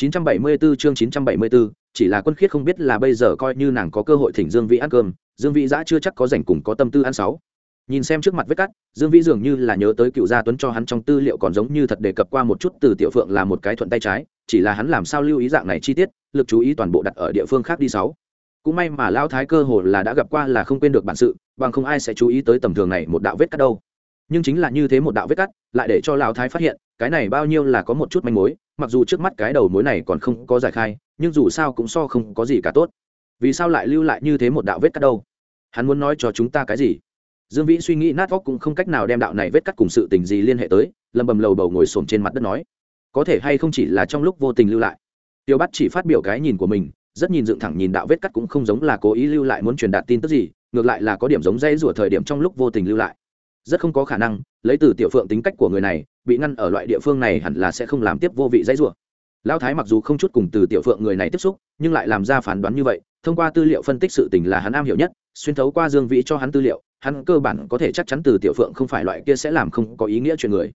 974 chương 974, chỉ là quân khiết không biết là bây giờ coi như nàng có cơ hội thỉnh Dương Vĩ ăn cơm, Dương Vĩ dã chưa chắc có rảnh cùng có tâm tư ăn sáu. Nhìn xem trước mặt vết cắt, Dương Vĩ dường như là nhớ tới cựu gia Tuấn cho hắn trong tư liệu còn giống như thật đề cập qua một chút từ Tiểu Phượng là một cái thuận tay trái, chỉ là hắn làm sao lưu ý dạng này chi tiết, lực chú ý toàn bộ đặt ở địa phương khác đi sáu. Cũng may mà Lão Thái cơ hồ là đã gặp qua là không quên được bản sự, bằng không ai sẽ chú ý tới tầm thường này một đạo vết cắt đâu. Nhưng chính là như thế một đạo vết cắt, lại để cho Lão Thái phát hiện, cái này bao nhiêu là có một chút manh mối, mặc dù trước mắt cái đầu mối này còn không có giải khai, nhưng dù sao cũng so không có gì cả tốt. Vì sao lại lưu lại như thế một đạo vết cắt đâu? Hắn muốn nói cho chúng ta cái gì? Dương vĩ suy nghĩ nát óc cũng không cách nào đem đạo này vết cắt cùng sự tình gì liên hệ tới, lầm bầm lầu bầu ngồi xổm trên mặt đất nói. Có thể hay không chỉ là trong lúc vô tình lưu lại? Tiêu bắt chỉ phát biểu cái nhìn của mình, rất nhìn dựng thẳng nhìn đạo vết cắt cũng không giống là cố ý lưu lại muốn truyền đạt tin tức gì, ngược lại là có điểm giống dây rủa thời điểm trong lúc vô tình lưu lại. Rất không có khả năng, lấy từ tiểu phượng tính cách của người này bị ngăn ở loại địa phương này hẳn là sẽ không làm tiếp vô vị dãy rủa. Lão thái mặc dù không chút cùng từ tiểu phượng người này tiếp xúc, nhưng lại làm ra phán đoán như vậy, thông qua tư liệu phân tích sự tình là hắn am hiểu nhất, xuyên thấu qua dương vĩ cho hắn tư liệu, hắn cơ bản có thể chắc chắn từ tiểu phượng không phải loại kia sẽ làm không có ý nghĩa chuyện người.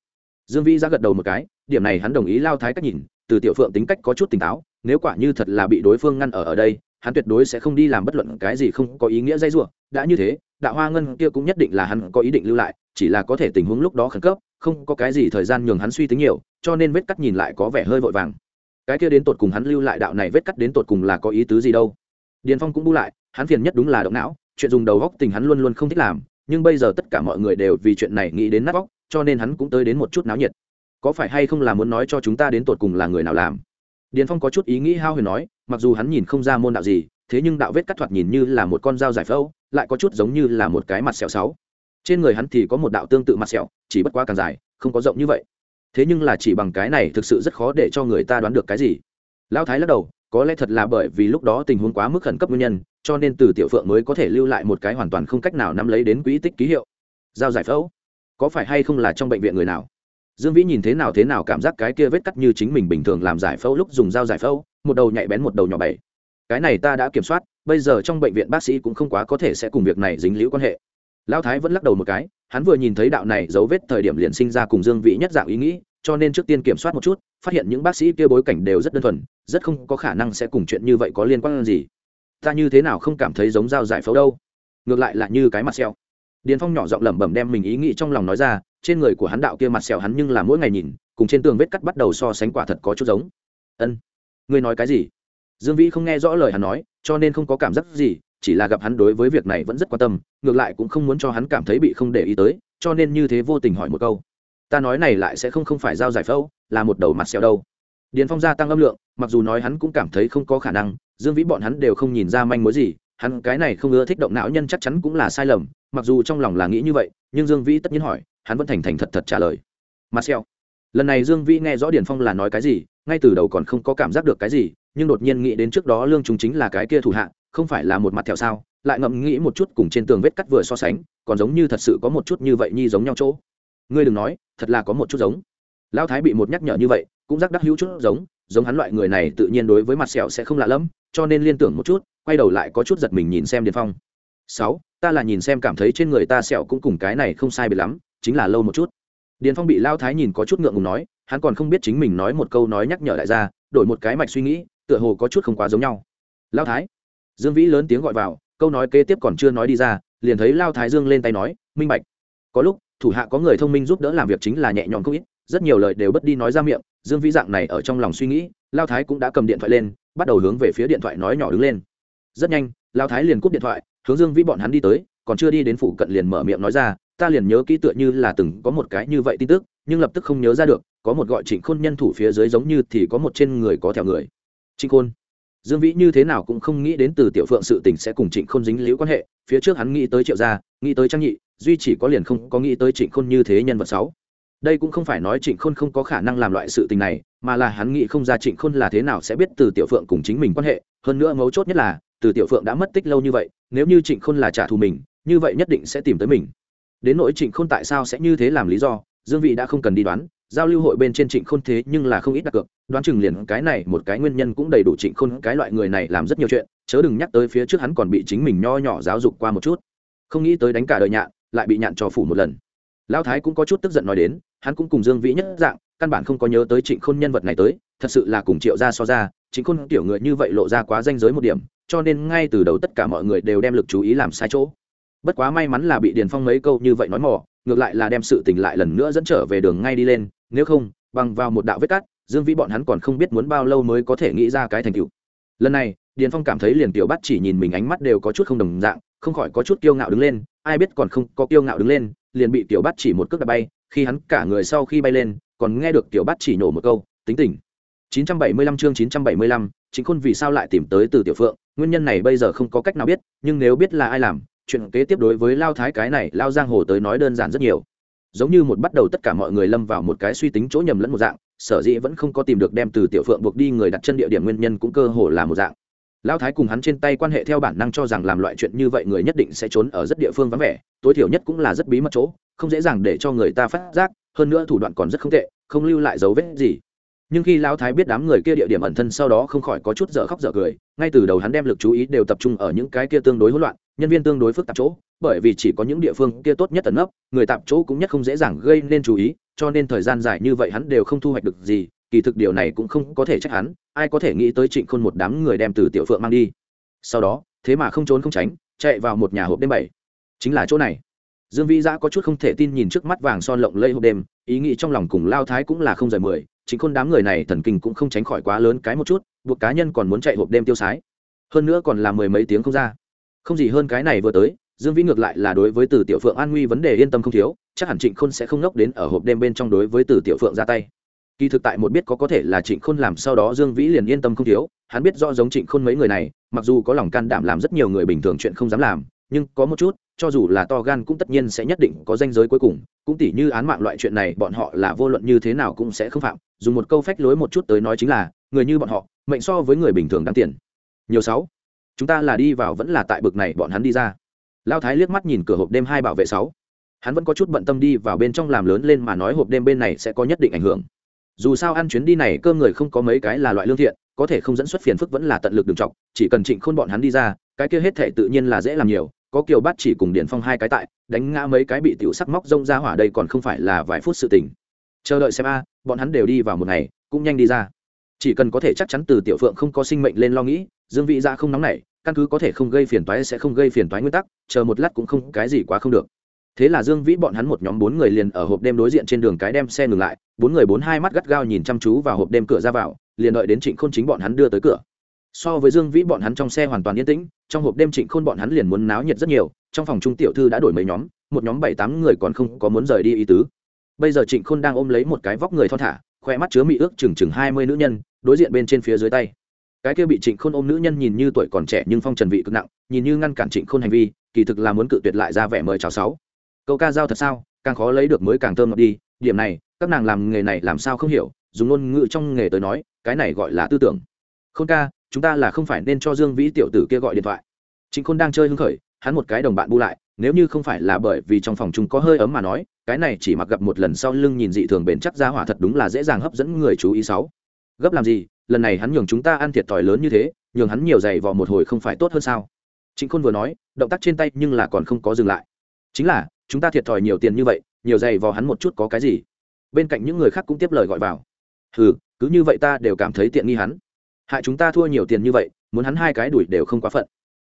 Dương vĩ ra gật đầu một cái, điểm này hắn đồng ý Lão thái cách nhìn, từ tiểu phượng tính cách có chút tỉnh táo, nếu quả như thật là bị đối phương ngăn ở ở đây, hắn tuyệt đối sẽ không đi làm bất luận cái gì không có ý nghĩa dây rủa. Đã như thế, đạo hoa ngân kia cũng nhất định là hắn có ý định lưu lại, chỉ là có thể tình huống lúc đó khẩn cấp không có cái gì thời gian nhường hắn suy tính nhiều, cho nên vết cắt nhìn lại có vẻ hơi vội vàng. Cái kia đến tột cùng hắn lưu lại đạo này vết cắt đến tột cùng là có ý tứ gì đâu? Điền phong cũng bu lại, hắn phiền nhất đúng là động não, chuyện dùng đầu góc tình hắn luôn luôn không thích làm, nhưng bây giờ tất cả mọi người đều vì chuyện này nghĩ đến nát góc cho nên hắn cũng tới đến một chút náo nhiệt. Có phải hay không là muốn nói cho chúng ta đến tột cùng là người nào làm? Điền phong có chút ý nghĩ hao huyền nói, mặc dù hắn nhìn không ra môn đạo gì, thế nhưng đạo vết cắt thoạt nhìn như là một con dao giải phẫu, lại có chút giống như là một cái mặt sẹo sáu trên người hắn thì có một đạo tương tự mặt sẹo, chỉ bất quá càng dài, không có rộng như vậy. Thế nhưng là chỉ bằng cái này thực sự rất khó để cho người ta đoán được cái gì. Lão thái lắc đầu, có lẽ thật là bởi vì lúc đó tình huống quá mức khẩn cấp nguyên nhân, cho nên từ tiểu phượng mới có thể lưu lại một cái hoàn toàn không cách nào nắm lấy đến quỹ tích ký hiệu. Giao giải phẫu? Có phải hay không là trong bệnh viện người nào? Dương vĩ nhìn thế nào thế nào cảm giác cái kia vết cắt như chính mình bình thường làm giải phẫu lúc dùng dao giải phẫu, một đầu nhạy bén một đầu nhỏ bảy. Cái này ta đã kiểm soát, bây giờ trong bệnh viện bác sĩ cũng không quá có thể sẽ cùng việc này dính liễu quan hệ lão thái vẫn lắc đầu một cái, hắn vừa nhìn thấy đạo này dấu vết thời điểm liền sinh ra cùng dương vĩ nhất dạng ý nghĩ, cho nên trước tiên kiểm soát một chút, phát hiện những bác sĩ kia bối cảnh đều rất đơn thuần, rất không có khả năng sẽ cùng chuyện như vậy có liên quan gì. Ta như thế nào không cảm thấy giống dao giải phẫu đâu? Ngược lại là như cái mặt xẹo điền phong nhỏ giọng lẩm bẩm đem mình ý nghĩ trong lòng nói ra, trên người của hắn đạo kia mặt sẹo hắn nhưng là mỗi ngày nhìn, cùng trên tường vết cắt bắt đầu so sánh quả thật có chút giống. Ân. Ngươi nói cái gì? Dương vĩ không nghe rõ lời hắn nói, cho nên không có cảm giác gì chỉ là gặp hắn đối với việc này vẫn rất quan tâm, ngược lại cũng không muốn cho hắn cảm thấy bị không để ý tới, cho nên như thế vô tình hỏi một câu. Ta nói này lại sẽ không không phải giao giải phẫu, là một đầu mặt xẹo đâu. Điền phong gia tăng âm lượng, mặc dù nói hắn cũng cảm thấy không có khả năng, dương vĩ bọn hắn đều không nhìn ra manh mối gì, hắn cái này không ưa thích động não nhân chắc chắn cũng là sai lầm, mặc dù trong lòng là nghĩ như vậy, nhưng dương vĩ tất nhiên hỏi, hắn vẫn thành thành thật thật trả lời. Mặt xẹo lần này dương vĩ nghe rõ điền phong là nói cái gì, ngay từ đầu còn không có cảm giác được cái gì, nhưng đột nhiên nghĩ đến trước đó lương chúng chính là cái kia thủ hạ không phải là một mặt thẹo sao, lại ngậm nghĩ một chút cùng trên tường vết cắt vừa so sánh, còn giống như thật sự có một chút như vậy nhi giống nhau chỗ. Ngươi đừng nói, thật là có một chút giống. Lão thái bị một nhắc nhở như vậy, cũng rắc đắc hữu chút giống giống hắn loại người này tự nhiên đối với mặt sẹo sẽ không lạ lẫm, cho nên liên tưởng một chút, quay đầu lại có chút giật mình nhìn xem điền phong. Sáu, ta là nhìn xem cảm thấy trên người ta sẹo cũng cùng cái này không sai biệt lắm, chính là lâu một chút. Điền phong bị lao thái nhìn có chút ngượng ngùng nói, hắn còn không biết chính mình nói một câu nói nhắc nhở đại gia, đổi một cái mạch suy nghĩ, tựa hồ có chút không quá giống nhau. Lao thái dương vĩ lớn tiếng gọi vào, câu nói kế tiếp còn chưa nói đi ra, liền thấy lao thái dương lên tay nói, minh bạch. Có lúc, thủ hạ có người thông minh giúp đỡ làm việc chính là nhẹ nhõm không ít, rất nhiều lời đều bất đi nói ra miệng, dương vĩ dạng này ở trong lòng suy nghĩ, lao thái cũng đã cầm điện thoại lên, bắt đầu hướng về phía điện thoại nói nhỏ đứng lên. Rất nhanh, lao thái liền cúp điện thoại, hướng dương vĩ bọn hắn đi tới, còn chưa đi đến phủ cận liền mở miệng nói ra, ta liền nhớ kỹ tựa như là từng có một cái như vậy tin tức, nhưng lập tức không nhớ ra được, có một gọi trịnh khôn nhân thủ phía dưới giống như thì có một trên người có theo người. Trịnh khôn dương vĩ như thế nào cũng không nghĩ đến từ tiểu phượng sự tình sẽ cùng trịnh khôn dính liễu quan hệ, phía trước hắn nghĩ tới triệu gia, nghĩ tới trang nhị, duy chỉ có liền không có nghĩ tới trịnh khôn như thế nhân vật sáu. Đây cũng không phải nói trịnh khôn không có khả năng làm loại sự tình này, mà là hắn nghĩ không ra trịnh khôn là thế nào sẽ biết từ tiểu phượng cùng chính mình quan hệ. Hơn nữa mấu chốt nhất là, từ tiểu phượng đã mất tích lâu như vậy, nếu như trịnh khôn là trả thù mình, như vậy nhất định sẽ tìm tới mình. Đến nỗi trịnh khôn tại sao sẽ như thế làm lý do, dương vị đã không cần đi đoán giao lưu hội bên trên trịnh khôn thế nhưng là không ít đặt cược, đoán chừng liền cái này một cái nguyên nhân cũng đầy đủ trịnh khôn cái loại người này làm rất nhiều chuyện, chớ đừng nhắc tới phía trước hắn còn bị chính mình nho nhỏ giáo dục qua một chút. Không nghĩ tới đánh cả đời nhạn, lại bị nhạn trò phủ một lần. Lão thái cũng có chút tức giận nói đến, hắn cũng cùng dương vĩ nhất dạng, căn bản không có nhớ tới trịnh khôn nhân vật này tới, thật sự là cùng triệu ra so ra, trịnh khôn tiểu người như vậy lộ ra quá danh giới một điểm, cho nên ngay từ đầu tất cả mọi người đều đem lực chú ý làm sai chỗ. Bất quá may mắn là bị điền phong mấy câu như vậy nói mỏ ngược lại là đem sự tình lại lần nữa dẫn trở về đường ngay đi lên nếu không bằng vào một đạo vết cắt dương vĩ bọn hắn còn không biết muốn bao lâu mới có thể nghĩ ra cái thành tựu. Lần này điền phong cảm thấy liền tiểu bắt chỉ nhìn mình ánh mắt đều có chút không đồng dạng không khỏi có chút kiêu ngạo đứng lên ai biết còn không có kiêu ngạo đứng lên liền bị tiểu bắt chỉ một cước đạp bay khi hắn cả người sau khi bay lên còn nghe được tiểu bắt chỉ nổ một câu tính tình. 975 chương 975, chính khôn vì sao lại tìm tới từ tiểu phượng nguyên nhân này bây giờ không có cách nào biết nhưng nếu biết là ai làm chuyện kế tiếp đối với lao thái cái này, lao giang hồ tới nói đơn giản rất nhiều. Giống như một bắt đầu tất cả mọi người lâm vào một cái suy tính chỗ nhầm lẫn một dạng, sở dĩ vẫn không có tìm được đem từ tiểu phượng buộc đi người đặt chân địa điểm nguyên nhân cũng cơ hồ là một dạng. Lão thái cùng hắn trên tay quan hệ theo bản năng cho rằng làm loại chuyện như vậy người nhất định sẽ trốn ở rất địa phương vắng vẻ, tối thiểu nhất cũng là rất bí mật chỗ, không dễ dàng để cho người ta phát giác, hơn nữa thủ đoạn còn rất không tệ, không lưu lại dấu vết gì nhưng khi lão thái biết đám người kia địa điểm ẩn thân sau đó không khỏi có chút dở khóc dở cười, ngay từ đầu hắn đem lực chú ý đều tập trung ở những cái kia tương đối hỗn loạn, nhân viên tương đối phức tạp chỗ, bởi vì chỉ có những địa phương kia tốt nhất ẩn nấp, người tạp chỗ cũng nhất không dễ dàng gây nên chú ý, cho nên thời gian dài như vậy hắn đều không thu hoạch được gì, kỳ thực điều này cũng không có thể trách hắn, ai có thể nghĩ tới trịnh khôn một đám người đem từ tiểu phượng mang đi. Sau đó, thế mà không trốn không tránh, chạy vào một nhà hộp đêm bảy. Chính là chỗ này. Dương vĩ giã có chút không thể tin nhìn trước mắt vàng son lộng lây hộp đêm, ý nghĩ trong lòng cùng lao thái cũng là không rời mười chính khôn đám người này thần kinh cũng không tránh khỏi quá lớn cái một chút, buộc cá nhân còn muốn chạy hộp đêm tiêu sái. Hơn nữa còn là mười mấy tiếng không ra. Không gì hơn cái này vừa tới, dương vĩ ngược lại là đối với từ tiểu phượng an nguy vấn đề yên tâm không thiếu, chắc hẳn trịnh khôn sẽ không ngốc đến ở hộp đêm bên trong đối với từ tiểu phượng ra tay. Kỳ thực tại một biết có có thể là trịnh khôn làm sau đó dương vĩ liền yên tâm không thiếu, hắn biết rõ giống trịnh khôn mấy người này, mặc dù có lòng can đảm làm rất nhiều người bình thường chuyện không dám làm nhưng có một chút, cho dù là to gan cũng tất nhiên sẽ nhất định có danh giới cuối cùng, cũng tỉ như án mạng loại chuyện này, bọn họ là vô luận như thế nào cũng sẽ không phạm. Dùng một câu phách lối một chút tới nói chính là, người như bọn họ, mệnh so với người bình thường đáng tiền. Nhiều sáu. Chúng ta là đi vào vẫn là tại bực này, bọn hắn đi ra. Lao thái liếc mắt nhìn cửa hộp đêm hai bảo vệ sáu. Hắn vẫn có chút bận tâm đi vào bên trong làm lớn lên mà nói hộp đêm bên này sẽ có nhất định ảnh hưởng. Dù sao ăn chuyến đi này, cơm người không có mấy cái là loại lương thiện, có thể không dẫn xuất phiền phức vẫn là tận lực đường trọng chỉ cần trịnh khôn bọn hắn đi ra, cái kia hết thể tự nhiên là dễ làm nhiều có kiều bát chỉ cùng điện phong hai cái tại, đánh ngã mấy cái bị tiểu sắc móc rông ra hỏa đây còn không phải là vài phút sự tình. Chờ đợi xem a, bọn hắn đều đi vào một ngày, cũng nhanh đi ra. Chỉ cần có thể chắc chắn từ tiểu phượng không có sinh mệnh lên lo nghĩ, dương vị ra dạ không nóng nảy, căn cứ có thể không gây phiền toái sẽ không gây phiền toái nguyên tắc, chờ một lát cũng không, cái gì quá không được. Thế là dương vĩ bọn hắn một nhóm bốn người liền ở hộp đêm đối diện trên đường cái đem xe ngừng lại, bốn người bốn hai mắt gắt gao nhìn chăm chú vào hộp đêm cửa ra vào, liền đợi đến trịnh khôn chính bọn hắn đưa tới cửa so với dương vĩ, bọn hắn trong xe hoàn toàn yên tĩnh, trong hộp đêm trịnh khôn bọn hắn liền muốn náo nhiệt rất nhiều, trong phòng trung tiểu thư đã đổi mấy nhóm, một nhóm bảy tám người còn không có muốn rời đi ý tứ. Bây giờ trịnh khôn đang ôm lấy một cái vóc người thon thả khoe mắt chứa mị ước chừng chừng hai mươi nữ nhân, đối diện bên trên phía dưới tay. Cái kia bị trịnh khôn ôm nữ nhân nhìn như tuổi còn trẻ nhưng phong trần vị cực nặng, nhìn như ngăn cản trịnh khôn hành vi, kỳ thực là muốn cự tuyệt lại ra vẻ mời chào sáu. Câu ca giao thật sao, càng khó lấy được mới càng thơm ngọt đi, điểm này, các nàng làm nghề này làm sao không hiểu, dùng ngôn ngữ trong nghề tới nói, cái này gọi là tư tưởng. Khôn ca chúng ta là không phải nên cho dương vĩ tiểu tử kia gọi điện thoại. Trịnh khôn đang chơi hưng khởi, hắn một cái đồng bạn bu lại, nếu như không phải là bởi vì trong phòng chúng có hơi ấm mà nói, cái này chỉ mặc gặp một lần sau lưng nhìn dị thường bền chắc ra hỏa thật đúng là dễ dàng hấp dẫn người chú ý sáu gấp làm gì, lần này hắn nhường chúng ta ăn thiệt thòi lớn như thế, nhường hắn nhiều giày vò một hồi không phải tốt hơn sao? Trịnh khôn vừa nói, động tác trên tay nhưng là còn không có dừng lại. Chính là, chúng ta thiệt thòi nhiều tiền như vậy, nhiều giày vò hắn một chút có cái gì? Bên cạnh những người khác cũng tiếp lời gọi vào. Ừ cứ như vậy ta đều cảm thấy tiện nghi hắn hại chúng ta thua nhiều tiền như vậy, muốn hắn hai cái đuổi đều không quá phận.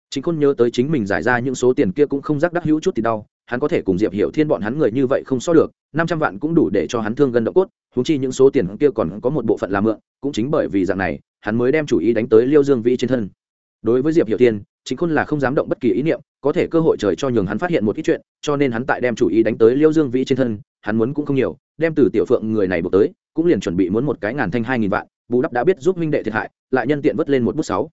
Chính khôn nhớ tới chính mình giải ra những số tiền kia cũng không rắc đắc hữu chút thì đau, hắn có thể cùng diệp hiểu thiên bọn hắn người như vậy không so được, năm trăm vạn cũng đủ để cho hắn thương gần động cốt húng chi những số tiền kia còn có một bộ phận làm mượn, cũng chính bởi vì dạng này, hắn mới đem chủ ý đánh tới liêu dương vĩ trên thân. Đối với diệp hiểu thiên, chính khôn là không dám động bất kỳ ý niệm, có thể cơ hội trời cho nhường hắn phát hiện một ít chuyện, cho nên hắn tại đem chủ ý đánh tới liêu dương vĩ trên thân, hắn muốn cũng không nhiều, đem từ tiểu phượng người này buộc tới, cũng liền chuẩn bị muốn một cái ngàn thanh hai nghìn vạn bù đắp đã biết giúp minh đệ thiệt hại, lại nhân tiện vớt lên một bút sáu.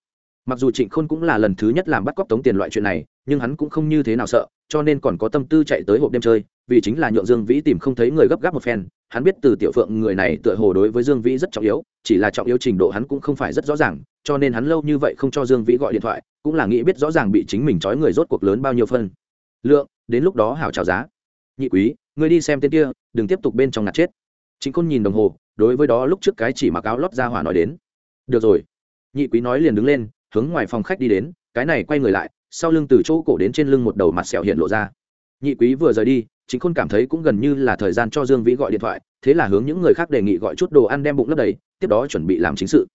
Mặc dù trịnh khôn cũng là lần thứ nhất làm bắt cóc tống tiền loại chuyện này, nhưng hắn cũng không như thế nào sợ, cho nên còn có tâm tư chạy tới hộp đêm chơi, vì chính là nhượng dương vĩ tìm không thấy người gấp gáp một phen, hắn biết từ tiểu phượng người này tựa hồ đối với dương vĩ rất trọng yếu, chỉ là trọng yếu trình độ hắn cũng không phải rất rõ ràng, cho nên hắn lâu như vậy không cho dương vĩ gọi điện thoại, cũng là nghĩ biết rõ ràng bị chính mình trói người rốt cuộc lớn bao nhiêu phân. Lượng, đến lúc đó hảo trào giá. Nhị quý người đi xem tên kia, đừng tiếp tục bên trong ngạt chết. Chính khôn nhìn đồng hồ đối với đó lúc trước cái chỉ mặc áo lót ra hỏa nói đến. Được rồi. Nhị quý nói liền đứng lên, hướng ngoài phòng khách đi đến, cái này quay người lại, sau lưng từ chỗ cổ đến trên lưng một đầu mặt sẹo hiện lộ ra. Nhị quý vừa rời đi, chính khôn cảm thấy cũng gần như là thời gian cho dương vĩ gọi điện thoại, thế là hướng những người khác đề nghị gọi chút đồ ăn đem bụng lấp đầy, tiếp đó chuẩn bị làm chính sự.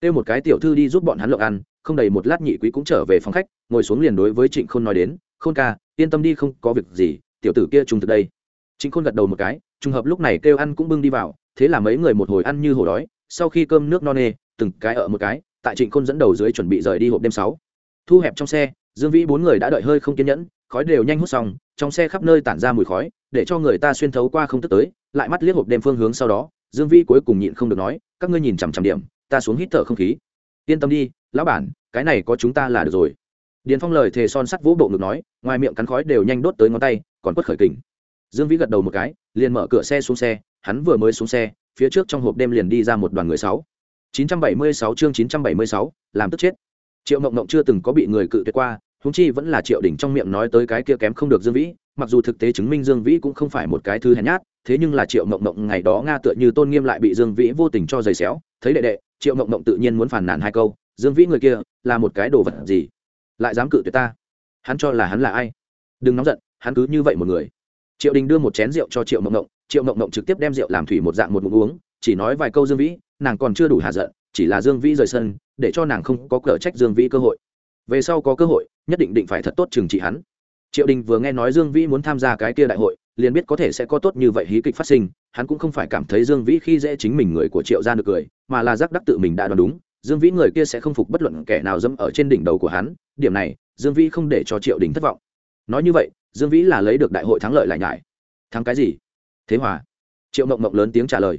Kêu một cái tiểu thư đi giúp bọn hắn lộng ăn, không đầy một lát nhị quý cũng trở về phòng khách, ngồi xuống liền đối với trịnh khôn nói đến, khôn ca, yên tâm đi không có việc gì, tiểu tử kia trùng thực đây. Trịnh khôn gật đầu một cái trùng hợp lúc này kêu ăn cũng bưng đi vào, thế là mấy người một hồi ăn như hổ đói, sau khi cơm nước no nê, từng cái ở một cái, tại trịnh khôn dẫn đầu dưới chuẩn bị rời đi hộp đêm sáu. Thu hẹp trong xe, dương vĩ bốn người đã đợi hơi không kiên nhẫn, khói đều nhanh hút xong, trong xe khắp nơi tản ra mùi khói, để cho người ta xuyên thấu qua không tức tới, lại mắt liếc hộp đêm phương hướng sau đó, dương vĩ cuối cùng nhịn không được nói, các ngươi nhìn chằm chằm điểm, ta xuống hít thở không khí. Yên tâm đi, lão bản, cái này có chúng ta là được rồi. Điền phong lời thề son sắt vũ bộ ngực nói, ngoài miệng cắn khói đều nhanh đốt tới ngón tay, còn quất khởi kình. Dương vĩ gật đầu một cái liền mở cửa xe xuống xe hắn vừa mới xuống xe phía trước trong hộp đêm liền đi ra một đoàn người sáu. 976 chương 976, làm tức chết. Triệu mộng mộng chưa từng có bị người cự tuyệt qua húng chi vẫn là triệu đỉnh trong miệng nói tới cái kia kém không được dương vĩ mặc dù thực tế chứng minh dương vĩ cũng không phải một cái thứ hèn nhát thế nhưng là triệu mộng mộng ngày đó nga tựa như tôn nghiêm lại bị dương vĩ vô tình cho giày xéo thấy đệ đệ triệu mộng mộng tự nhiên muốn phản nàn hai câu dương vĩ người kia là một cái đồ vật gì? Lại dám cự tuyệt ta? Hắn cho là hắn là ai? Đừng nóng giận hắn cứ như vậy một người triệu đình đưa một chén rượu cho triệu mộng mộng, triệu mộng mộng trực tiếp đem rượu làm thủy một dạng một ngụm uống, chỉ nói vài câu dương vĩ, nàng còn chưa đủ hạ giận, chỉ là dương vĩ rời sân, để cho nàng không có cờ trách dương vĩ cơ hội. Về sau có cơ hội, nhất định định phải thật tốt trừng trị hắn. Triệu đình vừa nghe nói dương vĩ muốn tham gia cái kia đại hội, liền biết có thể sẽ có tốt như vậy hí kịch phát sinh, hắn cũng không phải cảm thấy dương vĩ khi dễ chính mình người của triệu gia được cười, mà là giác đắc tự mình đã đoán đúng, dương vĩ người kia sẽ không phục bất luận kẻ nào dẫm ở trên đỉnh đầu của hắn, điểm này, dương vĩ không để cho triệu đình thất vọng. Nói như vậy dương vĩ là lấy được đại hội thắng lợi lại nhải. Thắng cái gì? Thế hòa. Triệu mộng mộng lớn tiếng trả lời.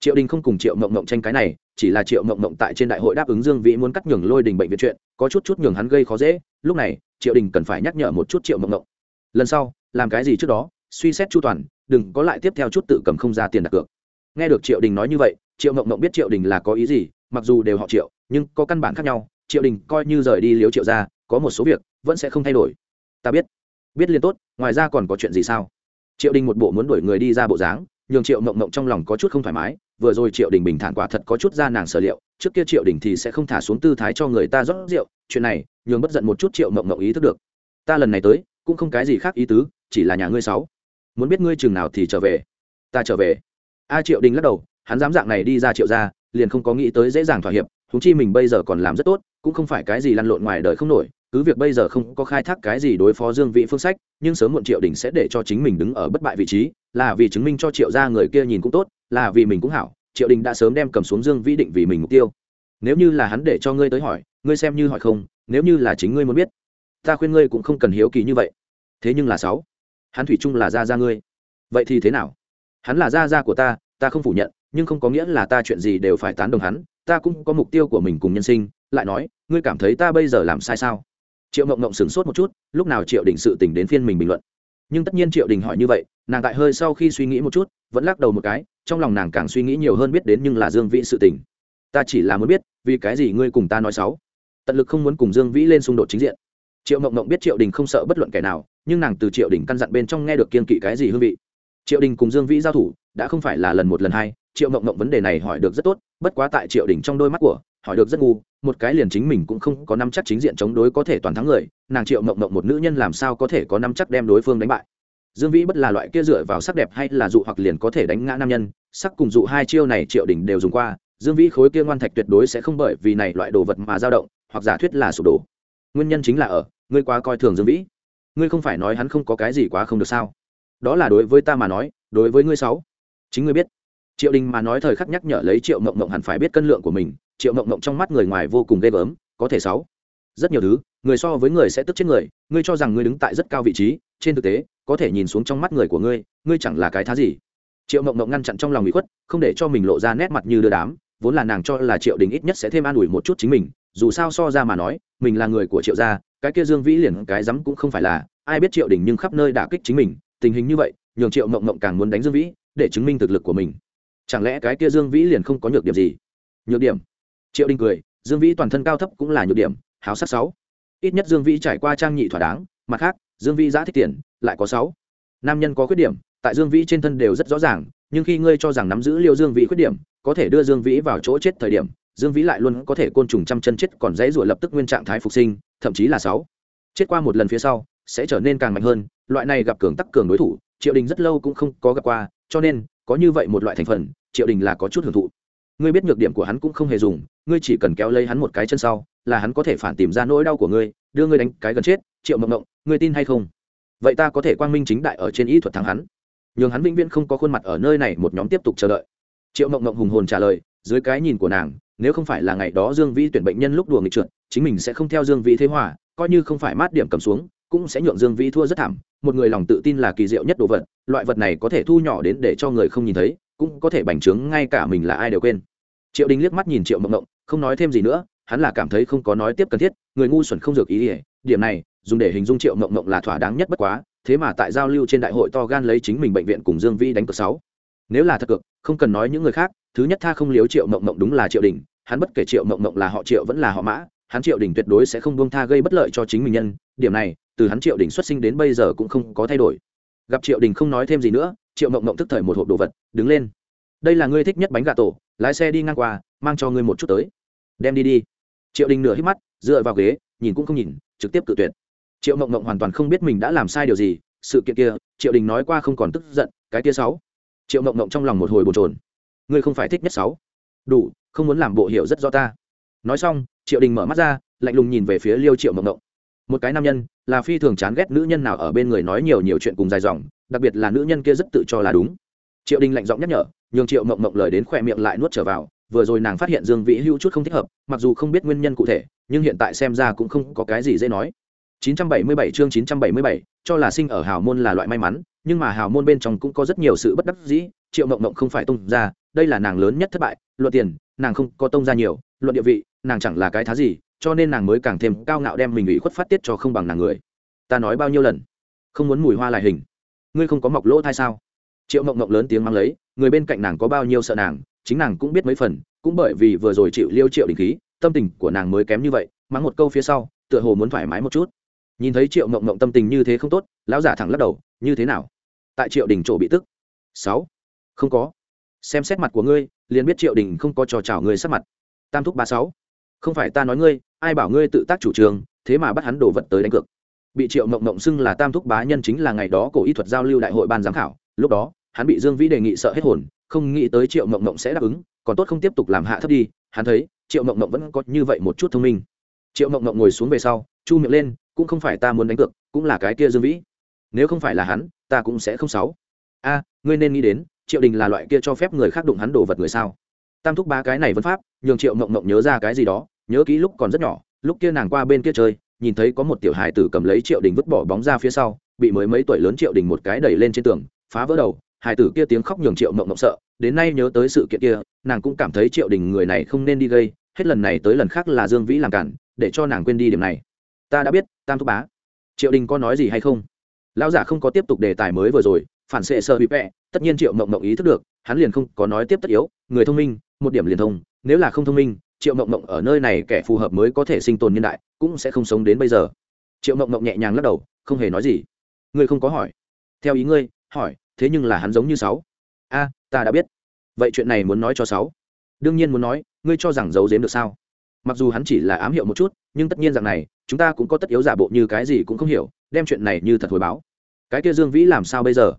Triệu đình không cùng triệu mộng mộng tranh cái này, chỉ là triệu mộng mộng tại trên đại hội đáp ứng dương vĩ muốn cắt nhường lôi đình bệnh viện chuyện, có chút chút nhường hắn gây khó dễ, lúc này, triệu đình cần phải nhắc nhở một chút triệu mộng mộng lần sau, làm cái gì trước đó, suy xét chu toàn, đừng có lại tiếp theo chút tự cầm không ra tiền đặt cược. Nghe được triệu đình nói như vậy, triệu mộng mộng biết triệu đình là có ý gì, mặc dù đều họ triệu, nhưng có căn bản khác nhau, triệu đình coi như rời đi liếu triệu ra, có một số việc, vẫn sẽ không thay đổi. Ta biết biết liền tốt, ngoài ra còn có chuyện gì sao? Triệu đình một bộ muốn đuổi người đi ra bộ dáng, nhường triệu mộng mộng trong lòng có chút không thoải mái, vừa rồi triệu đình bình thản quả thật có chút ra nàng sở liệu, trước kia triệu đình thì sẽ không thả xuống tư thái cho người ta rót rượu, chuyện này, nhường bất giận một chút triệu mộng mộng ý thức được. Ta lần này tới, cũng không cái gì khác ý tứ, chỉ là nhà ngươi sáu. Muốn biết ngươi chừng nào thì trở về. Ta trở về. A triệu đình lắc đầu, hắn dám dạng này đi ra triệu ra liền không có nghĩ tới dễ dàng thỏa hiệp thúng chi mình bây giờ còn làm rất tốt, cũng không phải cái gì lăn lộn ngoài đời không nổi cứ việc bây giờ không có khai thác cái gì đối phó dương vị phương sách, nhưng sớm muộn triệu đình sẽ để cho chính mình đứng ở bất bại vị trí, là vì chứng minh cho triệu gia người kia nhìn cũng tốt, là vì mình cũng hảo, triệu đình đã sớm đem cầm xuống dương vĩ định vì mình mục tiêu. Nếu như là hắn để cho ngươi tới hỏi, ngươi xem như hỏi không, nếu như là chính ngươi muốn biết, ta khuyên ngươi cũng không cần hiếu kỳ như vậy. Thế nhưng là sáu, hắn thủy chung là gia gia ngươi. Vậy thì thế nào? Hắn là gia gia của ta ta không phủ nhận, nhưng không có nghĩa là ta chuyện gì đều phải tán đồng hắn, ta cũng có mục tiêu của mình cùng nhân sinh, lại nói, ngươi cảm thấy ta bây giờ làm sai sao? Triệu mộng mộng sửng sốt một chút, lúc nào triệu đình sự tỉnh đến phiên mình bình luận. Nhưng tất nhiên triệu đình hỏi như vậy, nàng tại hơi sau khi suy nghĩ một chút, vẫn lắc đầu một cái, trong lòng nàng càng suy nghĩ nhiều hơn biết đến nhưng là dương vĩ sự tình. Ta chỉ là muốn biết, vì cái gì ngươi cùng ta nói xấu? Tận lực không muốn cùng dương vĩ lên xung đột chính diện. Triệu mộng mộng biết triệu đình không sợ bất luận kẻ nào, nhưng nàng từ triệu đình căn dặn bên trong nghe được kiên kỵ cái gì hương vị. Triệu đình cùng dương vĩ giao thủ, đã không phải là lần một lần hai, triệu mộng mộng vấn đề này hỏi được rất tốt, bất quá tại triệu đình trong đôi mắt của hỏi được rất ngu, một cái liền chính mình cũng không có năm chắc chính diện chống đối có thể toàn thắng người, nàng triệu mộng mộng một nữ nhân làm sao có thể có năm chắc đem đối phương đánh bại. Dương vĩ bất là loại kia dựa vào sắc đẹp hay là dụ hoặc liền có thể đánh ngã nam nhân, sắc cùng dụ hai chiêu này triệu đình đều dùng qua, dương vĩ khối kia ngoan thạch tuyệt đối sẽ không bởi vì này loại đồ vật mà dao động, hoặc giả thuyết là sụp đổ. Nguyên nhân chính là ở, ngươi quá coi thường dương vĩ. Ngươi không phải nói hắn không có cái gì quá không được sao? Đó là đối với ta mà nói, đối với ngươi sáu chính ngươi biết triệu đình mà nói thời khắc nhắc nhở lấy triệu mộng mộng hẳn phải biết cân lượng của mình, triệu mộng mộng trong mắt người ngoài vô cùng ghê gớm, có thể sáu. Rất nhiều thứ, người so với người sẽ tức chết người, ngươi cho rằng ngươi đứng tại rất cao vị trí, trên thực tế, có thể nhìn xuống trong mắt người của ngươi ngươi chẳng là cái thá gì. Triệu mộng mộng ngăn chặn trong lòng bị khuất, không để cho mình lộ ra nét mặt như đưa đám, vốn là nàng cho là triệu đình ít nhất sẽ thêm an ủi một chút chính mình, dù sao so ra mà nói, mình là người của triệu gia, cái kia dương vĩ liền cái rắm cũng không phải là, ai biết triệu đình nhưng khắp nơi đả kích chính mình, tình hình như vậy, nhường triệu mộng mộng càng muốn đánh dương vĩ, để chứng minh thực lực của mình chẳng lẽ cái kia dương vĩ liền không có nhược điểm gì? Nhược điểm? Triệu đình cười, dương vĩ toàn thân cao thấp cũng là nhược điểm, háo sắc sáu. Ít nhất dương vĩ trải qua trang nhị thỏa đáng, mặt khác, dương vĩ giã thích tiền, lại có sáu. Nam nhân có khuyết điểm, tại dương vĩ trên thân đều rất rõ ràng, nhưng khi ngươi cho rằng nắm giữ liêu dương vĩ khuyết điểm, có thể đưa dương vĩ vào chỗ chết thời điểm, dương vĩ lại luôn có thể côn trùng trăm chân chết còn dãy rủa lập tức nguyên trạng thái phục sinh, thậm chí là sáu. Chết qua một lần phía sau, sẽ trở nên càng mạnh hơn, loại này gặp cường tắc cường đối thủ, triệu đình rất lâu cũng không có gặp qua, cho nên có như vậy một loại thành phần, triệu đình là có chút hưởng thụ. Ngươi biết nhược điểm của hắn cũng không hề dùng, ngươi chỉ cần kéo lấy hắn một cái chân sau, là hắn có thể phản tìm ra nỗi đau của ngươi, đưa ngươi đánh cái gần chết, triệu mộng mộng, ngươi tin hay không? Vậy ta có thể quang minh chính đại ở trên ý thuật thắng hắn. Nhường hắn vĩnh viễn không có khuôn mặt ở nơi này, một nhóm tiếp tục chờ đợi. Triệu mộng mộng hùng hồn trả lời, dưới cái nhìn của nàng, nếu không phải là ngày đó dương vĩ tuyển bệnh nhân lúc đùa nghịch trượt, chính mình sẽ không theo dương vĩ thế hòa, coi như không phải mát điểm cầm xuống cũng sẽ nhượng dương vĩ thua rất thảm, một người lòng tự tin là kỳ diệu nhất đồ vật, loại vật này có thể thu nhỏ đến để cho người không nhìn thấy, cũng có thể bành trướng ngay cả mình là ai đều quên. Triệu đình liếc mắt nhìn triệu mộng mộng không nói thêm gì nữa, hắn là cảm thấy không có nói tiếp cần thiết, người ngu xuẩn không dược ý ỉa điểm này, dùng để hình dung triệu mộng mộng là thỏa đáng nhất bất quá, thế mà tại giao lưu trên đại hội to gan lấy chính mình bệnh viện cùng dương vĩ đánh cược sáu. Nếu là thật cược, không cần nói những người khác, thứ nhất tha không liếu triệu mộng mộng đúng là triệu đình, hắn bất kể triệu mộng mộng là họ triệu vẫn là họ mã, hắn triệu đình tuyệt đối sẽ không buông tha gây bất lợi cho chính mình nhân, điểm này từ hắn triệu đình xuất sinh đến bây giờ cũng không có thay đổi. Gặp triệu đình không nói thêm gì nữa, triệu mộng mộng tức thời một hộp đồ vật, đứng lên. Đây là ngươi thích nhất bánh gà tổ, lái xe đi ngang qua, mang cho ngươi một chút tới. Đem đi đi. Triệu đình nửa hít mắt, dựa vào ghế, nhìn cũng không nhìn, trực tiếp cự tuyệt. Triệu mộng mộng hoàn toàn không biết mình đã làm sai điều gì, sự kiện kia, triệu đình nói qua không còn tức giận, cái kia sáu. Triệu mộng mộng trong lòng một hồi bồn trồn ngươi không phải thích nhất sáu. Đủ, không muốn làm bộ hiểu rất rõ ta. Nói xong, triệu đình mở mắt ra, lạnh lùng nhìn về phía liêu triệu mộng mộng. Một cái nam nhân là phi thường chán ghét nữ nhân nào ở bên người nói nhiều nhiều chuyện cùng dài dòng đặc biệt là nữ nhân kia rất tự cho là đúng. Triệu đình lạnh giọng nhắc nhở nhường triệu mộng mộng lời đến khỏe miệng lại nuốt trở vào vừa rồi nàng phát hiện dương vĩ hữu chút không thích hợp mặc dù không biết nguyên nhân cụ thể nhưng hiện tại xem ra cũng không có cái gì dễ nói. 977 chương 977, cho là sinh ở hào môn là loại may mắn nhưng mà hào môn bên trong cũng có rất nhiều sự bất đắc dĩ triệu mộng mộng không phải tông ra đây là nàng lớn nhất thất bại luận tiền nàng không có tông ra nhiều luận địa vị nàng chẳng là cái thá gì cho nên nàng mới càng thêm cao ngạo đem mình ủy khuất phát tiết cho không bằng nàng người. Ta nói bao nhiêu lần? Không muốn mùi hoa lại hình. Ngươi không có mọc lỗ thai sao? Triệu mộng mộng lớn tiếng mang lấy, người bên cạnh nàng có bao nhiêu sợ nàng, chính nàng cũng biết mấy phần, cũng bởi vì vừa rồi chịu liêu triệu đình khí, tâm tình của nàng mới kém như vậy, mắng một câu phía sau, tựa hồ muốn thoải mái một chút. Nhìn thấy triệu mộng mộng tâm tình như thế không tốt, lão giả thẳng lắc đầu, như thế nào? Tại triệu đình chỗ bị tức. Sáu. Không có. Xem xét mặt của ngươi, liền biết triệu đình không có trò chào ngươi sắc mặt. Tam thúc ba sáu không phải ta nói ngươi, ai bảo ngươi tự tác chủ trương, thế mà bắt hắn đổ vật tới đánh cược. Bị triệu mộng mộng xưng là tam thúc bá nhân chính là ngày đó cổ y thuật giao lưu đại hội ban giám khảo, lúc đó, hắn bị dương vĩ đề nghị sợ hết hồn, không nghĩ tới triệu mộng mộng sẽ đáp ứng, còn tốt không tiếp tục làm hạ thấp đi, hắn thấy, triệu mộng mộng vẫn có như vậy một chút thông minh. Triệu mộng mộng ngồi xuống về sau, chu miệng lên, cũng không phải ta muốn đánh cược, cũng là cái kia dương vĩ. Nếu không phải là hắn, ta cũng sẽ không sáu a, ngươi nên nghĩ đến, triệu đình là loại kia cho phép người khác đụng hắn đồ vật người sao? Tam thúc ba cái này vẫn pháp, nhường triệu mộng mộng nhớ ra cái gì đó nhớ kỹ lúc còn rất nhỏ lúc kia nàng qua bên kia chơi nhìn thấy có một tiểu hài tử cầm lấy triệu đình vứt bỏ bóng ra phía sau bị mới mấy tuổi lớn triệu đình một cái đẩy lên trên tường phá vỡ đầu hài tử kia tiếng khóc nhường triệu mộng mộng sợ đến nay nhớ tới sự kiện kia nàng cũng cảm thấy triệu đình người này không nên đi gây hết lần này tới lần khác là dương vĩ làm cản để cho nàng quên đi điểm này. Ta đã biết tam thúc bá. Triệu đình có nói gì hay không? Lão giả không có tiếp tục đề tài mới vừa rồi phản xệ sợ bị vẽ, tất nhiên triệu mộng mộng ý thức được hắn liền không có nói tiếp tất yếu người thông minh một điểm liền thông nếu là không thông minh triệu mộng mộng ở nơi này kẻ phù hợp mới có thể sinh tồn nhân đại, cũng sẽ không sống đến bây giờ. Triệu mộng mộng nhẹ nhàng lắc đầu, không hề nói gì. Ngươi không có hỏi. Theo ý ngươi, hỏi, thế nhưng là hắn giống như sáu. A, ta đã biết. Vậy chuyện này muốn nói cho sáu. Đương nhiên muốn nói, ngươi cho rằng giấu giếm được sao? Mặc dù hắn chỉ là ám hiệu một chút, nhưng tất nhiên rằng này, chúng ta cũng có tất yếu giả bộ như cái gì cũng không hiểu, đem chuyện này như thật hồi báo. Cái kia dương vĩ làm sao bây giờ?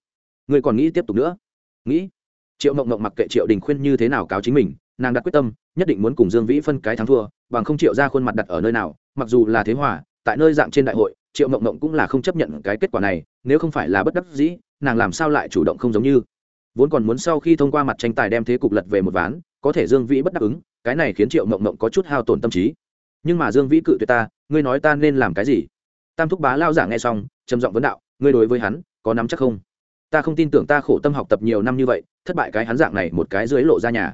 Ngươi còn nghĩ tiếp tục nữa? Nghĩ? Triệu mộng mộng mặc kệ triệu đình khuyên như thế nào cáo chính mình nàng đặt quyết tâm, nhất định muốn cùng dương vĩ phân cái thắng thua, bằng không triệu ra khuôn mặt đặt ở nơi nào, mặc dù là thế hòa, tại nơi dạng trên đại hội, triệu mộng mộng cũng là không chấp nhận cái kết quả này, nếu không phải là bất đắc dĩ, nàng làm sao lại chủ động không giống như. Vốn còn muốn sau khi thông qua mặt tranh tài đem thế cục lật về một ván, có thể dương vĩ bất đáp ứng, cái này khiến triệu mộng mộng có chút hao tổn tâm trí. Nhưng mà dương vĩ cự tuyệt ta, ngươi nói ta nên làm cái gì? Tam thúc bá lao giả nghe xong, trầm giọng vấn đạo, ngươi đối với hắn, có nắm chắc không? Ta không tin tưởng ta khổ tâm học tập nhiều năm như vậy, thất bại cái hắn dạng này một cái dưới lộ ra nhà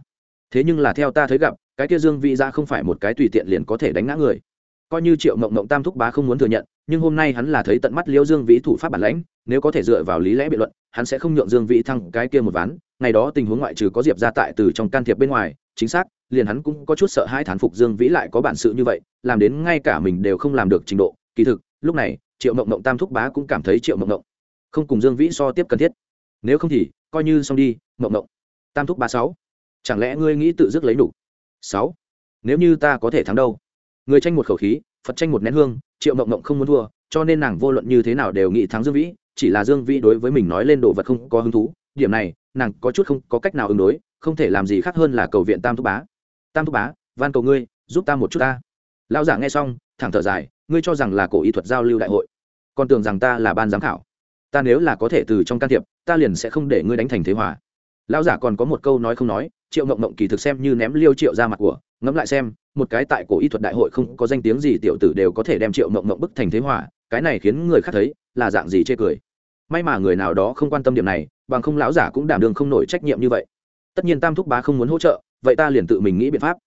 thế nhưng là theo ta thấy gặp, cái kia dương vĩ ra không phải một cái tùy tiện liền có thể đánh ngã người. Coi như triệu mộng mộng tam thúc bá không muốn thừa nhận, nhưng hôm nay hắn là thấy tận mắt liễu dương vĩ thủ pháp bản lãnh, nếu có thể dựa vào lý lẽ biện luận, hắn sẽ không nhượng dương vĩ thăng cái kia một ván. Ngày đó tình huống ngoại trừ có diệp ra tại từ trong can thiệp bên ngoài, chính xác, liền hắn cũng có chút sợ hai thán phục dương vĩ lại có bản sự như vậy, làm đến ngay cả mình đều không làm được trình độ. Kỳ thực, lúc này, triệu mộng mộng tam thúc bá cũng cảm thấy triệu mộng mộng không cùng dương vĩ so tiếp cần thiết. Nếu không thì, coi như xong đi, mộng mộng. Tam thúc ba sáu chẳng lẽ ngươi nghĩ tự dứt lấy đủ sáu. Nếu như ta có thể thắng đâu? Người tranh một khẩu khí, phật tranh một nén hương, triệu mộng mộng không muốn thua, cho nên nàng vô luận như thế nào đều nghĩ thắng dương vĩ, chỉ là dương vĩ đối với mình nói lên đồ vật không có hứng thú, điểm này, nàng có chút không có cách nào ứng đối, không thể làm gì khác hơn là cầu viện tam thúc bá. Tam thúc bá, van cầu ngươi, giúp ta một chút ta. Lão giả nghe xong, thẳng thở dài, ngươi cho rằng là cổ y thuật giao lưu đại hội. Còn tưởng rằng ta là ban giám khảo. Ta nếu là có thể từ trong can thiệp, ta liền sẽ không để ngươi đánh thành thế hòa lão giả còn có một câu nói không nói, triệu mộng mộng kỳ thực xem như ném liêu triệu ra mặt của, ngẫm lại xem, một cái tại cổ y thuật đại hội không có danh tiếng gì tiểu tử đều có thể đem triệu mộng mộng bức thành thế hòa, cái này khiến người khác thấy, là dạng gì chê cười. May mà người nào đó không quan tâm điểm này, bằng không lão giả cũng đảm đương không nổi trách nhiệm như vậy. Tất nhiên tam thúc bá không muốn hỗ trợ, vậy ta liền tự mình nghĩ biện pháp.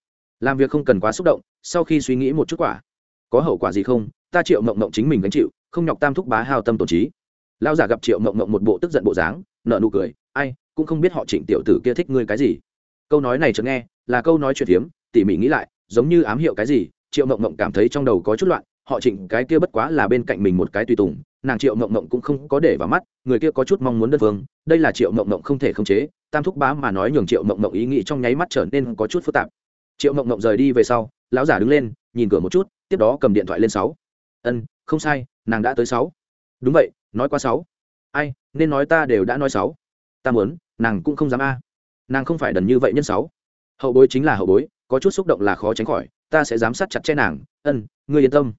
Làm việc không cần quá xúc động, sau khi suy nghĩ một chút quả. Có hậu quả gì không? Ta triệu mộng mộng chính mình gánh chịu, không nhọc tam thúc bá hao tâm tổn trí. Lão giả gặp triệu mộng mộng một bộ tức giận bộ dáng nợ nụ cười, ai cũng không biết họ trịnh tiểu tử kia thích ngươi cái gì. Câu nói này chợt nghe, là câu nói chuyện hiếm tỉ mỉ nghĩ lại, giống như ám hiệu cái gì, triệu mộng mộng cảm thấy trong đầu có chút loạn, họ trịnh cái kia bất quá là bên cạnh mình một cái tùy tùng, nàng triệu mộng mộng cũng không có để vào mắt, người kia có chút mong muốn đơn phương, đây là triệu mộng mộng không thể khống chế, tam thúc bá mà nói nhường triệu mộng mộng ý nghĩ trong nháy mắt trở nên có chút phức tạp. Triệu mộng mộng rời đi về sau, lão giả đứng lên, nhìn cửa một chút, tiếp đó cầm điện thoại lên sáu. Ân, không sai, nàng đã tới sáu. Đúng vậy, nói qua sáu. Ai, nên nói ta đều đã nói sáu. Ta muốn nàng cũng không dám a. Nàng không phải đần như vậy nhân sáu. Hậu bối chính là hậu bối, có chút xúc động là khó tránh khỏi, ta sẽ giám sát chặt chẽ nàng. Ân, ngươi yên tâm.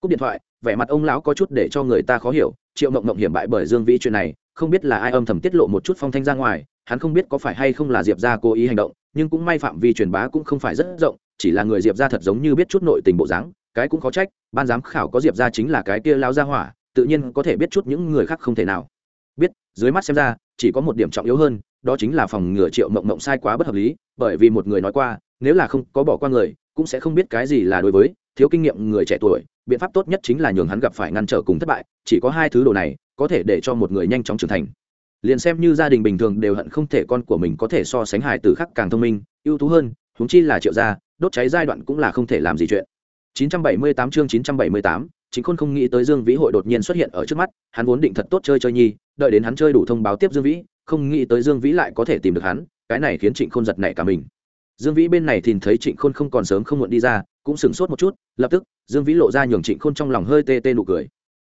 Cúp điện thoại, vẻ mặt ông lão có chút để cho người ta khó hiểu, triệu mộng mộng hiểm bại bởi dương vĩ chuyện này, không biết là ai âm thầm tiết lộ một chút phong thanh ra ngoài, hắn không biết có phải hay không là diệp ra cố ý hành động, nhưng cũng may phạm vi truyền bá cũng không phải rất rộng, chỉ là người diệp ra thật giống như biết chút nội tình bộ dáng, cái cũng khó trách, ban giám khảo có diệp ra chính là cái kia lao ra hỏa, tự nhiên có thể biết chút những người khác không thể nào. Biết, dưới mắt xem ra chỉ có một điểm trọng yếu hơn đó chính là phòng ngừa triệu mộng mộng sai quá bất hợp lý bởi vì một người nói qua nếu là không có bỏ qua người cũng sẽ không biết cái gì là đối với thiếu kinh nghiệm người trẻ tuổi biện pháp tốt nhất chính là nhường hắn gặp phải ngăn trở cùng thất bại chỉ có hai thứ đồ này có thể để cho một người nhanh chóng trưởng thành. Liền xem như gia đình bình thường đều hận không thể con của mình có thể so sánh hài từ khác càng thông minh ưu tú hơn huống chi là triệu gia đốt cháy giai đoạn cũng là không thể làm gì chuyện. 978 chương 978, chính khôn không nghĩ tới dương vĩ hội đột nhiên xuất hiện ở trước mắt, hắn vốn định thật tốt chơi chơi nhi, đợi đến hắn chơi đủ thông báo tiếp dương vĩ, không nghĩ tới dương vĩ lại có thể tìm được hắn, cái này khiến trịnh khôn giật nảy cả mình. Dương vĩ bên này thì thấy trịnh khôn không còn sớm không muộn đi ra, cũng sửng sốt một chút, lập tức, dương vĩ lộ ra nhường trịnh khôn trong lòng hơi tê tê nụ cười.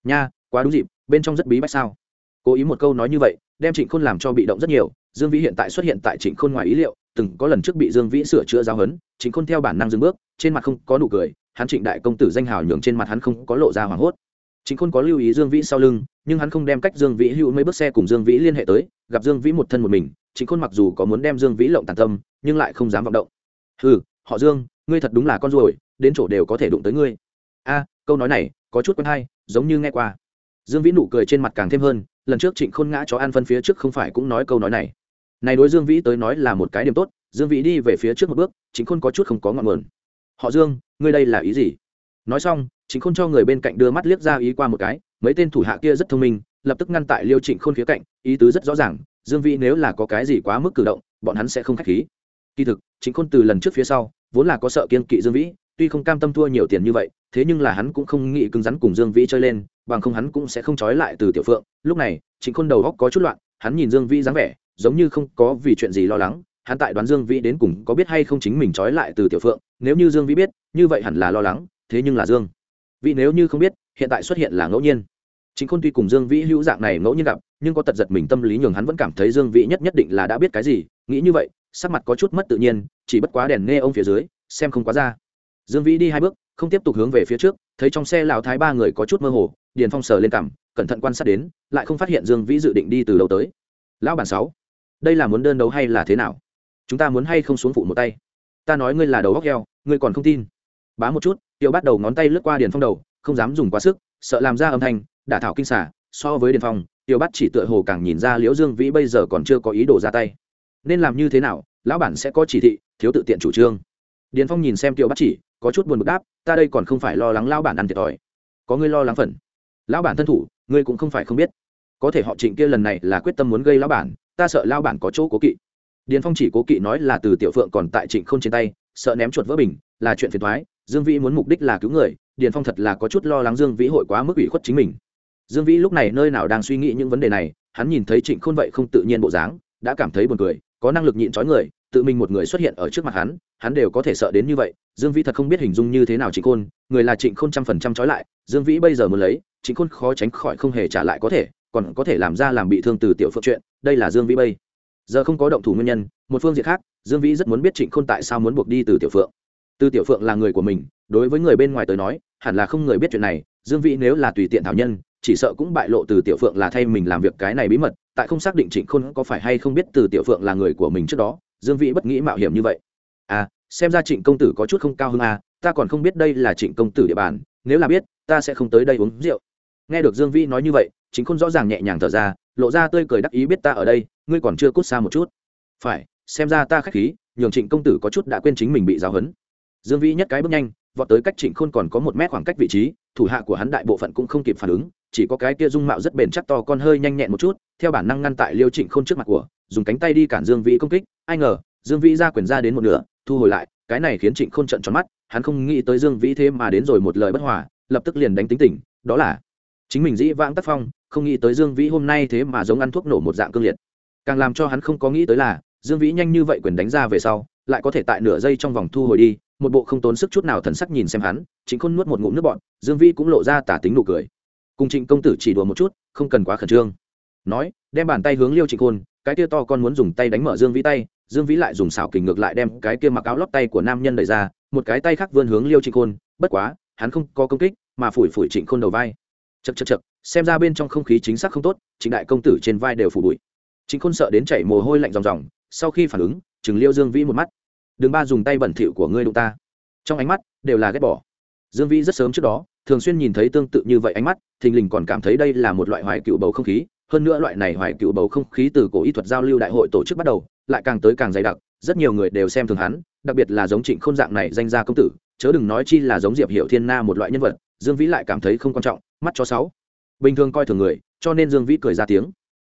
Nha, quá đúng dịp, bên trong rất bí bách sao? Cố ý một câu nói như vậy, đem trịnh khôn làm cho bị động rất nhiều, dương vĩ hiện tại xuất hiện tại trịnh khôn ngoài ý liệu, từng có lần trước bị dương vĩ sửa chữa giáo hấn trịnh khôn theo bản năng dừng bước, trên mặt không có nụ cười hắn trịnh đại công tử danh hào nhường trên mặt hắn không có lộ ra hoảng hốt. Trịnh khôn có lưu ý dương vĩ sau lưng, nhưng hắn không đem cách dương vĩ hữu mấy bước xe cùng dương vĩ liên hệ tới, gặp dương vĩ một thân một mình, trịnh khôn mặc dù có muốn đem dương vĩ lộng tàn tâm, nhưng lại không dám vọng động. Ừ họ dương, ngươi thật đúng là con ruồi, đến chỗ đều có thể đụng tới ngươi. A, câu nói này có chút quen hay, giống như nghe qua. Dương vĩ nụ cười trên mặt càng thêm hơn, lần trước trịnh khôn ngã chó ăn phân phía trước không phải cũng nói câu nói này. Này đối dương vĩ tới nói là một cái điểm tốt, dương vĩ đi về phía trước một bước, trịnh khôn có chút không có ngọn nguồn họ dương, ngươi đây là ý gì? Nói xong chính khôn cho người bên cạnh đưa mắt liếc ra ý qua một cái, mấy tên thủ hạ kia rất thông minh, lập tức ngăn tại liêu trịnh khôn phía cạnh, ý tứ rất rõ ràng, dương vĩ nếu là có cái gì quá mức cử động, bọn hắn sẽ không k h á c h khí. Kỳ thực chính khôn từ lần trước phía sau, vốn là có sợ kiên kỵ dương vĩ, tuy không cam tâm thua nhiều tiền như vậy, thế nhưng là hắn cũng không nghĩ cứng rắn cùng dương vĩ chơi lên, bằng không hắn cũng sẽ không trói lại từ tiểu phượng. Lúc này chính khôn đầu góc có chút loạn, hắn nhìn dương vĩ dáng vẻ, giống như không có vì chuyện gì lo lắng hắn tại đoán dương vĩ đến cùng có biết hay không chính mình trói lại từ tiểu phượng, nếu như dương vĩ biết, như vậy hẳn là lo lắng, thế nhưng là dương vĩ nếu như không biết, hiện tại xuất hiện là ngẫu nhiên. Chính khôn tuy cùng dương vĩ hữu dạng này ngẫu nhiên gặp, nhưng có tật giật mình tâm lý nhường hắn vẫn cảm thấy dương vĩ nhất nhất định là đã biết cái gì, nghĩ như vậy, sắc mặt có chút mất tự nhiên, chỉ bất quá đèn nghe ông phía dưới, xem không quá ra. Dương vĩ đi hai bước, không tiếp tục hướng về phía trước, thấy trong xe lão thái ba người có chút mơ hồ, điền phong sờ lên cằm, cẩn thận quan sát đến, lại không phát hiện dương vĩ dự định đi từ đầu tới. Lão bản sáu, đây là muốn đơn đấu hay là thế nào? Chúng ta muốn hay không xuống phụ một tay? Ta nói ngươi là đầu góc heo, ngươi còn không tin. Bá một chút tiêu bắt đầu ngón tay lướt qua điền phong đầu, không dám dùng quá sức, sợ làm ra âm thanh, đả thảo kinh xả, so với điền phong tiêu bắt chỉ tựa hồ càng nhìn ra liễu dương vĩ bây giờ còn chưa có ý đồ ra tay. Nên làm như thế nào, lão bản sẽ có chỉ thị, thiếu tự tiện chủ trương. Điền phong nhìn xem tiêu bắt chỉ, có chút buồn bực đáp, ta đây còn không phải lo lắng lão bản ăn thiệt thòi. Có ngươi lo lắng phần. Lão bản thân thủ, ngươi cũng không phải không biết. Có thể họ trịnh kia lần này là quyết tâm muốn gây lão bản, ta sợ lão bản có chỗ cố kỵ điền phong chỉ cố kỵ nói là từ tiểu phượng còn tại trịnh Khôn trên tay, sợ ném chuột vỡ bình, là chuyện phiền thoái dương vĩ muốn mục đích là cứu người, điền phong thật là có chút lo lắng dương vĩ hội quá mức ủy khuất chính mình. Dương vĩ lúc này nơi nào đang suy nghĩ những vấn đề này, hắn nhìn thấy trịnh khôn vậy không tự nhiên bộ dáng, đã cảm thấy buồn cười, có năng lực nhịn trói người, tự mình một người xuất hiện ở trước mặt hắn hắn đều có thể sợ đến như vậy, dương vĩ thật không biết hình dung như thế nào trịnh khôn, người là trịnh khôn trăm phần trăm trói lại, dương vĩ bây giờ muốn lấy, trịnh khôn khó tránh khỏi không hề trả lại có thể, còn có thể làm ra làm bị thương từ tiểu phượng chuyện, đây là dương vĩ bây giờ không có động thủ nguyên nhân, một phương diện khác, dương vĩ rất muốn biết trịnh khôn tại sao muốn buộc đi từ tiểu phượng. Từ tiểu phượng là người của mình, đối với người bên ngoài tới nói, hẳn là không người biết chuyện này, dương vĩ nếu là tùy tiện thảo nhân, chỉ sợ cũng bại lộ từ tiểu phượng là thay mình làm việc cái này bí mật, tại không xác định trịnh khôn có phải hay không biết từ tiểu phượng là người của mình trước đó, dương vĩ bất nghĩ mạo hiểm như vậy. À xem ra trịnh công tử có chút không cao hơn à ta còn không biết đây là trịnh công tử địa bàn, nếu là biết, ta sẽ không tới đây uống rượu. Nghe được dương vĩ nói như vậy chính khôn rõ ràng nhẹ nhàng thở ra lộ ra tươi cười đắc ý biết ta ở đây, ngươi còn chưa cút xa một chút. Phải, xem ra ta k h á c h khí, nhường trịnh công tử có chút đã quên chính mình bị giáo hấn dương vĩ nhất cái bước nhanh, vọt tới cách trịnh khôn còn có một mét khoảng cách vị trí, thủ hạ của hắn đại bộ phận cũng không kịp phản ứng, chỉ có cái kia dung mạo rất bền chắc to con hơi nhanh nhẹn một chút, theo bản năng ngăn tại liêu trịnh khôn trước mặt của, dùng cánh tay đi cản dương vĩ công kích, ai ngờ, dương vĩ ra quyền ra đến một nửa, thu hồi lại, cái này khiến trịnh khôn trận tròn mắt, hắn không nghĩ tới dương vĩ thế mà đến rồi một lời bất hòa, lập tức liền đánh tính tình, đó là chính mình dĩ vãng tác phong, không nghĩ tới dương vĩ hôm nay thế mà giống ăn thuốc nổ một dạng cương liệt. Càng làm cho hắn không có nghĩ tới là, dương vĩ nhanh như vậy quyền đánh ra về sau, lại có thể tại nửa giây trong vòng thu hồi đi, một bộ không tốn sức chút nào thần sắc nhìn xem hắn, chính khôn nuốt một ngụm nước bọn dương vĩ cũng lộ ra tả tính nụ cười. Cùng trịnh công tử chỉ đùa một chút, không cần quá khẩn trương. Nói, đem bàn tay hướng liêu trịnh khôn, cái kia to con muốn dùng tay đánh mở dương vĩ tay, dương vĩ lại dùng xảo kình ngược lại đem cái kia mặc áo lót tay của nam nhân đẩy ra, một cái tay khác vươn hướng liêu trịnh khôn, bất quá, hắn không có công kích, mà phủi phủi trịnh khôn đầu vai chật chật chật, xem ra bên trong không khí chính xác không tốt, trịnh đại công tử trên vai đều phủ bụi. Trịnh khôn sợ đến chảy mồ hôi lạnh ròng ròng, sau khi phản ứng chừng liêu dương vĩ một mắt. Đừng ba dùng tay bẩn thỉu của ngươi đụng ta. Trong ánh mắt đều là ghét bỏ. Dương vĩ rất sớm trước đó, thường xuyên nhìn thấy tương tự như vậy ánh mắt, thình lình còn cảm thấy đây là một loại hoài cựu bầu không khí. Hơn nữa loại này hoài cựu bầu không khí từ cổ y thuật giao lưu đại hội tổ chức bắt đầu, lại càng tới càng dày đặc, rất nhiều người đều xem thường hắn, đặc biệt là giống trịnh khôn dạng này danh gia công tử, chớ đừng nói chi là giống diệp hiệu thiên na một loại nhân vật, dương vĩ lại cảm thấy không quan trọng mắt cho sáu. Bình thường coi thường người, cho nên dương vĩ cười ra tiếng.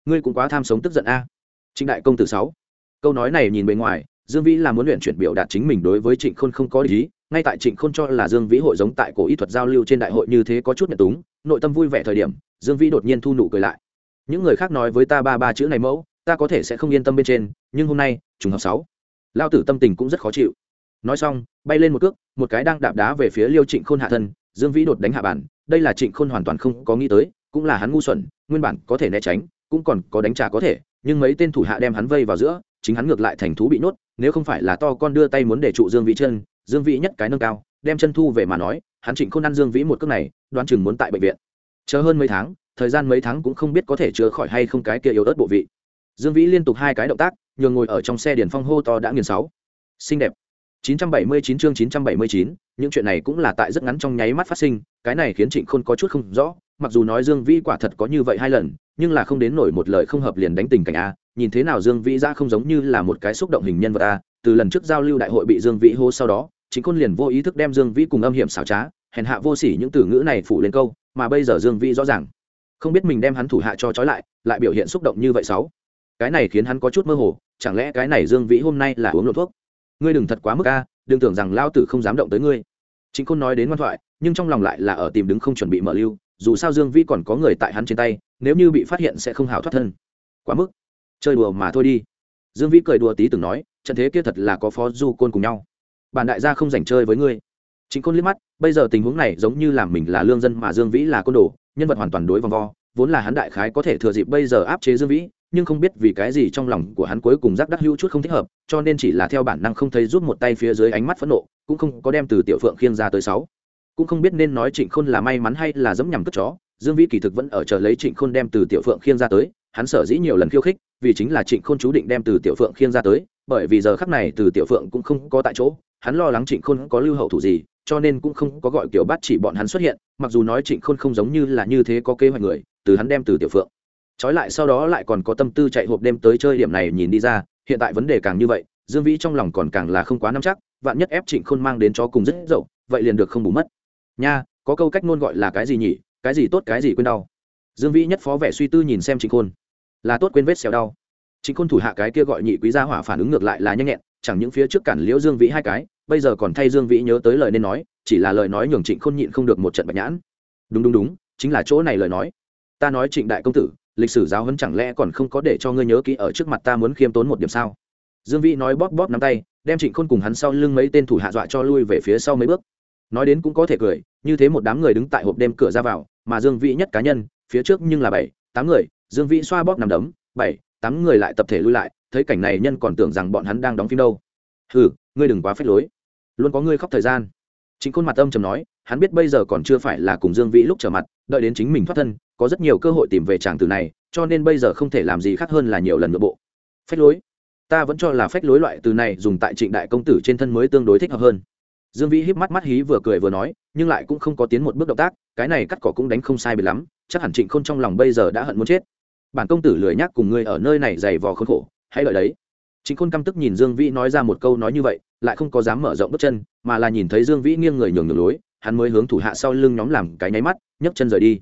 Ngươi cũng quá tham sống tức giận a. Trịnh đại công tử sáu. Câu nói này nhìn bề ngoài, dương vĩ là muốn luyện chuyển biểu đạt chính mình đối với trịnh khôn không có ý ngay tại trịnh khôn cho là dương vĩ hội giống tại cổ y thuật giao lưu trên đại hội như thế có chút nhận túng, nội tâm vui vẻ thời điểm, dương vĩ đột nhiên thu nụ cười lại. Những người khác nói với ta ba ba chữ này mẫu, ta có thể sẽ không yên tâm bên trên, nhưng hôm nay, trùng hợp sáu. Lao tử tâm tình cũng rất khó chịu. Nói xong, bay lên một cước, một cái đang đạp đá về phía liêu trịnh khôn hạ thân, dương vĩ đột đánh hạ bản đây là trịnh khôn hoàn toàn không có nghĩ tới, cũng là hắn ngu xuẩn, nguyên bản có thể né tránh, cũng còn có đánh trả có thể, nhưng mấy tên thủ hạ đem hắn vây vào giữa, chính hắn ngược lại thành thú bị nhốt, nếu không phải là to con đưa tay muốn để trụ dương vĩ chân, dương vĩ nhất cái nâng cao, đem chân thu về mà nói, hắn trịnh khôn ăn dương vĩ một cước này, đoán chừng muốn tại bệnh viện. Chờ hơn mấy tháng, thời gian mấy tháng cũng không biết có thể chữa khỏi hay không cái kia yếu ớt bộ vị. Dương vĩ liên tục hai cái động tác, nhường ngồi ở trong xe điền phong hô to đã nghiền sáu. Xinh đẹp. 979 chương 979, những chuyện này cũng là tại rất ngắn trong nháy mắt phát sinh, cái này khiến Trịnh Khôn có chút không rõ, mặc dù nói Dương Vĩ quả thật có như vậy hai lần, nhưng là không đến nổi một lời không hợp liền đánh tình cảnh a, nhìn thế nào Dương Vĩ ra không giống như là một cái xúc động hình nhân vật a, từ lần trước giao lưu đại hội bị Dương Vĩ hô sau đó, Trịnh Khôn liền vô ý thức đem Dương Vĩ cùng âm hiểm xảo trá, hèn hạ vô sỉ những từ ngữ này phủ lên câu, mà bây giờ Dương Vĩ rõ ràng, không biết mình đem hắn thủ hạ cho trói lại, lại biểu hiện xúc động như vậy sáu. Cái này khiến hắn có chút mơ hồ, chẳng lẽ cái này Dương Vĩ hôm nay là uống lộn thuốc? Ngươi đừng thật quá mức a, đừng tưởng rằng lao tử không dám động tới ngươi. Chính khôn nói đến ngoan thoại, nhưng trong lòng lại là ở tìm đứng không chuẩn bị mở lưu, dù sao dương vĩ còn có người tại hắn trên tay, nếu như bị phát hiện sẽ không hào thoát thân. Quá mức. Chơi đùa mà thôi đi. Dương vĩ cười đùa tí từng nói, trận thế kia thật là có phó du côn cùng nhau. Bản đại gia không dành chơi với ngươi. Chính khôn liếc mắt, bây giờ tình huống này giống như làm mình là lương dân mà dương vĩ là côn đồ, nhân vật hoàn toàn đối vòng vo, vốn là hắn đại khái có thể thừa dịp bây giờ áp chế dương vĩ nhưng không biết vì cái gì trong lòng của hắn cuối cùng giác đắc hữu chút không thích hợp, cho nên chỉ là theo bản năng không thấy rút một tay phía dưới ánh mắt phẫn nộ, cũng không có đem từ tiểu phượng khiêng ra tới sáu. Cũng không biết nên nói trịnh khôn là may mắn hay là dẫm nhằm cất chó, dương vĩ kỳ thực vẫn ở chờ lấy trịnh khôn đem từ tiểu phượng khiêng ra tới, hắn sở dĩ nhiều lần khiêu khích, vì chính là trịnh khôn chú định đem từ tiểu phượng khiêng ra tới, bởi vì giờ khắc này từ tiểu phượng cũng không có tại chỗ, hắn lo lắng trịnh khôn có lưu hậu thủ gì, cho nên cũng không có gọi kiểu bắt chỉ bọn hắn xuất hiện, mặc dù nói trịnh khôn không giống như là như thế có kế hoạch người, từ hắn đem từ tiểu phượng trói lại sau đó lại còn có tâm tư chạy hộp đêm tới chơi điểm này nhìn đi ra hiện tại vấn đề càng như vậy dương vĩ trong lòng còn càng là không quá nắm chắc vạn nhất ép trịnh khôn mang đến cho cùng rất dậu vậy liền được không bù mất. Nha có câu cách ngôn gọi là cái gì nhỉ? Cái gì tốt cái gì quên đau. Dương vĩ nhất phó vẻ suy tư nhìn xem trịnh khôn. Là tốt quên vết xẻo đau. Trịnh khôn thủ hạ cái kia gọi nhị quý gia hỏa phản ứng ngược lại là nhanh nhẹn chẳng những phía trước cản liễu dương vĩ hai cái bây giờ còn thay dương vĩ nhớ tới lời nên nói chỉ là lời nói nhường trịnh khôn nhịn không được một trận bạch nhãn. Đúng đúng đúng chính là chỗ này lời nói. Ta nói trịnh đại công tử lịch sử giáo huấn chẳng lẽ còn không có để cho ngươi nhớ kỹ ở trước mặt ta muốn khiêm tốn một điểm sao? Dương vĩ nói bóp bóp nắm tay, đem trịnh khôn cùng hắn sau lưng mấy tên thủ hạ dọa cho lui về phía sau mấy bước. Nói đến cũng có thể cười, như thế một đám người đứng tại hộp đêm cửa ra vào, mà dương vĩ nhất cá nhân, phía trước nhưng là bảy, tám người, dương vĩ xoa bóp nằm đấm, bảy, tám người lại tập thể lui lại, thấy cảnh này nhân còn tưởng rằng bọn hắn đang đóng phim đâu. Hừ, ngươi đừng quá phép lối. Luôn có ngươi khóc thời gian. Chính khuôn mặt âm trầm nói, hắn biết bây giờ còn chưa phải là cùng dương vĩ lúc trở mặt, đợi đến chính mình thoát thân có rất nhiều cơ hội tìm về chàng tử này, cho nên bây giờ không thể làm gì khác hơn là nhiều lần nội bộ. Phách lối. Ta vẫn cho là phách lối loại từ này dùng tại trịnh đại công tử trên thân mới tương đối thích hợp hơn. Dương vĩ híp mắt mắt hí vừa cười vừa nói, nhưng lại cũng không có tiến một bước động tác, cái này cắt cỏ cũng đánh không sai biệt lắm, chắc hẳn trịnh khôn trong lòng bây giờ đã hận muốn chết. Bản công tử lười nhác cùng ngươi ở nơi này dày vò khốn khổ, hãy lợi đấy. Trịnh khôn căm tức nhìn dương vĩ nói ra một câu nói như vậy, lại không có dám mở rộng bước chân, mà là nhìn thấy dương vĩ nghiêng người nhường nhường lối, hắn mới hướng thủ hạ sau lưng nhóm làm cái nháy mắt, nhấc chân rời đi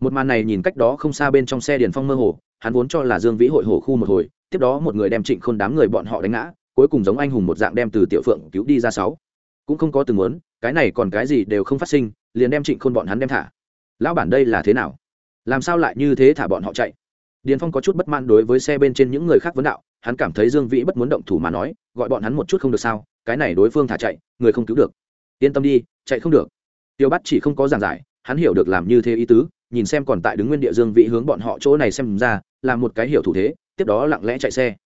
một màn này nhìn cách đó không xa bên trong xe điền phong mơ hồ, hắn vốn cho là dương vĩ hội hồ khu một hồi, tiếp đó một người đem trịnh khôn đám người bọn họ đánh ngã, cuối cùng giống anh hùng một dạng đem từ tiểu phượng cứu đi ra sáu. Cũng không có từng muốn, cái này còn cái gì đều không phát sinh, liền đem trịnh khôn bọn hắn đem thả. Lão bản đây là thế nào? Làm sao lại như thế thả bọn họ chạy? Điền phong có chút bất mãn đối với xe bên trên những người khác vấn đạo, hắn cảm thấy dương vĩ bất muốn động thủ mà nói, gọi bọn hắn một chút không được sao, cái này đối phương thả chạy, người không cứu được. Yên tâm đi, chạy không được. Tiêu bắt chỉ không có giảng giải hắn hiểu được làm như thế ý tứ, nhìn xem còn tại đứng nguyên địa dương vĩ hướng bọn họ chỗ này xem ra, là một cái hiểu thủ thế, tiếp đó lặng lẽ chạy xe.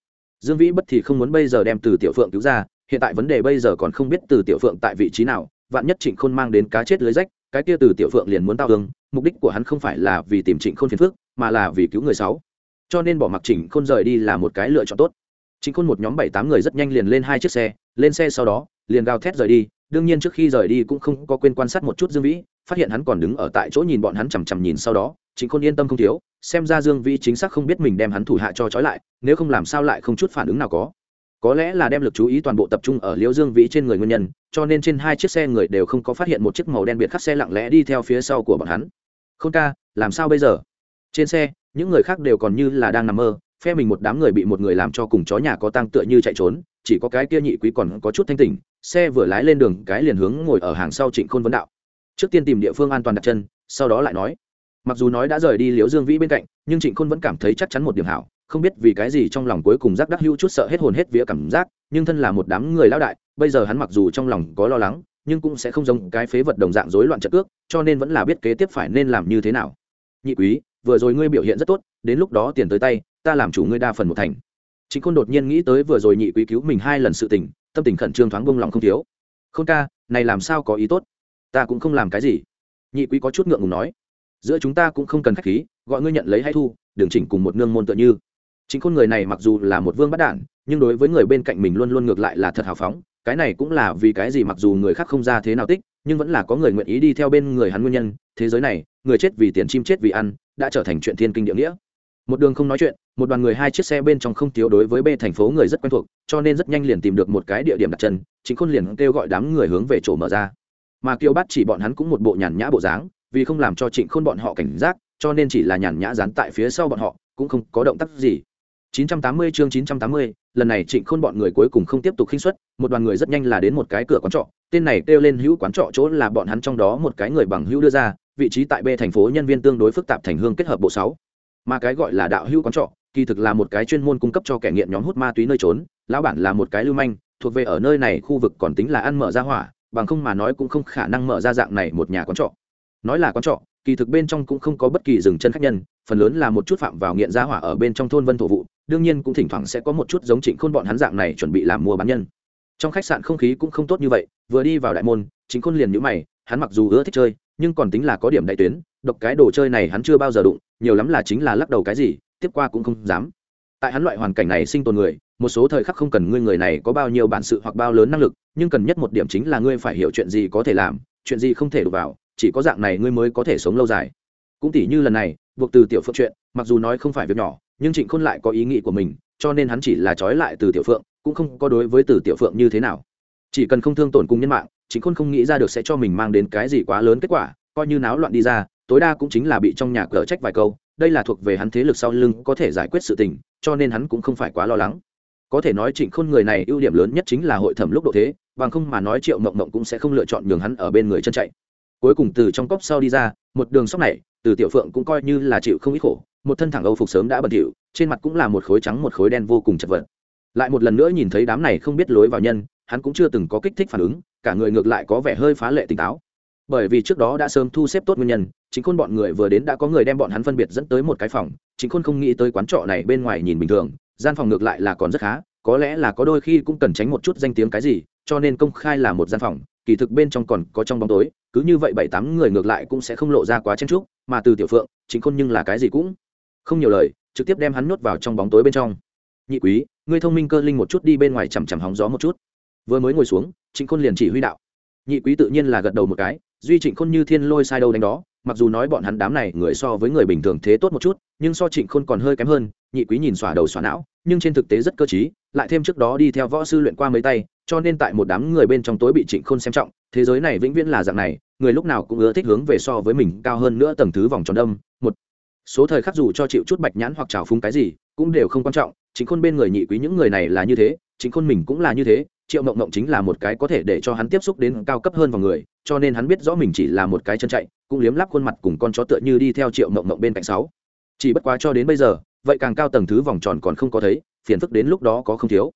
Dương vĩ bất thì không muốn bây giờ đem từ tiểu phượng cứu ra, hiện tại vấn đề bây giờ còn không biết từ tiểu phượng tại vị trí nào, vạn nhất trịnh khôn mang đến cá chết lưới rách, cái kia từ tiểu phượng liền muốn tao hương, mục đích của hắn không phải là vì tìm trịnh khôn phiền phước mà là vì cứu người sáu. Cho nên bỏ mặc trịnh khôn rời đi là một cái lựa chọn tốt. Trịnh khôn một nhóm bảy tám người rất nhanh liền lên hai chiếc xe, lên xe sau đó, liền gào thét rời đi đương nhiên trước khi rời đi cũng không có quên quan sát một chút dương vĩ, phát hiện hắn còn đứng ở tại chỗ nhìn bọn hắn chằm chằm nhìn sau đó chính khôn yên tâm không thiếu, xem ra dương vĩ chính xác không biết mình đem hắn thủ hạ cho trói lại, nếu không làm sao lại không chút phản ứng nào có. Có lẽ là đem lực chú ý toàn bộ tập trung ở liễu dương vĩ trên người nguyên nhân, cho nên trên hai chiếc xe người đều không có phát hiện một chiếc màu đen biệt khắc xe lặng lẽ đi theo phía sau của bọn hắn. Không ca, làm sao bây giờ? Trên xe, những người khác đều còn như là đang nằm mơ phe mình một đám người bị một người làm cho cùng chó nhà có tăng tựa như chạy trốn, chỉ có cái kia nhị quý còn có chút thanh tỉnh, xe vừa lái lên đường cái liền hướng ngồi ở hàng sau trịnh khôn vấn đạo. Trước tiên tìm địa phương an toàn đặt chân, sau đó lại nói. Mặc dù nói đã rời đi liễu dương vĩ bên cạnh, nhưng trịnh khôn vẫn cảm thấy chắc chắn một điểm hảo, không biết vì cái gì trong lòng cuối cùng giác đắc hữu chút sợ hết hồn hết vía cảm giác, nhưng thân là một đám người lão đại, bây giờ hắn mặc dù trong lòng có lo lắng, nhưng cũng sẽ không giống cái phế vật đồng dạng rối loạn trận cước, cho nên vẫn là biết kế tiếp phải nên làm như thế nào. Nhị quý, vừa rồi ngươi biểu hiện rất tốt, đến lúc đó tiền tới tay ta làm chủ ngươi đa phần một thành. Chính khôn đột nhiên nghĩ tới vừa rồi nhị quý cứu mình hai lần sự tình, tâm tình khẩn trương thoáng bông lòng không thiếu. Khôn ca, này làm sao có ý tốt? Ta cũng không làm cái gì. Nhị quý có chút ngượng ngùng nói. Giữa chúng ta cũng không cần khách khí, gọi ngươi nhận lấy hay thu đường chỉnh cùng một nương môn tựa như. Chính khôn người này mặc dù là một vương bắt đản, nhưng đối với người bên cạnh mình luôn luôn ngược lại là thật hào phóng, cái này cũng là vì cái gì mặc dù người khác không ra thế nào tích, nhưng vẫn là có người nguyện ý đi theo bên người hắn nguyên nhân, thế giới này, người chết vì tiền, chim chết vì ăn, đã trở thành chuyện thiên kinh địa nghĩa một đường không nói chuyện một đoàn người hai chiếc xe bên trong không thiếu đối với b thành phố người rất quen thuộc cho nên rất nhanh liền tìm được một cái địa điểm đặt chân chính khôn liền kêu gọi đám người hướng về chỗ mở ra mà kiều bắt chỉ bọn hắn cũng một bộ nhàn nhã bộ dáng vì không làm cho trịnh khôn bọn họ cảnh giác cho nên chỉ là nhàn nhã dán tại phía sau bọn họ cũng không có động tác gì 980 chương 980, lần này Trịnh Khôn bọn người cuối cùng không tiếp tục khinh suất, một đoàn người rất nhanh là đến một cái cửa quán trọ, tên này kêu lên hữu quán trọ chỗ là bọn hắn trong đó một cái người bằng hữu đưa ra, vị trí tại B thành phố nhân viên tương đối phức tạp thành hương kết hợp bộ 6. Mà cái gọi là đạo hữu quán trọ, kỳ thực là một cái chuyên môn cung cấp cho kẻ nghiện nhóm hút ma túy nơi trốn, lão bản là một cái lưu manh, thuộc về ở nơi này khu vực còn tính là ăn mở ra hỏa, bằng không mà nói cũng không khả năng mở ra dạng này một nhà quán trọ. Nói là quán trọ, kỳ thực bên trong cũng không có bất kỳ dừng chân khách nhân, phần lớn là một chút phạm vào nghiện gia hỏa ở bên trong thôn Vân thổ vụ, đương nhiên cũng thỉnh thoảng sẽ có một chút giống trịnh khôn bọn hắn dạng này chuẩn bị làm mua bán nhân trong khách sạn không khí cũng không tốt như vậy vừa đi vào đại môn chính khôn liền nhữ mày hắn mặc dù ưa thích chơi nhưng còn tính là có điểm đại tuyến, độc cái đồ chơi này hắn chưa bao giờ đụng, nhiều lắm là chính là lắc đầu cái gì, tiếp qua cũng không dám. Tại hắn loại hoàn cảnh này sinh tồn người, một số thời khắc không cần ngươi người này có bao nhiêu bản sự hoặc bao lớn năng lực, nhưng cần nhất một điểm chính là ngươi phải hiểu chuyện gì có thể làm, chuyện gì không thể đụng vào, chỉ có dạng này ngươi mới có thể sống lâu dài. Cũng tỉ như lần này, buộc từ tiểu phượng chuyện, mặc dù nói không phải việc nhỏ, nhưng trịnh khôn lại có ý nghĩ của mình, cho nên hắn chỉ là trói lại từ tiểu phượng, cũng không có đối với từ tiểu phượng như thế nào. Chỉ cần không thương tổn cùng nhân mạng chính khôn không nghĩ ra được sẽ cho mình mang đến cái gì quá lớn kết quả, coi như náo loạn đi ra, tối đa cũng chính là bị trong nhà cờ trách vài câu, đây là thuộc về hắn thế lực sau lưng có thể giải quyết sự tình, cho nên hắn cũng không phải quá lo lắng. Có thể nói trịnh khôn người này ưu điểm lớn nhất chính là hội thẩm lúc độ thế, bằng không mà nói triệu mộng mộng cũng sẽ không lựa chọn nhường hắn ở bên người chân chạy. Cuối cùng từ trong cốc sau đi ra, một đường sóc này, từ tiểu phượng cũng coi như là chịu không ít khổ, một thân thẳng âu phục sớm đã bẩn thỉu, trên mặt cũng là một khối trắng một khối đen vô cùng chật vật. Lại một lần nữa nhìn thấy đám này không biết lối vào nhân hắn cũng chưa từng có kích thích phản ứng, cả người ngược lại có vẻ hơi phá lệ tỉnh táo. Bởi vì trước đó đã sớm thu xếp tốt nguyên nhân, chính khôn bọn người vừa đến đã có người đem bọn hắn phân biệt dẫn tới một cái phòng, chính khôn không nghĩ tới quán trọ này bên ngoài nhìn bình thường, gian phòng ngược lại là còn rất khá, có lẽ là có đôi khi cũng cần tránh một chút danh tiếng cái gì, cho nên công khai là một gian phòng, kỳ thực bên trong còn có trong bóng tối, cứ như vậy bảy tám người ngược lại cũng sẽ không lộ ra quá chen trúc mà từ tiểu phượng, chính khôn nhưng là cái gì cũng không nhiều lời, trực tiếp đem hắn nhốt vào trong bóng tối bên trong. Nhị quý, ngươi thông minh cơ linh một chút đi bên ngoài chằm chằm hóng gió một chút vừa mới ngồi xuống trịnh khôn liền chỉ huy đạo. Nhị quý tự nhiên là gật đầu một cái duy trịnh khôn như thiên lôi sai đâu đánh đó mặc dù nói bọn hắn đám này người so với người bình thường thế tốt một chút nhưng so trịnh khôn còn hơi kém hơn nhị quý nhìn xỏa đầu xỏa não nhưng trên thực tế rất cơ t lại thêm trước đó đi theo võ sư luyện qua mấy tay cho nên tại một đám người bên trong tối bị trịnh khôn xem trọng thế giới này vĩnh viễn là dạng này người lúc nào cũng ưa thích hướng về so với mình cao hơn nữa tầng thứ vòng tròn đâm, một. Số thời khắc dù cho chịu chút bạch nhãn hoặc trào phúng cái gì cũng đều không quan trọng chính khôn bên người nhị quý những người này là như thế chính khôn mình cũng là như thế triệu mộng mộng chính là một cái có thể để cho hắn tiếp xúc đến cao cấp hơn vào người, cho nên hắn biết rõ mình chỉ là một cái chân chạy, cũng liếm lắp khuôn mặt cùng con chó tựa như đi theo triệu mộng mộng bên cạnh sáu. Chỉ bất quá cho đến bây giờ, vậy càng cao tầng thứ vòng tròn còn không có thấy, phiền phức đến lúc đó có không thiếu.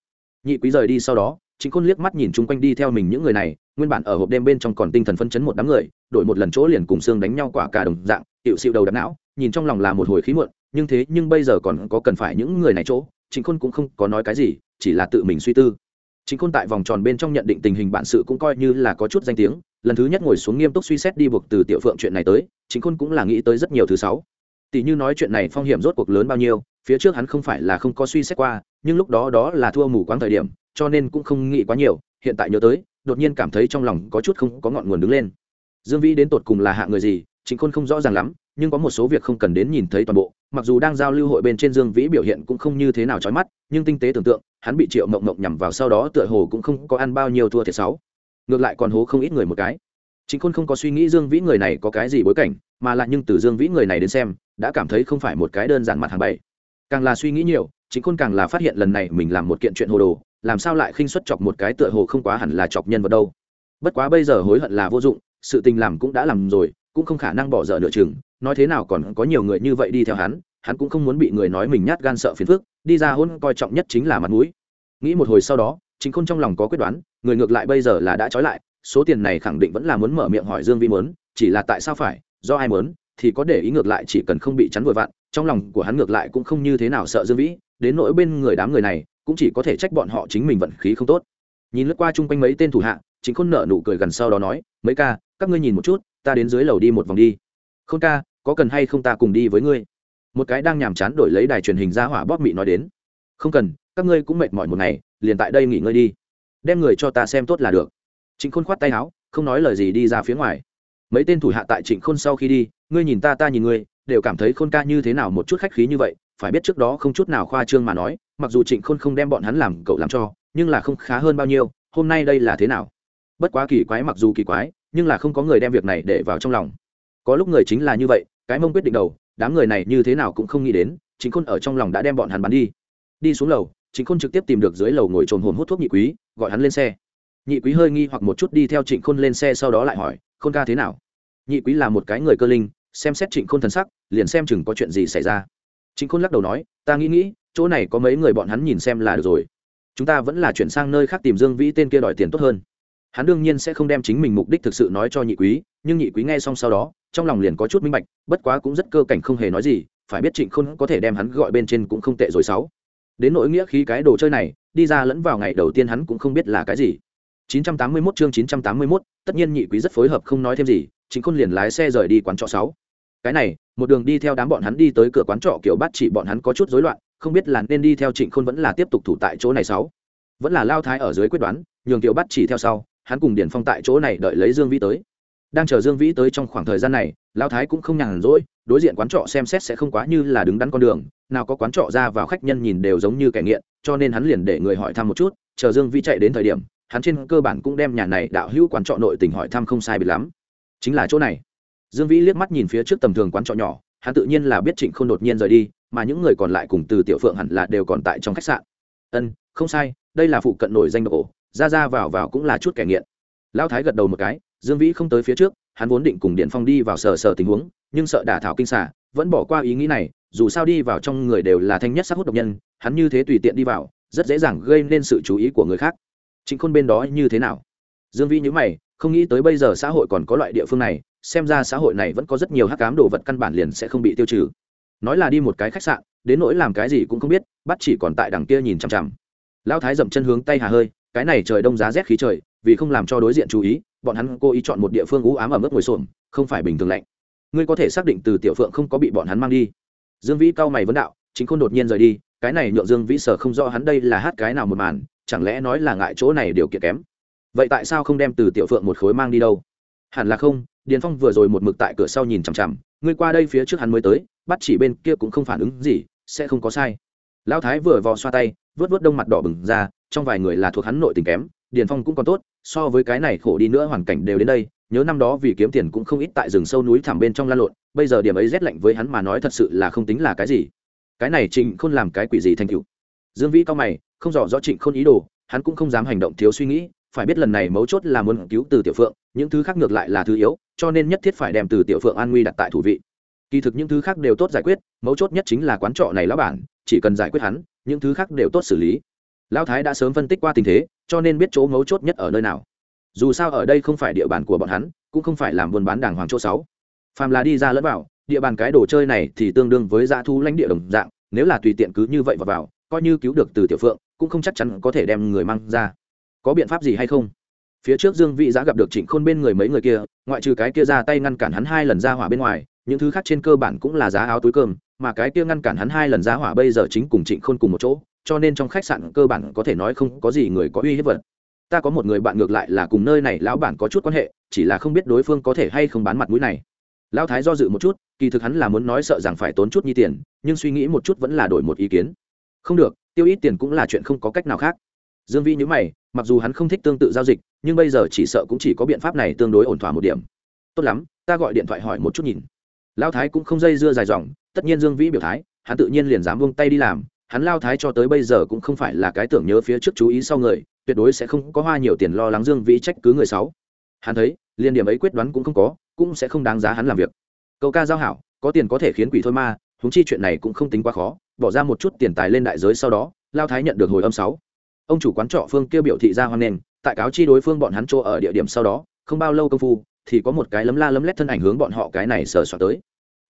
Nhị quý rời đi sau đó chính khôn liếc mắt nhìn chung quanh đi theo mình những người này, nguyên bản ở hộp đêm bên trong còn tinh thần phân chấn một đám người, đổi một lần chỗ liền cùng xương đánh nhau quả cả đồng dạng hiệu xịu đầu đập não, nhìn trong lòng là một hồi khí muộn, nhưng thế nhưng bây giờ còn có cần phải những người này chỗ chính khôn cũng không có nói cái gì, chỉ là tự mình suy tư chính khôn tại vòng tròn bên trong nhận định tình hình bản sự cũng coi như là có chút danh tiếng, lần thứ nhất ngồi xuống nghiêm túc suy xét đi buộc từ tiểu phượng chuyện này tới chính khôn cũng là nghĩ tới rất nhiều thứ sáu. Tỷ như nói chuyện này phong hiểm rốt cuộc lớn bao nhiêu, phía trước hắn không phải là không có suy xét qua, nhưng lúc đó đó là thua mù quáng thời điểm, cho nên cũng không nghĩ quá nhiều, hiện tại nhớ tới, đột nhiên cảm thấy trong lòng có chút không có ngọn nguồn đứng lên. Dương vĩ đến tột cùng là hạ người gì Trịnh khôn không rõ ràng lắm, nhưng có một số việc không cần đến nhìn thấy toàn bộ, mặc dù đang giao lưu hội bên trên dương vĩ biểu hiện cũng không như thế nào chói mắt, nhưng tinh tế tưởng tượng, hắn bị triệu mộng mộng nhằm vào sau đó tựa hồ cũng không có ăn bao nhiêu thua thiệt sáu ngược lại còn hố không ít người một cái. Trịnh khôn không có suy nghĩ dương vĩ người này có cái gì bối cảnh, mà lại nhưng từ dương vĩ người này đến xem, đã cảm thấy không phải một cái đơn giản mặt hàng bảy càng là suy nghĩ nhiều Trịnh khôn càng là phát hiện lần này mình làm một kiện chuyện hồ đồ, làm sao lại khinh suất chọc một cái tựa hồ không quá hẳn là chọc nhân vật đâu. Bất quá bây giờ hối hận là vô dụng, sự tình làm cũng đã làm rồi cũng không khả năng bỏ dở nửa chừng, nói thế nào còn có nhiều người như vậy đi theo hắn hắn cũng không muốn bị người nói mình nhát gan sợ phiền phức, đi ra hôn coi trọng nhất chính là mặt mũi. Nghĩ một hồi sau đó, chính khôn trong lòng có quyết đoán, người ngược lại bây giờ là đã trói lại, số tiền này khẳng định vẫn là muốn mở miệng hỏi dương vi muốn, chỉ là tại sao phải, do ai muốn, thì có để ý ngược lại chỉ cần không bị chắn vội vặn, trong lòng của hắn ngược lại cũng không như thế nào sợ dương vĩ đến nỗi bên người đám người này, cũng chỉ có thể trách bọn họ chính mình vận khí không tốt. Nhìn lướt qua chung quanh mấy tên thủ hạ, chính khôn nợ nụ cười gần sau đó nói, mấy ca, các ngươi nhìn một chút ta đến dưới lầu đi một vòng đi. Khôn ca, có cần hay không ta cùng đi với ngươi? Một cái đang nhàm chán đổi lấy đài truyền hình ra hỏa bóp mị nói đến. Không cần, các ngươi cũng mệt mỏi một ngày, liền tại đây nghỉ ngơi đi. Đem người cho ta xem tốt là được. Trịnh khôn khoát tay áo, không nói lời gì đi ra phía ngoài. Mấy tên thủ hạ tại trịnh khôn sau khi đi, ngươi nhìn ta ta nhìn ngươi, đều cảm thấy khôn ca như thế nào một chút khách khí như vậy, phải biết trước đó không chút nào khoa trương mà nói, mặc dù trịnh khôn không đem bọn hắn làm cậu làm cho, nhưng là không khá hơn bao nhiêu, hôm nay đây là thế nào? Bất quá kỳ quái mặc dù kỳ quái nhưng là không có người đem việc này để vào trong lòng. Có lúc người chính là như vậy, cái mông quyết định đầu, đám người này như thế nào cũng không nghĩ đến, chính khôn ở trong lòng đã đem bọn hắn bắn đi. Đi xuống lầu, chính khôn trực tiếp tìm được dưới lầu ngồi trồn hồn hút thuốc nhị quý, gọi hắn lên xe. Nhị quý hơi nghi hoặc một chút đi theo trịnh khôn lên xe sau đó lại hỏi, khôn ca thế nào? Nhị quý là một cái người cơ linh, xem xét trịnh khôn thần sắc, liền xem chừng có chuyện gì xảy ra. Trịnh khôn lắc đầu nói, ta nghĩ nghĩ, chỗ này có mấy người bọn hắn nhìn xem là được rồi. Chúng ta vẫn là chuyển sang nơi khác tìm dương vĩ tên kia đòi tiền tốt hơn hắn đương nhiên sẽ không đem chính mình mục đích thực sự nói cho nhị quý nhưng nhị quý nghe xong sau đó trong lòng liền có chút minh bạch bất quá cũng rất cơ cảnh không hề nói gì phải biết trịnh khôn có thể đem hắn gọi bên trên cũng không tệ rồi sáu. Đến nỗi nghĩa khí cái đồ chơi này đi ra lẫn vào ngày đầu tiên hắn cũng không biết là cái gì. 981 chương 981, tất nhiên nhị quý rất phối hợp không nói thêm gì trịnh khôn liền lái xe rời đi quán trọ sáu. cái này một đường đi theo đám bọn hắn đi tới cửa quán trọ kiểu bắt chỉ bọn hắn có chút rối loạn không biết là nên đi theo trịnh khôn vẫn là tiếp tục thủ tại chỗ này sáu. Vẫn là lao thái ở dưới quyết đoán nhường tiểu bắt chỉ theo sau hắn cùng điển phong tại chỗ này đợi lấy dương vĩ tới. Đang chờ dương vĩ tới trong khoảng thời gian này lao thái cũng không nhàn rỗi, đối diện quán trọ xem xét sẽ không quá như là đứng đắn con đường, nào có quán trọ ra vào khách nhân nhìn đều giống như kẻ nghiện, cho nên hắn liền để người hỏi thăm một chút, chờ dương vĩ chạy đến thời điểm, hắn trên cơ bản cũng đem nhà này đạo hữu quán trọ nội tình hỏi thăm không sai bị lắm. Chính là chỗ này. Dương vĩ liếc mắt nhìn phía trước tầm thường quán trọ nhỏ, hắn tự nhiên là biết trịnh không đột nhiên rời đi, mà những người còn lại cùng từ tiểu phượng hẳn là đều còn tại trong khách sạn. Ân, không sai, đây là phụ cận nổi danh độ ra ra vào vào cũng là chút kẻ nghiện. Lão thái gật đầu một cái, dương vĩ không tới phía trước, hắn vốn định cùng điện phong đi vào sờ sờ tình huống, nhưng sợ đả thảo kinh xả, vẫn bỏ qua ý nghĩ này, dù sao đi vào trong người đều là thanh nhất sắc hút độc nhân, hắn như thế tùy tiện đi vào, rất dễ dàng gây nên sự chú ý của người khác. Chính khôn bên đó như thế nào? Dương vĩ nhữ mày, không nghĩ tới bây giờ xã hội còn có loại địa phương này, xem ra xã hội này vẫn có rất nhiều hắc cám đồ vật căn bản liền sẽ không bị tiêu trừ. Nói là đi một cái khách sạn, đến nỗi làm cái gì cũng không biết, bắt chỉ còn tại đằng kia nhìn chằm chằm. Lão thái dậm chân hướng tay hà hơi cái này trời đông giá rét khí trời, vì không làm cho đối diện chú ý, bọn hắn cố ý chọn một địa phương ú ám ở mức ngồi xổm, không phải bình thường lạnh. Ngươi có thể xác định từ tiểu phượng không có bị bọn hắn mang đi. Dương vĩ cao mày vấn đạo, chính khôn đột nhiên rời đi, cái này nhượng dương vĩ sở không rõ hắn đây là hát cái nào một màn, chẳng lẽ nói là ngại chỗ này điều kiện kém. Vậy tại sao không đem từ tiểu phượng một khối mang đi đâu? Hẳn là không, điền phong vừa rồi một mực tại cửa sau nhìn chằm chằm, ngươi qua đây phía trước hắn mới tới, bắt chỉ bên kia cũng không phản ứng gì, sẽ không có sai. Lão thái vừa vò xoa tay vớt vớt đông mặt đỏ bừng ra trong vài người là thuộc hắn nội tình kém, điền phong cũng còn tốt, so với cái này khổ đi nữa hoàn cảnh đều đến đây, nhớ năm đó vì kiếm tiền cũng không ít tại rừng sâu núi thẳm bên trong lan lộn, bây giờ điểm ấy rét lạnh với hắn mà nói thật sự là không tính là cái gì. Cái này trịnh khôn làm cái quỷ gì thành cựu dương vĩ cao mày, không rõ rõ trịnh khôn ý đồ, hắn cũng không dám hành động thiếu suy nghĩ, phải biết lần này mấu chốt là muốn cứu từ tiểu phượng, những thứ khác ngược lại là thứ yếu, cho nên nhất thiết phải đem từ tiểu phượng an nguy đặt tại thủ vị. Kỳ thực những thứ khác đều tốt giải quyết, mấu chốt nhất chính là quán trọ này lão bản, chỉ cần giải quyết hắn, những thứ khác đều tốt xử lý lão thái đã sớm phân tích qua tình thế, cho nên biết chỗ mấu chốt nhất ở nơi nào. Dù sao ở đây không phải địa bàn của bọn hắn, cũng không phải làm buôn bán đàng hoàng chỗ sáu phàm là đi ra lẫn vào, địa bàn cái đồ chơi này thì tương đương với dã thu lãnh địa đồng dạng, nếu là tùy tiện cứ như vậy vào vào, coi như cứu được từ tiểu phượng, cũng không chắc chắn có thể đem người mang ra. Có biện pháp gì hay không? Phía trước dương vị giã gặp được trịnh khôn bên người mấy người kia, ngoại trừ cái kia ra tay ngăn cản hắn hai lần ra hỏa bên ngoài, những thứ khác trên cơ bản cũng là giá áo túi cơm, mà cái kia ngăn cản hắn hai lần ra hỏa bây giờ chính cùng trịnh khôn cùng một chỗ cho nên trong khách sạn cơ bản có thể nói không có gì người có uy hiếp vật. Ta có một người bạn ngược lại là cùng nơi này lão bản có chút quan hệ, chỉ là không biết đối phương có thể hay không bán mặt mũi này. Lão thái do dự một chút, kỳ thực hắn là muốn nói sợ rằng phải tốn chút nhi tiền, nhưng suy nghĩ một chút vẫn là đổi một ý kiến. Không được, tiêu ít tiền cũng là chuyện không có cách nào khác. Dương vĩ nhớ mày, mặc dù hắn không thích tương tự giao dịch, nhưng bây giờ chỉ sợ cũng chỉ có biện pháp này tương đối ổn thỏa một điểm. Tốt lắm, ta gọi điện thoại hỏi một chút nhìn. Lão thái cũng không dây dưa dài dòng, tất nhiên dương vĩ biểu thái, hắn tự nhiên liền dám vung tay đi làm hắn lao thái cho tới bây giờ cũng không phải là cái tưởng nhớ phía trước chú ý sau người, tuyệt đối sẽ không có hoa nhiều tiền lo lắng dương vĩ trách cứ người sáu hắn thấy, liên điểm ấy quyết đoán cũng không có, cũng sẽ không đáng giá hắn làm việc. Câu ca giao hảo, có tiền có thể khiến quỷ thôi ma húng chi chuyện này cũng không tính quá khó, bỏ ra một chút tiền tài lên đại giới sau đó, lao thái nhận được hồi âm sáu. Ông chủ quán trọ phương kêu biểu thị ra hoan nghênh tại cáo chi đối phương bọn hắn chỗ ở địa điểm sau đó, không bao lâu công phu, thì có một cái lấm la lấm lét thân ảnh hướng bọn họ cái này sờ soạt tới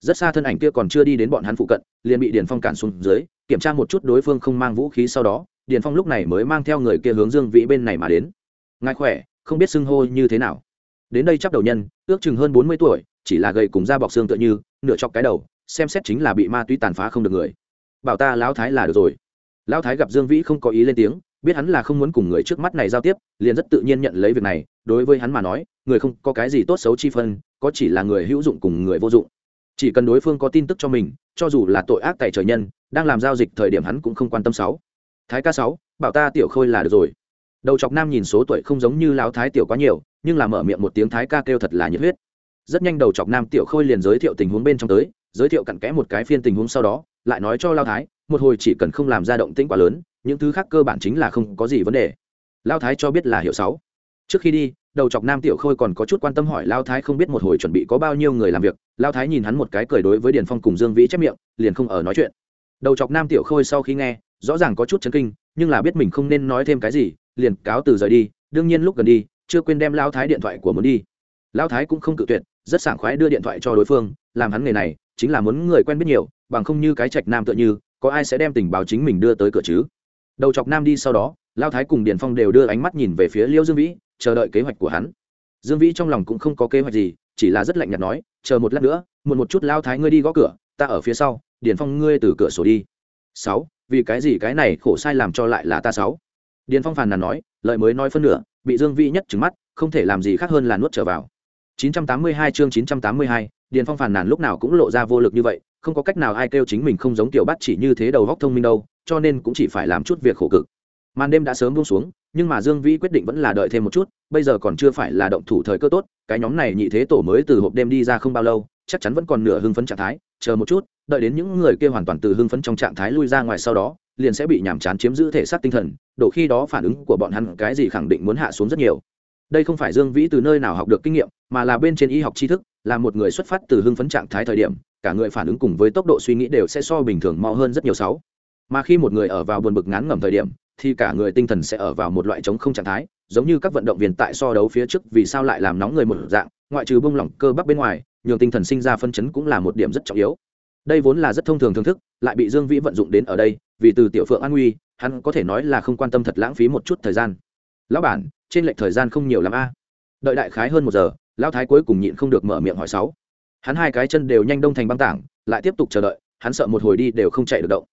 rất xa thân ảnh kia còn chưa đi đến bọn hắn phụ cận, liền bị điền phong cản xuống dưới, kiểm tra một chút đối phương không mang vũ khí sau đó, điền phong lúc này mới mang theo người kia hướng dương vĩ bên này mà đến. Ngài khỏe, không biết xưng hô như thế nào. Đến đây chắc đầu nhân, ước chừng hơn bốn mươi tuổi, chỉ là gầy cùng da bọc xương tựa như, nửa chọc cái đầu, xem xét chính là bị ma túy tàn phá không được người. Bảo ta lão thái là được rồi. Lão thái gặp dương vĩ không có ý lên tiếng, biết hắn là không muốn cùng người trước mắt này giao tiếp, liền rất tự nhiên nhận lấy việc này, đối với hắn mà nói, người không có cái gì tốt xấu chi phân, có chỉ là người hữu dụng cùng người vô dụng chỉ cần đối phương có tin tức cho mình, cho dù là tội ác tại trời nhân, đang làm giao dịch thời điểm hắn cũng không quan tâm sáu. Thái ca sáu, bảo ta tiểu khôi là được rồi. Đầu chọc nam nhìn số tuổi không giống như lão thái tiểu quá nhiều, nhưng là mở miệng một tiếng thái ca kêu thật là nhiệt huyết. Rất nhanh đầu chọc nam tiểu khôi liền giới thiệu tình huống bên trong tới, giới thiệu cặn kẽ một cái phiên tình huống sau đó, lại nói cho lao thái, một hồi chỉ cần không làm ra động tĩnh quá lớn, những thứ khác cơ bản chính là không có gì vấn đề. Lao thái cho biết là hiệu sáu trước khi đi, đầu chọc nam tiểu khôi còn có chút quan tâm hỏi lao thái không biết một hồi chuẩn bị có bao nhiêu người làm việc. Lao thái nhìn hắn một cái cười đối với điền phong cùng dương vĩ chép miệng, liền không ở nói chuyện. Đầu chọc nam tiểu khôi sau khi nghe, rõ ràng có chút chấn kinh, nhưng là biết mình không nên nói thêm cái gì, liền cáo từ rời đi. Đương nhiên lúc gần đi, chưa quên đem lao thái điện thoại của muốn đi. Lao thái cũng không cự tuyệt, rất sảng khoái đưa điện thoại cho đối phương, làm hắn nghề này, chính là muốn người quen biết nhiều, bằng không như cái trạch nam tựa như, có ai sẽ đem tình báo chính mình đưa tới cửa chứ? Đầu chọc nam đi sau đó, lao thái cùng điền phong đều đưa ánh mắt nhìn về phía liêu dương vĩ chờ đợi kế hoạch của hắn. Dương vĩ trong lòng cũng không có kế hoạch gì chỉ là rất lạnh nhạt nói chờ một lát nữa muộn một chút lao thái ngươi đi gõ cửa ta ở phía sau điền phong ngươi từ cửa sổ đi. Sáu vì cái gì cái này khổ sai làm cho lại là ta sáu? Điền phong phàn nàn nói lợi mới nói phân nửa bị dương vĩ nhất trứng mắt không thể làm gì khác hơn là nuốt trở vào. 982 chương 982, điền phong phàn nàn lúc nào cũng lộ ra vô lực như vậy không có cách nào ai kêu chính mình không giống tiểu bắt chỉ như thế đầu góc thông minh đâu cho nên cũng chỉ phải làm chút việc khổ cực. Màn đêm đã sớm buông xuống nhưng mà dương vĩ quyết định vẫn là đợi thêm một chút, bây giờ còn chưa phải là động thủ thời cơ tốt, cái nhóm này nhị thế tổ mới từ hộp đêm đi ra không bao lâu, chắc chắn vẫn còn nửa hưng phấn trạng thái, chờ một chút, đợi đến những người kia hoàn toàn từ hưng phấn trong trạng thái lui ra ngoài sau đó, liền sẽ bị nhàm chán chiếm giữ thể xác tinh thần, đổ khi đó phản ứng của bọn hắn cái gì khẳng định muốn hạ xuống rất nhiều. Đây không phải dương vĩ từ nơi nào học được kinh nghiệm, mà là bên trên y học tri thức, là một người xuất phát từ hưng phấn trạng thái thời điểm, cả người phản ứng cùng với tốc độ suy nghĩ đều sẽ so bình thường mau hơn rất nhiều sáu. Mà khi một người ở vào buồn bực ngán ngẩm thời điểm thì cả người tinh thần sẽ ở vào một loại chống không trạng thái, giống như các vận động viên tại so đấu phía trước vì sao lại làm nóng người một dạng, ngoại trừ bông lỏng cơ bắp bên ngoài, nhường tinh thần sinh ra phân chấn cũng là một điểm rất trọng yếu. Đây vốn là rất thông thường thưởng thức, lại bị dương vĩ vận dụng đến ở đây, vì từ tiểu phượng an nguy, hắn có thể nói là không quan tâm thật lãng phí một chút thời gian. Lão bản, trên lệch thời gian không nhiều l a. Đợi đại khái hơn một giờ, lão thái cuối cùng nhịn không được mở miệng hỏi sáu. Hắn hai cái chân đều nhanh đông thành băng tảng, lại tiếp tục chờ đợi, hắn sợ một hồi đi đều không chạy được động.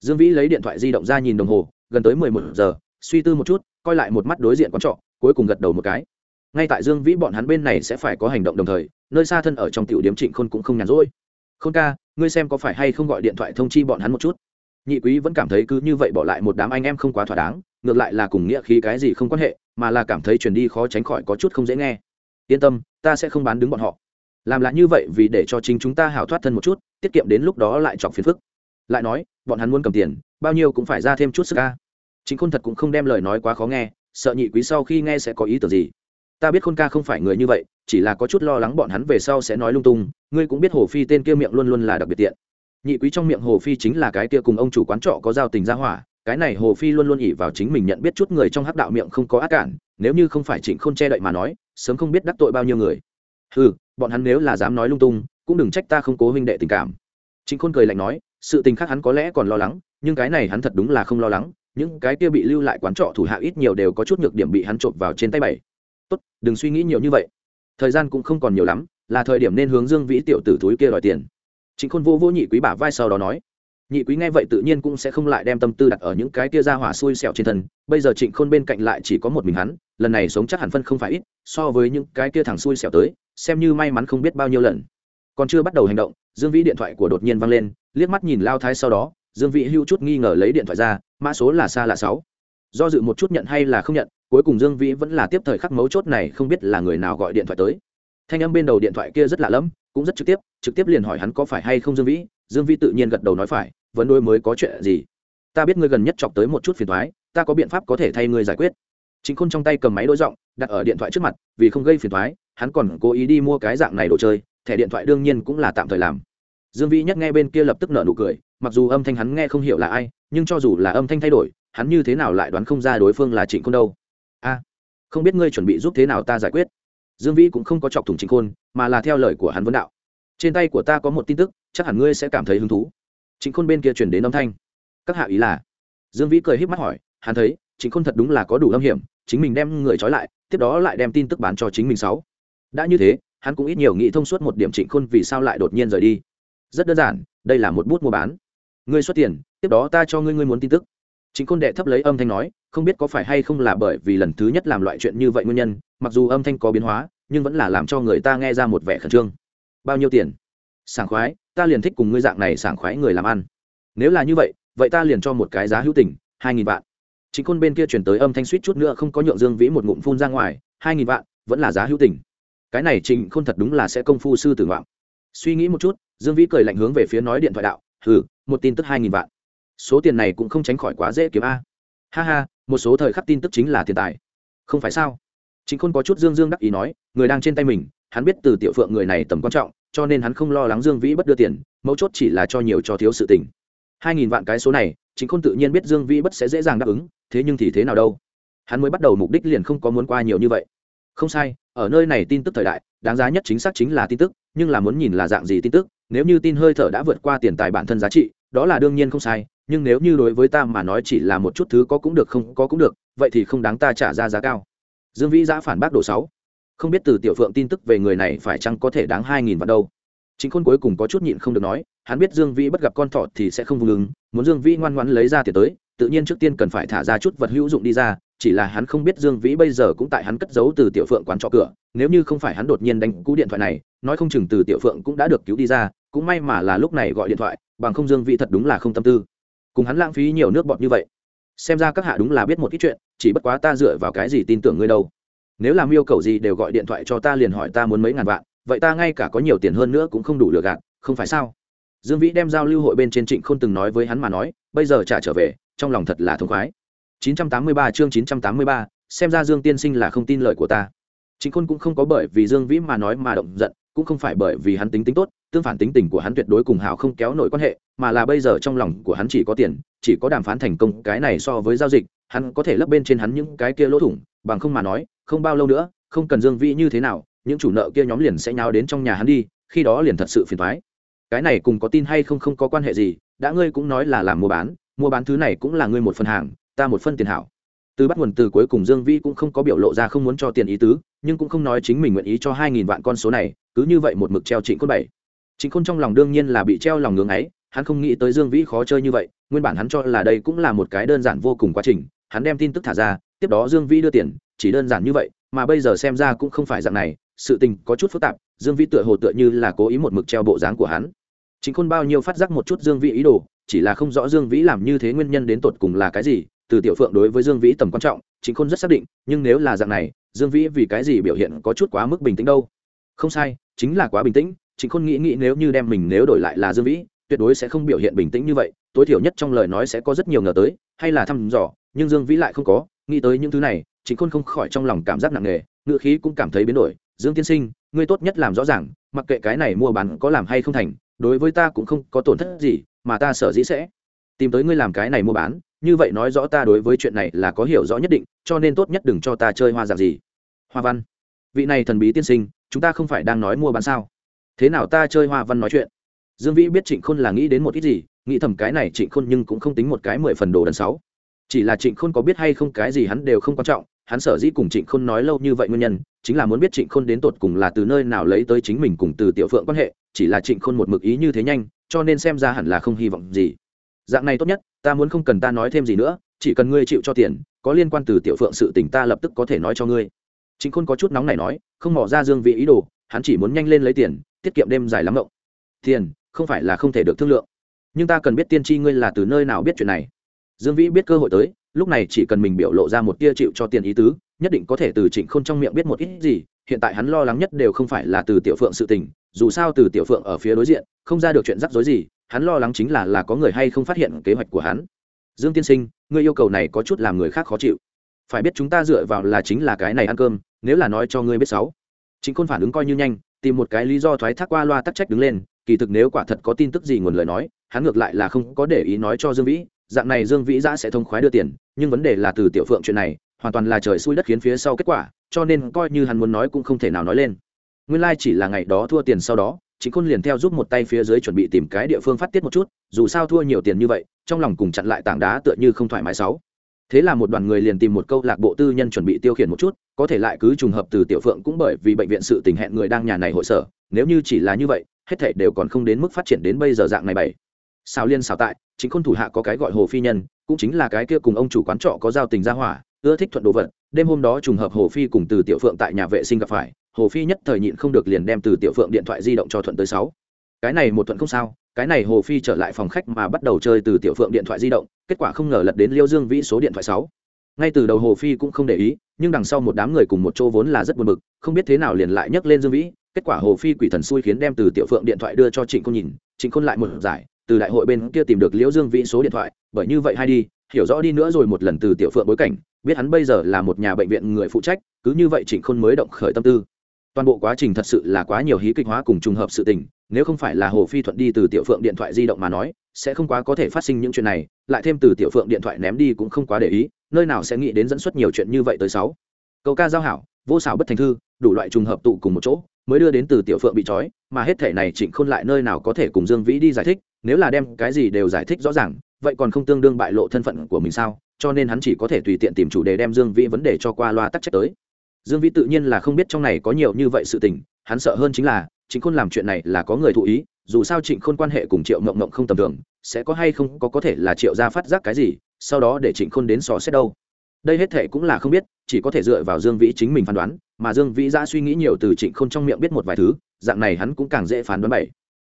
Dương vĩ lấy điện thoại di động ra nhìn đồng hồ gần tới mười một giờ, suy tư một chút, coi lại một mắt đối diện quán trọ, cuối cùng gật đầu một cái. Ngay tại dương vĩ bọn hắn bên này sẽ phải có hành động đồng thời, nơi xa thân ở trong tiểu điếm trịnh khôn cũng không nhàn rỗi. Khôn ca, ngươi xem có phải hay không gọi điện thoại thông chi bọn hắn một chút? Nhị quý vẫn cảm thấy cứ như vậy bỏ lại một đám anh em không quá thỏa đáng, ngược lại là cùng nghĩa khí cái gì không quan hệ, mà là cảm thấy truyền đi khó tránh khỏi có chút không dễ nghe. Yên tâm, ta sẽ không bán đứng bọn họ. Làm lại như vậy vì để cho chính chúng ta hảo thoát thân một chút, tiết kiệm đến lúc đó lại chọc phiền phức. Lại nói, bọn hắn muốn cầm tiền, bao nhiêu cũng phải ra thêm chút sức ca chính khôn thật cũng không đem lời nói quá khó nghe, sợ nhị quý sau khi nghe sẽ có ý tưởng gì. Ta biết khôn ca không phải người như vậy, chỉ là có chút lo lắng bọn hắn về sau sẽ nói lung tung, ngươi cũng biết hồ phi tên kia miệng luôn luôn là đặc biệt tiện. Nhị quý trong miệng hồ phi chính là cái kia cùng ông chủ quán trọ có giao tình ra hỏa, cái này hồ phi luôn luôn ỉ vào chính mình nhận biết chút người trong hắc đạo miệng không có ác cản, nếu như không phải trịnh khôn che đậy mà nói, sớm không biết đắc tội bao nhiêu người. Ừ bọn hắn nếu là dám nói lung tung, cũng đừng trách ta không cố huynh đệ tình cảm. Trịnh khôn cười lạnh nói, sự tình khác hắn có lẽ còn lo lắng, nhưng cái này hắn thật đúng là không lo lắng những cái kia bị lưu lại quán trọ thủ hạ ít nhiều đều có chút nhược điểm bị hắn trộm vào trên tay bảy. Tốt, đừng suy nghĩ nhiều như vậy. Thời gian cũng không còn nhiều lắm, là thời điểm nên hướng dương vĩ tiểu tử túi kia đòi tiền. Chính khôn vô vô nhị quý bả vai sau đó nói, nhị quý nghe vậy tự nhiên cũng sẽ không lại đem tâm tư đặt ở những cái kia ra hỏa xui xẻo trên thân, bây giờ trịnh khôn bên cạnh lại chỉ có một mình hắn, lần này sống chắc hẳn phân không phải ít, so với những cái kia thằng xui xẻo tới, xem như may mắn không biết bao nhiêu lần. Còn chưa bắt đầu hành động, dương vĩ điện thoại của đột nhiên văng lên, liếc mắt nhìn lao thái sau đó dương vĩ hưu chút nghi ngờ lấy điện thoại ra, mã số là xa là sáu. Do dự một chút nhận hay là không nhận, cuối cùng dương vĩ vẫn là tiếp thời khắc mấu chốt này không biết là người nào gọi điện thoại tới. Thanh âm bên đầu điện thoại kia rất lạ lẫm, cũng rất trực tiếp trực tiếp liền hỏi hắn có phải hay không dương vĩ dương vĩ tự nhiên gật đầu nói phải, vấn đôi mới có chuyện gì? Ta biết ngươi gần nhất chọc tới một chút phiền thoái ta có biện pháp có thể thay ngươi giải quyết. Chính khôn trong tay cầm máy đối giọng, đặt ở điện thoại trước mặt, vì không gây phiền thoái hắn còn cố ý đi mua cái dạng này đồ chơi, thẻ điện thoại đương nhiên cũng là tạm thời làm dương vĩ nhất nghe bên kia lập tức nở nụ cười, mặc dù âm thanh hắn nghe không hiểu là ai, nhưng cho dù là âm thanh thay đổi, hắn như thế nào lại đoán không ra đối phương là trịnh khôn đâu. A, không biết ngươi chuẩn bị giúp thế nào ta giải quyết. Dương vĩ cũng không có chọc thủng trịnh khôn, mà là theo lời của hắn vấn đạo. Trên tay của ta có một tin tức, chắc hẳn ngươi sẽ cảm thấy hứng thú. Trịnh khôn bên kia chuyển đến âm thanh. Các hạ ý là? Dương vĩ cười h í p mắt hỏi, hắn thấy, trịnh khôn thật đúng là có đủ âm hiểm, chính mình đem người trói lại, tiếp đó lại đem tin tức bán cho chính mình sáu. Đã như thế, hắn cũng ít nhiều nghĩ thông suốt một điểm trịnh khôn vì sao lại đột nhiên rời đi rất đơn giản, đây là một bút mua bán. Ngươi xuất tiền, tiếp đó ta cho ngươi ngươi muốn tin tức. Chính Côn đệ thấp lấy âm thanh nói, không biết có phải hay không là bởi vì lần thứ nhất làm loại chuyện như vậy nguyên nhân, mặc dù âm thanh có biến hóa, nhưng vẫn là làm cho người ta nghe ra một vẻ khẩn trương. Bao nhiêu tiền? Sảng khoái, ta liền thích cùng ngươi dạng này sảng khoái người làm ăn. Nếu là như vậy vậy ta liền cho một cái giá hữu tình, hai nghìn vạn. Chính Côn bên kia chuyển tới âm thanh suýt chút nữa không có nhượng dương vĩ một ngụm phun ra ngoài, hai nghìn vạn, vẫn là giá hữu tình. Cái này trịnh khôn thật đúng là sẽ công phu sư tử vọng. suy nghĩ một chút dương vĩ cười lạnh hướng về phía nói điện thoại đạo, hừ, một tin tức hai nghìn vạn. Số tiền này cũng không tránh khỏi quá dễ kiếm a. Ha ha, một số thời khắc tin tức chính là tiền tài. Không phải sao? Chính khôn có chút dương dương đắc ý nói, người đang trên tay mình, hắn biết từ tiểu phượng người này tầm quan trọng, cho nên hắn không lo lắng dương vĩ bất đưa tiền, mấu chốt chỉ là cho nhiều cho thiếu sự tình. Hai nghìn vạn cái số này chính khôn tự nhiên biết dương vĩ bất sẽ dễ dàng đáp ứng, thế nhưng thì thế nào đâu? Hắn mới bắt đầu mục đích liền không có muốn qua nhiều như vậy. Không sai, ở nơi này tin tức thời đại, đáng giá nhất chính xác chính là tin tức nhưng là muốn nhìn là dạng gì tin tức, nếu như tin hơi thở đã vượt qua tiền tài bản thân giá trị, đó là đương nhiên không sai, nhưng nếu như đối với ta mà nói chỉ là một chút thứ có cũng được không có cũng được, vậy thì không đáng ta trả ra giá cao. Dương vĩ giã phản bác đồ sáu. Không biết từ tiểu phượng tin tức về người này phải chăng có thể đáng hai nghìn vạn đâu. Chính khôn cuối cùng có chút nhịn không được nói, hắn biết dương vĩ bất gặp con thọ thì sẽ không vùng ứng muốn dương vĩ ngoan ngoãn lấy ra tiền tới tự nhiên trước tiên cần phải thả ra chút vật hữu dụng đi ra, chỉ là hắn không biết dương vĩ bây giờ cũng tại hắn cất giấu từ tiểu phượng quán trọ cửa, nếu như không phải hắn đột nhiên đánh cú điện thoại này, nói không chừng từ tiểu phượng cũng đã được cứu đi ra, cũng may mà là lúc này gọi điện thoại, bằng không dương vĩ thật đúng là không tâm tư. Cùng hắn lãng phí nhiều nước bọt như vậy, xem ra các hạ đúng là biết một ít chuyện, chỉ bất quá ta dựa vào cái gì tin tưởng ngươi đâu. Nếu làm yêu cầu gì đều gọi điện thoại cho ta liền hỏi ta muốn mấy ngàn vạn, vậy ta ngay cả có nhiều tiền hơn nữa cũng không đủ lừa gạt, không phải sao? Dương vĩ đem giao lưu hội bên trên trịnh không từng nói với hắn mà nói, bây giờ trả trở về trong lòng thật là thông khoái 983 chương 983, xem ra Dương tiên sinh là không tin lời của ta. Chính Khôn cũng không có bởi vì Dương Vĩ mà nói mà động giận, cũng không phải bởi vì hắn tính tính tốt, tương phản tính tình của hắn tuyệt đối cùng Hảo không kéo nổi quan hệ, mà là bây giờ trong lòng của hắn chỉ có tiền, chỉ có đàm phán thành công, cái này so với giao dịch, hắn có thể lấp bên trên hắn những cái kia lỗ thủng, bằng không mà nói, không bao lâu nữa, không cần Dương Vĩ như thế nào, những chủ nợ kia nhóm liền sẽ nháo đến trong nhà hắn đi, khi đó liền thật sự phiền toái. cái này cùng có tin hay không không có quan hệ gì đã ngươi cũng nói là làm mua bán mua bán thứ này cũng là ngươi một phần hàng, ta một phân tiền hảo. Từ bắt nguồn từ cuối cùng dương vĩ cũng không có biểu lộ ra không muốn cho tiền ý tứ, nhưng cũng không nói chính mình nguyện ý cho hai nghìn vạn con số này, cứ như vậy một mực treo trịnh khôn bảy. Trịnh khôn trong lòng đương nhiên là bị treo lòng ngưỡng ấy, hắn không nghĩ tới dương vĩ khó chơi như vậy, nguyên bản hắn cho là đây cũng là một cái đơn giản vô cùng quá trình, hắn đem tin tức thả ra, tiếp đó dương vĩ đưa tiền, chỉ đơn giản như vậy, mà bây giờ xem ra cũng không phải dạng này, sự tình có chút phức tạp, dương vĩ tựa hồ tựa như là cố ý một mực treo bộ dáng của hắn. Chính khôn bao nhiêu phát giác một chút dương vĩ ý đồ chỉ là không rõ dương vĩ làm như thế nguyên nhân đến tột cùng là cái gì, từ tiểu phượng đối với dương vĩ tầm quan trọng chính khôn rất xác định, nhưng nếu là dạng này, dương vĩ vì cái gì biểu hiện có chút quá mức bình tĩnh đâu? Không sai, chính là quá bình tĩnh chính khôn nghĩ nghĩ nếu như đem mình nếu đổi lại là dương vĩ, tuyệt đối sẽ không biểu hiện bình tĩnh như vậy, tối thiểu nhất trong lời nói sẽ có rất nhiều ngờ tới, hay là thăm dò, nhưng dương vĩ lại không có, nghĩ tới những thứ này chính khôn không khỏi trong lòng cảm giác nặng nề, ngựa khí cũng cảm thấy biến đổi, dương tiên sinh, ngươi tốt nhất làm rõ ràng, mặc kệ cái này mua bán có làm hay không thành, đối với ta cũng không có tổn thất gì mà ta sở dĩ sẽ tìm tới ngươi làm cái này mua bán, như vậy nói rõ ta đối với chuyện này là có hiểu rõ nhất định, cho nên tốt nhất đừng cho ta chơi hoa dạng gì. Hoa văn. Vị này thần bí tiên sinh, chúng ta không phải đang nói mua bán sao? Thế nào ta chơi hoa văn nói chuyện? Dương vĩ biết trịnh khôn là nghĩ đến một ít gì, nghĩ thầm cái này trịnh khôn nhưng cũng không tính một cái mười phần đồ đần sáu. Chỉ là trịnh khôn có biết hay không cái gì hắn đều không quan trọng, hắn sở dĩ cùng trịnh khôn nói lâu như vậy nguyên nhân, chính là muốn biết trịnh khôn đến tột cùng là từ nơi nào lấy tới chính mình cùng từ tiểu phượng quan hệ, chỉ là trịnh khôn một mực ý như thế nhanh cho nên xem ra hẳn là không hy vọng gì. Dạng này tốt nhất, ta muốn không cần ta nói thêm gì nữa, chỉ cần ngươi chịu cho tiền, có liên quan từ tiểu phượng sự tình ta lập tức có thể nói cho ngươi. Trịnh khôn có chút nóng này nói, không mỏ ra dương vị ý đồ, hắn chỉ muốn nhanh lên lấy tiền, tiết kiệm đêm dài lắm ngộng. Tiền, không phải là không thể được thương lượng. Nhưng ta cần biết tiên tri ngươi là từ nơi nào biết chuyện này. Dương vĩ biết cơ hội tới, lúc này chỉ cần mình biểu lộ ra một tia chịu cho tiền ý tứ, nhất định có thể từ trịnh khôn trong miệng biết một ít gì, hiện tại hắn lo lắng nhất đều không phải là từ tiểu phượng sự tình dù sao từ tiểu phượng ở phía đối diện, không ra được chuyện rắc rối gì, hắn lo lắng chính là là có người hay không phát hiện kế hoạch của hắn. Dương tiên sinh, ngươi yêu cầu này có chút làm người khác khó chịu. Phải biết chúng ta dựa vào là chính là cái này ăn cơm, nếu là nói cho ngươi biết sáu. Chính khôn phản ứng coi như nhanh, tìm một cái lý do thoái thác qua loa tắc trách đứng lên, kỳ thực nếu quả thật có tin tức gì nguồn lời nói, hắn ngược lại là không có để ý nói cho dương vĩ, dạng này dương vĩ giã sẽ thông khoái đưa tiền, nhưng vấn đề là từ tiểu phượng chuyện này, hoàn toàn là trời xui đất khiến phía sau kết quả, cho nên coi như hắn muốn nói cũng không thể nào nói lên nguyên lai、like、chỉ là ngày đó thua tiền sau đó chính khôn liền theo giúp một tay phía dưới chuẩn bị tìm cái địa phương phát tiết một chút, dù sao thua nhiều tiền như vậy, trong lòng cùng chặn lại tảng đá tựa như không thoải mái sáu. Thế là một đoàn người liền tìm một câu lạc bộ tư nhân chuẩn bị tiêu khiển một chút, có thể lại cứ trùng hợp từ tiểu phượng cũng bởi vì bệnh viện sự tình hẹn người đang nhà này hội sở, nếu như chỉ là như vậy, hết thảy đều còn không đến mức phát triển đến bây giờ dạng này bảy. Sao liên sao tại chính khôn thủ hạ có cái gọi hồ phi nhân, cũng chính là cái kia cùng ông chủ quán trọ có giao tình gia hỏa, ưa thích thuận đồ vật, đêm hôm đó trùng hợp hồ phi cùng từ tiểu phượng tại nhà vệ sinh gặp phải hồ phi nhất thời nhịn không được liền đem từ tiểu phượng điện thoại di động cho thuận tới sáu. Cái này một thuận không sao, cái này hồ phi trở lại phòng khách mà bắt đầu chơi từ tiểu phượng điện thoại di động, kết quả không ngờ lật đến liêu dương vĩ số điện thoại sáu. Ngay từ đầu hồ phi cũng không để ý, nhưng đằng sau một đám người cùng một chỗ vốn là rất buồn bực, không biết thế nào liền lại nhấc lên dương vĩ, kết quả hồ phi quỷ thần xui khiến đem từ tiểu phượng điện thoại đưa cho trịnh khôn nhìn, trịnh khôn lại một giải, từ đại hội bên kia tìm được liễu dương vĩ số điện thoại, bởi như vậy hay đi, hiểu rõ đi nữa rồi một lần từ tiểu phượng bối cảnh, biết hắn bây giờ là một nhà bệnh viện người phụ trách, cứ như vậy trịnh khôn mới động khởi tâm tư toàn bộ quá trình thật sự là quá nhiều hí kịch hóa cùng trùng hợp sự tình, nếu không phải là hồ phi thuận đi từ tiểu phượng điện thoại di động mà nói, sẽ không quá có thể phát sinh những chuyện này, lại thêm từ tiểu phượng điện thoại ném đi cũng không quá để ý, nơi nào sẽ nghĩ đến dẫn xuất nhiều chuyện như vậy tới sáu. Câu ca giao hảo, vô xảo bất thành thư, đủ loại trùng hợp tụ cùng một chỗ, mới đưa đến từ tiểu phượng bị trói, mà hết thể này trịnh khôn lại nơi nào có thể cùng dương vĩ đi giải thích, nếu là đem cái gì đều giải thích rõ ràng, vậy còn không tương đương bại lộ thân phận của mình sao, cho nên hắn chỉ có thể tùy tiện tìm chủ đề đem dương vĩ vấn đề cho qua loa tắc trách tới dương vĩ tự nhiên là không biết trong này có nhiều như vậy sự tình, hắn sợ hơn chính là, trịnh khôn làm chuyện này là có người thụ ý, dù sao trịnh khôn quan hệ cùng triệu mộng mộng không tầm thường, sẽ có hay không có có thể là triệu gia phát giác cái gì, sau đó để trịnh khôn đến xò xét đâu. Đây hết thệ cũng là không biết, chỉ có thể dựa vào dương vĩ chính mình phán đoán, mà dương vĩ ra suy nghĩ nhiều từ trịnh khôn trong miệng biết một vài thứ, dạng này hắn cũng càng dễ phán đoán bảy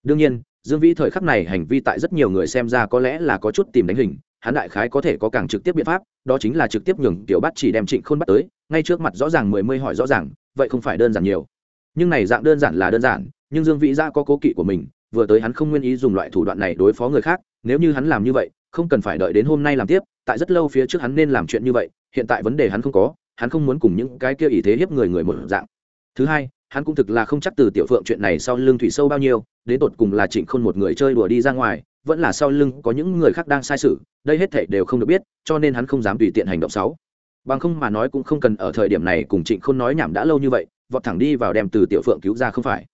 đương nhiên, dương vĩ thời khắc này hành vi tại rất nhiều người xem ra có lẽ là có chút tìm đánh hình hắn đại khái có thể có càng trực tiếp biện pháp, đó chính là trực tiếp nhường tiểu bắt chỉ đem trịnh khôn bắt tới, ngay trước mặt rõ ràng mười mươi hỏi rõ ràng, vậy không phải đơn giản nhiều. Nhưng này dạng đơn giản là đơn giản, nhưng dương vĩ gia có cố kỵ của mình, vừa tới hắn không nguyên ý dùng loại thủ đoạn này đối phó người khác, nếu như hắn làm như vậy, không cần phải đợi đến hôm nay làm tiếp, tại rất lâu phía trước hắn nên làm chuyện như vậy, hiện tại vấn đề hắn không có, hắn không muốn cùng những cái kia ý thế hiếp người người một dạng. Thứ hai, hắn cũng thực là không chắc từ tiểu phượng chuyện này sau lưng thủy sâu bao nhiêu, đến tột cùng là trịnh khôn một người chơi đùa đi ra ngoài vẫn là sau lưng có những người khác đang sai sự đây hết thảy đều không được biết cho nên hắn không dám tùy tiện hành động xấu. Bằng không mà nói cũng không cần ở thời điểm này cùng trịnh khôn nói nhảm đã lâu như vậy vọt thẳng đi vào đem từ tiểu phượng cứu ra không phải.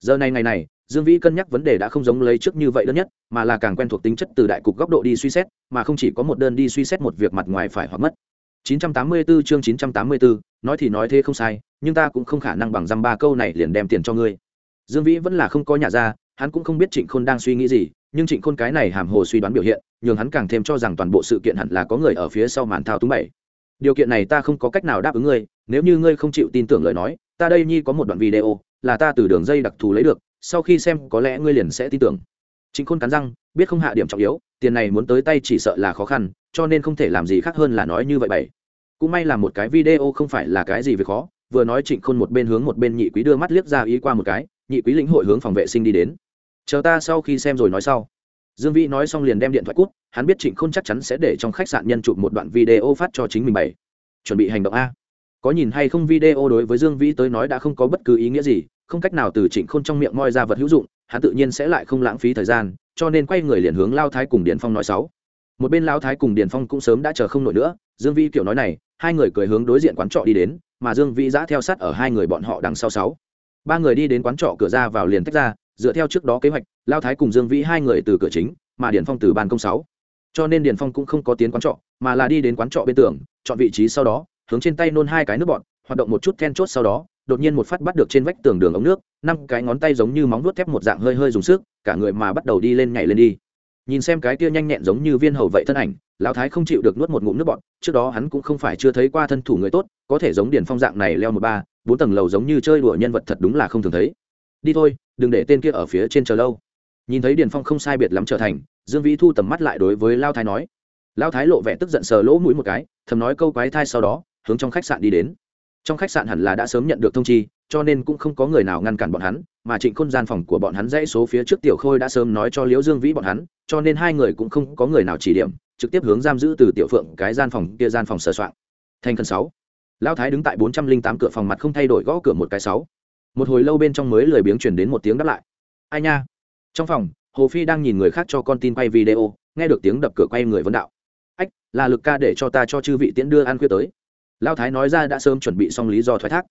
Giờ này ngày này dương vĩ cân nhắc vấn đề đã không giống lấy trước như vậy đơn nhất mà là càng quen thuộc tính chất từ đại cục góc độ đi suy xét mà không chỉ có một đơn đi suy xét một việc mặt ngoài phải hoặc mất. 984 chương 984, nói thì nói thế không sai nhưng ta cũng không khả năng bằng dăm ba câu này liền đem tiền cho ngươi. Dương vĩ vẫn là không có nhà ra hắn cũng không biết trịnh khôn đang suy nghĩ gì nhưng trịnh khôn cái này hàm hồ suy đoán biểu hiện, nhường hắn càng thêm cho rằng toàn bộ sự kiện hẳn là có người ở phía sau màn thao túng bảy. Điều kiện này ta không có cách nào đáp ứng ngươi, nếu như ngươi không chịu tin tưởng lời nói, ta đây nhi có một đoạn video, là ta từ đường dây đặc thù lấy được, sau khi xem có lẽ ngươi liền sẽ tin tưởng. Trịnh khôn cắn răng, biết không hạ điểm trọng yếu, tiền này muốn tới tay chỉ sợ là khó khăn, cho nên không thể làm gì khác hơn là nói như vậy bảy. Cũng may là một cái video không phải là cái gì về khó, vừa nói trịnh khôn một bên hướng một bên nhị quý đưa mắt liếc ra ý qua một cái, nhị quý lĩnh hội hướng phòng vệ sinh đi đến chờ ta sau khi xem rồi nói sau. Dương vĩ nói xong liền đem điện thoại cút, hắn biết trịnh khôn chắc chắn sẽ để trong khách sạn nhân chụp một đoạn video phát cho chính mình bảy chuẩn bị hành động a. Có nhìn hay không video đối với dương vĩ tới nói đã không có bất cứ ý nghĩa gì, không cách nào từ trịnh khôn trong miệng moi ra vật hữu dụng, hắn tự nhiên sẽ lại không lãng phí thời gian, cho nên quay người liền hướng lao thái cùng điền phong nói sáu một bên lao thái cùng điền phong cũng sớm đã chờ không nổi nữa, dương vĩ kiểu nói này, hai người cười hướng đối diện quán trọ đi đến, mà dương vĩ giã theo sát ở hai người bọn họ đằng sau sáu. Ba người đi đến quán trọ cửa ra vào liền tách ra dựa theo trước đó kế hoạch, lao thái cùng dương vĩ hai người từ cửa chính, mà điền phong từ ban công sáu. Cho nên điền phong cũng không có tiến quán trọ, mà là đi đến quán trọ bên tường, chọn vị trí sau đó, hướng trên tay nôn hai cái nước bọn hoạt động một chút then chốt sau đó, đột nhiên một phát bắt được trên vách tường đường ống nước, năm cái ngón tay giống như móng vuốt thép một dạng hơi hơi dùng sức, cả người mà bắt đầu đi lên nhảy lên đi. Nhìn xem cái kia nhanh nhẹn giống như viên hầu vậy thân ảnh, lão thái không chịu được nuốt một ngụm nước bọn trước đó hắn cũng không phải chưa thấy qua thân thủ người tốt, có thể giống điền phong dạng này leo một ba, bốn tầng lầu giống như chơi đùa nhân vật thật đúng là không thường thấy. Đi thôi đừng để tên kia ở phía trên chờ lâu. Nhìn thấy điền phong không sai biệt lắm trở thành, dương vĩ thu tầm mắt lại đối với lao thái nói. Lao thái lộ vẻ tức giận sờ lỗ mũi một cái, thầm nói câu quái thai sau đó, hướng trong khách sạn đi đến. Trong khách sạn hẳn là đã sớm nhận được thông chi, cho nên cũng không có người nào ngăn cản bọn hắn, mà trịnh khôn gian phòng của bọn hắn dãy số phía trước tiểu khôi đã sớm nói cho liễu dương vĩ bọn hắn, cho nên hai người cũng không có người nào chỉ điểm, trực tiếp hướng giam giữ từ tiểu phượng cái gian phòng kia gian phòng sờ soạn. Thành khẩn sáu. Lão thái đứng tại bốn trăm linh tám cửa phòng mặt không thay đổi gõ cửa một cái sáu một hồi lâu bên trong mới lười biếng chuyển đến một tiếng đáp lại. Ai nha? Trong phòng, hồ phi đang nhìn người khác cho con tin quay video, nghe được tiếng đập cửa quay người vấn đạo. Ách, là lực ca để cho ta cho chư vị tiễn đưa ăn khuya tới. Lao thái nói ra đã sớm chuẩn bị xong lý do thoái thác.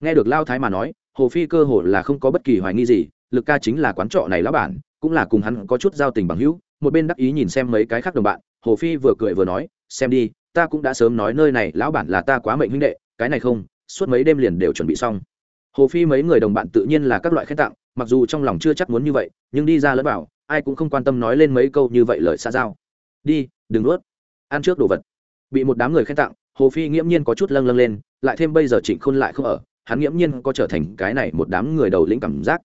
Nghe được lao thái mà nói, hồ phi cơ hồ là không có bất kỳ hoài nghi gì, lực ca chính là quán trọ này lão bản, cũng là cùng hắn có chút giao tình bằng hữu, một bên đắc ý nhìn xem mấy cái khác đồng bạn, hồ phi vừa cười vừa nói, xem đi, ta cũng đã sớm nói nơi này, lão bản là ta quá mệnh huynh đệ, cái này không, suốt mấy đêm liền đều chuẩn bị xong hồ phi mấy người đồng bạn tự nhiên là các loại khen tặng, mặc dù trong lòng chưa chắc muốn như vậy, nhưng đi ra lẫn vào, ai cũng không quan tâm nói lên mấy câu như vậy lời xa giao. Đi, đừng nuốt. Ăn trước đồ vật. Bị một đám người khen tặng, hồ phi nghiễm nhiên có chút lâng lâng lên, lại thêm bây giờ trịnh khôn lại không ở, hắn nghiễm nhiên có trở thành cái này một đám người đầu lĩnh cảm giác.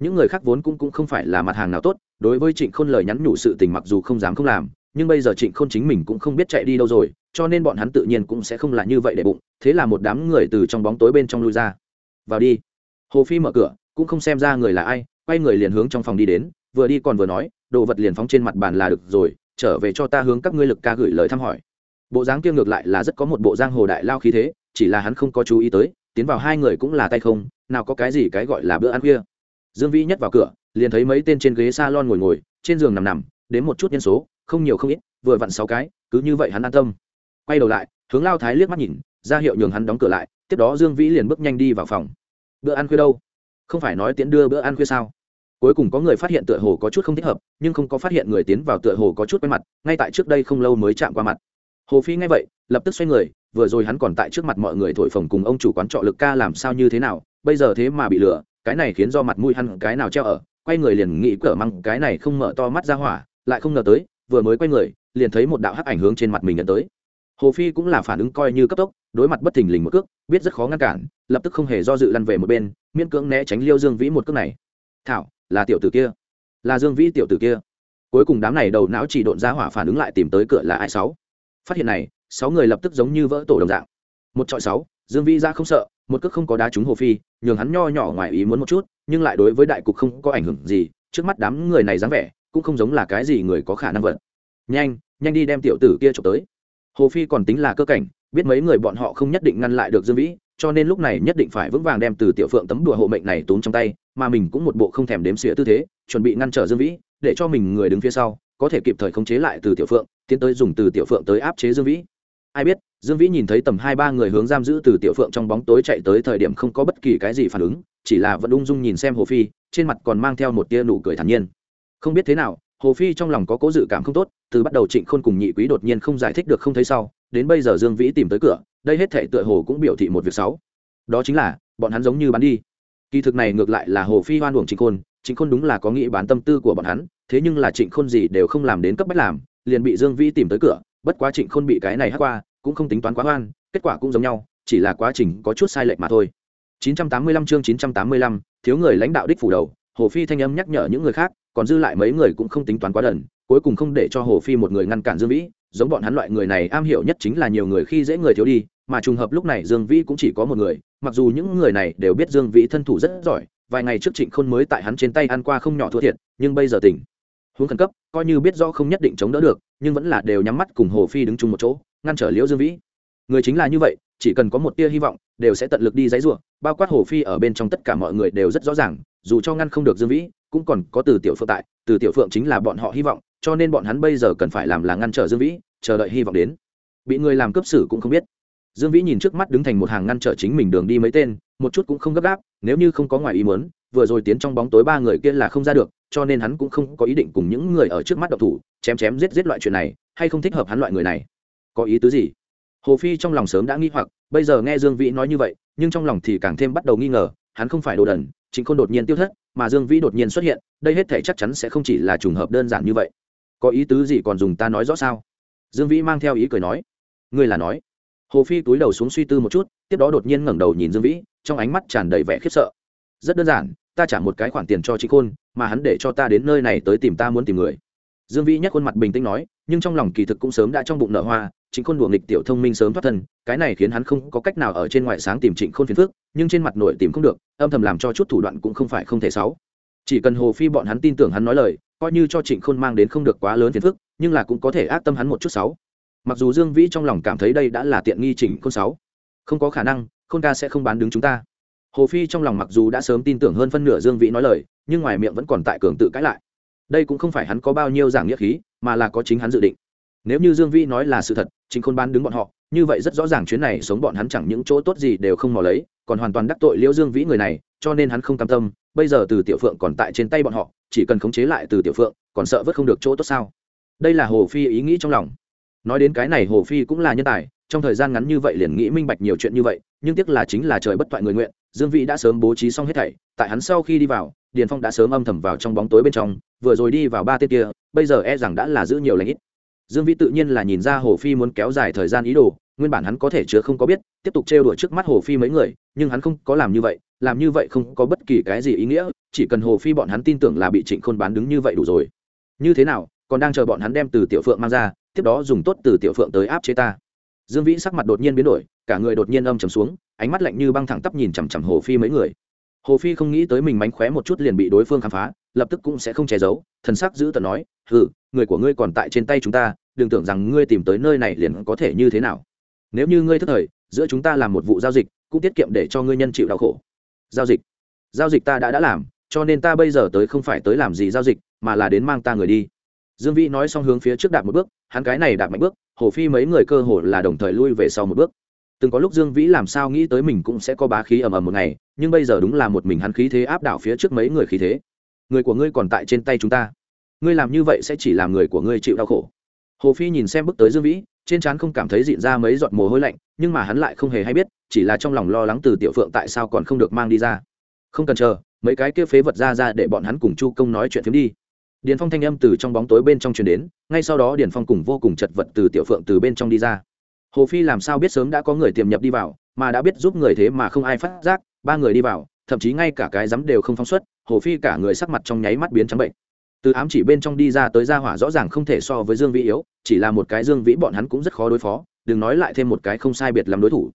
Những người khác vốn cũng cũng không phải là mặt hàng nào tốt, đối với trịnh khôn lời nhắn nhủ sự tình mặc dù không dám không làm, nhưng bây giờ trịnh khôn chính mình cũng không biết chạy đi đâu rồi, cho nên bọn hắn tự nhiên cũng sẽ không là như vậy để bụng, thế là một đám người từ trong bóng tối bên trong lui ra vào đi. Hồ phi mở cửa, cũng không xem ra người là ai, quay người liền hướng trong phòng đi đến, vừa đi còn vừa nói, đồ vật liền phóng trên mặt bàn là được rồi, trở về cho ta hướng các ngươi lực ca gửi lời thăm hỏi. Bộ dáng kia ngược lại là rất có một bộ giang hồ đại lao khí thế, chỉ là hắn không có chú ý tới, tiến vào hai người cũng là tay không, nào có cái gì cái gọi là bữa ăn khuya. Dương vĩ nhất vào cửa, liền thấy mấy tên trên ghế s a lon ngồi ngồi, trên giường nằm nằm, đến một chút nhân số, không nhiều không ít, vừa vặn sáu cái, cứ như vậy hắn an tâm. Quay đầu lại, hướng lao thái liếc mắt nhìn, ra hiệu nhường hắn đóng cửa lại tiếp đó dương vĩ liền bước nhanh đi vào phòng. Bữa ăn khuya đâu? Không phải nói tiễn đưa bữa ăn khuya sao? Cuối cùng có người phát hiện tựa hồ có chút không thích hợp, nhưng không có phát hiện người tiến vào tựa hồ có chút quay mặt, ngay tại trước đây không lâu mới chạm qua mặt. Hồ phi nghe vậy, lập tức xoay người, vừa rồi hắn còn tại trước mặt mọi người thổi phồng cùng ông chủ quán trọ lực ca làm sao như thế nào, bây giờ thế mà bị lừa, cái này khiến do mặt mũi hắn cái nào treo ở, quay người liền nghĩ cỡ măng, cái này không mở to mắt ra hỏa, lại không ngờ tới, vừa mới quay người, liền thấy một đạo hắc ảnh hướng trên mặt mình nhận tới hồ phi cũng là phản ứng coi như cấp tốc, đối mặt bất thình lình một cước, biết rất khó ngăn cản, lập tức không hề do dự lăn về một bên, miễn cưỡng né tránh liêu dương vĩ một cước này. Thảo, là tiểu tử kia. Là dương vĩ tiểu tử kia. Cuối cùng đám này đầu não chỉ độn ra hỏa phản ứng lại tìm tới cửa là ai sáu. Phát hiện này, sáu người lập tức giống như vỡ tổ đồng dạng. Một trọi sáu, dương vĩ ra không sợ, một cước không có đá trúng hồ phi, nhường hắn nho nhỏ ngoài ý muốn một chút, nhưng lại đối với đại cục không có ảnh hưởng gì, trước mắt đám người này dáng vẻ, cũng không giống là cái gì người có khả năng vật nhanh nhanh đi đem tiểu tử kia trộm tới hồ phi còn tính là cơ cảnh, biết mấy người bọn họ không nhất định ngăn lại được dương vĩ, cho nên lúc này nhất định phải vững vàng đem từ tiểu phượng tấm đùa hộ mệnh này túm trong tay, mà mình cũng một bộ không thèm đếm xỉa tư thế, chuẩn bị ngăn trở dương vĩ, để cho mình người đứng phía sau, có thể kịp thời khống chế lại từ tiểu phượng, tiến tới dùng từ tiểu phượng tới áp chế dương vĩ. Ai biết, dương vĩ nhìn thấy tầm hai ba người hướng giam giữ từ tiểu phượng trong bóng tối chạy tới thời điểm không có bất kỳ cái gì phản ứng, chỉ là vẫn ung dung nhìn xem hồ phi, trên mặt còn mang theo một tia nụ cười thản nhiên. Không biết thế nào hồ phi trong lòng có cố dự cảm không tốt từ bắt đầu trịnh khôn cùng nhị quý đột nhiên không giải thích được không thấy sau đến bây giờ dương vĩ tìm tới cửa đây hết thể tựa hồ cũng biểu thị một việc xấu. Đó chính là bọn hắn giống như bán đi. Kỳ thực này ngược lại là hồ phi hoan uổng trịnh khôn trịnh khôn đúng là có nghĩ bán tâm tư của bọn hắn thế nhưng là trịnh khôn gì đều không làm đến cấp bách làm liền bị dương vĩ tìm tới cửa bất quá trịnh khôn bị cái này hắc qua cũng không tính toán quá hoan kết quả cũng giống nhau chỉ là quá trình có chút sai lệch mà thôi. 985 chương 985, thiếu người lãnh đạo đích phủ đầu hồ phi thanh âm nhắc nhở những người khác còn dư lại mấy người cũng không tính toán quá đần, cuối cùng không để cho hồ phi một người ngăn cản dương vĩ, giống bọn hắn loại người này am hiểu nhất chính là nhiều người khi dễ người thiếu đi, mà trùng hợp lúc này dương vĩ cũng chỉ có một người, mặc dù những người này đều biết dương vĩ thân thủ rất giỏi, vài ngày trước trịnh khôn mới tại hắn trên tay ăn qua không nhỏ thua thiệt, nhưng bây giờ tỉnh. Huống khẩn cấp, coi như biết rõ không nhất định chống đỡ được, nhưng vẫn là đều nhắm mắt cùng hồ phi đứng chung một chỗ, ngăn trở liễu dương vĩ. Người chính là như vậy chỉ cần có một tia hy vọng, đều sẽ tận lực đi dãy ruộng bao quát hồ phi ở bên trong tất cả mọi người đều rất rõ ràng, dù cho ngăn không được dương vĩ, cũng còn có từ tiểu phượng tại. Từ tiểu phượng chính là bọn họ hy vọng, cho nên bọn hắn bây giờ cần phải làm là ngăn trở dương vĩ, chờ đợi hy vọng đến. Bị người làm cấp xử cũng không biết. Dương vĩ nhìn trước mắt đứng thành một hàng ngăn trở chính mình đường đi mấy tên, một chút cũng không gấp gáp, nếu như không có ngoài ý muốn, vừa rồi tiến trong bóng tối ba người kia là không ra được, cho nên hắn cũng không có ý định cùng những người ở trước mắt độc thủ, chém chém giết giết loại chuyện này, hay không thích hợp hắn loại người này. Có ý tứ gì? Hồ phi trong lòng sớm đã nghi hoặc, bây giờ nghe dương vĩ nói như vậy, nhưng trong lòng thì càng thêm bắt đầu nghi ngờ, hắn không phải đồ đần chính khôn đột nhiên tiêu thất, mà dương vĩ đột nhiên xuất hiện, đây hết thể chắc chắn sẽ không chỉ là trùng hợp đơn giản như vậy. Có ý tứ gì còn dùng ta nói rõ sao? Dương vĩ mang theo ý cười nói. Ngươi là nói. Hồ phi túi đầu xuống suy tư một chút, tiếp đó đột nhiên ngẩng đầu nhìn dương vĩ, trong ánh mắt tràn đầy vẻ khiếp sợ. Rất đơn giản, ta trả một cái khoản tiền cho chị khôn, mà hắn để cho ta đến nơi này tới tìm ta muốn tìm người. Dương vĩ nhắc khuôn mặt bình tĩnh nói, nhưng trong lòng kỳ thực cũng sớm đã trong bụng nợ hoa Trịnh khôn đùa nghịch tiểu thông minh sớm thoát thân cái này khiến hắn không có cách nào ở trên ngoại sáng tìm trịnh khôn phiền phức, nhưng trên mặt nội tìm không được âm thầm làm cho chút thủ đoạn cũng không phải không thể xấu chỉ cần hồ phi bọn hắn tin tưởng hắn nói lời coi như cho trịnh khôn mang đến không được quá lớn phiền phức nhưng là cũng có thể ác tâm hắn một chút sáu. Mặc dù dương vĩ trong lòng cảm thấy đây đã là tiện nghi trịnh khôn sáu. Không có khả năng khôn ca sẽ không bán đứng chúng ta. Hồ phi trong lòng mặc dù đã sớm tin tưởng hơn phân nửa dương vĩ nói lời nhưng ngoài miệng vẫn còn tại cường tự cãi lại. Đây cũng không phải hắn có bao nhiêu giảng nghĩa khí mà là có chính hắn dự định nếu như dương vĩ nói là sự thật, chính khôn bán đứng bọn họ, như vậy rất rõ ràng chuyến này sống bọn hắn chẳng những chỗ tốt gì đều không mò lấy, còn hoàn toàn đắc tội liễu dương vĩ người này, cho nên hắn không cam tâm, bây giờ từ tiểu phượng còn tại trên tay bọn họ, chỉ cần khống chế lại từ tiểu phượng, còn sợ vớt không được chỗ tốt sao? Đây là hồ phi ý nghĩ trong lòng. Nói đến cái này hồ phi cũng là nhân tài, trong thời gian ngắn như vậy liền nghĩ minh bạch nhiều chuyện như vậy, nhưng tiếc là chính là trời bất toại người nguyện, dương vĩ đã sớm bố trí xong hết thảy, tại hắn sau khi đi vào, điền phong đã sớm âm thầm vào trong bóng tối bên trong, vừa rồi đi vào ba tên kia, bây giờ e rằng đã là giữ nhiều lãnh ít dương vĩ tự nhiên là nhìn ra hồ phi muốn kéo dài thời gian ý đồ, nguyên bản hắn có thể chứa không có biết, tiếp tục trêu đuổi trước mắt hồ phi mấy người, nhưng hắn không có làm như vậy, làm như vậy không có bất kỳ cái gì ý nghĩa, chỉ cần hồ phi bọn hắn tin tưởng là bị trịnh khôn bán đứng như vậy đủ rồi. Như thế nào, còn đang chờ bọn hắn đem từ tiểu phượng mang ra, tiếp đó dùng tốt từ tiểu phượng tới áp chế ta. Dương vĩ sắc mặt đột nhiên biến đổi, cả người đột nhiên âm trầm xuống, ánh mắt lạnh như băng thẳng tắp nhìn chằm chằm hồ phi mấy người. Hồ phi không nghĩ tới mình mánh khóe một chút liền bị đối phương khám phá, lập tức cũng sẽ không che giấu, thần sắc giữ tận nói, hừ người của ngươi còn tại trên tay chúng ta, đừng tưởng rằng ngươi tìm tới nơi này liền có thể như thế nào. Nếu như ngươi thức thời, giữa chúng ta làm một vụ giao dịch, cũng tiết kiệm để cho ngươi nhân chịu đau khổ. Giao dịch. Giao dịch ta đã đã làm, cho nên ta bây giờ tới không phải tới làm gì giao dịch, mà là đến mang ta người đi. Dương vĩ nói xong hướng phía trước đạp một bước, hắn cái này đạp mạnh bước, hồ phi mấy người cơ hồ là đồng thời lui về sau một bước. Từng có lúc dương vĩ làm sao nghĩ tới mình cũng sẽ có bá khí ầm ầm một ngày, nhưng bây giờ đúng là một mình hắn khí thế áp đảo phía trước mấy người khí thế. Người của ngươi còn tại trên tay chúng ta ngươi làm như vậy sẽ chỉ làm người của ngươi chịu đau khổ. Hồ phi nhìn xem bước tới dương vĩ, trên trán không cảm thấy dịn ra mấy giọt mồ hôi lạnh, nhưng mà hắn lại không hề hay biết, chỉ là trong lòng lo lắng từ tiểu phượng tại sao còn không được mang đi ra. Không cần chờ, mấy cái kia phế vật ra ra để bọn hắn cùng chu công nói chuyện phiếm đi. Điền phong thanh âm từ trong bóng tối bên trong truyền đến, ngay sau đó điền phong cùng vô cùng chật vật từ tiểu phượng từ bên trong đi ra. Hồ phi làm sao biết sớm đã có người tiềm nhập đi vào, mà đã biết giúp người thế mà không ai phát giác, ba người đi vào, thậm chí ngay cả cái rắm đều không phóng xuất, hồ phi cả người sắc mặt trong nháy mắt biến trắng bệnh từ ám chỉ bên trong đi ra tới gia hỏa rõ ràng không thể so với dương vĩ yếu, chỉ là một cái dương vĩ bọn hắn cũng rất khó đối phó, đừng nói lại thêm một cái không sai biệt làm đối thủ.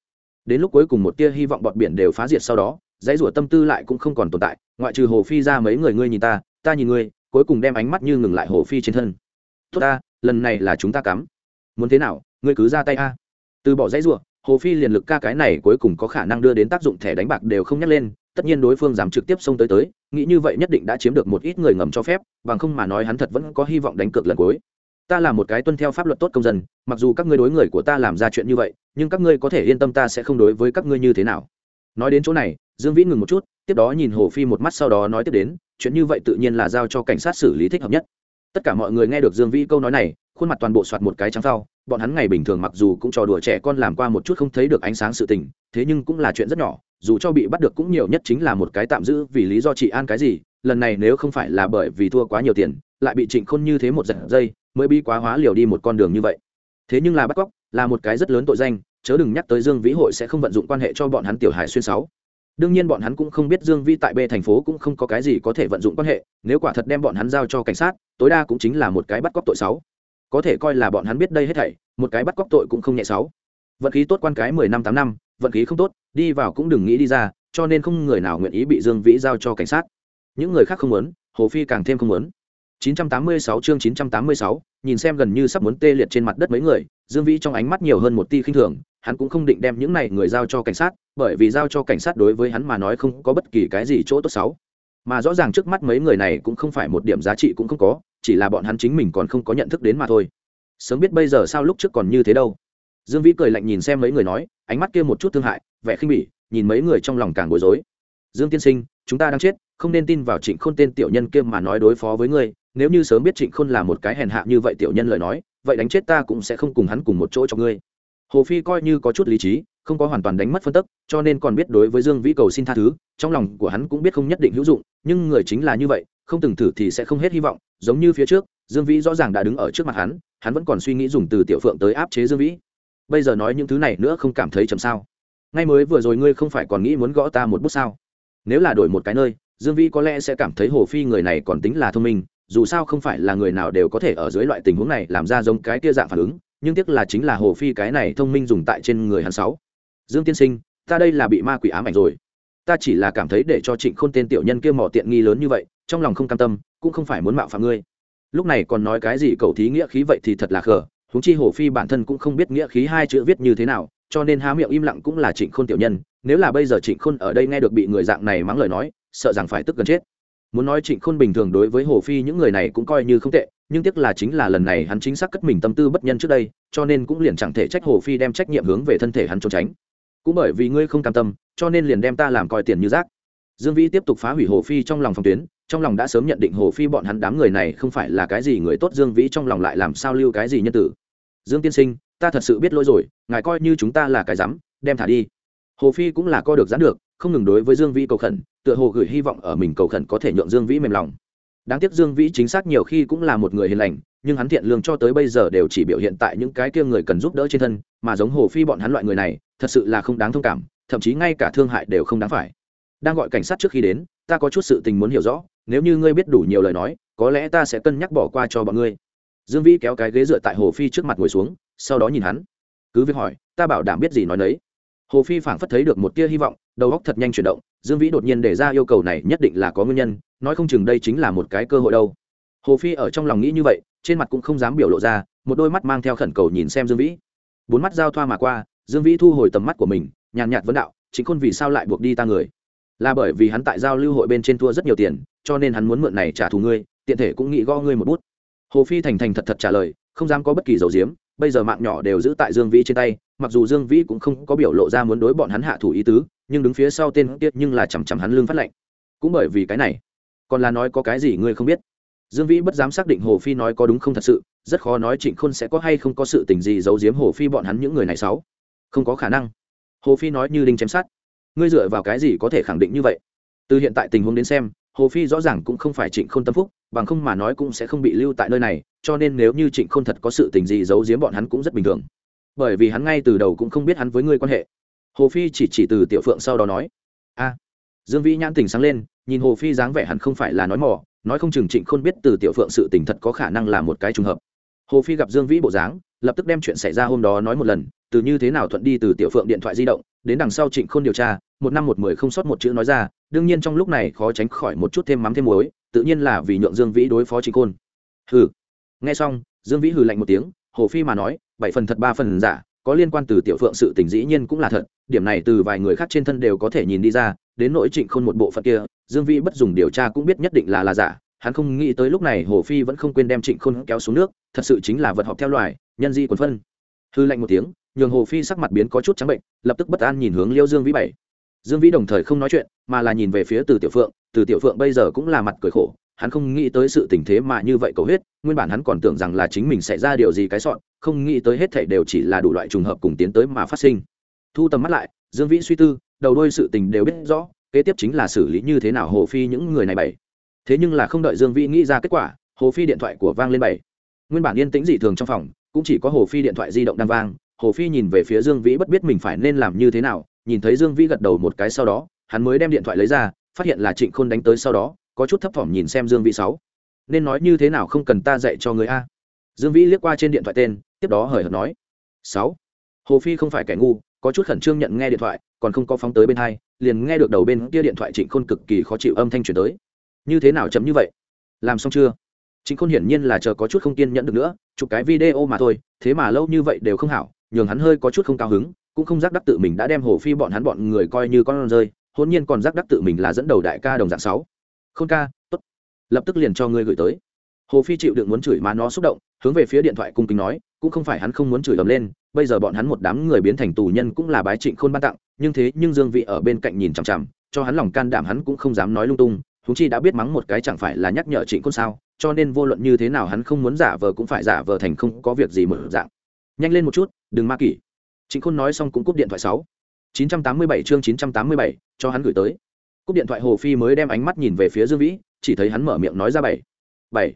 Đến lúc cuối cùng một tia hy vọng bọn biển đều phá diệt sau đó, dãy rủa tâm tư lại cũng không còn tồn tại, ngoại trừ hồ phi ra mấy người ngươi nhìn ta ta nhìn ngươi, cuối cùng đem ánh mắt như ngừng lại hồ phi trên thân. Tốt ta, lần này là chúng ta cắm. Muốn thế nào, ngươi cứ ra tay a. Từ bỏ dãy rủa, hồ phi liền lực ca cái này cuối cùng có khả năng đưa đến tác dụng thẻ đánh bạc đều không nhắc lên tất nhiên đối phương dám trực tiếp xông tới tới, nghĩ như vậy nhất định đã chiếm được một ít người ngầm cho phép, bằng không mà nói hắn thật vẫn có hy vọng đánh cược lần cuối. Ta là một cái tuân theo pháp luật tốt công dân, mặc dù các ngươi đối người của ta làm ra chuyện như vậy, nhưng các ngươi có thể yên tâm ta sẽ không đối với các ngươi như thế nào. Nói đến chỗ này, dương vĩ ngừng một chút, tiếp đó nhìn hồ phi một mắt sau đó nói tiếp đến, chuyện như vậy tự nhiên là giao cho cảnh sát xử lý thích hợp nhất tất cả mọi người nghe được dương vĩ câu nói này, khuôn mặt toàn bộ soạt một cái trắng phao, bọn hắn ngày bình thường mặc dù cũng trò đùa trẻ con làm qua một chút không thấy được ánh sáng sự tình, thế nhưng cũng là chuyện rất nhỏ, dù cho bị bắt được cũng nhiều nhất chính là một cái tạm giữ vì lý do trị an cái gì, lần này nếu không phải là bởi vì thua quá nhiều tiền, lại bị trịnh khôn như thế một giật dây, mới bi quá hóa liều đi một con đường như vậy. Thế nhưng là bắt cóc là một cái rất lớn tội danh, chớ đừng nhắc tới dương vĩ hội sẽ không vận dụng quan hệ cho bọn hắn tiểu hải xuyên sáu đương nhiên bọn hắn cũng không biết dương Vi tại b thành phố cũng không có cái gì có thể vận dụng quan hệ nếu quả thật đem bọn hắn giao cho cảnh sát tối đa cũng chính là một cái bắt cóc tội sáu có thể coi là bọn hắn biết đây hết thảy một cái bắt cóc tội cũng không nhẹ sáu. Vận khí tốt quan cái mười năm tám năm vận khí không tốt đi vào cũng đừng nghĩ đi ra cho nên không người nào nguyện ý bị dương vĩ giao cho cảnh sát. Những người khác không muốn hồ phi càng thêm không muốn. 986 chương 986, nhìn xem gần như sắp muốn tê liệt trên mặt đất mấy người, Dương Vĩ trong ánh mắt nhiều hơn một tia khinh thường, hắn cũng không định đem những này người giao cho cảnh sát, bởi vì giao cho cảnh sát đối với hắn mà nói không có bất kỳ cái gì chỗ tốt xấu. Mà rõ ràng trước mắt mấy người này cũng không phải một điểm giá trị cũng không có, chỉ là bọn hắn chính mình còn không có nhận thức đến mà thôi. Sớm biết bây giờ sao lúc trước còn như thế đâu. Dương Vĩ cười lạnh nhìn xem mấy người nói, ánh mắt kia một chút thương hại, vẻ khinh bỉ, nhìn mấy người trong lòng càng bối rối. Dương tiên sinh, chúng ta đang chết, không nên tin vào Trịnh Khôn tên tiểu nhân kia mà nói đối phó với ngươi, nếu như sớm biết trịnh khôn là một cái hèn hạ như vậy tiểu nhân lời nói vậy đánh chết ta cũng sẽ không cùng hắn cùng một chỗ cho ngươi. Hồ phi coi như có chút lý trí, không có hoàn toàn đánh mất phân tức, cho nên còn biết đối với dương vĩ cầu xin tha thứ, trong lòng của hắn cũng biết không nhất định hữu dụng, nhưng người chính là như vậy, không từng thử thì sẽ không hết hy vọng, giống như phía trước, dương vĩ rõ ràng đã đứng ở trước mặt hắn hắn vẫn còn suy nghĩ dùng từ tiểu phượng tới áp chế dương vĩ. Bây giờ nói những thứ này nữa không cảm thấy chầm sao? Ngay mới vừa rồi ngươi không phải còn nghĩ muốn gõ ta một bút sao? Nếu là đổi một cái nơi, dương vĩ có lẽ sẽ cảm thấy hồ phi người này còn tính là thông minh dù sao không phải là người nào đều có thể ở dưới loại tình huống này làm ra giống cái kia dạng phản ứng, nhưng tiếc là chính là hồ phi cái này thông minh dùng tại trên người hắn sáu. Dương tiên sinh, ta đây là bị ma quỷ ám ảnh rồi. Ta chỉ là cảm thấy để cho trịnh khôn tên tiểu nhân kia mỏ tiện nghi lớn như vậy, trong lòng không cam tâm, cũng không phải muốn mạo phạm ngươi. Lúc này còn nói cái gì cầu thí nghĩa khí vậy thì thật là khờ, huống chi hồ phi bản thân cũng không biết nghĩa khí hai chữ viết như thế nào, cho nên há miệng im lặng cũng là trịnh khôn tiểu nhân, nếu là bây giờ trịnh khôn ở đây nghe được bị người dạng này mắng lời nói, sợ rằng phải tức gần chết muốn nói trịnh khôn bình thường đối với hồ phi những người này cũng coi như không tệ, nhưng tiếc là chính là lần này hắn chính xác cất mình tâm tư bất nhân trước đây, cho nên cũng liền chẳng thể trách hồ phi đem trách nhiệm hướng về thân thể hắn trốn tránh. Cũng bởi vì ngươi không cam tâm, cho nên liền đem ta làm coi tiền như rác. Dương vĩ tiếp tục phá hủy hồ phi trong lòng phòng tuyến, trong lòng đã sớm nhận định hồ phi bọn hắn đám người này không phải là cái gì người tốt, dương vĩ trong lòng lại làm sao lưu cái gì nhân tử. Dương tiên sinh, ta thật sự biết lỗi rồi, ngài coi như chúng ta là cái rắm, đem thả đi. Hồ phi cũng là coi được dán được không ngừng đối với dương vĩ cầu khẩn, tựa hồ gửi hy vọng ở mình cầu khẩn có thể nhượng dương vĩ mềm lòng. Đáng tiếc dương vĩ chính xác nhiều khi cũng là một người hiền lành, nhưng hắn thiện lương cho tới bây giờ đều chỉ biểu hiện tại những cái kia người cần giúp đỡ trên thân, mà giống hồ phi bọn hắn loại người này, thật sự là không đáng thông cảm, thậm chí ngay cả thương hại đều không đáng phải. Đang gọi cảnh sát trước khi đến, ta có chút sự tình muốn hiểu rõ, nếu như ngươi biết đủ nhiều lời nói, có lẽ ta sẽ cân nhắc bỏ qua cho bọn ngươi. Dương vĩ kéo cái ghế dựa tại hồ phi trước mặt ngồi xuống, sau đó nhìn hắn. Cứ việc hỏi, ta bảo đảm biết gì nói nấy hồ phi phảng phất thấy được một tia hy vọng, đầu óc thật nhanh chuyển động, dương vĩ đột nhiên đề ra yêu cầu này nhất định là có nguyên nhân, nói không chừng đây chính là một cái cơ hội đâu. Hồ phi ở trong lòng nghĩ như vậy, trên mặt cũng không dám biểu lộ ra, một đôi mắt mang theo khẩn cầu nhìn xem dương vĩ. Bốn mắt giao thoa mà qua, dương vĩ thu hồi tầm mắt của mình, nhàn nhạt vấn đạo, chính khôn vì sao lại buộc đi ta người? Là bởi vì hắn tại giao lưu hội bên trên thua rất nhiều tiền, cho nên hắn muốn mượn này trả thù ngươi, tiện thể cũng nghĩ gõ ngươi một bút. Hồ phi thành thành thật thật trả lời, không dám có bất kỳ dầu diếm, bây giờ mạng nhỏ đều giữ tại dương vĩ trên tay mặc dù dương vĩ cũng không có biểu lộ ra muốn đối bọn hắn hạ thủ ý tứ, nhưng đứng phía sau tên tiết nhưng là chằm chằm hắn lương phát lệnh. Cũng bởi vì cái này, còn là nói có cái gì ngươi không biết? Dương vĩ bất dám xác định hồ phi nói có đúng không thật sự, rất khó nói trịnh khôn sẽ có hay không có sự tình gì giấu giếm hồ phi bọn hắn những người này sáu. Không có khả năng. Hồ phi nói như đinh chém sát ngươi dựa vào cái gì có thể khẳng định như vậy? Từ hiện tại tình huống đến xem, hồ phi rõ ràng cũng không phải trịnh khôn tâm phúc, bằng không mà nói cũng sẽ không bị lưu tại nơi này, cho nên nếu như trịnh khôn thật có sự tình gì giấu giếm bọn hắn cũng rất bình thường bởi vì hắn ngay từ đầu cũng không biết hắn với ngươi quan hệ. Hồ phi chỉ chỉ từ tiểu phượng sau đó nói, a. Dương vĩ nhãn tình sáng lên, nhìn hồ phi dáng vẻ hắn không phải là nói mỏ nói không chừng trịnh khôn biết từ tiểu phượng sự tình thật có khả năng là một cái trùng hợp. Hồ phi gặp dương vĩ bộ dáng, lập tức đem chuyện xảy ra hôm đó nói một lần, từ như thế nào thuận đi từ tiểu phượng điện thoại di động, đến đằng sau trịnh khôn điều tra, một năm một mười không sót một chữ nói ra, đương nhiên trong lúc này khó tránh khỏi một chút thêm mắm thêm muối, tự nhiên là vì nhượng dương vĩ đối phó trịnh khôn. Hừ. Nghe xong, dương vĩ hừ lạnh một tiếng, hồ phi mà nói bảy phần thật, ba phần giả, có liên quan từ tiểu phượng sự tình dĩ nhiên cũng là thật, điểm này từ vài người khác trên thân đều có thể nhìn đi ra, đến nỗi trịnh khôn một bộ phận kia, dương vĩ bất dùng điều tra cũng biết nhất định là là giả, hắn không nghĩ tới lúc này hồ phi vẫn không quên đem trịnh khôn kéo xuống nước, thật sự chính là vật họp theo loài, nhân di quần phân. Hư lạnh một tiếng, nhường hồ phi sắc mặt biến có chút trắng bệnh, lập tức bất an nhìn hướng liêu dương vĩ bảy. Dương vĩ đồng thời không nói chuyện, mà là nhìn về phía từ tiểu phượng, từ tiểu phượng bây giờ cũng là mặt cười khổ hắn không nghĩ tới sự tình thế mà như vậy cầu hết, nguyên bản hắn còn tưởng rằng là chính mình sẽ ra điều gì cái sọn, không nghĩ tới hết thảy đều chỉ là đủ loại trùng hợp cùng tiến tới mà phát sinh. Thu tầm mắt lại, dương vĩ suy tư, đầu đôi sự tình đều biết rõ, kế tiếp chính là xử lý như thế nào hồ phi những người này bảy thế nhưng là không đợi dương vĩ nghĩ ra kết quả, hồ phi điện thoại của vang lên bảy. Nguyên bản yên tĩnh dị thường trong phòng, cũng chỉ có hồ phi điện thoại di động đang vang, hồ phi nhìn về phía dương vĩ bất biết mình phải nên làm như thế nào, nhìn thấy dương vĩ gật đầu một cái sau đó, hắn mới đem điện thoại lấy ra, phát hiện là trịnh khôn đánh tới sau đó có chút thấp thỏm nhìn xem dương vĩ sáu. Nên nói như thế nào không cần ta dạy cho người a. Dương vĩ liếc qua trên điện thoại tên, tiếp đó hời hợt nói. Sáu. Hồ phi không phải kẻ ngu, có chút khẩn trương nhận nghe điện thoại, còn không có phóng tới bên hai, liền nghe được đầu bên kia điện thoại trịnh khôn cực kỳ khó chịu âm thanh chuyển tới. Như thế nào chấm như vậy? Làm xong chưa? Trịnh khôn hiển nhiên là chờ có chút không kiên nhẫn được nữa, chụp cái video mà thôi, thế mà lâu như vậy đều không hảo, nhường hắn hơi có chút không cao hứng, cũng không giác đắc tự mình đã đem hồ phi bọn hắn bọn người coi như con rơi hôn nhiên còn giác đắc tự mình là dẫn đầu đại ca đồng dạng sáu không ca, tốt. Lập tức liền cho ngươi gửi tới. Hồ phi chịu đựng muốn chửi mà nó xúc động, hướng về phía điện thoại cung kính nói, cũng không phải hắn không muốn chửi ầm lên, bây giờ bọn hắn một đám người biến thành tù nhân cũng là bái trịnh khôn ban tặng, nhưng thế nhưng dương vị ở bên cạnh nhìn chằm chằm, cho hắn lòng can đảm hắn cũng không dám nói lung tung húng chi đã biết mắng một cái chẳng phải là nhắc nhở trịnh khôn sao, cho nên vô luận như thế nào hắn không muốn giả vờ cũng phải giả vờ thành không có việc gì mở dạng. Nhanh lên một chút, đừng ma kỷ. Trịnh khôn nói xong cũng cúp điện thoại sáu. chín trăm tám mươi bảy chương chín trăm tám mươi bảy, cho hắn gửi tới cúp điện thoại hồ phi mới đem ánh mắt nhìn về phía dương vĩ, chỉ thấy hắn mở miệng nói ra bảy. Bảy.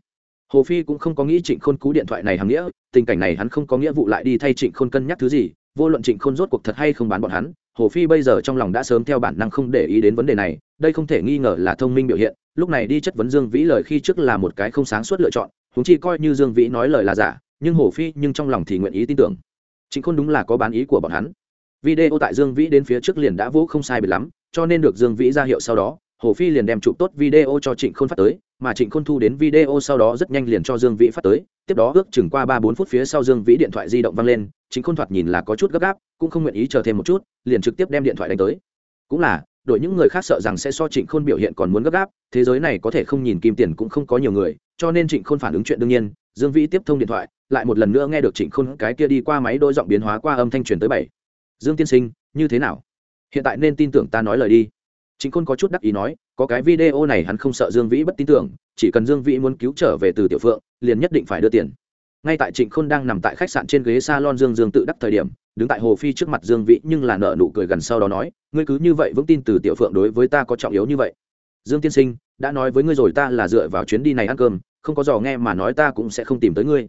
Hồ phi cũng không có nghĩ trịnh khôn cú điện thoại này hằng nghĩa, tình cảnh này hắn không có nghĩa vụ lại đi thay trịnh khôn cân nhắc thứ gì, vô luận trịnh khôn rốt cuộc thật hay không bán bọn hắn, hồ phi bây giờ trong lòng đã sớm theo bản năng không để ý đến vấn đề này, đây không thể nghi ngờ là thông minh biểu hiện, lúc này đi chất vấn dương vĩ lời khi trước là một cái không sáng suốt lựa chọn húng chi coi như dương vĩ nói lời là giả, nhưng hồ phi nhưng trong lòng thì nguyện ý tin tưởng. Trịnh khôn đúng là có bán ý của bọn hắn. Video tại dương vĩ đến phía trước liền đã vỗ không sai biệt lắm cho nên được dương vĩ ra hiệu sau đó, hồ phi liền đem chụp tốt video cho trịnh khôn phát tới, mà trịnh khôn thu đến video sau đó rất nhanh liền cho dương vĩ phát tới, tiếp đó ước chừng qua ba bốn phút phía sau dương vĩ điện thoại di động văng lên, trịnh khôn thoạt nhìn là có chút gấp gáp, cũng không nguyện ý chờ thêm một chút, liền trực tiếp đem điện thoại đánh tới. Cũng là, đội những người khác sợ rằng sẽ so trịnh khôn biểu hiện còn muốn gấp gáp, thế giới này có thể không nhìn kim tiền cũng không có nhiều người, cho nên trịnh khôn phản ứng chuyện đương nhiên, dương vĩ tiếp thông điện thoại, lại một lần nữa nghe được trịnh khôn cái kia đi qua máy đôi giọng biến hóa qua âm thanh truyền tới bảy. Dương tiên sinh, như thế nào? Hiện tại nên tin tưởng ta nói lời đi Trịnh Khôn có chút đắc ý nói, có cái video này hắn không sợ Dương Vĩ bất tin tưởng, chỉ cần Dương Vĩ muốn cứu trở về từ Tiểu Phượng, liền nhất định phải đưa tiền. Ngay tại Trịnh Khôn đang nằm tại khách sạn trên ghế salon Dương Dương tự đắc thời điểm, đứng tại Hồ Phi trước mặt Dương Vĩ nhưng là nở nụ cười gần sau đó nói, ngươi cứ như vậy vững tin từ Tiểu Phượng đối với ta có trọng yếu như vậy. Dương tiên sinh, đã nói với ngươi rồi ta là dựa vào chuyến đi này ăn cơm, không có dò nghe mà nói ta cũng sẽ không tìm tới ngươi.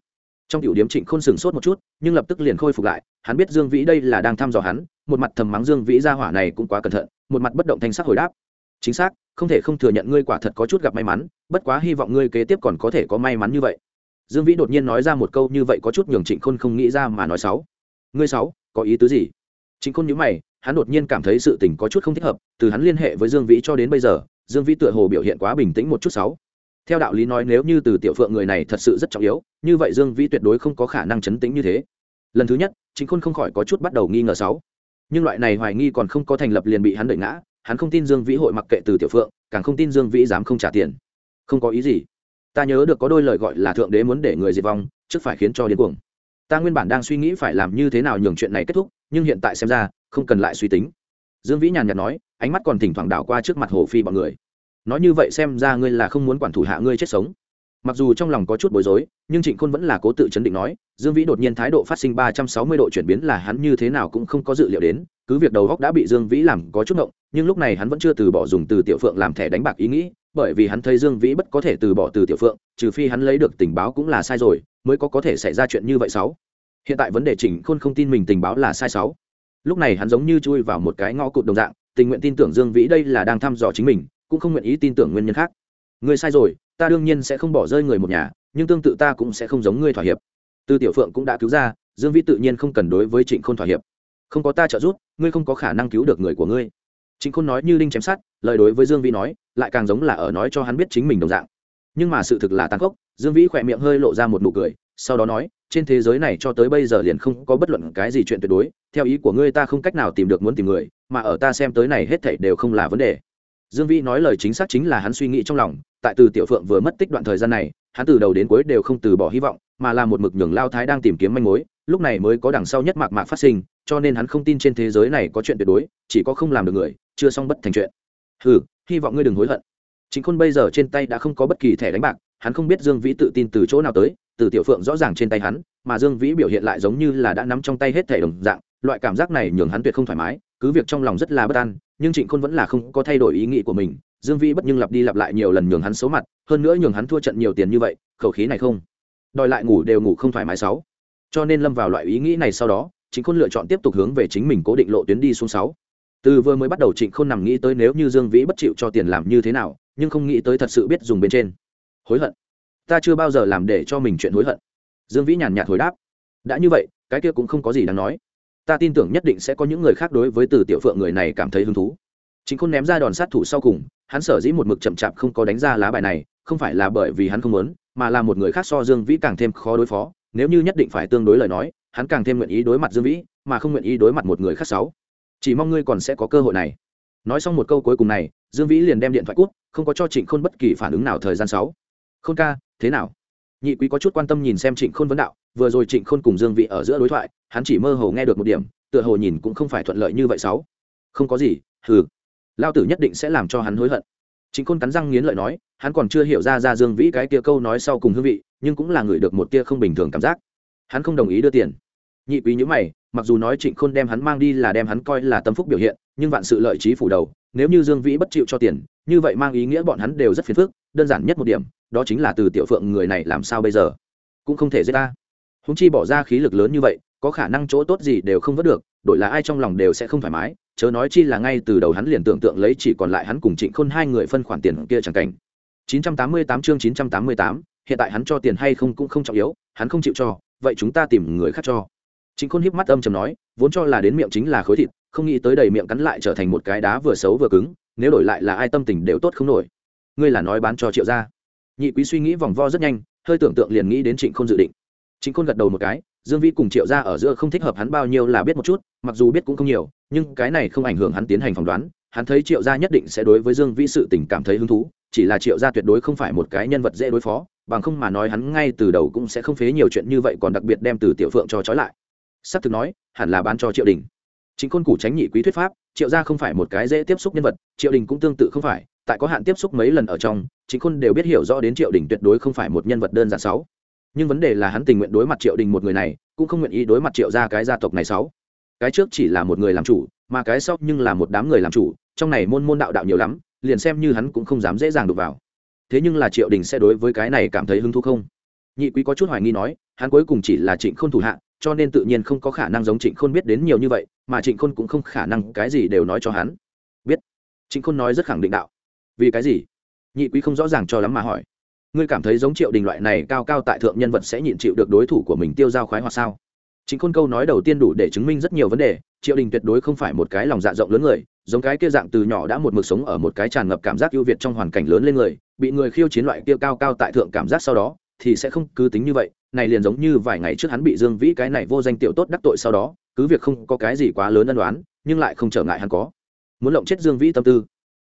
Trong tiểu điểm Trịnh Khôn sửng sốt một chút, nhưng lập tức liền khôi phục lại, hắn biết Dương Vĩ đây là đang thăm dò hắn, một mặt thầm mắng Dương Vĩ ra hỏa này cũng quá cẩn thận, một mặt bất động thanh sắc hồi đáp. Chính xác không thể không thừa nhận ngươi quả thật có chút gặp may mắn bất quá hy vọng ngươi kế tiếp còn có thể có may mắn như vậy. Dương vĩ đột nhiên nói ra một câu như vậy có chút nhường trịnh khôn không nghĩ ra mà nói sáu ngươi sáu có ý tứ gì? Trịnh khôn nhớ mày hắn đột nhiên cảm thấy sự tình có chút không thích hợp từ hắn liên hệ với dương vĩ cho đến bây giờ dương vĩ tựa hồ biểu hiện quá bình tĩnh một chút sáu theo đạo lý nói nếu như từ tiểu phượng người này thật sự rất trọng yếu như vậy dương vĩ tuyệt đối không có khả năng chấn tĩnh như thế. Lần thứ nhất chính khôn không khỏi có chút bắt đầu nghi ngờ sáu. Nhưng loại này hoài nghi còn không có thành lập liền bị hắn đợi ngã, hắn không tin dương vĩ hội mặc kệ từ tiểu phượng, càng không tin dương vĩ dám không trả tiền. Không có ý gì. Ta nhớ được có đôi lời gọi là thượng đế muốn để người diệt vong, trước phải khiến cho điên cuồng. Ta nguyên bản đang suy nghĩ phải làm như thế nào nhường chuyện này kết thúc, nhưng hiện tại xem ra, không cần lại suy tính. Dương vĩ nhàn nhạt nói, ánh mắt còn thỉnh thoảng đảo qua trước mặt hồ phi bọn người. Nói như vậy xem ra ngươi là không muốn quản thủ hạ ngươi chết sống mặc dù trong lòng có chút bối rối, nhưng trịnh khôn vẫn là cố tự chấn định nói, dương vĩ đột nhiên thái độ phát sinh ba trăm sáu mươi độ chuyển biến là hắn như thế nào cũng không có dự liệu đến, cứ việc đầu góc đã bị dương vĩ làm có chút ngộng, nhưng lúc này hắn vẫn chưa từ bỏ dùng từ tiểu phượng làm thẻ đánh bạc ý nghĩ, bởi vì hắn thấy dương vĩ bất có thể từ bỏ từ tiểu phượng, trừ phi hắn lấy được tình báo cũng là sai rồi, mới có có thể xảy ra chuyện như vậy sáu. Hiện tại vấn đề Trịnh khôn không tin mình tình báo là sai sáu. Lúc này hắn giống như chui vào một cái ngõ cụt đồng dạng, tình nguyện tin tưởng dương vĩ đây là đang thăm dò chính mình, cũng không nguyện ý tin tưởng nguyên nhân khác. Ngươi sai rồi ta đương nhiên sẽ không bỏ rơi người một nhà, nhưng tương tự ta cũng sẽ không giống ngươi thỏa hiệp. Tư tiểu phượng cũng đã cứu ra, dương vĩ tự nhiên không cần đối với trịnh khôn thỏa hiệp. Không có ta trợ giúp, ngươi không có khả năng cứu được người của ngươi. Trịnh khôn nói như linh chém sát lời đối với dương vĩ nói, lại càng giống là ở nói cho hắn biết chính mình đồng dạng. Nhưng mà sự thực là tàn khốc, dương vĩ khỏe miệng hơi lộ ra một nụ cười, sau đó nói, trên thế giới này cho tới bây giờ liền không có bất luận cái gì chuyện tuyệt đối, theo ý của ngươi ta không cách nào tìm được muốn tìm người, mà ở ta xem tới này hết thảy đều không là vấn đề dương vĩ nói lời chính xác chính là hắn suy nghĩ trong lòng, tại từ tiểu phượng vừa mất tích đoạn thời gian này, hắn từ đầu đến cuối đều không từ bỏ hy vọng, mà là một mực nhường lao thái đang tìm kiếm manh mối, lúc này mới có đằng sau nhất mạc mạc phát sinh, cho nên hắn không tin trên thế giới này có chuyện tuyệt đối, chỉ có không làm được người, chưa xong bất thành chuyện. Ừ hy vọng ngươi đừng hối hận. Chính khôn bây giờ trên tay đã không có bất kỳ thẻ đánh bạc, hắn không biết dương vĩ tự tin từ chỗ nào tới, từ tiểu phượng rõ ràng trên tay hắn, mà dương vĩ biểu hiện lại giống như là đã nắm trong tay hết thẻ đồng dạng, loại cảm giác này nhường hắn tuyệt không thoải mái, cứ việc trong lòng rất là bất an nhưng trịnh khôn vẫn là không có thay đổi ý nghĩ của mình dương vĩ bất nhưng lặp đi lặp lại nhiều lần nhường hắn xấu mặt hơn nữa nhường hắn thua trận nhiều tiền như vậy khẩu khí này không đòi lại ngủ đều ngủ không thoải mái sáu cho nên lâm vào loại ý nghĩ này sau đó trịnh khôn lựa chọn tiếp tục hướng về chính mình cố định lộ tuyến đi xuống sáu từ vừa mới bắt đầu trịnh khôn nằm nghĩ tới nếu như dương vĩ bất chịu cho tiền làm như thế nào nhưng không nghĩ tới thật sự biết dùng bên trên hối hận ta chưa bao giờ làm để cho mình chuyện hối hận dương vĩ nhàn nhạt hồi đáp đã như vậy cái kia cũng không có gì đáng nói ta tin tưởng nhất định sẽ có những người khác đối với từ tiểu phượng người này cảm thấy hứng thú. Chính khôn ném ra đòn sát thủ sau cùng, hắn sở dĩ một mực chậm chạp không có đánh ra lá bài này, không phải là bởi vì hắn không muốn, mà là một người khác so dương vĩ càng thêm khó đối phó, nếu như nhất định phải tương đối lời nói, hắn càng thêm nguyện ý đối mặt dương vĩ, mà không nguyện ý đối mặt một người khác sáu. Chỉ mong ngươi còn sẽ có cơ hội này. Nói xong một câu cuối cùng này, dương vĩ liền đem điện thoại cút, không có cho trịnh khôn bất kỳ phản ứng nào thời gian sáu. Khôn ca, thế nào? Nhị quý có chút quan tâm nhìn xem trịnh khôn vấn đạo, vừa rồi trịnh khôn cùng dương vĩ ở giữa đối thoại hắn chỉ mơ hồ nghe được một điểm, tựa hồ nhìn cũng không phải thuận lợi như vậy sáu. Không có gì, hừ. Lao tử nhất định sẽ làm cho hắn hối hận. Trịnh khôn cắn răng nghiến lợi nói, hắn còn chưa hiểu ra ra dương vĩ cái kia câu nói sau cùng hương vị, nhưng cũng là người được một tia không bình thường cảm giác. Hắn không đồng ý đưa tiền. Nhị quý nhữ mày, mặc dù nói trịnh khôn đem hắn mang đi là đem hắn coi là tâm phúc biểu hiện, nhưng vạn sự lợi trí phủ đầu, nếu như dương vĩ bất chịu cho tiền, như vậy mang ý nghĩa bọn hắn đều rất phiền phức, đơn giản nhất một điểm, đó chính là từ tiểu phượng người này làm sao bây giờ? Cũng không thể giết ta. Húng chi bỏ ra khí lực lớn như vậy có khả năng chỗ tốt gì đều không vớt được đổi là ai trong lòng đều sẽ không thoải mái chớ nói chi là ngay từ đầu hắn liền tưởng tượng lấy chỉ còn lại hắn cùng trịnh khôn hai người phân khoản tiền kia chẳng cảnh. 988 chương 988, hiện tại hắn cho tiền hay không cũng không trọng yếu hắn không chịu cho vậy chúng ta tìm người khác cho. Trịnh khôn híp mắt âm chầm nói vốn cho là đến miệng chính là khối thịt không nghĩ tới đầy miệng cắn lại trở thành một cái đá vừa xấu vừa cứng nếu đổi lại là ai tâm tình đều tốt không nổi. Ngươi là nói bán cho triệu gia. Nhị quý suy nghĩ vòng vo rất nhanh hơi tưởng tượng liền nghĩ đến trịnh khôn dự định. Trịnh khôn gật đầu một cái dương vĩ cùng triệu gia ở giữa không thích hợp hắn bao nhiêu là biết một chút, mặc dù biết cũng không nhiều, nhưng cái này không ảnh hưởng hắn tiến hành phỏng đoán, hắn thấy triệu gia nhất định sẽ đối với dương vĩ sự tình cảm thấy hứng thú, chỉ là triệu gia tuyệt đối không phải một cái nhân vật dễ đối phó, bằng không mà nói hắn ngay từ đầu cũng sẽ không phế nhiều chuyện như vậy còn đặc biệt đem từ tiểu phượng cho trói lại. S ắ c thực nói, hẳn là bán cho triệu đình. Chính côn củ tránh nhị quý thuyết pháp, triệu gia không phải một cái dễ tiếp xúc nhân vật, triệu đình cũng tương tự không phải, tại có hạn tiếp xúc mấy lần ở trong, chính côn đều biết hiểu rõ đến triệu đình tuyệt đối không phải một nhân vật đơn giản sáu nhưng vấn đề là hắn tình nguyện đối mặt triệu đình một người này, cũng không nguyện ý đối mặt triệu gia cái gia tộc này sáu. Cái trước chỉ là một người làm chủ, mà cái sau nhưng là một đám người làm chủ, trong này môn môn đạo đạo nhiều lắm, liền xem như hắn cũng không dám dễ dàng đụng vào. Thế nhưng là triệu đình sẽ đối với cái này cảm thấy hứng thú không? Nhị quý có chút hoài nghi nói, hắn cuối cùng chỉ là trịnh khôn thủ hạ, cho nên tự nhiên không có khả năng giống trịnh khôn biết đến nhiều như vậy, mà trịnh khôn cũng không khả năng cái gì đều nói cho hắn. Biết. Trịnh khôn nói rất khẳng định đạo. Vì cái gì? Nhị quý không rõ ràng cho lắm mà hỏi ngươi cảm thấy giống triệu đình loại này cao cao tại thượng nhân vật sẽ nhịn chịu được đối thủ của mình tiêu dao khoái hoặc sao? Chính khôn câu nói đầu tiên đủ để chứng minh rất nhiều vấn đề, triệu đình tuyệt đối không phải một cái lòng dạ rộng lớn người, giống cái kia dạng từ nhỏ đã một mực sống ở một cái tràn ngập cảm giác ưu việt trong hoàn cảnh lớn lên người, bị người khiêu chiến loại kia cao cao tại thượng cảm giác sau đó, thì sẽ không cứ tính như vậy, này liền giống như vài ngày trước hắn bị dương vĩ cái này vô danh tiểu tốt đắc tội sau đó, cứ việc không có cái gì quá lớn ân đoán nhưng lại không trở ngại hắn có. Muốn lộng chết dương vĩ tâm tư.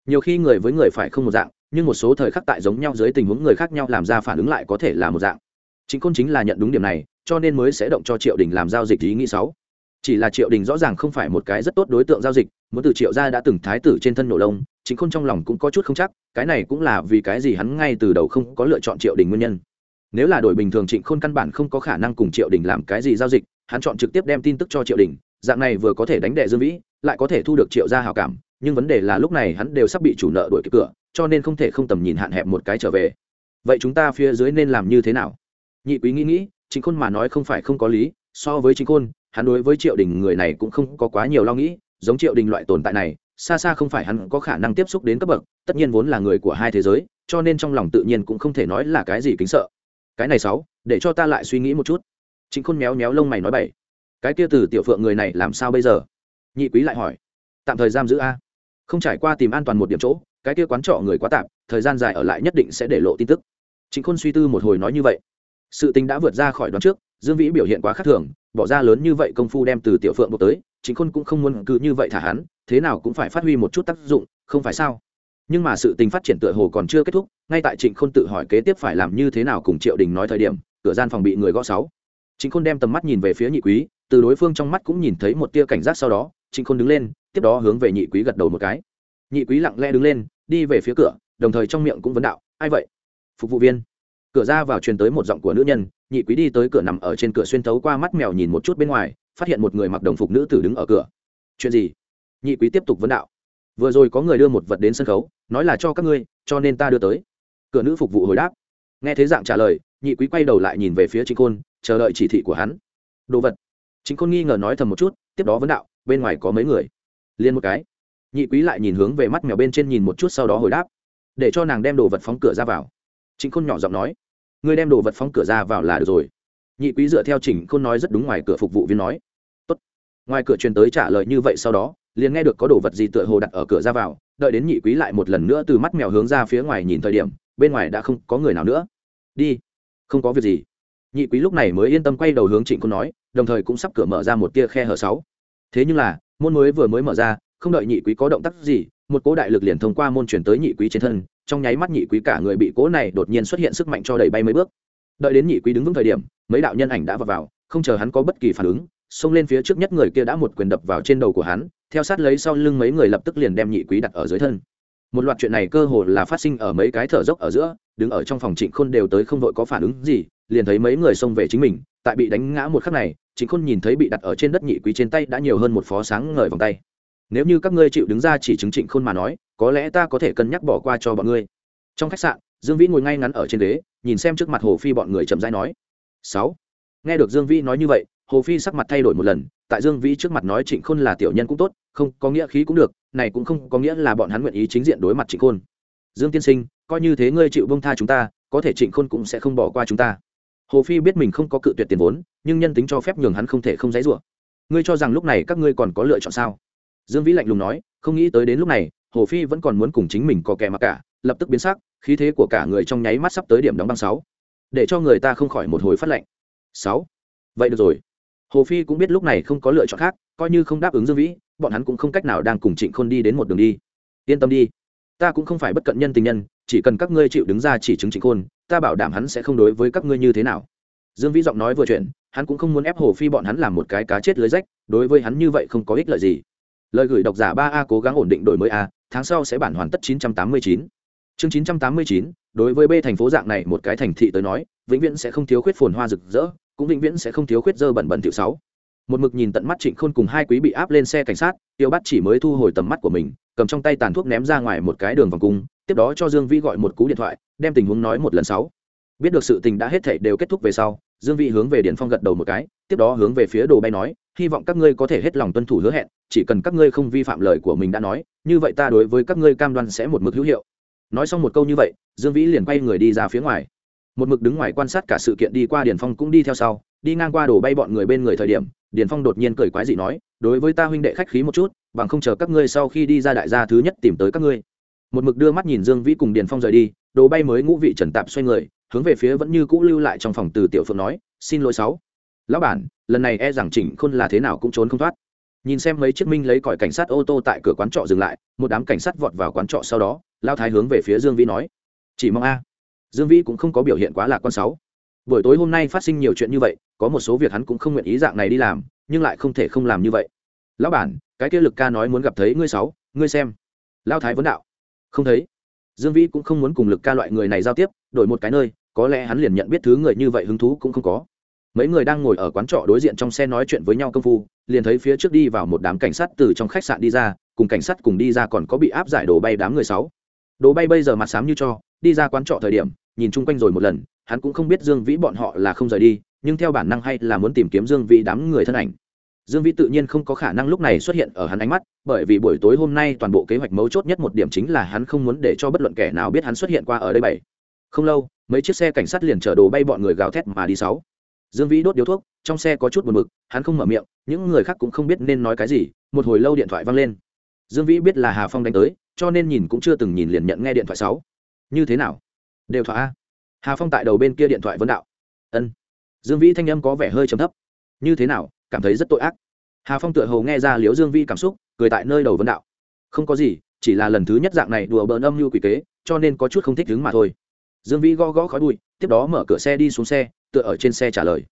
Nhiều khi người với người phải không một dạng nhưng một số thời khắc tại giống nhau dưới tình huống người khác nhau làm ra phản ứng lại có thể là một dạng. Chính côn chính là nhận đúng điểm này, cho nên mới sẽ động cho triệu đình làm giao dịch ý nghĩ sáu chỉ là triệu đình rõ ràng không phải một cái rất tốt đối tượng giao dịch, muốn từ triệu gia đã từng thái tử trên thân nổ lông, chính khôn trong lòng cũng có chút không chắc, cái này cũng là vì cái gì hắn ngay từ đầu không có lựa chọn triệu đình nguyên nhân. Nếu là đội bình thường trịnh khôn căn bản không có khả năng cùng triệu đình làm cái gì giao dịch, hắn chọn trực tiếp đem tin tức cho triệu đình, dạng này vừa có thể đánh đẻ dương vĩ, lại có thể thu được triệu gia hào cảm, nhưng vấn đề là lúc này hắn đều sắp bị chủ nợ đuổi kịp cửa cho nên không thể không tầm nhìn hạn hẹp một cái trở về. Vậy chúng ta phía dưới nên làm như thế nào? Nhị quý nghĩ nghĩ chính khôn mà nói không phải không có lý, so với chính khôn, hắn đối với triệu đình người này cũng không có quá nhiều lo nghĩ, giống triệu đình loại tồn tại này, xa xa không phải hắn có khả năng tiếp xúc đến cấp bậc, tất nhiên vốn là người của hai thế giới, cho nên trong lòng tự nhiên cũng không thể nói là cái gì kính sợ. Cái này sáu, để cho ta lại suy nghĩ một chút. Chính khôn méo méo lông mày nói bảy cái kia từ tiểu phượng người này làm sao bây giờ? Nhị quý lại hỏi. Tạm thời giam giữ a. Không trải qua tìm an toàn một điểm chỗ cái kia quán trọ người quá tạm thời gian dài ở lại nhất định sẽ để lộ tin tức. Chính khôn suy tư một hồi nói như vậy. Sự tình đã vượt ra khỏi đoán trước, dương vĩ biểu hiện quá khác thường, bỏ ra lớn như vậy công phu đem từ tiểu phượng bộ tới chính khôn cũng không muốn cứ như vậy thả hắn, thế nào cũng phải phát huy một chút tác dụng, không phải sao? Nhưng mà sự tình phát triển tựa hồ còn chưa kết thúc, ngay tại trịnh khôn tự hỏi kế tiếp phải làm như thế nào cùng triệu đình nói thời điểm, cửa gian phòng bị người gõ sáu. Trịnh khôn đem tầm mắt nhìn về phía nhị quý, từ đối phương trong mắt cũng nhìn thấy một tia cảnh giác sau đó, Trịnh khôn đứng lên, tiếp đó hướng về nhị quý gật đầu một cái. Nhị quý lặng lẽ đứng lên đi về phía cửa, đồng thời trong miệng cũng vấn đạo, ai vậy? Phục vụ viên. Cửa ra vào truyền tới một giọng của nữ nhân, nhị quý đi tới cửa nằm ở trên cửa xuyên thấu qua mắt mèo nhìn một chút bên ngoài, phát hiện một người mặc đồng phục nữ tử đứng ở cửa. Chuyện gì? Nhị quý tiếp tục vấn đạo. Vừa rồi có người đưa một vật đến sân khấu, nói là cho các ngươi, cho nên ta đưa tới. Cửa nữ phục vụ hồi đáp. Nghe thế dạng trả lời, nhị quý quay đầu lại nhìn về phía chính khôn, chờ đợi chỉ thị của hắn. Đồ vật. Chính khôn nghi ngờ nói thầm một chút, tiếp đó vấn đạo, bên ngoài có mấy người? Liên một cái nhị quý lại nhìn hướng về mắt mèo bên trên nhìn một chút sau đó hồi đáp. Để cho nàng đem đồ vật phóng cửa ra vào. Chính khôn nhỏ giọng nói. Ngươi đem đồ vật phóng cửa ra vào là được rồi. Nhị quý dựa theo chỉnh khôn nói rất đúng ngoài cửa phục vụ viên nói. Tốt. ngoài cửa truyền tới trả lời như vậy sau đó, liền nghe được có đồ vật gì tựa hồ đặt ở cửa ra vào, đợi đến nhị quý lại một lần nữa từ mắt mèo hướng ra phía ngoài nhìn thời điểm, bên ngoài đã không có người nào nữa. Đi. Không có việc gì. Nhị quý lúc này mới yên tâm quay đầu hướng trịnh khôn nói, đồng thời cũng sắp cửa mở ra một tia khe hở sáu. Thế nhưng là, môn mới vừa mới mở ra không đợi nhị quý có động tác gì một cỗ đại lực liền thông qua môn chuyển tới nhị quý trên thân trong nháy mắt nhị quý cả người bị cỗ này đột nhiên xuất hiện sức mạnh cho đẩy bay mấy bước. Đợi đến nhị quý đứng vững thời điểm mấy đạo nhân ảnh đã vào, vào không chờ hắn có bất kỳ phản ứng xông lên phía trước nhất người kia đã một quyền đập vào trên đầu của hắn theo sát lấy sau lưng mấy người lập tức liền đem nhị quý đặt ở dưới thân. Một loạt chuyện này cơ hồ là phát sinh ở mấy cái thở dốc ở giữa đứng ở trong phòng trịnh khôn đều tới không vội có phản ứng gì liền thấy mấy người xông về chính mình tại bị đánh ngã một khắc này trịnh khôn nhìn thấy bị đặt ở trên đất nhị quý trên tay đã nhiều hơn một phó sáng ngời vòng tay nếu như các ngươi chịu đứng ra chỉ chứng trịnh khôn mà nói, có lẽ ta có thể cân nhắc bỏ qua cho bọn ngươi. Trong khách sạn, dương vĩ ngồi ngay ngắn ở trên ghế, nhìn xem trước mặt hồ phi bọn người chậm rãi nói. Sáu. Nghe được dương vĩ nói như vậy, hồ phi sắc mặt thay đổi một lần, tại dương vĩ trước mặt nói trịnh khôn là tiểu nhân cũng tốt, không có nghĩa khí cũng được, này cũng không có nghĩa là bọn hắn nguyện ý chính diện đối mặt trịnh khôn. Dương tiên sinh, coi như thế ngươi chịu bông tha chúng ta, có thể trịnh khôn cũng sẽ không bỏ qua chúng ta. Hồ phi biết mình không có cự tuyệt tiền vốn, nhưng nhân tính cho phép nhường hắn không thể không dãy rủa. Ngươi cho rằng lúc này các ngươi còn có lựa chọn sao? Dương vĩ lạnh lùng nói, không nghĩ tới đến lúc này, hồ phi vẫn còn muốn cùng chính mình có kẻ mặc cả, lập tức biến sắc, khí thế của cả người trong nháy mắt sắp tới điểm đóng băng sáu. Để cho người ta không khỏi một hồi phát lạnh. sáu. Vậy được rồi. Hồ phi cũng biết lúc này không có lựa chọn khác, coi như không đáp ứng dương vĩ, bọn hắn cũng không cách nào đang cùng trịnh khôn đi đến một đường đi. Yên tâm đi. Ta cũng không phải bất cận nhân tình nhân, chỉ cần các ngươi chịu đứng ra chỉ chứng trịnh khôn, ta bảo đảm hắn sẽ không đối với các ngươi như thế nào. Dương vĩ giọng nói vừa chuyện hắn cũng không muốn ép hồ phi bọn hắn làm một cái cá chết lưới rách, đối với hắn như vậy không có ích lợi gì lời gửi độc giả ba a cố gắng ổn định đổi mới a tháng sau sẽ bản hoàn tất 989. chương 989, đối với b thành phố dạng này một cái thành thị tới nói vĩnh viễn sẽ không thiếu khuyết phồn hoa rực rỡ cũng vĩnh viễn sẽ không thiếu khuyết dơ bẩn bẩn tiểu sáu một mực nhìn tận mắt trịnh khôn cùng hai quý bị áp lên xe cảnh sát tiêu bắt chỉ mới thu hồi tầm mắt của mình cầm trong tay tàn thuốc ném ra ngoài một cái đường vòng cung tiếp đó cho dương vĩ gọi một cú điện thoại đem tình huống nói một lần sáu biết được sự tình đã hết thảy đều kết thúc về sau dương vĩ hướng về điện phong gật đầu một cái tiếp đó hướng về phía đồ bay nói hy vọng các ngươi có thể hết lòng tuân thủ hứa hẹn, chỉ cần các ngươi không vi phạm lời của mình đã nói, như vậy ta đối với các ngươi cam đoan sẽ một mực hữu hiệu. Nói xong một câu như vậy, dương vĩ liền quay người đi ra phía ngoài. Một mực đứng ngoài quan sát cả sự kiện đi qua điền phong cũng đi theo sau, đi ngang qua đổ bay bọn người bên người thời điểm, điền phong đột nhiên cười quái dị nói, đối với ta huynh đệ khách khí một chút, bằng không chờ các ngươi sau khi đi ra đại gia thứ nhất tìm tới các ngươi. Một mực đưa mắt nhìn dương vĩ cùng điền phong rời đi, đồ bay mới ngũ vị trần tạp xoay người, hướng về phía vẫn như cũ lưu lại trong phòng từ tiểu phượng nói, xin lỗi sáu lão bản, lần này e rằng chỉnh khôn là thế nào cũng trốn không thoát. Nhìn xem mấy chiếc minh lấy còi cảnh sát ô tô tại cửa quán trọ dừng lại, một đám cảnh sát vọt vào quán trọ sau đó lao thái hướng về phía dương vĩ nói, chỉ mong a. Dương vĩ cũng không có biểu hiện quá lạc quan sáu buổi tối hôm nay phát sinh nhiều chuyện như vậy, có một số việc hắn cũng không nguyện ý dạng này đi làm, nhưng lại không thể không làm như vậy. Lão bản, cái kia lực ca nói muốn gặp thấy ngươi sáu, ngươi xem. Lao thái vấn đạo. Không thấy. Dương vĩ cũng không muốn cùng lực ca loại người này giao tiếp, đổi một cái nơi, có lẽ hắn liền nhận biết thứ người như vậy hứng thú cũng không có mấy người đang ngồi ở quán trọ đối diện trong xe nói chuyện với nhau công phu, liền thấy phía trước đi vào một đám cảnh sát từ trong khách sạn đi ra, cùng cảnh sát cùng đi ra còn có bị áp giải đồ bay đám người sáu. Đồ bay bây giờ mặt sám như cho, đi ra quán trọ thời điểm, nhìn chung quanh rồi một lần, hắn cũng không biết dương vĩ bọn họ là không rời đi, nhưng theo bản năng hay là muốn tìm kiếm dương vĩ đám người thân ảnh. Dương vĩ tự nhiên không có khả năng lúc này xuất hiện ở hắn ánh mắt, bởi vì buổi tối hôm nay toàn bộ kế hoạch mấu chốt nhất một điểm chính là hắn không muốn để cho bất luận kẻ nào biết hắn xuất hiện qua ở đây bảy. Không lâu, mấy chiếc xe cảnh sát liền chở đồ bay bọn người gào thét mà đi sáu dương vĩ đốt điếu thuốc, trong xe có chút buồn bực, hắn không mở miệng, những người khác cũng không biết nên nói cái gì, một hồi lâu điện thoại văng lên. Dương vĩ biết là hà phong đánh tới, cho nên nhìn cũng chưa từng nhìn liền nhận nghe điện thoại sáu. Như thế nào? Đều thỏa a. Hà phong tại đầu bên kia điện thoại vấn đạo. Ân. Dương vĩ thanh âm có vẻ hơi trầm thấp. Như thế nào? Cảm thấy rất tội ác. Hà phong tựa hồ nghe ra liếu dương vĩ cảm xúc, cười tại nơi đầu vấn đạo. Không có gì, chỉ là lần thứ nhất dạng này đùa bỡn âm như quỷ kế, cho nên có chút không thích đứng mà thôi. Dương vĩ gõ gõ khói bụi, tiếp đó mở cửa xe đi xuống xe tựa ở trên xe trả lời.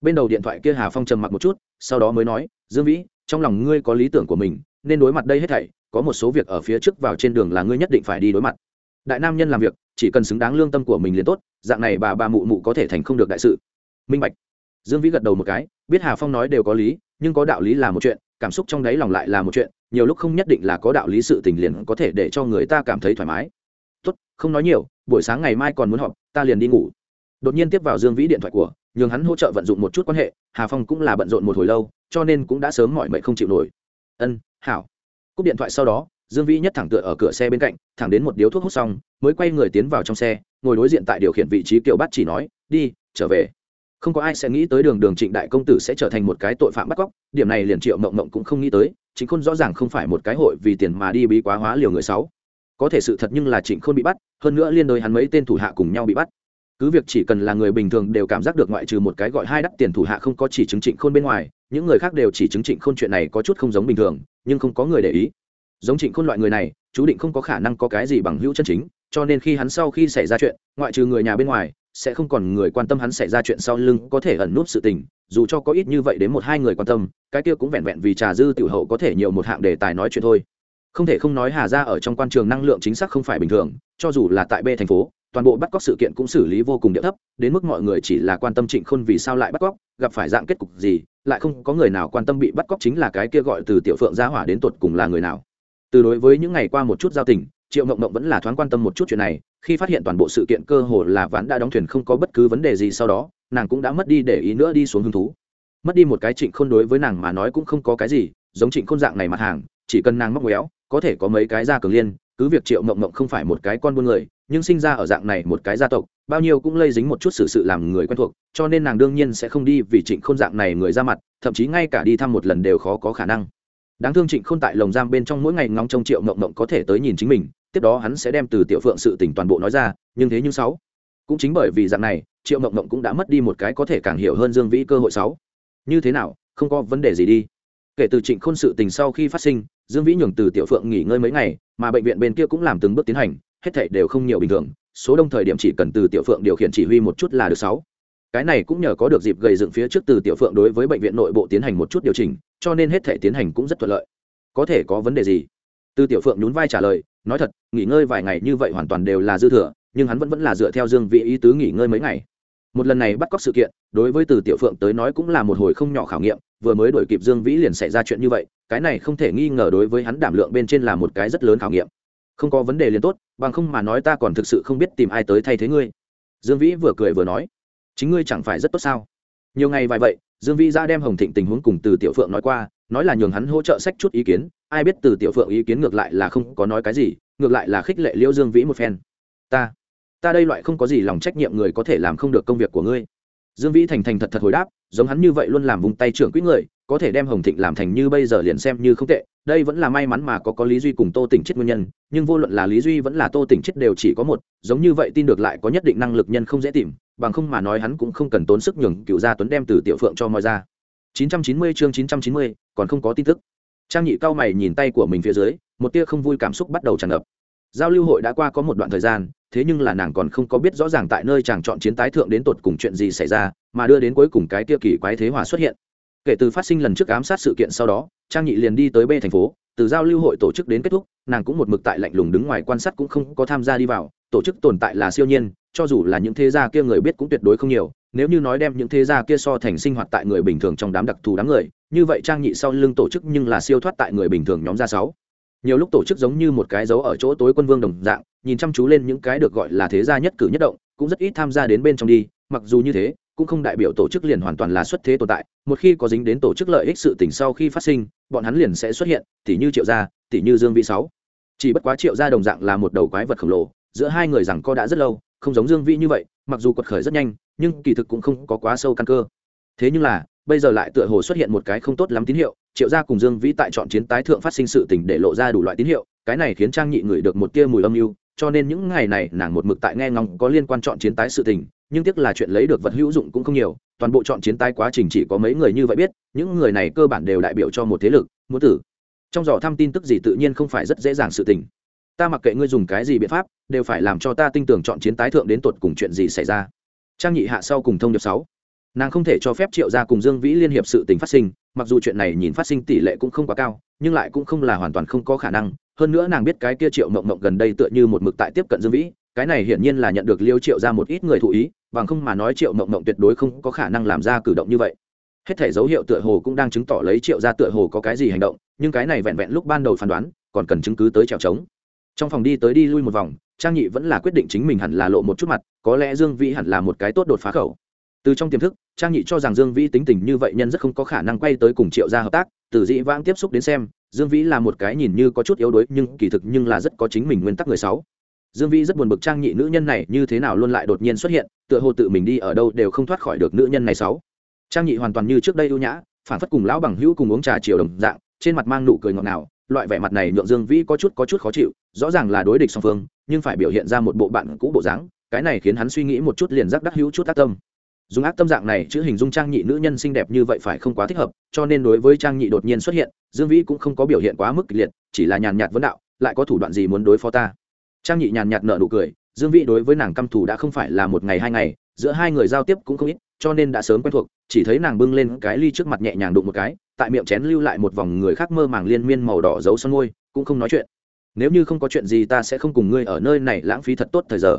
Bên đầu điện thoại kia hà phong trầm mặc một chút, sau đó mới nói, dương vĩ, trong lòng ngươi có lý tưởng của mình, nên đối mặt đây hết thảy, có một số việc ở phía trước vào trên đường là ngươi nhất định phải đi đối mặt. Đại nam nhân làm việc, chỉ cần xứng đáng lương tâm của mình liền tốt, dạng này bà bà mụ mụ có thể thành không được đại sự. Minh bạch. Dương vĩ gật đầu một cái, biết hà phong nói đều có lý, nhưng có đạo lý là một chuyện, cảm xúc trong đáy lòng lại là một chuyện, nhiều lúc không nhất định là có đạo lý sự tình liền có thể để cho người ta cảm thấy thoải mái. Tốt, không nói nhiều, buổi sáng ngày mai còn muốn họp, ta liền đi ngủ đột nhiên tiếp vào dương vĩ điện thoại của, nhường hắn hỗ trợ vận dụng một chút quan hệ, hà phong cũng là bận rộn một hồi lâu, cho nên cũng đã sớm mọi mệnh không chịu nổi. Ân, hảo. Cúp điện thoại sau đó, dương vĩ nhất thẳng tựa ở cửa xe bên cạnh, thẳng đến một điếu thuốc hút xong, mới quay người tiến vào trong xe, ngồi đối diện tại điều khiển vị trí kiểu bắt chỉ nói, đi, trở về. Không có ai sẽ nghĩ tới đường đường trịnh đại công tử sẽ trở thành một cái tội phạm bắt cóc, điểm này liền triệu mộng mộng cũng không nghĩ tới chính khôn rõ ràng không phải một cái hội vì tiền mà đi bí quá hóa liều người sáu có thể sự thật nhưng là trịnh khôn bị bắt, hơn nữa liên đôi hắn mấy tên thủ hạ cùng nhau bị bắt cứ việc chỉ cần là người bình thường đều cảm giác được ngoại trừ một cái gọi hai đắt tiền thủ hạ không có chỉ chứng trịnh khôn bên ngoài, những người khác đều chỉ chứng trịnh khôn chuyện này có chút không giống bình thường, nhưng không có người để ý. Giống trịnh khôn loại người này, chú định không có khả năng có cái gì bằng hữu chân chính, cho nên khi hắn sau khi xảy ra chuyện, ngoại trừ người nhà bên ngoài, sẽ không còn người quan tâm hắn xảy ra chuyện sau lưng có thể ẩn núp sự tình, dù cho có ít như vậy đến một hai người quan tâm, cái kia cũng vẹn vẹn vì trà dư tiểu hậu có thể nhiều một hạng đề tài nói chuyện thôi. Không thể không nói hà ra ở trong quan trường năng lượng chính xác không phải bình thường, cho dù là tại b thành phố toàn bộ bắt cóc sự kiện cũng xử lý vô cùng địa thấp, đến mức mọi người chỉ là quan tâm trịnh khôn vì sao lại bắt cóc, gặp phải dạng kết cục gì, lại không có người nào quan tâm bị bắt cóc chính là cái kia gọi từ tiểu phượng gia hỏa đến tột cùng là người nào. Từ đối với những ngày qua một chút giao tình, triệu mộng mộng vẫn là thoáng quan tâm một chút chuyện này, khi phát hiện toàn bộ sự kiện cơ hồ là ván đã đóng thuyền không có bất cứ vấn đề gì sau đó, nàng cũng đã mất đi để ý nữa đi xuống hứng thú. Mất đi một cái trịnh khôn đối với nàng mà nói cũng không có cái gì, giống trịnh khôn dạng này mặt hàng, chỉ cần nàng móc méo, có thể có mấy cái gia cường liên cứ việc triệu mộng mộng không phải một cái con buôn người, nhưng sinh ra ở dạng này một cái gia tộc, bao nhiêu cũng lây dính một chút sự sự làm người quen thuộc, cho nên nàng đương nhiên sẽ không đi vì trịnh khôn dạng này người ra mặt, thậm chí ngay cả đi thăm một lần đều khó có khả năng. Đáng thương trịnh khôn tại lồng giam bên trong mỗi ngày ngóng trông triệu mộng mộng có thể tới nhìn chính mình, tiếp đó hắn sẽ đem từ tiểu phượng sự tỉnh toàn bộ nói ra, nhưng thế như sáu. Cũng chính bởi vì dạng này, triệu mộng mộng cũng đã mất đi một cái có thể càng hiểu hơn dương vĩ cơ hội sáu. Như thế nào, không có vấn đề gì đi. Kể từ trịnh khôn sự tình sau khi phát sinh dương vĩ nhường từ tiểu phượng nghỉ ngơi mấy ngày, mà bệnh viện bên kia cũng làm từng bước tiến hành, hết thảy đều không nhiều bình thường, số đông thời điểm chỉ cần từ tiểu phượng điều khiển chỉ huy một chút là được sáu. Cái này cũng nhờ có được dịp gầy dựng phía trước từ tiểu phượng đối với bệnh viện nội bộ tiến hành một chút điều chỉnh, cho nên hết thể tiến hành cũng rất thuận lợi. Có thể có vấn đề gì? Từ tiểu phượng nhún vai trả lời, nói thật, nghỉ ngơi vài ngày như vậy hoàn toàn đều là dư thừa, nhưng hắn vẫn vẫn là dựa theo dương vị ý tứ nghỉ ngơi mấy ngày một lần này bắt cóc sự kiện, đối với từ tiểu phượng tới nói cũng là một hồi không nhỏ khảo nghiệm, vừa mới đổi kịp dương vĩ liền xảy ra chuyện như vậy, cái này không thể nghi ngờ đối với hắn đảm lượng bên trên là một cái rất lớn khảo nghiệm. Không có vấn đề liền tốt, bằng không mà nói ta còn thực sự không biết tìm ai tới thay thế ngươi. Dương vĩ vừa cười vừa nói, chính ngươi chẳng phải rất tốt sao? Nhiều ngày vài vậy, dương vĩ ra đem hồng thịnh tình huống cùng từ tiểu phượng nói qua, nói là nhường hắn hỗ trợ sách chút ý kiến, ai biết từ tiểu phượng ý kiến ngược lại là không có nói cái gì, ngược lại là khích lệ liễu dương vĩ một phen. Ta ta đây loại không có gì lòng trách nhiệm người có thể làm không được công việc của ngươi. Dương vĩ thành thành thật thật hồi đáp giống hắn như vậy luôn làm vùng tay trưởng quỹ người có thể đem hồng thịnh làm thành như bây giờ liền xem như không tệ đây vẫn là may mắn mà có có lý duy cùng tô tỉnh chết nguyên nhân nhưng vô luận là lý duy vẫn là tô tỉnh chết đều chỉ có một giống như vậy tin được lại có nhất định năng lực nhân không dễ tìm bằng không mà nói hắn cũng không cần tốn sức nhường cựu gia tuấn đem từ tiểu phượng cho moi ra. 990 chương 990, còn không có tin tức. Trang nhị cao mày nhìn tay của mình phía dưới một tia không vui cảm xúc bắt đầu tràn ngập. Giao lưu hội đã qua có một đoạn thời gian thế nhưng là nàng còn không có biết rõ ràng tại nơi chàng chọn chiến tái thượng đến tột cùng chuyện gì xảy ra, mà đưa đến cuối cùng cái kia kỳ quái thế hòa xuất hiện. Kể từ phát sinh lần trước ám sát sự kiện sau đó, trang nhị liền đi tới b thành phố, từ giao lưu hội tổ chức đến kết thúc, nàng cũng một mực tại lạnh lùng đứng ngoài quan sát cũng không có tham gia đi vào, tổ chức tồn tại là siêu nhiên, cho dù là những thế gia kia người biết cũng tuyệt đối không nhiều, nếu như nói đem những thế gia kia so thành sinh hoạt tại người bình thường trong đám đặc thù đám người, như vậy trang nhị sau lưng tổ chức nhưng là siêu thoát tại người bình thường nhóm gia sáu nhiều lúc tổ chức giống như một cái dấu ở chỗ tối quân vương đồng dạng, nhìn chăm chú lên những cái được gọi là thế gia nhất cử nhất động, cũng rất ít tham gia đến bên trong đi, mặc dù như thế, cũng không đại biểu tổ chức liền hoàn toàn là xuất thế tồn tại, một khi có dính đến tổ chức lợi ích sự tình sau khi phát sinh, bọn hắn liền sẽ xuất hiện tỷ như triệu gia tỷ như dương vĩ sáu. Chỉ bất quá triệu gia đồng dạng là một đầu quái vật khổng lồ, giữa hai người rằng co đã rất lâu, không giống dương vĩ như vậy, mặc dù quật khởi rất nhanh, nhưng kỳ thực cũng không có quá sâu căn cơ. Thế nhưng là, bây giờ lại tựa hồ xuất hiện một cái không tốt lắm tín hiệu triệu gia cùng dương vĩ tại chọn chiến tái thượng phát sinh sự tình để lộ ra đủ loại tín hiệu, cái này khiến trang nhị ngửi được một tia mùi âm mưu, cho nên những ngày này nàng một mực tại nghe ngóng có liên quan chọn chiến tái sự tình, nhưng tiếc là chuyện lấy được vật hữu dụng cũng không nhiều, toàn bộ chọn chiến tái quá trình chỉ có mấy người như vậy biết, những người này cơ bản đều đại biểu cho một thế lực, muốn tử. Trong dò thăm tin tức gì tự nhiên không phải rất dễ dàng sự tình. Ta mặc kệ ngươi dùng cái gì biện pháp, đều phải làm cho ta tin tưởng chọn chiến tái thượng đến tột cùng chuyện gì xảy ra. Trang nhị hạ sau cùng thông điệp sáu nàng không thể cho phép triệu gia cùng dương vĩ liên hiệp sự tình phát sinh, mặc dù chuyện này nhìn phát sinh tỷ lệ cũng không quá cao, nhưng lại cũng không là hoàn toàn không có khả năng. Hơn nữa nàng biết cái kia triệu mộng mộng gần đây tựa như một mực tại tiếp cận dương vĩ, cái này hiển nhiên là nhận được liêu triệu ra một ít người thụ ý, bằng không mà nói triệu mộng mộng tuyệt đối không có khả năng làm ra cử động như vậy. Hết thể dấu hiệu tựa hồ cũng đang chứng tỏ lấy triệu ra tựa hồ có cái gì hành động, nhưng cái này vẹn vẹn lúc ban đầu phán đoán, còn cần chứng cứ tới trèo trống trong phòng đi tới đi lui một vòng, trang nhị vẫn là quyết định chính mình hẳn là lộ một chút mặt, có lẽ dương vĩ hẳn là một cái tốt đột phá khẩu từ trong tiềm thức, trang nhị cho rằng dương vĩ tính tình như vậy nhân rất không có khả năng quay tới cùng triệu gia hợp tác, từ dĩ vãng tiếp xúc đến xem, dương vĩ là một cái nhìn như có chút yếu đuối, nhưng kỳ thực nhưng là rất có chính mình nguyên tắc người sáu. Dương vĩ rất buồn bực trang nhị nữ nhân này như thế nào luôn lại đột nhiên xuất hiện, tựa hồ tự mình đi ở đâu đều không thoát khỏi được nữ nhân này sáu. Trang nhị hoàn toàn như trước đây ưu nhã, phản phất cùng lão bằng hữu cùng uống trà chiều đồng dạng, trên mặt mang nụ cười ngọt ngào, loại vẻ mặt này nhượng dương vĩ có chút có chút khó chịu, rõ ràng là đối địch song phương, nhưng phải biểu hiện ra một bộ bạn cũ bộ dáng, cái này khiến hắn suy nghĩ một chút liền giác đắc hữu chút tác tâm dùng ác tâm dạng này chữ hình dung trang nhị nữ nhân xinh đẹp như vậy phải không quá thích hợp, cho nên đối với trang nhị đột nhiên xuất hiện, dương vĩ cũng không có biểu hiện quá mức kịch liệt, chỉ là nhàn nhạt vấn đạo, lại có thủ đoạn gì muốn đối phó ta? Trang nhị nhàn nhạt nợ nụ cười, dương vĩ đối với nàng căm thù đã không phải là một ngày hai ngày, giữa hai người giao tiếp cũng không ít, cho nên đã sớm quen thuộc, chỉ thấy nàng bưng lên cái ly trước mặt nhẹ nhàng đụng một cái, tại miệng chén lưu lại một vòng người khác mơ màng liên miên màu đỏ giấu son môi, cũng không nói chuyện. Nếu như không có chuyện gì ta sẽ không cùng ngươi ở nơi này lãng phí thật tốt thời giờ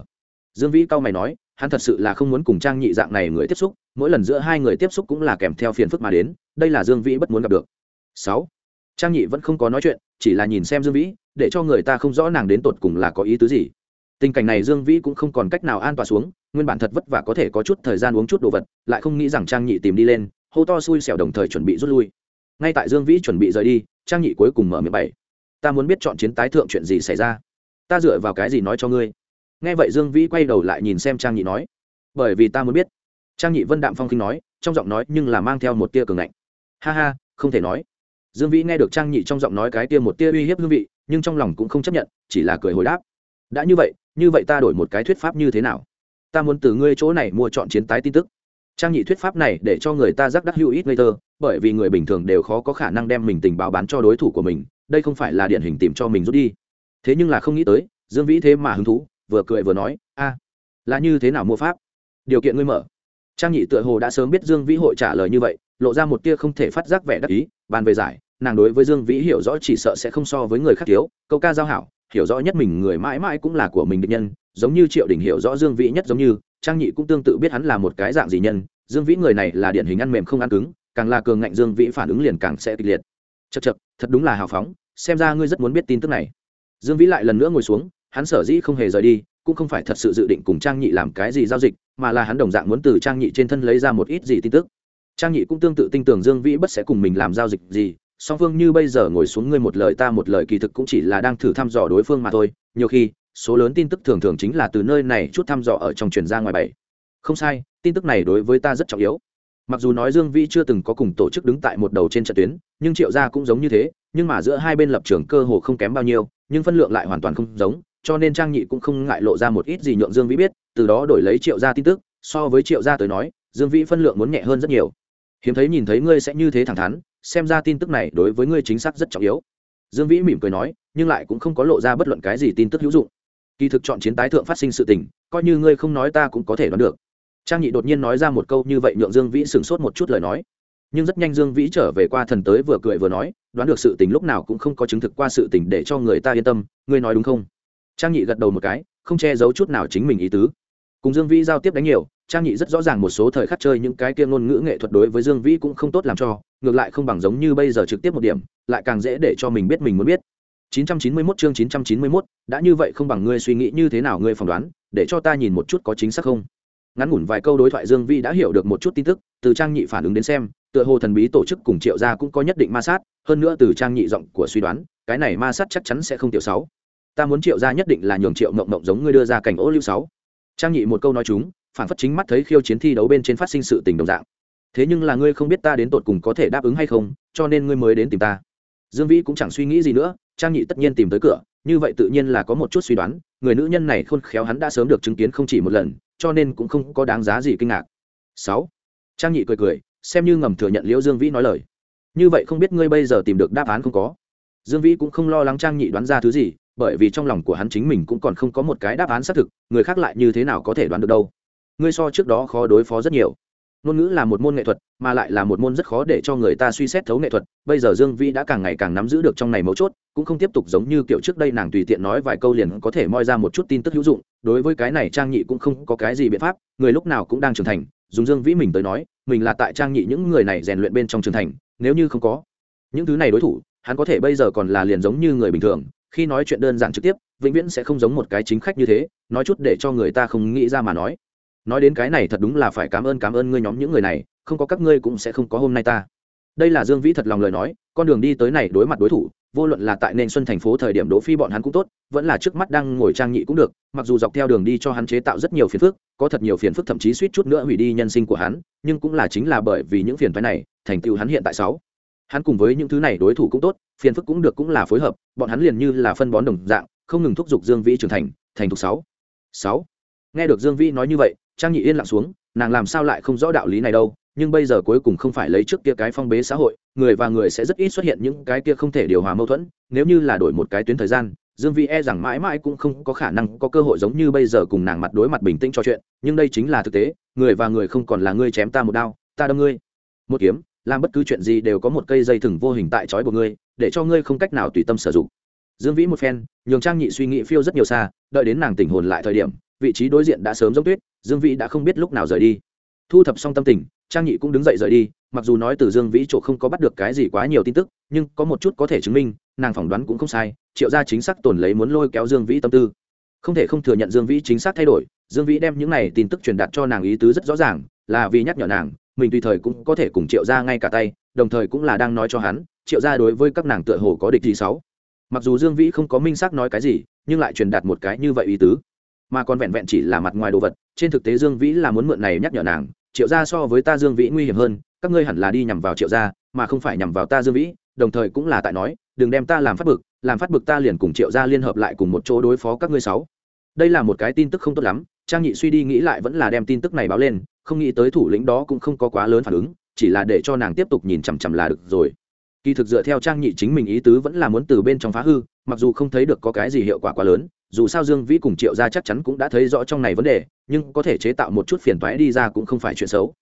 dương vĩ cau mày nói, hắn thật sự là không muốn cùng trang nhị dạng này người tiếp xúc, mỗi lần giữa hai người tiếp xúc cũng là kèm theo phiền phức mà đến, đây là dương vĩ bất muốn gặp được. Sáu, trang nhị vẫn không có nói chuyện, chỉ là nhìn xem dương vĩ, để cho người ta không rõ nàng đến tột cùng là có ý tứ gì. Tình cảnh này dương vĩ cũng không còn cách nào an toàn xuống, nguyên bản thật vất vả có thể có chút thời gian uống chút đồ vật, lại không nghĩ rằng trang nhị tìm đi lên, hô to xui xẻo đồng thời chuẩn bị rút lui. Ngay tại dương vĩ chuẩn bị rời đi, trang nhị cuối cùng mở miệng bảy ta muốn biết chọn chiến tái thượng chuyện gì xảy ra. Ta dựa vào cái gì nói cho ngươi? Nghe vậy dương vĩ quay đầu lại nhìn xem trang nhị nói, bởi vì ta muốn biết. Trang nhị vân đạm phong khinh nói, trong giọng nói nhưng là mang theo một tia cường ngạnh. Ha ha, không thể nói. Dương vĩ nghe được trang nhị trong giọng nói cái tia một tia uy hiếp hương vị, nhưng trong lòng cũng không chấp nhận, chỉ là cười hồi đáp, đã như vậy như vậy ta đổi một cái thuyết pháp như thế nào? Ta muốn từ ngươi chỗ này mua chọn chiến tái tin tức. Trang nhị thuyết pháp này để cho người ta giác đắc hữu ít ngây thơ, bởi vì người bình thường đều khó có khả năng đem mình tình báo bán cho đối thủ của mình, đây không phải là điển hình tìm cho mình rút đi. Thế nhưng là không nghĩ tới, dương vĩ thế mà hứng thú vừa cười vừa nói, a, là như thế nào mua pháp? Điều kiện ngươi mở. Trang nhị tựa hồ đã sớm biết dương vĩ hội trả lời như vậy, lộ ra một tia không thể phát giác vẻ đắc ý, bàn về giải, nàng đối với dương vĩ hiểu rõ chỉ sợ sẽ không so với người khác thiếu, câu ca giao hảo, hiểu rõ nhất mình người mãi mãi cũng là của mình định nhân, giống như triệu đình hiểu rõ dương vĩ nhất giống như, trang nhị cũng tương tự biết hắn là một cái dạng gì nhân, dương vĩ người này là điển hình ăn mềm không ăn cứng, càng là cường ngạnh dương vĩ phản ứng liền càng sẽ kịch liệt. Chật chật thật đúng là hào phóng, xem ra ngươi rất muốn biết tin tức này. Dương vĩ lại lần nữa ngồi xuống hắn sở dĩ không hề rời đi, cũng không phải thật sự dự định cùng trang nhị làm cái gì giao dịch, mà là hắn đồng dạng muốn từ trang nhị trên thân lấy ra một ít gì tin tức. Trang nhị cũng tương tự tin tưởng dương vĩ bất sẽ cùng mình làm giao dịch gì, song phương như bây giờ ngồi xuống ngươi một lời ta một lời kỳ thực cũng chỉ là đang thử thăm dò đối phương mà thôi, nhiều khi, số lớn tin tức thường thường chính là từ nơi này chút thăm dò ở trong truyền ra ngoài bảy không sai, tin tức này đối với ta rất trọng yếu. Mặc dù nói dương vĩ chưa từng có cùng tổ chức đứng tại một đầu trên trận tuyến, nhưng triệu gia cũng giống như thế, nhưng mà giữa hai bên lập trường cơ hồ không kém bao nhiêu, nhưng phân lượng lại hoàn toàn không giống cho nên trang nhị cũng không ngại lộ ra một ít gì nhượng dương vĩ biết, từ đó đổi lấy triệu gia tin tức, so với triệu gia tới nói, dương vĩ phân lượng muốn nhẹ hơn rất nhiều. Hiếm thấy nhìn thấy ngươi sẽ như thế thẳng thắn, xem ra tin tức này đối với ngươi chính xác rất trọng yếu. Dương vĩ mỉm cười nói, nhưng lại cũng không có lộ ra bất luận cái gì tin tức hữu dụng. Kỳ thực chọn chiến tái thượng phát sinh sự tình, coi như ngươi không nói ta cũng có thể đoán được. Trang nhị đột nhiên nói ra một câu như vậy nhượng dương vĩ sửng sốt một chút lời nói. Nhưng rất nhanh dương vĩ trở về qua thần tới vừa cười vừa nói, đoán được sự tình lúc nào cũng không có chứng thực qua sự tình để cho người ta yên tâm, ngươi nói đúng không? Trang nhị gật đầu một cái không che giấu chút nào chính mình ý tứ. Cùng dương vĩ giao tiếp đánh nhiều trang nhị rất rõ ràng một số thời khắc chơi những cái kia ngôn ngữ nghệ thuật đối với dương vĩ cũng không tốt làm cho ngược lại không bằng giống như bây giờ trực tiếp một điểm lại càng dễ để cho mình biết mình muốn biết. 991 chương 991, đã như vậy không bằng ngươi suy nghĩ như thế nào ngươi phỏng đoán để cho ta nhìn một chút có chính xác không? Ngắn ngủn vài câu đối thoại dương vĩ đã hiểu được một chút tin tức từ trang nhị phản ứng đến xem tựa hồ thần bí tổ chức cùng triệu gia cũng có nhất định ma sát hơn nữa từ trang nhị giọng của suy đoán cái này ma sát chắc chắn sẽ không tiểu sáu ta muốn triệu gia nhất định là nhường triệu mộng mộng giống ngươi đưa ra cảnh ô lưu sáu. Trang nhị một câu nói chúng, phản phất chính mắt thấy khiêu chiến thi đấu bên trên phát sinh sự tình đồng dạng. Thế nhưng là ngươi không biết ta đến tột cùng có thể đáp ứng hay không, cho nên ngươi mới đến tìm ta. Dương vĩ cũng chẳng suy nghĩ gì nữa, trang nhị tất nhiên tìm tới cửa, như vậy tự nhiên là có một chút suy đoán, người nữ nhân này khôn khéo hắn đã sớm được chứng kiến không chỉ một lần, cho nên cũng không có đáng giá gì kinh ngạc. Sáu. Trang nhị cười cười, xem như ngầm thừa nhận liễu dương vĩ nói lời. Như vậy không biết ngươi bây giờ tìm được đáp án không có. Dương vĩ cũng không lo lắng trang nhị đoán ra thứ gì bởi vì trong lòng của hắn chính mình cũng còn không có một cái đáp án xác thực, người khác lại như thế nào có thể đoán được đâu. Ngươi so trước đó khó đối phó rất nhiều. Ngôn ngữ là một môn nghệ thuật, mà lại là một môn rất khó để cho người ta suy xét thấu nghệ thuật. Bây giờ dương Vi đã càng ngày càng nắm giữ được trong này mấu chốt, cũng không tiếp tục giống như kiểu trước đây nàng tùy tiện nói vài câu liền có thể moi ra một chút tin tức hữu dụng. Đối với cái này trang nhị cũng không có cái gì biện pháp, người lúc nào cũng đang trưởng thành, dùng dương vĩ mình tới nói, mình là tại trang nhị những người này rèn luyện bên trong trưởng thành, nếu như không có những thứ này đối thủ, hắn có thể bây giờ còn là liền giống như người bình thường khi nói chuyện đơn giản trực tiếp, vĩnh viễn sẽ không giống một cái chính khách như thế, nói chút để cho người ta không nghĩ ra mà nói. Nói đến cái này thật đúng là phải cảm ơn cảm ơn ngươi nhóm những người này, không có các ngươi cũng sẽ không có hôm nay ta. Đây là dương vĩ thật lòng lời nói, con đường đi tới này đối mặt đối thủ, vô luận là tại nền xuân thành phố thời điểm đỗ phi bọn hắn cũng tốt, vẫn là trước mắt đang ngồi trang nhị cũng được, mặc dù dọc theo đường đi cho hắn chế tạo rất nhiều phiền phức, có thật nhiều phiền phức thậm chí suýt chút nữa hủy đi nhân sinh của hắn, nhưng cũng là chính là bởi vì những phiền phức này, thành tựu hắn hiện tại sáu hắn cùng với những thứ này đối thủ cũng tốt, phiền phức cũng được cũng là phối hợp, bọn hắn liền như là phân bón đồng dạng, không ngừng thúc giục dương vĩ trưởng thành thành thục sáu. Sáu. Nghe được dương vĩ nói như vậy, trang nhị yên lặng xuống, nàng làm sao lại không rõ đạo lý này đâu, nhưng bây giờ cuối cùng không phải lấy trước kia cái phong bế xã hội, người và người sẽ rất ít xuất hiện những cái kia không thể điều hòa mâu thuẫn, nếu như là đổi một cái tuyến thời gian, dương vĩ e rằng mãi mãi cũng không có khả năng có cơ hội giống như bây giờ cùng nàng mặt đối mặt bình tĩnh trò chuyện, nhưng đây chính là thực tế, người và người không còn là ngươi chém ta một đao, ta đâm ngươi. Một kiếm làm bất cứ chuyện gì đều có một cây dây thừng vô hình tại trói của ngươi, để cho ngươi không cách nào tùy tâm sử dụng. Dương vĩ một phen, nhường trang nhị suy nghĩ phiêu rất nhiều xa, đợi đến nàng tỉnh hồn lại thời điểm, vị trí đối diện đã sớm giống tuyết, dương vĩ đã không biết lúc nào rời đi. Thu thập xong tâm tình, trang nhị cũng đứng dậy rời đi, mặc dù nói từ dương vĩ chỗ không có bắt được cái gì quá nhiều tin tức, nhưng có một chút có thể chứng minh, nàng phỏng đoán cũng không sai, triệu gia chính xác tồn lấy muốn lôi kéo dương vĩ tâm tư. Không thể không thừa nhận dương vĩ chính xác thay đổi, dương vĩ đem những này tin tức truyền đạt cho nàng ý tứ rất rõ ràng, là vì nhắc nhở nàng mình tùy thời cũng có thể cùng triệu gia ngay cả tay, đồng thời cũng là đang nói cho hắn, triệu gia đối với các nàng tựa hồ có địch gì sáu. mặc dù dương vĩ không có minh xác nói cái gì, nhưng lại truyền đạt một cái như vậy ý tứ. Mà còn vẹn vẹn chỉ là mặt ngoài đồ vật, trên thực tế dương vĩ là muốn mượn này nhắc nhở nàng, triệu gia so với ta dương vĩ nguy hiểm hơn, các ngươi hẳn là đi nhằm vào triệu gia, mà không phải nhằm vào ta dương vĩ. Đồng thời cũng là tại nói, đừng đem ta làm phát bực, làm phát bực ta liền cùng triệu gia liên hợp lại cùng một chỗ đối phó các ngươi sáu đây là một cái tin tức không tốt lắm trang nhị suy đi nghĩ lại vẫn là đem tin tức này báo lên, không nghĩ tới thủ lĩnh đó cũng không có quá lớn phản ứng, chỉ là để cho nàng tiếp tục nhìn chằm chằm là được rồi. Kỳ thực dựa theo trang nhị chính mình ý tứ vẫn là muốn từ bên trong phá hư, mặc dù không thấy được có cái gì hiệu quả quá lớn, dù sao dương vĩ cùng triệu gia chắc chắn cũng đã thấy rõ trong này vấn đề, nhưng có thể chế tạo một chút phiền toái đi ra cũng không phải chuyện xấu.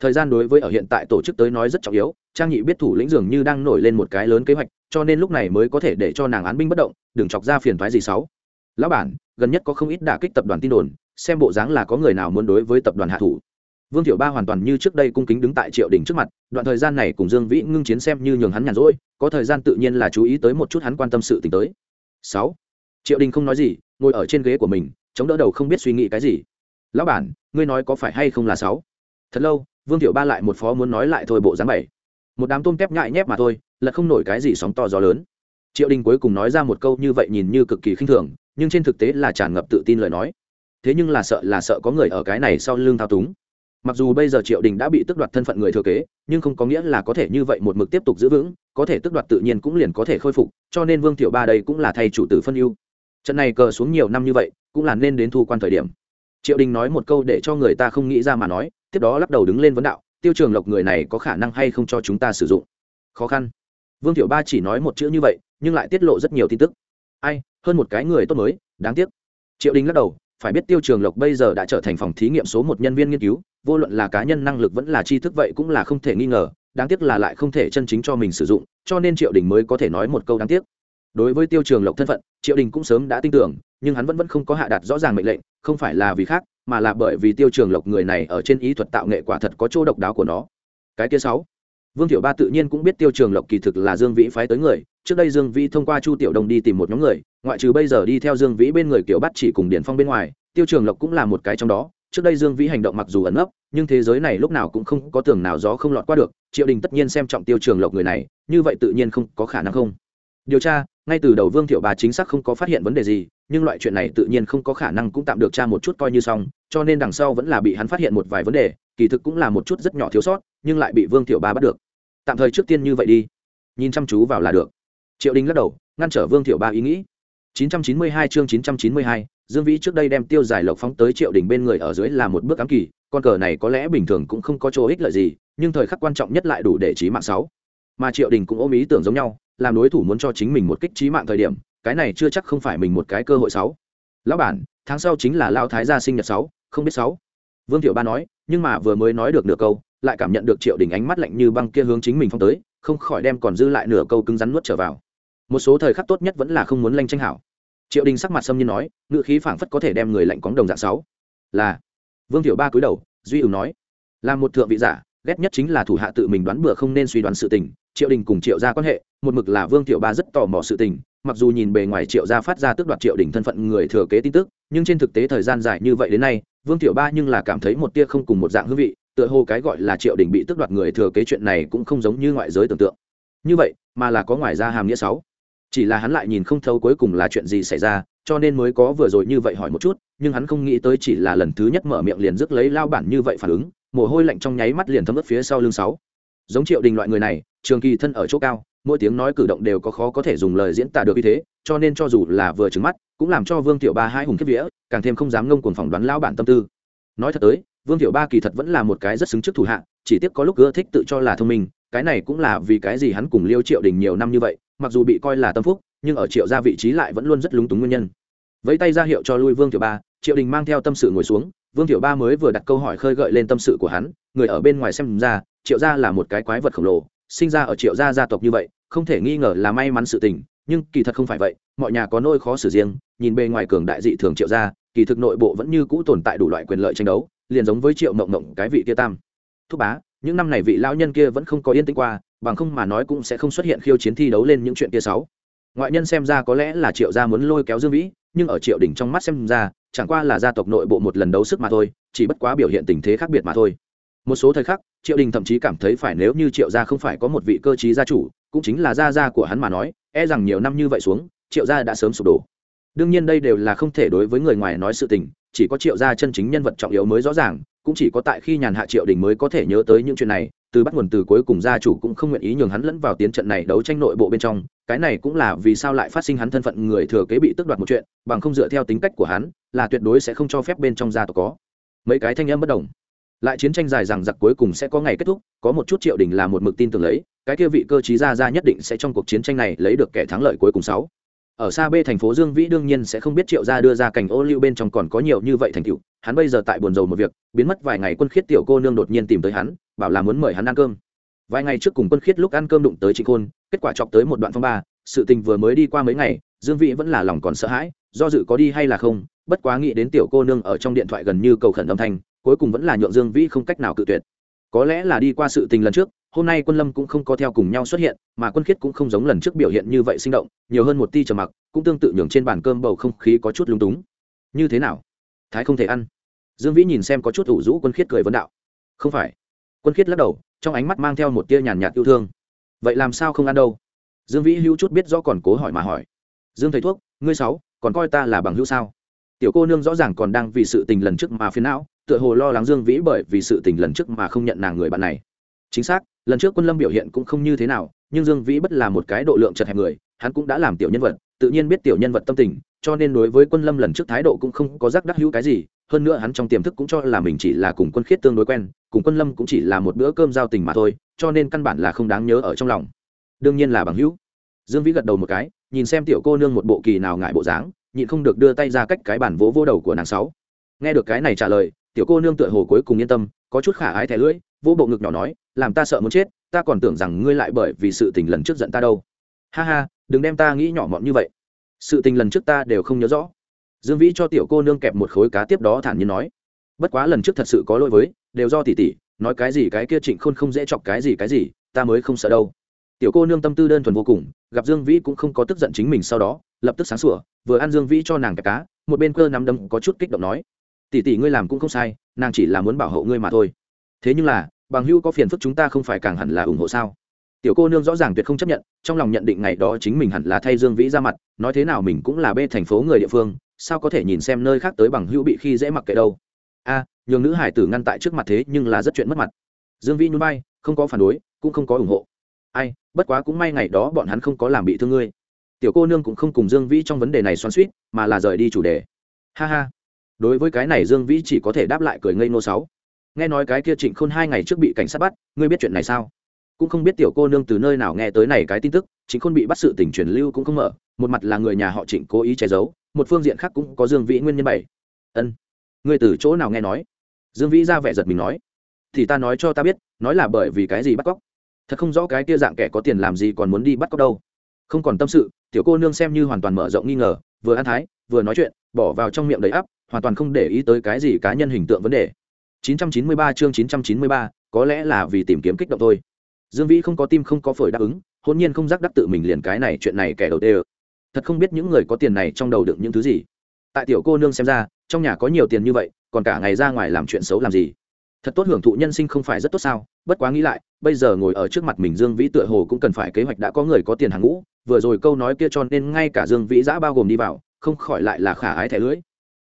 Thời gian đối với ở hiện tại tổ chức tới nói rất trọng yếu, trang nhị biết thủ lĩnh dường như đang nổi lên một cái lớn kế hoạch, cho nên lúc này mới có thể để cho nàng án binh bất động, đừng chọc ra phiền toái gì xấu. Lão bản, gần nhất có không ít đả kích tập đoàn tin đồn xem bộ dáng là có người nào muốn đối với tập đoàn hạ thủ. Vương thiệu ba hoàn toàn như trước đây cung kính đứng tại triệu đình trước mặt, đoạn thời gian này cùng dương vĩ ngưng chiến xem như nhường hắn nhàn rỗi, có thời gian tự nhiên là chú ý tới một chút hắn quan tâm sự t tới. Sáu, triệu đình không nói gì, ngồi ở trên ghế của mình, chống đỡ đầu không biết suy nghĩ cái gì. Lão bản, ngươi nói có phải hay không là sáu? Thật lâu, vương thiệu ba lại một phó muốn nói lại thôi bộ dáng bảy. Một đám tôm tép nhại nhép mà thôi, là không nổi cái gì sóng to gió lớn. Triệu đình cuối cùng nói ra một câu như vậy nhìn như cực kỳ khinh thường, nhưng trên thực tế là tràn ngập tự tin lời nói thế nhưng là sợ là sợ có người ở cái này sau lưng thao túng. Mặc dù bây giờ triệu đình đã bị tước đoạt thân phận người thừa kế, nhưng không có nghĩa là có thể như vậy một mực tiếp tục giữ vững, có thể tước đoạt tự nhiên cũng liền có thể khôi phục, cho nên vương tiểu ba đây cũng là thay chủ tử phân ưu. Trận này cờ xuống nhiều năm như vậy, cũng là nên đến thu quan thời điểm. Triệu đình nói một câu để cho người ta không nghĩ ra mà nói, tiếp đó lắc đầu đứng lên vấn đạo, tiêu trường lộc người này có khả năng hay không cho chúng ta sử dụng? Khó khăn. Vương tiểu ba chỉ nói một chữ như vậy, nhưng lại tiết lộ rất nhiều tin tức. Ai, hơn một cái người tốt mới, đáng tiếc. Triệu đình lắc đầu phải biết tiêu trường lộc bây giờ đã trở thành phòng thí nghiệm số một nhân viên nghiên cứu, vô luận là cá nhân năng lực vẫn là tri thức vậy cũng là không thể nghi ngờ, đáng tiếc là lại không thể chân chính cho mình sử dụng, cho nên triệu đình mới có thể nói một câu đáng tiếc. Đối với tiêu trường lộc thân phận, triệu đình cũng sớm đã tin tưởng, nhưng hắn vẫn vẫn không có hạ đạt rõ ràng mệnh lệnh, không phải là vì khác, mà là bởi vì tiêu trường lộc người này ở trên ý thuật tạo nghệ quả thật có chỗ độc đáo của nó. Cái kia sáu vương tiểu ba tự nhiên cũng biết tiêu trường lộc kỳ thực là dương vĩ phái tới người, trước đây dương vĩ thông qua chu tiểu đồng đi tìm một nhóm người, ngoại trừ bây giờ đi theo dương vĩ bên người kiểu bắt chỉ cùng điển phong bên ngoài, tiêu trường lộc cũng là một cái trong đó, trước đây dương vĩ hành động mặc dù ẩn ấp nhưng thế giới này lúc nào cũng không có tường nào gió không lọt qua được, triệu đình tất nhiên xem trọng tiêu trường lộc người này, như vậy tự nhiên không có khả năng không. Điều tra, ngay từ đầu vương thiệu bà chính xác không có phát hiện vấn đề gì, nhưng loại chuyện này tự nhiên không có khả năng cũng tạm được tra một chút coi như xong, cho nên đằng sau vẫn là bị hắn phát hiện một vài vấn đề kỳ thực cũng là một chút rất nhỏ thiếu sót nhưng lại bị vương thiệu ba bắt được tạm thời trước tiên như vậy đi nhìn chăm chú vào là được triệu đình lắc đầu ngăn trở vương thiệu ba ý nghĩ 992 chương 992, Dương Vĩ trước đây đem tiêu giải lộc phóng tới Triệu Đình bên người ở dưới là một bước ám kỳ, con cờ này có lẽ bình thường cũng không có chỗ ích lợi gì, nhưng thời khắc quan trọng nhất lại đủ để chí mạng sáu. Mà Triệu Đình cũng ôm ý tưởng giống nhau, làm đối thủ muốn cho chính mình một kích chí mạng thời điểm, cái này chưa chắc không phải mình một cái cơ hội sáu. Lão bản, tháng sau chính là lão thái gia sinh nhật sáu, không biết sáu. Vương Tiểu Ba nói, nhưng mà vừa mới nói được nửa câu, lại cảm nhận được triệu đình ánh mắt lạnh như băng kia hướng chính mình phong tới không khỏi đem còn dư lại nửa câu cứng rắn nuốt trở vào. Một số thời khắc tốt nhất vẫn là không muốn lanh tranh hảo. Triệu đình sắc mặt xâm nhiên nói ngự khí phảng phất có thể đem người lạnh cóng đồng dạng sáu. Là vương tiểu ba cúi đầu duy ửng nói là một thượng vị giả ghét nhất chính là thủ hạ tự mình đoán bừa không nên suy đoán sự tình triệu đình cùng triệu gia quan hệ một mực là vương tiểu ba rất tò mò sự tình mặc dù nhìn bề ngoài triệu gia phát ra tước đoạt triệu đình thân phận người thừa kế tin tức nhưng trên thực tế thời gian dài như vậy đến nay vương tiểu ba nhưng là cảm thấy một tia không cùng một dạng hương vị, tựa hồ cái gọi là triệu đình bị tước đoạt người thừa kế chuyện này cũng không giống như ngoại giới tưởng tượng. Như vậy, mà là có ngoài ra hàm nghĩa sáu. Chỉ là hắn lại nhìn không thấu cuối cùng là chuyện gì xảy ra, cho nên mới có vừa rồi như vậy hỏi một chút, nhưng hắn không nghĩ tới chỉ là lần thứ nhất mở miệng liền rước lấy lao bản như vậy phản ứng, mồ hôi lạnh trong nháy mắt liền thấm ướt phía sau lưng sáu. Giống triệu đình loại người này, trường kỳ thân ở chỗ cao mỗi tiếng nói cử động đều có khó có thể dùng lời diễn tả được như thế, cho nên cho dù là vừa trứng mắt, cũng làm cho vương tiểu ba hai hùng kiếp vía, càng thêm không dám ngông cuồng phỏng đoán lao bản tâm tư. Nói thật tới, vương tiểu ba kỳ thật vẫn là một cái rất xứng trước thủ hạ, chỉ tiếc có lúc ưa thích tự cho là thông minh, cái này cũng là vì cái gì hắn cùng liêu triệu đình nhiều năm như vậy, mặc dù bị coi là tâm phúc, nhưng ở triệu gia vị trí lại vẫn luôn rất lúng túng nguyên nhân. Vẫy tay ra hiệu cho lui vương tiểu ba, triệu đình mang theo tâm sự ngồi xuống, vương tiểu ba mới vừa đặt câu hỏi khơi gợi lên tâm sự của hắn, người ở bên ngoài xem ra, triệu gia là một cái quái vật khổng lồ sinh ra ở triệu gia gia tộc như vậy, không thể nghi ngờ là may mắn sự tình, nhưng kỳ thật không phải vậy, mọi nhà có nỗi khó xử riêng, nhìn bề ngoài cường đại dị thường triệu gia, kỳ thực nội bộ vẫn như cũ tồn tại đủ loại quyền lợi tranh đấu, liền giống với triệu mộng mộng, cái vị kia tam. Thúc bá, những năm này vị lão nhân kia vẫn không có yên tĩnh qua, bằng không mà nói cũng sẽ không xuất hiện khiêu chiến thi đấu lên những chuyện kia sáu. Ngoại nhân xem ra có lẽ là triệu gia muốn lôi kéo dương vĩ, nhưng ở triệu đỉnh trong mắt xem ra, chẳng qua là gia tộc nội bộ một lần đấu sức mà thôi, chỉ bất quá biểu hiện tình thế khác biệt mà thôi một số thời khắc, triệu đình thậm chí cảm thấy phải nếu như triệu gia không phải có một vị cơ chí gia chủ, cũng chính là gia gia của hắn mà nói e rằng nhiều năm như vậy xuống, triệu gia đã sớm sụp đổ. Đương nhiên đây đều là không thể đối với người ngoài nói sự tình, chỉ có triệu gia chân chính nhân vật trọng yếu mới rõ ràng, cũng chỉ có tại khi nhàn hạ triệu đình mới có thể nhớ tới những chuyện này, từ bắt nguồn từ cuối cùng gia chủ cũng không nguyện ý nhường hắn lẫn vào tiến trận này đấu tranh nội bộ bên trong, cái này cũng là vì sao lại phát sinh hắn thân phận người thừa kế bị tước đoạt một chuyện, bằng không dựa theo tính cách của hắn, là tuyệt đối sẽ không cho phép bên trong gia tộc có. Mấy cái thanh âm bất đồng lại chiến tranh dài rằng giặc cuối cùng sẽ có ngày kết thúc, có một chút triệu đình là một mực tin tưởng lấy, cái kia vị cơ chí gia gia nhất định sẽ trong cuộc chiến tranh này lấy được kẻ thắng lợi cuối cùng sáu. Ở xa b thành phố dương vĩ đương nhiên sẽ không biết triệu gia đưa ra cảnh ô lưu bên trong còn có nhiều như vậy thành tựu, hắn bây giờ tại buồn rầu một việc, biến mất vài ngày quân khiết tiểu cô nương đột nhiên tìm tới hắn, bảo là muốn mời hắn ăn cơm. Vài ngày trước cùng quân khiết lúc ăn cơm đụng tới trịnh khôn, kết quả chọc tới một đoạn phong ba, sự tình vừa mới đi qua mấy ngày, dương vĩ vẫn là lòng còn sợ hãi, do dự có đi hay là không, bất quá nghĩ đến tiểu cô nương ở trong điện thoại gần như cầu khẩn âm thanh cuối cùng vẫn là nhượng dương vĩ không cách nào cự tuyệt. Có lẽ là đi qua sự tình lần trước, hôm nay quân lâm cũng không có theo cùng nhau xuất hiện, mà quân khiết cũng không giống lần trước biểu hiện như vậy sinh động, nhiều hơn một ti trầm mặc, cũng tương tự nhường trên bàn cơm bầu không khí có chút lung túng. Như thế nào? Thái không thể ăn. Dương vĩ nhìn xem có chút ủ rũ quân khiết cười vấn đạo. Không phải. Quân khiết lắc đầu, trong ánh mắt mang theo một tia nhàn nhạt yêu thương. Vậy làm sao không ăn đâu? Dương vĩ hữu chút biết rõ còn cố hỏi mà hỏi. Dương thầy thuốc, ngươi sáu, còn coi ta là bằng hữu sao? Tiểu cô nương rõ ràng còn đang vì sự tình lần trước mà phiền não, tựa hồ lo lắng dương vĩ bởi vì sự tình lần trước mà không nhận nàng người bạn này. Chính xác, lần trước quân lâm biểu hiện cũng không như thế nào, nhưng dương vĩ bất là một cái độ lượng chật hẹp người, hắn cũng đã làm tiểu nhân vật, tự nhiên biết tiểu nhân vật tâm tình, cho nên đối với quân lâm lần trước thái độ cũng không có rắc đắc hữu cái gì, hơn nữa hắn trong tiềm thức cũng cho là mình chỉ là cùng quân khiết tương đối quen, cùng quân lâm cũng chỉ là một bữa cơm giao tình mà thôi, cho nên căn bản là không đáng nhớ ở trong lòng. Đương nhiên là bằng hữu. Dương vĩ gật đầu một cái, nhìn xem tiểu cô nương một bộ kỳ nào ngại bộ dáng nhịn không được đưa tay ra cách cái bản vỗ vô đầu của nàng sáu. Nghe được cái này trả lời, tiểu cô nương tựa hồ cuối cùng yên tâm, có chút khả ái thẻ lưỡi vô bộ ngực nhỏ nói, làm ta sợ muốn chết, ta còn tưởng rằng ngươi lại bởi vì sự tình lần trước giận ta đâu. Ha ha, đừng đem ta nghĩ nhỏ mọn như vậy. Sự tình lần trước ta đều không nhớ rõ. Dương vĩ cho tiểu cô nương kẹp một khối cá tiếp đó thản nhiên nói, bất quá lần trước thật sự có lỗi với, đều do tỷ tỷ, nói cái gì cái kia trịnh khôn không dễ chọc cái gì cái gì, ta mới không sợ đâu. Tiểu cô nương tâm tư đơn thuần vô cùng, gặp dương vĩ cũng không có tức giận chính mình sau đó lập tức sáng sủa, vừa ăn dương vĩ cho nàng kẹp cá, một bên cơ nắm đấm có chút kích động nói, tỷ tỷ ngươi làm cũng không sai, nàng chỉ là muốn bảo hộ ngươi mà thôi. Thế nhưng là, bằng hữu có phiền phức chúng ta không phải càng hẳn là ủng hộ sao? Tiểu cô nương rõ ràng tuyệt không chấp nhận, trong lòng nhận định ngày đó chính mình hẳn là thay dương vĩ ra mặt, nói thế nào mình cũng là bê thành phố người địa phương, sao có thể nhìn xem nơi khác tới bằng hữu bị khi dễ mặc kệ đâu. A, nhường nữ hải tử ngăn tại trước mặt thế nhưng là rất chuyện mất mặt. Dương vĩ nhún bay không có phản đối, cũng không có ủng hộ. Ai, bất quá cũng may ngày đó bọn hắn không có làm bị thương ngươi tiểu cô nương cũng không cùng dương vĩ trong vấn đề này xoắn suýt mà là rời đi chủ đề. Ha ha. Đối với cái này dương vĩ chỉ có thể đáp lại cười ngây nô sáu. Nghe nói cái kia trịnh khôn hai ngày trước bị cảnh sát bắt, ngươi biết chuyện này sao? Cũng không biết tiểu cô nương từ nơi nào nghe tới này cái tin tức, trịnh khôn bị bắt sự tỉnh truyền lưu cũng không mở, một mặt là người nhà họ trịnh cố ý che giấu, một phương diện khác cũng có dương vĩ nguyên nhân bảy. Ân. Ngươi từ chỗ nào nghe nói? Dương vĩ ra vẻ giật mình nói. Thì ta nói cho ta biết, nói là bởi vì cái gì bắt cóc. Thật không rõ cái kia dạng kẻ có tiền làm gì còn muốn đi bắt cóc đâu. Không còn tâm sự tiểu cô nương xem như hoàn toàn mở rộng nghi ngờ vừa ăn thái vừa nói chuyện bỏ vào trong miệng đầy ắp hoàn toàn không để ý tới cái gì cá nhân hình tượng vấn đề. 993 chương 993, có lẽ là vì tìm kiếm kích động thôi. Dương vĩ không có tim không có phổi đáp ứng hôn nhiên không giác đắc tự mình liền cái này chuyện này kẻ đầu tê thật không biết những người có tiền này trong đầu đựng những thứ gì. Tại tiểu cô nương xem ra trong nhà có nhiều tiền như vậy còn cả ngày ra ngoài làm chuyện xấu làm gì? Thật tốt hưởng thụ nhân sinh không phải rất tốt sao? Bất quá nghĩ lại, bây giờ ngồi ở trước mặt mình dương vĩ tựa hồ cũng cần phải kế hoạch đã có người có tiền hàng ngũ, vừa rồi câu nói kia cho nên ngay cả dương vĩ giã bao gồm đi vào, không khỏi lại là khả ái thẻ lưới.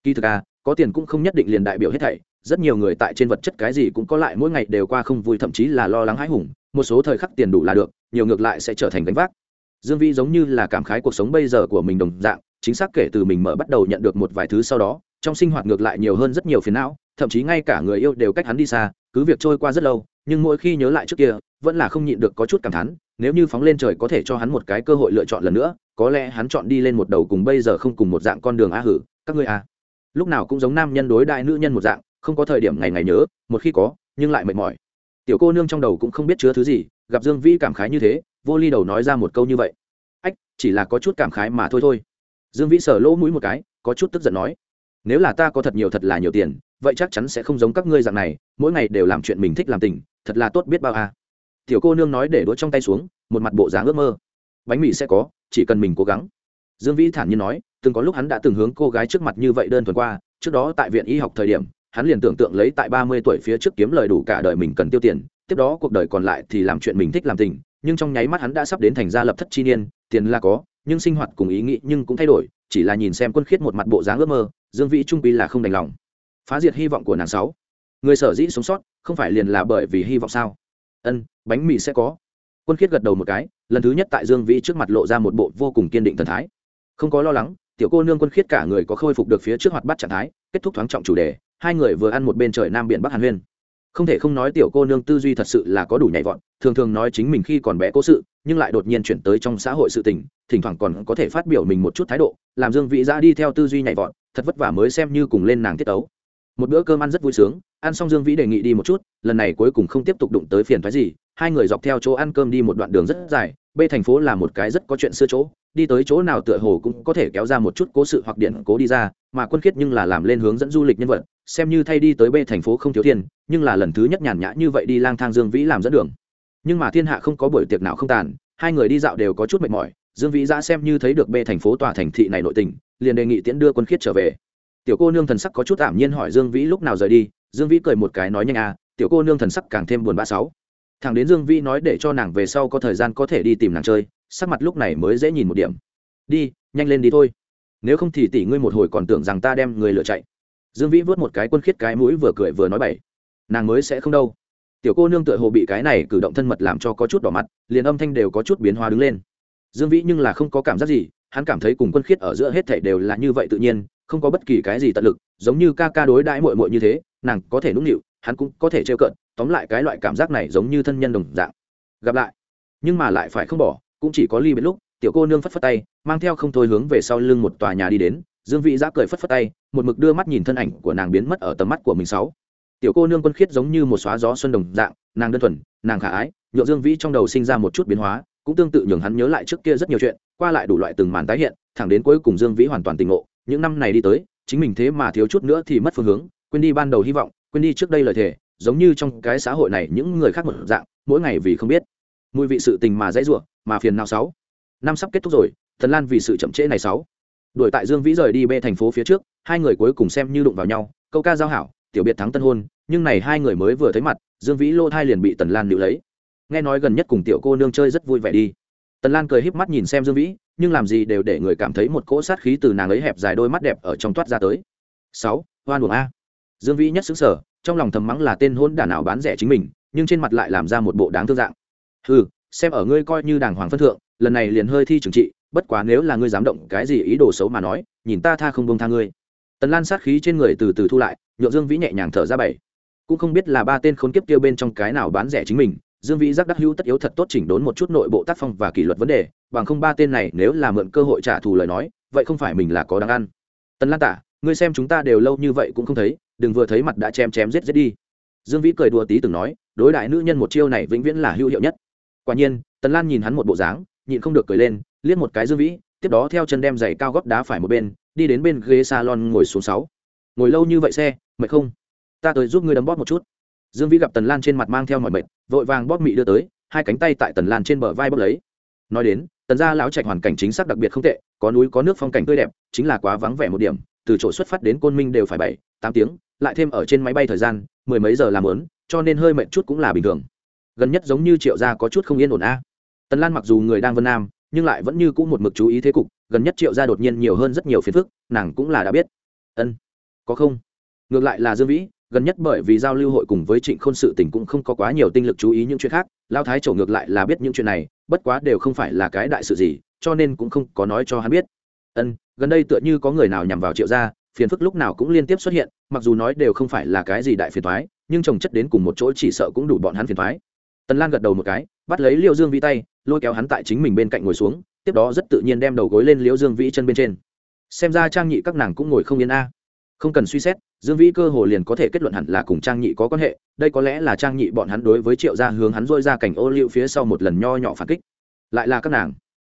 Kỳ thực à có tiền cũng không nhất định liền đại biểu hết thảy, rất nhiều người tại trên vật chất cái gì cũng có lại mỗi ngày đều qua không vui, thậm chí là lo lắng hãi hùng, một số thời khắc tiền đủ là được, nhiều ngược lại sẽ trở thành gánh vác. Dương vĩ giống như là cảm khái cuộc sống bây giờ của mình đồng dạng, chính xác kể từ mình mở bắt đầu nhận được một vài thứ sau đó, trong sinh hoạt ngược lại nhiều hơn rất nhiều phiền não thậm chí ngay cả người yêu đều cách hắn đi xa, cứ việc trôi qua rất lâu, nhưng mỗi khi nhớ lại trước kia, vẫn là không nhịn được có chút cảm thán, nếu như phóng lên trời có thể cho hắn một cái cơ hội lựa chọn lần nữa, có lẽ hắn chọn đi lên một đầu cùng bây giờ không cùng một dạng con đường a hử, các ngươi a. Lúc nào cũng giống nam nhân đối đại nữ nhân một dạng, không có thời điểm ngày ngày nhớ, một khi có, nhưng lại mệt mỏi. Tiểu cô nương trong đầu cũng không biết chứa thứ gì, gặp dương vĩ cảm khái như thế, vô ly đầu nói ra một câu như vậy. Ách, chỉ là có chút cảm khái mà thôi thôi. Dương vĩ sở lỗ mũi một cái, có chút tức giận nói, nếu là ta có thật nhiều thật là nhiều tiền vậy chắc chắn sẽ không giống các ngươi dạng này, mỗi ngày đều làm chuyện mình thích làm tình, thật là tốt biết bao à. tiểu cô nương nói để đũa trong tay xuống, một mặt bộ dáng ước mơ. Bánh mì sẽ có, chỉ cần mình cố gắng. Dương vĩ thản nhiên nói, từng có lúc hắn đã từng hướng cô gái trước mặt như vậy đơn thuần qua, trước đó tại viện y học thời điểm, hắn liền tưởng tượng lấy tại ba mươi tuổi phía trước kiếm lời đủ cả đời mình cần tiêu tiền, tiếp đó cuộc đời còn lại thì làm chuyện mình thích làm tình, nhưng trong nháy mắt hắn đã sắp đến thành gia lập thất chi niên, tiền là có, nhưng sinh hoạt cùng ý nghĩ nhưng cũng thay đổi, chỉ là nhìn xem quân khiết một mặt bộ dáng ước mơ, dương vĩ trung quy là không đành lòng phá diệt hy vọng của nàng sáu. Người sở dĩ sống sót không phải liền là bởi vì hy vọng sao? Ân, bánh mì sẽ có. Quân khiết gật đầu một cái, lần thứ nhất tại dương vĩ trước mặt lộ ra một bộ vô cùng kiên định thần thái. Không có lo lắng, tiểu cô nương quân khiết cả người có khôi phục được phía trước hoạt bắt trạng thái, kết thúc thoáng trọng chủ đề, hai người vừa ăn một bên trời nam biển bắc hàn huyên. Không thể không nói tiểu cô nương tư duy thật sự là có đủ nhảy vọt, thường thường nói chính mình khi còn bé cố sự, nhưng lại đột nhiên chuyển tới trong xã hội sự tình, thỉnh thoảng còn có thể phát biểu mình một chút thái độ, làm dương vĩ ra đi theo tư duy nhảy vọt, thật vất vả mới xem như cùng lên nàng tiết tấu một bữa cơm ăn rất vui sướng, ăn xong dương vĩ đề nghị đi một chút, lần này cuối cùng không tiếp tục đụng tới phiền thoái gì, hai người dọc theo chỗ ăn cơm đi một đoạn đường rất dài, b thành phố là một cái rất có chuyện xưa chỗ, đi tới chỗ nào tựa hồ cũng có thể kéo ra một chút cố sự hoặc điện cố đi ra, mà quân khiết nhưng là làm lên hướng dẫn du lịch nhân vật, xem như thay đi tới b thành phố không thiếu tiền, nhưng là lần thứ nhất nhàn nhã như vậy đi lang thang dương vĩ làm dẫn đường. Nhưng mà thiên hạ không có buổi tiệc nào không tàn, hai người đi dạo đều có chút mệt mỏi, dương vĩ ra xem như thấy được b thành phố tòa thành thị này nội tình, liền đề nghị tiễn đưa quân khiết trở về tiểu cô nương thần sắc có chút ảm nhiên hỏi dương vĩ lúc nào rời đi, dương vĩ cười một cái nói nhanh à tiểu cô nương thần sắc càng thêm buồn bã sáu. Thằng đến dương vĩ nói để cho nàng về sau có thời gian có thể đi tìm nàng chơi, sắc mặt lúc này mới dễ nhìn một điểm. Đi, nhanh lên đi thôi. Nếu không thì tỷ ngươi một hồi còn tưởng rằng ta đem người lựa chạy. Dương vĩ vớt một cái quân khiết cái mũi vừa cười vừa nói bậy. Nàng mới sẽ không đâu. Tiểu cô nương tựa hồ bị cái này cử động thân mật làm cho có chút đỏ mặt, liền âm thanh đều có chút biến hóa đứng lên. Dương vĩ nhưng là không có cảm giác gì, hắn cảm thấy cùng quân khiết ở giữa hết thảy đều là như vậy tự nhiên không có bất kỳ cái gì tận lực, giống như ca ca đối đãi muội muội như thế, nàng có thể nũng nịu, hắn cũng có thể trêu cợt, tóm lại cái loại cảm giác này giống như thân nhân đồng dạng. Gặp lại. Nhưng mà lại phải không bỏ, cũng chỉ có ly biệt lúc, tiểu cô nương phất phất tay, mang theo không thôi hướng về sau lưng một tòa nhà đi đến, dương vị giã cười phất phất tay, một mực đưa mắt nhìn thân ảnh của nàng biến mất ở tầm mắt của mình sáu. Tiểu cô nương quân khiết giống như một xóa gió xuân đồng dạng, nàng đơn thuần, nàng khả ái nhộn dương vĩ trong đầu sinh ra một chút biến hóa, cũng tương tự nhường hắn nhớ lại trước kia rất nhiều chuyện, qua lại đủ loại từng màn tái hiện, thẳng đến cuối cùng dương vĩ hoàn toàn tình ngộ những năm này đi tới, chính mình thế mà thiếu chút nữa thì mất phương hướng, quên đi ban đầu hy vọng, quên đi trước đây lời thề, giống như trong cái xã hội này những người khác một dạng, mỗi ngày vì không biết. Mùi vị sự tình mà dãy rủa, mà phiền nào sáu. Năm sắp kết thúc rồi, thần lan vì sự chậm trễ này sáu. Đuổi tại dương vĩ rời đi bê thành phố phía trước, hai người cuối cùng xem như đụng vào nhau, câu ca giao hảo, tiểu biệt thắng tân hôn, nhưng này hai người mới vừa thấy mặt, dương vĩ lô thai liền bị tần lan níu lấy. Nghe nói gần nhất cùng tiểu cô nương chơi rất vui vẻ đi. Tần lan cười híp mắt nhìn xem dương vĩ nhưng làm gì đều để người cảm thấy một cỗ sát khí từ nàng ấy hẹp dài đôi mắt đẹp ở trong toát ra tới. Sáu, hoan buồng a. Dương vĩ nhất xứng sở trong lòng thầm mắng là tên hôn đả nào bán rẻ chính mình, nhưng trên mặt lại làm ra một bộ đáng thương dạng. Ừ xem ở ngươi coi như đàng hoàng phân thượng, lần này liền hơi thi trừng trị, bất quá nếu là ngươi dám động cái gì ý đồ xấu mà nói, nhìn ta tha không bông tha ngươi. Tần lan sát khí trên người từ từ thu lại, nhượng dương vĩ nhẹ nhàng thở ra bảy cũng không biết là ba tên khốn kiếp kia bên trong cái nào bán rẻ chính mình dương vĩ giác đắc hữu tất yếu thật tốt chỉnh đốn một chút nội bộ tác phong và kỷ luật vấn đề, bằng không ba tên này nếu là mượn cơ hội trả thù lời nói, vậy không phải mình là có đáng ăn. Tần lan tả, ngươi xem chúng ta đều lâu như vậy cũng không thấy, đừng vừa thấy mặt đã chém chém giết giết đi. Dương vĩ cười đùa tí từng nói, đối đại nữ nhân một chiêu này vĩnh viễn là hữu hiệu nhất. Quả nhiên, tần lan nhìn hắn một bộ dáng, nhịn không được cười lên, liếc một cái dương vĩ, tiếp đó theo chân đem giày cao góp đá phải một bên, đi đến bên ghế salon ngồi xuống sáu. Ngồi lâu như vậy xe, mệt không? Ta tới giúp ngươi đấm bóp một chút. Dương vĩ gặp tần lan trên mặt mang theo mọi mệt vội vàng bóp mị đưa tới, hai cánh tay tại tần lan trên bờ vai bóp lấy. Nói đến, tần gia lão trạch hoàn cảnh chính xác đặc biệt không tệ, có núi có nước phong cảnh tươi đẹp, chính là quá vắng vẻ một điểm, từ chỗ xuất phát đến côn minh đều phải bảy, tám tiếng, lại thêm ở trên máy bay thời gian, mười mấy giờ làm lớn cho nên hơi mệt chút cũng là bình thường. Gần nhất giống như triệu gia có chút không yên ổn a. Tần lan mặc dù người đang vân nam, nhưng lại vẫn như cũng một mực chú ý thế cục, gần nhất triệu gia đột nhiên nhiều hơn rất nhiều phiền phức, nàng cũng là đã biết. Ân, có không? Ngược lại là dương vĩ gần nhất bởi vì giao lưu hội cùng với trịnh khôn sự tình cũng không có quá nhiều tinh lực chú ý những chuyện khác, lao thái trổ ngược lại là biết những chuyện này, bất quá đều không phải là cái đại sự gì, cho nên cũng không có nói cho hắn biết. Ân, gần đây tựa như có người nào nhằm vào triệu gia, phiền phức lúc nào cũng liên tiếp xuất hiện, mặc dù nói đều không phải là cái gì đại phiền thoái nhưng trồng chất đến cùng một chỗ chỉ sợ cũng đủ bọn hắn phiền thoái tần lan gật đầu một cái, bắt lấy liêu dương vĩ tay, lôi kéo hắn tại chính mình bên cạnh ngồi xuống, tiếp đó rất tự nhiên đem đầu gối lên liêu dương vĩ chân bên trên. Xem ra trang nhị các nàng cũng ngồi không yên a. Không cần suy xét dương vĩ cơ hồ liền có thể kết luận hẳn là cùng trang nhị có quan hệ, đây có lẽ là trang nhị bọn hắn đối với triệu gia hướng hắn dôi ra cảnh ô liu phía sau một lần nho nhỏ phản kích. Lại là các nàng.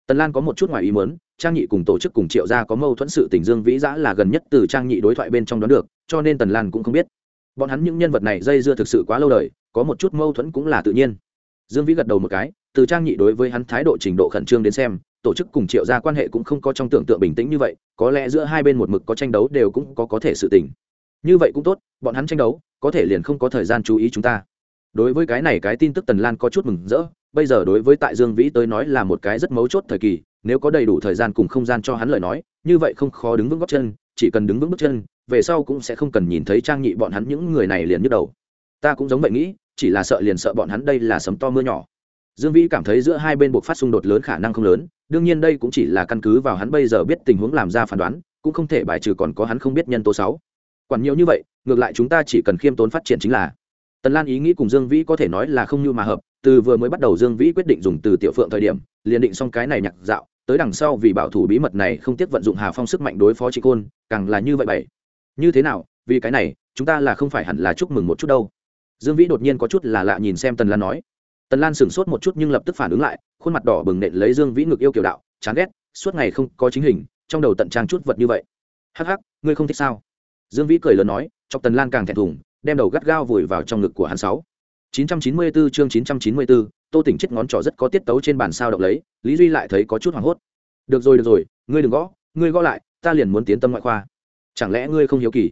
Tần lan có một chút ngoài ý mớn trang nhị cùng tổ chức cùng triệu gia có mâu thuẫn sự tình dương vĩ giã là gần nhất từ trang nhị đối thoại bên trong đoán được, cho nên tần lan cũng không biết. Bọn hắn những nhân vật này dây dưa thực sự quá lâu đời, có một chút mâu thuẫn cũng là tự nhiên. Dương vĩ gật đầu một cái, từ trang nhị đối với hắn thái độ trình độ khẩn trương đến xem, tổ chức cùng triệu gia quan hệ cũng không có trong tưởng tượng bình tĩnh như vậy, có lẽ giữa hai bên một mực có tranh đấu đều cũng có có thể sự tình như vậy cũng tốt, bọn hắn tranh đấu, có thể liền không có thời gian chú ý chúng ta. Đối với cái này cái tin tức tần lan có chút mừng rỡ, bây giờ đối với tại dương vĩ tới nói là một cái rất mấu chốt thời kỳ, nếu có đầy đủ thời gian cùng không gian cho hắn lời nói, như vậy không khó đứng vững góc chân, chỉ cần đứng vững bước chân, về sau cũng sẽ không cần nhìn thấy trang nhị bọn hắn những người này liền nhức đầu. Ta cũng giống vậy nghĩ, chỉ là sợ liền sợ bọn hắn đây là sấm to mưa nhỏ. Dương vĩ cảm thấy giữa hai bên buộc phát xung đột lớn khả năng không lớn, đương nhiên đây cũng chỉ là căn cứ vào hắn bây giờ biết tình huống làm ra phán đoán, cũng không thể bài trừ còn có hắn không biết nhân tố sáu quản nhiều như vậy, ngược lại chúng ta chỉ cần khiêm tốn phát triển chính là. Tần lan ý nghĩ cùng dương vĩ có thể nói là không như mà hợp, từ vừa mới bắt đầu dương vĩ quyết định dùng từ tiểu phượng thời điểm, liền định xong cái này nhạc dạo, tới đằng sau vì bảo thủ bí mật này không tiếc vận dụng hà phong sức mạnh đối phó chị côn, càng là như vậy bảy như thế nào, vì cái này, chúng ta là không phải hẳn là chúc mừng một chút đâu. Dương vĩ đột nhiên có chút là lạ nhìn xem tần lan nói. Tần lan sửng sốt một chút nhưng lập tức phản ứng lại, khuôn mặt đỏ bừng nện lấy dương vĩ ngực yêu kiểu đạo, chán ghét, suốt ngày không có chính hình, trong đầu tận trang chút vật như vậy. Hắc hắc, ngươi không thích sao? Dương vĩ cười lớn nói chọc tần lan càng thẹn thùng đem đầu gắt gao vùi vào trong ngực của hắn sáu 994 chương 994, Tô Tỉnh chết ngón trỏ rất có tiết tấu trên bàn sao động lấy, Lý Duy lại thấy có chút hoảng hốt. Được rồi được rồi, ngươi đừng gõ, ngươi gõ lại, ta liền muốn tiến tâm ngoại khoa. Chẳng lẽ ngươi không hiếu kỳ?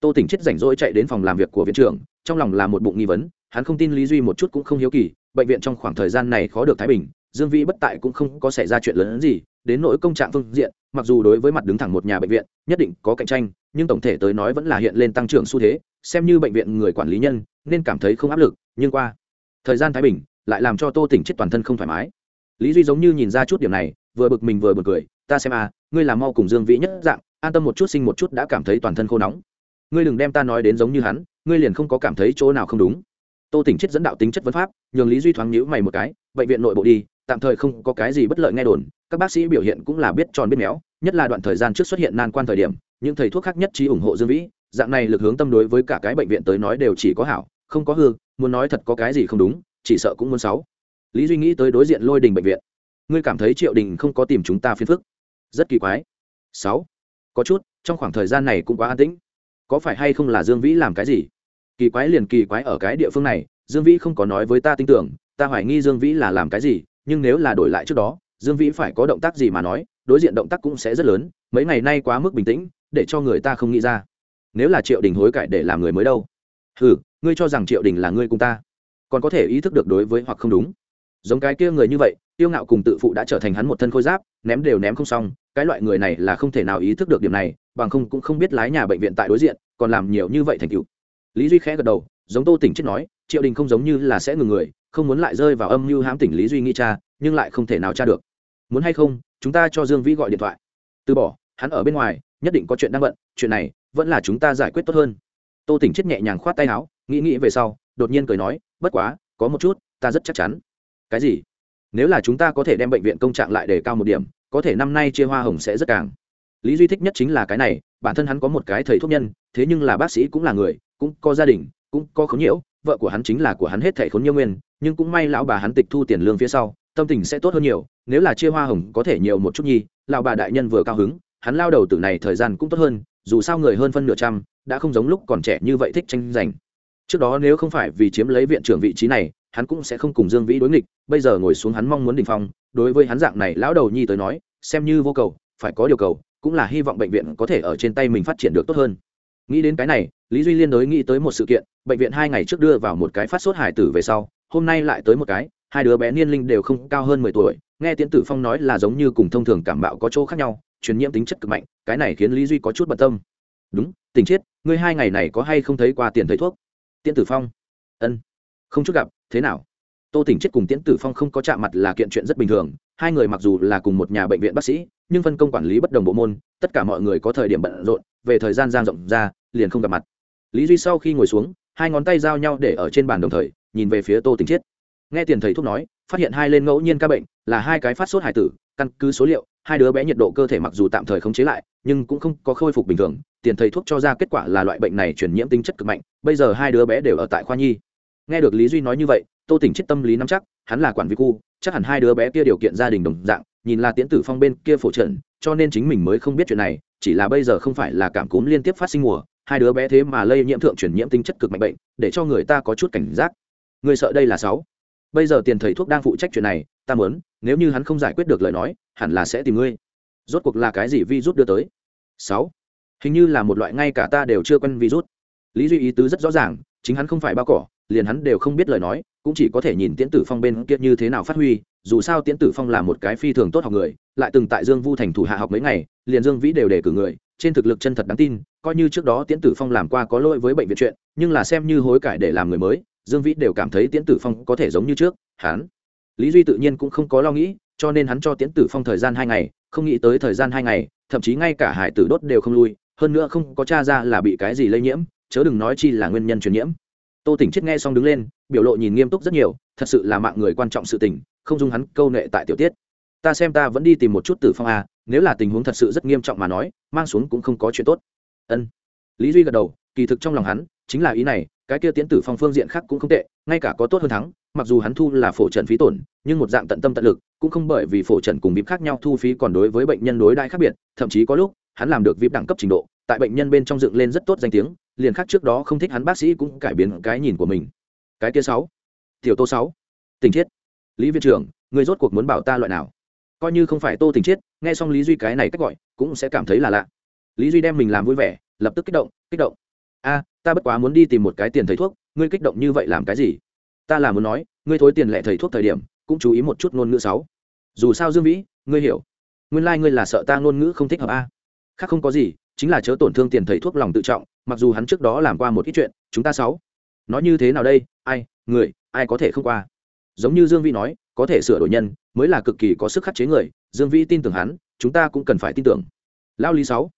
Tô Tỉnh chết rảnh rỗi chạy đến phòng làm việc của viện trưởng, trong lòng là một bụng nghi vấn, hắn không tin Lý Duy một chút cũng không hiếu kỳ, bệnh viện trong khoảng thời gian này khó được thái bình, Dương Vĩ bất tại cũng không có xảy ra chuyện lớn hơn gì, đến nỗi công trạng phương diện, mặc dù đối với mặt đứng thẳng một nhà bệnh viện, nhất định có cạnh tranh, nhưng tổng thể tới nói vẫn là hiện lên tăng trưởng xu thế, xem như bệnh viện người quản lý nhân, nên cảm thấy không áp lực, nhưng qua thời gian thái bình lại làm cho tô tỉnh chết toàn thân không thoải mái. Lý duy giống như nhìn ra chút điểm này vừa bực mình vừa bực cười ta xem à ngươi làm mau cùng dương vĩ nhất dạng an tâm một chút sinh một chút đã cảm thấy toàn thân khô nóng. Ngươi đừng đem ta nói đến giống như hắn ngươi liền không có cảm thấy chỗ nào không đúng. Tô tỉnh chết dẫn đạo tính chất vấn pháp nhường lý duy thoáng nhữ mày một cái bệnh viện nội bộ đi tạm thời không có cái gì bất lợi nghe đồn các bác sĩ biểu hiện cũng là biết tròn biết méo nhất là đoạn thời gian trước xuất hiện nan quan thời điểm những thầy thuốc khác nhất trí ủng hộ dương vĩ, dạng này lực hướng tâm đối với cả cái bệnh viện tới nói đều chỉ có hảo, không có hư, muốn nói thật có cái gì không đúng, chỉ sợ cũng muốn sáu lý duy nghĩ tới đối diện lôi đình bệnh viện. Ngươi cảm thấy triệu đình không có tìm chúng ta phiền phức? Rất kỳ quái. Sáu có chút, trong khoảng thời gian này cũng quá an tĩnh. Có phải hay không là dương vĩ làm cái gì? Kỳ quái liền kỳ quái ở cái địa phương này, dương vĩ không có nói với ta tin tưởng, ta hoài nghi dương vĩ là làm cái gì, nhưng nếu là đổi lại trước đó, dương vĩ phải có động tác gì mà nói, đối diện động tác cũng sẽ rất lớn, mấy ngày nay quá mức bình tĩnh để cho người ta không nghĩ ra. Nếu là triệu đình hối cải để làm người mới đâu? Ừ ngươi cho rằng triệu đình là ngươi cùng ta? Còn có thể ý thức được đối với hoặc không đúng. Giống cái kia người như vậy, tiêu ngạo cùng tự phụ đã trở thành hắn một thân khôi giáp, ném đều ném không xong, cái loại người này là không thể nào ý thức được điểm này, bằng không cũng không biết lái nhà bệnh viện tại đối diện, còn làm nhiều như vậy thành cựu lý duy khẽ gật đầu, giống tô tỉnh chết nói, triệu đình không giống như là sẽ ngừng người, không muốn lại rơi vào âm mưu hãm tỉnh lý duy nghĩ cha, nhưng lại không thể nào tra được. Muốn hay không, chúng ta cho dương vĩ gọi điện thoại. Từ bỏ, hắn ở bên ngoài nhất định có chuyện đang bận, chuyện này vẫn là chúng ta giải quyết tốt hơn. Tô tỉnh chết nhẹ nhàng khoát tay áo, nghĩ nghĩ về sau, đột nhiên cười nói, bất quá, có một chút, ta rất chắc chắn. Cái gì? Nếu là chúng ta có thể đem bệnh viện công trạng lại để cao một điểm, có thể năm nay chia hoa hồng sẽ rất càng. Lý duy thích nhất chính là cái này, bản thân hắn có một cái thầy thuốc nhân, thế nhưng là bác sĩ cũng là người, cũng có gia đình, cũng có khốn nhiễu, vợ của hắn chính là của hắn hết thảy khốn nhiễu nguyên, nhưng cũng may lão bà hắn tịch thu tiền lương phía sau, tâm tình sẽ tốt hơn nhiều, nếu là chia hoa hồng có thể nhiều một chút nhi, lão bà đại nhân vừa cao hứng hắn lao đầu từ này thời gian cũng tốt hơn, dù sao người hơn phân nửa trăm, đã không giống lúc còn trẻ như vậy thích tranh giành. Trước đó nếu không phải vì chiếm lấy viện trưởng vị trí này, hắn cũng sẽ không cùng dương vĩ đối nghịch, bây giờ ngồi xuống hắn mong muốn đình phong, đối với hắn dạng này lão đầu nhi tới nói, xem như vô cầu, phải có điều cầu, cũng là hy vọng bệnh viện có thể ở trên tay mình phát triển được tốt hơn. Nghĩ đến cái này, lý duy liên đối nghĩ tới một sự kiện, bệnh viện hai ngày trước đưa vào một cái phát sốt hải tử về sau, hôm nay lại tới một cái, hai đứa bé niên linh đều không cao hơn mười tuổi, nghe tiến tử phong nói là giống như cùng thông thường cảm bạo có chỗ khác nhau truyền nhiễm tính chất cực mạnh, cái này khiến lý duy có chút bận tâm. Đúng, tình chiết, ngươi hai ngày này có hay không thấy qua tiền thầy thuốc? Tiễn tử phong. Ân. Không chút gặp, thế nào? Tô tỉnh chết cùng tiễn tử phong không có chạm mặt là kiện chuyện rất bình thường, hai người mặc dù là cùng một nhà bệnh viện bác sĩ, nhưng phân công quản lý bất đồng bộ môn, tất cả mọi người có thời điểm bận rộn, về thời gian giang rộng ra, liền không gặp mặt. Lý duy sau khi ngồi xuống, hai ngón tay giao nhau để ở trên bàn đồng thời, nhìn về phía tô tỉnh chiết. Nghe tiền thầy thuốc nói, phát hiện hai lên ngẫu nhiên ca bệnh, là hai cái phát sốt hải tử căn cứ số liệu, hai đứa bé nhiệt độ cơ thể mặc dù tạm thời không chế lại, nhưng cũng không có khôi phục bình thường, tiền thầy thuốc cho ra kết quả là loại bệnh này truyền nhiễm tính chất cực mạnh, bây giờ hai đứa bé đều ở tại khoa nhi. Nghe được lý duy nói như vậy, tô tỉnh chết tâm lý nắm chắc, hắn là quản vi cu chắc hẳn hai đứa bé kia điều kiện gia đình đồng dạng, nhìn là tiễn tử phong bên kia phổ trận, cho nên chính mình mới không biết chuyện này, chỉ là bây giờ không phải là cảm cúm liên tiếp phát sinh mùa, hai đứa bé thế mà lây nhiễm thượng truyền nhiễm tính chất cực mạnh bệnh, để cho người ta có chút cảnh giác. Người sợ đây là sáu. Bây giờ tiền thầy thuốc đang phụ trách chuyện này ta muốn, nếu như hắn không giải quyết được lời nói, hẳn là sẽ tìm ngươi. Rốt cuộc là cái gì virus đưa tới? Sáu. Hình như là một loại ngay cả ta đều chưa quen virus. Lý duy ý tứ rất rõ ràng, chính hắn không phải bao cỏ, liền hắn đều không biết lời nói, cũng chỉ có thể nhìn tiễn tử phong bên kia như thế nào phát huy, dù sao tiễn tử phong là một cái phi thường tốt học người, lại từng tại dương vu thành thủ hạ học mấy ngày, liền dương vĩ đều đề cử người, trên thực lực chân thật đáng tin, coi như trước đó tiễn tử phong làm qua có lỗi với bệnh viện chuyện, nhưng là xem như hối cải để làm người mới, dương vĩ đều cảm thấy tiễn tử phong có thể giống như trước, hắn lý duy tự nhiên cũng không có lo nghĩ cho nên hắn cho tiễn tử phong thời gian hai ngày không nghĩ tới thời gian hai ngày thậm chí ngay cả hải tử đốt đều không lui hơn nữa không có t r a ra là bị cái gì lây nhiễm chớ đừng nói chi là nguyên nhân truyền nhiễm. Tô tỉnh chết nghe xong đứng lên biểu lộ nhìn nghiêm túc rất nhiều thật sự là mạng người quan trọng sự tình không dung hắn câu nệ tại tiểu tiết. Ta xem ta vẫn đi tìm một chút tử phong à, nếu là tình huống thật sự rất nghiêm trọng mà nói mang xuống cũng không có chuyện tốt. Ân. Lý duy gật đầu kỳ thực trong lòng hắn chính là ý này cái kia tiến tử phong phương diện khác cũng không tệ ngay cả có tốt hơn thắng mặc dù hắn thu là phổ trần phí tổn, nhưng một dạng tận tâm tận lực, cũng không bởi vì phổ trần cùng vip khác nhau thu phí còn đối với bệnh nhân đối đại khác biệt, thậm chí có lúc, hắn làm được vip đẳng cấp trình độ, tại bệnh nhân bên trong dựng lên rất tốt danh tiếng, liền khác trước đó không thích hắn bác sĩ cũng cải biến cái nhìn của mình. Cái kia sáu, tiểu tô sáu, tình chiết. Lý viện trưởng, người rốt cuộc muốn bảo ta loại nào? Coi như không phải tô tình chiết, nghe xong lý duy cái này cách gọi, cũng sẽ cảm thấy là lạ. Lý duy đem mình làm vui vẻ, lập tức kích động kích động. A, ta bất quá muốn đi tìm một cái tiền thầy thuốc, ngươi kích động như vậy làm cái gì? Ta là muốn nói, ngươi thối tiền lệ thầy thuốc thời điểm, cũng chú ý một chút ngôn ngữ sáu. Dù sao dương vĩ, ngươi hiểu. Nguyên lai、like、ngươi là sợ ta ngôn ngữ không thích hợp a. Khác không có gì, chính là chớ tổn thương tiền thầy thuốc lòng tự trọng, mặc dù hắn trước đó làm qua một ít chuyện, chúng ta sáu. Nói như thế nào đây? Ai, người, ai có thể không qua? Giống như dương vĩ nói, có thể sửa đổi nhân, mới là cực kỳ có sức khắc chế người, dương vĩ tin tưởng hắn, chúng ta cũng cần phải tin tưởng. Lao lý sáu.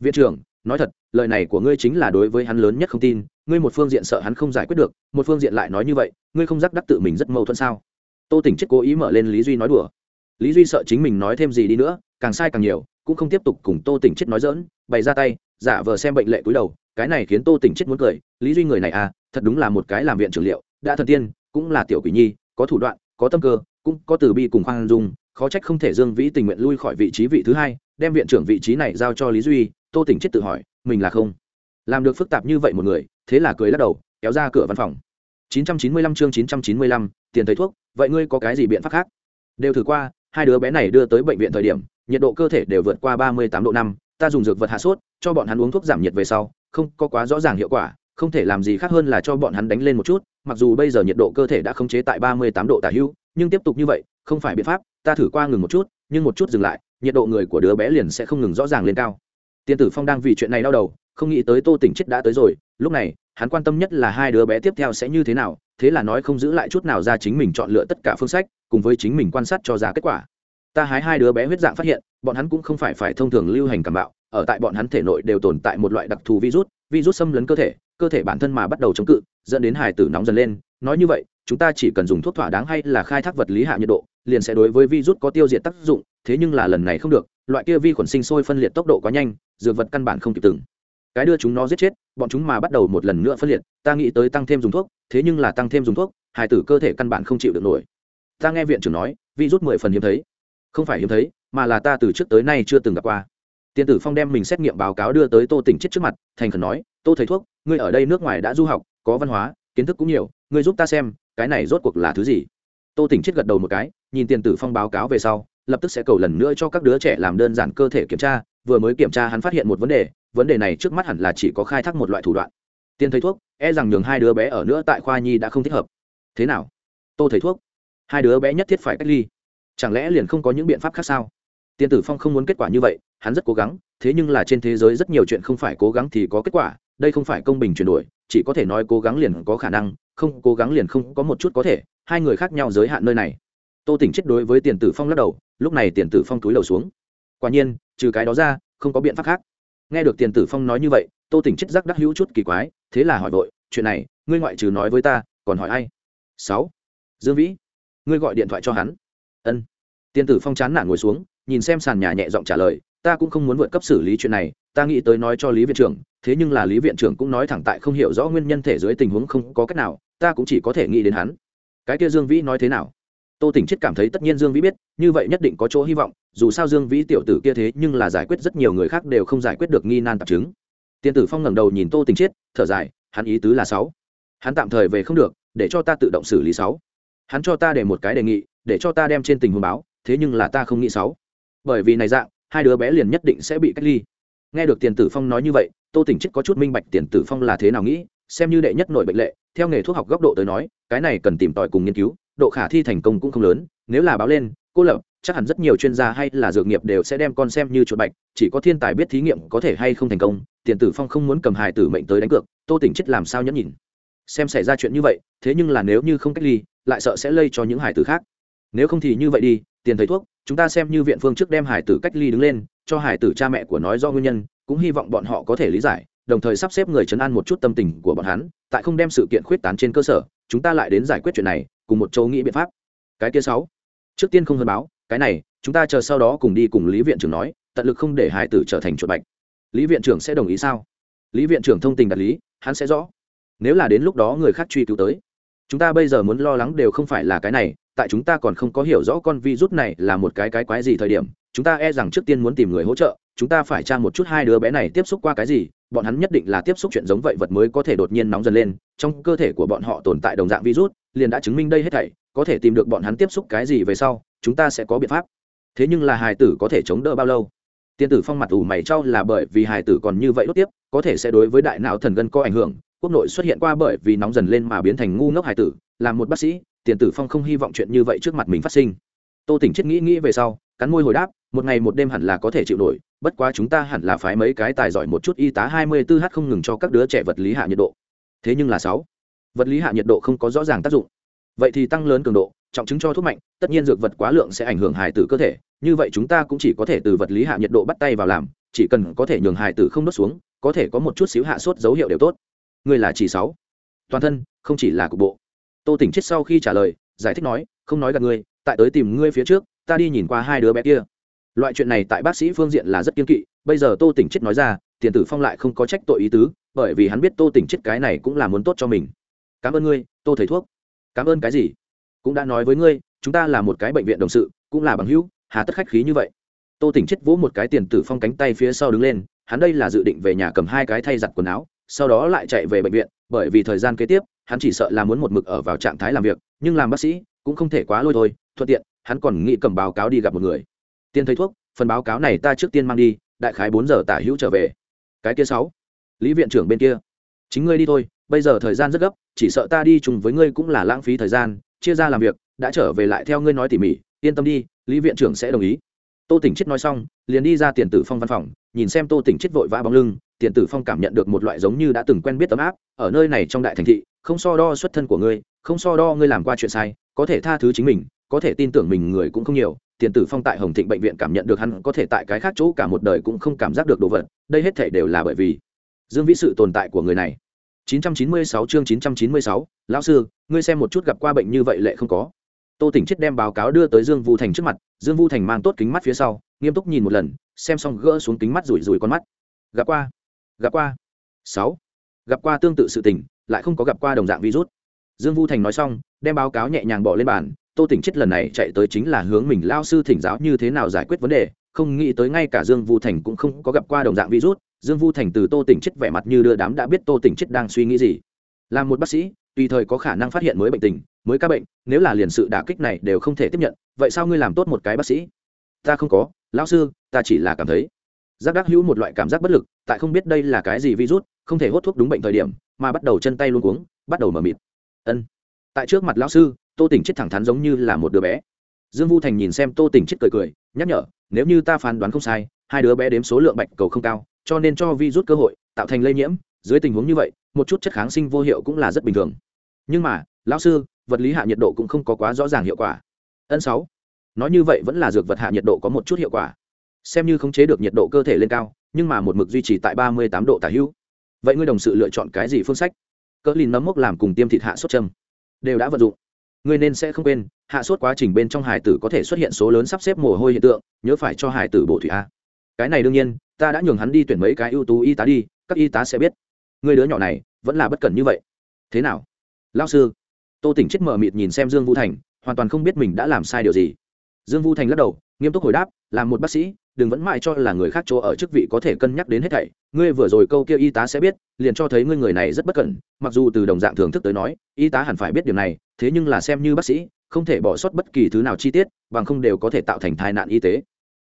Viện trưởng nói thật, lời này của ngươi chính là đối với hắn lớn nhất không tin, ngươi một phương diện sợ hắn không giải quyết được, một phương diện lại nói như vậy, ngươi không giác đắc tự mình rất mâu thuẫn sao? Tô tỉnh chết cố ý mở lên lý duy nói đùa. Lý duy sợ chính mình nói thêm gì đi nữa, càng sai càng nhiều, cũng không tiếp tục cùng tô tỉnh chết nói dỡn bày ra tay, giả vờ xem bệnh lệ cúi đầu, cái này khiến tô tỉnh chết muốn cười, lý duy người này à thật đúng là một cái làm viện trưởng liệu, đã thần tiên, cũng là tiểu quỷ nhi, có thủ đoạn, có tâm cơ, cũng có từ bi cùng khoan dung, khó trách không thể dương vĩ tình nguyện lui khỏi vị trí vị thứ hai, đem viện trưởng vị trí này giao cho lý duy tô tỉnh chết tự hỏi mình là không? Làm được phức tạp như vậy một người thế là cười lắc đầu kéo ra cửa văn phòng. 995 chương 995, tiền thầy thuốc vậy ngươi có cái gì biện pháp khác? Đều thử qua hai đứa bé này đưa tới bệnh viện thời điểm nhiệt độ cơ thể đều vượt qua 38 độ năm ta dùng dược vật hạ sốt cho bọn hắn uống thuốc giảm nhiệt về sau không có quá rõ ràng hiệu quả không thể làm gì khác hơn là cho bọn hắn đánh lên một chút mặc dù bây giờ nhiệt độ cơ thể đã khống chế tại 38 độ tả hữu nhưng tiếp tục như vậy không phải biện pháp ta thử qua ngừng một chút nhưng một chút dừng lại nhiệt độ người của đứa bé liền sẽ không ngừng rõ ràng lên cao tiên tử phong đang vì chuyện này đau đầu, không nghĩ tới tô tỉnh chết đã tới rồi, lúc này, hắn quan tâm nhất là hai đứa bé tiếp theo sẽ như thế nào, thế là nói không giữ lại chút nào ra chính mình chọn lựa tất cả phương sách, cùng với chính mình quan sát cho ra kết quả. Ta hái hai đứa bé huyết dạng phát hiện, bọn hắn cũng không phải phải thông thường lưu hành cảm bạo, ở tại bọn hắn thể nội đều tồn tại một loại đặc thù virus virus xâm lấn cơ thể cơ thể bản thân mà bắt đầu chống cự, dẫn đến hài tử nóng dần lên. Nói như vậy, chúng ta chỉ cần dùng thuốc thỏa đáng hay là khai thác vật lý hạ nhiệt độ, liền sẽ đối với virus có tiêu diệt tác dụng, thế nhưng là lần này không được loại kia vi khuẩn sinh sôi phân liệt tốc độ quá nhanh, dược vật căn bản không kịp từng. Cái đưa chúng nó giết chết, bọn chúng mà bắt đầu một lần nữa phân liệt, ta nghĩ tới tăng thêm dùng thuốc, thế nhưng là tăng thêm dùng thuốc hải tử cơ thể căn bản không chịu được nổi. Ta nghe viện trưởng nói, vi rút mười phần hiếm thấy. Không phải hiếm thấy, mà là ta từ trước tới nay chưa từng gặp qua. Tiên tử phong đem mình xét nghiệm báo cáo đưa tới tô tỉnh chết trước mặt, thành khẩn nói, tô thầy thuốc, ngươi ở đây nước ngoài đã du học, có văn hóa, kiến thức cũng nhiều, ngươi giúp ta xem, cái này rốt cuộc là thứ gì? Tô tỉnh chết gật đầu một cái, nhìn tiền tử phong báo cáo về sau lập tức sẽ cầu lần nữa cho các đứa trẻ làm đơn giản cơ thể kiểm tra, vừa mới kiểm tra hắn phát hiện một vấn đề vấn đề này trước mắt hẳn là chỉ có khai thác một loại thủ đoạn. Tiền thầy thuốc e rằng nhường hai đứa bé ở nữa tại khoa nhi đã không thích hợp. Thế nào? Tô thầy thuốc, hai đứa bé nhất thiết phải cách ly. Chẳng lẽ liền không có những biện pháp khác sao? Tiền tử phong không muốn kết quả như vậy, hắn rất cố gắng, thế nhưng là trên thế giới rất nhiều chuyện không phải cố gắng thì có kết quả, đây không phải công bình chuyển đổi, chỉ có thể nói cố gắng liền có khả năng, không cố gắng liền không có một chút có thể, hai người khác nhau giới hạn nơi này tô tỉnh chết đối với tiền tử phong lắc đầu, lúc này tiền tử phong túi đầu xuống. Quả nhiên, trừ cái đó ra, không có biện pháp khác. Nghe được tiền tử phong nói như vậy, tô tỉnh chết giác đắc hữu chút kỳ quái, thế là hỏi vội, chuyện này, ngươi ngoại trừ nói với ta, còn hỏi ai? Sáu. Dương vĩ, ngươi gọi điện thoại cho hắn. Ân. Tiền tử phong chán nản ngồi xuống, nhìn xem sàn nhà nhẹ giọng trả lời, ta cũng không muốn vượt cấp xử lý chuyện này, ta nghĩ tới nói cho lý viện trưởng, thế nhưng là lý viện trưởng cũng nói thẳng tại không hiểu rõ nguyên nhân thể dưới tình huống không có cách nào, ta cũng chỉ có thể nghĩ đến hắn. Cái kia dương vĩ nói thế nào? Tô tỉnh chết cảm thấy tất nhiên dương vĩ biết, như vậy nhất định có chỗ hy vọng, dù sao dương vĩ tiểu tử kia thế nhưng là giải quyết rất nhiều người khác đều không giải quyết được nghi nan tạp chứng. Tiên tử phong ngẩng đầu nhìn tô tỉnh chết thở dài, hắn ý tứ là sáu. Hắn tạm thời về không được, để cho ta tự động xử lý sáu. Hắn cho ta để một cái đề nghị, để cho ta đem trên tình huống báo, thế nhưng là ta không nghĩ sáu. Bởi vì này dạng, hai đứa bé liền nhất định sẽ bị cách ly. Nghe được tiền tử phong nói như vậy, tô tỉnh chết có chút minh bạch tiền tử phong là thế nào nghĩ, xem như đệ nhất nội bệnh lệ, theo nghề thuốc học góc độ tới nói, cái này cần tìm tòi cùng nghiên cứu độ khả thi thành công cũng không lớn, nếu là báo lên, cô lập, chắc hẳn rất nhiều chuyên gia hay là dược nghiệp đều sẽ đem con xem như chuột bạch, chỉ có thiên tài biết thí nghiệm có thể hay không thành công, tiền tử phong không muốn cầm hài tử mệnh tới đánh cược, tô tỉnh chết làm sao nhẫn nhìn xem xảy ra chuyện như vậy, thế nhưng là nếu như không cách ly, lại sợ sẽ lây cho những hài tử khác. Nếu không thì như vậy đi, tiền thầy thuốc, chúng ta xem như viện phương trước đem hải tử cách ly đứng lên, cho hải tử cha mẹ của nói do nguyên nhân, cũng hy vọng bọn họ có thể lý giải, đồng thời sắp xếp người chấn an một chút tâm tình của bọn hắn, tại không đem sự kiện khuyết tán trên cơ sở, chúng ta lại đến giải quyết chuyện này cùng một châu nghĩ biện pháp. Cái kia sáu. Trước tiên không hơn báo, cái này, chúng ta chờ sau đó cùng đi cùng lý viện trưởng nói, tận lực không để hải tử trở thành chuột bạch. Lý viện trưởng sẽ đồng ý sao? Lý viện trưởng thông tình đạt lý, hắn sẽ rõ. Nếu là đến lúc đó người khác truy cứu tới, chúng ta bây giờ muốn lo lắng đều không phải là cái này, tại chúng ta còn không có hiểu rõ con virus này là một cái cái quái gì thời điểm, chúng ta e rằng trước tiên muốn tìm người hỗ trợ, chúng ta phải tra một chút hai đứa bé này tiếp xúc qua cái gì bọn hắn nhất định là tiếp xúc chuyện giống vậy vật mới có thể đột nhiên nóng dần lên, trong cơ thể của bọn họ tồn tại đồng dạng virus, liền đã chứng minh đây hết thảy, có thể tìm được bọn hắn tiếp xúc cái gì về sau, chúng ta sẽ có biện pháp. Thế nhưng là hài tử có thể chống đỡ bao lâu? Tiên tử phong mặt ủ mày trao là bởi vì hài tử còn như vậy đốt tiếp, có thể sẽ đối với đại não thần gân có ảnh hưởng, quốc nội xuất hiện qua bởi vì nóng dần lên mà biến thành ngu ngốc hài tử, là một bác sĩ tiền tử phong không hy vọng chuyện như vậy trước mặt mình phát sinh tô tỉnh chết nghĩ nghĩ về sau, cắn môi hồi đáp, một ngày một đêm hẳn là có thể chịu nổi, bất quá chúng ta hẳn là phái mấy cái tài giỏi một chút y tá hai mươi 24h không ngừng cho các đứa trẻ vật lý hạ nhiệt độ. Thế nhưng là sáu, vật lý hạ nhiệt độ không có rõ ràng tác dụng. Vậy thì tăng lớn cường độ, trọng chứng cho thuốc mạnh, tất nhiên dược vật quá lượng sẽ ảnh hưởng hài tử cơ thể, như vậy chúng ta cũng chỉ có thể từ vật lý hạ nhiệt độ bắt tay vào làm, chỉ cần có thể nhường hài tử không đốt xuống, có thể có một chút xíu hạ sốt dấu hiệu đều tốt. Người là chỉ sáu. Toàn thân, không chỉ là cục bộ. Tô tỉnh chết sau khi trả lời, giải thích nói, không nói gặp ngươi tại tới tìm ngươi phía trước, ta đi nhìn qua hai đứa bé kia. Loại chuyện này tại bác sĩ phương diện là rất kiên kỵ, bây giờ tô tỉnh chết nói ra, tiền tử phong lại không có trách tội ý tứ, bởi vì hắn biết tô tỉnh chết cái này cũng là muốn tốt cho mình. Cảm ơn ngươi, tô thầy thuốc. Cảm ơn cái gì? Cũng đã nói với ngươi, chúng ta là một cái bệnh viện đồng sự, cũng là bằng hữu, hà tất khách khí như vậy. Tô tỉnh chết vỗ một cái tiền tử phong cánh tay phía sau đứng lên, hắn đây là dự định về nhà cầm hai cái thay giặt quần áo, sau đó lại chạy về bệnh viện, bởi vì thời gian kế tiếp, hắn chỉ sợ là muốn một mực ở vào trạng thái làm việc, nhưng làm bác sĩ cũng không thể quá lôi thôi thuận tiện, hắn còn nghĩ cầm báo cáo đi gặp một người. Tiền thầy thuốc, phần báo cáo này ta trước tiên mang đi, đại khái bốn giờ tả hữu trở về. Cái kia sáu. Lý viện trưởng bên kia. Chính ngươi đi thôi, bây giờ thời gian rất gấp, chỉ sợ ta đi chung với ngươi cũng là lãng phí thời gian, chia ra làm việc, đã trở về lại theo ngươi nói tỉ mỉ, yên tâm đi, lý viện trưởng sẽ đồng ý. Tô tỉnh chết nói xong, liền đi ra tiền tử phong văn phòng, nhìn xem tô tỉnh chết vội vã bóng lưng, tiền tử phong cảm nhận được một loại giống như đã từng quen biết tấm áp, ở nơi này trong đại thành thị, không so đo xuất thân của ngươi, không so đo ngươi làm qua chuyện sai, có thể tha thứ chính mình có thể tin tưởng mình người cũng không nhiều tiền tử phong tại hồng thịnh bệnh viện cảm nhận được hắn có thể tại cái khác chỗ cả một đời cũng không cảm giác được đồ vật đây hết thể đều là bởi vì dương vĩ sự tồn tại của người này. 996 chương 996, lão sư ngươi xem một chút gặp qua bệnh như vậy lệ không có? Tô tỉnh chết đem báo cáo đưa tới dương vu thành trước mặt dương vu thành mang tốt kính mắt phía sau nghiêm túc nhìn một lần xem xong gỡ xuống kính mắt rủi rủi con mắt. Gặp qua gặp qua. Sáu gặp qua tương tự sự tình lại không có gặp qua đồng dạng virus. Dương vu thành nói xong đem báo cáo nhẹ nhàng bỏ lên bàn tô tỉnh chết lần này chạy tới chính là hướng mình lao sư thỉnh giáo như thế nào giải quyết vấn đề, không nghĩ tới ngay cả dương vu thành cũng không có gặp qua đồng dạng virus. Dương vu thành từ tô tỉnh chết vẻ mặt như đưa đám đã biết tô tỉnh chết đang suy nghĩ gì. Là một bác sĩ, tùy thời có khả năng phát hiện mới bệnh tình, mới ca bệnh, nếu là liền sự đả kích này đều không thể tiếp nhận, vậy sao ngươi làm tốt một cái bác sĩ? Ta không có, lão sư, ta chỉ là cảm thấy giác đắc hữu một loại cảm giác bất lực, tại không biết đây là cái gì virus, không thể hốt thuốc đúng bệnh thời điểm, mà bắt đầu chân tay luôn cuống, bắt đầu mờ mịt. Ân, tại trước mặt lão sư tô tỉnh chết thẳng thắn giống như là một đứa bé. Dương vu thành nhìn xem tô tỉnh chết cười cười, nhắc nhở, nếu như ta phán đoán không sai, hai đứa bé đếm số lượng bạch cầu không cao, cho nên cho virus cơ hội, tạo thành lây nhiễm. Dưới tình huống như vậy, một chút chất kháng sinh vô hiệu cũng là rất bình thường. Nhưng mà, lão sư, vật lý hạ nhiệt độ cũng không có quá rõ ràng hiệu quả. Ân sáu, nói như vậy vẫn là dược vật hạ nhiệt độ có một chút hiệu quả. Xem như khống chế được nhiệt độ cơ thể lên cao, nhưng mà một mực duy trì tại ba mươi tám độ tả hữu. Vậy ngươi đồng sự lựa chọn cái gì phương sách? Cỡ lìn nấm mốc làm cùng tiêm thịt hạ sốt châm. Đều đã vận dụng ngươi nên sẽ không quên, hạ sốt quá trình bên trong hải tử có thể xuất hiện số lớn sắp xếp mồ hôi hiện tượng, nhớ phải cho hải tử bổ thủy a. Cái này đương nhiên, ta đã nhường hắn đi tuyển mấy cái ưu tú y tá đi, các y tá sẽ biết. Người đứa nhỏ này, vẫn là bất cẩn như vậy. Thế nào? Lao sư, tô tỉnh chết mờ mịt nhìn xem dương vũ thành, hoàn toàn không biết mình đã làm sai điều gì. Dương vũ thành lắc đầu, nghiêm túc hồi đáp là một bác sĩ, đừng vẫn mãi cho là người khác chỗ ở chức vị có thể cân nhắc đến hết thảy. Ngươi vừa rồi câu kia y tá sẽ biết, liền cho thấy ngươi người này rất bất cẩn, mặc dù từ đồng dạng thưởng thức tới nói, y tá hẳn phải biết điều này thế nhưng là xem như bác sĩ, không thể bỏ sót bất kỳ thứ nào chi tiết, bằng không đều có thể tạo thành tai nạn y tế.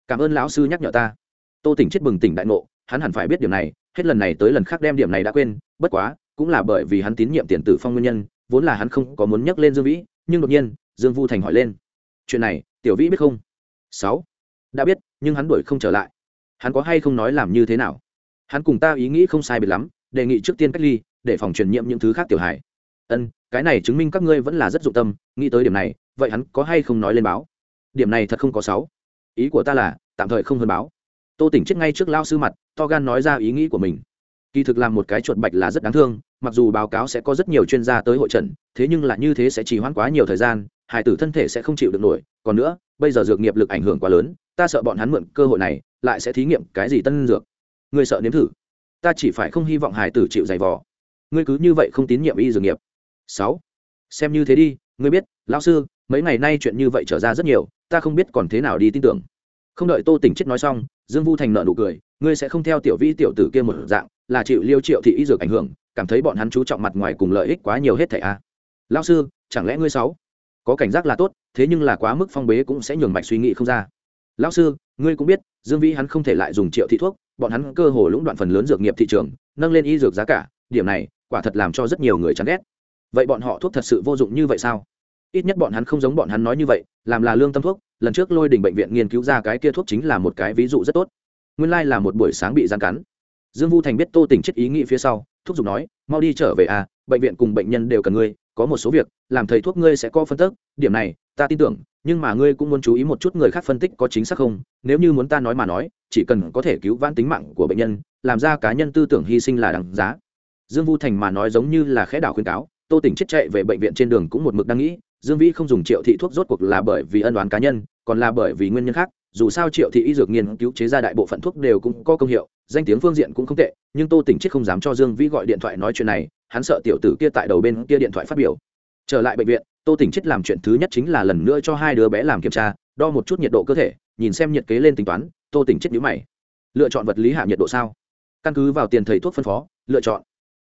Cảm ơn lão sư nhắc nhở ta. Tô tỉnh chết bừng tỉnh đại ngộ, hắn hẳn phải biết điều này, hết lần này tới lần khác đem điểm này đã quên, bất quá, cũng là bởi vì hắn tín nhiệm tiền tử phong nguyên nhân, vốn là hắn không có muốn nhắc lên dương vĩ, nhưng đột nhiên, dương vu thành hỏi lên. Chuyện này, tiểu vĩ biết không? Sáu. Đã biết, nhưng hắn đuổi không trở lại. Hắn có hay không nói làm như thế nào? Hắn cùng ta ý nghĩ không sai biệt lắm, đề nghị trước tiên cách ly, để phòng truyền nhiễm những thứ khác tiểu hải ân, cái này chứng minh các ngươi vẫn là rất dụng tâm, nghĩ tới điểm này, vậy hắn có hay không nói lên báo? Điểm này thật không có sáu. Ý của ta là, tạm thời không hơn báo. Tô tỉnh chết ngay trước lao sư mặt, to gan nói ra ý nghĩ của mình. Kỳ thực làm một cái chuột bạch là rất đáng thương, mặc dù báo cáo sẽ có rất nhiều chuyên gia tới hội trần thế nhưng là như thế sẽ trì hoãn quá nhiều thời gian hải tử thân thể sẽ không chịu được nổi. Còn nữa, bây giờ dược nghiệp lực ảnh hưởng quá lớn, ta sợ bọn hắn mượn cơ hội này, lại sẽ thí nghiệm cái gì tân dược. Ngươi sợ nếm thử. Ta chỉ phải không hy vọng hải tử chịu dày vò. Ngươi cứ như vậy không tín nhiệm y dược nghiệp sáu. Xem như thế đi, ngươi biết, lão sư, mấy ngày nay chuyện như vậy trở ra rất nhiều, ta không biết còn thế nào đi tin tưởng. Không đợi tô tỉnh chết nói xong, dương vu thành nợ nụ cười, ngươi sẽ không theo tiểu vi tiểu tử kia một dạng, là chịu liêu triệu thị y dược ảnh hưởng, cảm thấy bọn hắn chú trọng mặt ngoài cùng lợi ích quá nhiều hết thảy a. À. sư, chẳng lẽ ngươi sáu có cảnh giác là tốt, thế nhưng là quá mức phong bế cũng sẽ nhường mạch suy nghĩ không ra. Lão sư, ngươi cũng biết, dương vĩ hắn không thể lại dùng triệu thị thuốc, bọn hắn cơ hồ lũng đoạn phần lớn dược nghiệp thị trường, nâng lên y dược giá cả, điểm này, quả thật làm cho rất nhiều người chán ghét vậy bọn họ thuốc thật sự vô dụng như vậy sao? Ít nhất bọn hắn không giống bọn hắn nói như vậy, làm là lương tâm thuốc, lần trước lôi đỉnh bệnh viện nghiên cứu ra cái kia thuốc chính là một cái ví dụ rất tốt. Nguyên lai là một buổi sáng bị gian cắn. Dương vu thành biết tô tỉnh chết ý nghĩ phía sau, thúc giục nói, mau đi trở về à bệnh viện cùng bệnh nhân đều cần ngươi, có một số việc, làm thầy thuốc ngươi sẽ có phân tích, điểm này, ta tin tưởng, nhưng mà ngươi cũng muốn chú ý một chút người khác phân tích có chính xác không, nếu như muốn ta nói mà nói, chỉ cần có thể cứu vãn tính mạng của bệnh nhân, làm ra cá nhân tư tưởng hy sinh là đằng giá. Dương vu thành mà nói giống như là khẽ đảo khuyên cáo tô tỉnh chết chạy về bệnh viện trên đường cũng một mực đang nghĩ, dương vĩ không dùng triệu thị thuốc rốt cuộc là bởi vì ân đoán cá nhân, còn là bởi vì nguyên nhân khác. Dù sao triệu thị y dược nghiên cứu chế ra đại bộ phận thuốc đều cũng có công hiệu, danh tiếng phương diện cũng không tệ, nhưng tô tỉnh chết không dám cho dương vĩ gọi điện thoại nói chuyện này, hắn sợ tiểu tử kia tại đầu bên kia điện thoại phát biểu. Trở lại bệnh viện, tô tỉnh chết làm chuyện thứ nhất chính là lần nữa cho hai đứa bé làm kiểm tra, đo một chút nhiệt độ cơ thể, nhìn xem nhiệt kế lên tính toán, tô tỉnh chết nhữ mày. Lựa chọn vật lý hạ nhiệt độ sao? Căn cứ vào tiền thầy thuốc phân phó, lựa chọn.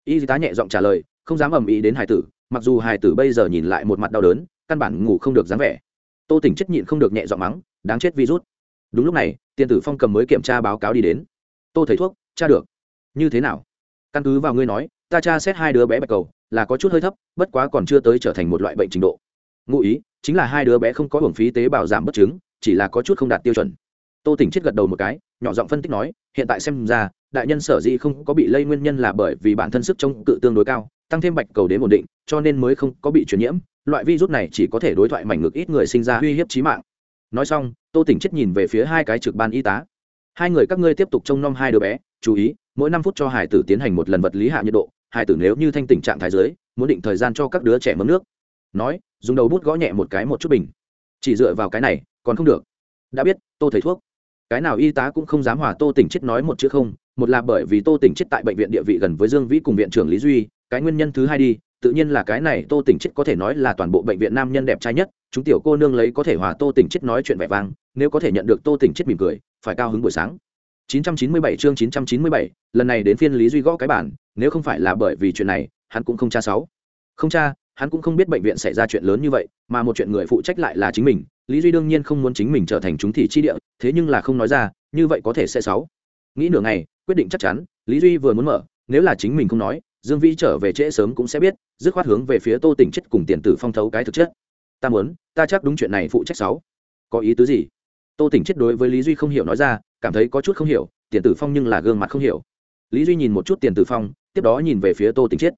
Y tá nhẹ giọng trả lời không dám ầm ĩ đến hải tử, mặc dù hải tử bây giờ nhìn lại một mặt đau đớn, căn bản ngủ không được dáng vẻ. Tô tỉnh chết nhịn không được nhẹ giọng mắng, đáng chết virus. Đúng lúc này, tiền tử phong cầm mới kiểm tra báo cáo đi đến. Tô thầy thuốc tra được. Như thế nào? Căn cứ vào ngươi nói, ta tra xét hai đứa bé bạch cầu, là có chút hơi thấp, bất quá còn chưa tới trở thành một loại bệnh trình độ. Ngụ ý, chính là hai đứa bé không có hưởng phí tế bào giảm bất chứng, chỉ là có chút không đạt tiêu chuẩn. Tô tỉnh chết gật đầu một cái, nhỏ giọng phân tích nói, hiện tại xem ra, đại nhân sở dĩ không có bị lây nguyên nhân là bởi vì bản thân sức chống cự tương đối cao tăng thêm bạch cầu đến ổn định, cho nên mới không có bị truyền nhiễm. Loại virus này chỉ có thể đối thoại mảnh ngực ít người sinh ra uy hiếp chí mạng. Nói xong, tô tỉnh chết nhìn về phía hai cái trực ban y tá. Hai người các ngươi tiếp tục trông nom hai đứa bé, chú ý, mỗi năm phút cho hải tử tiến hành một lần vật lý hạ nhiệt độ. Hải tử nếu như thanh tình trạng thái giới muốn định thời gian cho các đứa trẻ mấm nước. Nói, dùng đầu bút gõ nhẹ một cái một chút bình. Chỉ dựa vào cái này, còn không được. Đã biết, tô thầy thuốc. Cái nào y tá cũng không dám hòa tô tỉnh chết nói một chữ không. Một là bởi vì tô tỉnh chết tại bệnh viện địa vị gần với dương vĩ cùng viện trưởng lý duy cái nguyên nhân thứ hai đi tự nhiên là cái này tô tỉnh chết có thể nói là toàn bộ bệnh viện nam nhân đẹp trai nhất chúng tiểu cô nương lấy có thể hòa tô tỉnh chết nói chuyện vẻ vang nếu có thể nhận được tô tỉnh chết mỉm cười phải cao hứng buổi sáng. 997 chương 997, lần này đến phiên lý duy gõ cái bản nếu không phải là bởi vì chuyện này hắn cũng không tra sáu. Không tra hắn cũng không biết bệnh viện xảy ra chuyện lớn như vậy mà một chuyện người phụ trách lại là chính mình lý duy đương nhiên không muốn chính mình trở thành chúng thị chi địa thế nhưng là không nói ra như vậy có thể sẽ sáu. Nghĩ nửa ngày quyết định chắc chắn lý duy vừa muốn mở nếu là chính mình không nói dương vĩ trở về trễ sớm cũng sẽ biết, dứt khoát hướng về phía tô tỉnh chết cùng tiền tử phong thấu cái thực chất. Ta muốn, ta chắc đúng chuyện này phụ trách sáu. Có ý tứ gì? Tô tỉnh chết đối với lý duy không hiểu nói ra, cảm thấy có chút không hiểu, tiền tử phong nhưng là gương mặt không hiểu. Lý duy nhìn một chút tiền tử phong, tiếp đó nhìn về phía tô tỉnh chết.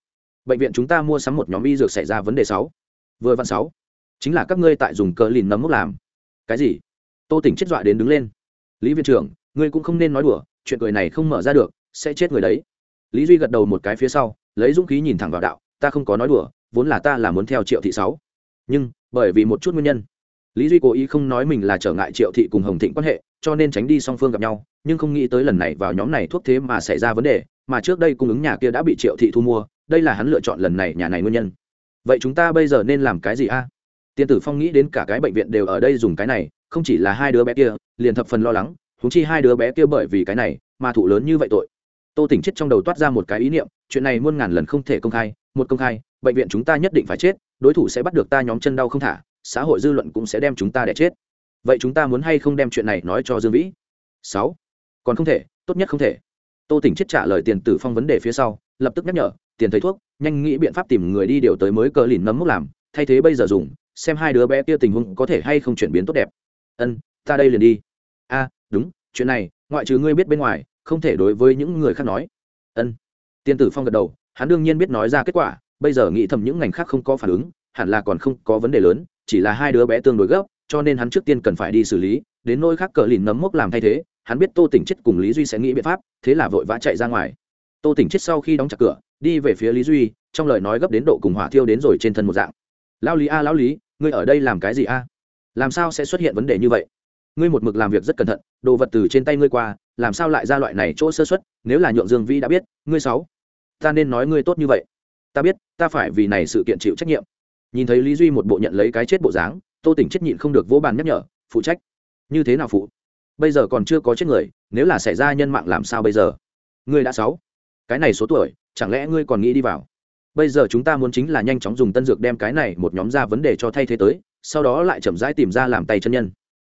Bệnh viện chúng ta mua sắm một nhóm y dược xảy ra vấn đề sáu. Vừa văn sáu. Chính là các ngươi tại dùng cờ lìn nấm mốc làm. Cái gì? Tô tỉnh chết dọa đến đứng lên. Lý viện trưởng, ngươi cũng không nên nói đùa, chuyện cười này không mở ra được, sẽ chết người đấy lý duy gật đầu một cái phía sau, lấy dũng khí nhìn thẳng vào đạo, ta không có nói đùa, vốn là ta là muốn theo triệu thị sáu. Nhưng, bởi vì một chút nguyên nhân, lý duy cố ý không nói mình là trở ngại triệu thị cùng hồng thịnh quan hệ, cho nên tránh đi song phương gặp nhau, nhưng không nghĩ tới lần này vào nhóm này thuốc thế mà xảy ra vấn đề, mà trước đây cung ứng nhà kia đã bị triệu thị thu mua, đây là hắn lựa chọn lần này nhà này nguyên nhân. Vậy chúng ta bây giờ nên làm cái gì a? À? tiên tử phong nghĩ đến cả cái bệnh viện đều ở đây dùng cái này, không chỉ là hai đứa bé kia, liền thập phần lo lắng húng chi hai đứa bé kia bởi vì cái này, mà thụ lớn như vậy tội tô tỉnh chết trong đầu toát ra một cái ý niệm, chuyện này muôn ngàn lần không thể công khai, một công khai, bệnh viện chúng ta nhất định phải chết, đối thủ sẽ bắt được ta nhóm chân đau không thả, xã hội dư luận cũng sẽ đem chúng ta để chết. Vậy chúng ta muốn hay không đem chuyện này nói cho dương vĩ? Sáu. Còn không thể, tốt nhất không thể. Tô tỉnh chết trả lời tiền tử phong vấn đề phía sau, lập tức nhắc nhở, tiền thầy thuốc, nhanh nghĩ biện pháp tìm người đi điều tới mới cờ lìn nấm mốc làm, thay thế bây giờ dùng, xem hai đứa bé kia tình huống có thể hay không chuyển biến tốt đẹp. Ân, ta đây liền đi. A, đúng, chuyện này, ngoại trừ ngươi biết bên ngoài không thể đối với những người khác nói. Ân. Tiên tử phong gật đầu, hắn đương nhiên biết nói ra kết quả, bây giờ nghĩ thầm những ngành khác không có phản ứng, hẳn là còn không có vấn đề lớn, chỉ là hai đứa bé tương đối gấp, cho nên hắn trước tiên cần phải đi xử lý, đến nôi khác cờ lìn nấm mốc làm thay thế, hắn biết tô tỉnh chết cùng lý duy sẽ nghĩ biện pháp, thế là vội vã chạy ra ngoài. Tô tỉnh chết sau khi đóng chặt cửa, đi về phía lý duy, trong lời nói gấp đến độ cùng hỏa thiêu đến rồi trên thân một dạng. Lao lý a, lão lý, ngươi ở đây làm cái gì a? Làm sao sẽ xuất hiện vấn đề như vậy? Ngươi một mực làm việc rất cẩn thận, đồ vật từ trên tay ngươi qua, làm sao lại ra loại này chỗ sơ xuất nếu là nhượng dương vĩ đã biết, ngươi sáu, ta nên nói ngươi tốt như vậy. Ta biết, ta phải vì này sự kiện chịu trách nhiệm. Nhìn thấy lý duy một bộ nhận lấy cái chết bộ dáng, tô tỉnh chết nhịn không được vỗ bàn nhắc nhở, phụ trách. Như thế nào phụ? Bây giờ còn chưa có chết người, nếu là xảy ra nhân mạng làm sao bây giờ? Ngươi đã sáu, cái này số tuổi, chẳng lẽ ngươi còn nghĩ đi vào? Bây giờ chúng ta muốn chính là nhanh chóng dùng tân dược đem cái này một nhóm ra vấn đề cho thay thế tới, sau đó lại chậm rãi tìm ra làm tay chân nhân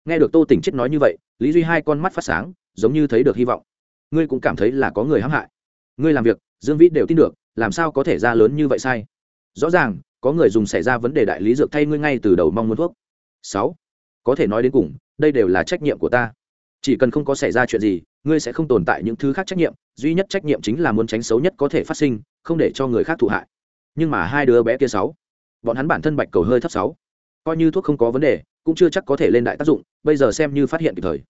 nghe được tô tỉnh chết nói như vậy, lý duy hai con mắt phát sáng, giống như thấy được hy vọng. Ngươi cũng cảm thấy là có người hãm hại. Ngươi làm việc, dương vĩ đều tin được, làm sao có thể ra lớn như vậy sai? Rõ ràng, có người dùng xảy ra vấn đề đại lý dược thay ngươi ngay từ đầu mong muốn thuốc. Sáu, có thể nói đến cùng, đây đều là trách nhiệm của ta. Chỉ cần không có xảy ra chuyện gì, ngươi sẽ không tồn tại những thứ khác trách nhiệm, duy nhất trách nhiệm chính là muốn tránh xấu nhất có thể phát sinh, không để cho người khác thụ hại. Nhưng mà hai đứa bé kia sáu, bọn hắn bản thân bạch cầu hơi thấp sáu. Coi như thuốc không có vấn đề cũng chưa chắc có thể lên đại tác dụng, bây giờ xem như phát hiện kịp thời.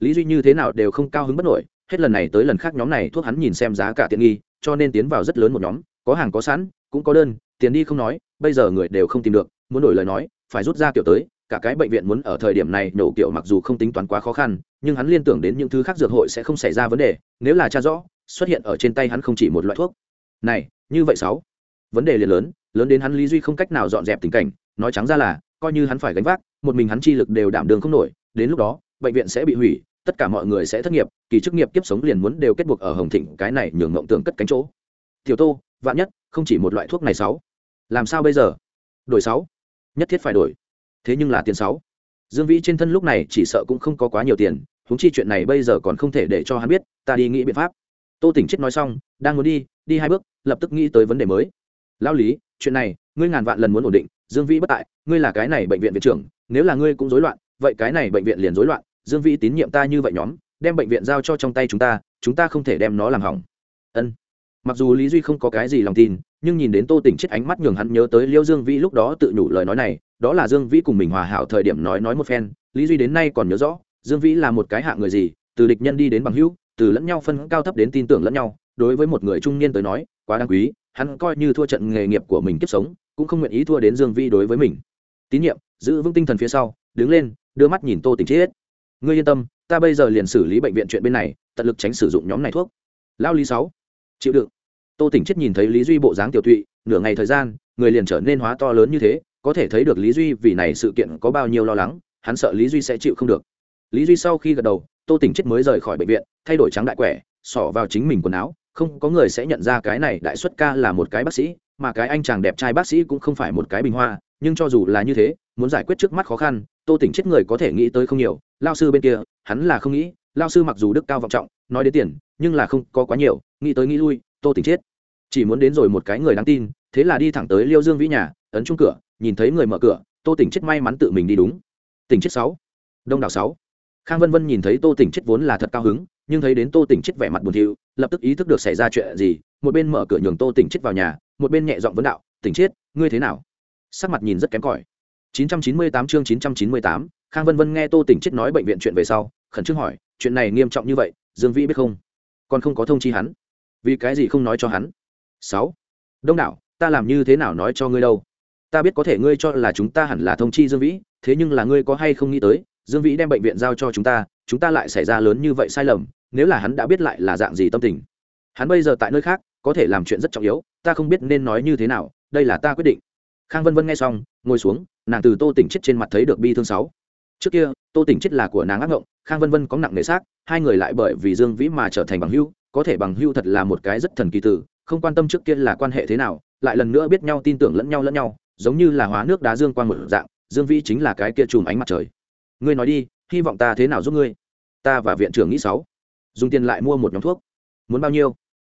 Lý duy như thế nào đều không cao hứng bất nổi, hết lần này tới lần khác nhóm này thuốc hắn nhìn xem giá cả tiện nghi, cho nên tiến vào rất lớn một nhóm, có hàng có sẵn, cũng có đơn, tiền đi không nói, bây giờ người đều không tìm được, muốn đổi lời nói, phải rút ra kiểu tới, cả cái bệnh viện muốn ở thời điểm này nổ kiểu mặc dù không tính toán quá khó khăn, nhưng hắn liên tưởng đến những thứ khác dược hội sẽ không xảy ra vấn đề, nếu là cha rõ, xuất hiện ở trên tay hắn không chỉ một loại thuốc. Này, như vậy sáu, vấn đề liền lớn lớn đến hắn lý duy không cách nào dọn dẹp tình cảnh, nói trắng ra là, coi như hắn phải gánh vác một mình hắn chi lực đều đảm đường không nổi, đến lúc đó, bệnh viện sẽ bị hủy, tất cả mọi người sẽ thất nghiệp, kỳ chức nghiệp kiếp sống liền muốn đều kết buộc ở hồng thịnh, cái này nhường mộng tưởng cất cánh chỗ. Tiểu tô, vạn nhất, không chỉ một loại thuốc này sáu. Làm sao bây giờ? Đổi sáu. Nhất thiết phải đổi. Thế nhưng là tiền sáu. Dương vĩ trên thân lúc này chỉ sợ cũng không có quá nhiều tiền húng chi chuyện này bây giờ còn không thể để cho hắn biết, ta đi nghĩ biện pháp. Tô tỉnh chết nói xong, đang muốn đi đi hai bước, lập tức nghĩ tới vấn đề mới. Lao lý, chuyện này, ngươi ngàn vạn lần muốn ổn định, dương vĩ bất tại, ngươi là cái này bệnh viện viện trưởng nếu là ngươi cũng rối loạn, vậy cái này bệnh viện liền rối loạn, dương vĩ tín nhiệm ta như vậy nhóm, đem bệnh viện giao cho trong tay chúng ta chúng ta không thể đem nó làm hỏng. Ân. Mặc dù lý duy không có cái gì lòng tin, nhưng nhìn đến tô tỉnh chết ánh mắt nhường hắn nhớ tới liêu dương vĩ lúc đó tự nhủ lời nói này, đó là dương vĩ cùng mình hòa hảo thời điểm nói nói một phen, lý duy đến nay còn nhớ rõ, dương vĩ là một cái hạng người gì, từ địch nhân đi đến bằng hữu, từ lẫn nhau phân cao thấp đến tin tưởng lẫn nhau, đối với một người trung niên tới nói, quá đáng quý, hắn coi như thua trận nghề nghiệp của mình kiếp sống, cũng không nguyện ý thua đến dương vĩ đối với mình. Tín nhiệm giữ vững tinh thần phía sau, đứng lên, đưa mắt nhìn tô tỉnh chết ngươi yên tâm, ta bây giờ liền xử lý bệnh viện chuyện bên này, tận lực tránh sử dụng nhóm này thuốc. Lao lý sáu, chịu đựng. Tô tỉnh chết nhìn thấy lý duy bộ dáng tiểu thụy, nửa ngày thời gian, người liền trở nên hóa to lớn như thế, có thể thấy được lý duy vì này sự kiện có bao nhiêu lo lắng, hắn sợ lý duy sẽ chịu không được. Lý duy sau khi gật đầu, tô tỉnh chết mới rời khỏi bệnh viện, thay đổi trắng đại quẻ, xỏ vào chính mình quần áo. Không có người sẽ nhận ra cái này đại xuất ca là một cái bác sĩ, mà cái anh chàng đẹp trai bác sĩ cũng không phải một cái bình hoa nhưng cho dù là như thế, muốn giải quyết trước mắt khó khăn, tô tỉnh chết người có thể nghĩ tới không nhiều, lao sư bên kia, hắn là không nghĩ, lao sư mặc dù đức cao vọng trọng, nói đến tiền, nhưng là không có quá nhiều, nghĩ tới nghĩ lui, tô tỉnh chết. Chỉ muốn đến rồi một cái người đáng tin, thế là đi thẳng tới liêu dương vĩ nhà, ấn chung cửa, nhìn thấy người mở cửa, tô tỉnh chết may mắn tự mình đi đúng. Tỉnh chết sáu, đông đảo sáu. Khang vân vân nhìn thấy tô tỉnh chết vốn là thật cao hứng, nhưng thấy đến tô tỉnh chết vẻ mặt buồn thiu, lập tức ý thức được xảy ra chuyện gì, một bên mở cửa nhường tô tỉnh chết vào nhà, một bên nhẹ giọng vấn đạo, tỉnh chết, ngươi thế nào? Sắc mặt nhìn rất kém cỏi. 998 chương 998, khang vân vân nghe tô tỉnh chết nói bệnh viện chuyện về sau khẩn trương hỏi chuyện này nghiêm trọng như vậy dương vĩ biết không? Còn không có thông chi hắn? Vì cái gì không nói cho hắn? Sáu. Đông đảo ta làm như thế nào nói cho ngươi đâu? Ta biết có thể ngươi cho là chúng ta hẳn là thông chi dương vĩ thế nhưng là ngươi có hay không nghĩ tới dương vĩ đem bệnh viện giao cho chúng ta chúng ta lại xảy ra lớn như vậy sai lầm nếu là hắn đã biết lại là dạng gì tâm tình? Hắn bây giờ tại nơi khác có thể làm chuyện rất trọng yếu ta không biết nên nói như thế nào đây là ta quyết định khang vân vân nghe xong, ngồi xuống, nàng từ tô tỉnh chết trên mặt thấy được bi thương sáu. Trước kia, tô tỉnh chết là của nàng ác ngộng, khang vân vân có nặng nề xác, hai người lại bởi vì dương vĩ mà trở thành bằng hưu có thể bằng hưu thật là một cái rất thần kỳ tử, không quan tâm trước kia là quan hệ thế nào, lại lần nữa biết nhau, tin tưởng lẫn nhau lẫn nhau, giống như là hóa nước đá dương quan một dạng, dương vĩ chính là cái kia chùm ánh mặt trời. Ngươi nói đi, hy vọng ta thế nào giúp ngươi? Ta và viện trưởng nghĩ sáu. Dùng tiền lại mua một nhóm thuốc. Muốn bao nhiêu?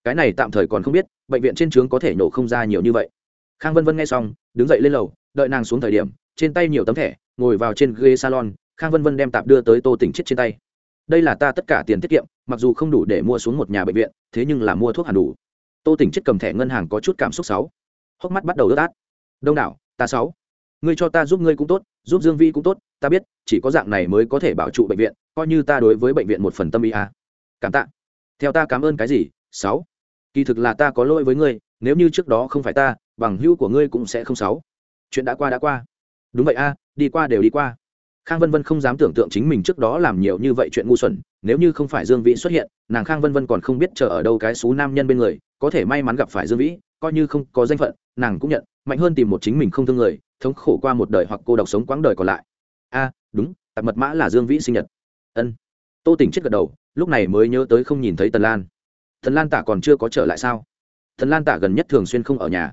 Cái này tạm thời còn không biết, bệnh viện trên trướng có thể nổ không ra nhiều như vậy khang vân vân nghe xong, đứng dậy lên lầu, đợi nàng xuống thời điểm, trên tay nhiều tấm thẻ, ngồi vào trên ghế salon, khang vân vân đem tạp đưa tới tô tỉnh chết trên tay. Đây là ta tất cả tiền tiết kiệm, mặc dù không đủ để mua xuống một nhà bệnh viện, thế nhưng là mua thuốc hẳn đủ. Tô tỉnh chết cầm thẻ ngân hàng có chút cảm xúc sáu hốc mắt bắt đầu ướt át. Đông đảo, ta sáu. Ngươi cho ta giúp ngươi cũng tốt, giúp dương vi cũng tốt, ta biết, chỉ có dạng này mới có thể bảo trụ bệnh viện, coi như ta đối với bệnh viện một phần tâm ý à. cảm tạ. Theo ta cảm ơn cái gì, sáu. Kỳ thực là ta có lỗi với ngươi, nếu như trước đó không phải ta bằng hữu của ngươi cũng sẽ không sáu. Chuyện đã qua đã qua. Đúng vậy a, đi qua đều đi qua. Khang vân vân không dám tưởng tượng chính mình trước đó làm nhiều như vậy chuyện ngu xuẩn, nếu như không phải dương vĩ xuất hiện, nàng khang vân vân còn không biết chờ ở đâu cái xú nam nhân bên người, có thể may mắn gặp phải dương vĩ, coi như không có danh phận, nàng cũng nhận, mạnh hơn tìm một chính mình không thương người, thống khổ qua một đời hoặc cô độc sống quãng đời còn lại. A, đúng, tạp mật mã là dương vĩ sinh nhật. Ân. Tô tỉnh chết gật đầu, lúc này mới nhớ tới không nhìn thấy tần lan. Tần lan tả còn chưa có trở lại sao? Tần lan tả gần nhất thường xuyên không ở nhà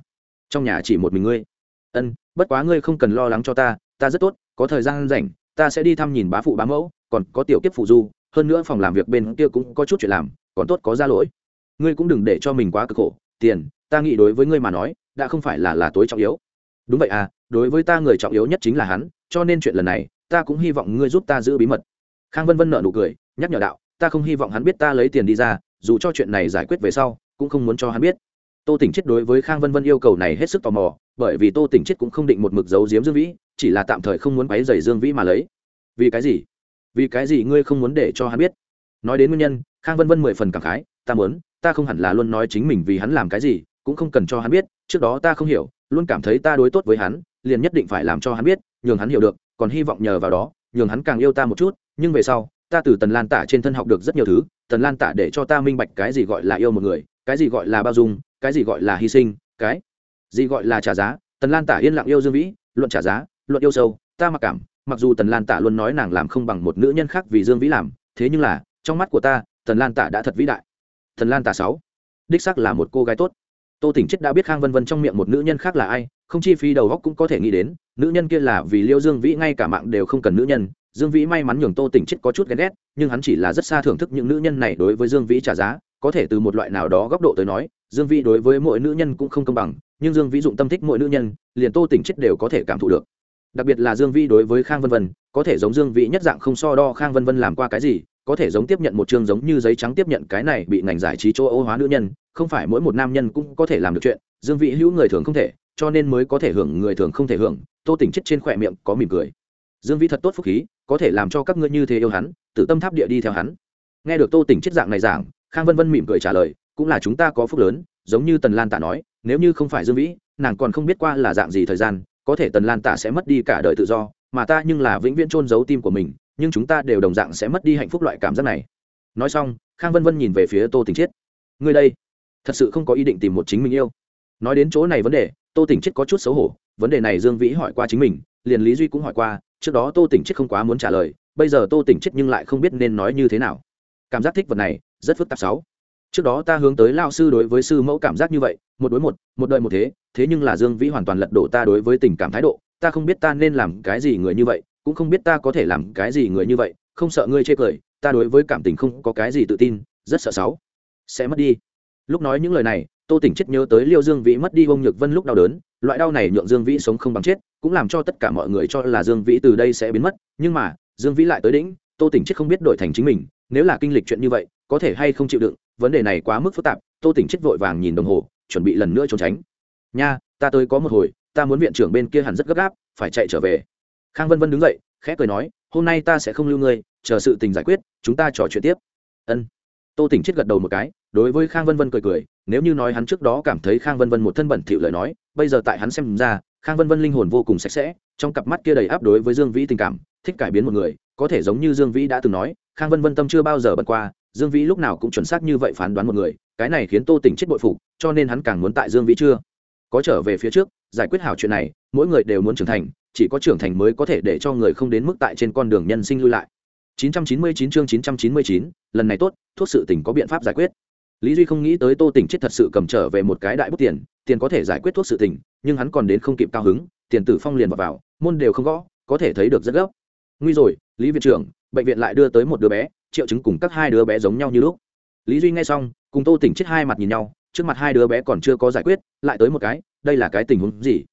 trong nhà chỉ một mình ngươi. Ân, bất quá ngươi không cần lo lắng cho ta ta rất tốt, có thời gian rảnh, ta sẽ đi thăm nhìn bá phụ bá mẫu, còn có tiểu kiếp phụ du, hơn nữa phòng làm việc bên kia cũng có chút chuyện làm, còn tốt có ra lỗi. Ngươi cũng đừng để cho mình quá cực khổ, tiền, ta nghĩ đối với ngươi mà nói, đã không phải là là tối trọng yếu. Đúng vậy à đối với ta người trọng yếu nhất chính là hắn, cho nên chuyện lần này, ta cũng hy vọng ngươi giúp ta giữ bí mật. Khang vân vân nợ nụ cười, nhắc nhở đạo, ta không hy vọng hắn biết ta lấy tiền đi ra, dù cho chuyện này giải quyết về sau, cũng không muốn cho hắn biết tô tỉnh chết đối với khang vân vân yêu cầu này hết sức tò mò, bởi vì tô tỉnh chết cũng không định một mực giấu giếm dương vĩ, chỉ là tạm thời không muốn quáy dày dương vĩ mà lấy. Vì cái gì? Vì cái gì ngươi không muốn để cho hắn biết? Nói đến nguyên nhân, khang vân vân mười phần cảm khái, ta muốn, ta không hẳn là luôn nói chính mình vì hắn làm cái gì, cũng không cần cho hắn biết, trước đó ta không hiểu, luôn cảm thấy ta đối tốt với hắn, liền nhất định phải làm cho hắn biết, nhường hắn hiểu được, còn hy vọng nhờ vào đó, nhường hắn càng yêu ta một chút, nhưng về sau, ta từ tần lan tả trên thân học được rất nhiều thứ, tần lan tả để cho ta minh bạch cái gì gọi là yêu một người, cái gì gọi là bao dung cái gì gọi là hy sinh, cái gì gọi là trả giá? Tần lan tả yên lặng yêu dương vĩ, luận trả giá, luận yêu sâu, ta mặc cảm, mặc dù tần lan tả luôn nói nàng làm không bằng một nữ nhân khác vì dương vĩ làm, thế nhưng là, trong mắt của ta, tần lan tả đã thật vĩ đại. Tần lan tả sáu, đích sắc là một cô gái tốt. Tô tỉnh chết đã biết khang vân vân trong miệng một nữ nhân khác là ai, không chi phí đầu góc cũng có thể nghĩ đến, nữ nhân kia là vì liêu dương vĩ ngay cả mạng đều không cần nữ nhân. Dương vĩ may mắn nhường tô tỉnh chết có chút ghen ghét, nhưng hắn chỉ là rất xa thưởng thức những nữ nhân này đối với dương vĩ trả giá, có thể từ một loại nào đó góc độ tới nói dương vĩ đối với mỗi nữ nhân cũng không công bằng, nhưng dương vĩ dụng tâm thích mỗi nữ nhân, liền tô tỉnh chết đều có thể cảm thụ được. Đặc biệt là dương vĩ đối với khang vân vân, có thể giống dương vĩ nhất dạng không so đo khang vân vân làm qua cái gì, có thể giống tiếp nhận một chương giống như giấy trắng tiếp nhận cái này bị ngành giải trí chỗ ô hóa nữ nhân, không phải mỗi một nam nhân cũng có thể làm được chuyện, dương vĩ hữu người thường không thể, cho nên mới có thể hưởng người thường không thể hưởng, tô tỉnh chết trên khỏe miệng có mỉm cười. Dương vĩ thật tốt phúc khí, có thể làm cho các ngươi như thế yêu hắn, tự tâm tháp địa đi theo hắn. Nghe được tô tỉnh chết dạng này giảng, khang vân vân mỉm cười trả lời cũng là chúng ta có phúc lớn, giống như tần lan tạ nói, nếu như không phải dương vĩ, nàng còn không biết qua là dạng gì thời gian, có thể tần lan tạ sẽ mất đi cả đời tự do, mà ta nhưng là vĩnh viễn trôn giấu tim của mình, nhưng chúng ta đều đồng dạng sẽ mất đi hạnh phúc loại cảm giác này. Nói xong, khang vân vân nhìn về phía tô tình chiết. Người đây, thật sự không có ý định tìm một chính mình yêu. Nói đến chỗ này vấn đề, tô tỉnh Chiết có chút xấu hổ, vấn đề này dương vĩ hỏi qua chính mình, liền lý duy cũng hỏi qua, trước đó tô tỉnh Chiết không quá muốn trả lời, bây giờ tô tỉnh Chiết nhưng lại không biết nên nói như thế nào. Cảm giác thích vật này, rất phức tạp sáu trước đó ta hướng tới lao sư đối với sư mẫu cảm giác như vậy, một đối một một đời một thế thế nhưng là dương vĩ hoàn toàn lật đổ ta đối với tình cảm thái độ, ta không biết ta nên làm cái gì người như vậy, cũng không biết ta có thể làm cái gì người như vậy, không sợ ngươi chê cười, ta đối với cảm tình không có cái gì tự tin, rất sợ sáu sẽ mất đi. Lúc nói những lời này, tô tỉnh chết nhớ tới liêu dương vĩ mất đi ông nhược vân lúc đau đớn, loại đau này nhượng dương vĩ sống không bằng chết, cũng làm cho tất cả mọi người cho là dương vĩ từ đây sẽ biến mất, nhưng mà, dương vĩ lại tới đỉnh, tô tỉnh chết không biết đổi thành chính mình, nếu là kinh lịch chuyện như vậy, có thể hay không chịu đựng vấn đề này quá mức phức tạp, tô tỉnh chết vội vàng nhìn đồng hồ, chuẩn bị lần nữa trốn tránh. Nha, ta tới có một hồi, ta muốn viện trưởng bên kia hẳn rất gấp gáp, phải chạy trở về. Khang vân vân đứng dậy, khẽ cười nói, hôm nay ta sẽ không lưu ngươi, chờ sự tình giải quyết, chúng ta trò chuyện tiếp. Ân. Tô tỉnh chết gật đầu một cái, đối với khang vân vân cười cười, nếu như nói hắn trước đó cảm thấy khang vân vân một thân bẩn thỉu lời nói, bây giờ tại hắn xem ra, khang vân vân linh hồn vô cùng sạch sẽ, trong cặp mắt kia đầy áp đối với dương vĩ tình cảm, thích cải biến một người, có thể giống như dương vĩ đã từng nói, khang vân vân tâm chưa bao giờ bật qua dương vĩ lúc nào cũng chuẩn xác như vậy phán đoán một người cái này khiến tô tỉnh chết bội phục cho nên hắn càng muốn tại dương vĩ chưa có trở về phía trước giải quyết hảo chuyện này mỗi người đều muốn trưởng thành chỉ có trưởng thành mới có thể để cho người không đến mức tại trên con đường nhân sinh lui lại. 999 chương 999, lần này tốt thuốc sự tỉnh có biện pháp giải quyết. Lý duy không nghĩ tới tô tỉnh chết thật sự cầm trở về một cái đại bút tiền tiền có thể giải quyết thuốc sự tỉnh nhưng hắn còn đến không kịp cao hứng tiền tử phong liền vào, vào môn đều không gõ có thể thấy được rất gấp. Nguy rồi lý viện trưởng bệnh viện lại đưa tới một đứa bé triệu chứng cùng các hai đứa bé giống nhau như lúc. Lý duy nghe xong, cùng tô tỉnh chết hai mặt nhìn nhau, trước mặt hai đứa bé còn chưa có giải quyết, lại tới một cái, đây là cái tình huống gì?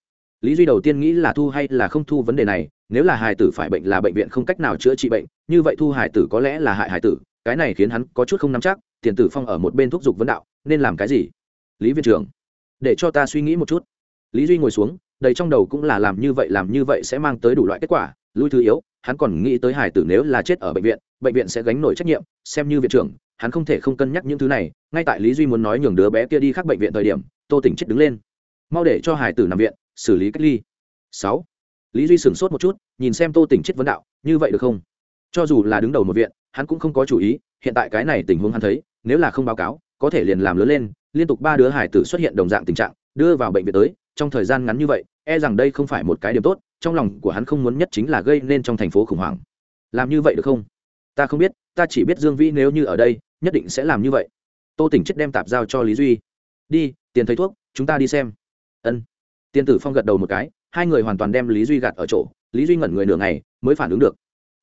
Lý duy đầu tiên nghĩ là thu hay là không thu vấn đề này, nếu là hài tử phải bệnh là bệnh viện không cách nào chữa trị bệnh, như vậy thu hài tử có lẽ là hại hài tử, cái này khiến hắn có chút không nắm chắc, tiền tử phong ở một bên thúc giục vấn đạo, nên làm cái gì? Lý Viên trưởng, để cho ta suy nghĩ một chút. Lý duy ngồi xuống, đầy trong đầu cũng là làm như vậy, làm như vậy sẽ mang tới đủ loại kết quả, lui thứ yếu, hắn còn nghĩ tới hài tử nếu là chết ở bệnh viện bệnh viện sẽ gánh nổi trách nhiệm, xem như viện trưởng, hắn không thể không cân nhắc những thứ này, ngay tại lý duy muốn nói nhường đứa bé kia đi khác bệnh viện thời điểm, tô tỉnh chết đứng lên. Mau để cho hải tử nằm viện, xử lý cách ly. Sáu. Lý duy sửng sốt một chút, nhìn xem tô tỉnh chết vấn đạo, như vậy được không? Cho dù là đứng đầu một viện, hắn cũng không có chủ ý, hiện tại cái này tình huống hắn thấy, nếu là không báo cáo, có thể liền làm lớn lên, liên tục ba đứa hải tử xuất hiện đồng dạng tình trạng, đưa vào bệnh viện tới, trong thời gian ngắn như vậy e rằng đây không phải một cái điểm tốt, trong lòng của hắn không muốn nhất chính là gây nên trong thành phố khủng hoảng. Làm như vậy được không? Ta không biết, ta chỉ biết dương vĩ nếu như ở đây, nhất định sẽ làm như vậy. Tô tỉnh chết đem tạp giao cho lý duy. Đi, tiền thầy thuốc, chúng ta đi xem. Ân. Tiền tử phong gật đầu một cái, hai người hoàn toàn đem lý duy gạt ở chỗ, lý duy ngẩn người nửa ngày, mới phản ứng được.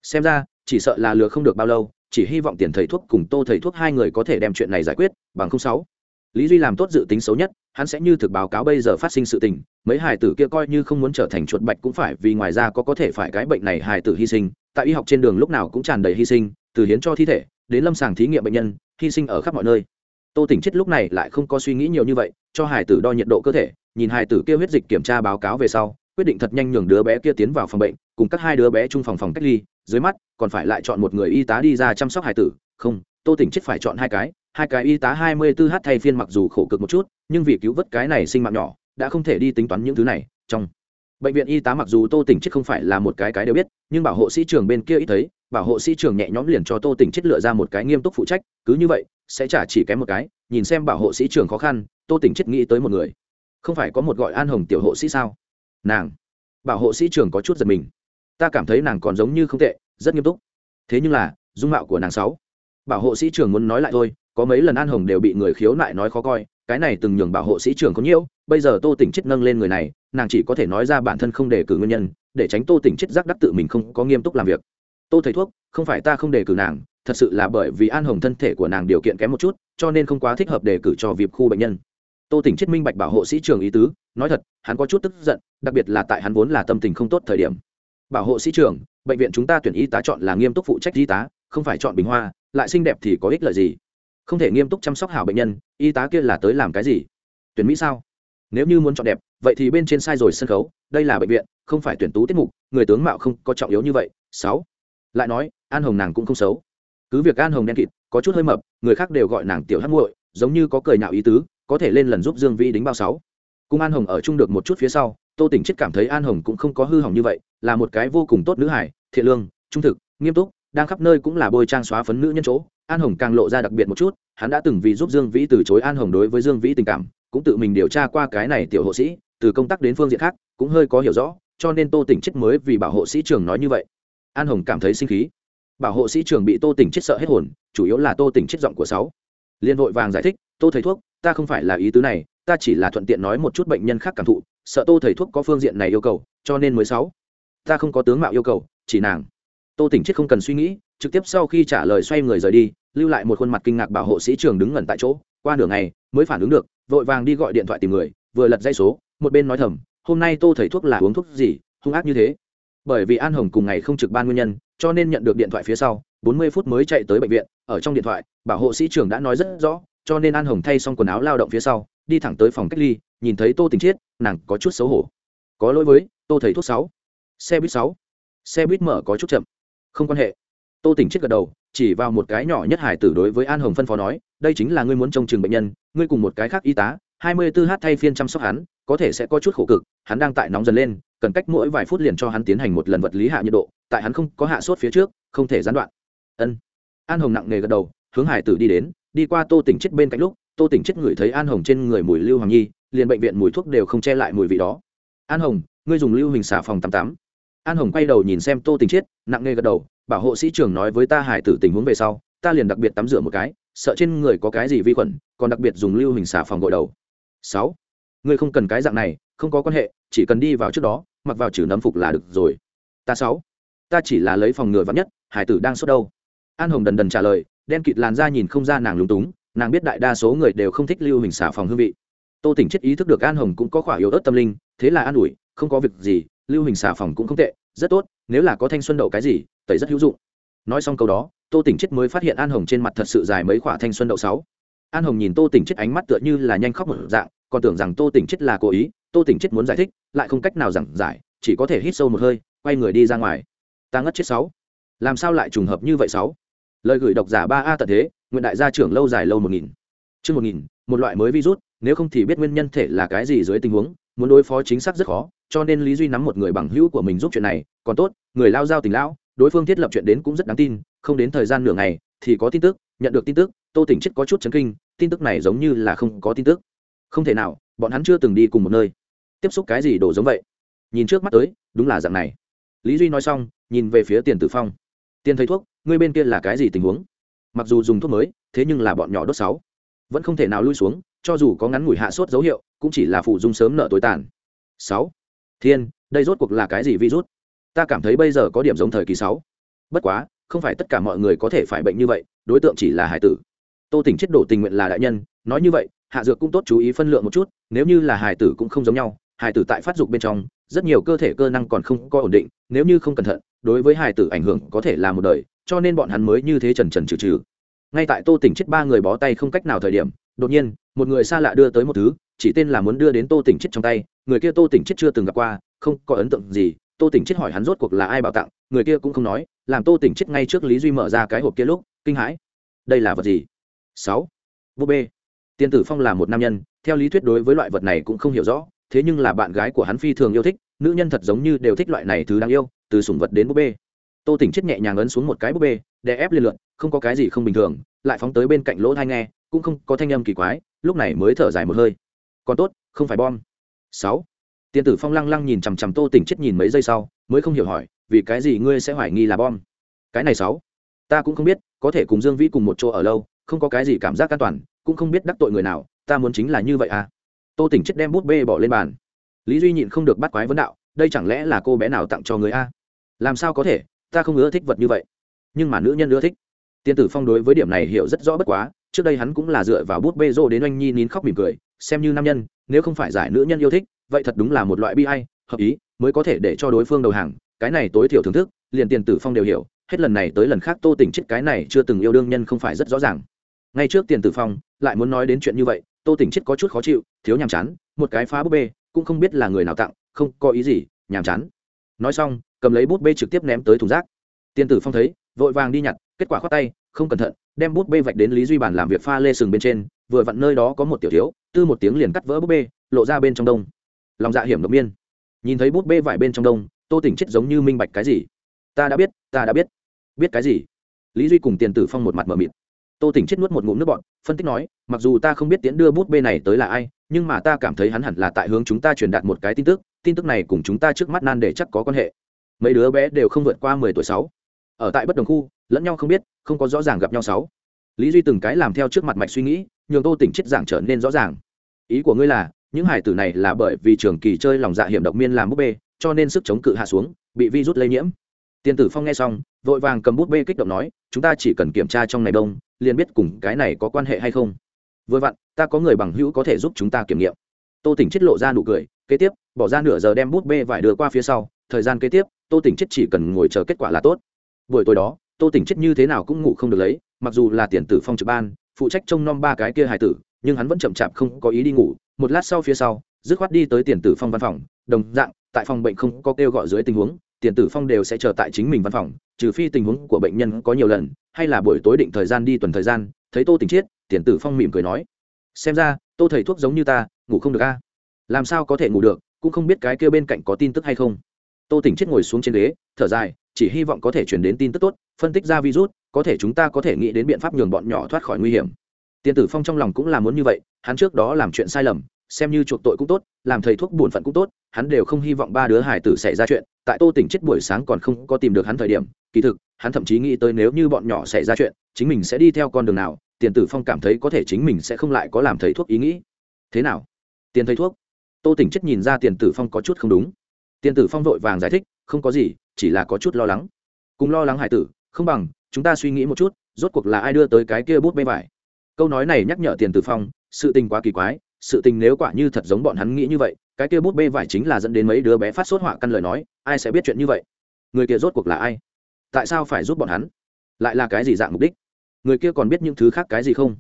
Xem ra, chỉ sợ là lừa không được bao lâu, chỉ hy vọng tiền thầy thuốc cùng tô thầy thuốc hai người có thể đem chuyện này giải quyết, bằng không sáu lý duy làm tốt dự tính xấu nhất, hắn sẽ như thực báo cáo bây giờ phát sinh sự tình, mấy hài tử kia coi như không muốn trở thành chuột bạch cũng phải, vì ngoài ra có có thể phải cái bệnh này hài tử hy sinh, tại y học trên đường lúc nào cũng tràn đầy hy sinh, từ hiến cho thi thể, đến lâm sàng thí nghiệm bệnh nhân, hy sinh ở khắp mọi nơi. Tô tỉnh chết lúc này lại không có suy nghĩ nhiều như vậy, cho hải tử đo nhiệt độ cơ thể, nhìn hải tử kia huyết dịch kiểm tra báo cáo về sau, quyết định thật nhanh nhường đứa bé kia tiến vào phòng bệnh, cùng các hai đứa bé chung phòng phòng cách ly, dưới mắt, còn phải lại chọn một người y tá đi ra chăm sóc hải tử. Không, tô tỉnh chết phải chọn hai cái hai cái y tá hai mươi 24 h thay phiên mặc dù khổ cực một chút, nhưng vì cứu vớt cái này sinh mạng nhỏ, đã không thể đi tính toán những thứ này, trong bệnh viện y tá mặc dù tô tỉnh chết không phải là một cái cái đều biết, nhưng bảo hộ sĩ trưởng bên kia ít thấy, bảo hộ sĩ trưởng nhẹ nhõm liền cho tô tỉnh chết lựa ra một cái nghiêm túc phụ trách, cứ như vậy, sẽ trả chỉ kém một cái, nhìn xem bảo hộ sĩ trưởng khó khăn, tô tỉnh chết nghĩ tới một người. Không phải có một gọi an hồng tiểu hộ sĩ sao? Nàng. Bảo hộ sĩ trưởng có chút giật mình. Ta cảm thấy nàng còn giống như không tệ, rất nghiêm túc. Thế nhưng là, dung mạo của nàng sáu bảo hộ sĩ trưởng muốn nói lại thôi có mấy lần an hồng đều bị người khiếu nại nói khó coi, cái này từng nhường bảo hộ sĩ trường có nhiễu, bây giờ tô tỉnh chết nâng lên người này, nàng chỉ có thể nói ra bản thân không đề cử nguyên nhân, để tránh tô tỉnh chết giác đắc tự mình không có nghiêm túc làm việc. Tô thầy thuốc, không phải ta không đề cử nàng, thật sự là bởi vì an hồng thân thể của nàng điều kiện kém một chút, cho nên không quá thích hợp đề cử cho việc khu bệnh nhân. Tô tỉnh chết minh bạch bảo hộ sĩ trường ý tứ, nói thật, hắn có chút tức giận, đặc biệt là tại hắn vốn là tâm tình không tốt thời điểm. Bảo hộ sĩ trường bệnh viện chúng ta tuyển y tá chọn là nghiêm túc phụ trách y tá, không phải chọn bình hoa, lại xinh đẹp thì có ích lợi gì? Không thể nghiêm túc chăm sóc hảo bệnh nhân, y tá kia là tới làm cái gì? Tuyển mỹ sao? Nếu như muốn chọn đẹp, vậy thì bên trên sai rồi sân khấu, đây là bệnh viện, không phải tuyển tú tiết mục, người tướng mạo không có trọng yếu như vậy. Sáu. Lại nói, an hồng nàng cũng không xấu. Cứ việc an hồng đen kịt, có chút hơi mập, người khác đều gọi nàng tiểu hát muội, giống như có cười nhạo ý tứ, có thể lên lần giúp dương vĩ đính bao sáu. Cùng an hồng ở chung được một chút phía sau, tô tỉnh chết cảm thấy an hồng cũng không có hư hỏng như vậy, là một cái vô cùng tốt nữ hải thiện lương, trung thực, nghiêm túc, đang khắp nơi cũng là bôi trang xóa phấn nữ nhân chỗ an hồng càng lộ ra đặc biệt một chút, hắn đã từng vì giúp dương vĩ từ chối an hồng đối với dương vĩ tình cảm, cũng tự mình điều tra qua cái này tiểu hộ sĩ, từ công tác đến phương diện khác, cũng hơi có hiểu rõ, cho nên tô tỉnh chết mới vì bảo hộ sĩ trường nói như vậy. An hồng cảm thấy sinh khí. Bảo hộ sĩ trường bị tô tỉnh chết sợ hết hồn, chủ yếu là tô tỉnh chết giọng của sáu. Liên vội vàng giải thích, tô thầy thuốc, ta không phải là ý tứ này, ta chỉ là thuận tiện nói một chút bệnh nhân khác cảm thụ, sợ tô thầy thuốc có phương diện này yêu cầu, cho nên mới sáu. Ta không có tướng mạo yêu cầu, chỉ nàng. Tô tỉnh chết không cần suy nghĩ trực tiếp sau khi trả lời xoay người rời đi, lưu lại một khuôn mặt kinh ngạc bảo hộ sĩ trường đứng ngẩn tại chỗ. Qua nửa ngày, mới phản ứng được, vội vàng đi gọi điện thoại tìm người, vừa lật dây số, một bên nói thầm, hôm nay tô thầy thuốc là uống thuốc gì, hung ác như thế. Bởi vì an hồng cùng ngày không trực ban nguyên nhân, cho nên nhận được điện thoại phía sau, bốn mươi phút mới chạy tới bệnh viện, ở trong điện thoại, bảo hộ sĩ trưởng đã nói rất rõ, cho nên an hồng thay xong quần áo lao động phía sau, đi thẳng tới phòng cách ly, nhìn thấy tô tình chiết, nàng có chút xấu hổ. Có lỗi với, tô thầy thuốc sáu, xe buýt sáu. Xe buýt mở có chút chậm. Không quan hệ tô tỉnh chết gật đầu, chỉ vào một cái nhỏ nhất hải tử đối với an hồng phân phó nói, đây chính là ngươi muốn trông chừng bệnh nhân, ngươi cùng một cái khác y tá, hai mươi 24 h thay phiên chăm sóc hắn, có thể sẽ có chút khổ cực, hắn đang tại nóng dần lên, cần cách mỗi vài phút liền cho hắn tiến hành một lần vật lý hạ nhiệt độ, tại hắn không có hạ sốt phía trước, không thể gián đoạn. Ân. An hồng nặng nề gật đầu, hướng hải tử đi đến, đi qua tô tỉnh chết bên cạnh lúc, tô tỉnh chết ngửi thấy an hồng trên người mùi lưu hoàng nhi, liền bệnh viện mùi thuốc đều không che lại mùi vị đó. An hồng, ngươi dùng lưu hình xả phòng tám tám an hồng quay đầu nhìn xem tô tỉnh chết nặng nề gật đầu, bảo hộ sĩ trưởng nói với ta hải tử tình huống về sau, ta liền đặc biệt tắm rửa một cái, sợ trên người có cái gì vi khuẩn, còn đặc biệt dùng lưu hình xả phòng gội đầu. Sáu, ngươi không cần cái dạng này, không có quan hệ, chỉ cần đi vào trước đó, mặc vào trừ nấm phục là được rồi. Ta sáu, ta chỉ là lấy phòng ngừa vắn nhất, hải tử đang sốt đâu. An hồng đần đần trả lời, đen kịt làn da nhìn không ra nàng lúng túng, nàng biết đại đa số người đều không thích lưu hình xả phòng hương vị. Tô tỉnh chết ý thức được an hồng cũng có khỏa yếu ớt tâm linh, thế là an ủi, không có việc gì lưu hình xả phòng cũng không tệ, rất tốt, nếu là có thanh xuân đậu cái gì, tẩy rất hữu dụng. Nói xong câu đó, tô tỉnh chết mới phát hiện an hồng trên mặt thật sự dài mấy khoả thanh xuân đậu sáu. An hồng nhìn tô tỉnh chết ánh mắt tựa như là nhanh khóc một dạng, còn tưởng rằng tô tỉnh chết là cố ý, tô tỉnh chết muốn giải thích, lại không cách nào giảng giải, chỉ có thể hít sâu một hơi, quay người đi ra ngoài. Ta ngất chết sáu. Làm sao lại trùng hợp như vậy sáu? Lời gửi độc giả ba a tận thế, nguyện đại gia trưởng lâu dài lâu một nghìn. Chương một nghìn, một loại mới virus, nếu không thì biết nguyên nhân thể là cái gì dưới tình huống, muốn đối phó chính xác rất khó cho nên lý duy nắm một người bằng hữu của mình giúp chuyện này còn tốt người lao giao tình lão đối phương thiết lập chuyện đến cũng rất đáng tin không đến thời gian nửa ngày thì có tin tức nhận được tin tức tô tỉnh chết có chút chấn kinh tin tức này giống như là không có tin tức không thể nào bọn hắn chưa từng đi cùng một nơi tiếp xúc cái gì đổ giống vậy nhìn trước mắt tới đúng là dạng này lý duy nói xong nhìn về phía tiền tử phong tiền thầy thuốc ngươi bên kia là cái gì tình huống mặc dù dùng thuốc mới thế nhưng là bọn nhỏ đốt sáu vẫn không thể nào lui xuống cho dù có ngắn ngủi hạ sốt dấu hiệu cũng chỉ là phụ dung sớm nợ tối tàn sáu thiên, đây rốt cuộc là cái gì virus? Ta cảm thấy bây giờ có điểm giống thời kỳ sáu. Bất quá, không phải tất cả mọi người có thể phải bệnh như vậy, đối tượng chỉ là hải tử. Tô tỉnh chết đổ tình nguyện là đại nhân, nói như vậy, hạ dược cũng tốt chú ý phân lượng một chút, nếu như là hải tử cũng không giống nhau, hải tử tại phát dục bên trong, rất nhiều cơ thể cơ năng còn không có ổn định, nếu như không cẩn thận, đối với hải tử ảnh hưởng có thể là một đời, cho nên bọn hắn mới như thế trần trần trừ trừ ngay tại tô tỉnh chết ba người bó tay không cách nào thời điểm, đột nhiên, một người xa lạ đưa tới một thứ, chỉ tên là muốn đưa đến tô tỉnh chết trong tay người kia tô tỉnh chết chưa từng gặp qua, không có ấn tượng gì, tô tỉnh chết hỏi hắn rốt cuộc là ai bảo tặng, người kia cũng không nói, làm tô tỉnh chết ngay trước lý duy mở ra cái hộp kia lúc, kinh hãi. Đây là vật gì? Sáu. Búp bê. Tiên tử phong là một nam nhân, theo lý thuyết đối với loại vật này cũng không hiểu rõ, thế nhưng là bạn gái của hắn phi thường yêu thích, nữ nhân thật giống như đều thích loại này thứ đáng yêu, từ sủng vật đến búp bê. Tô tỉnh chết nhẹ nhàng ấn xuống một cái búp bê để ép liên lượn, không có cái gì không bình thường, lại phóng tới bên cạnh lỗ thai nghe, cũng không có thanh âm kỳ quái, lúc này mới thở dài một hơi. Còn tốt, không phải bom sáu. Tiên tử phong lăng lăng nhìn chằm chằm tô tỉnh chết nhìn mấy giây sau, mới không hiểu hỏi, vì cái gì ngươi sẽ hoài nghi là bom? Cái này sáu. Ta cũng không biết, có thể cùng dương vĩ cùng một chỗ ở lâu, không có cái gì cảm giác an toàn, cũng không biết đắc tội người nào, ta muốn chính là như vậy à? Tô tỉnh chết đem bút bê bỏ lên bàn. Lý duy nhịn không được bắt quái vấn đạo, đây chẳng lẽ là cô bé nào tặng cho người a? Làm sao có thể, ta không ưa thích vật như vậy. Nhưng mà nữ nhân ưa thích. Tiên tử phong đối với điểm này hiểu rất rõ bất quá, trước đây hắn cũng là dựa vào bút bê rô đến oanh nhi nín khóc mỉm cười xem như nam nhân, nếu không phải giải nữ nhân yêu thích, vậy thật đúng là một loại bi hay hợp ý, mới có thể để cho đối phương đầu hàng. Cái này tối thiểu thưởng thức, liền tiền tử phong đều hiểu, hết lần này tới lần khác tô tỉnh chết cái này chưa từng yêu đương nhân không phải rất rõ ràng. Ngay trước tiền tử phong, lại muốn nói đến chuyện như vậy, tô tỉnh chết có chút khó chịu, thiếu nhàm chán, một cái phá búp bê, cũng không biết là người nào tặng, không có ý gì, nhàm chán. Nói xong, cầm lấy bút bê trực tiếp ném tới thùng rác. Tiền tử phong thấy, vội vàng đi nhặt, kết quả khoát tay, không cẩn thận, đem bút bê vạch đến lý duy bản làm việc pha lê sừng bên trên vừa vặn nơi đó có một tiểu thiếu, tư một tiếng liền cắt vỡ bút bê, lộ ra bên trong đông. Lòng dạ hiểm độc biên nhìn thấy bút bê vải bên trong đông, tô tỉnh chết giống như minh bạch cái gì. Ta đã biết, ta đã biết. Biết cái gì? Lý duy cùng tiền tử phong một mặt m ở mịt. Tô tỉnh chết nuốt một ngụm nước bọn phân tích nói, mặc dù ta không biết tiễn đưa bút bê này tới là ai, nhưng mà ta cảm thấy hắn hẳn là tại hướng chúng ta truyền đạt một cái tin tức tin tức này cùng chúng ta trước mắt nan để chắc có quan hệ. Mấy đứa bé đều không vượt qua mười tuổi sáu. Ở tại bất đồng khu, lẫn nhau không biết, không có rõ ràng gặp nhau sáu. Lý duy từng cái làm theo trước mặt mạch suy nghĩ nhường tô tỉnh chết giảng trở nên rõ ràng. Ý của ngươi là, những hải tử này là bởi vì trường kỳ chơi lòng dạ hiểm độc miên làm búp bê, cho nên sức chống cự hạ xuống, bị virus lây nhiễm. Tiền tử phong nghe xong, vội vàng cầm bút bê kích động nói, chúng ta chỉ cần kiểm tra trong này đông, liền biết cùng cái này có quan hệ hay không. Vừa vặn, ta có người bằng hữu có thể giúp chúng ta kiểm nghiệm. Tô tỉnh chết lộ ra nụ cười, kế tiếp, bỏ ra nửa giờ đem bút bê vải đưa qua phía sau, thời gian kế tiếp, tô tỉnh chết chỉ cần ngồi chờ kết quả là tốt. Buổi tối đó, tô tỉnh chết như thế nào cũng ngủ không được lấy, mặc dù là tiền tử phong trực ban phụ trách trông nom ba cái kia hài tử, nhưng hắn vẫn chậm chạp không có ý đi ngủ. Một lát sau phía sau, dứt khoát đi tới tiền tử phong văn phòng. Đồng dạng, tại phòng bệnh không có kêu gọi dưới tình huống, tiền tử phong đều sẽ chờ tại chính mình văn phòng, trừ phi tình huống của bệnh nhân có nhiều lần, hay là buổi tối định thời gian đi tuần thời gian. Thấy tô tình chiết, tiền tử phong mỉm cười nói, xem ra, tô thầy thuốc giống như ta, ngủ không được a. Làm sao có thể ngủ được, cũng không biết cái kia bên cạnh có tin tức hay không. Tô tỉnh chết ngồi xuống trên ghế, thở dài, chỉ hy vọng có thể chuyển đến tin tức tốt, phân tích ra virus có thể chúng ta có thể nghĩ đến biện pháp nhường bọn nhỏ thoát khỏi nguy hiểm. Tiền tử phong trong lòng cũng là muốn như vậy, hắn trước đó làm chuyện sai lầm, xem như chuộc tội cũng tốt, làm thầy thuốc bổn phận cũng tốt, hắn đều không hy vọng ba đứa hải tử xảy ra chuyện, tại tô tỉnh chết buổi sáng còn không có tìm được hắn thời điểm, kỳ thực, hắn thậm chí nghĩ tới nếu như bọn nhỏ xảy ra chuyện, chính mình sẽ đi theo con đường nào tiền tử phong cảm thấy có thể chính mình sẽ không lại có làm thầy thuốc ý nghĩ. Thế nào? Tiền thầy thuốc? Tô tỉnh chết nhìn ra tiền tử phong có chút không đúng. Tiền tử phong vội vàng giải thích, không có gì, chỉ là có chút lo lắng. Cùng lo lắng hải tử, không bằng chúng ta suy nghĩ một chút, rốt cuộc là ai đưa tới cái kia bút bê vải? Câu nói này nhắc nhở tiền tử phong, sự tình quá kỳ quái, sự tình nếu quả như thật giống bọn hắn nghĩ như vậy, cái kia bút bê vải chính là dẫn đến mấy đứa bé phát sốt họa căn lời nói, ai sẽ biết chuyện như vậy? Người kia rốt cuộc là ai? Tại sao phải giúp bọn hắn? Lại là cái gì dạng mục đích? Người kia còn biết những thứ khác cái gì không?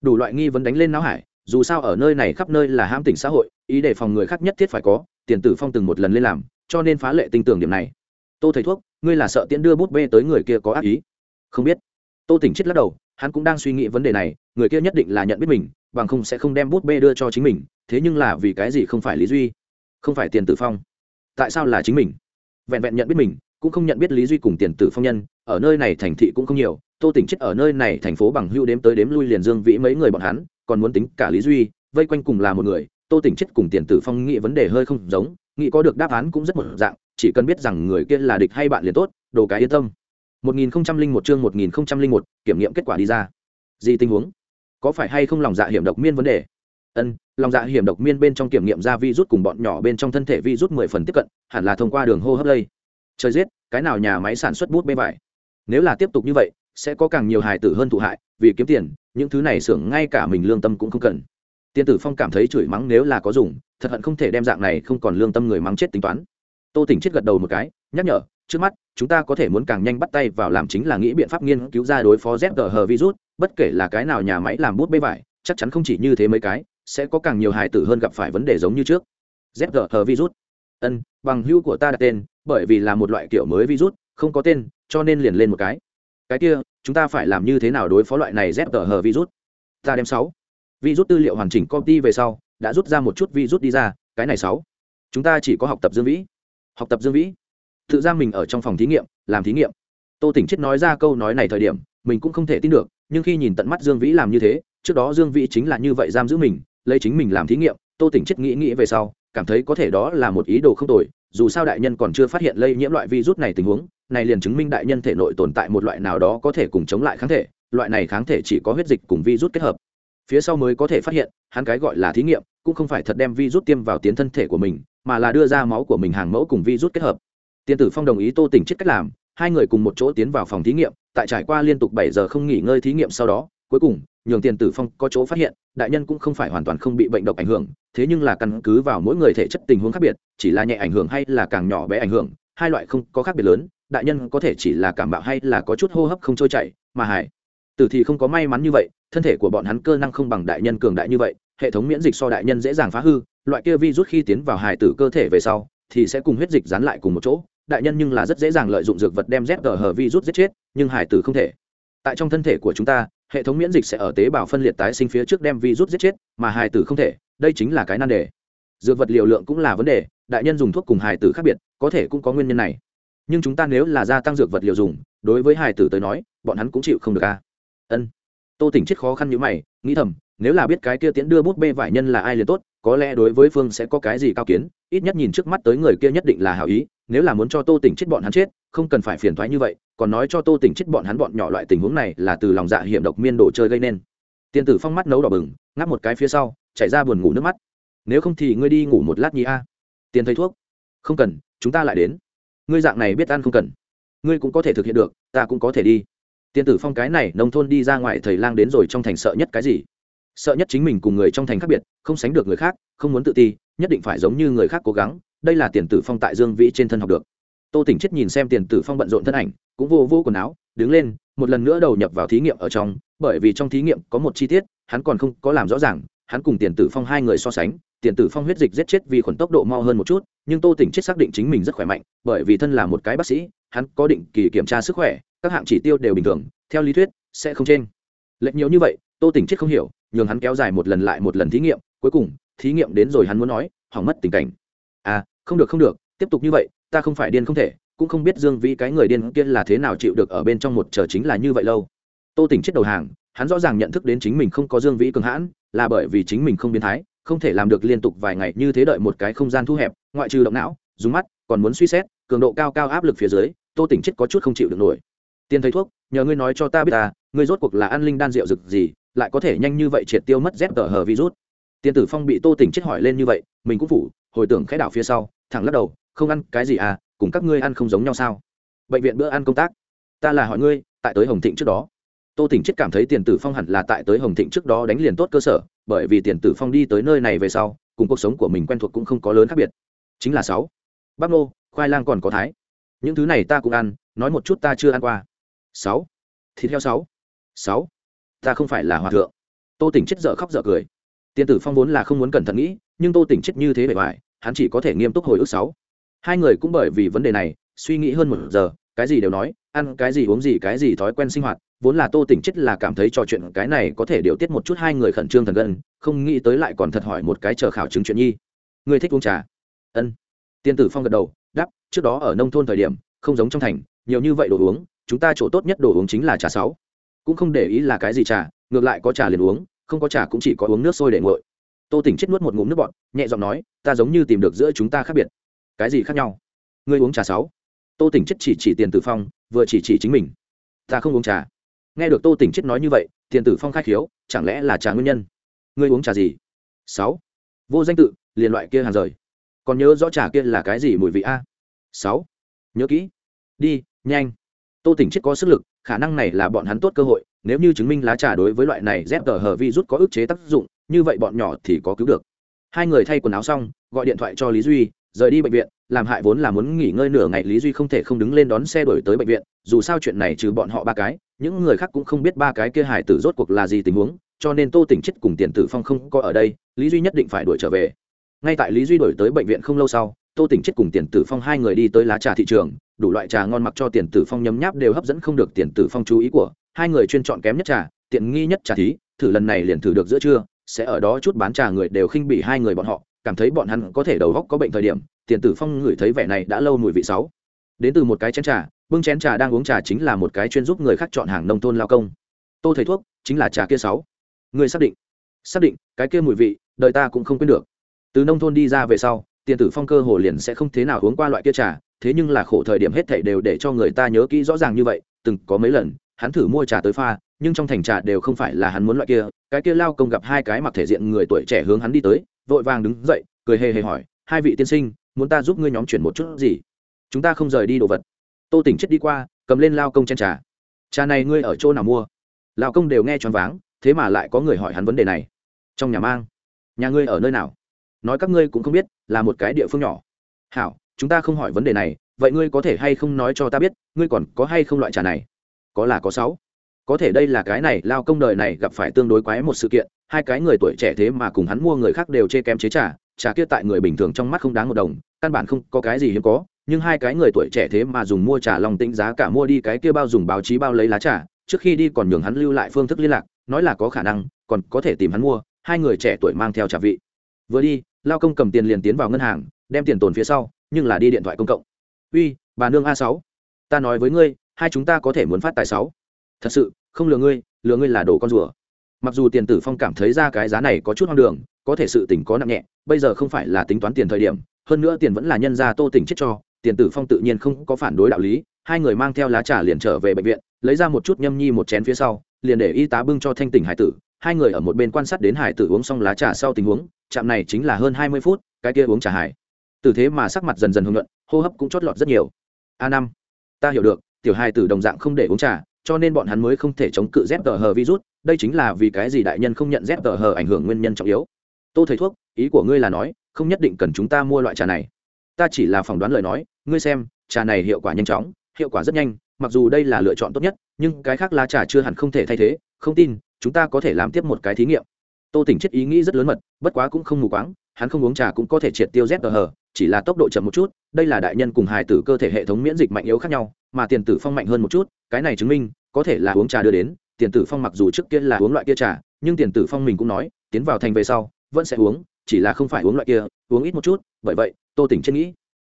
Đủ loại nghi vấn đánh lên não hải, dù sao ở nơi này khắp nơi là ham tỉnh xã hội, ý đề phòng người khác nhất thiết phải có, tiền tử phong từng một lần lên làm, cho nên phá lệ tinh tưởng điểm này. Tô thầy thuốc, ngươi là sợ tiễn đưa bút bê tới người kia có ác ý không biết. Tô tỉnh chết lắc đầu, hắn cũng đang suy nghĩ vấn đề này, người kia nhất định là nhận biết mình, bằng không sẽ không đem bút bê đưa cho chính mình, thế nhưng là vì cái gì không phải lý duy? Không phải tiền tử phong. Tại sao là chính mình? Vẹn vẹn nhận biết mình, cũng không nhận biết lý duy cùng tiền tử phong nhân, ở nơi này thành thị cũng không nhiều, tô tỉnh chết ở nơi này thành phố bằng hưu đếm tới đếm lui liền dương vĩ mấy người bọn hắn, còn muốn tính cả lý duy, vây quanh cùng là một người, tô tỉnh chết cùng tiền tử phong nghĩ vấn đề hơi không giống, nghĩ có được đáp án cũng rất một dạng, chỉ cần biết rằng người kia là địch hay bạn liền tốt, đồ cái yên tâm. 1001 chương 1001, kiểm nghiệm kết quả đi ra. Gì tình huống? Có phải hay không lòng dạ hiểm độc miên vấn đề? Ân lòng dạ hiểm độc miên bên trong kiểm nghiệm ra virus cùng bọn nhỏ bên trong thân thể virus mười phần tiếp cận hẳn là thông qua đường hô hấp lây trời giết cái nào nhà máy sản xuất bút bê vải? Nếu là tiếp tục như vậy sẽ có càng nhiều hài tử hơn thụ hại vì kiếm tiền những thứ này xưởng ngay cả mình lương tâm cũng không cần. Tiên tử phong cảm thấy chửi mắng nếu là có dùng thật hận không thể đem dạng này không còn lương tâm người mắng chết tính toán. Tô tỉnh chết gật đầu một cái nhắc nhở trước mắt, chúng ta có thể muốn càng nhanh bắt tay vào làm chính là nghĩ biện pháp nghiên cứu ra đối phó zg virus, bất kể là cái nào nhà máy làm bút bê vải, chắc chắn không chỉ như thế mấy cái, sẽ có càng nhiều hài tử hơn gặp phải vấn đề giống như trước. Zg virus. Ân, bằng hữu của ta đặt tên, bởi vì là một loại kiểu mới virus, không có tên, cho nên liền lên một cái. Cái kia, chúng ta phải làm như thế nào đối phó loại này zg virus? Ta đem sáu. Virus tư liệu hoàn chỉnh copy về sau, đã rút ra một chút virus đi ra, cái này sáu. Chúng ta chỉ có học tập dương vĩ. Học tập dương vĩ tự ra mình ở trong phòng thí nghiệm, làm thí nghiệm. Tô tỉnh chết nói ra câu nói này thời điểm, mình cũng không thể tin được, nhưng khi nhìn tận mắt dương vĩ làm như thế, trước đó dương vĩ chính là như vậy giam giữ mình, lấy chính mình làm thí nghiệm, tô tỉnh chết nghĩ nghĩ về sau, cảm thấy có thể đó là một ý đồ không tồi, dù sao đại nhân còn chưa phát hiện lây nhiễm loại virus này tình huống, này liền chứng minh đại nhân thể nội tồn tại một loại nào đó có thể cùng chống lại kháng thể, loại này kháng thể chỉ có huyết dịch cùng virus kết hợp. Phía sau mới có thể phát hiện, hắn cái gọi là thí nghiệm, cũng không phải thật đem virus tiêm vào tiến thân thể của mình, mà là đưa ra máu của mình hàng mẫu cùng virus kết hợp tiên tử phong đồng ý tô tỉnh chết cách làm, hai người cùng một chỗ tiến vào phòng thí nghiệm, tại trải qua liên tục bảy giờ không nghỉ ngơi thí nghiệm sau đó, cuối cùng, nhường tiền tử phong có chỗ phát hiện, đại nhân cũng không phải hoàn toàn không bị bệnh độc ảnh hưởng, thế nhưng là căn cứ vào mỗi người thể chất tình huống khác biệt, chỉ là nhẹ ảnh hưởng hay là càng nhỏ bé ảnh hưởng, hai loại không có khác biệt lớn, đại nhân có thể chỉ là cảm bạo hay là có chút hô hấp không trôi chảy, mà hải tử thì không có may mắn như vậy, thân thể của bọn hắn cơ năng không bằng đại nhân cường đại như vậy, hệ thống miễn dịch so đại nhân dễ dàng phá hư, loại kia vi rút khi tiến vào hài tử cơ thể về sau, thì sẽ cùng huyết dịch dán lại cùng một chỗ đại nhân nhưng là rất dễ dàng lợi dụng dược vật đem zg hở vi rút giết chết, nhưng hải tử không thể. Tại trong thân thể của chúng ta, hệ thống miễn dịch sẽ ở tế bào phân liệt tái sinh phía trước đem virus giết chết, mà hải tử không thể, đây chính là cái nan đề. Dược vật liều lượng cũng là vấn đề, đại nhân dùng thuốc cùng hải tử khác biệt, có thể cũng có nguyên nhân này. Nhưng chúng ta nếu là gia tăng dược vật liều dùng, đối với hải tử tới nói, bọn hắn cũng chịu không được a ân. Tô tỉnh chết khó khăn như mày, nghĩ thầm, nếu là biết cái kia tiễn đưa bút bê vải nhân là ai liền tốt có lẽ đối với phương sẽ có cái gì cao kiến, ít nhất nhìn trước mắt tới người kia nhất định là hảo ý, nếu là muốn cho tô tỉnh chết bọn hắn chết, không cần phải phiền thoái như vậy, còn nói cho tô tỉnh chết bọn hắn bọn nhỏ loại tình huống này là từ lòng dạ hiểm độc miên đồ chơi gây nên. Tiên tử phong mắt nấu đỏ bừng, ngáp một cái phía sau chạy ra buồn ngủ nước mắt. Nếu không thì ngươi đi ngủ một lát nhí a. Tiền thầy thuốc. Không cần, chúng ta lại đến. Ngươi dạng này biết ăn không cần. Ngươi cũng có thể thực hiện được, ta cũng có thể đi. Tiên tử phong cái này nông thôn đi ra ngoài thầy lang đến rồi trong thành sợ nhất cái gì? Sợ nhất chính mình cùng người trong thành khác biệt, không sánh được người khác, không muốn tự ti, nhất định phải giống như người khác cố gắng, đây là tiền tử phong tại dương vĩ trên thân học được. Tô tỉnh chết nhìn xem tiền tử phong bận rộn thân ảnh, cũng vô vô quần áo, đứng lên, một lần nữa đầu nhập vào thí nghiệm ở trong, bởi vì trong thí nghiệm có một chi tiết, hắn còn không có làm rõ ràng, hắn cùng tiền tử phong hai người so sánh, tiền tử phong huyết dịch giết chết vì khuẩn tốc độ mau hơn một chút, nhưng tô tỉnh chết xác định chính mình rất khỏe mạnh, bởi vì thân là một cái bác sĩ, hắn có định kỳ kiểm tra sức khỏe, các hạng chỉ tiêu đều bình thường, theo lý thuyết, sẽ không trên lệch nhiều như vậy, tô tỉnh chết không hiểu nhường hắn kéo dài một lần lại một lần thí nghiệm, cuối cùng, thí nghiệm đến rồi hắn muốn nói, hỏng mất tình cảnh. À không được không được, tiếp tục như vậy, ta không phải điên không thể, cũng không biết dương vĩ cái người điên kia là thế nào chịu được ở bên trong một chờ chính là như vậy lâu. Tô tỉnh chết đầu hàng, hắn rõ ràng nhận thức đến chính mình không có dương vĩ cường hãn, là bởi vì chính mình không biến thái, không thể làm được liên tục vài ngày như thế đợi một cái không gian thu hẹp, ngoại trừ động não, dùng mắt, còn muốn suy xét, cường độ cao cao áp lực phía dưới, tô tỉnh chết có chút không chịu được nổi. Tiền thầy thuốc, nhờ ngươi nói cho ta biết ta, ngươi rốt cuộc là ăn linh đan rượu rực gì lại có thể nhanh như vậy triệt tiêu mất dép tờ hờ virus. Tiền tử phong bị tô tỉnh chết hỏi lên như vậy, mình cũng phủ, hồi tưởng khẽ đảo phía sau, thẳng lắc đầu, không ăn cái gì à cùng các ngươi ăn không giống nhau sao? Bệnh viện bữa ăn công tác, ta là hỏi ngươi, tại tới hồng thịnh trước đó. Tô tỉnh chết cảm thấy tiền tử phong hẳn là tại tới hồng thịnh trước đó đánh liền tốt cơ sở, bởi vì tiền tử phong đi tới nơi này về sau, cùng cuộc sống của mình quen thuộc cũng không có lớn khác biệt. Chính là sáu. Bắp nô, khoai lang còn có thái. Những thứ này ta cũng ăn, nói một chút ta chưa ăn qua. Sáu. Thịt heo sáu. Sáu ta không phải là hòa thượng. Tô tỉnh chết dở khóc dở cười. Tiên tử phong vốn là không muốn cẩn thận nghĩ, nhưng tô tỉnh chết như thế bề ngoài, hắn chỉ có thể nghiêm túc hồi ức sáu. Hai người cũng bởi vì vấn đề này, suy nghĩ hơn một giờ, cái gì đều nói, ăn cái gì uống gì cái gì thói quen sinh hoạt, vốn là tô tỉnh chết là cảm thấy trò chuyện cái này có thể điều tiết một chút hai người khẩn trương thần gân, không nghĩ tới lại còn thật hỏi một cái chờ khảo chứng chuyện nhi. Người thích uống trà? Ân. Tiên tử phong gật đầu, đáp, trước đó ở nông thôn thời điểm, không giống trong thành, nhiều như vậy đồ uống, chúng ta chỗ tốt nhất đồ uống chính là trà sáu cũng không để ý là cái gì trà, ngược lại có trà liền uống, không có trà cũng chỉ có uống nước sôi để nguội. Tô tỉnh chết nuốt một ngụm nước bọt, nhẹ giọng nói, ta giống như tìm được giữa chúng ta khác biệt. Cái gì khác nhau? Ngươi uống trà sáu. Tô tỉnh chết chỉ chỉ tiền tử phong, vừa chỉ chỉ chính mình. Ta không uống trà. Nghe được tô tỉnh chết nói như vậy, tiền tử phong khai khiếu chẳng lẽ là trà nguyên nhân? Ngươi uống trà gì? Sáu. Vô danh tự, liền loại kia hàng rời. Còn nhớ rõ trà kia là cái gì mùi vị a? Sáu. Nhớ kỹ. Đi, nhanh tô tỉnh chết có sức lực, khả năng này là bọn hắn tốt cơ hội, nếu như chứng minh lá trà đối với loại này dép tờ hờ vi rút có ức chế tác dụng, như vậy bọn nhỏ thì có cứu được. Hai người thay quần áo xong, gọi điện thoại cho lý duy, rời đi bệnh viện, làm hại vốn là muốn nghỉ ngơi nửa ngày, lý duy không thể không đứng lên đón xe đổi tới bệnh viện, dù sao chuyện này trừ bọn họ ba cái, những người khác cũng không biết ba cái kia hải tử rốt cuộc là gì tình huống, cho nên tô tỉnh chết cùng tiền tử phong không có ở đây, lý duy nhất định phải đuổi trở về. Ngay tại lý duy đổi tới bệnh viện không lâu sau tô tỉnh chết cùng tiền tử phong hai người đi tới lá trà thị trường, đủ loại trà ngon mặc cho tiền tử phong nhấm nháp đều hấp dẫn không được tiền tử phong chú ý của. Hai người chuyên chọn kém nhất trà, tiện nghi nhất trà thí, thử lần này liền thử được giữa trưa, sẽ ở đó chút bán trà người đều khinh bỉ hai người bọn họ, cảm thấy bọn hắn có thể đầu góc có bệnh thời điểm, tiền tử phong ngửi thấy vẻ này đã lâu mùi vị sáu đến từ một cái chén trà bưng chén trà đang uống trà chính là một cái chuyên giúp người khác chọn hàng nông thôn lao công. Tô thầy thuốc, chính là trà kia sáu người xác định. Xác định, cái kia mùi vị đợi ta cũng không quên được. Từ nông thôn đi ra về sau tiền tử phong cơ hồ liền sẽ không thế nào uống qua loại kia trà, thế nhưng là khổ thời điểm hết thảy đều để cho người ta nhớ kỹ rõ ràng như vậy, từng có mấy lần, hắn thử mua trà tới pha, nhưng trong thành trà đều không phải là hắn muốn loại kia, cái kia lao công gặp hai cái mặc thể diện người tuổi trẻ hướng hắn đi tới, vội vàng đứng dậy, cười hề hề hỏi, hai vị tiên sinh, muốn ta giúp ngươi nhóm chuyển một chút gì? Chúng ta không rời đi đồ vật. Tô tỉnh chết đi qua, cầm lên lao công chen trà. Trà này ngươi ở chỗ nào mua? Lao công đều nghe choáng váng, thế mà lại có người hỏi hắn vấn đề này. Trong nhà mang. Nhà ngươi ở nơi nào? Nói các ngươi cũng không biết, là một cái địa phương nhỏ. Hảo, chúng ta không hỏi vấn đề này, vậy ngươi có thể hay không nói cho ta biết, ngươi còn có hay không loại trà này? Có là có sáu. Có thể đây là cái này, lao công đời này gặp phải tương đối quái một sự kiện, hai cái người tuổi trẻ thế mà cùng hắn mua người khác đều chê kém chế trà trà kia tại người bình thường trong mắt không đáng một đồng, căn bản không có cái gì hiếm có, nhưng hai cái người tuổi trẻ thế mà dùng mua trà lòng tĩnh giá cả mua đi cái kia bao dùng báo chí bao lấy lá trà, trước khi đi còn nhường hắn lưu lại phương thức liên lạc, nói là có khả năng, còn có thể tìm hắn mua, hai người trẻ tuổi mang theo trà vị. Vừa đi lao công cầm tiền liền tiến vào ngân hàng, đem tiền tồn phía sau, nhưng là đi điện thoại công cộng. Uy, bà nương a sáu, ta nói với ngươi, hai chúng ta có thể muốn phát tài sáu. Thật sự, không lừa ngươi lừa ngươi là đồ con rùa. Mặc dù tiền tử phong cảm thấy ra cái giá này có chút hoang đường, có thể sự tỉnh có nặng nhẹ, bây giờ không phải là tính toán tiền thời điểm, hơn nữa tiền vẫn là nhân gia tô tỉnh chết cho, tiền tử phong tự nhiên không có phản đối đạo lý, hai người mang theo lá trà liền trở về bệnh viện, lấy ra một chút nhâm nhi một chén phía sau, liền để y tá bưng cho thanh tỉnh hải tử hai người ở một bên quan sát đến hải tử uống xong lá trà sau tình huống, trạm này chính là hơn hai mươi phút, cái kia uống trà hải. Từ thế mà sắc mặt dần dần hưng luận hô hấp cũng chót lọt rất nhiều. A năm, ta hiểu được, tiểu hai tử đồng dạng không để uống trà, cho nên bọn hắn mới không thể chống cự dép tờ hờ virus, đây chính là vì cái gì đại nhân không nhận dép tờ hờ ảnh hưởng nguyên nhân trọng yếu. Tô thầy thuốc, ý của ngươi là nói, không nhất định cần chúng ta mua loại trà này. Ta chỉ là phỏng đoán lời nói, ngươi xem, trà này hiệu quả nhanh chóng, hiệu quả rất nhanh, mặc dù đây là lựa chọn tốt nhất, nhưng cái khác lá trà chưa hẳn không thể thay thế, không tin chúng ta có thể làm tiếp một cái thí nghiệm. Tô tỉnh chết ý nghĩ rất lớn mật, bất quá cũng không mù quáng, hắn không uống trà cũng có thể triệt tiêu z hờ chỉ là tốc độ chậm một chút, đây là đại nhân cùng hài tử cơ thể hệ thống miễn dịch mạnh yếu khác nhau, mà tiền tử phong mạnh hơn một chút, cái này chứng minh, có thể là uống trà đưa đến, tiền tử phong mặc dù trước kia là uống loại kia trà, nhưng tiền tử phong mình cũng nói, tiến vào thành về sau, vẫn sẽ uống, chỉ là không phải uống loại kia, uống ít một chút, bởi vậy, tô tỉnh chết nghĩ,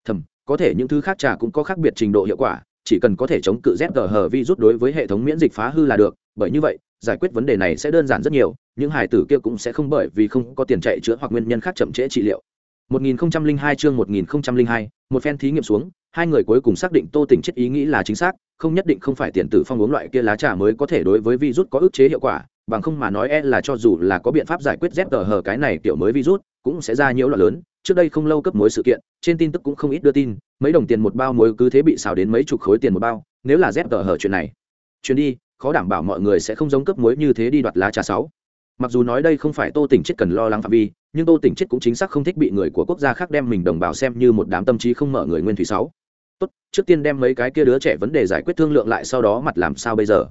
thầm, có thể những thứ khác trà cũng có khác biệt trình độ hiệu quả, chỉ cần có thể chống cự z hờ vi rút đối với hệ thống miễn dịch phá hư là được, bởi như vậy giải quyết vấn đề này sẽ đơn giản rất nhiều những hải tử kia cũng sẽ không bởi vì không có tiền chạy chữa hoặc nguyên nhân khác chậm trễ trị liệu 1002 chương 1002, một phen thí nghiệm xuống, hai người cuối cùng xác định Tô Tỉnh chết ý nghĩ là chính xác, không nhất định không phải tiền tử phong uống loại kia lá trà mới có thể đối với virus có ức chế hiệu quả, bằng không mà nói e là cho dù là có biện pháp giải quyết dép tờ hờ cái này kiểu mới virus, cũng sẽ ra nhiễu loạn lớn. Trước đây không lâu cấp mối sự kiện, trên tin tức cũng không ít đưa tin, mấy đồng tiền một bao muối cứ thế bị xào đến mấy chục khối tiền một bao, nếu là dép tờ hờ chuyện này. Chuyến đi, khó đảm bảo mọi người sẽ không giống cấp muối như thế đi đoạt lá trà sáu. Mặc dù nói đây không phải tô tỉnh chết cần lo lắng phạm vi, nhưng tô tỉnh chết cũng chính xác không thích bị người của quốc gia khác đem mình đồng bào xem như một đám tâm trí không mở người nguyên thủy sáu. Tốt, trước tiên đem mấy cái kia đứa trẻ vấn đề giải quyết thương lượng lại sau đó mặt làm sao bây giờ?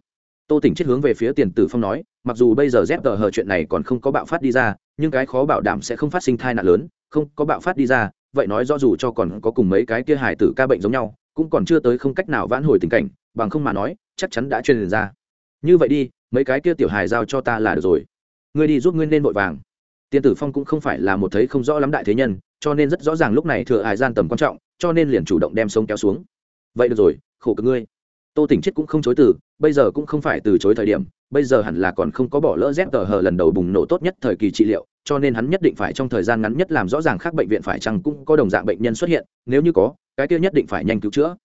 Tô tỉnh chết hướng về phía tiền tử phong nói, mặc dù bây giờ dép tờ hờ chuyện này còn không có bạo phát đi ra, nhưng cái khó bảo đảm sẽ không phát sinh thai nạn lớn, không có bạo phát đi ra, vậy nói rõ dù cho còn có cùng mấy cái kia hài tử ca bệnh giống nhau, cũng còn chưa tới không cách nào vãn hồi tình cảnh, bằng không mà nói, chắc chắn đã truyền ra như vậy đi, mấy cái kia tiểu hài giao cho ta là được rồi. Ngươi đi giúp ngươi nên vội vàng. Tiên tử phong cũng không phải là một thấy không rõ lắm đại thế nhân, cho nên rất rõ ràng lúc này thừa hải gian tầm quan trọng, cho nên liền chủ động đem sông kéo xuống. Vậy được rồi, khổ cực ngươi. Tô tỉnh chết cũng không chối từ, bây giờ cũng không phải từ chối thời điểm, bây giờ hẳn là còn không có bỏ lỡ z tờ hờ lần đầu bùng nổ tốt nhất thời kỳ trị liệu, cho nên hắn nhất định phải trong thời gian ngắn nhất làm rõ ràng khác bệnh viện phải chăng cũng có đồng dạng bệnh nhân xuất hiện, nếu như có, cái kia nhất định phải nhanh cứu chữa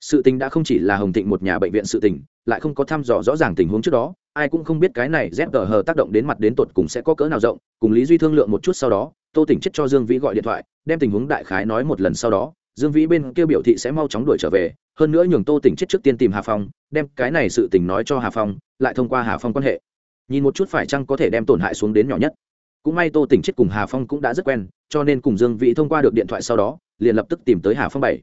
sự tình đã không chỉ là hồng thịnh một nhà bệnh viện sự tình, lại không có thăm dò rõ ràng tình huống trước đó, ai cũng không biết cái này zg tác động đến mặt đến tột cùng sẽ có cỡ nào rộng, cùng lý duy thương lượng một chút sau đó, tô tỉnh chết cho dương vĩ gọi điện thoại, đem tình huống đại khái nói một lần sau đó, dương vĩ bên kia biểu thị sẽ mau chóng đuổi trở về, hơn nữa nhường tô tỉnh chết trước tiên tìm hà phong, đem cái này sự tình nói cho hà phong, lại thông qua hà phong quan hệ. Nhìn một chút phải chăng có thể đem tổn hại xuống đến nhỏ nhất. Cũng may tô tỉnh chết cùng hà phong cũng đã rất quen, cho nên cùng dương vĩ thông qua được điện thoại sau đó, liền lập tức tìm tới hà phong bảy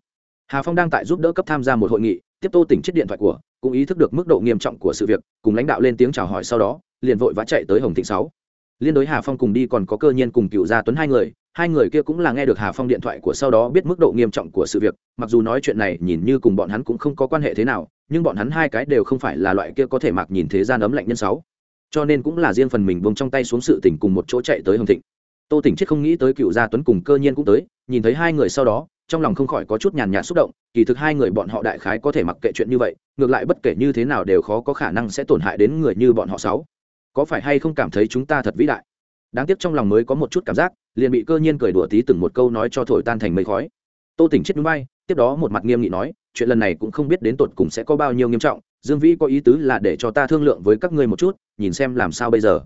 hà phong đang tại giúp đỡ cấp tham gia một hội nghị, tiếp tô tỉnh chết điện thoại của, cũng ý thức được mức độ nghiêm trọng của sự việc, cùng lãnh đạo lên tiếng chào hỏi sau đó, liền vội vã chạy tới hồng thịnh sáu. Liên đối hà phong cùng đi còn có cơ nhiên cùng cựu gia tuấn hai người hai người kia cũng là nghe được hà phong điện thoại của sau đó biết mức độ nghiêm trọng của sự việc, mặc dù nói chuyện này nhìn như cùng bọn hắn cũng không có quan hệ thế nào, nhưng bọn hắn hai cái đều không phải là loại kia có thể mặc nhìn thế gian ấm lạnh nhân sáu. Cho nên cũng là riêng phần mình buông trong tay xuống sự tình cùng một chỗ chạy tới hồng thịnh. Tô tỉnh chết không nghĩ tới cựu gia tuấn cùng cơ nhiên cũng tới, nhìn thấy hai người sau đó trong lòng không khỏi có chút nhàn nhạt xúc động, kỳ thực hai người bọn họ đại khái có thể mặc kệ chuyện như vậy, ngược lại bất kể như thế nào đều khó có khả năng sẽ tổn hại đến người như bọn họ sáu. Có phải hay không cảm thấy chúng ta thật vĩ đại? Đáng tiếc trong lòng mới có một chút cảm giác, liền bị cơ nhiên cười đùa tí từng một câu nói cho thổi tan thành mây khói. Tô tỉnh chết núi bay, tiếp đó một mặt nghiêm nghị nói, chuyện lần này cũng không biết đến tột cùng sẽ có bao nhiêu nghiêm trọng, dương vĩ có ý tứ là để cho ta thương lượng với các ngươi một chút, nhìn xem làm sao bây giờ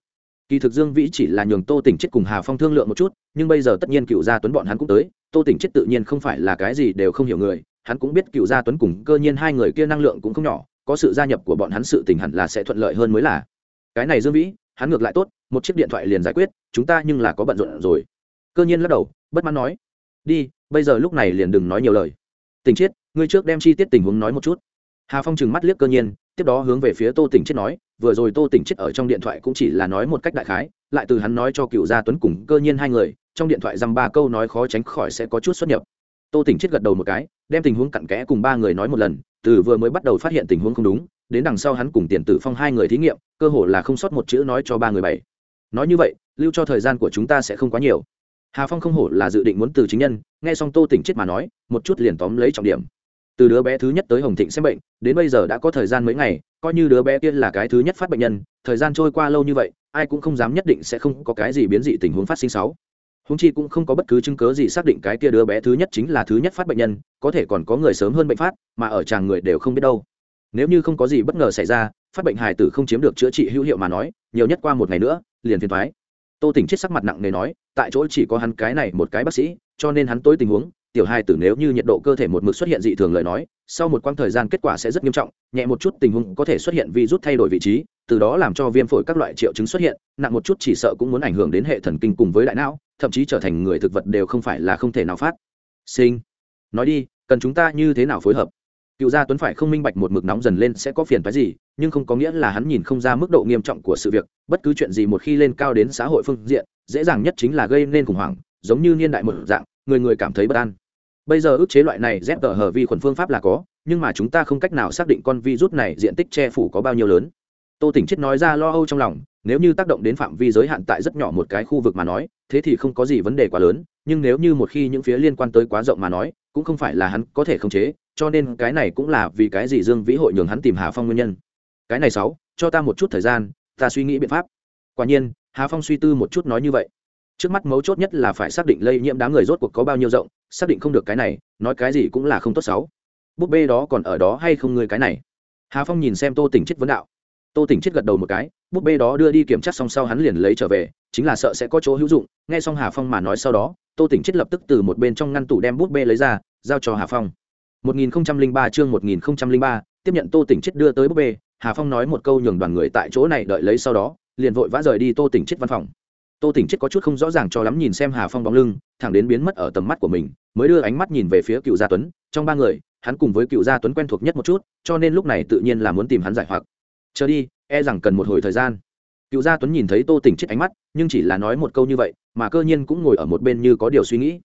kỳ thực dương vĩ chỉ là nhường tô tỉnh chết cùng hà phong thương lượng một chút, nhưng bây giờ tất nhiên cựu gia tuấn bọn hắn cũng tới, tô tỉnh chết tự nhiên không phải là cái gì đều không hiểu người, hắn cũng biết cựu gia tuấn cùng cơ nhiên hai người kia năng lượng cũng không nhỏ, có sự gia nhập của bọn hắn sự tình hẳn là sẽ thuận lợi hơn mới là. Cái này dương vĩ, hắn ngược lại tốt, một chiếc điện thoại liền giải quyết, chúng ta nhưng là có bận rộn rồi. Cơ nhiên lắc đầu, bất mãn nói, đi, bây giờ lúc này liền đừng nói nhiều lời. Tình chết ngươi trước đem chi tiết tình huống nói một chút. Hà phong trừng mắt liếc cơ nhiên, tiếp đó hướng về phía tô tỉnh chết nói vừa rồi tô tỉnh chết ở trong điện thoại cũng chỉ là nói một cách đại khái, lại từ hắn nói cho cựu gia tuấn cùng cơ nhiên hai người, trong điện thoại dăm ba câu nói khó tránh khỏi sẽ có chút xuất nhập. Tô tỉnh chết gật đầu một cái, đem tình huống cặn kẽ cùng ba người nói một lần, từ vừa mới bắt đầu phát hiện tình huống không đúng, đến đằng sau hắn cùng tiền tử phong hai người thí nghiệm, cơ hồ là không sót một chữ nói cho ba người bảy. Nói như vậy, lưu cho thời gian của chúng ta sẽ không quá nhiều. Hà phong không hổ là dự định muốn từ chính nhân, nghe xong tô tỉnh chết mà nói, một chút liền tóm lấy trọng điểm từ đứa bé thứ nhất tới hồng thịnh xem bệnh, đến bây giờ đã có thời gian mấy ngày, coi như đứa bé kia là cái thứ nhất phát bệnh nhân, thời gian trôi qua lâu như vậy, ai cũng không dám nhất định sẽ không có cái gì biến dị tình huống phát sinh sáu. Húng chi cũng không có bất cứ chứng cớ gì xác định cái kia đứa bé thứ nhất chính là thứ nhất phát bệnh nhân, có thể còn có người sớm hơn bệnh phát, mà ở chàng người đều không biết đâu. Nếu như không có gì bất ngờ xảy ra, phát bệnh hài tử không chiếm được chữa trị hữu hiệu mà nói, nhiều nhất qua một ngày nữa, liền phiền thoái tô tỉnh chết sắc mặt nặng nề nói, tại chỗ chỉ có hắn cái này một cái bác sĩ, cho nên hắn tối tình huống tiểu hai tử nếu như nhiệt độ cơ thể một mực xuất hiện dị thường lời nói, sau một quãng thời gian kết quả sẽ rất nghiêm trọng, nhẹ một chút tình huống có thể xuất hiện virus thay đổi vị trí, từ đó làm cho viêm phổi các loại triệu chứng xuất hiện, nặng một chút chỉ sợ cũng muốn ảnh hưởng đến hệ thần kinh cùng với đại não, thậm chí trở thành người thực vật đều không phải là không thể nào phát. Sinh. Nói đi, cần chúng ta như thế nào phối hợp? Cựu gia tuấn phải không minh bạch một mực nóng dần lên sẽ có phiền phái gì, nhưng không có nghĩa là hắn nhìn không ra mức độ nghiêm trọng của sự việc, bất cứ chuyện gì một khi lên cao đến xã hội phương diện, dễ dàng nhất chính là gây nên khủng hoảng, giống như niên đại một dạng, người người cảm thấy bất an bây giờ ức chế loại này dép tờ hờ vi khuẩn phương pháp là có, nhưng mà chúng ta không cách nào xác định con virus này diện tích che phủ có bao nhiêu lớn. Tô tỉnh chết nói ra lo âu trong lòng, nếu như tác động đến phạm vi giới hạn tại rất nhỏ một cái khu vực mà nói, thế thì không có gì vấn đề quá lớn, nhưng nếu như một khi những phía liên quan tới quá rộng mà nói, cũng không phải là hắn có thể khống chế, cho nên cái này cũng là vì cái gì dương vĩ hội nhường hắn tìm hà phong nguyên nhân. Cái này sáu, cho ta một chút thời gian, ta suy nghĩ biện pháp. Quả nhiên, hà phong suy tư một chút nói như vậy trước mắt mấu chốt nhất là phải xác định lây nhiễm đám người rốt cuộc có bao nhiêu rộng xác định không được cái này nói cái gì cũng là không tốt xấu. Búp bê đó còn ở đó hay không người cái này? Hà phong nhìn xem tô tỉnh chết vấn đạo. Tô tỉnh chết gật đầu một cái búp bê đó đưa đi kiểm tra xong sau hắn liền lấy trở về chính là sợ sẽ có chỗ hữu dụng nghe xong hà phong mà nói sau đó tô tỉnh chết lập tức từ một bên trong ngăn tủ đem búp bê lấy ra giao cho hà phong. 1003 chương 1003, tiếp nhận tô tỉnh chết đưa tới búp bê hà phong nói một câu nhường đoàn người tại chỗ này đợi lấy sau đó liền vội vã rời đi tô tỉnh chết văn phòng tô tỉnh chết có chút không rõ ràng cho lắm nhìn xem hà phong bóng lưng, thẳng đến biến mất ở tầm mắt của mình, mới đưa ánh mắt nhìn về phía cựu gia tuấn. Trong ba người, hắn cùng với cựu gia tuấn quen thuộc nhất một chút, cho nên lúc này tự nhiên là muốn tìm hắn giải hoặc. Chờ đi e rằng cần một hồi thời gian. Cựu gia tuấn nhìn thấy tô tỉnh chết ánh mắt, nhưng chỉ là nói một câu như vậy, mà cơ nhiên cũng ngồi ở một bên như có điều suy nghĩ.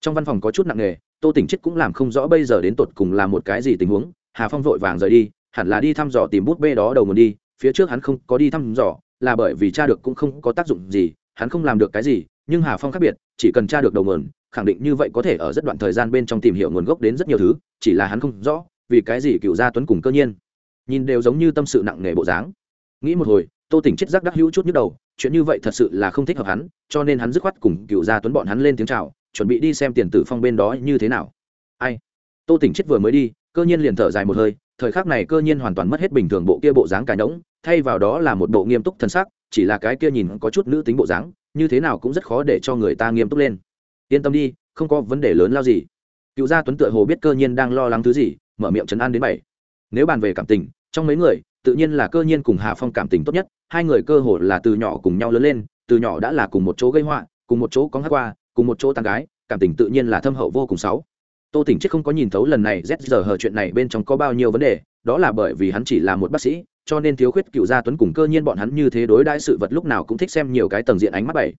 Trong văn phòng có chút nặng nề, tô tỉnh chết cũng làm không rõ bây giờ đến tột cùng là một cái gì tình huống. Hà phong vội vàng rời đi, hẳn là đi thăm dò tìm bút bê đó đầu nguồn đi, phía trước hắn không có đi thăm dò, là bởi vì cha được cũng không có tác dụng gì hắn không làm được cái gì, nhưng hà phong khác biệt, chỉ cần tra được đầu nguồn, khẳng định như vậy có thể ở rất đoạn thời gian bên trong tìm hiểu nguồn gốc đến rất nhiều thứ, chỉ là hắn không rõ, vì cái gì cựu gia tuấn cùng cơ nhiên, nhìn đều giống như tâm sự nặng nề bộ dáng. Nghĩ một hồi, tô tỉnh chết giác đắc hữu chút nhức đầu, chuyện như vậy thật sự là không thích hợp hắn, cho nên hắn dứt khoát cùng cựu gia tuấn bọn hắn lên tiếng chào, chuẩn bị đi xem tiền tử phong bên đó như thế nào. Ai? Tô tỉnh chết vừa mới đi, cơ nhiên liền thở dài một hơi, thời khắc này cơ nhiên hoàn toàn mất hết bình thường bộ kia bộ dáng cả nhỗng thay vào đó là một bộ nghiêm túc thân sắc chỉ là cái kia nhìn có chút nữ tính bộ dáng, như thế nào cũng rất khó để cho người ta nghiêm túc lên. Yên tâm đi, không có vấn đề lớn lao gì. Cựu gia tuấn tựa hồ biết cơ nhiên đang lo lắng thứ gì, mở miệng chấn an đến bảy. Nếu bàn về cảm tình, trong mấy người, tự nhiên là cơ nhiên cùng hà phong cảm tình tốt nhất, hai người cơ hồ là từ nhỏ cùng nhau lớn lên, từ nhỏ đã là cùng một chỗ gây họa, cùng một chỗ có hát qua, cùng một chỗ tàn gái, cảm tình tự nhiên là thâm hậu vô cùng sáu. Tô tỉnh chết không có nhìn thấu lần này z giờ hờ chuyện này bên trong có bao nhiêu vấn đề, đó là bởi vì hắn chỉ là một bác sĩ cho nên thiếu khuyết cựu gia tuấn cùng cơ nhiên bọn hắn như thế đối đãi sự vật lúc nào cũng thích xem nhiều cái tầng diện ánh mắt bảy.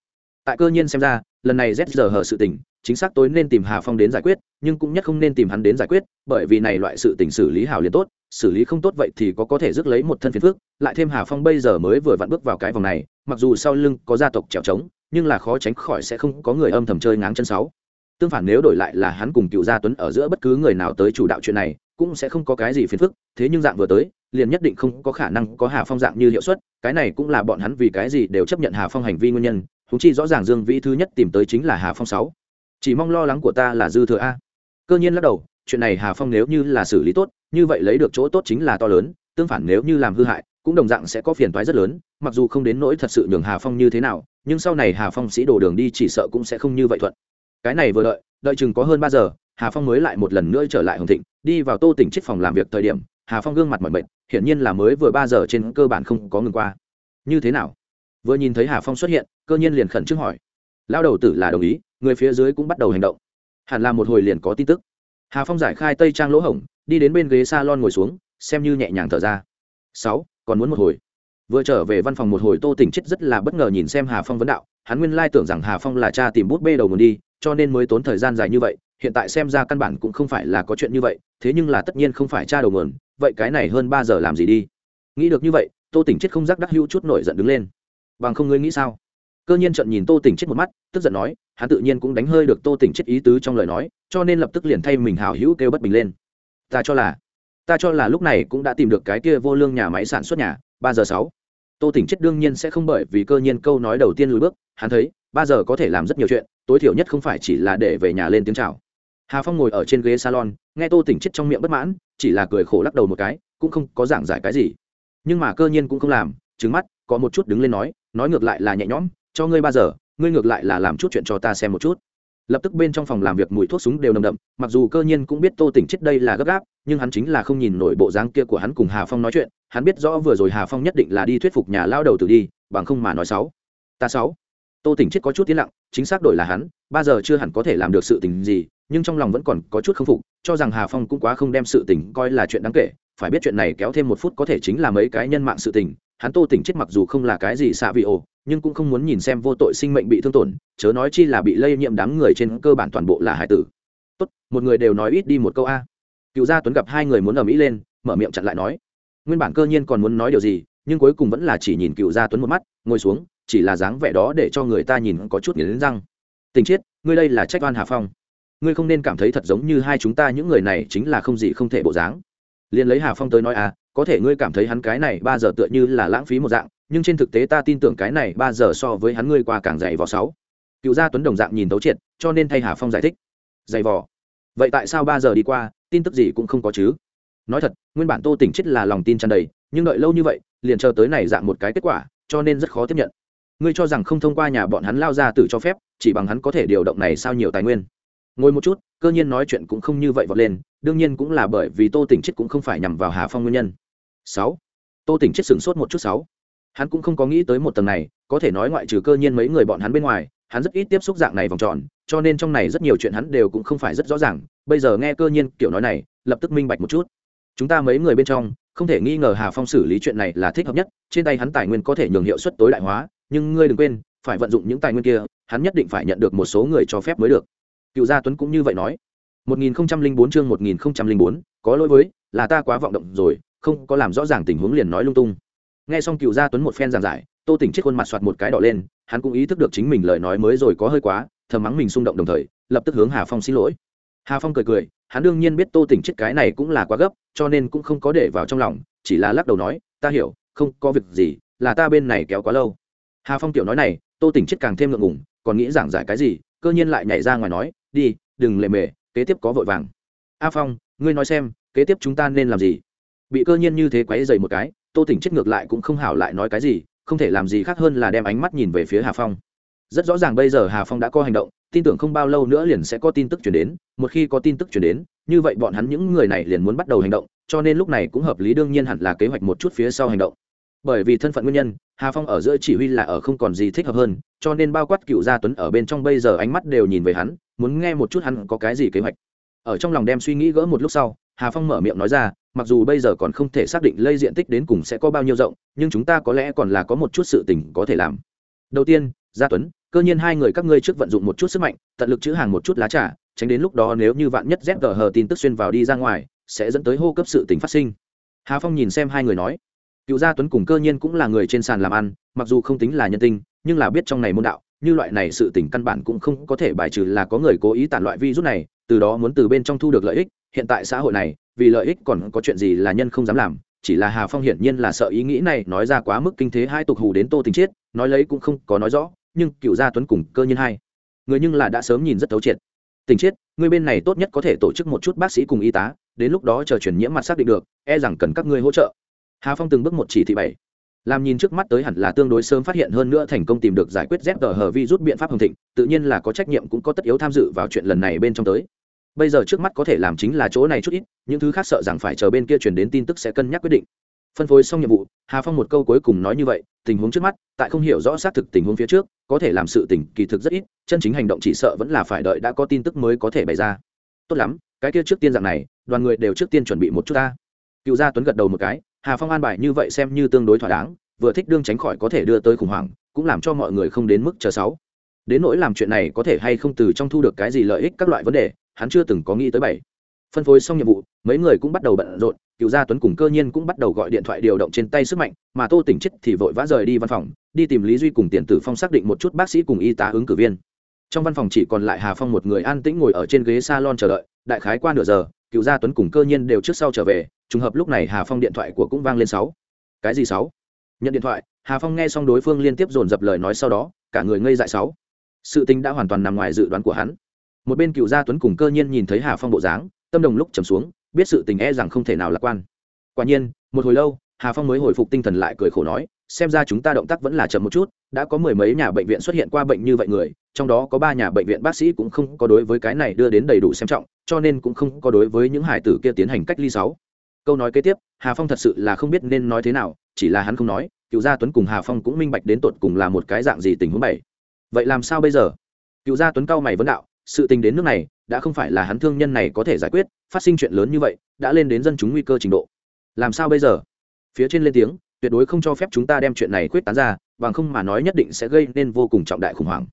Tại cơ nhiên xem ra, lần này z giờ hờ sự tình, chính xác tối nên tìm hà phong đến giải quyết, nhưng cũng nhất không nên tìm hắn đến giải quyết, bởi vì này loại sự tình xử lý hảo liền tốt, xử lý không tốt vậy thì có có thể rước lấy một thân phiền phước lại thêm hà phong bây giờ mới vừa vặn bước vào cái vòng này, mặc dù sau lưng có gia tộc trèo trống, nhưng là khó tránh khỏi sẽ không có người âm thầm chơi ngáng chân sáu. Tương phản nếu đổi lại là hắn cùng cựu gia tuấn ở giữa bất cứ người nào tới chủ đạo chuyện này, cũng sẽ không có cái gì phiền phức, thế nhưng dạng vừa tới liền nhất định không có khả năng có hà phong dạng như hiệu suất, cái này cũng là bọn hắn vì cái gì đều chấp nhận hà phong hành vi nguyên nhân, huống chi rõ ràng dương vĩ thứ nhất tìm tới chính là hà phong sáu. Chỉ mong lo lắng của ta là dư thừa a. Cơ nhiên lắc đầu, chuyện này hà phong nếu như là xử lý tốt, như vậy lấy được chỗ tốt chính là to lớn, tương phản nếu như làm hư hại, cũng đồng dạng sẽ có phiền toái rất lớn, mặc dù không đến nỗi thật sự nhường hà phong như thế nào, nhưng sau này hà phong sĩ đồ đường đi chỉ sợ cũng sẽ không như vậy thuận. Cái này vừa đợi đợi chừng có hơn ba giờ, hà phong mới lại một lần nữa trở lại hồng thịnh, đi vào tô tỉnh chiếc phòng làm việc thời điểm, hà phong gương mặt mỏi mệt hiển nhiên là mới vừa ba giờ trên cơ bản không có ngừng qua. Như thế nào? Vừa nhìn thấy hà phong xuất hiện, cơ nhiên liền khẩn trương hỏi. Lao đầu tử là đồng ý, người phía dưới cũng bắt đầu hành động. Hẳn là một hồi liền có tin tức. Hà phong giải khai tây trang lỗ hổng, đi đến bên ghế s a lon ngồi xuống, xem như nhẹ nhàng thở ra. Sáu, còn muốn một hồi. Vừa trở về văn phòng một hồi tô tỉnh chết rất là bất ngờ nhìn xem hà phong vấn đạo, hắn nguyên lai tưởng rằng hà phong là cha tìm bút bê đầu nguồn đi, cho nên mới tốn thời gian dài như vậy, hiện tại xem ra căn bản cũng không phải là có chuyện như vậy, thế nhưng là tất nhiên không phải cha đầu nguồn vậy cái này hơn ba giờ làm gì đi? Nghĩ được như vậy, tô tỉnh chết không giác đắc hữu chút nổi giận đứng lên. Bằng không ngươi nghĩ sao? Cơ nhiên trận nhìn tô tỉnh chết một mắt, tức giận nói, hắn tự nhiên cũng đánh hơi được tô tỉnh chết ý tứ trong lời nói, cho nên lập tức liền thay mình hào hữu kêu bất bình lên. Ta cho là, ta cho là lúc này cũng đã tìm được cái kia vô lương nhà máy sản xuất nhà, ba giờ sáu. Tô tỉnh chết đương nhiên sẽ không bởi vì cơ nhiên câu nói đầu tiên lùi bước, hắn thấy, ba giờ có thể làm rất nhiều chuyện, tối thiểu nhất không phải chỉ là để về nhà lên tiếng chào hà phong ngồi ở trên ghế salon, nghe tô tỉnh chết trong miệng bất mãn, chỉ là cười khổ lắc đầu một cái, cũng không có giảng giải cái gì. Nhưng mà cơ nhiên cũng không làm trứng mắt, có một chút đứng lên nói nói ngược lại là nhẹ nhõm, cho ngươi ba giờ, ngươi ngược lại là làm chút chuyện cho ta xem một chút. Lập tức bên trong phòng làm việc mùi thuốc súng đều nồng đậm, mặc dù cơ nhiên cũng biết tô tỉnh chết đây là gấp gáp, nhưng hắn chính là không nhìn nổi bộ dáng kia của hắn cùng hà phong nói chuyện, hắn biết rõ vừa rồi hà phong nhất định là đi thuyết phục nhà lao đầu tử đi, bằng không mà nói sáu ta sáu tô tỉnh chết có chút tiến lặng, chính xác đổi là hắn, ba giờ chưa hẳn có thể làm được sự tình gì, nhưng trong lòng vẫn còn có chút k phục, cho rằng hà phong cũng quá không đem sự tình coi là chuyện đáng kể, phải biết chuyện này kéo thêm một phút có thể chính là mấy cái nhân mạng sự tình, hắn tô tỉnh chết mặc dù không là cái gì xạ vị ổ nhưng cũng không muốn nhìn xem vô tội sinh mệnh bị thương tổn, chớ nói chi là bị lây nhiễm đám người trên cơ bản toàn bộ là hải tử. Tốt, một người đều nói ít đi một câu a. Cựu gia tuấn gặp hai người muốn ở mỹ lên, mở miệng chặn lại nói. Nguyên bản cơ nhiên còn muốn nói điều gì, nhưng cuối cùng vẫn là chỉ nhìn cựu gia tuấn một mắt, ngồi xuống chỉ là dáng vẻ đó để cho người ta nhìn có chút nghiến răng. Tình chiết, ngươi đây là trách oan hà phong. Ngươi không nên cảm thấy thật giống như hai chúng ta những người này chính là không gì không thể bộ dáng. Liền lấy hà phong tới nói à có thể ngươi cảm thấy hắn cái này ba giờ tựa như là lãng phí một dạng, nhưng trên thực tế ta tin tưởng cái này ba giờ so với hắn ngươi qua càng dày vò sáu. Cựu gia tuấn đồng dạng nhìn tấu triệt, cho nên thay hà phong giải thích. Dày vò. Vậy tại sao ba giờ đi qua, tin tức gì cũng không có chứ? Nói thật, nguyên bản tô tỉnh chết là lòng tin tràn đầy, nhưng đợi lâu như vậy, liền chờ tới này dạng một cái kết quả, cho nên rất khó tiếp nhận ngươi cho rằng không thông qua nhà bọn hắn lao ra tự cho phép, chỉ bằng hắn có thể điều động này sao nhiều tài nguyên. Ngồi một chút, cơ nhiên nói chuyện cũng không như vậy vọt lên, đương nhiên cũng là bởi vì tô tỉnh chết cũng không phải nhằm vào hà phong nguyên nhân. Sáu. Tô tỉnh chết sửng sốt một chút sáu. Hắn cũng không có nghĩ tới một tầng này, có thể nói ngoại trừ cơ nhiên mấy người bọn hắn bên ngoài, hắn rất ít tiếp xúc dạng này vòng tròn, cho nên trong này rất nhiều chuyện hắn đều cũng không phải rất rõ ràng. Bây giờ nghe cơ nhiên kiểu nói này, lập tức minh bạch một chút. Chúng ta mấy người bên trong, không thể nghi ngờ hà phong xử lý chuyện này là thích hợp nhất, trên tay hắn tài nguyên có thể nhường hiệu suất tối đại hóa nhưng ngươi đừng quên phải vận dụng những tài nguyên kia hắn nhất định phải nhận được một số người cho phép mới được. Cựu gia tuấn cũng như vậy nói. 1004 chương 1004, có lỗi với là ta quá vọng động rồi không có làm rõ ràng tình huống liền nói lung tung. Nghe xong cựu gia tuấn một phen giảng giải tô tỉnh chết khuôn mặt soạt một cái đỏ lên hắn cũng ý thức được chính mình lời nói mới rồi có hơi quá thầm mắng mình xung động đồng thời lập tức hướng hà phong xin lỗi. Hà phong cười cười hắn đương nhiên biết tô tỉnh chết cái này cũng là quá gấp cho nên cũng không có để vào trong lòng chỉ là lắc đầu nói ta hiểu không có việc gì là ta bên này kéo quá lâu hà phong tiểu nói này, tô tỉnh chết càng thêm ngượng ngùng, còn nghĩ giảng giải cái gì, cơ nhiên lại nhảy ra ngoài nói, đi, đừng lề mề, kế tiếp có vội vàng. A phong, ngươi nói xem, kế tiếp chúng ta nên làm gì? Bị cơ nhiên như thế quấy dày một cái, tô tỉnh chết ngược lại cũng không hảo lại nói cái gì, không thể làm gì khác hơn là đem ánh mắt nhìn về phía hà phong. Rất rõ ràng bây giờ hà phong đã có hành động, tin tưởng không bao lâu nữa liền sẽ có tin tức chuyển đến, một khi có tin tức chuyển đến, như vậy bọn hắn những người này liền muốn bắt đầu hành động, cho nên lúc này cũng hợp lý đương nhiên hẳn là kế hoạch một chút phía sau hành động bởi vì thân phận nguyên nhân, hà phong ở giữa chỉ huy là ở không còn gì thích hợp hơn, cho nên bao quát cựu gia tuấn ở bên trong bây giờ ánh mắt đều nhìn về hắn, muốn nghe một chút hắn có cái gì kế hoạch. Ở trong lòng đem suy nghĩ gỡ một lúc sau, hà phong mở miệng nói ra, mặc dù bây giờ còn không thể xác định lây diện tích đến cùng sẽ có bao nhiêu rộng, nhưng chúng ta có lẽ còn là có một chút sự tình có thể làm. Đầu tiên, gia tuấn, cơ nhiên hai người các ngươi trước vận dụng một chút sức mạnh, tận lực chữ hàng một chút lá trà, tránh đến lúc đó nếu như vạn nhất dép gờ hờ tin tức xuyên vào đi ra ngoài, sẽ dẫn tới hô cấp sự tình phát sinh. Hà phong nhìn xem hai người nói cựu gia tuấn cùng cơ nhiên cũng là người trên sàn làm ăn, mặc dù không tính là nhân tinh nhưng là biết trong này môn đạo, như loại này sự tình căn bản cũng không có thể bài trừ là có người cố ý tản loại virus này, từ đó muốn từ bên trong thu được lợi ích, hiện tại xã hội này, vì lợi ích còn có chuyện gì là nhân không dám làm, chỉ là hà phong hiển nhiên là sợ ý nghĩ này, nói ra quá mức kinh thế hai tục hù đến tô tình chiết, nói lấy cũng không có nói rõ, nhưng cựu gia tuấn cùng cơ nhiên hai, người nhưng là đã sớm nhìn rất thấu triệt. Tình chiết, người bên này tốt nhất có thể tổ chức một chút bác sĩ cùng y tá, đến lúc đó chờ chuyển nhiễm mặt xác định được e rằng cần các ngươi hỗ trợ hà phong từng bước một chỉ thị bảy. Làm nhìn trước mắt tới hẳn là tương đối sớm phát hiện hơn nữa thành công tìm được giải quyết z tờ hờ vi rút biện pháp hồng thịnh, tự nhiên là có trách nhiệm cũng có tất yếu tham dự vào chuyện lần này bên trong tới. Bây giờ trước mắt có thể làm chính là chỗ này chút ít, những thứ khác sợ rằng phải chờ bên kia chuyển đến tin tức sẽ cân nhắc quyết định. Phân phối xong nhiệm vụ, hà phong một câu cuối cùng nói như vậy, tình huống trước mắt, tại không hiểu rõ xác thực tình huống phía trước, có thể làm sự tình kỳ thực rất ít, chân chính hành động chỉ sợ vẫn là phải đợi đã có tin tức mới có thể bày ra. Tốt lắm, cái kia trước tiên dạng này, đoàn người đều trước tiên chuẩn bị một chút ta. Cựu gia tuấn gật đầu một cái hà phong an bài như vậy xem như tương đối thỏa đáng, vừa thích đương tránh khỏi có thể đưa tới khủng hoảng, cũng làm cho mọi người không đến mức chờ sáu. Đến nỗi làm chuyện này có thể hay không từ trong thu được cái gì lợi ích các loại vấn đề, hắn chưa từng có nghĩ tới bảy. Phân phối xong nhiệm vụ, mấy người cũng bắt đầu bận rộn, cựu gia tuấn cùng cơ nhiên cũng bắt đầu gọi điện thoại điều động trên tay sức mạnh, mà tô tỉnh chết thì vội vã rời đi văn phòng, đi tìm lý duy cùng tiền tử phong xác định một chút bác sĩ cùng y tá ứng cử viên. Trong văn phòng chỉ còn lại hà phong một người an tĩnh ngồi ở trên ghế salon chờ đợi, đại khái qua nửa giờ, cựu gia tuấn cùng cơ nhiên đều trước sau trở về trùng hợp lúc này hà phong điện thoại của cũng vang lên sáu. Cái gì sáu? Nhận điện thoại, hà phong nghe xong đối phương liên tiếp dồn dập lời nói sau đó, cả người ngây dại sáu. Sự tình đã hoàn toàn nằm ngoài dự đoán của hắn. Một bên cựu gia tuấn cùng cơ nhiên nhìn thấy hà phong bộ dáng, tâm đồng lúc trầm xuống, biết sự tình e rằng không thể nào lạc quan. Quả nhiên, một hồi lâu, hà phong mới hồi phục tinh thần lại cười khổ nói, xem ra chúng ta động tác vẫn là chậm một chút, đã có mười mấy nhà bệnh viện xuất hiện qua bệnh như vậy người, trong đó có ba nhà bệnh viện bác sĩ cũng không có đối với cái này đưa đến đầy đủ xem trọng, cho nên cũng không có đối với những hải tử kia tiến hành cách ly sáu câu nói kế tiếp, hà phong thật sự là không biết nên nói thế nào, chỉ là hắn không nói, cựu gia tuấn cùng hà phong cũng minh bạch đến tột cùng là một cái dạng gì tình huống bảy. Vậy làm sao bây giờ? Cựu gia tuấn cao mày vấn đạo, sự tình đến nước này, đã không phải là hắn thương nhân này có thể giải quyết, phát sinh chuyện lớn như vậy, đã lên đến dân chúng nguy cơ trình độ. Làm sao bây giờ? Phía trên lên tiếng, tuyệt đối không cho phép chúng ta đem chuyện này quyết tán ra, bằng không mà nói nhất định sẽ gây nên vô cùng trọng đại khủng hoảng.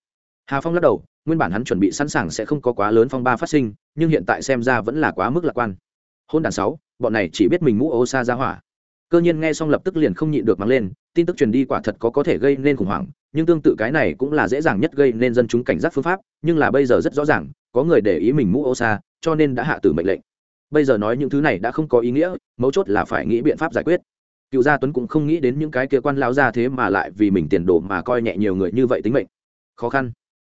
Hà phong lắc đầu, nguyên bản hắn chuẩn bị sẵn sàng sẽ không có quá lớn phong ba phát sinh, nhưng hiện tại xem ra vẫn là quá mức lạc quan hôn đàn sáu, bọn này chỉ biết mình mũ ô xa ra hỏa. Cơ nhiên nghe xong lập tức liền không nhịn được mắng lên, tin tức truyền đi quả thật có có thể gây nên khủng hoảng, nhưng tương tự cái này cũng là dễ dàng nhất gây nên dân chúng cảnh giác phương pháp, nhưng là bây giờ rất rõ ràng, có người để ý mình mũ ô xa, cho nên đã hạ tử mệnh lệnh. Bây giờ nói những thứ này đã không có ý nghĩa, mấu chốt là phải nghĩ biện pháp giải quyết. Cựu gia tuấn cũng không nghĩ đến những cái kia quan lao ra thế mà lại vì mình tiền đồ mà coi nhẹ nhiều người như vậy tính mệnh. Khó khăn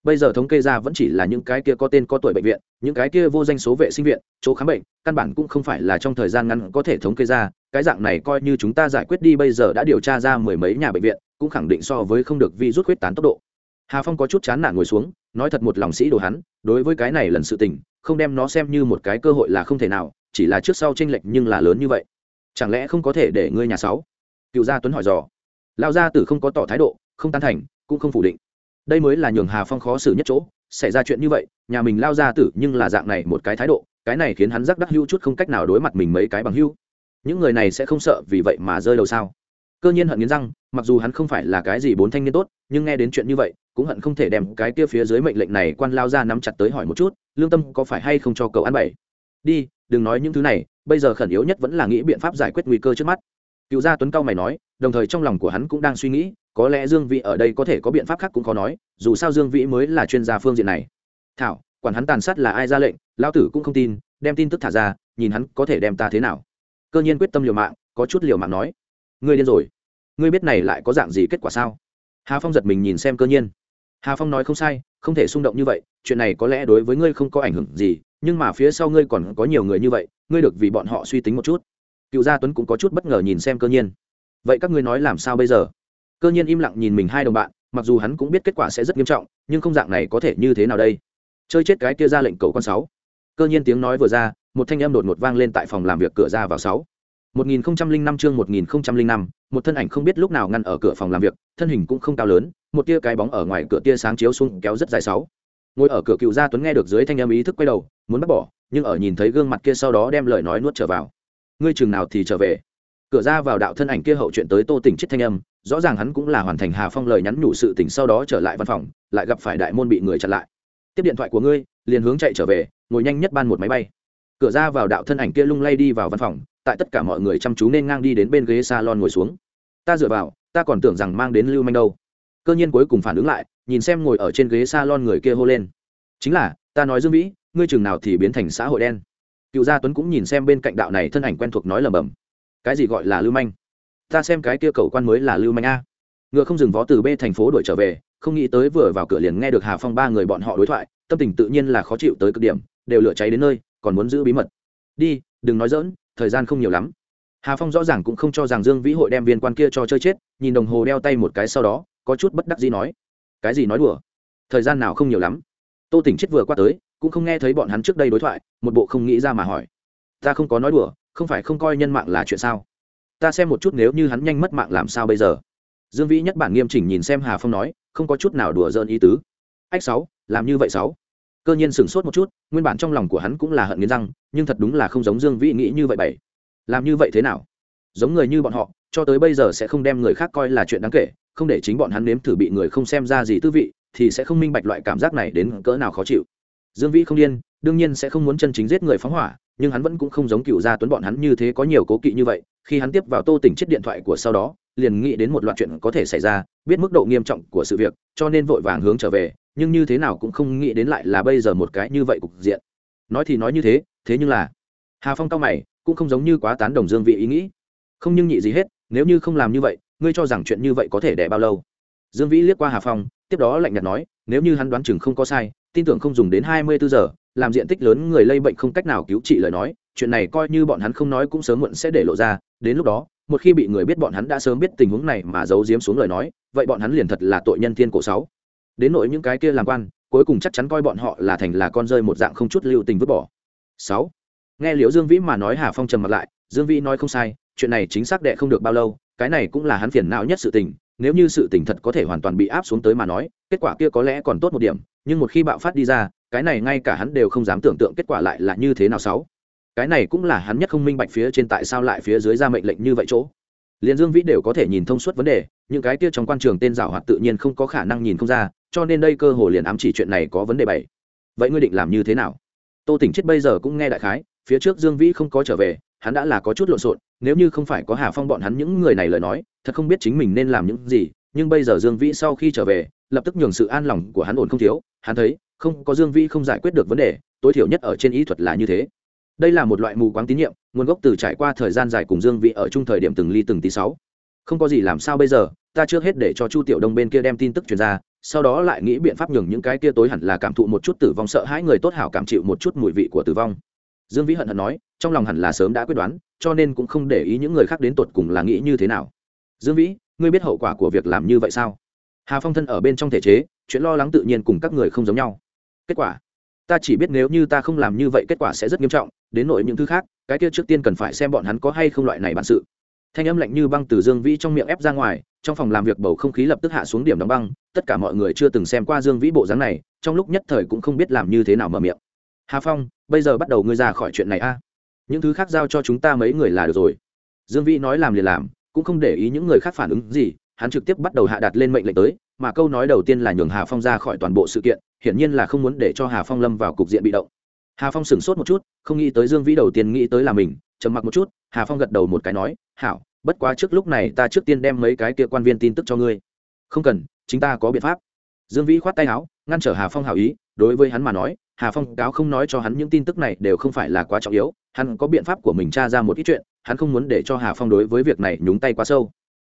bây giờ thống kê ra vẫn chỉ là những cái kia có tên có tuổi bệnh viện, những cái kia vô danh số vệ sinh viện, chỗ khám bệnh, căn bản cũng không phải là trong thời gian ngắn có thể thống kê ra. Cái dạng này coi như chúng ta giải quyết đi, bây giờ đã điều tra ra mười mấy nhà bệnh viện, cũng khẳng định so với không được vi rút huyết tán tốc độ. Hà phong có chút chán nản ngồi xuống, nói thật một lòng sĩ đồ hắn, đối với cái này lần sự tình, không đem nó xem như một cái cơ hội là không thể nào, chỉ là trước sau tranh lệch nhưng là lớn như vậy. Chẳng lẽ không có thể để ngươi nhà sáu? Cựu gia tuấn hỏi dò. Lao gia tử không có tỏ thái độ, không tán thành, cũng không phủ định đây mới là nhường hà phong khó xử nhất chỗ, xảy ra chuyện như vậy, nhà mình lao ra tử nhưng là dạng này một cái thái độ, cái này khiến hắn rắc đắc hưu chút không cách nào đối mặt mình mấy cái bằng hưu những người này sẽ không sợ vì vậy mà rơi đầu sao? Cơ nhiên hận nghiến răng, mặc dù hắn không phải là cái gì bốn thanh niên tốt, nhưng nghe đến chuyện như vậy, cũng hận không thể đem cái kia phía dưới mệnh lệnh này quan lao ra nắm chặt tới hỏi một chút, lương tâm có phải hay không cho cậu ăn bảy đi, đừng nói những thứ này, bây giờ khẩn yếu nhất vẫn là nghĩ biện pháp giải quyết nguy cơ trước mắt. Cựu gia tuấn cao mày nói, đồng thời trong lòng của hắn cũng đang suy nghĩ có lẽ dương vĩ ở đây có thể có biện pháp khác cũng khó nói, dù sao dương vĩ mới là chuyên gia phương diện này. Thảo, quản hắn tàn sát là ai ra lệnh, lão tử cũng không tin, đem tin tức thả ra, nhìn hắn có thể đem ta thế nào. Cơ nhiên quyết tâm liều mạng, có chút liều mạng nói. Ngươi điên rồi. Ngươi biết này lại có dạng gì kết quả sao? Hà phong giật mình nhìn xem cơ nhiên. Hà phong nói không sai, không thể xung động như vậy, chuyện này có lẽ đối với ngươi không có ảnh hưởng gì, nhưng mà phía sau ngươi còn có nhiều người như vậy, ngươi được vì bọn họ suy tính một chút. Cựu gia tuấn cũng có chút bất ngờ nhìn xem cơ nhiên. Vậy các ngươi nói làm sao bây giờ? Cơ nhiên im lặng nhìn mình hai đồng bạn mặc dù hắn cũng biết kết quả sẽ rất nghiêm trọng nhưng không dạng này có thể như thế nào đây chơi chết cái kia ra lệnh cầu con sáu cơ nhiên tiếng nói vừa ra một thanh âm đột ngột vang lên tại phòng làm việc cửa ra vào sáu 1005 chương 1005, một thân ảnh không biết lúc nào ngăn ở cửa phòng làm việc, thân hình cũng không cao lớn, một tia cái bóng ở ngoài cửa tia sáng chiếu xuống kéo rất dài sáu. Ngồi ở cửa Cựu Gia Tuấn nghe được dưới thanh âm ý thức quay đầu, muốn bắt bỏ, nhưng ở nhìn thấy gương mặt kia sau đó đem lời nói nuốt trở vào. Ngươi chừng nào thì trở về. Cửa ra vào đạo thân ảnh kia hậu chuyện tới Tô Tỉnh chết thanh âm, rõ ràng hắn cũng là hoàn thành Hà Phong lời nhắn nhủ sự tình sau đó trở lại văn phòng, lại gặp phải đại môn bị người chặn lại. Tiếp điện thoại của ngươi, liền hướng chạy trở về, ngồi nhanh nhất ban một máy bay. Cửa ra vào đạo thân ảnh kia lung lay đi vào văn phòng, tại tất cả mọi người chăm chú nên ngang đi đến bên ghế salon ngồi xuống. Ta dựa vào ta còn tưởng rằng mang đến lưu manh đâu. Cơ nhiên cuối cùng phản ứng lại nhìn xem ngồi ở trên ghế salon người kia hô lên. Chính là ta nói dương vĩ ngươi chừng nào thì biến thành xã hội đen. Cựu gia tuấn cũng nhìn xem bên cạnh đạo này thân ảnh quen thuộc nói lầm bầm cái gì gọi là lưu manh? Ta xem cái kia cầu quan mới là lưu manh a. Ngựa không dừng vó từ b thành phố đuổi trở về, không nghĩ tới vừa vào cửa liền nghe được hà phong ba người bọn họ đối thoại, tâm tình tự nhiên là khó chịu tới cực điểm, đều lửa cháy đến nơi, còn muốn giữ bí mật. Đi, đừng nói dỡn thời gian không nhiều lắm. Hà phong rõ ràng cũng không cho rằng dương vĩ hội đem viên quan kia cho chơi chết, nhìn đồng hồ đeo tay một cái sau đó, có chút bất đắc gì nói. Cái gì nói đùa? Thời gian nào không nhiều lắm. Tô tỉnh chết vừa qua tới, cũng không nghe thấy bọn hắn trước đây đối thoại, một bộ không nghĩ ra mà hỏi. Ta không có nói đùa, không phải không coi nhân mạng là chuyện sao? Ta xem một chút nếu như hắn nhanh mất mạng làm sao bây giờ. Dương vĩ nhất bản nghiêm chỉnh nhìn xem hà phong nói, không có chút nào đùa dơn ý tứ. Ách sáu, làm như vậy sáu. Cơ nhiên sửng sốt một chút, nguyên bản trong lòng của hắn cũng là hận nghiến răng, nhưng thật đúng là không giống dương vĩ nghĩ như vậy bảy. Làm như vậy thế nào? Giống người như bọn họ, cho tới bây giờ sẽ không đem người khác coi là chuyện đáng kể, không để chính bọn hắn nếm thử bị người không xem ra gì tư vị, thì sẽ không minh bạch loại cảm giác này đến cỡ nào khó chịu. Dương vĩ không điên, đương nhiên sẽ không muốn chân chính giết người phóng hỏa nhưng hắn vẫn cũng không giống cựu gia tuấn bọn hắn như thế có nhiều cố kỵ như vậy, khi hắn tiếp vào tô tỉnh chết điện thoại của sau đó, liền nghĩ đến một loạt chuyện có thể xảy ra, biết mức độ nghiêm trọng của sự việc, cho nên vội vàng hướng trở về, nhưng như thế nào cũng không nghĩ đến lại là bây giờ một cái như vậy cục diện. Nói thì nói như thế thế nhưng là, hà phong cao mày, cũng không giống như quá tán đồng dương vị ý nghĩ. Không nhưng nhị gì hết, nếu như không làm như vậy, ngươi cho rằng chuyện như vậy có thể đẻ bao lâu? Dương vĩ liếc qua hà phong, tiếp đó lạnh nhạt nói, nếu như hắn đoán chừng không có sai, tin tưởng không dùng đến hai mươi bốn giờ làm diện tích lớn người lây bệnh không cách nào cứu trị lời nói, chuyện này coi như bọn hắn không nói cũng sớm muộn sẽ để lộ ra, đến lúc đó, một khi bị người biết bọn hắn đã sớm biết tình huống này mà giấu giếm xuống lời nói, vậy bọn hắn liền thật là tội nhân thiên cổ sáu. Đến nỗi những cái kia làm quan, cuối cùng chắc chắn coi bọn họ là thành là con rơi một dạng không chút lưu tình vứt bỏ. Sáu. Nghe liễu dương vĩ mà nói hà phong trầm mặt lại, dương vĩ nói không sai, chuyện này chính xác đệ không được bao lâu, cái này cũng là hắn phiền não nhất sự tình, nếu như sự tình thật có thể hoàn toàn bị áp xuống tới mà nói, kết quả kia có lẽ còn tốt một điểm, nhưng một khi bạo phát đi ra cái này ngay cả hắn đều không dám tưởng tượng kết quả lại là như thế nào sáu. Cái này cũng là hắn nhất không minh bạch phía trên tại sao lại phía dưới ra mệnh lệnh như vậy chỗ. Liền dương vĩ đều có thể nhìn thông suốt vấn đề, những cái kia trong quan trường tên giảo hoạt tự nhiên không có khả năng nhìn không ra, cho nên đây cơ hồ liền ám chỉ chuyện này có vấn đề bảy. Vậy ngươi định làm như thế nào? Tô tỉnh chết bây giờ cũng nghe đại khái, phía trước dương vĩ không có trở về, hắn đã là có chút lộn xộn, nếu như không phải có hà phong bọn hắn những người này lời nói, thật không biết chính mình nên làm những gì, nhưng bây giờ dương vĩ sau khi trở về, lập tức nhường sự an lòng của hắn ổn không thiếu, hắn thấy không có dương vĩ không giải quyết được vấn đề, tối thiểu nhất ở trên ý thuật là như thế. Đây là một loại mù quáng tín nhiệm, nguồn gốc từ trải qua thời gian dài cùng dương vĩ ở chung thời điểm từng ly từng tí sáu. Không có gì làm sao bây giờ, ta trước hết để cho chu tiểu đông bên kia đem tin tức truyền ra, sau đó lại nghĩ biện pháp nhường những cái kia tối hẳn là cảm thụ một chút tử vong sợ hãi người tốt hảo cảm chịu một chút mùi vị của tử vong. Dương vĩ hận hận nói, trong lòng hẳn là sớm đã quyết đoán, cho nên cũng không để ý những người khác đến tột cùng là nghĩ như thế nào. Dương vĩ, ngươi biết hậu quả của việc làm như vậy sao? Hà phong thân ở bên trong thể chế, chuyện lo lắng tự nhiên cùng các người không giống nhau kết quả. Ta chỉ biết nếu như ta không làm như vậy kết quả sẽ rất nghiêm trọng, đến nội những thứ khác, cái kia trước tiên cần phải xem bọn hắn có hay không loại này bản sự. Thanh âm lạnh như băng từ dương vĩ trong miệng ép ra ngoài, trong phòng làm việc bầu không khí lập tức hạ xuống điểm đóng băng, tất cả mọi người chưa từng xem qua dương vĩ bộ dáng này, trong lúc nhất thời cũng không biết làm như thế nào mở miệng. Hà phong, bây giờ bắt đầu ngươi ra khỏi chuyện này a. Những thứ khác giao cho chúng ta mấy người là được rồi. Dương vĩ nói làm liền làm, cũng không để ý những người khác phản ứng gì, hắn trực tiếp bắt đầu hạ đặt lên mệnh lệnh tới mà câu nói đầu tiên là nhường hà phong ra khỏi toàn bộ sự kiện, hiển nhiên là không muốn để cho hà phong lâm vào cục diện bị động. Hà phong sửng sốt một chút, không nghĩ tới dương vĩ đầu tiên nghĩ tới là mình, trầm mặc một chút, hà phong gật đầu một cái nói, hảo, bất quá trước lúc này ta trước tiên đem mấy cái kia quan viên tin tức cho ngươi. Không cần, chính ta có biện pháp. Dương vĩ khoát tay áo, ngăn trở hà phong hảo ý, đối với hắn mà nói, hà phong cáo không nói cho hắn những tin tức này đều không phải là quá trọng yếu, hắn có biện pháp của mình tra ra một ít chuyện, hắn không muốn để cho hà phong đối với việc này nhúng tay quá sâu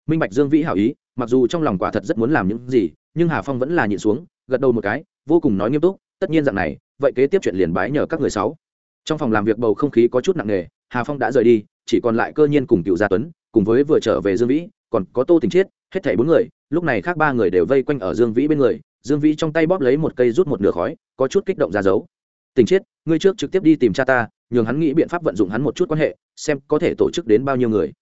minh bạch dương vĩ hảo ý, mặc dù trong lòng quả thật rất muốn làm những gì, nhưng hà phong vẫn là nhịn xuống, gật đầu một cái, vô cùng nói nghiêm túc, tất nhiên dạng này, vậy kế tiếp chuyện liền bái nhờ các người sáu. Trong phòng làm việc bầu không khí có chút nặng nề, hà phong đã rời đi, chỉ còn lại cơ nhiên cùng cựu gia tuấn, cùng với vừa trở về dương vĩ, còn có tô tình chiết, hết thảy bốn người, lúc này khác ba người đều vây quanh ở dương vĩ bên người, dương vĩ trong tay bóp lấy một cây rút một nửa khói, có chút kích động ra dấu. Tình chiết, ngươi trước trực tiếp đi tìm cha ta, nhường hắn nghĩ biện pháp vận dụng hắn một chút quan hệ, xem có thể tổ chức đến bao nhiêu người.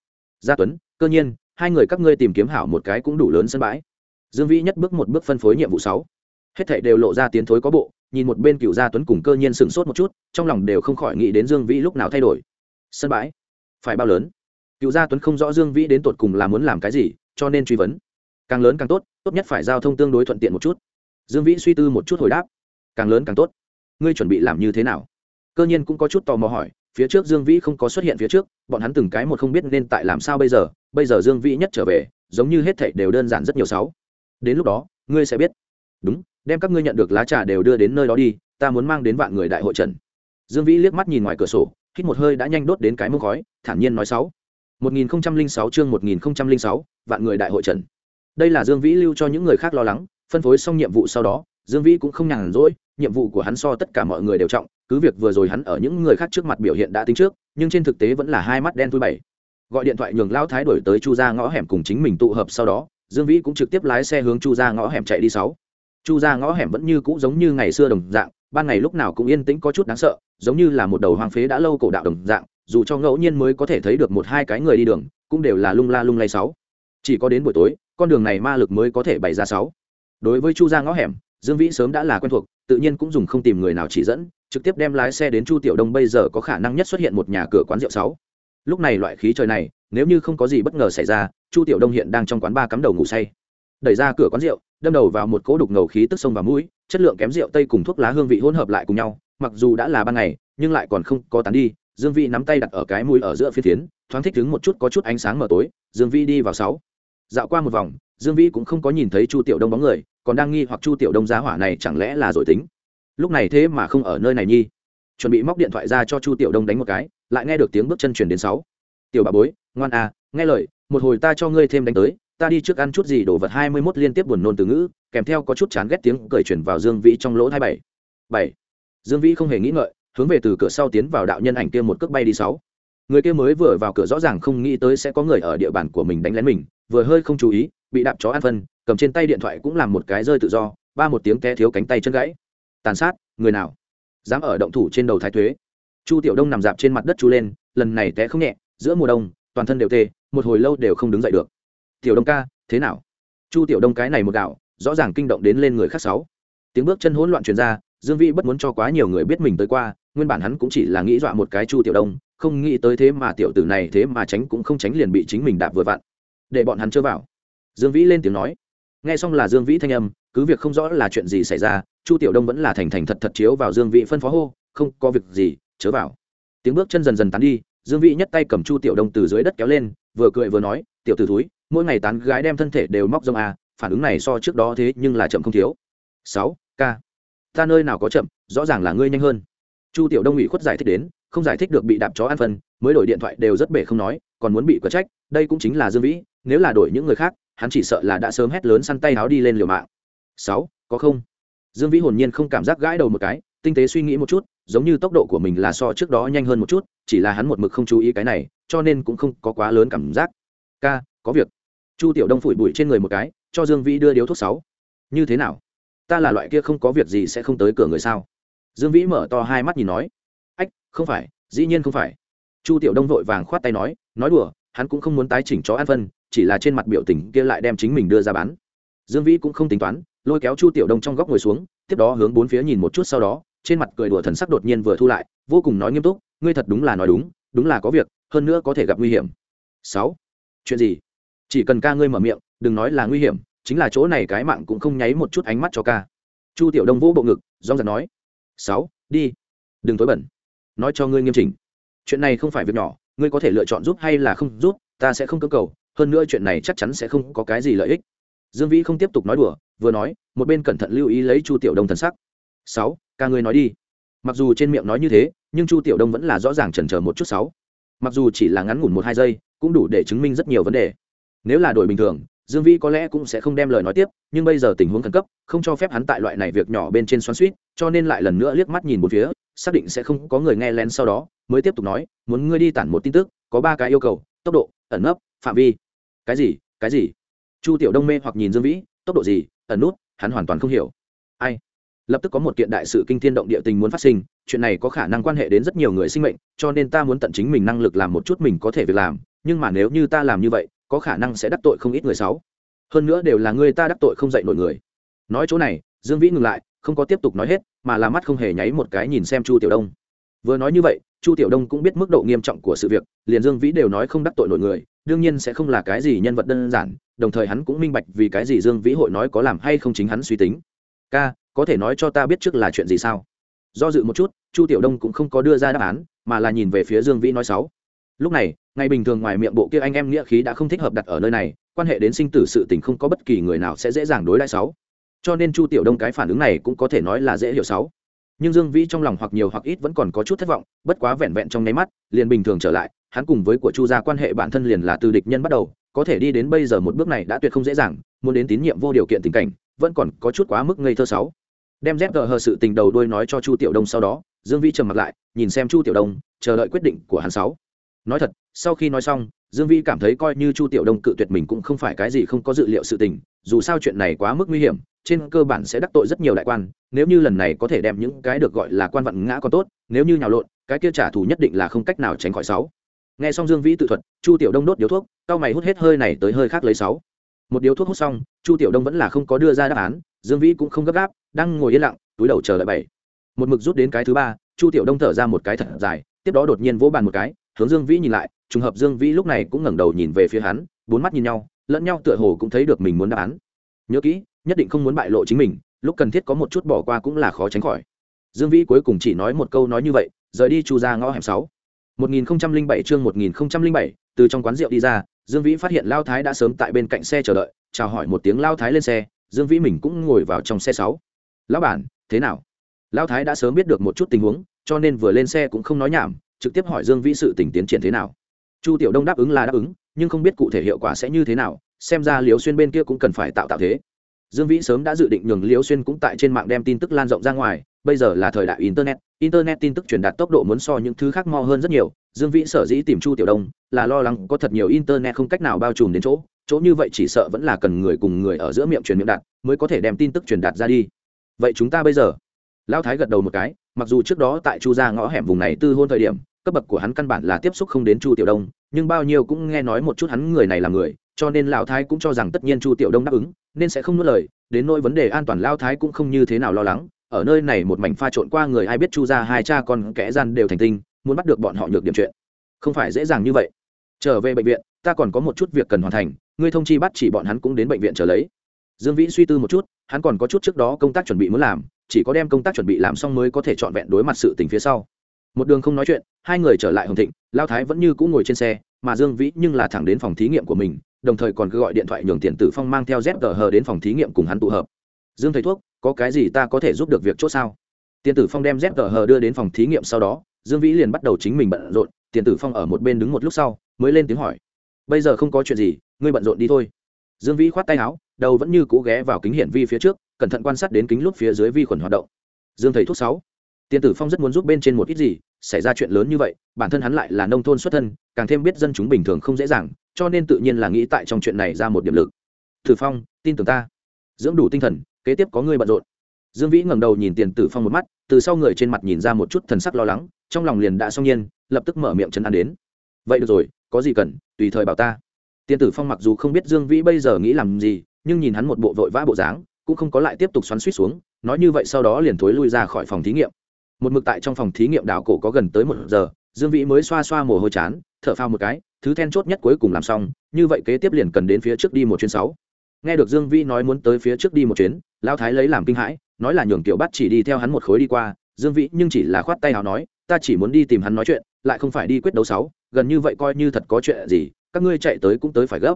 Gia tuấn, cơ nhiên hai người các ngươi tìm kiếm hảo một cái cũng đủ lớn sân bãi. Dương vĩ nhất bước một bước phân phối nhiệm vụ sáu. Hết thảy đều lộ ra tiến thối có bộ, nhìn một bên cựu gia tuấn cùng cơ nhiên sửng sốt một chút, trong lòng đều không khỏi nghĩ đến dương vĩ lúc nào thay đổi. Sân bãi, phải bao lớn? Cựu gia tuấn không rõ dương vĩ đến tột cùng là muốn làm cái gì, cho nên truy vấn. Càng lớn càng tốt tốt nhất phải giao thông tương đối thuận tiện một chút. Dương vĩ suy tư một chút hồi đáp. Càng lớn càng tốt. Ngươi chuẩn bị làm như thế nào? Cơ nhiên cũng có chút tò mò hỏi phía trước dương vĩ không có xuất hiện phía trước bọn hắn từng cái một không biết nên tại làm sao bây giờ bây giờ dương vĩ nhất trở về giống như hết thảy đều đơn giản rất nhiều sáu. Đến lúc đó ngươi sẽ biết. Đúng đem các ngươi nhận được lá trà đều đưa đến nơi đó đi ta muốn mang đến vạn người đại hội trần dương vĩ liếc mắt nhìn ngoài cửa sổ hít một hơi đã nhanh đốt đến cái mông khói thản nhiên nói sáu. 1006 chương 1006, vạn người đại hội trần đây là dương vĩ lưu cho những người khác lo lắng phân phối xong nhiệm vụ sau đó dương vĩ cũng không nhàn rỗi nhiệm vụ của hắn so tất cả mọi người đều trọng cứ việc vừa rồi hắn ở những người khác trước mặt biểu hiện đã tính trước, nhưng trên thực tế vẫn là hai mắt đen thui bảy gọi điện thoại nhường lao thái đổi tới chu ra ngõ hẻm cùng chính mình tụ hợp sau đó, dương vĩ cũng trực tiếp lái xe hướng chu ra ngõ hẻm chạy đi sáu. Chu ra ngõ hẻm vẫn như cũ giống như ngày xưa đồng dạng, ban ngày lúc nào cũng yên tĩnh có chút đáng sợ, giống như là một đầu hoang phế đã lâu cổ đạo đồng dạng, dù cho ngẫu nhiên mới có thể thấy được một hai cái người đi đường, cũng đều là lung la lung lay sáu. Chỉ có đến buổi tối, con đường này ma lực mới có thể bày ra sáu. Đối với chu ra ngõ hẻm, dương vĩ sớm đã là quen thuộc, tự nhiên cũng dùng không tìm người nào chỉ dẫn trực tiếp đem lái xe đến chu tiểu đông bây giờ có khả năng nhất xuất hiện một nhà cửa quán rượu sáu. Lúc này loại khí trời này, nếu như không có gì bất ngờ xảy ra, chu tiểu đông hiện đang trong quán ba cắm đầu ngủ say. Đẩy ra cửa quán rượu, đâm đầu vào một cỗ đục ngầu khí tức sông và mũi, chất lượng kém rượu tây cùng thuốc lá hương vị hỗn hợp lại cùng nhau, mặc dù đã là ban ngày, nhưng lại còn không có tán đi, dương Vi nắm tay đặt ở cái mũi ở giữa phía tiến, thoáng thích đứng một chút có chút ánh sáng mờ tối, dương Vi đi vào sáu. Dạo qua một vòng, dương Vi cũng không có nhìn thấy chu tiểu đông bóng người, còn đang nghi hoặc chu tiểu đông giá hỏa này chẳng lẽ là rồi tính lúc này thế mà không ở nơi này nhi. Chuẩn bị móc điện thoại ra cho chu tiểu đông đánh một cái, lại nghe được tiếng bước chân chuyển đến sáu. Tiểu bà bối, ngoan à nghe lời, một hồi ta cho ngươi thêm đánh tới, ta đi trước ăn chút gì đồ vật hai mươi 21 liên tiếp buồn nôn từ ngữ, kèm theo có chút chán ghét tiếng cười chuyển vào dương vĩ trong lỗ hai bảy. Bảy. Dương vĩ không hề nghĩ ngợi, hướng về từ cửa sau tiến vào đạo nhân ảnh kia một cước bay đi sáu. Người kia mới vừa vào cửa rõ ràng không nghĩ tới sẽ có người ở địa bàn của mình đánh lén mình, vừa hơi không chú ý, bị đạp chó ăn phân, cầm trên tay điện thoại cũng làm một cái rơi tự do, ba một tiếng té thiếu cánh tay chân gãy tàn sát, người nào? Dám ở động thủ trên đầu thái thuế chu tiểu đông nằm dạp trên mặt đất chú lên, lần này té không nhẹ, giữa mùa đông, toàn thân đều tê, một hồi lâu đều không đứng dậy được. Tiểu đông ca, thế nào? Chu tiểu đông cái này một đạo rõ ràng kinh động đến lên người khác sáu. Tiếng bước chân hỗn loạn truyền ra, dương vĩ bất muốn cho quá nhiều người biết mình tới qua, nguyên bản hắn cũng chỉ là nghĩ dọa một cái chu tiểu đông, không nghĩ tới thế mà tiểu tử này thế mà tránh cũng không tránh liền bị chính mình đạp vừa vặn. Để bọn hắn chưa vào. Dương vĩ lên tiếng nói. Nghe xong là dương vĩ thanh âm cứ việc không rõ là chuyện gì xảy ra, chu tiểu đông vẫn là thành thành thật thật chiếu vào dương vĩ phân phó hô, không có việc gì, chớ vào. Tiếng bước chân dần dần tán đi, dương vĩ nhất tay cầm chu tiểu đông từ dưới đất kéo lên, vừa cười vừa nói, tiểu t ử thúi, mỗi ngày tán gái đem thân thể đều móc rông à phản ứng này so trước đó thế nhưng là chậm không thiếu. Sáu k ta nơi nào có chậm, rõ ràng là ngươi nhanh hơn. Chu tiểu đông ủy khuất giải thích đến, không giải thích được bị đạp chó ăn phân, mới đổi điện thoại đều rất bể không nói, còn muốn bị có trách, đây cũng chính là dương vĩ, nếu là đổi những người khác, hắn chỉ sợ là đã sớm hét lớn săn tay áo đi lên liều mạng sáu, có không? Dương vĩ hồn nhiên không cảm giác gãi đầu một cái, tinh tế suy nghĩ một chút, giống như tốc độ của mình là so trước đó nhanh hơn một chút, chỉ là hắn một mực không chú ý cái này, cho nên cũng không có quá lớn cảm giác. Ca, có việc. Chu tiểu đông phủi bụi trên người một cái, cho dương vĩ đưa điếu thuốc sáu. Như thế nào? Ta là loại kia không có việc gì sẽ không tới cửa người sao? Dương vĩ mở to hai mắt nhìn nói. Ách, không phải, dĩ nhiên không phải. Chu tiểu đông vội vàng khoát tay nói nói đùa, hắn cũng không muốn tái chỉnh chó ăn phân, chỉ là trên mặt biểu tình kia lại đem chính mình đưa ra bán. Dương vĩ cũng không tính toán lôi kéo chu tiểu đông trong góc ngồi xuống, tiếp đó hướng bốn phía nhìn một chút sau đó, trên mặt cười đùa thần sắc đột nhiên vừa thu lại, vô cùng nói nghiêm túc, ngươi thật đúng là nói đúng đúng là có việc, hơn nữa có thể gặp nguy hiểm. Sáu, chuyện gì? Chỉ cần ca ngươi mở miệng, đừng nói là nguy hiểm, chính là chỗ này cái mạng cũng không nháy một chút ánh mắt cho ca. Chu tiểu đông vỗ bộ ngực do giật nói, sáu, đi, đừng tối bẩn, nói cho ngươi nghiêm chỉnh. Chuyện này không phải việc nhỏ, ngươi có thể lựa chọn giúp hay là không giúp, ta sẽ không cơ cầu, hơn nữa chuyện này chắc chắn sẽ không có cái gì lợi ích dương vĩ không tiếp tục nói đùa, vừa nói, một bên cẩn thận lưu ý lấy chu tiểu đông thần sắc. Sáu, ca ngươi nói đi. Mặc dù trên miệng nói như thế, nhưng chu tiểu đông vẫn là rõ ràng chần chờ một chút sáu. Mặc dù chỉ là ngắn ngủn một hai giây, cũng đủ để chứng minh rất nhiều vấn đề. Nếu là đổi bình thường, dương vĩ có lẽ cũng sẽ không đem lời nói tiếp, nhưng bây giờ tình huống khẩn cấp, không cho phép hắn tại loại này việc nhỏ bên trên xoắn suýt cho nên lại lần nữa liếc mắt nhìn một phía, xác định sẽ không có người nghe lén sau đó, mới tiếp tục nói, muốn ngươi đi tản một tin tức, có ba cái yêu cầu, tốc độ, ẩn nấp, phạm vi. Cái gì? Cái gì? Chu tiểu đông mê hoặc nhìn dương vĩ, tốc độ gì, ẩn nút, hắn hoàn toàn không hiểu. Ai? Lập tức có một kiện đại sự kinh thiên động địa tình muốn phát sinh, chuyện này có khả năng quan hệ đến rất nhiều người sinh mệnh, cho nên ta muốn tận chính mình năng lực làm một chút mình có thể việc làm, nhưng mà nếu như ta làm như vậy, có khả năng sẽ đắc tội không ít người sáu hơn nữa đều là người ta đắc tội không dạy nổi người. Nói chỗ này, dương vĩ ngừng lại, không có tiếp tục nói hết, mà là mắt không hề nháy một cái nhìn xem chu tiểu đông. Vừa nói như vậy, chu tiểu đông cũng biết mức độ nghiêm trọng của sự việc, liền dương vĩ đều nói không đắc tội nổi người, đương nhiên sẽ không là cái gì nhân vật đơn giản đồng thời hắn cũng minh bạch vì cái gì dương vĩ hội nói có làm hay không chính hắn suy tính. Ca, có thể nói cho ta biết trước là chuyện gì sao? Do dự một chút, chu tiểu đông cũng không có đưa ra đáp án, mà là nhìn về phía dương vĩ nói sáu. Lúc này ngày bình thường ngoài miệng bộ kia anh em nghĩa khí đã không thích hợp đặt ở nơi này, quan hệ đến sinh tử sự tình không có bất kỳ người nào sẽ dễ dàng đối lại sáu. Cho nên chu tiểu đông cái phản ứng này cũng có thể nói là dễ hiểu sáu. Nhưng dương vĩ trong lòng hoặc nhiều hoặc ít vẫn còn có chút thất vọng, bất quá vẹn vẹn trong nháy mắt, liền bình thường trở lại, hắn cùng với của chu gia quan hệ bản thân liền là từ địch nhân bắt đầu có thể đi đến bây giờ một bước này đã tuyệt không dễ dàng, muốn đến tín nhiệm vô điều kiện tình cảnh, vẫn còn có chút quá mức ngây thơ sáu. Đem dép gờ hờ sự tình đầu đuôi nói cho chu tiểu đông sau đó, dương vĩ trầm mặt lại, nhìn xem chu tiểu đông, chờ đợi quyết định của hắn sáu. Nói thật, sau khi nói xong, dương vĩ cảm thấy coi như chu tiểu đông cự tuyệt mình cũng không phải cái gì không có dự liệu sự tình, dù sao chuyện này quá mức nguy hiểm, trên cơ bản sẽ đắc tội rất nhiều đại quan, nếu như lần này có thể đem những cái được gọi là quan vận ngã còn tốt, nếu như nhào lộn, cái kia trả thù nhất định là không cách nào tránh khỏi sáu nghe xong dương vĩ tự thuật, chu tiểu đông đốt điếu thuốc cao mày hút hết hơi này tới hơi khác lấy sáu. Một điếu thuốc hút xong, chu tiểu đông vẫn là không có đưa ra đáp án, dương vĩ cũng không gấp gáp, đang ngồi yên lặng, túi đầu chờ đợi bảy. Một mực rút đến cái thứ ba, chu tiểu đông thở ra một cái thật dài, tiếp đó đột nhiên vỗ bàn một cái, hướng dương vĩ nhìn lại, trùng hợp dương vĩ lúc này cũng ngẩng đầu nhìn về phía hắn, bốn mắt nhìn nhau, lẫn nhau tựa hồ cũng thấy được mình muốn đáp án. Nhớ kỹ, nhất định không muốn bại lộ chính mình, lúc cần thiết có một chút bỏ qua cũng là khó tránh khỏi. Dương vĩ cuối cùng chỉ nói một câu nói như vậy, rời đi chu ra ngõ hẻm sáu. 1007 chương 1007, từ trong quán rượu đi ra, Dương Vĩ phát hiện Lao Thái đã sớm tại bên cạnh xe chờ đợi, chào hỏi một tiếng Lao Thái lên xe, Dương Vĩ mình cũng ngồi vào trong xe 6. "Lão bản, thế nào?" Lao Thái đã sớm biết được một chút tình huống, cho nên vừa lên xe cũng không nói nhảm trực tiếp hỏi dương vĩ sự tình tiến triển thế nào chu tiểu đông đáp ứng là đáp ứng nhưng không biết cụ thể hiệu quả sẽ như thế nào xem ra Liễu xuyên bên kia cũng cần phải tạo tạo thế dương vĩ sớm đã dự định nhường Liễu xuyên cũng tại trên mạng đem tin tức lan rộng ra ngoài bây giờ là thời đại internet internet tin tức truyền đạt tốc độ muốn so những thứ khác mo hơn rất nhiều, dương vĩ sở dĩ tìm chu tiểu đông, là lo lắng có thật nhiều internet không cách nào bao trùm đến chỗ chỗ như vậy chỉ sợ vẫn là cần người cùng người ở giữa miệng truyền miệng đạt mới có thể đem tin tức truyền đạt ra đi. Vậy chúng ta bây giờ? Lão thái gật đầu một cái, mặc dù trước đó tại chu gia ngõ hẻm vùng này tư hôn thời điểm, cấp bậc của hắn căn bản là tiếp xúc không đến chu tiểu đông, nhưng bao nhiêu cũng nghe nói một chút hắn người này là người, cho nên lão thái cũng cho rằng tất nhiên chu tiểu đông đáp ứng, nên sẽ không nuốt lời, đến nỗi vấn đề an toàn lão thái cũng không như thế nào lo lắng ở nơi này một mảnh pha trộn qua người ai biết chu ra hai cha con kẻ gian đều thành tinh, muốn bắt được bọn họ nhược điểm chuyện. Không phải dễ dàng như vậy. Trở về bệnh viện, ta còn có một chút việc cần hoàn thành, ngươi thông chi bắt chỉ bọn hắn cũng đến bệnh viện trở lấy. Dương vĩ suy tư một chút, hắn còn có chút trước đó công tác chuẩn bị muốn làm, chỉ có đem công tác chuẩn bị làm xong mới có thể trọn vẹn đối mặt sự tình phía sau. Một đường không nói chuyện, hai người trở lại hồng thịnh, lao thái vẫn như cũng ngồi trên xe, mà dương vĩ nhưng là thẳng đến phòng thí nghiệm của mình, đồng thời còn cứ gọi điện thoại nhường tiền tử phong mang theo dép tờ hờ đến phòng thí nghiệm cùng hắn tụ hợp. Dương thầy thuốc có cái gì ta có thể giúp được việc chỗ sao? Tiền tử phong đem dép tờ hờ đưa đến phòng thí nghiệm sau đó, dương vĩ liền bắt đầu chính mình bận rộn tiền tử phong ở một bên đứng một lúc sau, mới lên tiếng hỏi. Bây giờ không có chuyện gì, ngươi bận rộn đi thôi. Dương vĩ khoát tay áo, đầu vẫn như cũ ghé vào kính hiển vi phía trước, cẩn thận quan sát đến kính lúc phía dưới vi khuẩn hoạt động. Dương thầy thuốc sáu. Tiền tử phong rất muốn giúp bên trên một ít gì, xảy ra chuyện lớn như vậy, bản thân hắn lại là nông thôn xuất thân, càng thêm biết dân chúng bình thường không dễ dàng, cho nên tự nhiên là nghĩ tại trong chuyện này ra một điểm lực. Tử phong, tin tưởng ta. Dưỡng đủ tinh thần kế tiếp có người bận rộn. Dương vĩ ngẩng đầu nhìn tiền tử phong một mắt, từ sau người trên mặt nhìn ra một chút thần sắc lo lắng, trong lòng liền đã xong nhiên, lập tức mở miệng chân ăn đến. Vậy được rồi, có gì cần, tùy thời bảo ta. Tiền tử phong mặc dù không biết dương vĩ bây giờ nghĩ làm gì, nhưng nhìn hắn một bộ vội vã bộ dáng, cũng không có lại tiếp tục xoắn suýt xuống, nói như vậy sau đó liền thối lui ra khỏi phòng thí nghiệm. Một mực tại trong phòng thí nghiệm đảo cổ có gần tới một giờ, dương vĩ mới xoa xoa mồ hôi chán, thở phao một cái, thứ then chốt nhất cuối cùng làm xong, như vậy kế tiếp liền cần đến phía trước đi một chuyến sáu. Nghe được dương vĩ nói muốn tới phía trước đi một chuyến lão thái lấy làm kinh hãi, nói là nhường tiểu bắt chỉ đi theo hắn một khối đi qua, dương vĩ nhưng chỉ là khoát tay nào nói, ta chỉ muốn đi tìm hắn nói chuyện, lại không phải đi quyết đấu sáu, gần như vậy coi như thật có chuyện gì, các ngươi chạy tới cũng tới phải gấp.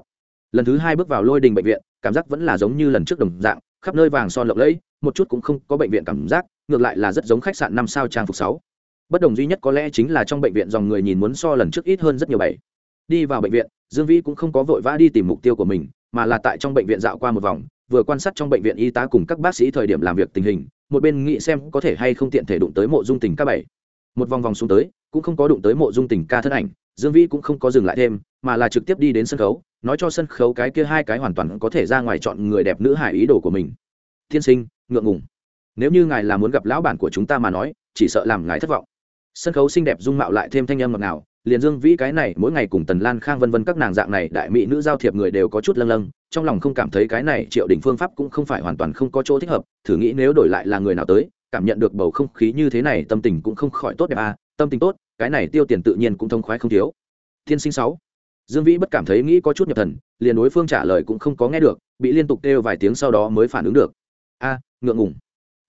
Lần thứ hai bước vào lôi đình bệnh viện, cảm giác vẫn là giống như lần trước đồng dạng, khắp nơi vàng son lộng lẫy, một chút cũng không có bệnh viện cảm giác, ngược lại là rất giống khách sạn năm sao trang phục sáu. Bất đồng duy nhất có lẽ chính là trong bệnh viện dòng người nhìn muốn so lần trước ít hơn rất nhiều bảy. Đi vào bệnh viện, dương vĩ cũng không có vội vã đi tìm mục tiêu của mình, mà là tại trong bệnh viện dạo qua một vòng vừa quan sát trong bệnh viện y tá cùng các bác sĩ thời điểm làm việc tình hình, một bên nghĩ xem có thể hay không tiện thể đụng tới mộ dung tình ca bảy. Một vòng vòng xuống tới, cũng không có đụng tới mộ dung tình ca thân ảnh, dương vĩ cũng không có dừng lại thêm, mà là trực tiếp đi đến sân khấu, nói cho sân khấu cái kia hai cái hoàn toàn có thể ra ngoài chọn người đẹp nữ hải ý đồ của mình. Tiên sinh, ngượng ngùng. Nếu như ngài là muốn gặp lão bản của chúng ta mà nói, chỉ sợ làm ngài thất vọng. Sân khấu xinh đẹp dung mạo lại thêm thanh âm ngọt ngào, liền dương vĩ cái này mỗi ngày cùng tần lan khang vân vân các nàng dạng này đại mỹ nữ giao thiệp người đều có chút lâng lâng trong lòng không cảm thấy cái này triệu đỉnh phương pháp cũng không phải hoàn toàn không có chỗ thích hợp, thử nghĩ nếu đổi lại là người nào tới, cảm nhận được bầu không khí như thế này, tâm tình cũng không khỏi tốt đẹp à tâm tình tốt, cái này tiêu tiền tự nhiên cũng thông khoái không thiếu. Thiên sinh sáu. Dương vĩ bất cảm thấy nghĩ có chút nhập thần, liền đối phương trả lời cũng không có nghe được, bị liên tục kêu vài tiếng sau đó mới phản ứng được. A, ngượng ngùng.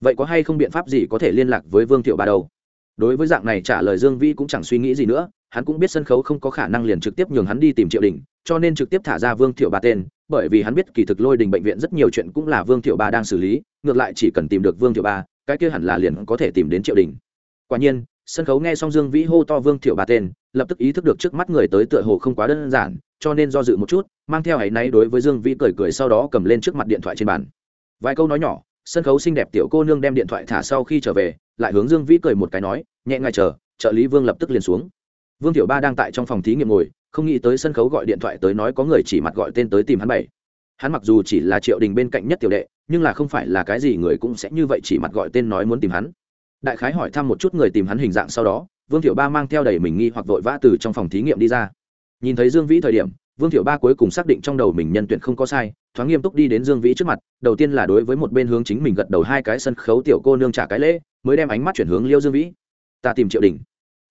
Vậy có hay không biện pháp gì có thể liên lạc với vương thiệu ba đầu đối với dạng này trả lời dương vĩ cũng chẳng suy nghĩ gì nữa, hắn cũng biết sân khấu không có khả năng liền trực tiếp nhường hắn đi tìm triệu đình cho nên trực tiếp thả ra vương thiệu ba tên, bởi vì hắn biết kỳ thực lôi đình bệnh viện rất nhiều chuyện cũng là vương thiệu ba đang xử lý, ngược lại chỉ cần tìm được vương thiệu ba, cái kia hẳn là liền có thể tìm đến triệu đình. Quả nhiên, sân khấu nghe xong dương vĩ hô to vương thiệu ba tên, lập tức ý thức được trước mắt người tới tựa hồ không quá đơn giản, cho nên do dự một chút, mang theo áy náy đối với dương vĩ cười cười sau đó cầm lên trước mặt điện thoại trên bàn. Vài câu nói nhỏ, sân khấu xinh đẹp tiểu cô nương đem điện thoại thả sau khi trở về, lại hướng dương vĩ cười một cái nói, nhẹ ngài chờ, trợ lý vương lập tức liền xuống. Vương tiểu ba đang tại trong phòng thí nghiệm ngồi không nghĩ tới sân khấu gọi điện thoại tới nói có người chỉ mặt gọi tên tới tìm hắn bảy. Hắn mặc dù chỉ là triệu đình bên cạnh nhất tiểu đệ, nhưng là không phải là cái gì người cũng sẽ như vậy chỉ mặt gọi tên nói muốn tìm hắn. Đại khái hỏi thăm một chút người tìm hắn hình dạng sau đó, vương tiểu ba mang theo đầy mình nghi hoặc vội vã từ trong phòng thí nghiệm đi ra. Nhìn thấy dương vĩ thời điểm, vương tiểu ba cuối cùng xác định trong đầu mình nhân tuyển không có sai, thoáng nghiêm túc đi đến dương vĩ trước mặt, đầu tiên là đối với một bên hướng chính mình gật đầu hai cái sân khấu tiểu cô nương trả cái lễ, mới đem ánh mắt chuyển hướng liêu dương vĩ. Ta tìm triệu đình.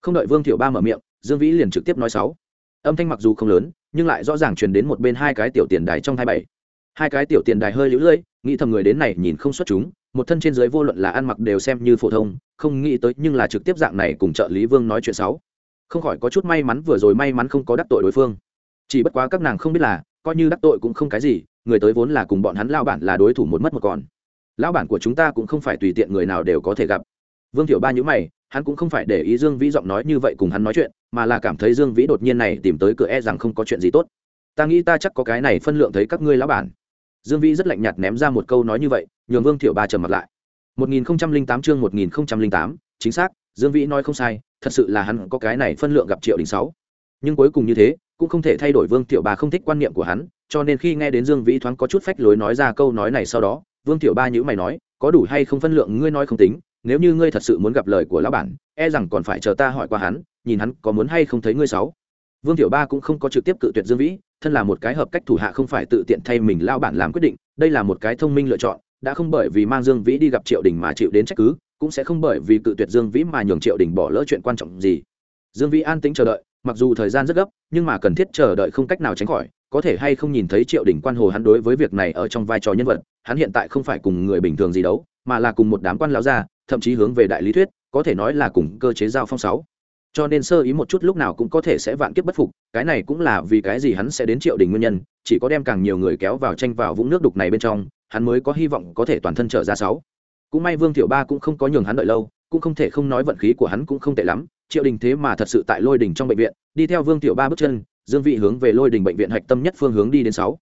Không đợi vương tiểu ba mở miệng, dương vĩ liền trực tiếp nói sáu âm thanh mặc dù không lớn, nhưng lại rõ ràng truyền đến một bên hai cái tiểu tiền đài trong hai bảy. Hai cái tiểu tiền đài hơi lũ lưỡi, nghĩ thầm người đến này nhìn không xuất chúng, một thân trên dưới vô luận là ăn mặc đều xem như phổ thông, không nghĩ tới nhưng là trực tiếp dạng này cùng trợ lý vương nói chuyện sáu không khỏi có chút may mắn vừa rồi may mắn không có đắc tội đối phương. Chỉ bất quá các nàng không biết là, coi như đắc tội cũng không cái gì, người tới vốn là cùng bọn hắn lao bản là đối thủ một mất một còn. Lão bản của chúng ta cũng không phải tùy tiện người nào đều có thể gặp. Vương tiểu ba nhữ mày hắn cũng không phải để ý dương vĩ giọng nói như vậy cùng hắn nói chuyện mà là cảm thấy dương vĩ đột nhiên này tìm tới cửa e rằng không có chuyện gì tốt. Ta nghĩ ta chắc có cái này phân lượng thấy các ngươi lão bản. Dương vĩ rất lạnh nhạt ném ra một câu nói như vậy nhường vương thiệu ba trầm mặt lại. 1008 chương 1008, chính xác dương vĩ nói không sai thật sự là hắn có cái này phân lượng gặp triệu đình sáu. Nhưng cuối cùng như thế cũng không thể thay đổi vương tiểu ba không thích quan niệm của hắn cho nên khi nghe đến dương vĩ thoáng có chút phách lối nói ra câu nói này sau đó vương tiểu ba nhữ mày nói có đủ hay không phân lượng ngươi nói không tính nếu như ngươi thật sự muốn gặp lời của lão bản e rằng còn phải chờ ta hỏi qua hắn, nhìn hắn có muốn hay không thấy ngươi sáu. Vương tiểu ba cũng không có trực tiếp cự tuyệt dương vĩ, thân là một cái hợp cách thủ hạ không phải tự tiện thay mình lao bản làm quyết định, đây là một cái thông minh lựa chọn, đã không bởi vì mang dương vĩ đi gặp triệu đình mà chịu đến trách cứ, cũng sẽ không bởi vì cự tuyệt dương vĩ mà nhường triệu đình bỏ lỡ chuyện quan trọng gì. Dương vĩ an tĩnh chờ đợi, mặc dù thời gian rất gấp, nhưng mà cần thiết chờ đợi không cách nào tránh khỏi, có thể hay không nhìn thấy triệu đình quan hồ hắn đối với việc này ở trong vai trò nhân vật, hắn hiện tại không phải cùng người bình thường gì đấu, mà là cùng một đám quan lão gia thậm chí hướng về đại lý thuyết, có thể nói là cùng cơ chế giao phong sáu. Cho nên sơ ý một chút lúc nào cũng có thể sẽ vạn kiếp bất phục, cái này cũng là vì cái gì hắn sẽ đến triệu đình nguyên nhân, chỉ có đem càng nhiều người kéo vào tranh vào vũng nước đục này bên trong, hắn mới có hy vọng có thể toàn thân trở ra sáu. Cũng may vương tiểu ba cũng không có nhường hắn đợi lâu, cũng không thể không nói vận khí của hắn cũng không tệ lắm, triệu đình thế mà thật sự tại lôi đình trong bệnh viện, đi theo vương tiểu ba bước chân, dương vị hướng về lôi đình bệnh viện hạch tâm nhất phương hướng đi đến sáu.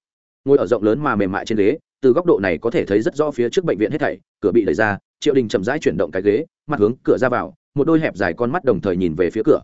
Ngồi ở rộng lớn mà mềm mại trên ghế, từ góc độ này có thể thấy rất rõ phía trước bệnh viện hết thảy, cửa bị đẩy ra triệu đình chậm rãi chuyển động cái ghế, mặt hướng cửa ra vào, một đôi hẹp dài con mắt đồng thời nhìn về phía cửa.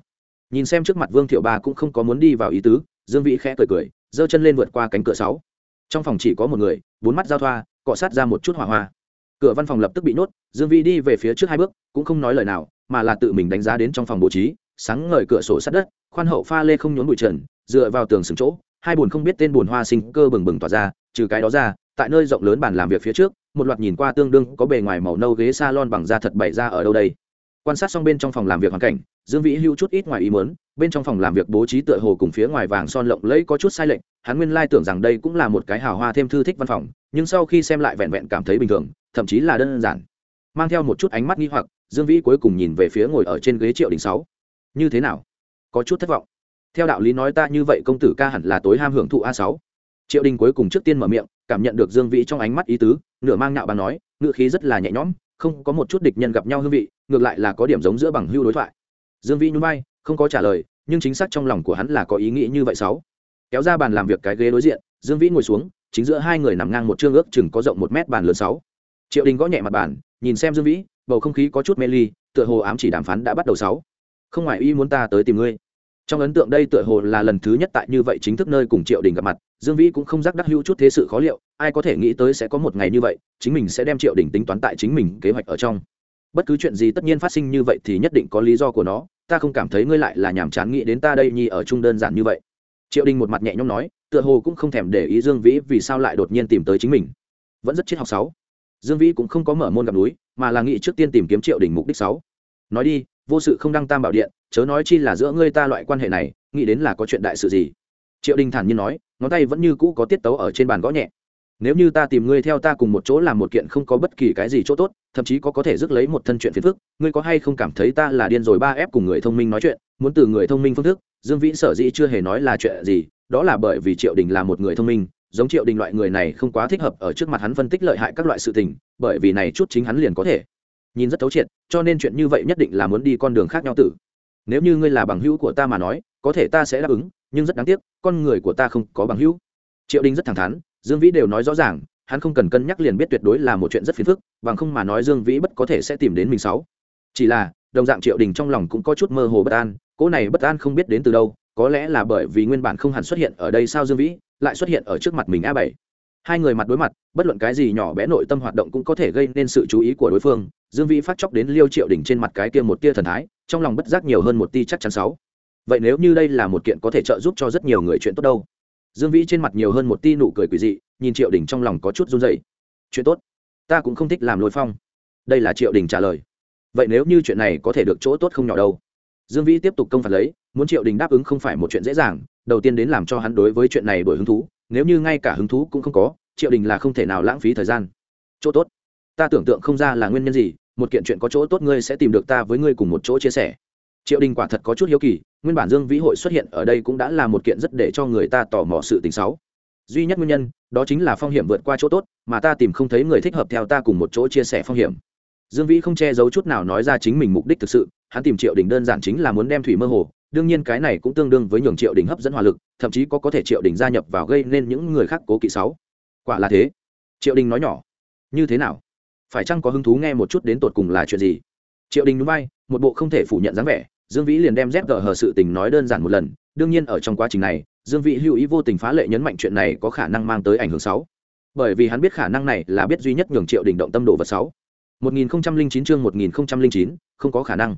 Nhìn xem trước mặt vương thiệu ba cũng không có muốn đi vào ý tứ, dương vĩ khẽ cười cười, giơ chân lên vượt qua cánh cửa sáu. Trong phòng chỉ có một người, bốn mắt giao thoa, cọ sát ra một chút hỏa hoa. Cửa văn phòng lập tức bị nhốt, dương vĩ đi về phía trước hai bước, cũng không nói lời nào, mà là tự mình đánh giá đến trong phòng bố trí, sáng ngời cửa sổ sát đất, khoan hậu pha lê không nhốn bụi trần, dựa vào tường sừng chỗ, hai bùn không biết tên bùn hoa sinh cơ bừng bừng tỏa ra, trừ cái đó ra tại nơi rộng lớn bàn làm việc phía trước, một loạt nhìn qua tương đương có bề ngoài màu nâu ghế salon bằng da thật bày ra ở đâu đây. Quan sát xong bên trong phòng làm việc hoàn cảnh, dương vĩ hưu chút ít ngoài ý mớn bên trong phòng làm việc bố trí tựa hồ cùng phía ngoài vàng son lộng lẫy có chút sai lệch, hắn nguyên lai tưởng rằng đây cũng là một cái hào hoa thêm thư thích văn phòng, nhưng sau khi xem lại vẹn vẹn cảm thấy bình thường, thậm chí là đơn giản. Mang theo một chút ánh mắt nghi hoặc, dương vĩ cuối cùng nhìn về phía ngồi ở trên ghế triệu đình sáu. Như thế nào? Có chút thất vọng. Theo đạo lý nói ta như vậy công tử ca hẳn là tối ham hưởng thụ a sáu. Triệu đình cuối cùng trước tiên mở miệng cảm nhận được dương vĩ trong ánh mắt ý tứ, nửa mang nạo bằng nói ngựa khí rất là nhẹ nhõm, không có một chút địch nhân gặp nhau hương vị, ngược lại là có điểm giống giữa bằng hưu đối thoại. Dương vĩ nhún vai, không có trả lời, nhưng chính xác trong lòng của hắn là có ý nghĩ như vậy sáu. Kéo ra bàn làm việc cái ghế đối diện, dương vĩ ngồi xuống, chính giữa hai người nằm ngang một chương ước chừng có rộng một mét bàn lớn sáu. Triệu đình gõ nhẹ mặt bàn, nhìn xem dương vĩ, bầu không khí có chút mê ly, tựa hồ ám chỉ đàm phán đã bắt đầu sáu. Không ngoài ý muốn ta tới tìm ngươi trong ấn tượng đây tựa hồ là lần thứ nhất tại như vậy chính thức nơi cùng triệu đình gặp mặt, dương vĩ cũng không giác đắc hữu chút thế sự khó liệu, ai có thể nghĩ tới sẽ có một ngày như vậy, chính mình sẽ đem triệu đình tính toán tại chính mình kế hoạch ở trong. Bất cứ chuyện gì tất nhiên phát sinh như vậy thì nhất định có lý do của nó, ta không cảm thấy ngươi lại là nhàm chán nghĩ đến ta đây nhi ở chung đơn giản như vậy. Triệu đình một mặt nhẹ nhõm nói, tựa hồ cũng không thèm để ý dương vĩ vì sao lại đột nhiên tìm tới chính mình. Vẫn rất triết học sáu. Dương vĩ cũng không có mở môn gặp núi, mà là nghĩ trước tiên tìm kiếm triệu đình mục đích sáu. Nói đi vô sự không đăng tam bảo điện, chớ nói chi là giữa ngươi ta loại quan hệ này, nghĩ đến là có chuyện đại sự gì? Triệu đình thản nhiên nói, ngón tay vẫn như cũ có tiết tấu ở trên bàn gõ nhẹ. Nếu như ta tìm ngươi theo ta cùng một chỗ làm một kiện không có bất kỳ cái gì chỗ tốt, thậm chí có có thể rước lấy một thân chuyện phiền phức, ngươi có hay không cảm thấy ta là điên rồi ba ép cùng người thông minh nói chuyện, muốn từ người thông minh phương thức, dương vĩ sở dĩ chưa hề nói là chuyện gì, đó là bởi vì triệu đình là một người thông minh, giống triệu đình loại người này không quá thích hợp ở trước mặt hắn phân tích lợi hại các loại sự tình, bởi vì này chút chính hắn liền có thể nhìn rất thấu triệt, cho nên chuyện như vậy nhất định là muốn đi con đường khác nhau tử. Nếu như ngươi là bằng hữu của ta mà nói, có thể ta sẽ đáp ứng, nhưng rất đáng tiếc, con người của ta không có bằng hữu. Triệu đình rất thẳng thắn, dương vĩ đều nói rõ ràng, hắn không cần cân nhắc liền biết tuyệt đối là một chuyện rất phiền phức, bằng không mà nói dương vĩ bất có thể sẽ tìm đến mình sáu. Chỉ là, đồng dạng triệu đình trong lòng cũng có chút mơ hồ bất an, cỗ này bất an không biết đến từ đâu, có lẽ là bởi vì nguyên bản không hẳn xuất hiện ở đây sao dương vĩ, lại xuất hiện ở trước mặt mình a bảy. Hai người mặt đối mặt, bất luận cái gì nhỏ bé nội tâm hoạt động cũng có thể gây nên sự chú ý của đối phương dương vĩ phát chóc đến liêu triệu đỉnh trên mặt cái kia một tia thần thái, trong lòng bất giác nhiều hơn một ti chắc chắn sáu. Vậy nếu như đây là một kiện có thể trợ giúp cho rất nhiều người chuyện tốt đâu? Dương vĩ trên mặt nhiều hơn một ti nụ cười quỷ dị, nhìn triệu đình trong lòng có chút run dậy chuyện tốt? Ta cũng không thích làm lôi phong. Đây là triệu đình trả lời. Vậy nếu như chuyện này có thể được chỗ tốt không nhỏ đâu? Dương vĩ tiếp tục công phạt lấy, muốn triệu đình đáp ứng không phải một chuyện dễ dàng, đầu tiên đến làm cho hắn đối với chuyện này đổi hứng thú, nếu như ngay cả hứng thú cũng không có, triệu đình là không thể nào lãng phí thời gian. Chỗ tốt? Ta tưởng tượng không ra là nguyên nhân gì một kiện chuyện có chỗ tốt ngươi sẽ tìm được ta với ngươi cùng một chỗ chia sẻ. Triệu đình quả thật có chút hiếu kỳ, nguyên bản dương vĩ hội xuất hiện ở đây cũng đã là một kiện rất để cho người ta tò mò sự tình xấu. Duy nhất nguyên nhân, đó chính là phong hiểm vượt qua chỗ tốt, mà ta tìm không thấy người thích hợp theo ta cùng một chỗ chia sẻ phong hiểm. Dương vĩ không che giấu chút nào nói ra chính mình mục đích thực sự, hắn tìm triệu đình đơn giản chính là muốn đem thủy mơ hồ, đương nhiên cái này cũng tương đương với nhường triệu đình hấp dẫn hỏa lực, thậm chí có có thể triệu đình gia nhập vào gây nên những người khác cố kỵ sáu quả là thế. Triệu đình nói nhỏ, như thế nào? Phải chăng có hứng thú nghe một chút đến tột cùng là chuyện gì? Triệu đình núi bay một bộ không thể phủ nhận dáng vẻ dương vĩ liền đem dép gờ hờ sự tình nói đơn giản một lần đương nhiên ở trong quá trình này dương vĩ lưu ý vô tình phá lệ nhấn mạnh chuyện này có khả năng mang tới ảnh hưởng sáu bởi vì hắn biết khả năng này là biết duy nhất nhường triệu đình động tâm đồ vật sáu 1009 chương 1009, không có khả năng.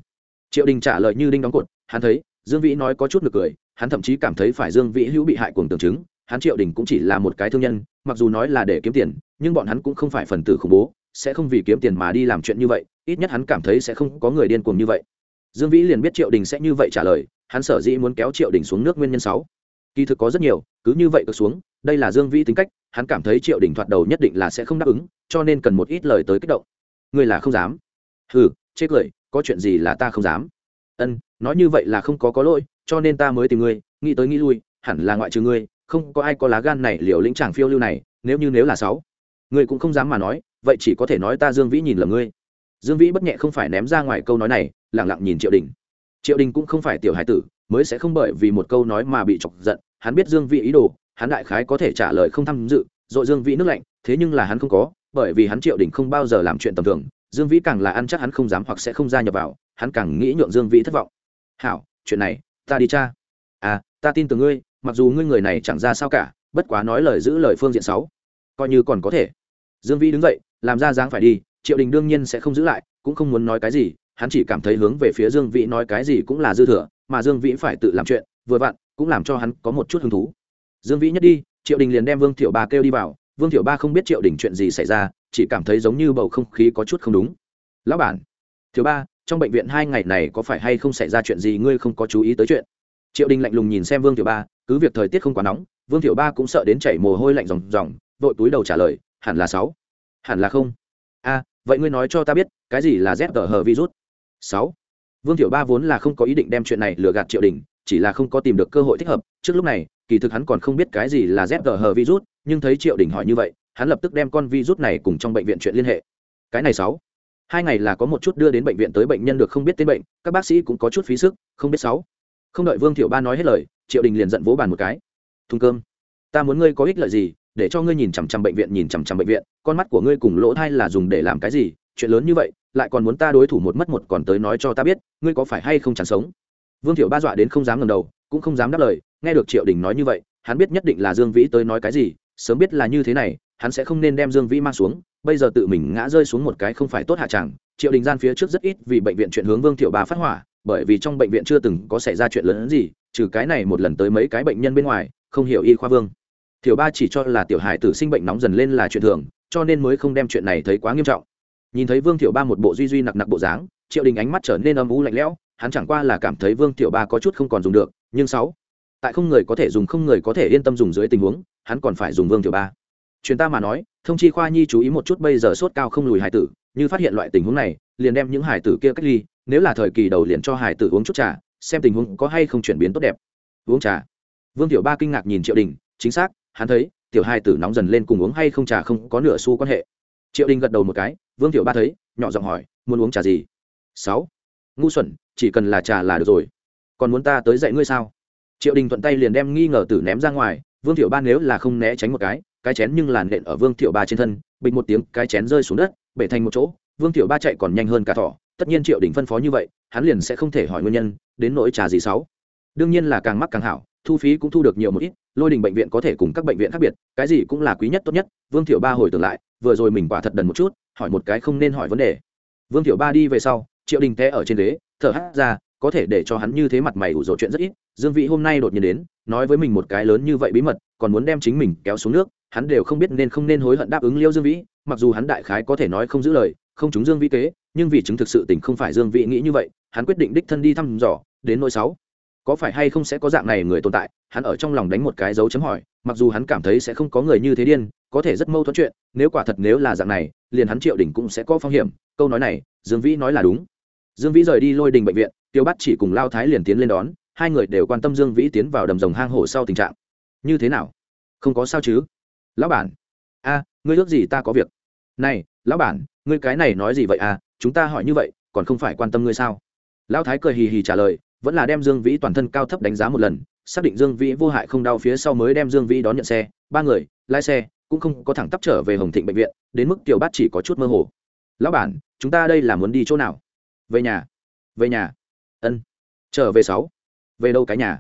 Triệu đình trả lời như đinh đóng cột hắn thấy dương vĩ nói có chút nực cười hắn thậm chí cảm thấy phải dương vĩ hữu bị hại cuồng tưởng chứng hắn triệu đình cũng chỉ là một cái thương nhân mặc dù nói là để kiếm tiền nhưng bọn hắn cũng không phải phần tử khủng bố sẽ không vì kiếm tiền mà đi làm chuyện như vậy, ít nhất hắn cảm thấy sẽ không có người điên cuồng như vậy. Dương vĩ liền biết triệu đình sẽ như vậy trả lời, hắn sở dĩ muốn kéo triệu đình xuống nước nguyên nhân sáu. Kỳ thực có rất nhiều, cứ như vậy cực xuống, đây là dương vĩ tính cách, hắn cảm thấy triệu đình thoạt đầu nhất định là sẽ không đáp ứng, cho nên cần một ít lời tới kích động. Ngươi là không dám. Hừ, chê cười, có chuyện gì là ta không dám? Ân, nói như vậy là không có có lỗi, cho nên ta mới tìm ngươi, nghĩ tới nghĩ lui, hẳn là ngoại trừ ngươi, không có ai có lá gan này liều lĩnh chàng phiêu lưu này, nếu như nếu là sáu. Ngươi cũng không dám mà nói vậy chỉ có thể nói ta dương vĩ nhìn lầm ngươi. Dương vĩ bất nhẹ không phải ném ra ngoài câu nói này, lẳng lặng nhìn triệu đình. Triệu đình cũng không phải tiểu hải tử, mới sẽ không bởi vì một câu nói mà bị chọc giận, hắn biết dương vĩ ý đồ, hắn đại khái có thể trả lời không tham dự dội dương vĩ nước lạnh, thế nhưng là hắn không có, bởi vì hắn triệu đình không bao giờ làm chuyện tầm thường, dương vĩ càng là ăn chắc hắn không dám hoặc sẽ không gia nhập vào, hắn càng nghĩ nhượng dương vĩ thất vọng. Hảo, chuyện này, ta đi cha à ta tin từ ngươi, mặc dù ngươi người này chẳng ra sao cả, bất quá nói lời giữ lời phương diện sáu, coi như còn có thể. Dương vĩ đứng dậy làm ra dáng phải đi, triệu đình đương nhiên sẽ không giữ lại, cũng không muốn nói cái gì, hắn chỉ cảm thấy hướng về phía dương vĩ nói cái gì cũng là dư thừa, mà dương vĩ phải tự làm chuyện, vừa vặn, cũng làm cho hắn có một chút hứng thú. Dương vĩ nhất đi, triệu đình liền đem vương thiệu ba kêu đi vào, vương thiệu ba không biết triệu đình chuyện gì xảy ra, chỉ cảm thấy giống như bầu không khí có chút không đúng. Lão bản thiếu ba, trong bệnh viện hai ngày này có phải hay không xảy ra chuyện gì ngươi không có chú ý tới chuyện? Triệu đình lạnh lùng nhìn xem vương thiệu ba, cứ việc thời tiết không quá nóng, vương thiệu ba cũng sợ đến chảy mồ hôi lạnh ròng ròng, vội túi đầu trả lời, hẳn là sáu hẳn là không. A vậy ngươi nói cho ta biết, cái gì là z tờ hờ virus? Sáu. Vương tiểu ba vốn là không có ý định đem chuyện này lừa gạt triệu đình, chỉ là không có tìm được cơ hội thích hợp. Trước lúc này, kỳ thực hắn còn không biết cái gì là z tờ hờ virus, nhưng thấy triệu đình hỏi như vậy, hắn lập tức đem con virus này cùng trong bệnh viện chuyện liên hệ. Cái này sáu. Hai ngày là có một chút đưa đến bệnh viện tới bệnh nhân được không biết tên bệnh, các bác sĩ cũng có chút phí sức, không biết sáu. Không đợi vương tiểu ba nói hết lời, triệu đình liền giận vỗ bàn một cái. Thùng cơm. Ta muốn ngươi có ích lợi gì để cho ngươi nhìn chằm chằm bệnh viện, nhìn chằm chằm bệnh viện. Con mắt của ngươi cùng lỗ thai là dùng để làm cái gì? Chuyện lớn như vậy, lại còn muốn ta đối thủ một mất một còn tới nói cho ta biết, ngươi có phải hay không chẳng sống? Vương thiệu ba dọa đến không dám ngầm đầu, cũng không dám đáp lời. Nghe được triệu đình nói như vậy, hắn biết nhất định là dương vĩ tới nói cái gì, sớm biết là như thế này, hắn sẽ không nên đem dương vĩ mang xuống. Bây giờ tự mình ngã rơi xuống một cái không phải tốt hạ tràng triệu đình gian phía trước rất ít vì bệnh viện chuyện hướng vương thiệu ba phát hỏa, bởi vì trong bệnh viện chưa từng có xảy ra chuyện lớn hơn gì, trừ cái này một lần tới mấy cái bệnh nhân bên ngoài, không hiểu y khoa vương thiểu ba chỉ cho là tiểu hải tử sinh bệnh nóng dần lên là chuyện thường, cho nên mới không đem chuyện này thấy quá nghiêm trọng. Nhìn thấy vương thiểu ba một bộ duy duy nặc nặc bộ dáng, triệu đình ánh mắt trở nên âm u lạnh lẽo, hắn chẳng qua là cảm thấy vương thiểu ba có chút không còn dùng được, nhưng sáu, tại không người có thể dùng không người có thể yên tâm dùng dưới tình huống, hắn còn phải dùng vương thiểu ba. Chuyến ta mà nói, thông chi khoa nhi chú ý một chút bây giờ sốt cao không lùi hải tử, như phát hiện loại tình huống này, liền đem những hải tử kia cách ly, nếu là thời kỳ đầu liền cho hải tử uống chút trà, xem tình huống có hay không chuyển biến tốt đẹp. Uống trà. Vương tiểu ba kinh ngạc nhìn triệu đình, chính xác hắn thấy, tiểu hai tử nóng dần lên cùng uống hay không trà không có nửa xu quan hệ. Triệu đình gật đầu một cái, vương tiểu ba thấy, nhỏ giọng hỏi, muốn uống trà gì? Sáu. Ngu xuẩn, chỉ cần là trà là được rồi. Còn muốn ta tới dạy ngươi sao? Triệu đình thuận tay liền đem nghi ngờ tử ném ra ngoài, vương tiểu ba nếu là không né tránh một cái cái chén nhưng làn nện ở vương tiểu ba trên thân bình một tiếng, cái chén rơi xuống đất, bể thành một chỗ, vương tiểu ba chạy còn nhanh hơn cả thỏ. Tất nhiên triệu đình phân phó như vậy, hắn liền sẽ không thể hỏi nguyên nhân, đến nỗi trà gì sáu. Đương nhiên là càng mắc càng hảo thu phí cũng thu được nhiều một ít, lôi đình bệnh viện có thể cùng các bệnh viện khác biệt, cái gì cũng là quý nhất tốt nhất. Vương thiệu ba hồi tưởng lại, vừa rồi mình quả thật đần một chút, hỏi một cái không nên hỏi vấn đề. Vương thiệu ba đi về sau, triệu đình té ở trên ghế, thở hát ra, có thể để cho hắn như thế mặt mày ủ rột chuyện rất ít. Dương vĩ hôm nay đột nhiên đến, nói với mình một cái lớn như vậy bí mật, còn muốn đem chính mình kéo xuống nước, hắn đều không biết nên không nên hối hận đáp ứng liêu dương vĩ, mặc dù hắn đại khái có thể nói không giữ lời, không trúng dương vĩ kế, nhưng vì chứng thực sự tình không phải dương vĩ nghĩ như vậy, hắn quyết định đích thân đi thăm dò, đến nỗi sáu có phải hay không sẽ có dạng này người tồn tại? Hắn ở trong lòng đánh một cái dấu chấm hỏi, mặc dù hắn cảm thấy sẽ không có người như thế điên, có thể rất mâu thuẫn chuyện, nếu quả thật nếu là dạng này, liền hắn triệu đình cũng sẽ có phong hiểm. Câu nói này, dương vĩ nói là đúng. Dương vĩ rời đi lôi đình bệnh viện, tiêu bắt chỉ cùng lao thái liền tiến lên đón, hai người đều quan tâm dương vĩ tiến vào đầm rồng hang hổ sau tình trạng. Như thế nào? Không có sao chứ? Lão bản. A, ngươi ước gì ta có việc? Này, lão bản, ngươi cái này nói gì vậy à? Chúng ta hỏi như vậy, còn không phải quan tâm ngươi sao? Lão thái cười hì hì trả lời vẫn là đem dương vĩ toàn thân cao thấp đánh giá một lần, xác định dương vĩ vô hại không đau phía sau mới đem dương vĩ đón nhận xe. Ba người, lái xe, cũng không có thẳng tắp trở về hồng thịnh bệnh viện, đến mức tiểu bát chỉ có chút mơ hồ. Lão bản, chúng ta đây là muốn đi chỗ nào? Về nhà. Về nhà. Ân. Trở về sáu. Về đâu cái nhà?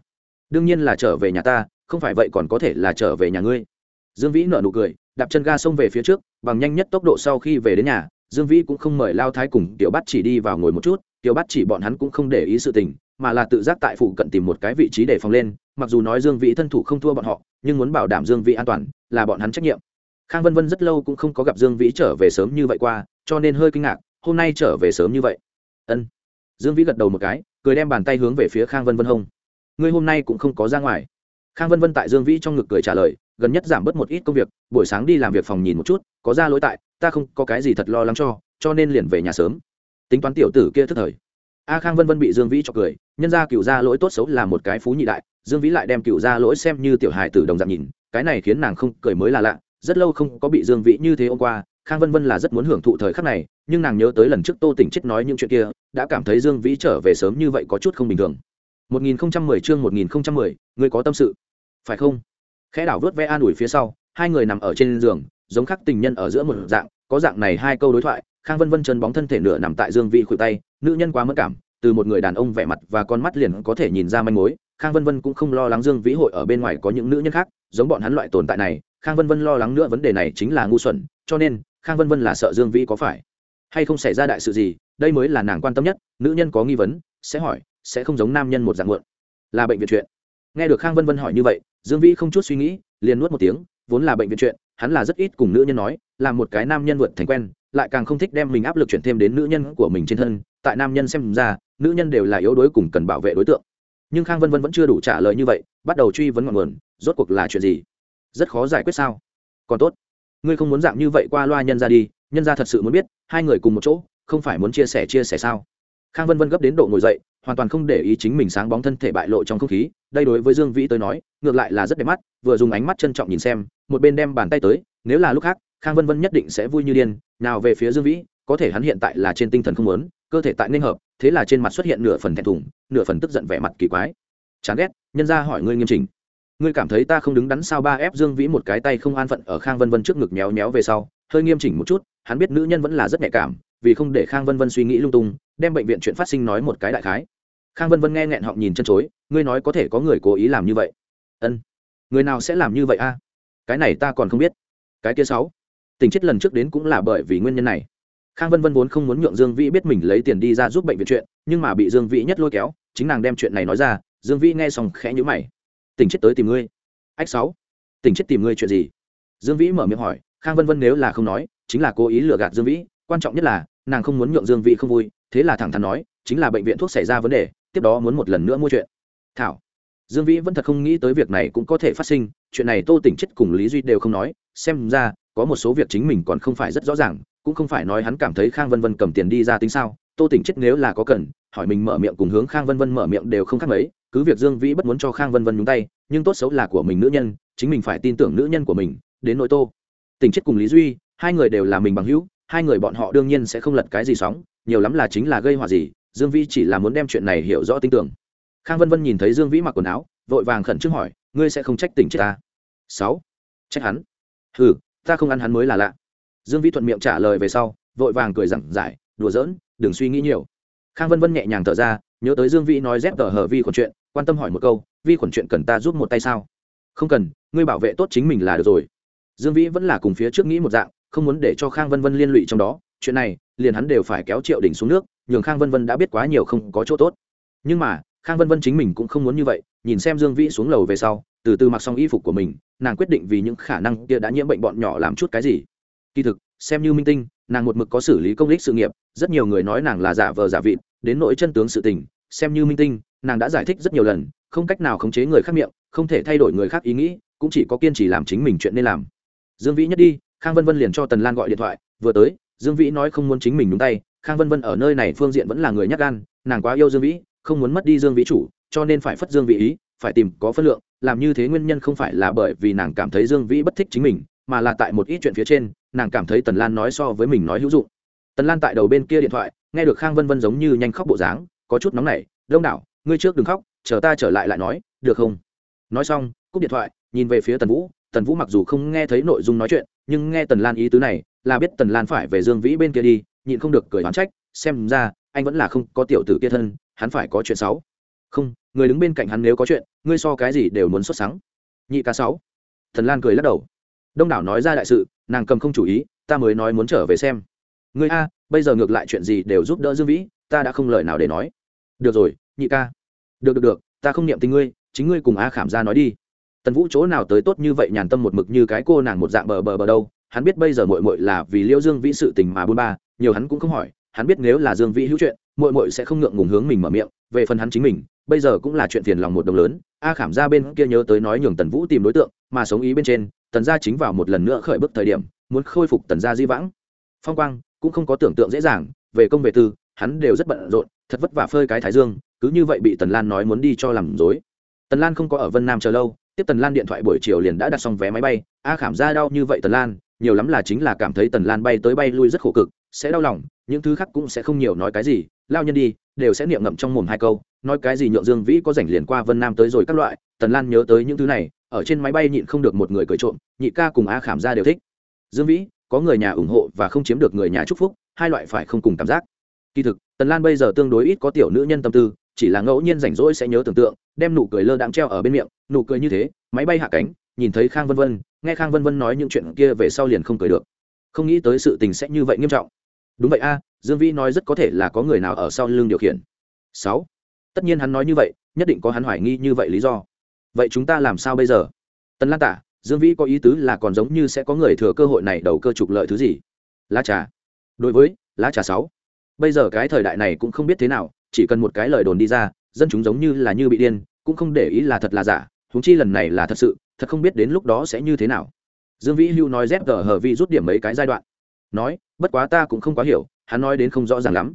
Đương nhiên là trở về nhà ta, không phải vậy còn có thể là trở về nhà ngươi. Dương vĩ nở nụ cười, đạp chân ga xông về phía trước, bằng nhanh nhất tốc độ sau khi về đến nhà, dương vĩ cũng không mời lao thái cùng tiểu bát chỉ đi vào ngồi một chút, tiểu bát chỉ bọn hắn cũng không để ý sự tình mà là tự giác tại phụ cận tìm một cái vị trí để phòng lên, mặc dù nói dương vĩ thân thủ không thua bọn họ, nhưng muốn bảo đảm dương vĩ an toàn, là bọn hắn trách nhiệm. Khang vân vân rất lâu cũng không có gặp dương vĩ trở về sớm như vậy qua, cho nên hơi kinh ngạc, hôm nay trở về sớm như vậy. Ân. Dương vĩ gật đầu một cái, cười đem bàn tay hướng về phía khang vân vân hông. Ngươi hôm nay cũng không có ra ngoài. Khang vân vân tại dương vĩ trong ngực cười trả lời, gần nhất giảm bớt một ít công việc, buổi sáng đi làm việc phòng nhìn một chút, có ra lỗi tại, ta không có cái gì thật lo lắng cho cho nên liền về nhà sớm. Tính toán tiểu tử kia thức thời a khang vân vân bị dương vĩ cho cười nhân ra cựu gia lỗi tốt xấu là một cái phú nhị đại dương vĩ lại đem cựu gia lỗi xem như tiểu hài tử đồng dạng nhìn cái này khiến nàng không cười mới là lạ rất lâu không có bị dương vĩ như thế hôm qua khang vân vân là rất muốn hưởng thụ thời khắc này nhưng nàng nhớ tới lần trước tô tỉnh chết nói những chuyện kia đã cảm thấy dương vĩ trở về sớm như vậy có chút không bình thường. 1010 chương 1010, người có tâm sự. Phải không? Khẽ đảo vớt ve an ủi phía sau hai người nằm ở trên giường giống khắc tình nhân ở giữa một dạng có dạng này hai câu đối thoại khang vân vân chân bóng thân thể nửa nằm tại dương vĩ khuỷu tay nữ nhân quá mất cảm, từ một người đàn ông vẻ mặt và con mắt liền có thể nhìn ra manh mối, khang vân vân cũng không lo lắng dương vĩ hội ở bên ngoài có những nữ nhân khác, giống bọn hắn loại tồn tại này, khang vân vân lo lắng nữa vấn đề này chính là ngu xuẩn, cho nên, khang vân vân là sợ dương vĩ có phải hay không xảy ra đại sự gì, đây mới là nàng quan tâm nhất, nữ nhân có nghi vấn, sẽ hỏi, sẽ không giống nam nhân một dạng muộn, là bệnh viện chuyện. Nghe được khang vân vân hỏi như vậy, dương vĩ không chút suy nghĩ, liền nuốt một tiếng, vốn là bệnh viện chuyện, hắn là rất ít cùng nữ nhân nói, là một cái nam nhân vượt thành quen, lại càng không thích đem mình áp lực chuyển thêm đến nữ nhân của mình trên thân tại nam nhân xem ra, nữ nhân đều là yếu đuối cùng cần bảo vệ đối tượng. Nhưng khang vân vân vẫn chưa đủ trả lời như vậy, bắt đầu truy vấn ngọn nguồn, rốt cuộc là chuyện gì? Rất khó giải quyết sao? Còn tốt. Ngươi không muốn dạng như vậy qua loa nhân ra đi, nhân ra thật sự muốn biết, hai người cùng một chỗ, không phải muốn chia sẻ chia sẻ sao? Khang vân vân gấp đến độ ngồi dậy, hoàn toàn không để ý chính mình sáng bóng thân thể bại lộ trong không khí, đây đối với dương vĩ tới nói, ngược lại là rất đẹp mắt, vừa dùng ánh mắt trân trọng nhìn xem, một bên đem bàn tay tới, nếu là lúc khác, khang vân vân nhất định sẽ vui như điên, nào về phía dương vĩ, có thể hắn hiện tại là trên tinh thần không muốn cơ thể tại nên hợp, thế là trên mặt xuất hiện nửa phần thẹn thùng, nửa phần tức giận vẻ mặt kỳ quái. Chán ghét, nhân ra hỏi ngươi nghiêm chỉnh. Ngươi cảm thấy ta không đứng đắn sao? Ba ép dương vĩ một cái tay không an phận ở khang vân vân trước ngực méo méo về sau, hơi nghiêm chỉnh một chút, hắn biết nữ nhân vẫn là rất nhạy cảm, vì không để khang vân vân suy nghĩ lung tung, đem bệnh viện chuyện phát sinh nói một cái đại khái. Khang vân vân nghe nghẹn họng nhìn chân chối, ngươi nói có thể có người cố ý làm như vậy. Ân, người nào sẽ làm như vậy a? Cái này ta còn không biết. Cái kia sáu, tình chết lần trước đến cũng là bởi vì nguyên nhân này khang vân vân vốn không muốn nhượng dương vĩ biết mình lấy tiền đi ra giúp bệnh viện chuyện, nhưng mà bị dương vĩ nhất lôi kéo, chính nàng đem chuyện này nói ra, dương vĩ nghe xong khẽ nhữ mày. Tỉnh chết tới tìm ngươi. Ách sáu, Tỉnh chết tìm ngươi chuyện gì? Dương vĩ mở miệng hỏi, khang vân vân nếu là không nói, chính là cố ý lừa gạt dương vĩ, quan trọng nhất là, nàng không muốn nhượng dương vĩ không vui, thế là thẳng thắn nói, chính là bệnh viện thuốc xảy ra vấn đề, tiếp đó muốn một lần nữa mua chuyện. Thảo. Dương vĩ vẫn thật không nghĩ tới việc này cũng có thể phát sinh, chuyện này tô tỉnh chết cùng lý duy đều không nói, xem ra, có một số việc chính mình còn không phải rất rõ ràng cũng không phải nói hắn cảm thấy khang vân vân cầm tiền đi ra tính sao, tô tỉnh chết nếu là có cần, hỏi mình mở miệng cùng hướng khang vân vân mở miệng đều không khác mấy, cứ việc dương vĩ bất muốn cho khang vân vân nhúng tay, nhưng tốt xấu là của mình nữ nhân, chính mình phải tin tưởng nữ nhân của mình, đến nỗi tô tỉnh chết cùng lý duy, hai người đều là mình bằng hữu, hai người bọn họ đương nhiên sẽ không lật cái gì sóng, nhiều lắm là chính là gây họa gì, dương vĩ chỉ là muốn đem chuyện này hiểu rõ tin tưởng. Khang vân vân nhìn thấy dương vĩ mặc quần áo, vội vàng khẩn trương hỏi, ngươi sẽ không trách tỉnh chết ta? Sáu. Trách hắn? Ừ ta không ăn hắn mới là lạ dương vĩ thuận miệng trả lời về sau, vội vàng cười giảng giải, đùa giỡn, đừng suy nghĩ nhiều. Khang vân vân nhẹ nhàng thở ra, nhớ tới dương vĩ nói dép tờ hờ vi khuẩn chuyện, quan tâm hỏi một câu, vi khuẩn chuyện cần ta giúp một tay sao? Không cần, ngươi bảo vệ tốt chính mình là được rồi. Dương vĩ vẫn là cùng phía trước nghĩ một dạng, không muốn để cho khang vân vân liên lụy trong đó, chuyện này, liền hắn đều phải kéo triệu đỉnh xuống nước, nhường khang vân vân đã biết quá nhiều không có chỗ tốt. Nhưng mà, khang vân vân chính mình cũng không muốn như vậy, nhìn xem dương vĩ xuống lầu về sau, từ từ mặc xong y phục của mình, nàng quyết định vì những khả năng kia đã nhiễm bệnh bọn nhỏ làm chút cái gì kỳ thực, xem như minh tinh, nàng một mực có xử lý công lý sự nghiệp, rất nhiều người nói nàng là giả vờ giả vịt, đến nỗi chân tướng sự tình, xem như minh tinh, nàng đã giải thích rất nhiều lần, không cách nào khống chế người khác miệng, không thể thay đổi người khác ý nghĩ, cũng chỉ có kiên trì làm chính mình chuyện nên làm. Dương vĩ nhất đi, khang vân vân liền cho tần lan gọi điện thoại, vừa tới, dương vĩ nói không muốn chính mình đúng tay, khang vân vân ở nơi này phương diện vẫn là người nhắc gan, nàng quá yêu dương vĩ, không muốn mất đi dương vĩ chủ, cho nên phải phất dương vĩ ý, phải tìm có phân lượng, làm như thế nguyên nhân không phải là bởi vì nàng cảm thấy dương vĩ bất thích chính mình, mà là tại một ít chuyện phía trên nàng cảm thấy tần lan nói so với mình nói hữu dụng. Tần lan tại đầu bên kia điện thoại, nghe được khang vân vân giống như nhanh khóc bộ dáng, có chút nóng nảy, đông đảo, ngươi trước đừng khóc, chờ ta trở lại lại nói, được không? Nói xong, cúp điện thoại, nhìn về phía tần vũ. Tần vũ mặc dù không nghe thấy nội dung nói chuyện, nhưng nghe tần lan ý tứ này, là biết tần lan phải về dương vĩ bên kia đi, nhịn không được cười đoán trách, xem ra, anh vẫn là không có tiểu tử kia thân, hắn phải có chuyện xấu. Không, người đứng bên cạnh hắn nếu có chuyện, ngươi so cái gì đều muốn xuất sáng nhị ca sáu. Tần lan cười lắc đầu đông đảo nói ra đại sự, nàng cầm không chủ ý, ta mới nói muốn trở về xem. Ngươi a, bây giờ ngược lại chuyện gì đều giúp đỡ dương vĩ, ta đã không lời nào để nói. Được rồi, nhị ca. Được được được, ta không niệm tình ngươi, chính ngươi cùng a khảm ra nói đi. Tần vũ chỗ nào tới tốt như vậy nhàn tâm một mực như cái cô nàng một dạng bờ bờ bờ đâu, hắn biết bây giờ mội mội là vì liêu dương vĩ sự tình mà buôn ba, nhiều hắn cũng không hỏi, hắn biết nếu là dương vĩ hữu chuyện mội mội sẽ không ngượng ngùng hướng mình mở miệng, về phần hắn chính mình, bây giờ cũng là chuyện phiền lòng một đồng lớn. A khảm ra bên kia nhớ tới nói nhường tần vũ tìm đối tượng, mà sống ý bên trên, tần gia chính vào một lần nữa khởi bức thời điểm, muốn khôi phục tần gia di vãng. Phong quang cũng không có tưởng tượng dễ dàng, về công về tư, hắn đều rất bận rộn, thật vất vả phơi cái thái dương, cứ như vậy bị tần lan nói muốn đi cho làm dối tần lan không có ở vân nam chờ lâu, tiếp tần lan điện thoại buổi chiều liền đã đặt xong vé máy bay. A khảm ra đau như vậy tần lan, nhiều lắm là chính là cảm thấy tần lan bay tới bay lui rất khổ cực, sẽ đau lòng, những thứ khác cũng sẽ không nhiều nói cái gì lao nhân đi, đều sẽ niệm ngậm trong mồm hai câu, nói cái gì nhượng dương vĩ có rảnh liền qua vân nam tới rồi các loại, tần lan nhớ tới những thứ này, ở trên máy bay nhịn không được một người cười trộm, nhị ca cùng a khảm ra đều thích. Dương vĩ, có người nhà ủng hộ và không chiếm được người nhà chúc phúc, hai loại phải không cùng cảm giác. Kỳ thực, tần lan bây giờ tương đối ít có tiểu nữ nhân tâm tư, chỉ là ngẫu nhiên rảnh rỗi sẽ nhớ tưởng tượng, đem nụ cười lơ đáng treo ở bên miệng, nụ cười như thế, máy bay hạ cánh, nhìn thấy khang vân vân, nghe khang vân vân nói những chuyện kia về sau liền không cười được. Không nghĩ tới sự tình sẽ như vậy nghiêm trọng đúng vậy a, dương vĩ nói rất có thể là có người nào ở sau lưng điều khiển. Sáu. Tất nhiên hắn nói như vậy, nhất định có hắn hoài nghi như vậy lý do. Vậy chúng ta làm sao bây giờ? Tần lan tả, dương vĩ có ý tứ là còn giống như sẽ có người thừa cơ hội này đầu cơ trục lợi thứ gì? Lá trà. Đối với, lá trà sáu. Bây giờ cái thời đại này cũng không biết thế nào, chỉ cần một cái lời đồn đi ra, dân chúng giống như là như bị điên, cũng không để ý là thật là giả, huống chi lần này là thật sự, thật không biết đến lúc đó sẽ như thế nào. Dương vĩ hưu nói dép gờ hờ vi rút điểm mấy cái giai đoạn nói bất quá ta cũng không quá hiểu hắn nói đến không rõ ràng lắm.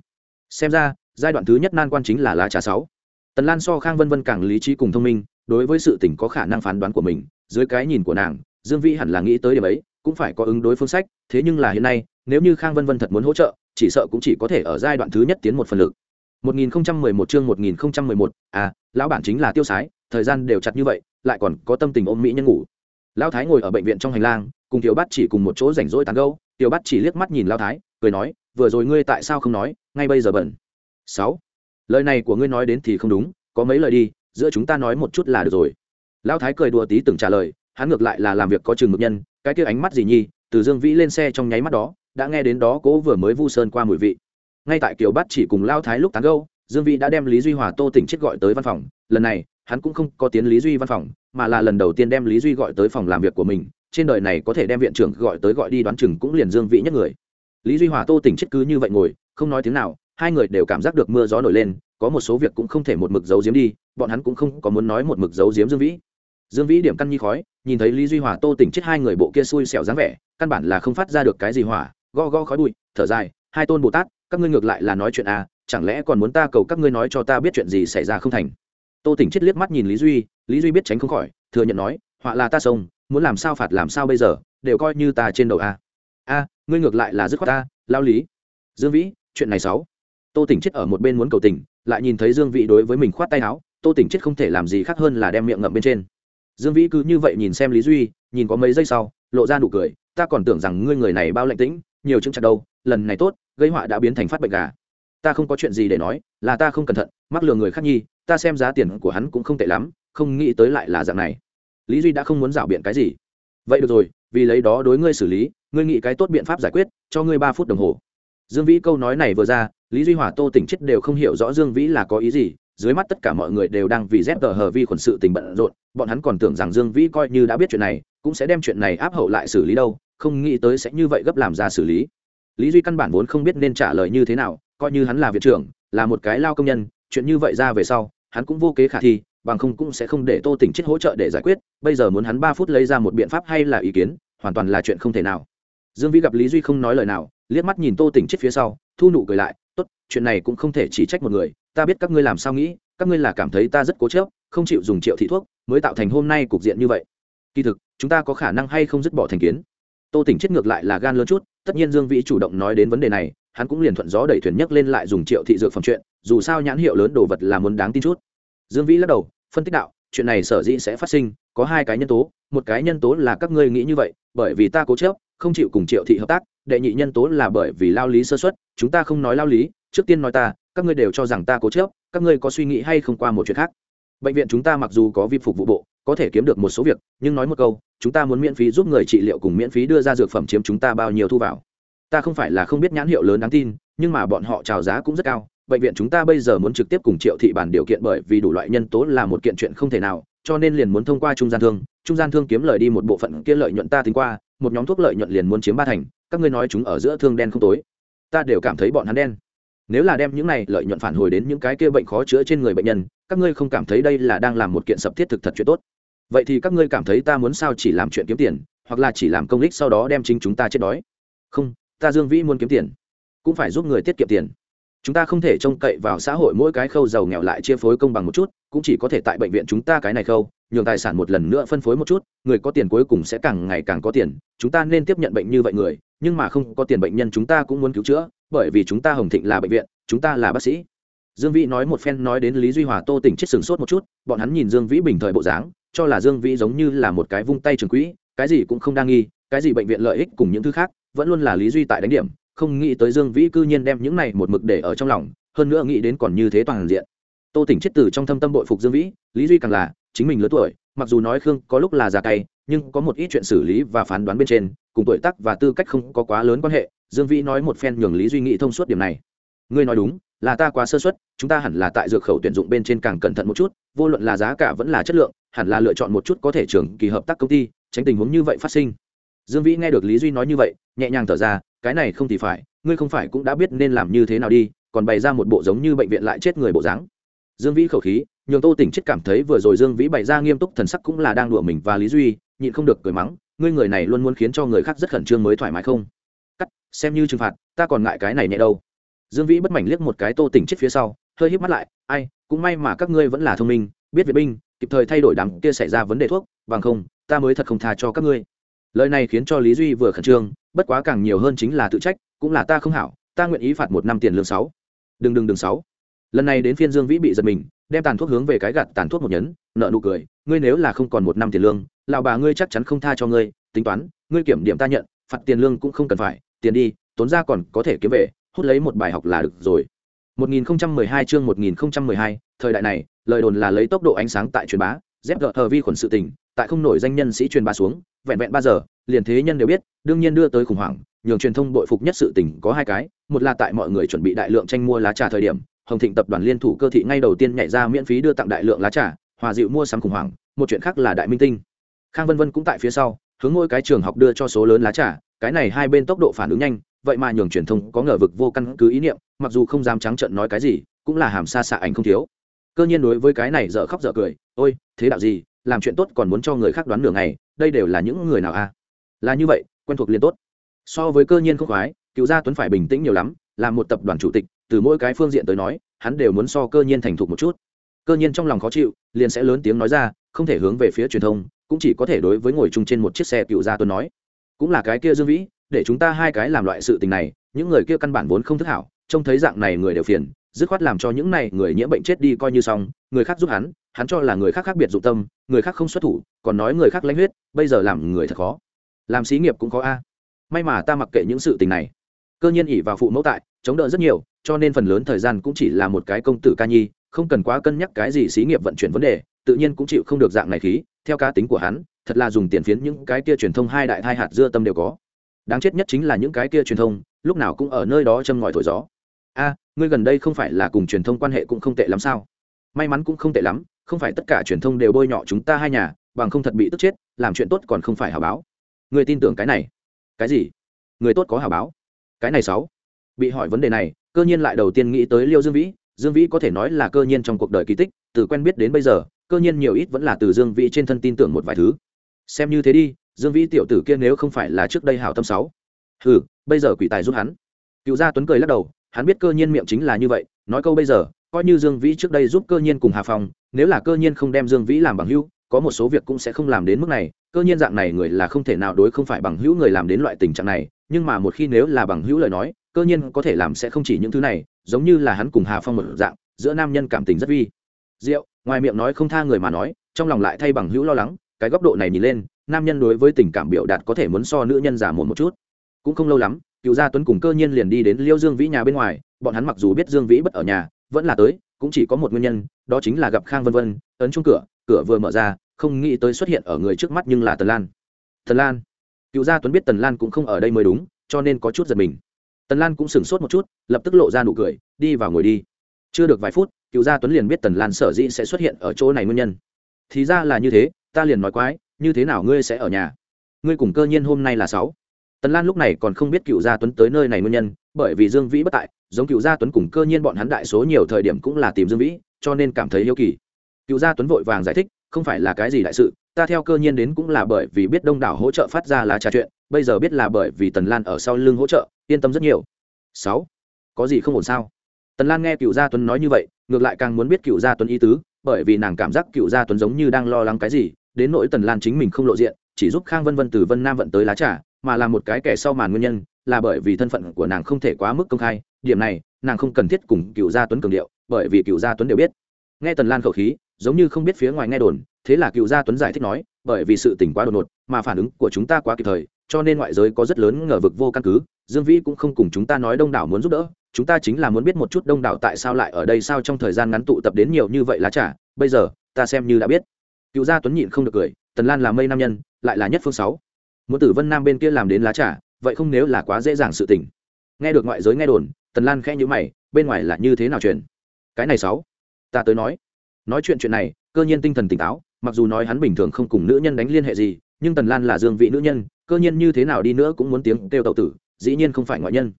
Xem ra giai đoạn thứ nhất nan quan chính là lá trà sáu. Tần lan so khang vân vân càng lý trí cùng thông minh đối với sự tỉnh có khả năng phán đoán của mình dưới cái nhìn của nàng dương vĩ hẳn là nghĩ tới điểm ấy cũng phải có ứng đối phương sách thế nhưng là hiện nay nếu như khang vân vân thật muốn hỗ trợ chỉ sợ cũng chỉ có thể ở giai đoạn thứ nhất tiến một phần lực. 1011 chương 1011, à, lão bản chính là tiêu sái, thời gian đều chặt như vậy, lại còn có tâm tình ôm mỹ nhân ngủ. Lão Thái ngồi ở bệnh viện trong hành lang, cùng Tiểu Bát chỉ cùng một chỗ rảnh rỗi tán gẫu, Tiểu Bát chỉ liếc mắt nhìn Lão Thái, cười nói, vừa rồi ngươi tại sao không nói, ngay bây giờ bẩn. sáu, Lời này của ngươi nói đến thì không đúng, có mấy lời đi, giữa chúng ta nói một chút là được rồi. Lão Thái cười đùa tí từng trả lời, hắn ngược lại là làm việc có chừng mực nhân, cái kia ánh mắt gì nhi, từ Dương Vĩ lên xe trong nháy mắt đó, đã nghe đến đó cố vừa mới vu sơn qua mùi vị ngay tại kiều bát chỉ cùng lao thái lúc tán gâu dương vĩ đã đem lý duy hòa tô tỉnh chết gọi tới văn phòng lần này hắn cũng không có tiến lý duy văn phòng mà là lần đầu tiên đem lý duy gọi tới phòng làm việc của mình trên đời này có thể đem viện trưởng gọi tới gọi đi đoán chừng cũng liền dương vĩ nhất người. Lý duy hòa tô tỉnh chết cứ như vậy ngồi, không nói tiếng nào, hai người đều cảm giác được mưa gió nổi lên, có một số việc cũng không thể một mực giấu giếm đi, bọn hắn cũng không có muốn nói một mực giấu giếm dương vĩ. Dương vĩ điểm căn nhi khói, nhìn thấy lý duy hòa tô tỉnh chết hai người bộ kia xui xẻo dáng vẻ, căn bản là không phát ra được cái gì hỏa, go go khói bụi, thở dài, hai tôn bồ tát, các ngươi ngược lại là nói chuyện à chẳng lẽ còn muốn ta cầu các ngươi nói cho ta biết chuyện gì xảy ra không thành? Tô tỉnh chết liếc mắt nhìn lý duy lý duy biết tránh không khỏi, thừa nhận nói, họa là ta sông muốn làm sao phạt làm sao bây giờ, đều coi như ta trên đầu a. A, ngươi ngược lại là dứt khoát ta, lao lý. Dương vĩ, chuyện này sáu tô tỉnh chết ở một bên muốn cầu tình, lại nhìn thấy dương vĩ đối với mình khoát tay áo, tô tỉnh chết không thể làm gì khác hơn là đem miệng ngậm bên trên. Dương vĩ cứ như vậy nhìn xem lý duy, nhìn có mấy giây sau, lộ ra nụ cười, ta còn tưởng rằng ngươi người này bao lạnh tĩnh, nhiều chứng chặt đâu, lần này tốt, gây họa đã biến thành phát bệnh gà. Ta không có chuyện gì để nói, là ta không cẩn thận, mắc lừa người khác nhi, ta xem giá tiền của hắn cũng không tệ lắm, không nghĩ tới lại là dạng này lý duy đã không muốn rảo biện cái gì. Vậy được rồi, vì lấy đó đối ngươi xử lý, ngươi nghĩ cái tốt biện pháp giải quyết, cho ngươi ba phút đồng hồ. Dương vĩ câu nói này vừa ra, lý duy hỏa, tô tỉnh chết đều không hiểu rõ dương vĩ là có ý gì, dưới mắt tất cả mọi người đều đang vì dép tờ hờ vi khuẩn sự tình bận rộn, bọn hắn còn tưởng rằng dương vĩ coi như đã biết chuyện này, cũng sẽ đem chuyện này áp hậu lại xử lý đâu, không nghĩ tới sẽ như vậy gấp làm ra xử lý. Lý duy căn bản vốn không biết nên trả lời như thế nào, coi như hắn là viện trưởng, là một cái lao công nhân, chuyện như vậy ra về sau, hắn cũng vô kế khả thi bằng không cũng sẽ không để tô tỉnh chết hỗ trợ để giải quyết, bây giờ muốn hắn ba phút lấy ra một biện pháp hay là ý kiến, hoàn toàn là chuyện không thể nào. Dương vĩ gặp lý duy không nói lời nào, liếc mắt nhìn tô tỉnh chết phía sau, thu nụ cười lại, tốt, chuyện này cũng không thể chỉ trách một người, ta biết các ngươi làm sao nghĩ, các ngươi là cảm thấy ta rất cố chớp không chịu dùng triệu thị thuốc, mới tạo thành hôm nay cục diện như vậy. Kỳ thực, chúng ta có khả năng hay không dứt bỏ thành kiến? Tô tỉnh chết ngược lại là gan lớn chút, tất nhiên dương vĩ chủ động nói đến vấn đề này, hắn cũng liền thuận gió đẩy thuyền nhấc lên lại dùng triệu thị dược phẩm chuyện, dù sao nhãn hiệu lớn đồ vật là muốn đáng tin chút dương vĩ lắc đầu, phân tích đạo, chuyện này sở dĩ sẽ phát sinh, có hai cái nhân tố, một cái nhân tố là các ngươi nghĩ như vậy, bởi vì ta cố chấp, không chịu cùng triệu thị hợp tác, đệ nhị nhân tố là bởi vì lao lý sơ xuất chúng ta không nói lao lý, trước tiên nói ta, các ngươi đều cho rằng ta cố chấp, các ngươi có suy nghĩ hay không qua một chuyện khác. Bệnh viện chúng ta mặc dù có vi phục vụ bộ, có thể kiếm được một số việc, nhưng nói một câu, chúng ta muốn miễn phí giúp người trị liệu cùng miễn phí đưa ra dược phẩm chiếm chúng ta bao nhiêu thu vào. Ta không phải là không biết nhãn hiệu lớn đáng tin, nhưng mà bọn họ trào giá cũng rất cao bệnh viện chúng ta bây giờ muốn trực tiếp cùng triệu thị bản điều kiện bởi vì đủ loại nhân tố là một kiện chuyện không thể nào, cho nên liền muốn thông qua trung gian thương. Trung gian thương kiếm lời đi một bộ phận kia lợi nhuận ta tính qua, một nhóm thuốc lợi nhuận liền muốn chiếm ba thành, các ngươi nói chúng ở giữa thương đen không tối. Ta đều cảm thấy bọn hắn đen. Nếu là đem những này lợi nhuận phản hồi đến những cái kia bệnh khó chữa trên người bệnh nhân, các ngươi không cảm thấy đây là đang làm một kiện sập thiết thực thật chuyện tốt. Vậy thì các ngươi cảm thấy ta muốn sao chỉ làm chuyện kiếm tiền, hoặc là chỉ làm công ích sau đó đem chính chúng ta chết đói? Không, ta dương vĩ muốn kiếm tiền. Cũng phải giúp người tiết kiệm tiền chúng ta không thể trông cậy vào xã hội mỗi cái khâu giàu nghèo lại chia phối công bằng một chút, cũng chỉ có thể tại bệnh viện chúng ta cái này khâu, nhường tài sản một lần nữa phân phối một chút, người có tiền cuối cùng sẽ càng ngày càng có tiền, chúng ta nên tiếp nhận bệnh như vậy người, nhưng mà không có tiền bệnh nhân chúng ta cũng muốn cứu chữa, bởi vì chúng ta hồng thịnh là bệnh viện, chúng ta là bác sĩ. Dương vĩ nói một phen nói đến lý duy hòa, tô tỉnh chết sừng sốt một chút, bọn hắn nhìn dương vĩ bình thời bộ dáng, cho là dương vĩ giống như là một cái vung tay trường quỹ, cái gì cũng không đa nghi, cái gì bệnh viện lợi ích cùng những thứ khác, vẫn luôn là lý duy tại đánh điểm không nghĩ tới dương vĩ cư nhiên đem những này một mực để ở trong lòng, hơn nữa nghĩ đến còn như thế toàn diện. Tô tỉnh chết từ trong thâm tâm bội phục dương vĩ, lý duy càng là, chính mình lớn tuổi, mặc dù nói khương có lúc là già cay, nhưng có một ít chuyện xử lý và phán đoán bên trên, cùng tuổi tác và tư cách không có quá lớn quan hệ, dương vĩ nói một phen nhường lý duy nghĩ thông suốt điểm này. Ngươi nói đúng, là ta quá sơ suất, chúng ta hẳn là tại dược khẩu tuyển dụng bên trên càng cẩn thận một chút, vô luận là giá cả vẫn là chất lượng, hẳn là lựa chọn một chút có thể trường kỳ hợp tác công ty, tránh tình huống như vậy phát sinh. Dương vĩ nghe được lý duy nói như vậy, nhẹ nhàng thở ra cái này không thì phải, ngươi không phải cũng đã biết nên làm như thế nào đi, còn bày ra một bộ giống như bệnh viện lại chết người bộ dáng. Dương vĩ khẩu khí, nhường tô tỉnh chết cảm thấy vừa rồi dương vĩ bày ra nghiêm túc thần sắc cũng là đang đùa mình và lý duy, nhịn không được cười mắng, ngươi người này luôn muốn khiến cho người khác rất khẩn trương mới thoải mái không? Cắt, xem như trừng phạt, ta còn ngại cái này nhẹ đâu. Dương vĩ bất mảnh liếc một cái tô tỉnh chết phía sau, hơi híp mắt lại, ai, cũng may mà các ngươi vẫn là thông minh, biết vệ binh, kịp thời thay đổi đám kia xảy ra vấn đề thuốc, bằng không, ta mới thật không tha cho các ngươi lời này khiến cho lý duy vừa khẩn trương bất quá càng nhiều hơn chính là tự trách cũng là ta không hảo ta nguyện ý phạt một năm tiền lương sáu. Đừng đừng đừng sáu. Lần này đến phiên dương vĩ bị giật mình đem tàn thuốc hướng về cái gạt tàn thuốc một nhấn nợ nụ cười ngươi nếu là không còn một năm tiền lương lão bà ngươi chắc chắn không tha cho ngươi tính toán ngươi kiểm điểm ta nhận phạt tiền lương cũng không cần phải tiền đi tốn ra còn có thể kiếm về hút lấy một bài học là được rồi. 1012 chương 1012, thời đại này lời đồn là lấy tốc độ ánh sáng tại truyền bá dép gỡ hờ vi khuẩn sự tình tại không nổi danh nhân sĩ truyền bá xuống vẹn vẹn ba giờ, liền thế nhân đều biết, đương nhiên đưa tới khủng hoảng, nhường truyền thông bội phục nhất sự tình có hai cái, một là tại mọi người chuẩn bị đại lượng tranh mua lá trà thời điểm, hồng thịnh tập đoàn liên thủ cơ thị ngay đầu tiên nhảy ra miễn phí đưa tặng đại lượng lá trà, hòa dịu mua sắm khủng hoảng, một chuyện khác là đại minh tinh. Khang vân vân cũng tại phía sau, hướng ngôi cái trường học đưa cho số lớn lá trà, cái này hai bên tốc độ phản ứng nhanh, vậy mà nhường truyền thông có ngờ vực vô căn cứ ý niệm, mặc dù không dám trắng trợn nói cái gì, cũng là hàm xa xạ ảnh không thiếu. Cơ nhiên đối với cái này dở khóc dở cười, ôi, thế đạo gì làm chuyện tốt còn muốn cho người khác đoán nửa ngày, đây đều là những người nào a là như vậy, quen thuộc liền tốt. So với cơ nhiên không khoái, cựu gia tuấn phải bình tĩnh nhiều lắm, là một tập đoàn chủ tịch, từ mỗi cái phương diện tới nói, hắn đều muốn so cơ nhiên thành thục một chút. Cơ nhiên trong lòng khó chịu, liền sẽ lớn tiếng nói ra, không thể hướng về phía truyền thông, cũng chỉ có thể đối với ngồi chung trên một chiếc xe cựu gia tuấn nói. Cũng là cái kia dương vĩ, để chúng ta hai cái làm loại sự tình này, những người kia căn bản vốn không thức hảo, trông thấy dạng này người đều phiền, dứt khoát làm cho những này người nhiễm bệnh chết đi coi như xong, người khác giúp hắn hắn cho là người khác khác biệt dụng tâm, người khác không xuất thủ, còn nói người khác lãnh huyết, bây giờ làm người thật khó. Làm xí nghiệp cũng có a. May mà ta mặc kệ những sự tình này. Cơ nhiên ỉ vào phụ mẫu tại, chống đỡ rất nhiều, cho nên phần lớn thời gian cũng chỉ là một cái công tử ca nhi, không cần quá cân nhắc cái gì xí nghiệp vận chuyển vấn đề, tự nhiên cũng chịu không được dạng này khí, theo cá tính của hắn, thật là dùng tiền phiến những cái kia truyền thông hai đại thai hạt dưa tâm đều có. Đáng chết nhất chính là những cái kia truyền thông, lúc nào cũng ở nơi đó châm ngòi thổi gió. A, ngươi gần đây không phải là cùng truyền thông quan hệ cũng không tệ lắm sao? May mắn cũng không tệ lắm không phải tất cả truyền thông đều bôi nhọ chúng ta hai nhà, bằng không thật bị tức chết, làm chuyện tốt còn không phải hào báo. Người tin tưởng cái này. Cái gì? Người tốt có hào báo. Cái này sáu. Bị hỏi vấn đề này, cơ nhiên lại đầu tiên nghĩ tới liêu dương vĩ. Dương vĩ có thể nói là cơ nhiên trong cuộc đời kỳ tích, từ quen biết đến bây giờ, cơ nhiên nhiều ít vẫn là từ dương vĩ trên thân tin tưởng một vài thứ. Xem như thế đi, dương vĩ tiểu tử kia nếu không phải là trước đây hảo tâm sáu. Ừ bây giờ quỷ tài giúp hắn. Cựu gia tuấn cười lắc đầu, hắn biết cơ nhiên miệng chính là như vậy, nói câu bây giờ coi như dương vĩ trước đây giúp cơ nhiên cùng hà phong, nếu là cơ nhiên không đem dương vĩ làm bằng hữu, có một số việc cũng sẽ không làm đến mức này, cơ nhiên dạng này người là không thể nào đối không phải bằng hữu người làm đến loại tình trạng này, nhưng mà một khi nếu là bằng hữu lời nói, cơ nhiên có thể làm sẽ không chỉ những thứ này, giống như là hắn cùng hà phong một dạng, giữa nam nhân cảm tình rất vi. Diệu, ngoài miệng nói không tha người mà nói, trong lòng lại thay bằng hữu lo lắng, cái góc độ này nhìn lên, nam nhân đối với tình cảm biểu đạt có thể muốn so nữ nhân giả một một chút. Cũng không lâu lắm, cựu gia tuấn cùng cơ nhiên liền đi đến liêu dương vĩ nhà bên ngoài, bọn hắn mặc dù biết dương vĩ bất ở nhà vẫn là tới, cũng chỉ có một nguyên nhân, đó chính là gặp khang vân vân, ấn chung cửa cửa vừa mở ra, không nghĩ tới xuất hiện ở người trước mắt nhưng là tần lan. Tần lan? Cựu gia tuấn biết tần lan cũng không ở đây mới đúng, cho nên có chút giật mình. Tần lan cũng sửng sốt một chút, lập tức lộ ra nụ cười, đi vào ngồi đi. Chưa được vài phút, cựu gia tuấn liền biết tần lan sở dĩ sẽ xuất hiện ở chỗ này nguyên nhân. Thì ra là như thế, ta liền nói quái, như thế nào ngươi sẽ ở nhà? Ngươi cùng cơ nhiên hôm nay là sáu. Tần lan lúc này còn không biết cựu gia tuấn tới nơi này nguyên nhân bởi vì dương vĩ bất tại, giống cựu gia tuấn cùng cơ nhiên bọn hắn đại số nhiều thời điểm cũng là tìm dương vĩ, cho nên cảm thấy yêu kỳ. Cựu gia tuấn vội vàng giải thích, không phải là cái gì đại sự, ta theo cơ nhiên đến cũng là bởi vì biết đông đảo hỗ trợ phát ra lá trà chuyện, bây giờ biết là bởi vì tần lan ở sau lưng hỗ trợ, yên tâm rất nhiều. Sáu, có gì không ổn sao? Tần lan nghe cựu gia tuấn nói như vậy, ngược lại càng muốn biết cựu gia tuấn ý tứ, bởi vì nàng cảm giác cựu gia tuấn giống như đang lo lắng cái gì, đến nỗi tần lan chính mình không lộ diện, chỉ giúp khang vân vân từ vân nam vận tới lá trà, mà là một cái kẻ sau màn nguyên nhân là bởi vì thân phận của nàng không thể quá mức công khai, điểm này, nàng không cần thiết cùng cựu gia tuấn cường điệu, bởi vì cựu gia tuấn đều biết. Nghe tần lan khẩu khí, giống như không biết phía ngoài nghe đồn, thế là cựu gia tuấn giải thích nói, bởi vì sự tỉnh quá đột ngột, mà phản ứng của chúng ta quá kịp thời, cho nên ngoại giới có rất lớn ngờ vực vô căn cứ, dương vĩ cũng không cùng chúng ta nói đông đảo muốn giúp đỡ, chúng ta chính là muốn biết một chút đông đảo tại sao lại ở đây, sao trong thời gian ngắn tụ tập đến nhiều như vậy lá trả bây giờ, ta xem như đã biết. Cựu gia tuấn nhịn không được cười, tần lan là mây nam nhân, lại là nhất phương sáu. Muốn tử vân nam bên kia làm đến lá trà vậy không nếu là quá dễ dàng sự tình. Nghe được ngoại giới nghe đồn, tần lan khẽ nhữ mày, bên ngoài là như thế nào truyền cái này sáu, ta tới nói. Nói chuyện chuyện này, cơ nhiên tinh thần tỉnh táo, mặc dù nói hắn bình thường không cùng nữ nhân đánh liên hệ gì, nhưng tần lan là dương vị nữ nhân, cơ nhiên như thế nào đi nữa cũng muốn tiếng kêu tậu tử, dĩ nhiên không phải ngoại nhân.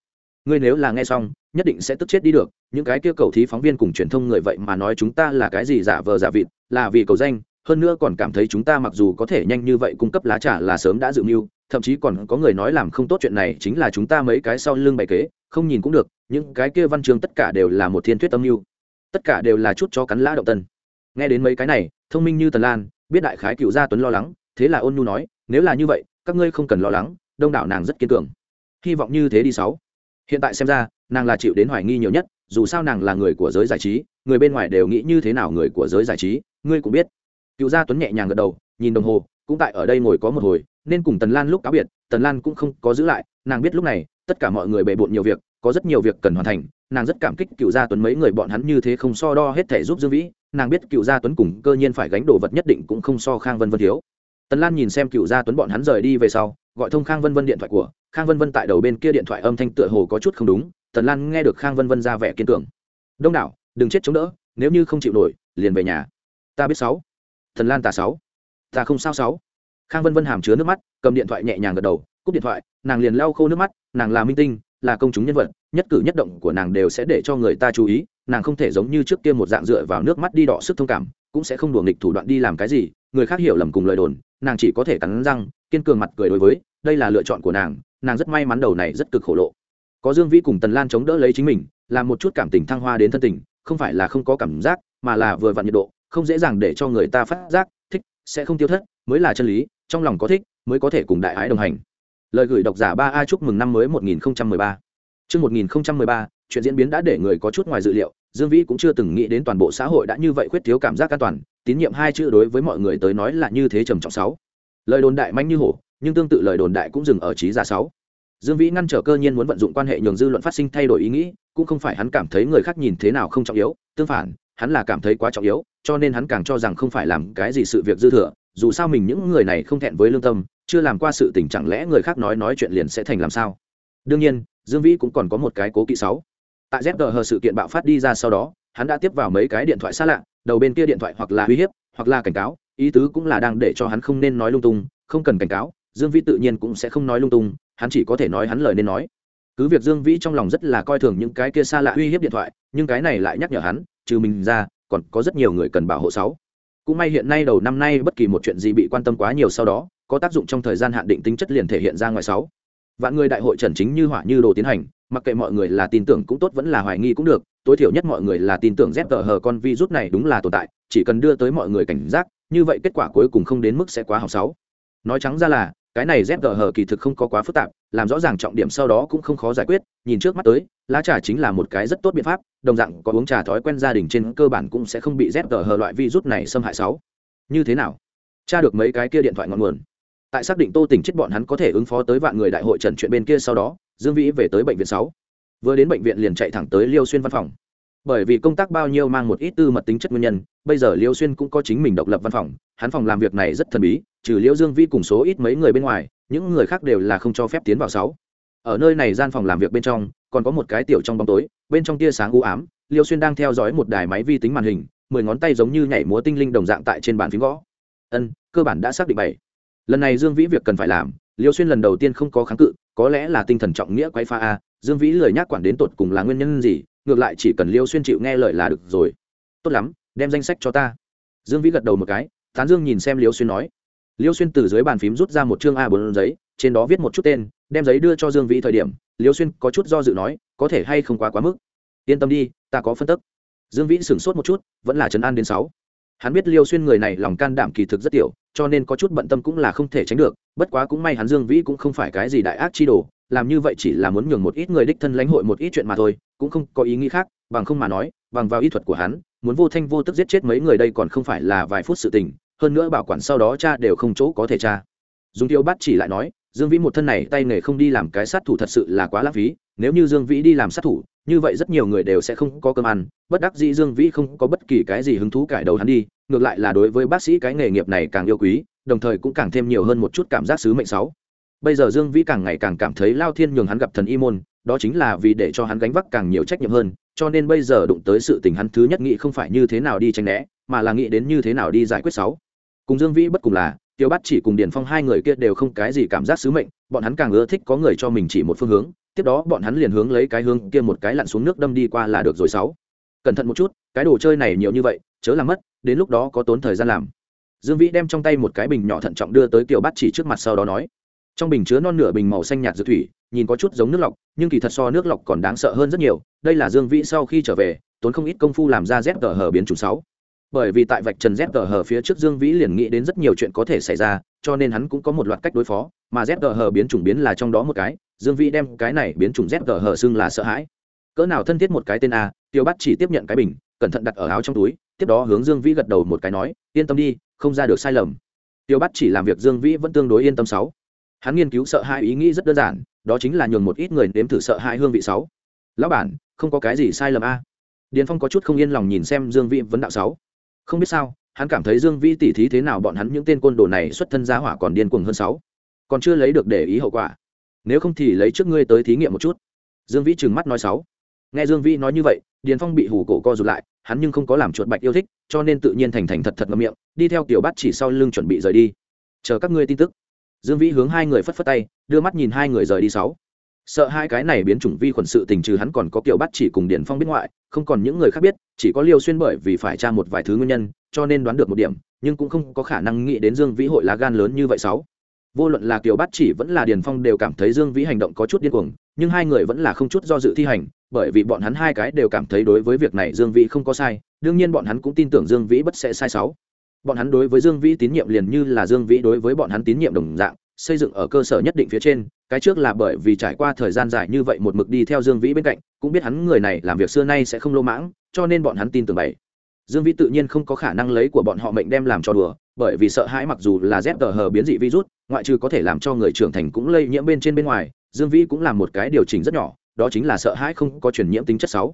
Ngươi nếu là nghe xong, nhất định sẽ tức chết đi được, những cái kia cầu thí phóng viên cùng truyền thông người vậy mà nói chúng ta là cái gì giả vờ giả vịt, là vì cầu danh, hơn nữa còn cảm thấy chúng ta mặc dù có thể nhanh như vậy cung cấp lá trà là sớm đã dự mưu thậm chí còn có người nói làm không tốt chuyện này chính là chúng ta mấy cái sau lưng bày kế, không nhìn cũng được, những cái kia văn chương tất cả đều là một thiên thuyết âm mưu. Tất cả đều là chút cho cắn lã động tân. Nghe đến mấy cái này, thông minh như tần lan, biết đại khái cựu gia tuấn lo lắng, thế là ôn nhu nói, nếu là như vậy, các ngươi không cần lo lắng, đông đảo nàng rất kiên cường. Hy vọng như thế đi sáu. Hiện tại xem ra, nàng là chịu đến hoài nghi nhiều nhất, dù sao nàng là người của giới giải trí, người bên ngoài đều nghĩ như thế nào người của giới giải trí, ngươi cũng biết. Cựu gia tuấn nhẹ nhàng gật đầu, nhìn đồng hồ, cũng tại ở đây ngồi có một hồi nên cùng tần lan lúc cáo biệt, tần lan cũng không có giữ lại, nàng biết lúc này, tất cả mọi người bề bộn nhiều việc, có rất nhiều việc cần hoàn thành, nàng rất cảm kích cựu gia tuấn mấy người bọn hắn như thế không so đo hết thể giúp dương vĩ, nàng biết cựu gia tuấn cùng cơ nhiên phải gánh đồ vật nhất định cũng không so khang vân vân thiếu. Tần lan nhìn xem cựu gia tuấn bọn hắn rời đi về sau, gọi thông khang vân vân điện thoại của, khang vân vân tại đầu bên kia điện thoại âm thanh tựa hồ có chút không đúng, tần lan nghe được khang vân vân ra vẻ kiên cường. Đông đảo, đừng chết chống đỡ, nếu như không chịu nổi, liền về nhà. Ta biết sáu. Thần lan tà sáu. Ta không sao sáu khang vân vân hàm chứa nước mắt, cầm điện thoại nhẹ nhàng gật đầu, cúp điện thoại, nàng liền lau khô nước mắt, nàng là minh tinh, là công chúng nhân vật, nhất cử nhất động của nàng đều sẽ để cho người ta chú ý, nàng không thể giống như trước kia một dạng dựa vào nước mắt đi đọ sức thông cảm, cũng sẽ không đùa nghịch thủ đoạn đi làm cái gì, người khác hiểu lầm cùng lời đồn, nàng chỉ có thể cắn răng, kiên cường mặt cười đối với, đây là lựa chọn của nàng nàng rất may mắn đầu này rất cực khổ lộ. Có dương vĩ cùng tần lan chống đỡ lấy chính mình, làm một chút cảm tình thăng hoa đến thân tình, không phải là không có cảm giác, mà là vừa vặn nhiệt độ, không dễ dàng để cho người ta phát giác sẽ không tiêu thất mới là chân lý trong lòng có thích mới có thể cùng đại ái đồng hành lời gửi độc giả ba a chúc mừng năm mới một nghìn ba Trước 1013, chuyện diễn biến đã để người có chút ngoài dự liệu, Dương Vĩ cũng chưa từng nghĩ đến toàn bộ xã hội đã như vậy khuyết thiếu cảm giác an toàn, tín nhiệm hai chữ đối với mọi người tới nói là như thế trầm trọng sáu. Lời đồn đại manh như hổ, nhưng tương tự lời đồn đại cũng dừng ở trí giả sáu. Dương Vĩ ngăn trở cơ nhiên muốn vận dụng quan hệ nhường dư luận phát sinh thay đổi ý nghĩ, cũng không phải hắn cảm thấy người khác nhìn thế nào không trọng yếu, tương phản, hắn là cảm thấy quá trọng yếu, cho nên hắn càng cho rằng không phải làm cái gì sự việc dư thừa, dù sao mình những người này không thẹn với lương tâm, chưa làm qua sự tình chẳng lẽ người khác nói nói chuyện liền sẽ thành làm sao? Đương nhiên, Dương Vĩ cũng còn có một cái cố kỵ sáu. Tại ZG sự kiện bạo phát đi ra sau đó, hắn đã tiếp vào mấy cái điện thoại xa lạ, đầu bên kia điện thoại hoặc là uy hiếp, hoặc là cảnh cáo, ý tứ cũng là đang để cho hắn không nên nói lung tung, không cần cảnh cáo, Dương Vĩ tự nhiên cũng sẽ không nói lung tung, hắn chỉ có thể nói hắn lời nên nói. Cứ việc Dương Vĩ trong lòng rất là coi thường những cái kia xa lạ uy hiếp điện thoại, nhưng cái này lại nhắc nhở hắn, trừ mình ra, còn có rất nhiều người cần bảo hộ sáu. Cũng may hiện nay đầu năm nay bất kỳ một chuyện gì bị quan tâm quá nhiều sau đó, có tác dụng trong thời gian hạn định tính chất liền thể hiện ra ngoài sáu vạn người đại hội trần chính như hỏa như đồ tiến hành mặc kệ mọi người là tin tưởng cũng tốt vẫn là hoài nghi cũng được tối thiểu nhất mọi người là tin tưởng rét tờ hờ con virus này đúng là tồn tại chỉ cần đưa tới mọi người cảnh giác như vậy kết quả cuối cùng không đến mức sẽ quá học sáu nói trắng ra là cái này zg hờ kỳ thực không có quá phức tạp, làm rõ ràng trọng điểm sau đó cũng không khó giải quyết, nhìn trước mắt tới, lá trà chính là một cái rất tốt biện pháp, đồng dạng có uống trà thói quen gia đình trên cơ bản cũng sẽ không bị zg hờ loại virus này xâm hại sáu như thế nào? Tra được mấy cái kia điện thoại ngọn nguồn. Tại xác định tô tỉnh chết bọn hắn có thể ứng phó tới vạn người đại hội trần chuyện bên kia sau đó, dương vĩ về tới bệnh viện sáu. Vừa đến bệnh viện liền chạy thẳng tới liêu xuyên văn phòng bởi vì công tác bao nhiêu mang một ít tư mật tính chất nguyên nhân, bây giờ liêu xuyên cũng có chính mình độc lập văn phòng, hắn phòng làm việc này rất thần bí, trừ liêu dương vi cùng số ít mấy người bên ngoài, những người khác đều là không cho phép tiến vào sáu. Ở nơi này gian phòng làm việc bên trong, còn có một cái tiểu trong bóng tối, bên trong tia sáng u ám, liêu xuyên đang theo dõi một đài máy vi tính màn hình, mười ngón tay giống như nhảy múa tinh linh đồng dạng tại trên bàn phím gõ. Ân, cơ bản đã xác định bảy lần này dương vĩ việc cần phải làm, liêu xuyên lần đầu tiên không có kháng cự, có lẽ là tinh thần trọng nghĩa quay pha a, dương vĩ lời nhắc quản đến tột cùng là nguyên nhân gì ngược lại chỉ cần liêu xuyên chịu nghe lời là được rồi. Tốt lắm, đem danh sách cho ta. Dương vĩ gật đầu một cái, tán dương nhìn xem liêu xuyên nói. Liêu xuyên từ dưới bàn phím rút ra một chương a bốn giấy, trên đó viết một chút tên, đem giấy đưa cho dương vĩ thời điểm, liêu xuyên có chút do dự nói, có thể hay không quá quá mức? Yên tâm đi, ta có phân tức dương vĩ sửng sốt một chút, vẫn là trấn an đến sáu hắn biết liêu xuyên người này lòng can đảm kỳ thực rất tiểu, cho nên có chút bận tâm cũng là không thể tránh được, bất quá cũng may hắn dương vĩ cũng không phải cái gì đại ác chi đồ, làm như vậy chỉ là muốn nhường một ít người đích thân lãnh hội một ít chuyện mà thôi, cũng không có ý nghĩ khác, bằng không mà nói, bằng vào ý thuật của hắn, muốn vô thanh vô tức giết chết mấy người đây còn không phải là vài phút sự tình, hơn nữa bảo quản sau đó cha đều không chỗ có thể cha dùng tiêu bắt chỉ lại nói, dương vĩ một thân này tay nghề không đi làm cái sát thủ thật sự là quá lãng phí, nếu như dương vĩ đi làm sát thủ, như vậy rất nhiều người đều sẽ không có cơm ăn, bất đắc dĩ dương vĩ không có bất kỳ cái gì hứng thú cải đầu hắn đi ngược lại là đối với bác sĩ cái nghề nghiệp này càng yêu quý, đồng thời cũng càng thêm nhiều hơn một chút cảm giác sứ mệnh sáu. Bây giờ dương vĩ càng ngày càng cảm thấy lao thiên nhường hắn gặp thần y môn, đó chính là vì để cho hắn gánh vác càng nhiều trách nhiệm hơn, cho nên bây giờ đụng tới sự tình hắn thứ nhất nghĩ không phải như thế nào đi tranh né, mà là nghĩ đến như thế nào đi giải quyết sáu. Cùng dương vĩ bất cùng là, tiêu bắt chỉ cùng điền phong hai người kia đều không cái gì cảm giác sứ mệnh, bọn hắn càng ưa thích có người cho mình chỉ một phương hướng, tiếp đó bọn hắn liền hướng lấy cái hướng kia một cái lặn xuống nước đâm đi qua là được rồi sáu. Cẩn thận một chút, cái đồ chơi này nhiều như vậy, chớ làm mất đến lúc đó có tốn thời gian làm. Dương vĩ đem trong tay một cái bình nhỏ thận trọng đưa tới kiều Bát chỉ trước mặt sau đó nói, trong bình chứa non nửa bình màu xanh nhạt dược thủy, nhìn có chút giống nước lọc, nhưng kỳ thật so nước lọc còn đáng sợ hơn rất nhiều, đây là dương vĩ sau khi trở về, tốn không ít công phu làm ra z tờ hờ biến chủng sáu. Bởi vì tại vạch trần z tờ hờ phía trước dương vĩ liền nghĩ đến rất nhiều chuyện có thể xảy ra, cho nên hắn cũng có một loạt cách đối phó, mà z tờ hờ biến chủng biến là trong đó một cái, dương vĩ đem cái này biến chủng z tờ hờ xưng là sợ hãi. Cỡ nào thân thiết một cái tên a tiêu bắt chỉ tiếp nhận cái bình, cẩn thận đặt ở áo trong túi tiếp đó hướng dương vĩ gật đầu một cái nói, yên tâm đi, không ra được sai lầm. Tiêu bắt chỉ làm việc dương vĩ vẫn tương đối yên tâm sáu. Hắn nghiên cứu sợ hãi ý nghĩ rất đơn giản, đó chính là nhường một ít người nếm thử sợ hãi hương vị sáu. Lão bản, không có cái gì sai lầm a. Điền phong có chút không yên lòng nhìn xem dương vĩ vấn đạo sáu. Không biết sao, hắn cảm thấy dương vĩ tỉ thí thế nào bọn hắn những tên côn đồ này xuất thân giá hỏa còn điên cuồng hơn sáu. Còn chưa lấy được để ý hậu quả. Nếu không thì lấy trước ngươi tới thí nghiệm một chút. Dương vĩ trừng mắt nói sáu. Nghe dương vĩ nói như vậy điền phong bị hủ cổ co rụt lại, hắn nhưng không có làm chuột bạch yêu thích, cho nên tự nhiên thành thành thật thật ngậm miệng, đi theo kiểu bắt chỉ sau lưng chuẩn bị rời đi. Chờ các ngươi tin tức. Dương vĩ hướng hai người phất phất tay, đưa mắt nhìn hai người rời đi sáu. Sợ hai cái này biến chủng vi khuẩn sự tình trừ hắn còn có kiểu bắt chỉ cùng điển phong biết ngoại, không còn những người khác biết, chỉ có liêu xuyên bởi vì phải tra một vài thứ nguyên nhân, cho nên đoán được một điểm, nhưng cũng không có khả năng nghĩ đến dương vĩ hội lá gan lớn như vậy sáu vô luận là kiều Bát chỉ vẫn là điền phong đều cảm thấy dương vĩ hành động có chút điên cuồng, nhưng hai người vẫn là không chút do dự thi hành, bởi vì bọn hắn hai cái đều cảm thấy đối với việc này dương vĩ không có sai, đương nhiên bọn hắn cũng tin tưởng dương vĩ bất sẽ sai sáu. Bọn hắn đối với dương vĩ tín nhiệm liền như là dương vĩ đối với bọn hắn tín nhiệm đồng dạng, xây dựng ở cơ sở nhất định phía trên, cái trước là bởi vì trải qua thời gian dài như vậy một mực đi theo dương vĩ bên cạnh, cũng biết hắn người này làm việc xưa nay sẽ không lô mãng, cho nên bọn hắn tin tưởng bảy. Dương vĩ tự nhiên không có khả năng lấy của bọn họ mệnh đem làm cho đùa, bởi vì sợ hãi mặc dù là z tờ hờ biến dị virus ngoại trừ có thể làm cho người trưởng thành cũng lây nhiễm bên trên bên ngoài dương vĩ cũng làm một cái điều chỉnh rất nhỏ đó chính là sợ hãi không có truyền nhiễm tính chất sáu.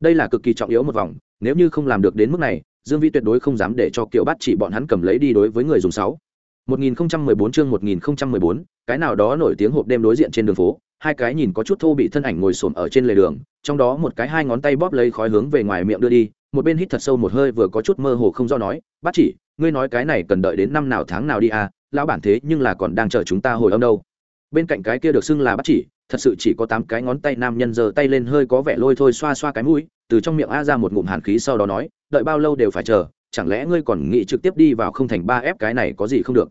Đây là cực kỳ trọng yếu một vòng nếu như không làm được đến mức này dương vĩ tuyệt đối không dám để cho kiểu bắt chỉ bọn hắn cầm lấy đi đối với người dùng sáu. 1014 chương 1014, cái nào đó nổi tiếng hộp đêm đối diện trên đường phố, hai cái nhìn có chút thô bị thân ảnh ngồi xổm ở trên lề đường, trong đó một cái hai ngón tay bóp lấy khói hướng về ngoài miệng đưa đi, một bên hít thật sâu một hơi vừa có chút mơ hồ không do nói, "Bác chỉ, ngươi nói cái này cần đợi đến năm nào tháng nào đi à, lão bản thế nhưng là còn đang chờ chúng ta hồi âm đâu." Bên cạnh cái kia được xưng là bắt chỉ, thật sự chỉ có tám cái ngón tay nam nhân giơ tay lên hơi có vẻ lôi thôi xoa xoa cái mũi, từ trong miệng a ra một ngụm hàn khí sau đó nói, "Đợi bao lâu đều phải chờ, chẳng lẽ ngươi còn nghĩ trực tiếp đi vào không thành ba ép cái này có gì không được?"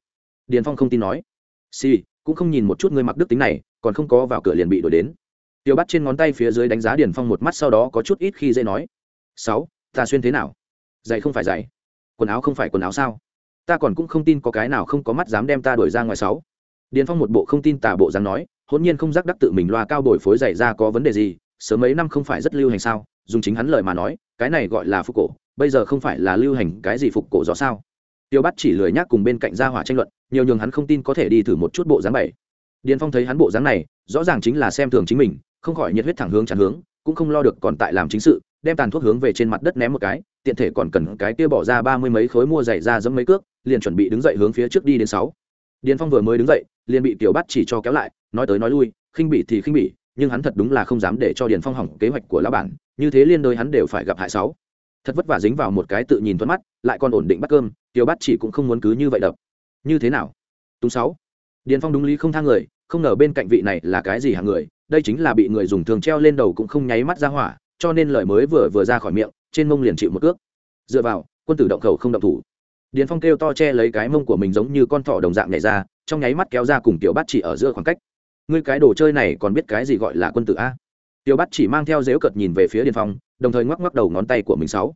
điền phong không tin nói si, cũng không nhìn một chút ngươi mặc đức tính này còn không có vào cửa liền bị đổi đến tiêu bắt trên ngón tay phía dưới đánh giá điền phong một mắt sau đó có chút ít khi dễ nói sáu ta xuyên thế nào dạy không phải dạy quần áo không phải quần áo sao ta còn cũng không tin có cái nào không có mắt dám đem ta đuổi ra ngoài sáu. Điền phong một bộ không tin tả bộ dáng nói hôn nhiên không giác đắc tự mình loa cao bồi phối dày ra có vấn đề gì, sớm mấy năm không phải rất lưu hành sao, dùng chính hắn lời mà nói, cái này gọi là phục cổ, bây giờ không phải là lưu hành cái gì phục cổ rõ sao. Tiêu bắt chỉ lười nhác cùng bên cạnh gia hỏa tranh luận, nhiều nhường hắn không tin có thể đi thử một chút bộ dáng bảy. Điền phong thấy hắn bộ dáng này, rõ ràng chính là xem thường chính mình, không khỏi nhiệt huyết thẳng hướng chắn hướng, cũng không lo được còn tại làm chính sự, đem tàn thuốc hướng về trên mặt đất ném một cái, tiện thể còn cần cái kia bỏ ra ba mươi mấy khối mua giày ra dẫm mấy cước liền chuẩn bị đứng dậy hướng phía trước đi đến sáu. Điền phong vừa mới đứng dậy, liền bị tiểu bắt chỉ cho kéo lại, nói tới nói lui, khinh bỉ thì khinh bỉ, nhưng hắn thật đúng là không dám để cho điền phong hỏng kế hoạch của lão bản, như thế liên đôi hắn đều phải gặp hại sáu. Thật vất vả dính vào một cái tự nhìn thuận mắt, lại còn ổn định bắt cơm, tiểu bắt chỉ cũng không muốn cứ như vậy đập. Như thế nào? Túng sáu. Điền phong đúng lý không thang người, không ngờ bên cạnh vị này là cái gì hạng người, đây chính là bị người dùng thường treo lên đầu cũng không nháy mắt ra hỏa, cho nên lời mới vừa vừa ra khỏi miệng, trên mông liền chịu một cước. Dựa vào, quân tử động khẩu không động thủ điền phong kêu to che lấy cái mông của mình giống như con thỏ đồng dạng nhảy ra, trong nháy mắt kéo ra cùng tiểu bát chỉ ở giữa khoảng cách. Ngươi cái đồ chơi này còn biết cái gì gọi là quân tử a? Tiểu bát chỉ mang theo dếu cợt nhìn về phía điền phong, đồng thời ngoắc ngoắc đầu ngón tay của mình sáu.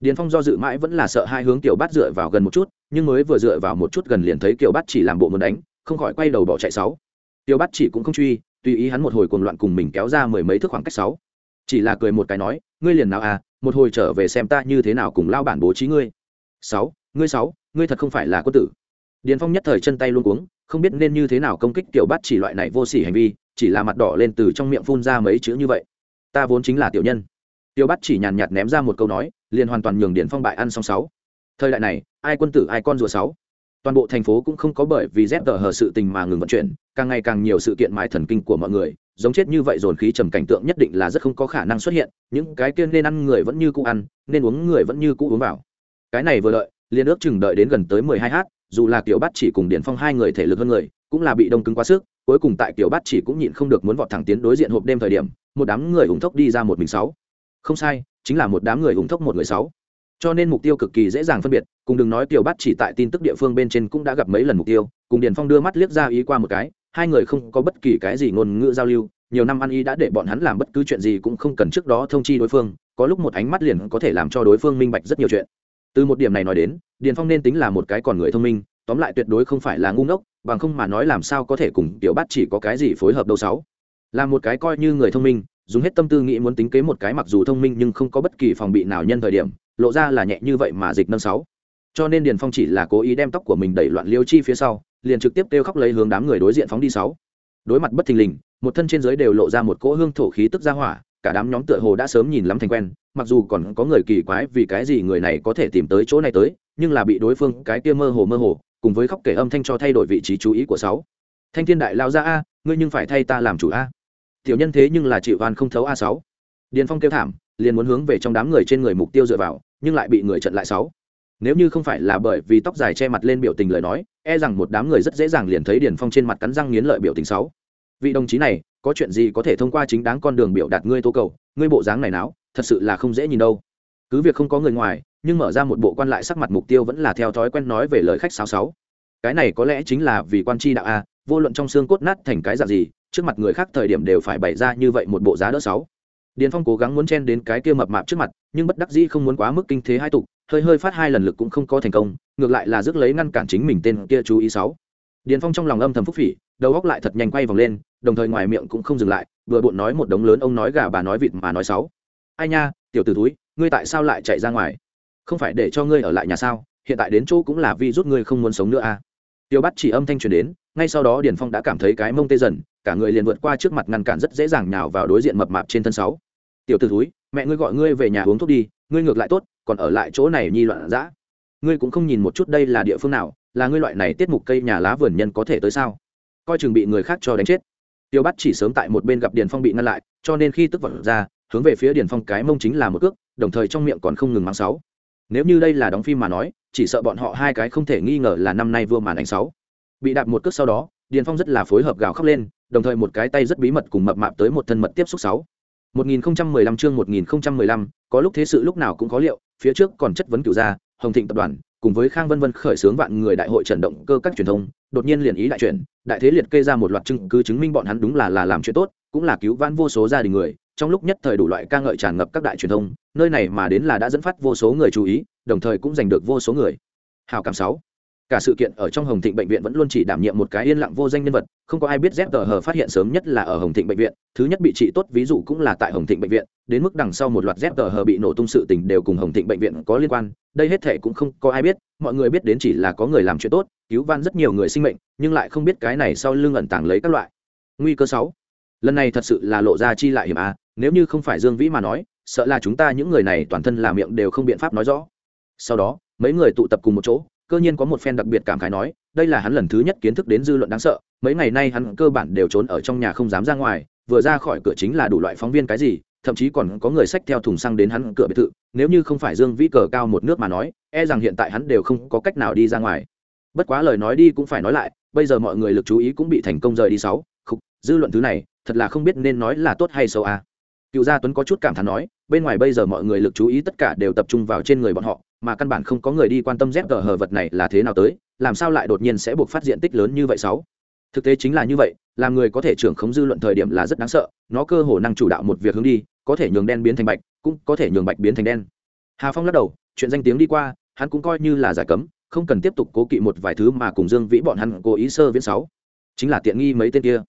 Điền phong do dự mãi vẫn là sợ hai hướng tiểu bát dựa vào gần một chút, nhưng mới vừa dựa vào một chút gần liền thấy tiểu bát chỉ làm bộ muốn đánh, không khỏi quay đầu bỏ chạy sáu. Tiểu bát chỉ cũng không truy, tùy ý hắn một hồi cuồng loạn cùng mình kéo ra mười mấy thước khoảng cách sáu. Chỉ là cười một cái nói, ngươi liền nào à một hồi trở về xem ta như thế nào cùng lao bản bố trí ngươi. Sáu ngươi sáu, ngươi thật không phải là quân tử. Điền phong nhất thời chân tay luôn cuống, không biết nên như thế nào công kích tiểu bát chỉ loại này vô sỉ hành vi, chỉ là mặt đỏ lên từ trong miệng phun ra mấy chữ như vậy. Ta vốn chính là tiểu nhân. Tiểu bát chỉ nhàn nhạt ném ra một câu nói, liền hoàn toàn nhường điền phong bại ăn xong sáu. Thời đại này, ai quân tử ai con rùa sáu. Toàn bộ thành phố cũng không có bởi vì rét tờ hờ sự tình mà ngừng vận chuyển, càng ngày càng nhiều sự kiện mãi thần kinh của mọi người, giống chết như vậy dồn khí trầm cảnh tượng nhất định là rất không có khả năng xuất hiện, những cái kia nên ăn người vẫn như cũ ăn, nên uống người vẫn như cũ uống vào. Cái này vừa lợi liên ước chừng đợi đến gần tới mười hai h dù là Kiều Bát chỉ cùng điển phong hai người thể lực hơn người, cũng là bị đông cứng quá sức, cuối cùng tại Kiều Bát chỉ cũng nhịn không được muốn vọt thẳng tiến đối diện hộp đêm thời điểm, một đám người ủng thốc đi ra một mình sáu. Không sai, chính là một đám người ủng thốc một người sáu. Cho nên mục tiêu cực kỳ dễ dàng phân biệt, cùng đừng nói tiểu Bát chỉ tại tin tức địa phương bên trên cũng đã gặp mấy lần mục tiêu, cùng điền phong đưa mắt liếc ra ý qua một cái, hai người không có bất kỳ cái gì ngôn ngữ giao lưu, nhiều năm ăn ý đã để bọn hắn làm bất cứ chuyện gì cũng không cần trước đó thông chi đối phương, có lúc một ánh mắt liền có thể làm cho đối phương minh bạch rất nhiều chuyện từ một điểm này nói đến, điền phong nên tính là một cái còn người thông minh, tóm lại tuyệt đối không phải là ngu ngốc, bằng không mà nói làm sao có thể cùng tiểu Bát chỉ có cái gì phối hợp đâu sáu. Là một cái coi như người thông minh, dùng hết tâm tư nghĩ muốn tính kế một cái mặc dù thông minh nhưng không có bất kỳ phòng bị nào nhân thời điểm, lộ ra là nhẹ như vậy mà dịch nâng sáu. Cho nên điền phong chỉ là cố ý đem tóc của mình đẩy loạn liêu chi phía sau, liền trực tiếp kêu khóc lấy hướng đám người đối diện phóng đi sáu. Đối mặt bất thình lình, một thân trên dưới đều lộ ra một cỗ hương thổ khí tức ra hỏa cả đám nhóm tựa hồ đã sớm nhìn lắm thành quen, mặc dù còn có người kỳ quái vì cái gì người này có thể tìm tới chỗ này tới, nhưng là bị đối phương cái kia mơ hồ mơ hồ, cùng với khóc kể âm thanh cho thay đổi vị trí chú ý của sáu. Thanh thiên đại lao ra a, ngươi nhưng phải thay ta làm chủ a. Tiểu nhân thế nhưng là chịu van không thấu a sáu. Điền phong kêu thảm, liền muốn hướng về trong đám người trên người mục tiêu dựa vào, nhưng lại bị người trận lại sáu. Nếu như không phải là bởi vì tóc dài che mặt lên biểu tình lời nói e rằng một đám người rất dễ dàng liền thấy điền phong trên mặt cắn răng nghiến lợi biểu tình sáu vị đồng chí này, có chuyện gì có thể thông qua chính đáng con đường biểu đạt ngươi tố cầu, ngươi bộ dáng này não thật sự là không dễ nhìn đâu. Cứ việc không có người ngoài, nhưng mở ra một bộ quan lại sắc mặt mục tiêu vẫn là theo thói quen nói về lời khách sáo sáu. Cái này có lẽ chính là vì quan tri đạo a, vô luận trong xương cốt nát thành cái dạng gì, trước mặt người khác thời điểm đều phải bày ra như vậy một bộ giá đỡ sáu. Điền phong cố gắng muốn chen đến cái kia mập mạp trước mặt, nhưng bất đắc dĩ không muốn quá mức kinh thế hai tục, hơi hơi phát hai lần lực cũng không có thành công, ngược lại là rước lấy ngăn cản chính mình tên kia chú ý sáu. Điền phong trong lòng âm thầm phúc phỉ đầu góc lại thật nhanh quay vòng lên, đồng thời ngoài miệng cũng không dừng lại, vừa bộn nói một đống lớn ông nói gà bà nói vịt mà nói sáu. Ai nha, tiểu t ử túi ngươi tại sao lại chạy ra ngoài? Không phải để cho ngươi ở lại nhà sao? Hiện tại đến chỗ cũng là vì rút ngươi không muốn sống nữa à? Tiêu bắt chỉ âm thanh truyền đến, ngay sau đó điền phong đã cảm thấy cái mông tê dần, cả người liền vượt qua trước mặt ngăn cản rất dễ dàng nhào vào đối diện mập mạp trên thân sáu. Tiểu t ử túi mẹ ngươi gọi ngươi về nhà uống thuốc đi, ngươi ngược lại tốt, còn ở lại chỗ này nhi loạn dã. Ngươi cũng không nhìn một chút đây là địa phương nào, là ngươi loại này tiết mục cây nhà lá vườn nhân có thể tới sao? Coi chừng bị người khác cho đánh chết. Tiêu bắt chỉ sớm tại một bên gặp điền phong bị ngăn lại cho nên khi tức vật ra hướng về phía điền phong cái mông chính là một cước đồng thời trong miệng còn không ngừng mang sáu. Nếu như đây là đóng phim mà nói chỉ sợ bọn họ hai cái không thể nghi ngờ là năm nay vua màn ảnh sáu. Bị đạp một cước sau đó điền phong rất là phối hợp gào khóc lên đồng thời một cái tay rất bí mật cùng mập mạp tới một thân mật tiếp xúc sáu. 1015 chương 1015, có lúc thế sự lúc nào cũng có liệu, phía trước còn chất vấn cửu gia, Hồng Thịnh tập đoàn, cùng với Khang Vân Vân khởi xướng vạn người đại hội trận động cơ các truyền thông, đột nhiên liền ý đại chuyển, đại thế liệt kê ra một loạt chứng cứ chứng minh bọn hắn đúng là là làm chuyện tốt, cũng là cứu vãn vô số gia đình người, trong lúc nhất thời đủ loại ca ngợi tràn ngập các đại truyền thông, nơi này mà đến là đã dẫn phát vô số người chú ý, đồng thời cũng giành được vô số người. Hào cảm sáu cả sự kiện ở trong hồng thịnh bệnh viện vẫn luôn chỉ đảm nhiệm một cái yên lặng vô danh nhân vật, không có ai biết z tờ hờ phát hiện sớm nhất là ở hồng thịnh bệnh viện, thứ nhất bị trị tốt ví dụ cũng là tại hồng thịnh bệnh viện, đến mức đằng sau một loạt z tờ hờ bị nổ tung sự tình đều cùng hồng thịnh bệnh viện có liên quan, đây hết thể cũng không có ai biết, mọi người biết đến chỉ là có người làm chuyện tốt, cứu van rất nhiều người sinh mệnh, nhưng lại không biết cái này sau lưng ẩn tàng lấy các loại. Nguy cơ sáu. Lần này thật sự là lộ ra chi lại hiểm a nếu như không phải dương vĩ mà nói, sợ là chúng ta những người này toàn thân làm miệng đều không biện pháp nói rõ. Sau đó, mấy người tụ tập cùng một chỗ cơ nhiên có một phen đặc biệt cảm khái nói, đây là hắn lần thứ nhất kiến thức đến dư luận đáng sợ, mấy ngày nay hắn cơ bản đều trốn ở trong nhà không dám ra ngoài, vừa ra khỏi cửa chính là đủ loại phóng viên cái gì, thậm chí còn có người xách theo thùng xăng đến hắn cửa biệt thự, nếu như không phải dương vĩ cờ cao một nước mà nói e rằng hiện tại hắn đều không có cách nào đi ra ngoài bất quá lời nói đi cũng phải nói lại, bây giờ mọi người lực chú ý cũng bị thành công rời đi sáu, khục, dư luận thứ này, thật là không biết nên nói là tốt hay xấu à. cựu gia tuấn có chút cảm thán nói, bên ngoài bây giờ mọi người lực chú ý tất cả đều tập trung vào trên người bọn họ mà căn bản không có người đi quan tâm dép cờ hờ vật này là thế nào tới, làm sao lại đột nhiên sẽ buộc phát diện tích lớn như vậy sáu? Thực tế chính là như vậy, làm người có thể trưởng khống dư luận thời điểm là rất đáng sợ, nó cơ hồ năng chủ đạo một việc hướng đi, có thể nhường đen biến thành bạch, cũng có thể nhường bạch biến thành đen. Hà phong lắc đầu, chuyện danh tiếng đi qua, hắn cũng coi như là giải cấm, không cần tiếp tục cố kỵ một vài thứ mà cùng dương vĩ bọn hắn cố ý sơ viễn sáu. Chính là tiện nghi mấy tên kia.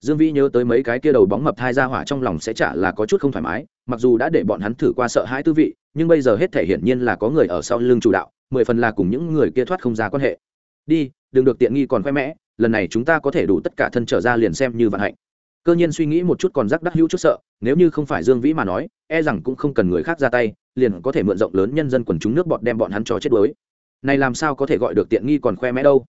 Dương vĩ nhớ tới mấy cái kia đầu bóng mập thai ra hỏa trong lòng sẽ chả là có chút không thoải mái, mặc dù đã để bọn hắn thử qua sợ hãi tư vị nhưng bây giờ hết thể hiển nhiên là có người ở sau lưng chủ đạo, mười phần là cùng những người kia thoát không ra quan hệ. Đi, đừng được tiện nghi còn khoe mẽ, lần này chúng ta có thể đủ tất cả thân trở ra liền xem như vận hạnh. Cơ nhiên suy nghĩ một chút còn rắc đắc hữu chút sợ, nếu như không phải dương vĩ mà nói e rằng cũng không cần người khác ra tay, liền có thể mượn rộng lớn nhân dân quần chúng nước bọn đem bọn hắn cho chết đuối. Này làm sao có thể gọi được tiện nghi còn khoe mẽ đâu?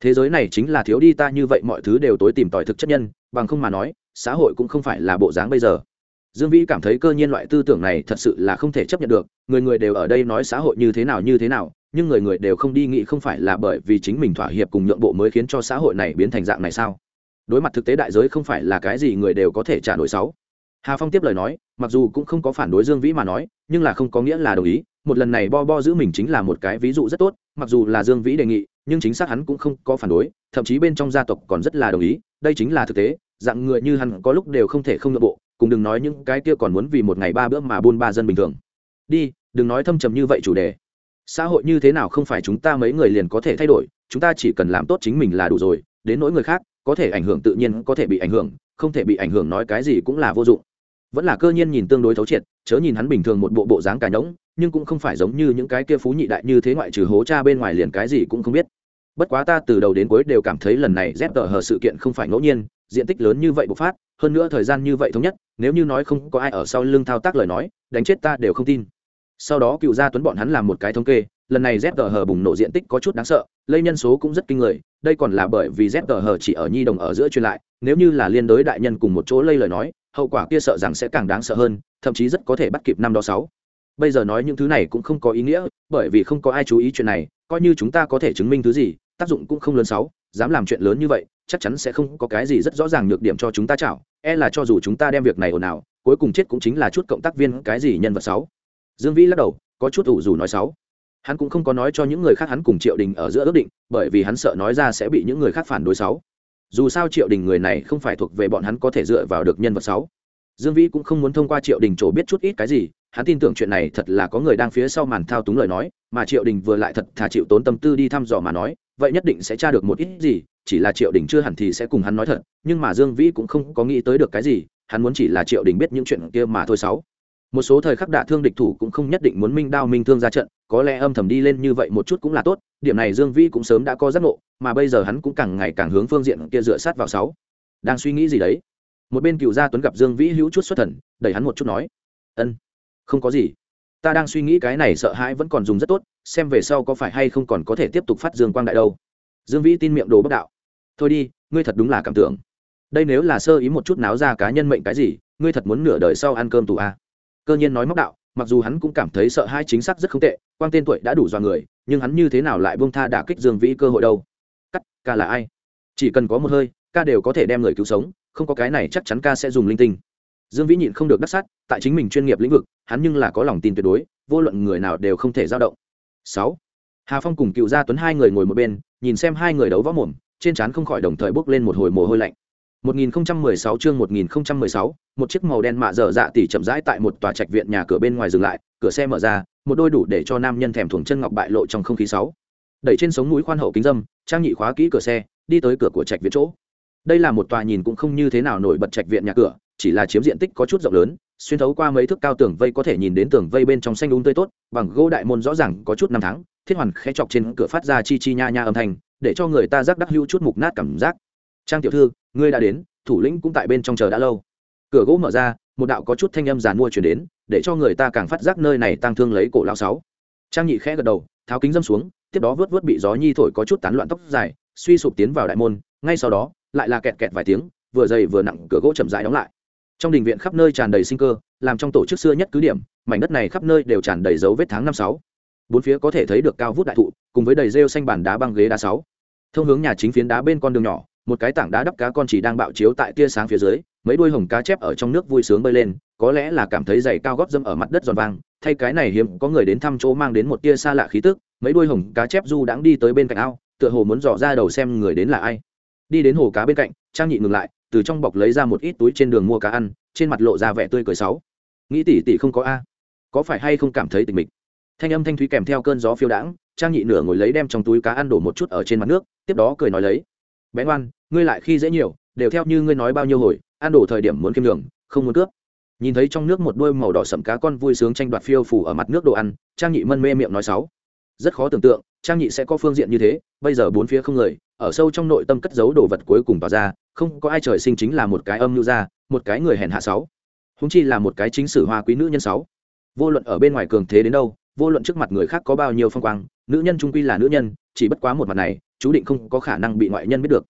Thế giới này chính là thiếu đi ta như vậy mọi thứ đều tối tìm tòi thực chất nhân, bằng không mà nói, xã hội cũng không phải là bộ dáng bây giờ dương vĩ cảm thấy cơ nhiên loại tư tưởng này thật sự là không thể chấp nhận được, người người đều ở đây nói xã hội như thế nào như thế nào, nhưng người người đều không đi nghĩ không phải là bởi vì chính mình thỏa hiệp cùng nhượng bộ mới khiến cho xã hội này biến thành dạng này sao? Đối mặt thực tế đại giới không phải là cái gì người đều có thể trả nổi sáu hà phong tiếp lời nói, mặc dù cũng không có phản đối dương vĩ mà nói, nhưng là không có nghĩa là đồng ý, một lần này bo bo giữ mình chính là một cái ví dụ rất tốt, mặc dù là dương vĩ đề nghị, nhưng chính xác hắn cũng không có phản đối, thậm chí bên trong gia tộc còn rất là đồng ý, đây chính là thực tế, dạng người như hắn có lúc đều không thể không nội bộ cùng đừng nói những cái kia còn muốn vì một ngày ba bữa mà buôn ba dân bình thường. Đi, đừng nói thâm trầm như vậy chủ đề. Xã hội như thế nào không phải chúng ta mấy người liền có thể thay đổi, chúng ta chỉ cần làm tốt chính mình là đủ rồi, đến nỗi người khác, có thể ảnh hưởng tự nhiên, có thể bị ảnh hưởng, không thể bị ảnh hưởng nói cái gì cũng là vô dụng. Vẫn là cơ nhiên nhìn tương đối thấu triệt, chớ nhìn hắn bình thường một bộ bộ dáng cả nhỗng, nhưng cũng không phải giống như những cái kia phú nhị đại như thế ngoại trừ hố cha bên ngoài liền cái gì cũng không biết. Bất quá ta từ đầu đến cuối đều cảm thấy lần này dép tờ hờ sự kiện không phải ngẫu nhiên, diện tích lớn như vậy bộc phát hơn nữa thời gian như vậy thống nhất, nếu như nói không có ai ở sau lưng thao tác lời nói, đánh chết ta đều không tin. Sau đó cựu gia tuấn bọn hắn làm một cái thống kê, lần này z hờ bùng nổ diện tích có chút đáng sợ, lây nhân số cũng rất kinh người, đây còn là bởi vì z hờ chỉ ở nhi đồng ở giữa truyền lại, nếu như là liên đối đại nhân cùng một chỗ lây lời nói, hậu quả kia sợ rằng sẽ càng đáng sợ hơn, thậm chí rất có thể bắt kịp năm đó sáu. Bây giờ nói những thứ này cũng không có ý nghĩa, bởi vì không có ai chú ý chuyện này, coi như chúng ta có thể chứng minh thứ gì tác dụng cũng không lớn sáu, dám làm chuyện lớn như vậy, chắc chắn sẽ không có cái gì rất rõ ràng nhược điểm cho chúng ta chảo e là cho dù chúng ta đem việc này ồn ào, cuối cùng chết cũng chính là chút cộng tác viên cái gì nhân vật sáu. Dương vĩ lắc đầu, có chút ủ dù nói sáu. Hắn cũng không có nói cho những người khác hắn cùng triệu đình ở giữa ước định, bởi vì hắn sợ nói ra sẽ bị những người khác phản đối sáu. Dù sao triệu đình người này không phải thuộc về bọn hắn có thể dựa vào được nhân vật sáu. Dương vĩ cũng không muốn thông qua triệu đình trổ biết chút ít cái gì, hắn tin tưởng chuyện này thật là có người đang phía sau màn thao túng lời nói, mà triệu đình vừa lại thật thà chịu tốn tâm tư đi thăm dò mà nói vậy nhất định sẽ tra được một ít gì, chỉ là triệu đình chưa hẳn thì sẽ cùng hắn nói thật, nhưng mà dương vĩ cũng không có nghĩ tới được cái gì, hắn muốn chỉ là triệu đình biết những chuyện kia mà thôi sáu. Một số thời khắc đả thương địch thủ cũng không nhất định muốn minh đao minh thương ra trận, có lẽ âm thầm đi lên như vậy một chút cũng là tốt, điểm này dương vĩ cũng sớm đã có giác ngộ, mà bây giờ hắn cũng càng ngày càng hướng phương diện kia dựa sát vào sáu. Đang suy nghĩ gì đấy? Một bên cựu gia tuấn gặp dương vĩ hữu chút xuất thần, đẩy hắn một chút nói, ân, không có gì ta đang suy nghĩ cái này sợ hãi vẫn còn dùng rất tốt, xem về sau có phải hay không còn có thể tiếp tục phát dương quang đại đâu. Dương vĩ tin miệng đồ bất đạo. Thôi đi, ngươi thật đúng là cảm tưởng. Đây nếu là sơ ý một chút náo ra cá nhân mệnh cái gì, ngươi thật muốn nửa đời sau ăn cơm tù a. À? cơ nhiên nói móc đạo, mặc dù hắn cũng cảm thấy sợ hai chính xác rất không tệ, quang tên tuổi đã đủ dọa người, nhưng hắn như thế nào lại buông tha đả kích dương vĩ cơ hội đâu? Cắt, ca là ai? Chỉ cần có một hơi, ca đều có thể đem người cứu sống, không có cái này chắc chắn ca sẽ dùng linh tinh dương vĩ nhịn không được đắc sát tại chính mình chuyên nghiệp lĩnh vực hắn nhưng là có lòng tin tuyệt đối vô luận người nào đều không thể dao động. Sáu hà phong cùng cựu gia tuấn hai người ngồi một bên nhìn xem hai người đấu võ mồm trên trán không khỏi đồng thời bốc lên một hồi mồ hôi lạnh. 1016 chương 1016, một chiếc màu đen mạ dở dạ tỉ chậm rãi tại một tòa trạch viện nhà cửa bên ngoài dừng lại, cửa xe mở ra, một đôi đủ để cho nam nhân thèm thuồng chân ngọc bại lộ trong không khí sáu. đẩy trên sống mũi khoan hậu kính dâm trang nhị khóa kỹ cửa xe đi tới cửa của trạch viện chỗ. Đây là một tòa nhìn cũng không như thế nào nổi bật trạch viện nhà cửa chỉ là chiếm diện tích có chút rộng lớn, xuyên thấu qua mấy thước cao tường vây có thể nhìn đến tường vây bên trong xanh đúng tươi tốt, bằng gỗ đại môn rõ ràng có chút năm tháng, thiết hoàn khẽ chọc trên cửa phát ra chi chi nha nha âm thanh, để cho người ta giác đắc hữu chút mục nát cảm giác. Trang tiểu thư, ngươi đã đến, thủ lĩnh cũng tại bên trong chờ đã lâu. Cửa gỗ mở ra, một đạo có chút thanh âm giàn mua chuyển đến, để cho người ta càng phát giác nơi này tăng thương lấy cổ lao sáu. Trang nhị khẽ gật đầu, tháo kính dâm xuống, tiếp đó vớt vớt bị gió nhi thổi có chút tán loạn tóc dài, suy sụp tiến vào đại môn, ngay sau đó, lại là kẹt kẹt vài tiếng, vừa dày vừa nặng, cửa gỗ chậm rãi đóng lại trong đình viện khắp nơi tràn đầy sinh cơ, làm trong tổ chức xưa nhất cứ điểm, mảnh đất này khắp nơi đều tràn đầy dấu vết tháng năm sáu. Bốn phía có thể thấy được cao vút đại thụ, cùng với đầy rêu xanh bàn đá băng ghế đá sáu. Thông hướng nhà chính phiến đá bên con đường nhỏ, một cái tảng đá đắp cá con chỉ đang bạo chiếu tại tia sáng phía dưới, mấy đuôi hồng cá chép ở trong nước vui sướng bơi lên, có lẽ là cảm thấy giày cao góp dâm ở mặt đất giòn vang, thay cái này hiếm có người đến thăm chỗ mang đến một tia xa lạ khí tức, mấy đuôi hồng cá chép du đãng đi tới bên cạnh ao, tựa hồ muốn dò ra đầu xem người đến là ai. Đi đến hồ cá bên cạnh, trang nhị ngừng lại từ trong bọc lấy ra một ít túi trên đường mua cá ăn, trên mặt lộ ra vẻ tươi cười sáu. Nghĩ tỷ tỷ không có a? Có phải hay không cảm thấy tình mình? thanh âm thanh thúy kèm theo cơn gió phiêu đãng, trang nhị nửa ngồi lấy đem trong túi cá ăn đổ một chút ở trên mặt nước, tiếp đó cười nói lấy. Bé ngoan, ngươi lại khi dễ nhiều, đều theo như ngươi nói bao nhiêu hồi, ăn đổ thời điểm muốn kiêm đường không muốn cướp. Nhìn thấy trong nước một đôi màu đỏ sậm cá con vui sướng tranh đoạt phiêu phủ ở mặt nước đồ ăn, trang nhị mân mê miệng nói sáu rất khó tưởng tượng, trang nhị sẽ có phương diện như thế, bây giờ bốn phía không người, ở sâu trong nội tâm cất giấu đồ vật cuối cùng tỏ ra, không có ai trời sinh chính là một cái âm lưu ra một cái người hèn hạ sáu. Húng chi là một cái chính sử hoa quý nữ nhân sáu. Vô luận ở bên ngoài cường thế đến đâu, vô luận trước mặt người khác có bao nhiêu phong quang, nữ nhân trung quy là nữ nhân, chỉ bất quá một mặt này, chú định không có khả năng bị ngoại nhân biết được.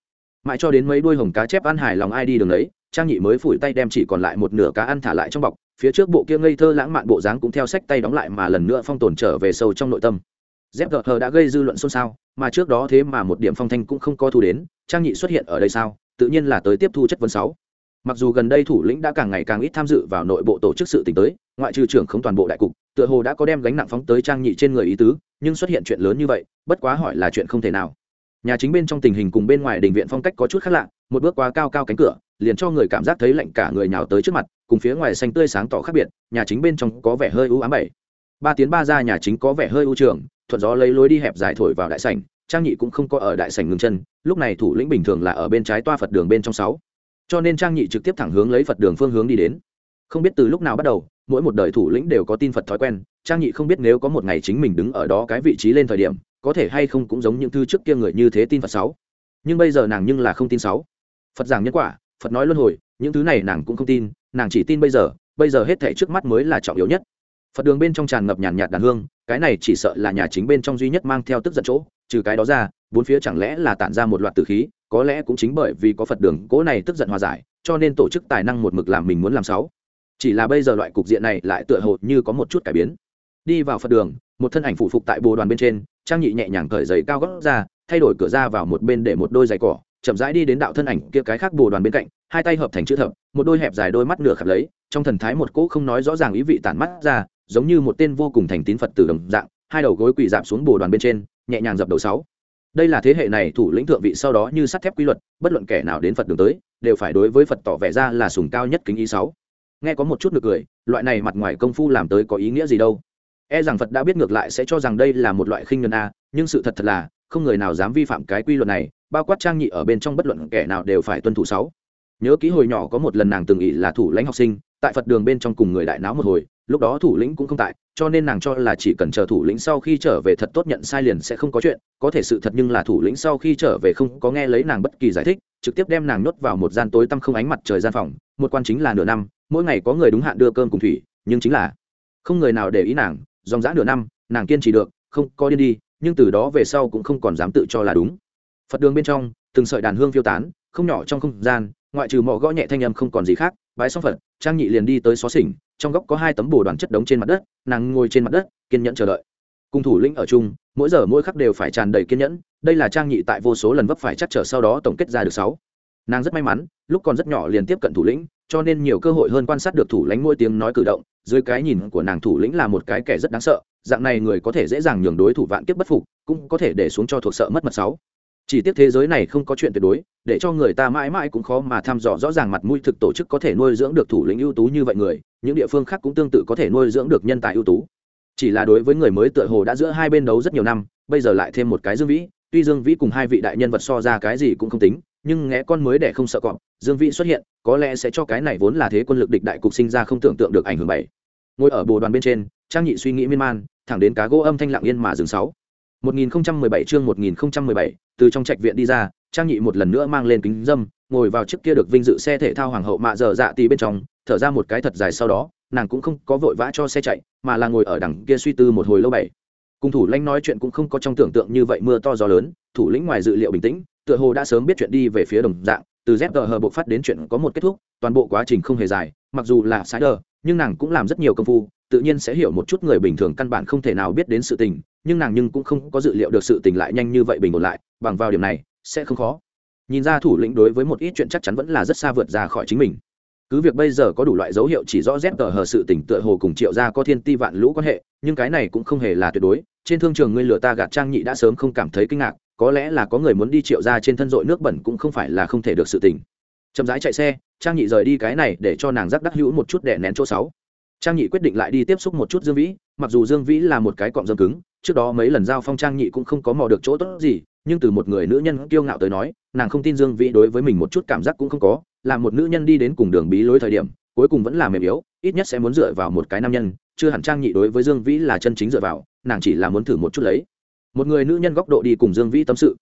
Mãi cho đến mấy đuôi hồng cá chép ăn hài lòng ai đi đường đấy trang nhị mới phủi tay đem chỉ còn lại một nửa cá ăn thả lại trong bọc, phía trước bộ kia ngây thơ lãng mạn bộ dáng cũng theo sách tay đóng lại mà lần nữa phong tồn trở về sâu trong nội tâm dép gợt hờ đã gây dư luận xôn xao, mà trước đó thế mà một điểm phong thanh cũng không có thu đến, trang nhị xuất hiện ở đây sao? Tự nhiên là tới tiếp thu chất vấn sáu. Mặc dù gần đây thủ lĩnh đã càng ngày càng ít tham dự vào nội bộ tổ chức sự t tới, ngoại trừ trưởng không toàn bộ đại cục, tựa hồ đã có đem gánh nặng phóng tới trang nhị trên người ý tứ, nhưng xuất hiện chuyện lớn như vậy, bất quá hỏi là chuyện không thể nào. Nhà chính bên trong tình hình cùng bên ngoài đình viện phong cách có chút khác lạ, một bước quá cao cao cánh cửa, liền cho người cảm giác thấy lạnh cả người nhào tới trước mặt, cùng phía ngoài xanh tươi sáng tỏ khác biệt, nhà chính bên trong có vẻ hơi u ám bảy. Ba tiến ba ra nhà chính có vẻ hơi u trường thuận gió lấy lối đi hẹp dài thổi vào đại sảnh, trang nhị cũng không có ở đại sảnh ngừng chân, lúc này thủ lĩnh bình thường là ở bên trái toa phật đường bên trong sáu. Cho nên trang nhị trực tiếp thẳng hướng lấy phật đường phương hướng đi đến. Không biết từ lúc nào bắt đầu, mỗi một đời thủ lĩnh đều có tin phật thói quen, trang nhị không biết nếu có một ngày chính mình đứng ở đó cái vị trí lên thời điểm, có thể hay không cũng giống những thư trước kia người như thế tin phật sáu. Nhưng bây giờ nàng nhưng là không tin sáu. Phật giảng nhân quả, phật nói luân hồi, những thứ này nàng cũng không tin, nàng chỉ tin bây giờ bây giờ hết thể trước mắt mới là trọng yếu nhất phật đường bên trong tràn ngập nhàn nhạt đàn hương, cái này chỉ sợ là nhà chính bên trong duy nhất mang theo tức giận chỗ, trừ cái đó ra, bốn phía chẳng lẽ là tản ra một loạt tử khí, có lẽ cũng chính bởi vì có phật đường cỗ này tức giận hòa giải, cho nên tổ chức tài năng một mực làm mình muốn làm sáu. Chỉ là bây giờ loại cục diện này lại tựa hồ như có một chút cải biến. Đi vào phật đường, một thân ảnh phụ phục tại bồ đoàn bên trên, trang nhị nhẹ nhàng cởi giày cao gót ra, thay đổi cửa ra vào một bên để một đôi giày cỏ, chậm rãi đi đến đạo thân ảnh kia cái khác bồ đoàn bên cạnh, hai tay hợp thành chữ thập, một đôi hẹp dài đôi mắt nửa khập lấy, trong thần thái một cỗ không nói rõ ràng ý vị tản mắt ra giống như một tên vô cùng thành tín phật tử đồng dạng, hai đầu gối quỳ dạp xuống bồ đoàn bên trên, nhẹ nhàng dập đầu sáu. Đây là thế hệ này thủ lĩnh thượng vị sau đó như sắt thép quy luật, bất luận kẻ nào đến phật đường tới, đều phải đối với phật tỏ vẻ ra là sùng cao nhất kính ý sáu. Nghe có một chút ngược cười, loại này mặt ngoài công phu làm tới có ý nghĩa gì đâu. E rằng phật đã biết ngược lại sẽ cho rằng đây là một loại khinh nhân a, nhưng sự thật thật là, không người nào dám vi phạm cái quy luật này, bao quát trang nhị ở bên trong bất luận kẻ nào đều phải tuân thủ sáu. Nhớ ký hồi nhỏ có một lần nàng từng ỉ là thủ lãnh học sinh, tại phật đường bên trong cùng người đại náo một hồi lúc đó thủ lĩnh cũng không tại, cho nên nàng cho là chỉ cần chờ thủ lĩnh sau khi trở về thật tốt nhận sai liền sẽ không có chuyện, có thể sự thật nhưng là thủ lĩnh sau khi trở về không có nghe lấy nàng bất kỳ giải thích, trực tiếp đem nàng nhốt vào một gian tối tăm không ánh mặt trời gian phòng, một quan chính là nửa năm, mỗi ngày có người đúng hạn đưa cơm cùng thủy, nhưng chính là không người nào để ý nàng, dòng dã nửa năm, nàng kiên trì được, không có điên đi, nhưng từ đó về sau cũng không còn dám tự cho là đúng. Phật đường bên trong, từng sợi đàn hương phiêu tán, không nhỏ trong không gian, ngoại trừ mỏ gõ nhẹ thanh âm không còn gì khác, bái xong phật, trang nhị liền đi tới xó xỉnh trong góc có hai tấm bồ đoàn chất đống trên mặt đất, nàng ngồi trên mặt đất, kiên nhẫn chờ đợi. Cùng thủ lĩnh ở chung, mỗi giờ mỗi khắc đều phải tràn đầy kiên nhẫn, đây là trang nhị tại vô số lần vấp phải chắc trở sau đó tổng kết ra được sáu. Nàng rất may mắn, lúc còn rất nhỏ liền tiếp cận thủ lĩnh, cho nên nhiều cơ hội hơn quan sát được thủ lĩnh mỗi tiếng nói cử động, dưới cái nhìn của nàng thủ lĩnh là một cái kẻ rất đáng sợ, dạng này người có thể dễ dàng nhường đối thủ vạn kiếp bất phục, cũng có thể để xuống cho thuộc sợ mất mật sáu chỉ tiếc thế giới này không có chuyện tuyệt đối, để cho người ta mãi mãi cũng khó mà thăm dò rõ ràng mặt mũi thực tổ chức có thể nuôi dưỡng được thủ lĩnh ưu tú như vậy người, những địa phương khác cũng tương tự có thể nuôi dưỡng được nhân tài ưu tú. Chỉ là đối với người mới tựa hồ đã giữa hai bên đấu rất nhiều năm, bây giờ lại thêm một cái dương vĩ, tuy dương vĩ cùng hai vị đại nhân vật so ra cái gì cũng không tính, nhưng nghe con mới để không sợ cọp, dương vĩ xuất hiện, có lẽ sẽ cho cái này vốn là thế quân lực địch đại cục sinh ra không tưởng tượng được ảnh hưởng bảy ngồi ở bồ đoàn bên trên, trang nhị suy nghĩ miên man, thẳng đến cá gỗ âm thanh lặng yên mà dừng sáu. 1017 chương 1017, từ trong trạch viện đi ra, Trang Nhị một lần nữa mang lên kính dâm, ngồi vào chiếc kia được vinh dự xe thể thao hoàng hậu mạ giờ dạ tỷ bên trong, thở ra một cái thật dài sau đó, nàng cũng không có vội vã cho xe chạy, mà là ngồi ở đằng kia suy tư một hồi lâu bảy. Cung thủ lãnh nói chuyện cũng không có trong tưởng tượng như vậy mưa to gió lớn, thủ lĩnh ngoài dự liệu bình tĩnh, tựa hồ đã sớm biết chuyện đi về phía đồng dạng, từ ZG bộ phát đến chuyện có một kết thúc, toàn bộ quá trình không hề dài, mặc dù là Sider, nhưng nàng cũng làm rất nhiều công phu, tự nhiên sẽ hiểu một chút người bình thường căn bản không thể nào biết đến sự tình nhưng nàng nhưng cũng không có dự liệu được sự tình lại nhanh như vậy bình ổn lại, bằng vào điểm này, sẽ không khó. Nhìn ra thủ lĩnh đối với một ít chuyện chắc chắn vẫn là rất xa vượt ra khỏi chính mình. Cứ việc bây giờ có đủ loại dấu hiệu chỉ rõ rét tờ hờ sự tỉnh tựa hồ cùng triệu gia có thiên ti vạn lũ quan hệ, nhưng cái này cũng không hề là tuyệt đối. Trên thương trường ngươi lừa ta gạt trang nhị đã sớm không cảm thấy kinh ngạc, có lẽ là có người muốn đi triệu gia trên thân dội nước bẩn cũng không phải là không thể được sự tỉnh chậm rãi chạy xe, trang nhị rời đi cái này để cho nàng rắc đắc hữu một chút để nén chỗ sáu trang nhị quyết định lại đi tiếp xúc một chút dương vĩ, mặc dù dương vĩ là một cái cọng dâm cứng, trước đó mấy lần giao phong trang nhị cũng không có mò được chỗ tốt gì, nhưng từ một người nữ nhân kiêu ngạo tới nói, nàng không tin dương vĩ đối với mình một chút cảm giác cũng không có, là một nữ nhân đi đến cùng đường bí lối thời điểm, cuối cùng vẫn là mềm yếu, ít nhất sẽ muốn dựa vào một cái nam nhân, chưa hẳn trang nhị đối với dương vĩ là chân chính dựa vào, nàng chỉ là muốn thử một chút lấy. Một người nữ nhân góc độ đi cùng dương vĩ tâm sự,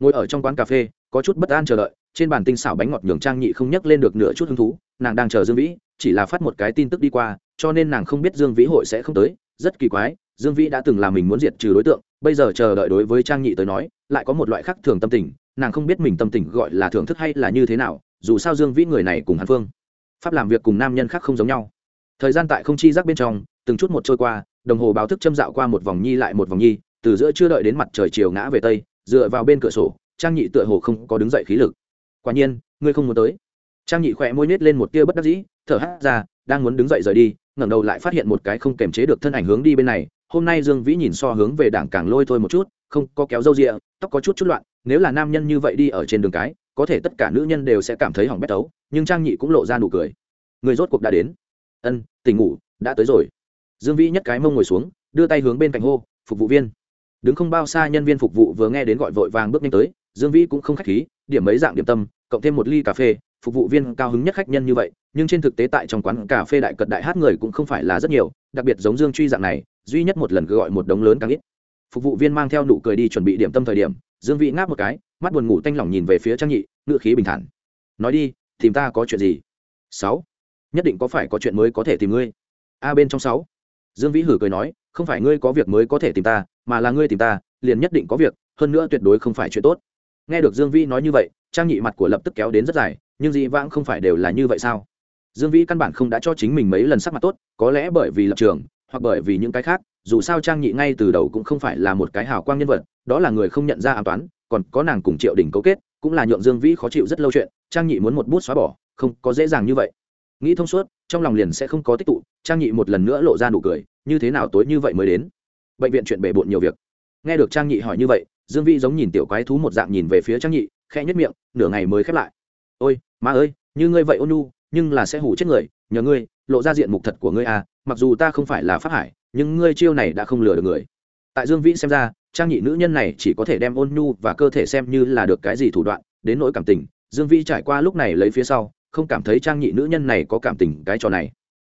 ngồi ở trong quán cà phê, có chút bất an chờ đợi trên bàn tinh xảo bánh ngọt nhường trang nhị không nhắc lên được nửa chút hứng thú, nàng đang chờ dương vĩ, chỉ là phát một cái tin tức đi qua, cho nên nàng không biết dương vĩ hội sẽ không tới. Rất kỳ quái, dương vĩ đã từng làm mình muốn diệt trừ đối tượng, bây giờ chờ đợi đối với trang nhị tới nói, lại có một loại khác thường tâm tình, nàng không biết mình tâm tình gọi là thưởng thức hay là như thế nào, dù sao dương vĩ người này cùng hàn phương, pháp làm việc cùng nam nhân khác không giống nhau. Thời gian tại không chi giác bên trong, từng chút một trôi qua, đồng hồ báo thức châm dạo qua một vòng nhi lại một vòng nhi, từ giữa chưa đợi đến mặt trời chiều ngã về tây, dựa vào bên cửa sổ, trang nhị tựa hồ không có đứng dậy khí lực quả nhiên, ngươi không muốn tới. Trang nhị khỏe môi nhét lên một tia bất đắc dĩ, thở hát ra, đang muốn đứng dậy rời đi, ngẩng đầu lại phát hiện một cái không kềm chế được thân ảnh hướng đi bên này. Hôm nay dương vĩ nhìn so hướng về đảng càng lôi thôi một chút, không có kéo râu rịa, tóc có chút chút loạn, nếu là nam nhân như vậy đi ở trên đường cái, có thể tất cả nữ nhân đều sẽ cảm thấy hỏng bét tấu, nhưng trang nhị cũng lộ ra nụ cười. Người rốt cuộc đã đến. Ân, tỉnh ngủ, đã tới rồi. Dương vĩ nhất cái mông ngồi xuống, đưa tay hướng bên cạnh hô, phục vụ viên. Đứng không bao xa nhân viên phục vụ vừa nghe đến gọi vội vàng bước nhanh tới dương vĩ cũng không khách khí, điểm mấy dạng điểm tâm, cộng thêm một ly cà phê, phục vụ viên cao hứng nhất khách nhân như vậy, nhưng trên thực tế tại trong quán cà phê đại cật đại hát người cũng không phải là rất nhiều, đặc biệt giống dương truy dạng này, duy nhất một lần cứ gọi một đống lớn càng ít. Phục vụ viên mang theo nụ cười đi chuẩn bị điểm tâm thời điểm, dương Vĩ ngáp một cái, mắt buồn ngủ tanh lỏng nhìn về phía trang nhị ngựa khí bình thản. Nói đi, tìm ta có chuyện gì? Sáu. Nhất định có phải có chuyện mới có thể tìm ngươi. A, bên trong sáu. Dương vĩ hử cười nói, không phải ngươi có việc mới có thể tìm ta, mà là ngươi tìm ta, liền nhất định có việc, hơn nữa tuyệt đối không phải chuyện tốt nghe được dương vĩ nói như vậy, trang nhị mặt của lập tức kéo đến rất dài, nhưng dĩ vãng không phải đều là như vậy sao? Dương vĩ căn bản không đã cho chính mình mấy lần sắc mặt tốt, có lẽ bởi vì lập trường, hoặc bởi vì những cái khác, dù sao trang nhị ngay từ đầu cũng không phải là một cái hào quang nhân vật, đó là người không nhận ra an toán còn có nàng cùng triệu đình cấu kết, cũng là nhượng dương vĩ khó chịu rất lâu chuyện, trang nhị muốn một bút xóa bỏ, không có dễ dàng như vậy. Nghĩ thông suốt, trong lòng liền sẽ không có tích tụ, trang nhị một lần nữa lộ ra nụ cười, như thế nào tối như vậy mới đến? Bệnh viện chuyện bề bộn nhiều việc. Nghe được trang nhị hỏi như vậy dương vĩ giống nhìn tiểu quái thú một dạng nhìn về phía trang nhị, khẽ nhất miệng, nửa ngày mới khép lại. Ôi, má ơi, như ngươi vậy ôn nu nhưng là sẽ hủ chết người, nhờ ngươi, lộ ra diện mục thật của ngươi à mặc dù ta không phải là pháp hải, nhưng ngươi chiêu này đã không lừa được người. Tại dương vĩ xem ra trang nhị nữ nhân này chỉ có thể đem ôn nhu và cơ thể xem như là được cái gì thủ đoạn, đến nỗi cảm tình, dương vĩ trải qua lúc này lấy phía sau, không cảm thấy trang nhị nữ nhân này có cảm tình cái trò này.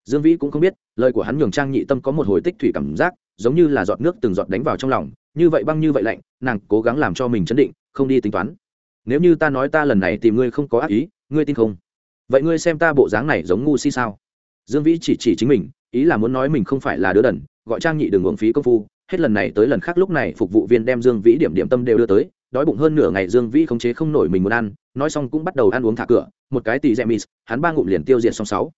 Dương vĩ cũng không biết, lời của hắn nhường trang nhị tâm có một hồi tích thủy cảm giác, giống như là giọt nước từng giọt đánh vào trong lòng như vậy băng như vậy lạnh, nàng cố gắng làm cho mình chấn định, không đi tính toán. Nếu như ta nói ta lần này tìm ngươi không có ác ý, ngươi tin không? Vậy ngươi xem ta bộ dáng này giống ngu si sao? Dương vĩ chỉ chỉ chính mình, ý là muốn nói mình không phải là đứa đần, gọi trang nhị đừng uống phí công phu. Hết lần này tới lần khác lúc này phục vụ viên đem dương vĩ điểm điểm tâm đều đưa tới, đói bụng hơn nửa ngày dương vĩ khống chế không nổi mình muốn ăn, nói xong cũng bắt đầu ăn uống thả cửa, một cái tì rẽ mì hắn ba ngụm liền tiêu diệt xong sáu.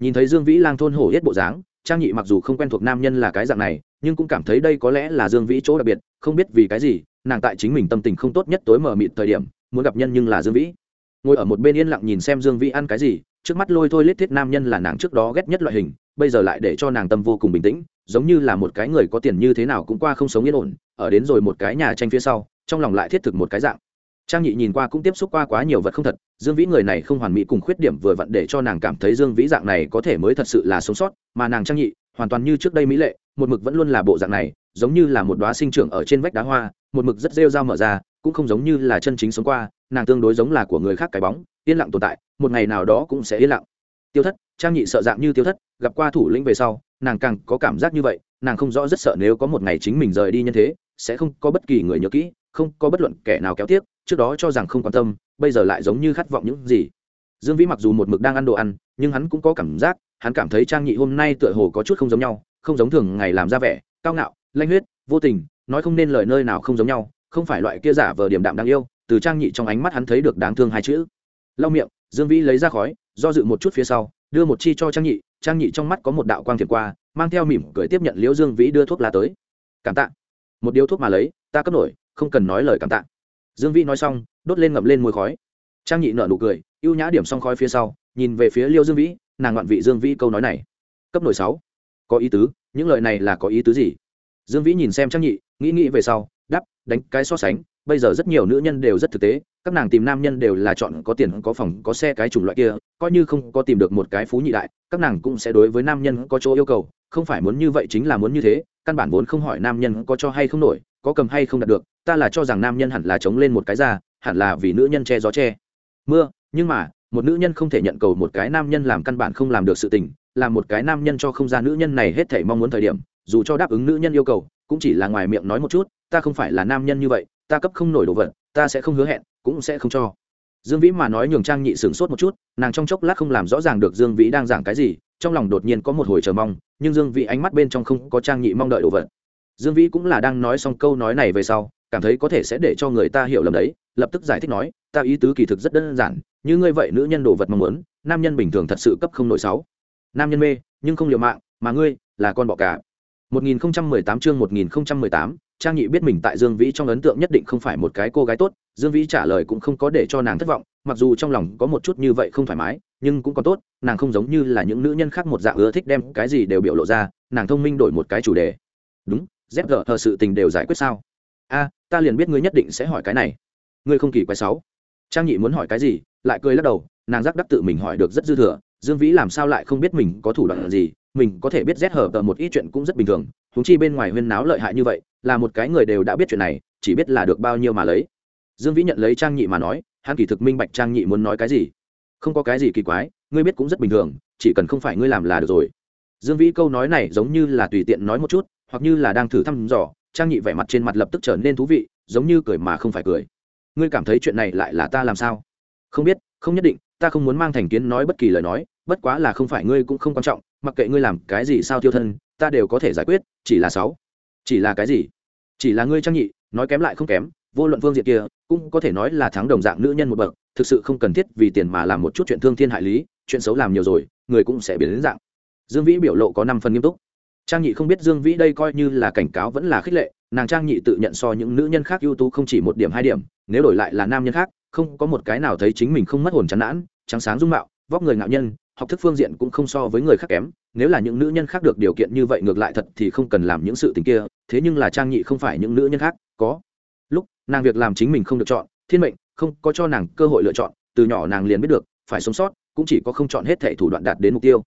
Nhìn thấy dương vĩ lang thôn hổ hết bộ dáng trang nhị mặc dù không quen thuộc nam nhân là cái dạng này, nhưng cũng cảm thấy đây có lẽ là dương vĩ chỗ đặc biệt, không biết vì cái gì, nàng tại chính mình tâm tình không tốt nhất tối mờ mịt thời điểm, muốn gặp nhân nhưng là dương vĩ. Ngồi ở một bên yên lặng nhìn xem dương vĩ ăn cái gì, trước mắt lôi thôi lết thiết nam nhân là nàng trước đó ghét nhất loại hình, bây giờ lại để cho nàng tâm vô cùng bình tĩnh, giống như là một cái người có tiền như thế nào cũng qua không sống yên ổn, ở đến rồi một cái nhà tranh phía sau, trong lòng lại thiết thực một cái dạng trang nhị nhìn qua cũng tiếp xúc qua quá nhiều vật không thật, dương vĩ người này không hoàn mỹ cùng khuyết điểm vừa vặn để cho nàng cảm thấy dương vĩ dạng này có thể mới thật sự là sống sót, mà nàng trang nhị, hoàn toàn như trước đây mỹ lệ, một mực vẫn luôn là bộ dạng này, giống như là một đoá sinh trưởng ở trên vách đá hoa, một mực rất rêu dao mở ra, cũng không giống như là chân chính sống qua, nàng tương đối giống là của người khác cái bóng, yên lặng tồn tại, một ngày nào đó cũng sẽ yên lặng. Tiêu thất, trang nhị sợ dạng như tiêu thất, gặp qua thủ lĩnh về sau, nàng càng có cảm giác như vậy, nàng không rõ rất sợ nếu có một ngày chính mình rời đi như thế, sẽ không có bất kỳ người nhớ kỹ, không có bất luận kẻ nào kéo tiếc trước đó cho rằng không quan tâm, bây giờ lại giống như khát vọng những gì. Dương vĩ mặc dù một mực đang ăn đồ ăn, nhưng hắn cũng có cảm giác, hắn cảm thấy trang nhị hôm nay tựa hồ có chút không giống nhau, không giống thường ngày làm ra vẻ, cao ngạo, lanh huyết, vô tình, nói không nên lời nơi nào không giống nhau, không phải loại kia giả vờ điểm đạm đáng yêu, từ trang nhị trong ánh mắt hắn thấy được đáng thương hai chữ. Lau miệng, dương vĩ lấy ra khói, do dự một chút phía sau, đưa một chi cho trang nhị trang nhị trong mắt có một đạo quang thiệt qua, mang theo mỉm cười tiếp nhận liễu dương vĩ đưa thuốc lá tới. Cảm tạ. Một điếu thuốc mà lấy, ta cấp nổi, không cần nói lời cảm tạ dương vĩ nói xong, đốt lên ngậm lên mùi khói. Trang nhị nở nụ cười y ê u nhã điểm xong khói phía sau, nhìn về phía liêu dương vĩ, nàng ngoạn vị dương vĩ câu nói này. Cấp nổi sáu. Có ý tứ, những lời này là có ý tứ gì? Dương vĩ nhìn xem trang nhị, nghĩ nghĩ về sau đắp đánh cái so sánh, bây giờ rất nhiều nữ nhân đều rất thực tế, các nàng tìm nam nhân đều là chọn có tiền, có phòng, có xe cái chủng loại kia, coi như không có tìm được một cái phú nhị đại, các nàng cũng sẽ đối với nam nhân có chỗ yêu cầu không phải muốn như vậy chính là muốn như thế, căn bản vốn không hỏi nam nhân có cho hay không nổi, có cầm hay không đạt được, ta là cho rằng nam nhân hẳn là chống lên một cái ra hẳn là vì nữ nhân che gió che. Mưa, nhưng mà, một nữ nhân không thể nhận cầu một cái nam nhân làm căn bản không làm được sự tình, làm một cái nam nhân cho không ra nữ nhân này hết thể mong muốn thời điểm, dù cho đáp ứng nữ nhân yêu cầu, cũng chỉ là ngoài miệng nói một chút, ta không phải là nam nhân như vậy, ta cấp không nổi đồ vật, ta sẽ không hứa hẹn, cũng sẽ không cho dương vĩ mà nói nhường trang nhị sửng sốt một chút nàng trong chốc lát không làm rõ ràng được dương vĩ đang giảng cái gì trong lòng đột nhiên có một hồi chờ mong nhưng dương vĩ ánh mắt bên trong không có trang nhị mong đợi đồ vật. Dương vĩ cũng là đang nói xong câu nói này về sau cảm thấy có thể sẽ để cho người ta hiểu lầm đấy lập tức giải thích nói ta ý tứ kỳ thực rất đơn giản như ngươi vậy nữ nhân đồ vật mong muốn nam nhân bình thường thật sự cấp không nổi sáu. Nam nhân mê nhưng không liều mạng mà ngươi là con bọ cả 1018 chương 1018, Trang Nhị biết mình tại Dương Vĩ trong ấn tượng nhất định không phải một cái cô gái tốt, Dương Vĩ trả lời cũng không có để cho nàng thất vọng, mặc dù trong lòng có một chút như vậy không thoải mái, nhưng cũng còn tốt, nàng không giống như là những nữ nhân khác một dạng ưa thích đem cái gì đều biểu lộ ra, nàng thông minh đổi một cái chủ đề. Đúng, dép gờ thờ sự tình đều giải quyết sao? A, ta liền biết ngươi nhất định sẽ hỏi cái này. Ngươi không kỳ quái sáu. Trang Nhị muốn hỏi cái gì, lại cười lắc đầu, nàng giác đắc tự mình hỏi được rất dư thừa, Dương Vĩ làm sao lại không biết mình có thủ đoạn gì, mình có thể biết rét hở tờ một ít chuyện cũng rất bình thường húng chi bên ngoài huyên náo lợi hại như vậy, là một cái người đều đã biết chuyện này, chỉ biết là được bao nhiêu mà lấy. Dương vĩ nhận lấy trang nhị mà nói, hắn kỳ thực minh bạch trang nhị muốn nói cái gì. Không có cái gì kỳ quái, ngươi biết cũng rất bình thường, chỉ cần không phải ngươi làm là được rồi. Dương vĩ câu nói này giống như là tùy tiện nói một chút, hoặc như là đang thử thăm dò, trang nhị vẻ mặt trên mặt lập tức trở nên thú vị, giống như cười mà không phải cười. Ngươi cảm thấy chuyện này lại là ta làm sao? Không biết, không nhất định, ta không muốn mang thành kiến nói bất kỳ lời nói bất quá là không phải ngươi cũng không quan trọng, mặc kệ ngươi làm cái gì sao tiêu thân, ta đều có thể giải quyết, chỉ là sáu. Chỉ là cái gì? Chỉ là ngươi trang nhị, nói kém lại không kém, vô luận phương diện kia, cũng có thể nói là thắng đồng dạng nữ nhân một bậc, thực sự không cần thiết vì tiền mà làm một chút chuyện thương thiên hại lý, chuyện xấu làm nhiều rồi, người cũng sẽ biến đến dạng. Dương vĩ biểu lộ có năm phần nghiêm túc. Trang nhị không biết dương vĩ đây coi như là cảnh cáo vẫn là khích lệ, nàng trang nhị tự nhận so những nữ nhân khác ưu tú không chỉ một điểm hai điểm, nếu đổi lại là nam nhân khác, không có một cái nào thấy chính mình không mất hồn chán nản, trắng sáng dung mạo, vóc người ngạo nhân học thức phương diện cũng không so với người khác kém, nếu là những nữ nhân khác được điều kiện như vậy ngược lại thật thì không cần làm những sự tình kia, thế nhưng là trang nhị không phải những nữ nhân khác, có. Lúc, nàng việc làm chính mình không được chọn, thiên mệnh, không có cho nàng cơ hội lựa chọn, từ nhỏ nàng liền biết được, phải sống sót, cũng chỉ có không chọn hết thể thủ đoạn đạt đến mục tiêu.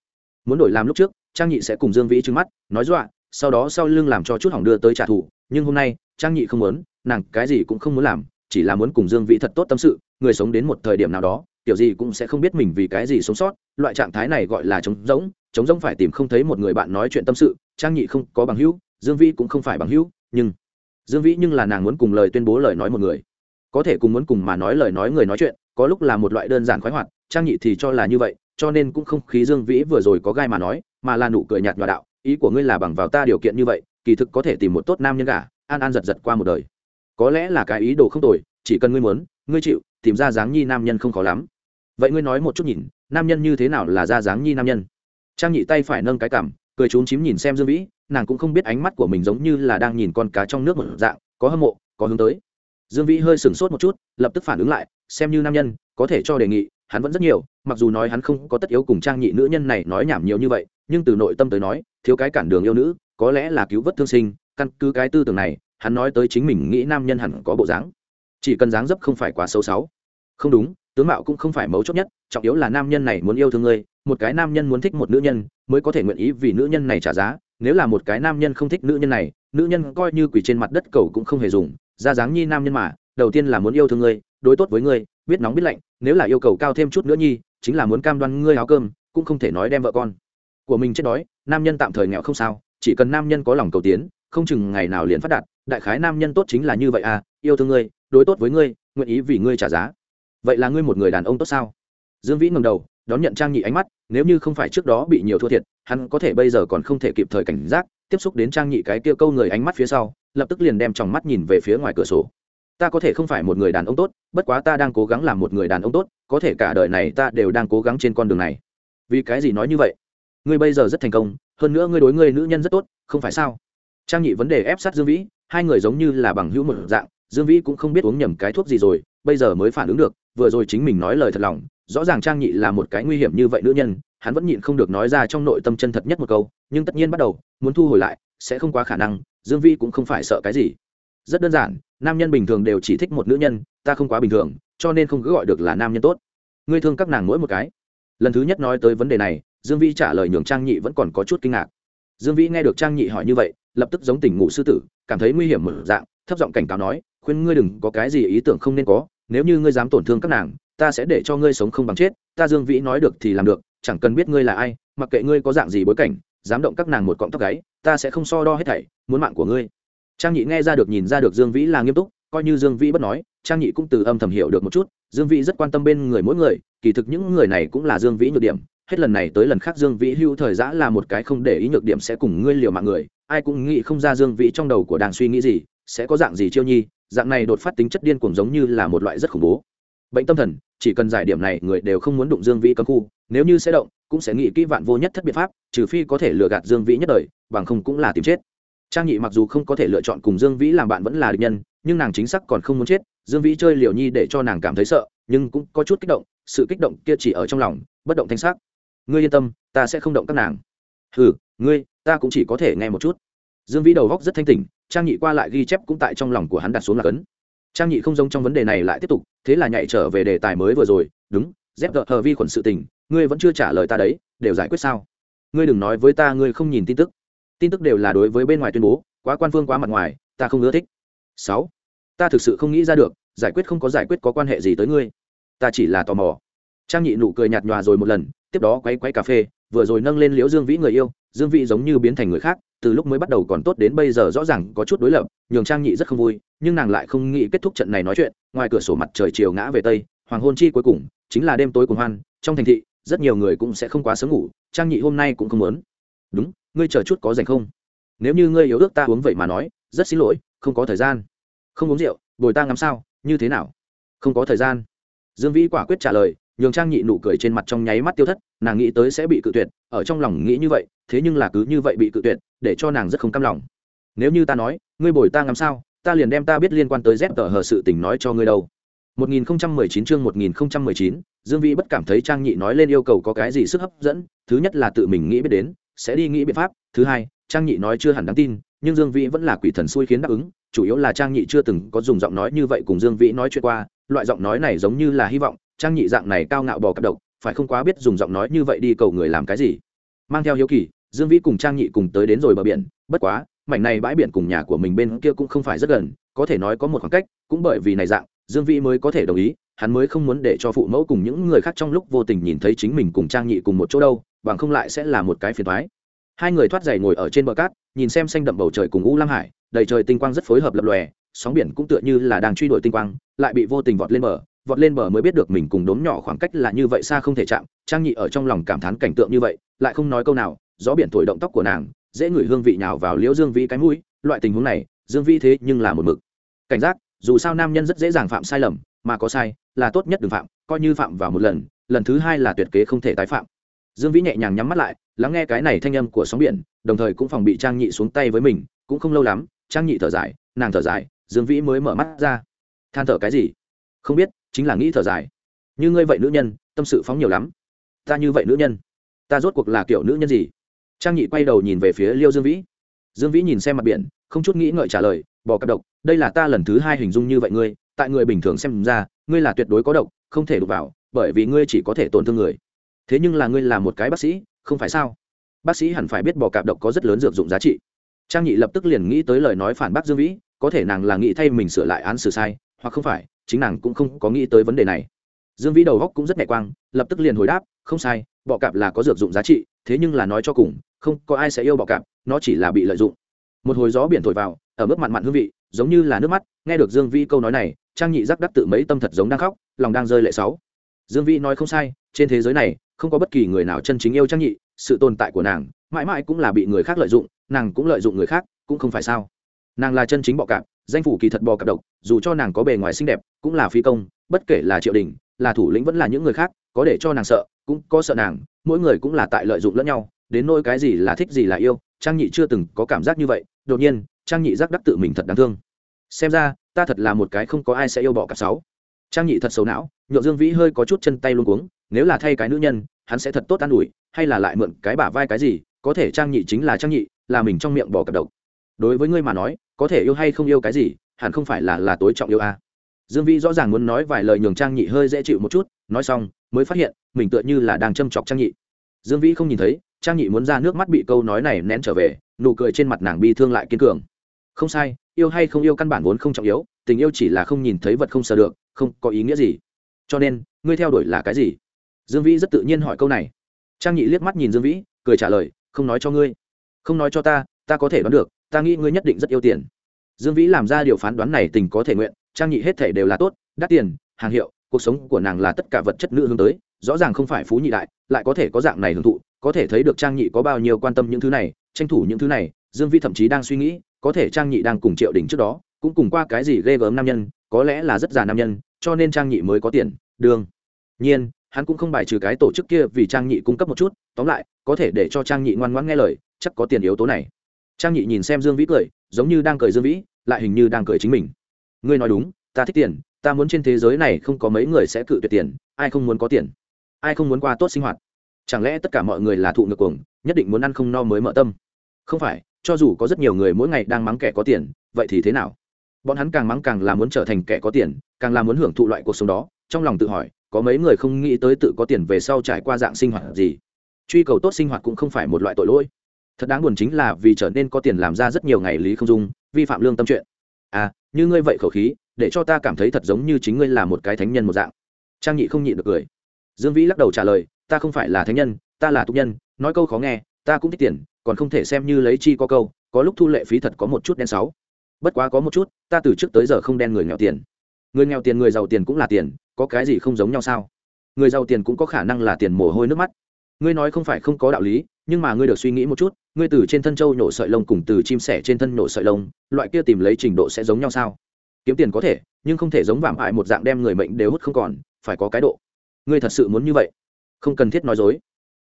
Muốn đổi làm lúc trước, trang nhị sẽ cùng dương vĩ trừng mắt, nói dọa, sau đó sau lưng làm cho chút hỏng đưa tới trả thù, nhưng hôm nay, trang nhị không muốn, nàng cái gì cũng không muốn làm, chỉ là muốn cùng dương vĩ thật tốt tâm sự, người sống đến một thời điểm nào đó kiểu gì cũng sẽ không biết mình vì cái gì sống sót, loại trạng thái này gọi là trống rỗng trống rỗng phải tìm không thấy một người bạn nói chuyện tâm sự, trang nhị không có bằng hữu, dương vĩ cũng không phải bằng hữu, nhưng dương vĩ nhưng là nàng muốn cùng lời tuyên bố lời nói một người. Có thể cùng muốn cùng mà nói lời nói người nói chuyện, có lúc là một loại đơn giản khoái hoạt, trang nhị thì cho là như vậy, cho nên cũng không khí dương vĩ vừa rồi có gai mà nói, mà là nụ cười nhạt nhòa đạo, ý của ngươi là bằng vào ta điều kiện như vậy, kỳ thực có thể tìm một tốt nam nhân cả an an giật giật qua một đời. Có lẽ là cái ý đồ không tồi, chỉ cần ngươi muốn, ngươi chịu, tìm ra dáng nhi nam nhân không khó lắm vậy ngươi nói một chút nhìn, nam nhân như thế nào là ra dáng nhi nam nhân? Trang nhị tay phải nâng cái cảm cười trốn chím nhìn xem dương vĩ, nàng cũng không biết ánh mắt của mình giống như là đang nhìn con cá trong nước một dạng, có hâm mộ, có hướng tới. Dương vĩ hơi sửng sốt một chút, lập tức phản ứng lại, xem như nam nhân, có thể cho đề nghị, hắn vẫn rất nhiều, mặc dù nói hắn không có tất yếu cùng trang nhị nữ nhân này nói nhảm nhiều như vậy, nhưng từ nội tâm tới nói, thiếu cái cản đường yêu nữ, có lẽ là cứu vớt thương sinh, căn cứ cái tư tưởng này, hắn nói tới chính mình nghĩ nam nhân hẳn có bộ dáng. Chỉ cần dáng dấp không phải quá xấu xáo không đúng tướng mạo cũng không phải mấu chốt nhất, trọng yếu là nam nhân này muốn yêu thương ngươi, một cái nam nhân muốn thích một nữ nhân mới có thể nguyện ý vì nữ nhân này trả giá, nếu là một cái nam nhân không thích nữ nhân này, nữ nhân coi như quỳ trên mặt đất cầu cũng không hề dùng, ra dáng nhi nam nhân mà, đầu tiên là muốn yêu thương ngươi, đối tốt với ngươi, biết nóng biết lạnh, nếu là yêu cầu cao thêm chút nữa nhi, chính là muốn cam đoan ngươi áo cơm, cũng không thể nói đem vợ con của mình chết đói, nam nhân tạm thời nghèo không sao, chỉ cần nam nhân có lòng cầu tiến, không chừng ngày nào liền phát đạt, đại khái nam nhân tốt chính là như vậy à yêu thương ngươi, đối tốt với ngươi, nguyện ý vì ngươi trả giá vậy là ngươi một người đàn ông tốt sao? Dương vĩ ngầm đầu, đón nhận trang nhị ánh mắt, nếu như không phải trước đó bị nhiều thua thiệt, hắn có thể bây giờ còn không thể kịp thời cảnh giác, tiếp xúc đến trang nhị cái kia câu người ánh mắt phía sau, lập tức liền đem tròng mắt nhìn về phía ngoài cửa sổ. Ta có thể không phải một người đàn ông tốt, bất quá ta đang cố gắng làm một người đàn ông tốt, có thể cả đời này ta đều đang cố gắng trên con đường này. Vì cái gì nói như vậy? Ngươi bây giờ rất thành công, hơn nữa ngươi đối ngươi nữ nhân rất tốt, không phải sao? Trang nhị vấn đề ép sát dương vĩ, hai người giống như là bằng hữu một dạng, dương vĩ cũng không biết uống nhầm cái thuốc gì rồi, bây giờ mới phản ứng được vừa rồi chính mình nói lời thật lòng, rõ ràng trang nhị là một cái nguy hiểm như vậy nữ nhân, hắn vẫn nhịn không được nói ra trong nội tâm chân thật nhất một câu, nhưng tất nhiên bắt đầu, muốn thu hồi lại, sẽ không quá khả năng, dương Vi cũng không phải sợ cái gì. Rất đơn giản, nam nhân bình thường đều chỉ thích một nữ nhân, ta không quá bình thường, cho nên không cứ gọi được là nam nhân tốt. Ngươi thương các nàng mỗi một cái. Lần thứ nhất nói tới vấn đề này, dương Vi trả lời nhường trang nhị vẫn còn có chút kinh ngạc. Dương Vi nghe được trang nhị hỏi như vậy, lập tức giống tỉnh ngủ sư tử, cảm thấy nguy hiểm mở dạng, thấp giọng cảnh cáo nói, khuyên ngươi đừng có cái gì ý tưởng không nên có nếu như ngươi dám tổn thương các nàng, ta sẽ để cho ngươi sống không bằng chết, ta dương vĩ nói được thì làm được, chẳng cần biết ngươi là ai, mặc kệ ngươi có dạng gì bối cảnh, dám động các nàng một cọng tóc gáy, ta sẽ không so đo hết thảy, muốn mạng của ngươi. Trang nhị nghe ra được, nhìn ra được dương vĩ là nghiêm túc, coi như dương vĩ bất nói, trang nhị cũng từ âm thầm hiểu được một chút, dương vĩ rất quan tâm bên người mỗi người, kỳ thực những người này cũng là dương vĩ nhược điểm, hết lần này tới lần khác dương vĩ hưu thời giã là một cái không để ý nhược điểm sẽ cùng ngươi liều mạng người, ai cũng nghĩ không ra dương vĩ trong đầu của đang suy nghĩ gì, sẽ có dạng gì chiêu nhi dạng này đột phát tính chất điên cuồng giống như là một loại rất khủng bố. Bệnh tâm thần, chỉ cần giải điểm này, người đều không muốn đụng dương vĩ cấm khu, nếu như sẽ động, cũng sẽ nghĩ kỹ vạn vô nhất thất biện pháp, trừ phi có thể lừa gạt dương vĩ nhất đời, bằng không cũng là tìm chết. Trang nhị mặc dù không có thể lựa chọn cùng dương vĩ làm bạn vẫn là địch nhân, nhưng nàng chính xác còn không muốn chết, dương vĩ chơi liều nhi để cho nàng cảm thấy sợ, nhưng cũng có chút kích động, sự kích động kia chỉ ở trong lòng, bất động thanh sắc. Ngươi yên tâm, ta sẽ không động các nàng. Ừ ngươi, ta cũng chỉ có thể nghe một chút. Dương vĩ đầu góc rất thanh tỉnh trang nhị qua lại ghi chép cũng tại trong lòng của hắn đặt xuống là cấn. Trang nhị không giống trong vấn đề này lại tiếp tục, thế là nhảy trở về đề tài mới vừa rồi, đúng dép đợt hờ vi khuẩn sự tình, ngươi vẫn chưa trả lời ta đấy, đều giải quyết sao? Ngươi đừng nói với ta ngươi không nhìn tin tức. Tin tức đều là đối với bên ngoài tuyên bố, quá quan phương quá mặt ngoài, ta không ưa thích. Sáu, ta thực sự không nghĩ ra được, giải quyết không có giải quyết có quan hệ gì tới ngươi. Ta chỉ là tò mò. Trang nhị nụ cười nhạt nhòa rồi một lần, tiếp đó quay quay cà phê, vừa rồi nâng lên liễu dương vĩ người yêu, dương vĩ giống như biến thành người khác từ lúc mới bắt đầu còn tốt đến bây giờ rõ ràng có chút đối lập, nhường trang nhị rất không vui, nhưng nàng lại không nghĩ kết thúc trận này nói chuyện, ngoài cửa sổ mặt trời chiều ngã về tây, hoàng hôn chi cuối cùng chính là đêm tối cùng hoan, trong thành thị, rất nhiều người cũng sẽ không quá sớm ngủ, trang nhị hôm nay cũng không muốn. Đúng, ngươi chờ chút có dành không? Nếu như ngươi yếu ước ta uống vậy mà nói, rất xin lỗi, không có thời gian. Không uống rượu, bồi ta ngắm sao, như thế nào? Không có thời gian. Dương vĩ quả quyết trả lời, nhường trang nhị nụ cười trên mặt trong nháy mắt tiêu thất nàng nghĩ tới sẽ bị cự tuyệt ở trong lòng nghĩ như vậy thế nhưng là cứ như vậy bị cự tuyệt để cho nàng rất không cam lòng. Nếu như ta nói ngươi bồi ta ngắm sao? Ta liền đem ta biết liên quan tới dép tờ hờ sự tình nói cho ngươi đâu. 1019 chương 1019, Dương Vĩ bất cảm thấy Trang Nhị nói lên yêu cầu có cái gì sức hấp dẫn, thứ nhất là tự mình nghĩ biết đến, sẽ đi nghĩ biện pháp, thứ hai, Trang Nhị nói chưa hẳn đáng tin, nhưng Dương Vĩ vẫn là quỷ thần xui khiến đáp ứng, chủ yếu là Trang Nhị chưa từng có dùng giọng nói như vậy cùng Dương Vĩ nói chuyện qua, loại giọng nói này giống như là hy vọng, Trang Nhị dạng này cao ngạo bò cặp độc, phải không quá biết dùng giọng nói như vậy đi cầu người làm cái gì. Mang theo hiếu kỳ, Dương Vĩ cùng Trang Nhị cùng tới đến rồi bờ biển, bất quá, mảnh này bãi biển cùng nhà của mình bên kia cũng không phải rất gần, có thể nói có một khoảng cách, cũng bởi vì này dạng, dương vĩ mới có thể đồng ý hắn mới không muốn để cho phụ mẫu cùng những người khác trong lúc vô tình nhìn thấy chính mình cùng trang nhị cùng một chỗ đâu bằng không lại sẽ là một cái phiền thoái hai người thoát giày ngồi ở trên bờ cát nhìn xem xanh đậm bầu trời cùng u lam hải đầy trời tinh quang rất phối hợp lập lòe sóng biển cũng tựa như là đang truy đuổi tinh quang lại bị vô tình vọt lên bờ vọt lên bờ mới biết được mình cùng đốm nhỏ khoảng cách là như vậy xa không thể chạm. Trang nhị ở trong lòng cảm thán cảnh tượng như vậy, lại không nói câu nào, gió biển thổi động tóc của nàng, dễ ngửi hương vị nào vào liễu dương vĩ cái mũi, loại tình huống này, dương vĩ thế nhưng là một mực. Cảnh giác, dù sao nam nhân rất dễ dàng phạm sai lầm, mà có sai, là tốt nhất đừng phạm, coi như phạm vào một lần lần thứ hai là tuyệt kế không thể tái phạm. Dương vĩ nhẹ nhàng nhắm mắt lại, lắng nghe cái này thanh âm của sóng biển, đồng thời cũng phòng bị trang nhị xuống tay với mình, cũng không lâu lắm, trang nhị thở dài, nàng thở dài, dương vĩ mới mở mắt ra. Than thở cái gì? Không biết chính là nghĩ thở dài. Như ngươi vậy nữ nhân, tâm sự phóng nhiều lắm. Ta như vậy nữ nhân, ta rốt cuộc là kiểu nữ nhân gì? Trang nhị quay đầu nhìn về phía liêu dương vĩ. Dương vĩ nhìn xem mặt biển, không chút nghĩ ngợi trả lời, bỏ cặp độc, đây là ta lần thứ hai hình dung như vậy ngươi, tại người bình thường xem ra, ngươi là tuyệt đối có độc, không thể đụng vào, bởi vì ngươi chỉ có thể tổn thương người. Thế nhưng là ngươi là một cái bác sĩ, không phải sao? Bác sĩ hẳn phải biết bỏ cạp độc có rất lớn dược dụng giá trị. Trang nhị lập tức liền nghĩ tới lời nói phản bác dương vĩ, có thể nàng là nghĩ thay mình sửa lại án xử sai, hoặc không phải chính nàng cũng không có nghĩ tới vấn đề này. Dương vĩ đầu góc cũng rất nhẹ quang, lập tức liền hồi đáp, không sai, bọ cạp là có dược dụng giá trị, thế nhưng là nói cho cùng, không có ai sẽ yêu bọ cạp, nó chỉ là bị lợi dụng. Một hồi gió biển thổi vào, ở mức mặn mặn hương vị, giống như là nước mắt, nghe được dương vĩ câu nói này, trang nhị giác đắc tự mấy tâm thật giống đang khóc, lòng đang rơi lệ sáu. Dương vĩ nói không sai, trên thế giới này, không có bất kỳ người nào chân chính yêu trang nhị, sự tồn tại của nàng, mãi mãi cũng là bị người khác lợi dụng, nàng cũng lợi dụng người khác, cũng không phải sao. Nàng là chân chính bọ cạp danh phủ kỳ thật bò cạp độc, dù cho nàng có bề ngoài xinh đẹp, cũng là phi công, bất kể là triệu đình, là thủ lĩnh vẫn là những người khác, có để cho nàng sợ, cũng có sợ nàng, mỗi người cũng là tại lợi dụng lẫn nhau, đến nỗi cái gì là thích gì là yêu, trang nhị chưa từng có cảm giác như vậy, đột nhiên, trang nhị giác đắc tự mình thật đáng thương. Xem ra, ta thật là một cái không có ai sẽ yêu bỏ cặp sáu. Trang nhị thật xấu não nhộn dương vĩ hơi có chút chân tay luôn cuống, nếu là thay cái nữ nhân, hắn sẽ thật tốt an ủi, hay là lại mượn cái bả vai cái gì, có thể trang nhị chính là trang nhị, là mình trong miệng bỏ cặp độc. Đối với ngươi mà nói có thể yêu hay không yêu cái gì, hẳn không phải là là tối trọng yêu a à. dương vĩ rõ ràng muốn nói vài lời nhường trang nhị hơi dễ chịu một chút, nói xong, mới phát hiện, mình tựa như là đang châm chọc trang nhị. Dương vĩ không nhìn thấy, trang nhị muốn ra nước mắt bị câu nói này nén trở về, nụ cười trên mặt nàng bi thương lại kiên cường. Không sai, yêu hay không yêu căn bản vốn không trọng yếu, tình yêu chỉ là không nhìn thấy vật không sờ được, không có ý nghĩa gì. Cho nên, ngươi theo đuổi là cái gì? Dương vĩ rất tự nhiên hỏi câu này. Trang nhị liếc mắt nhìn dương vĩ, cười trả lời, không nói cho ngươi. Không nói cho ta ta có thể đoán được ta nghĩ ngươi nhất định rất yêu tiền. Dương vĩ làm ra điều phán đoán này tình có thể nguyện, trang nhị hết thể đều là tốt, đắt tiền, hàng hiệu, cuộc sống của nàng là tất cả vật chất nữ hướng tới, rõ ràng không phải phú nhị đại, lại có thể có dạng này hưởng thụ, có thể thấy được trang nhị có bao nhiêu quan tâm những thứ này, tranh thủ những thứ này, dương vĩ thậm chí đang suy nghĩ, có thể trang nhị đang cùng triệu đình trước đó, cũng cùng qua cái gì ghê gớm nam nhân, có lẽ là rất già nam nhân, cho nên trang nhị mới có tiền, đương nhiên, hắn cũng không bài trừ cái tổ chức kia vì trang nhị cung cấp một chút, tóm lại, có thể để cho trang nhị ngoan ngoãn nghe lời, chắc có tiền yếu tố này trang nhị nhìn xem dương vĩ cười, giống như đang cười dương vĩ, lại hình như đang cười chính mình. Ngươi nói đúng, ta thích tiền, ta muốn trên thế giới này không có mấy người sẽ cự tuyệt tiền, ai không muốn có tiền? Ai không muốn qua tốt sinh hoạt? Chẳng lẽ tất cả mọi người là thụ ngược cuồng, nhất định muốn ăn không no mới mở tâm? Không phải, cho dù có rất nhiều người mỗi ngày đang mắng kẻ có tiền, vậy thì thế nào? Bọn hắn càng mắng càng là muốn trở thành kẻ có tiền, càng là muốn hưởng thụ loại cuộc sống đó, trong lòng tự hỏi, có mấy người không nghĩ tới tự có tiền về sau trải qua dạng sinh hoạt gì? Truy cầu tốt sinh hoạt cũng không phải một loại tội lỗi thật đáng buồn chính là vì trở nên có tiền làm ra rất nhiều ngày lý không dung, vi phạm lương tâm chuyện. À như ngươi vậy khẩu khí, để cho ta cảm thấy thật giống như chính ngươi là một cái thánh nhân một dạng. Trang nhị không nhịn được cười. Dương vĩ lắc đầu trả lời, ta không phải là thánh nhân, ta là tục nhân, nói câu khó nghe, ta cũng thích tiền, còn không thể xem như lấy chi có câu, có lúc thu lệ phí thật có một chút đen sáu bất quá có một chút, ta từ trước tới giờ không đen người nghèo tiền. Người nghèo tiền, người giàu tiền cũng là tiền, có cái gì không giống nhau sao? Người giàu tiền cũng có khả năng là tiền mồ hôi nước mắt. Ngươi nói không phải không có đạo lý, nhưng mà ngươi được suy nghĩ một chút ngươi từ trên thân châu nhổ sợi lông cùng từ chim sẻ trên thân nhổ sợi lông, loại kia tìm lấy trình độ sẽ giống nhau sao? Kiếm tiền có thể, nhưng không thể giống vạm hại một dạng đem người mệnh đều hút không còn, phải có cái độ. Ngươi thật sự muốn như vậy? Không cần thiết nói dối.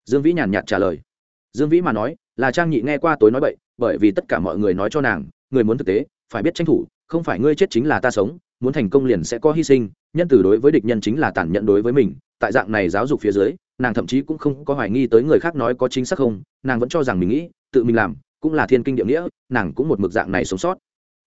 Dương vĩ nhàn nhạt trả lời. Dương vĩ mà nói, là trang nhị nghe qua tối nói bậy, bởi vì tất cả mọi người nói cho nàng, người muốn thực tế, phải biết tranh thủ, không phải ngươi chết chính là ta sống, muốn thành công liền sẽ có hy sinh, nhân từ đối với địch nhân chính là tàn nhẫn đối với mình, tại dạng này giáo dục phía dưới, nàng thậm chí cũng không có hoài nghi tới người khác nói có chính xác không, nàng vẫn cho rằng mình nghĩ tự mình làm cũng là thiên kinh địa nghĩa nàng cũng một mực dạng này sống sót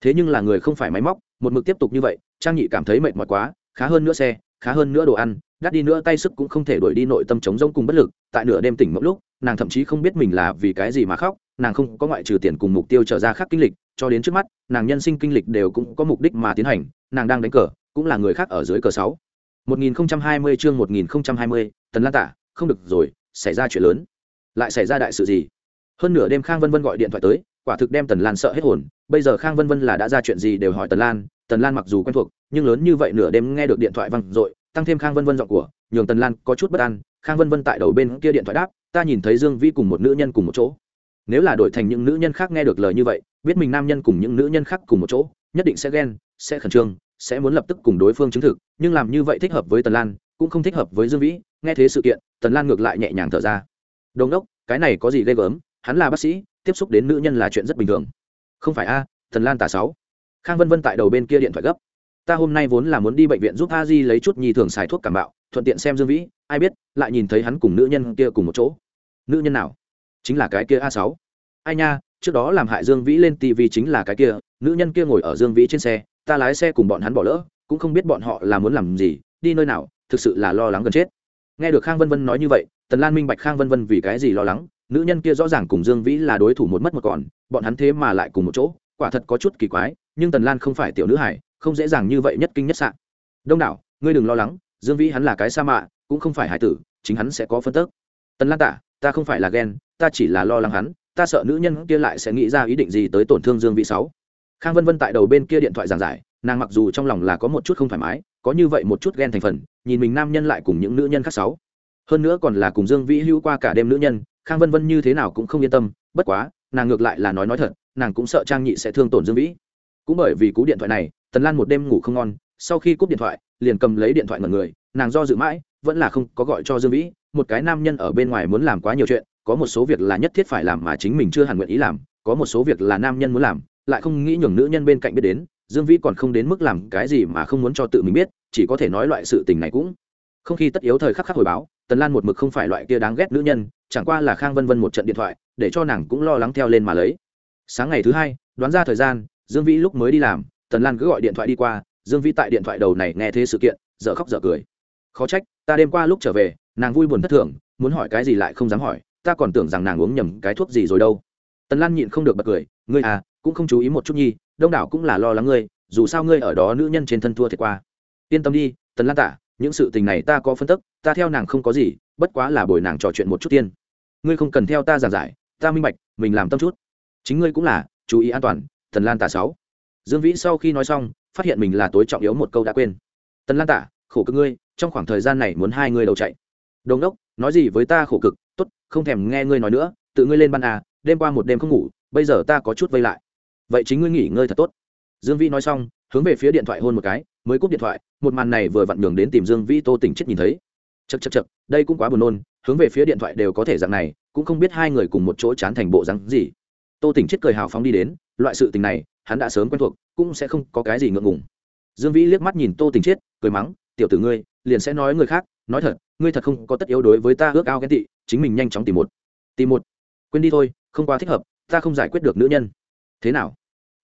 thế nhưng là người không phải máy móc một mực tiếp tục như vậy trang nhị cảm thấy mệt mỏi quá khá hơn nữa xe khá hơn nữa đồ ăn đắt đi nữa tay sức cũng không thể đuổi đi nội tâm chống rông cùng bất lực tại nửa đêm tỉnh mộng lúc nàng thậm chí không biết mình là vì cái gì mà khóc nàng không có ngoại trừ tiền cùng mục tiêu trở ra khác kinh lịch cho đến trước mắt nàng nhân sinh kinh lịch đều cũng có mục đích mà tiến hành nàng đang đánh cờ cũng là người khác ở dưới cờ sáu 1020 chương 1020, Tần Lan Tả, không được rồi, xảy ra chuyện lớn. Lại xảy ra đại sự gì? Hơn nửa đêm Khang Vân Vân gọi điện thoại tới, quả thực đem Tần Lan sợ hết hồn, bây giờ Khang Vân Vân là đã ra chuyện gì đều hỏi Tần Lan, Tần Lan mặc dù quen thuộc, nhưng lớn như vậy nửa đêm nghe được điện thoại văng dội, tăng thêm Khang Vân Vân giọng của, nhường Tần Lan có chút bất an, Khang Vân Vân tại đầu bên kia điện thoại đáp, ta nhìn thấy Dương Vi cùng một nữ nhân cùng một chỗ. Nếu là đổi thành những nữ nhân khác nghe được lời như vậy, biết mình nam nhân cùng những nữ nhân khác cùng một chỗ, nhất định sẽ ghen, sẽ khẩn trương, sẽ muốn lập tức cùng đối phương chứng thực nhưng làm như vậy thích hợp với tần lan cũng không thích hợp với dương vĩ. Nghe thế sự kiện tần lan ngược lại nhẹ nhàng thở ra. Đồn đốc cái này có gì ghê gớm? Hắn là bác sĩ, tiếp xúc đến nữ nhân là chuyện rất bình thường. Không phải a, thần lan tả sáu. Khang vân vân tại đầu bên kia điện thoại gấp. Ta hôm nay vốn là muốn đi bệnh viện giúp a di lấy chút nhi thường xài thuốc cảm bạo, thuận tiện xem dương vĩ, ai biết, lại nhìn thấy hắn cùng nữ nhân kia cùng một chỗ. Nữ nhân nào? Chính là cái kia a sáu. Ai nha, trước đó làm hại dương vĩ lên tv chính là cái kia, nữ nhân kia ngồi ở dương vĩ trên xe, ta lái xe cùng bọn hắn bỏ lỡ, cũng không biết bọn họ là muốn làm gì, đi nơi nào, thực sự là lo lắng gần chết. Nghe được khang vân vân nói như vậy, tần lan minh bạch khang vân vân vì cái gì lo lắng nữ nhân kia rõ ràng cùng dương vĩ là đối thủ một mất một còn, bọn hắn thế mà lại cùng một chỗ, quả thật có chút kỳ quái, nhưng tần lan không phải tiểu nữ hải không dễ dàng như vậy nhất kinh nhất sạn đông đảo, ngươi đừng lo lắng, dương vĩ hắn là cái sa mạ, cũng không phải hải tử, chính hắn sẽ có phân tức. Tần lan tạ ta không phải là ghen, ta chỉ là lo lắng hắn, ta sợ nữ nhân kia lại sẽ nghĩ ra ý định gì tới tổn thương dương vĩ sáu. Khang vân vân tại đầu bên kia điện thoại giảng giải, nàng mặc dù trong lòng là có một chút không thoải mái, có như vậy một chút ghen thành phần, nhìn mình nam nhân lại cùng những nữ nhân khác sáu. Hơn nữa còn là cùng dương vĩ hữu qua cả đêm nữ nhân khang vân vân như thế nào cũng không yên tâm, bất quá, nàng ngược lại là nói nói thật, nàng cũng sợ trang nhị sẽ thương tổn dương vĩ. Cũng bởi vì cú điện thoại này, tần lan một đêm ngủ không ngon, sau khi cúp điện thoại, liền cầm lấy điện thoại ngẩn người, nàng do dự mãi, vẫn là không có gọi cho dương vĩ, một cái nam nhân ở bên ngoài muốn làm quá nhiều chuyện, có một số việc là nhất thiết phải làm mà chính mình chưa hẳn nguyện ý làm, có một số việc là nam nhân muốn làm, lại không nghĩ nhường nữ nhân bên cạnh biết đến, dương vĩ còn không đến mức làm cái gì mà không muốn cho tự mình biết, chỉ có thể nói loại sự tình này cũng không khi tất yếu thời khắc khắc hồi báo, tần lan một mực không phải loại kia đáng ghét nữ nhân, chẳng qua là khang vân vân một trận điện thoại, để cho nàng cũng lo lắng theo lên mà lấy. Sáng ngày thứ hai, đoán ra thời gian, dương vĩ lúc mới đi làm, tần lan cứ gọi điện thoại đi qua, dương vĩ tại điện thoại đầu này nghe thế sự kiện, dở khóc dở cười. Khó trách, ta đêm qua lúc trở về, nàng vui buồn thất thường, muốn hỏi cái gì lại không dám hỏi, ta còn tưởng rằng nàng uống nhầm cái thuốc gì rồi đâu. Tần lan nhịn không được bật cười, ngươi à cũng không chú ý một chút nhi, đông đảo cũng là lo lắng ngươi, dù sao ngươi ở đó nữ nhân trên thân thua thiệt qua. Yên tâm đi, tần lan tả những sự tình này ta có phân tức, ta theo nàng không có gì, bất quá là bồi nàng trò chuyện một chút tiên. Ngươi không cần theo ta giảng giải, ta minh bạch, mình làm tâm chút. Chính ngươi cũng là, chú ý an toàn, tần lan tả sáu. Dương vĩ sau khi nói xong, phát hiện mình là tối trọng yếu một câu đã quên. Tần lan tả, khổ cực ngươi, trong khoảng thời gian này muốn hai ngươi đầu chạy. Đồn đốc, nói gì với ta khổ cực, tốt, không thèm nghe ngươi nói nữa, tự ngươi lên ban à đêm qua một đêm không ngủ, bây giờ ta có chút vây lại. Vậy chính ngươi nghỉ ngơi thật tốt. Dương vĩ nói xong, hướng về phía điện thoại hôn một cái mới cúp điện thoại, một màn này vừa vặn đường đến tìm dương vĩ tô tỉnh chết nhìn thấy. Chật chật chật đây cũng quá buồn nôn, hướng về phía điện thoại đều có thể dạng này, cũng không biết hai người cùng một chỗ chán thành bộ rắn gì. Tô tỉnh chết cười hào phóng đi đến, loại sự tình này, hắn đã sớm quen thuộc, cũng sẽ không có cái gì ngượng ngùng. Dương vĩ liếc mắt nhìn tô tỉnh chết, cười mắng, tiểu tử ngươi, liền sẽ nói người khác, nói thật, ngươi thật không có tất yếu đối với ta ước ao ghen tị, chính mình nhanh chóng tìm một tìm một, quên đi thôi, không quá thích hợp, ta không giải quyết được nữ nhân. Thế nào?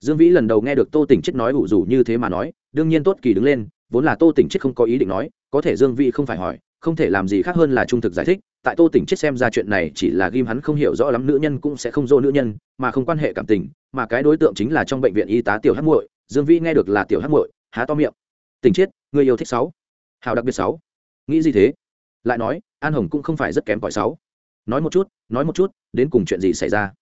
Dương vĩ lần đầu nghe được tô tỉnh chết nói ủ rủ như thế mà nói, đương nhiên tốt kỳ đứng lên, vốn là tô tỉnh chết không có ý định nói, có thể dương vĩ không phải hỏi, không thể làm gì khác hơn là trung thực giải thích, tại tô tỉnh chết xem ra chuyện này chỉ là ghim hắn không hiểu rõ lắm nữ nhân cũng sẽ không dô nữ nhân, mà không quan hệ cảm tình, mà cái đối tượng chính là trong bệnh viện y tá tiểu hát muội, dương vĩ nghe được là tiểu hát muội, há to miệng. Tỉnh chết người yêu thích sáu. Hào đặc biệt sáu. Nghĩ gì thế? Lại nói, an hồng cũng không phải rất kém cỏi sáu. Nói một chút, nói một chút, đến cùng chuyện gì xảy ra?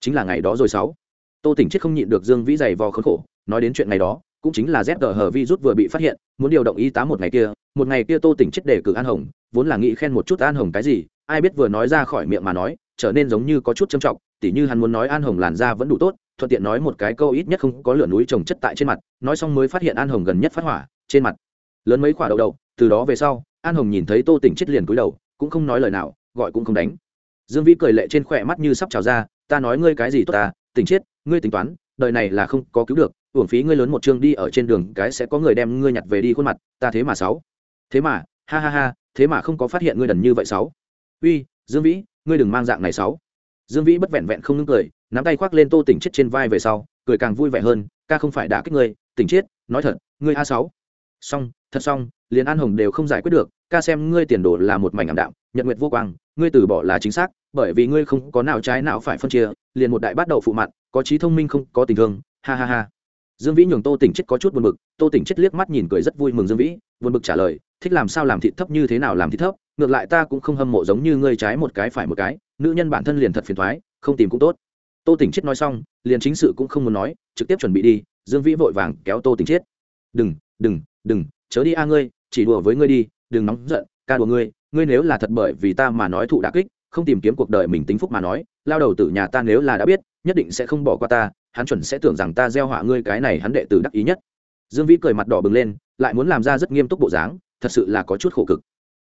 Chính là ngày đó rồi sáu tô tỉnh chết không nhịn được dương vĩ dày vò khốn khổ, nói đến chuyện ngày đó, cũng chính là z hờ virus vừa bị phát hiện, muốn điều động y tá một ngày kia, một ngày kia tô tỉnh chết để cử an hồng, vốn là nghĩ khen một chút an hồng cái gì, ai biết vừa nói ra khỏi miệng mà nói, trở nên giống như có chút trầm trọng, tỉ như hắn muốn nói an hồng làn da vẫn đủ tốt, thuận tiện nói một cái câu ít nhất không có lửa núi trồng chất tại trên mặt, nói xong mới phát hiện an hồng gần nhất phát hỏa, trên mặt. Lớn mấy quả đầu đầu, từ đó về sau, an hồng nhìn thấy tô tỉnh chết liền cúi đầu, cũng không nói lời nào, gọi cũng không đánh. Dương vĩ cười lệ trên khỏe mắt như sắp trào ra, ta nói ngươi cái gì tốt ta tỉnh chết, ngươi tính toán, đời này là không có cứu được, uổng phí ngươi lớn một chương đi ở trên đường, cái sẽ có người đem ngươi nhặt về đi khuôn mặt, ta thế mà sáu. Thế mà, ha ha ha, thế mà không có phát hiện ngươi đần như vậy sáu. Uy, dương vĩ, ngươi đừng mang dạng này sáu. Dương vĩ bất vẹn vẹn không ngưng cười, nắm tay khoác lên tô tỉnh chết trên vai về sau, cười càng vui vẻ hơn, ca không phải đã kích ngươi, tỉnh chết, nói thật, ngươi a sáu. Xong, thật xong, liền an hồng đều không giải quyết được, ca xem ngươi tiền đồ là một mảnh ảm đạm, nhật nguyệt vô quang, ngươi từ bỏ là chính xác bởi vì ngươi không có nào trái nào phải phân chia, liền một đại bắt đầu phụ mặn có trí thông minh không, có tình thương, ha ha ha. Dương vĩ nhường tô tỉnh chết có chút buồn bực, tô tỉnh chết liếc mắt nhìn cười rất vui mừng dương vĩ, buồn bực trả lời, thích làm sao làm thịt thấp như thế nào làm thịt thấp, ngược lại ta cũng không hâm mộ giống như ngươi trái một cái phải một cái, nữ nhân bản thân liền thật phiền thoái không tìm cũng tốt. Tô tỉnh chết nói xong, liền chính sự cũng không muốn nói, trực tiếp chuẩn bị đi, dương vĩ vội vàng kéo tô tỉnh chết. Đừng đừng đừng, chớ đi a ngươi, chỉ đùa với ngươi đi, đừng nóng giận, ca đùa ngươi ngươi nếu là thật bởi vì ta mà nói thụ đà kích không tìm kiếm cuộc đời mình tính phúc mà nói lao đầu tử nhà ta nếu là đã biết nhất định sẽ không bỏ qua ta hắn chuẩn sẽ tưởng rằng ta gieo họa ngươi cái này hắn đệ tử đắc ý nhất. Dương vĩ cười mặt đỏ bừng lên lại muốn làm ra rất nghiêm túc bộ dáng thật sự là có chút khổ cực.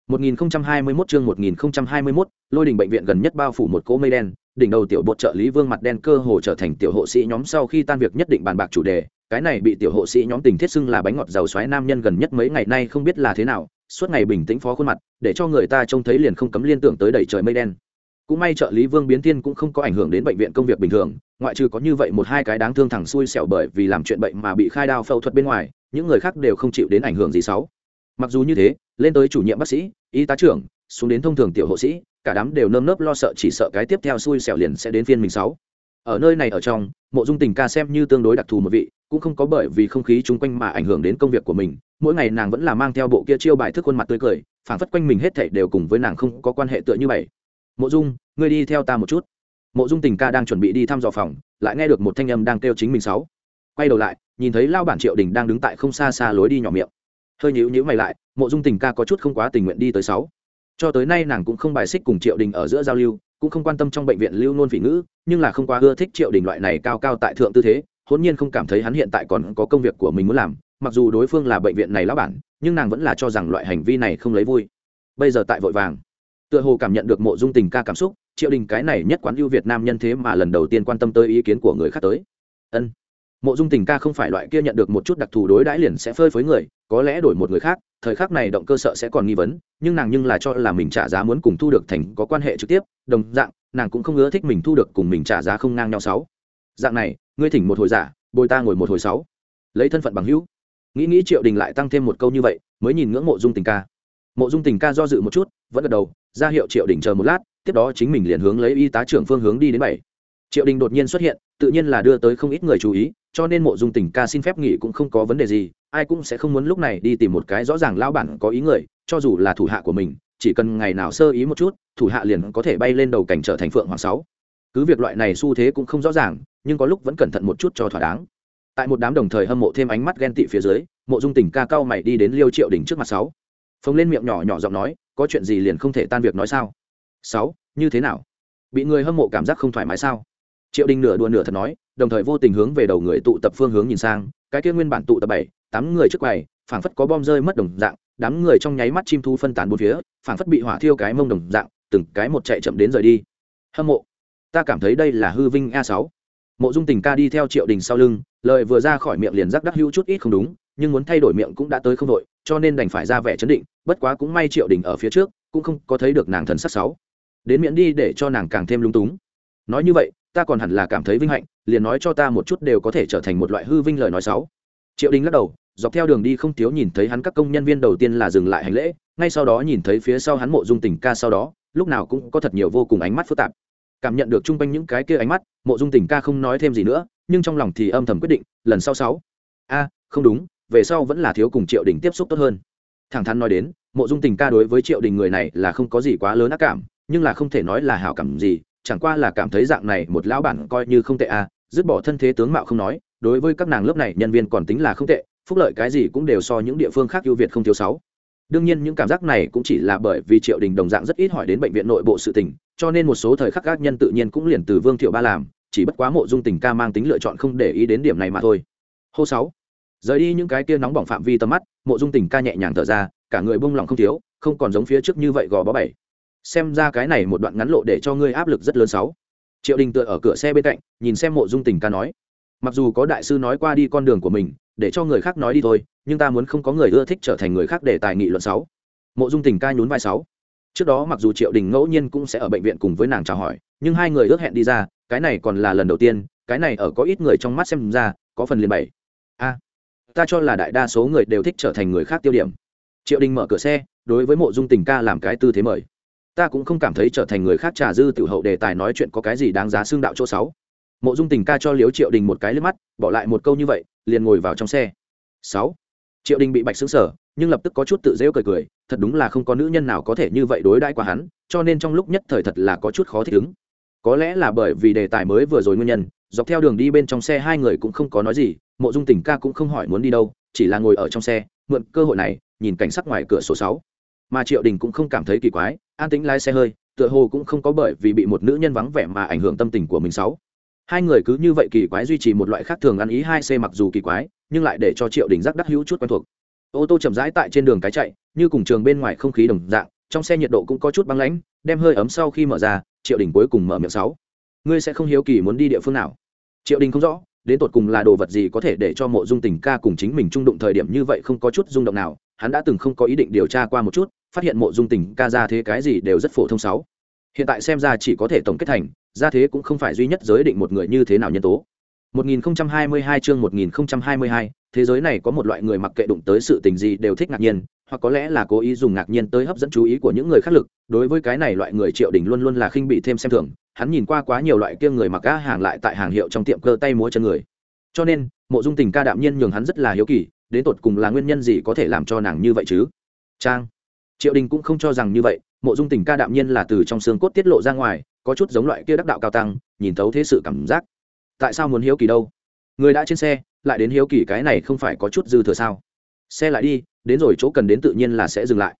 1021 chương 1021, lôi đỉnh bệnh viện gần nhất bao phủ một cỗ mây đen đỉnh đầu tiểu bột trợ lý vương mặt đen cơ hồ trở thành tiểu hộ sĩ nhóm sau khi tan việc nhất định bàn bạc chủ đề cái này bị tiểu hộ sĩ nhóm tình thiết xưng là bánh ngọt giàu xoáy nam nhân gần nhất mấy ngày nay không biết là thế nào suốt ngày bình tĩnh phó khuôn mặt, để cho người ta trông thấy liền không cấm liên tưởng tới đầy trời mây đen. Cũng may trợ lý vương biến thiên cũng không có ảnh hưởng đến bệnh viện công việc bình thường, ngoại trừ có như vậy một hai cái đáng thương thẳng xui xẻo bởi vì làm chuyện bệnh mà bị khai đao phẫu thuật bên ngoài, những người khác đều không chịu đến ảnh hưởng gì xấu. Mặc dù như thế, lên tới chủ nhiệm bác sĩ, y tá trưởng, xuống đến thông thường tiểu hộ sĩ, cả đám đều nơm nớp lo sợ chỉ sợ cái tiếp theo xui xẻo liền sẽ đến phiên mình sáu ở nơi này ở trong, mộ dung tình ca xem như tương đối đặc thù một vị, cũng không có bởi vì không khí chung quanh mà ảnh hưởng đến công việc của mình mỗi ngày nàng vẫn là mang theo bộ kia chiêu bài thức khuôn mặt tươi cười, phảng phất quanh mình hết thảy đều cùng với nàng không có quan hệ tựa như vậy. Mộ dung, ngươi đi theo ta một chút. Mộ dung tình ca đang chuẩn bị đi thăm dò phòng, lại nghe được một thanh âm đang kêu chính mình sáu. Quay đầu lại, nhìn thấy lao bản triệu đình đang đứng tại không xa xa lối đi nhỏ miệng. Hơi nhíu nhíu mày lại, mộ dung tình ca có chút không quá tình nguyện đi tới sáu. Cho tới nay nàng cũng không bài xích cùng triệu đình ở giữa giao lưu, cũng không quan tâm trong bệnh viện lưu nôn phỉ ngữ, nhưng là không quá ưa thích triệu đình loại này cao cao tại thượng tư thế hôn nhiên không cảm thấy hắn hiện tại còn có công việc của mình muốn làm mặc dù đối phương là bệnh viện này lão bản, nhưng nàng vẫn là cho rằng loại hành vi này không lấy vui. Bây giờ tại vội vàng, tựa hồ cảm nhận được mộ dung tình ca cảm xúc, triệu đình cái này nhất quán ưu việt nam nhân thế mà lần đầu tiên quan tâm tới ý kiến của người khác tới. Ân, mộ dung tình ca không phải loại kia nhận được một chút đặc thù đối đãi liền sẽ phơi phới người, có lẽ đổi một người khác, thời khắc này động cơ sợ sẽ còn nghi vấn, nhưng nàng nhưng là cho là mình trả giá muốn cùng thu được thành có quan hệ trực tiếp, đồng dạng, nàng cũng không ưa thích mình thu được cùng mình trả giá không ngang nhau sáu. Dạng này, ngươi thỉnh một hồi giả, bồi ta ngồi một hồi sáu. Lấy thân phận bằng hữu nghĩ nghĩ triệu đình lại tăng thêm một câu như vậy, mới nhìn ngưỡng mộ dung tình ca. Mộ dung tình ca do dự một chút, vẫn gật đầu, ra hiệu triệu đình chờ một lát, tiếp đó chính mình liền hướng lấy y tá trưởng phương hướng đi đến bảy. Triệu đình đột nhiên xuất hiện, tự nhiên là đưa tới không ít người chú ý, cho nên mộ dung tình ca xin phép nghỉ cũng không có vấn đề gì, ai cũng sẽ không muốn lúc này đi tìm một cái rõ ràng lao bản có ý người, cho dù là thủ hạ của mình, chỉ cần ngày nào sơ ý một chút, thủ hạ liền có thể bay lên đầu cảnh trở thành phượng hoàng sáu. Cứ việc loại này xu thế cũng không rõ ràng, nhưng có lúc vẫn cẩn thận một chút cho thỏa đáng tại một đám đồng thời hâm mộ thêm ánh mắt ghen tị phía dưới, mộ dung tình ca cao mày đi đến liêu triệu đình trước mặt sáu. Phồng lên miệng nhỏ nhỏ giọng nói, có chuyện gì liền không thể tan việc nói sao? Sáu, như thế nào? Bị người hâm mộ cảm giác không thoải mái sao? Triệu đình nửa đùa nửa thật nói, đồng thời vô tình hướng về đầu người tụ tập phương hướng nhìn sang, cái kia nguyên bản tụ tập bảy, tám người trước quầy, phảng phất có bom rơi mất đồng dạng, đám người trong nháy mắt chim thu phân tán bốn phía, phảng phất bị hỏa thiêu cái mông đồng dạng, từng cái một chạy chậm đến rời đi. Hâm mộ, ta cảm thấy đây là hư vinh a sáu mộ dung tình ca đi theo triệu đình sau lưng, lời vừa ra khỏi miệng liền rắc đắc hữu chút ít không đúng, nhưng muốn thay đổi miệng cũng đã tới không đội cho nên đành phải ra vẻ chấn định, bất quá cũng may triệu đình ở phía trước, cũng không có thấy được nàng thần sắc sáu đến miệng đi để cho nàng càng thêm lung túng. Nói như vậy, ta còn hẳn là cảm thấy vinh hạnh, liền nói cho ta một chút đều có thể trở thành một loại hư vinh lời nói sáu triệu đình lắc đầu, dọc theo đường đi không thiếu nhìn thấy hắn các công nhân viên đầu tiên là dừng lại hành lễ, ngay sau đó nhìn thấy phía sau hắn mộ dung tình ca sau đó, lúc nào cũng có thật nhiều vô cùng ánh mắt phức tạp cảm nhận được chung quanh những cái kia ánh mắt, mộ dung tình ca không nói thêm gì nữa, nhưng trong lòng thì âm thầm quyết định, lần sau sáu. A, không đúng, về sau vẫn là thiếu cùng triệu đình tiếp xúc tốt hơn. Thẳng thắn nói đến, mộ dung tình ca đối với triệu đình người này là không có gì quá lớn ác cảm, nhưng là không thể nói là hảo cảm gì, chẳng qua là cảm thấy dạng này một lão bản coi như không tệ a, dứt bỏ thân thế tướng mạo không nói, đối với các nàng lớp này nhân viên còn tính là không tệ, phúc lợi cái gì cũng đều so những địa phương khác ưu việt không thiếu sáu đương nhiên những cảm giác này cũng chỉ là bởi vì triệu đình đồng dạng rất ít hỏi đến bệnh viện nội bộ sự tình, cho nên một số thời khắc các nhân tự nhiên cũng liền từ vương thiệu ba làm, chỉ bất quá mộ dung tình ca mang tính lựa chọn không để ý đến điểm này mà thôi. Hô sáu, rời đi những cái kia nóng bỏng phạm vi tầm mắt, mộ dung tình ca nhẹ nhàng thở ra, cả người buông lỏng không thiếu, không còn giống phía trước như vậy gò bó bảy. Xem ra cái này một đoạn ngắn lộ để cho ngươi áp lực rất lớn sáu. Triệu đình tựa ở cửa xe bên cạnh, nhìn xem mộ dung tình ca nói. Mặc dù có đại sư nói qua đi con đường của mình để cho người khác nói đi thôi, nhưng ta muốn không có người ưa thích trở thành người khác để tài nghị luận sáu. Mộ dung tình ca nhún vai sáu. Trước đó mặc dù triệu đình ngẫu nhiên cũng sẽ ở bệnh viện cùng với nàng chào hỏi, nhưng hai người ước hẹn đi ra, cái này còn là lần đầu tiên, cái này ở có ít người trong mắt xem ra, có phần liền bảy. A, ta cho là đại đa số người đều thích trở thành người khác tiêu điểm. Triệu đình mở cửa xe, đối với mộ dung tình ca làm cái tư thế mời. Ta cũng không cảm thấy trở thành người khác trà dư tiểu hậu đề tài nói chuyện có cái gì đáng giá xương đạo chỗ sáu. Mộ dung tình ca cho liếu triệu đình một cái lên mắt, bỏ lại một câu như vậy liền ngồi vào trong xe. Sáu. Triệu đình bị bạch xứng sở nhưng lập tức có chút tự rêu cười cười, thật đúng là không có nữ nhân nào có thể như vậy đối đãi qua hắn, cho nên trong lúc nhất thời thật là có chút khó thích ứng. Có lẽ là bởi vì đề tài mới vừa rồi nguyên nhân, dọc theo đường đi bên trong xe hai người cũng không có nói gì, mộ dung tình ca cũng không hỏi muốn đi đâu, chỉ là ngồi ở trong xe, mượn cơ hội này, nhìn cảnh sắc ngoài cửa sổ sáu. Mà triệu đình cũng không cảm thấy kỳ quái, an tĩnh lái xe hơi, tựa hồ cũng không có bởi vì bị một nữ nhân vắng vẻ mà ảnh hưởng tâm tình của mình sáu hai người cứ như vậy kỳ quái duy trì một loại khác thường ăn ý hai c mặc dù kỳ quái, nhưng lại để cho triệu đình giác đắc hữu chút quen thuộc. Ô tô chậm rãi tại trên đường cái chạy, như cùng trường bên ngoài không khí đồng dạng, trong xe nhiệt độ cũng có chút băng lãnh, đem hơi ấm sau khi mở ra, triệu đình cuối cùng mở miệng sáu. Ngươi sẽ không hiếu kỳ muốn đi địa phương nào? Triệu đình không rõ, đến tột cùng là đồ vật gì có thể để cho mộ dung tình ca cùng chính mình trung đụng thời điểm như vậy không có chút rung động nào, hắn đã từng không có ý định điều tra qua một chút, phát hiện mộ dung tình ca ra thế cái gì đều rất phổ thông sáu hiện tại xem ra chỉ có thể tổng kết thành ra thế cũng không phải duy nhất giới định một người như thế nào nhân tố. 1022 chương 1022, thế giới này có một loại người mặc kệ đụng tới sự tình gì đều thích ngạc nhiên, hoặc có lẽ là cố ý dùng ngạc nhiên tới hấp dẫn chú ý của những người khác lực đối với cái này loại người triệu đình luôn luôn là khinh bị thêm xem thường hắn nhìn qua quá nhiều loại kia người mặc cá hàng lại tại hàng hiệu trong tiệm cơ tay múa chân người. Cho nên mộ dung tình ca đạm nhiên nhường hắn rất là hiếu kỳ đến tột cùng là nguyên nhân gì có thể làm cho nàng như vậy chứ? Trang. Triệu đình cũng không cho rằng như vậy mộ dung tình ca đạm nhiên là từ trong xương cốt tiết lộ ra ngoài, có chút giống loại kia đắc đạo cao tăng, nhìn thấu thế sự cảm giác. Tại sao muốn hiếu kỳ đâu? Người đã trên xe, lại đến hiếu kỳ cái này không phải có chút dư thừa sao? Xe lại đi, đến rồi chỗ cần đến tự nhiên là sẽ dừng lại.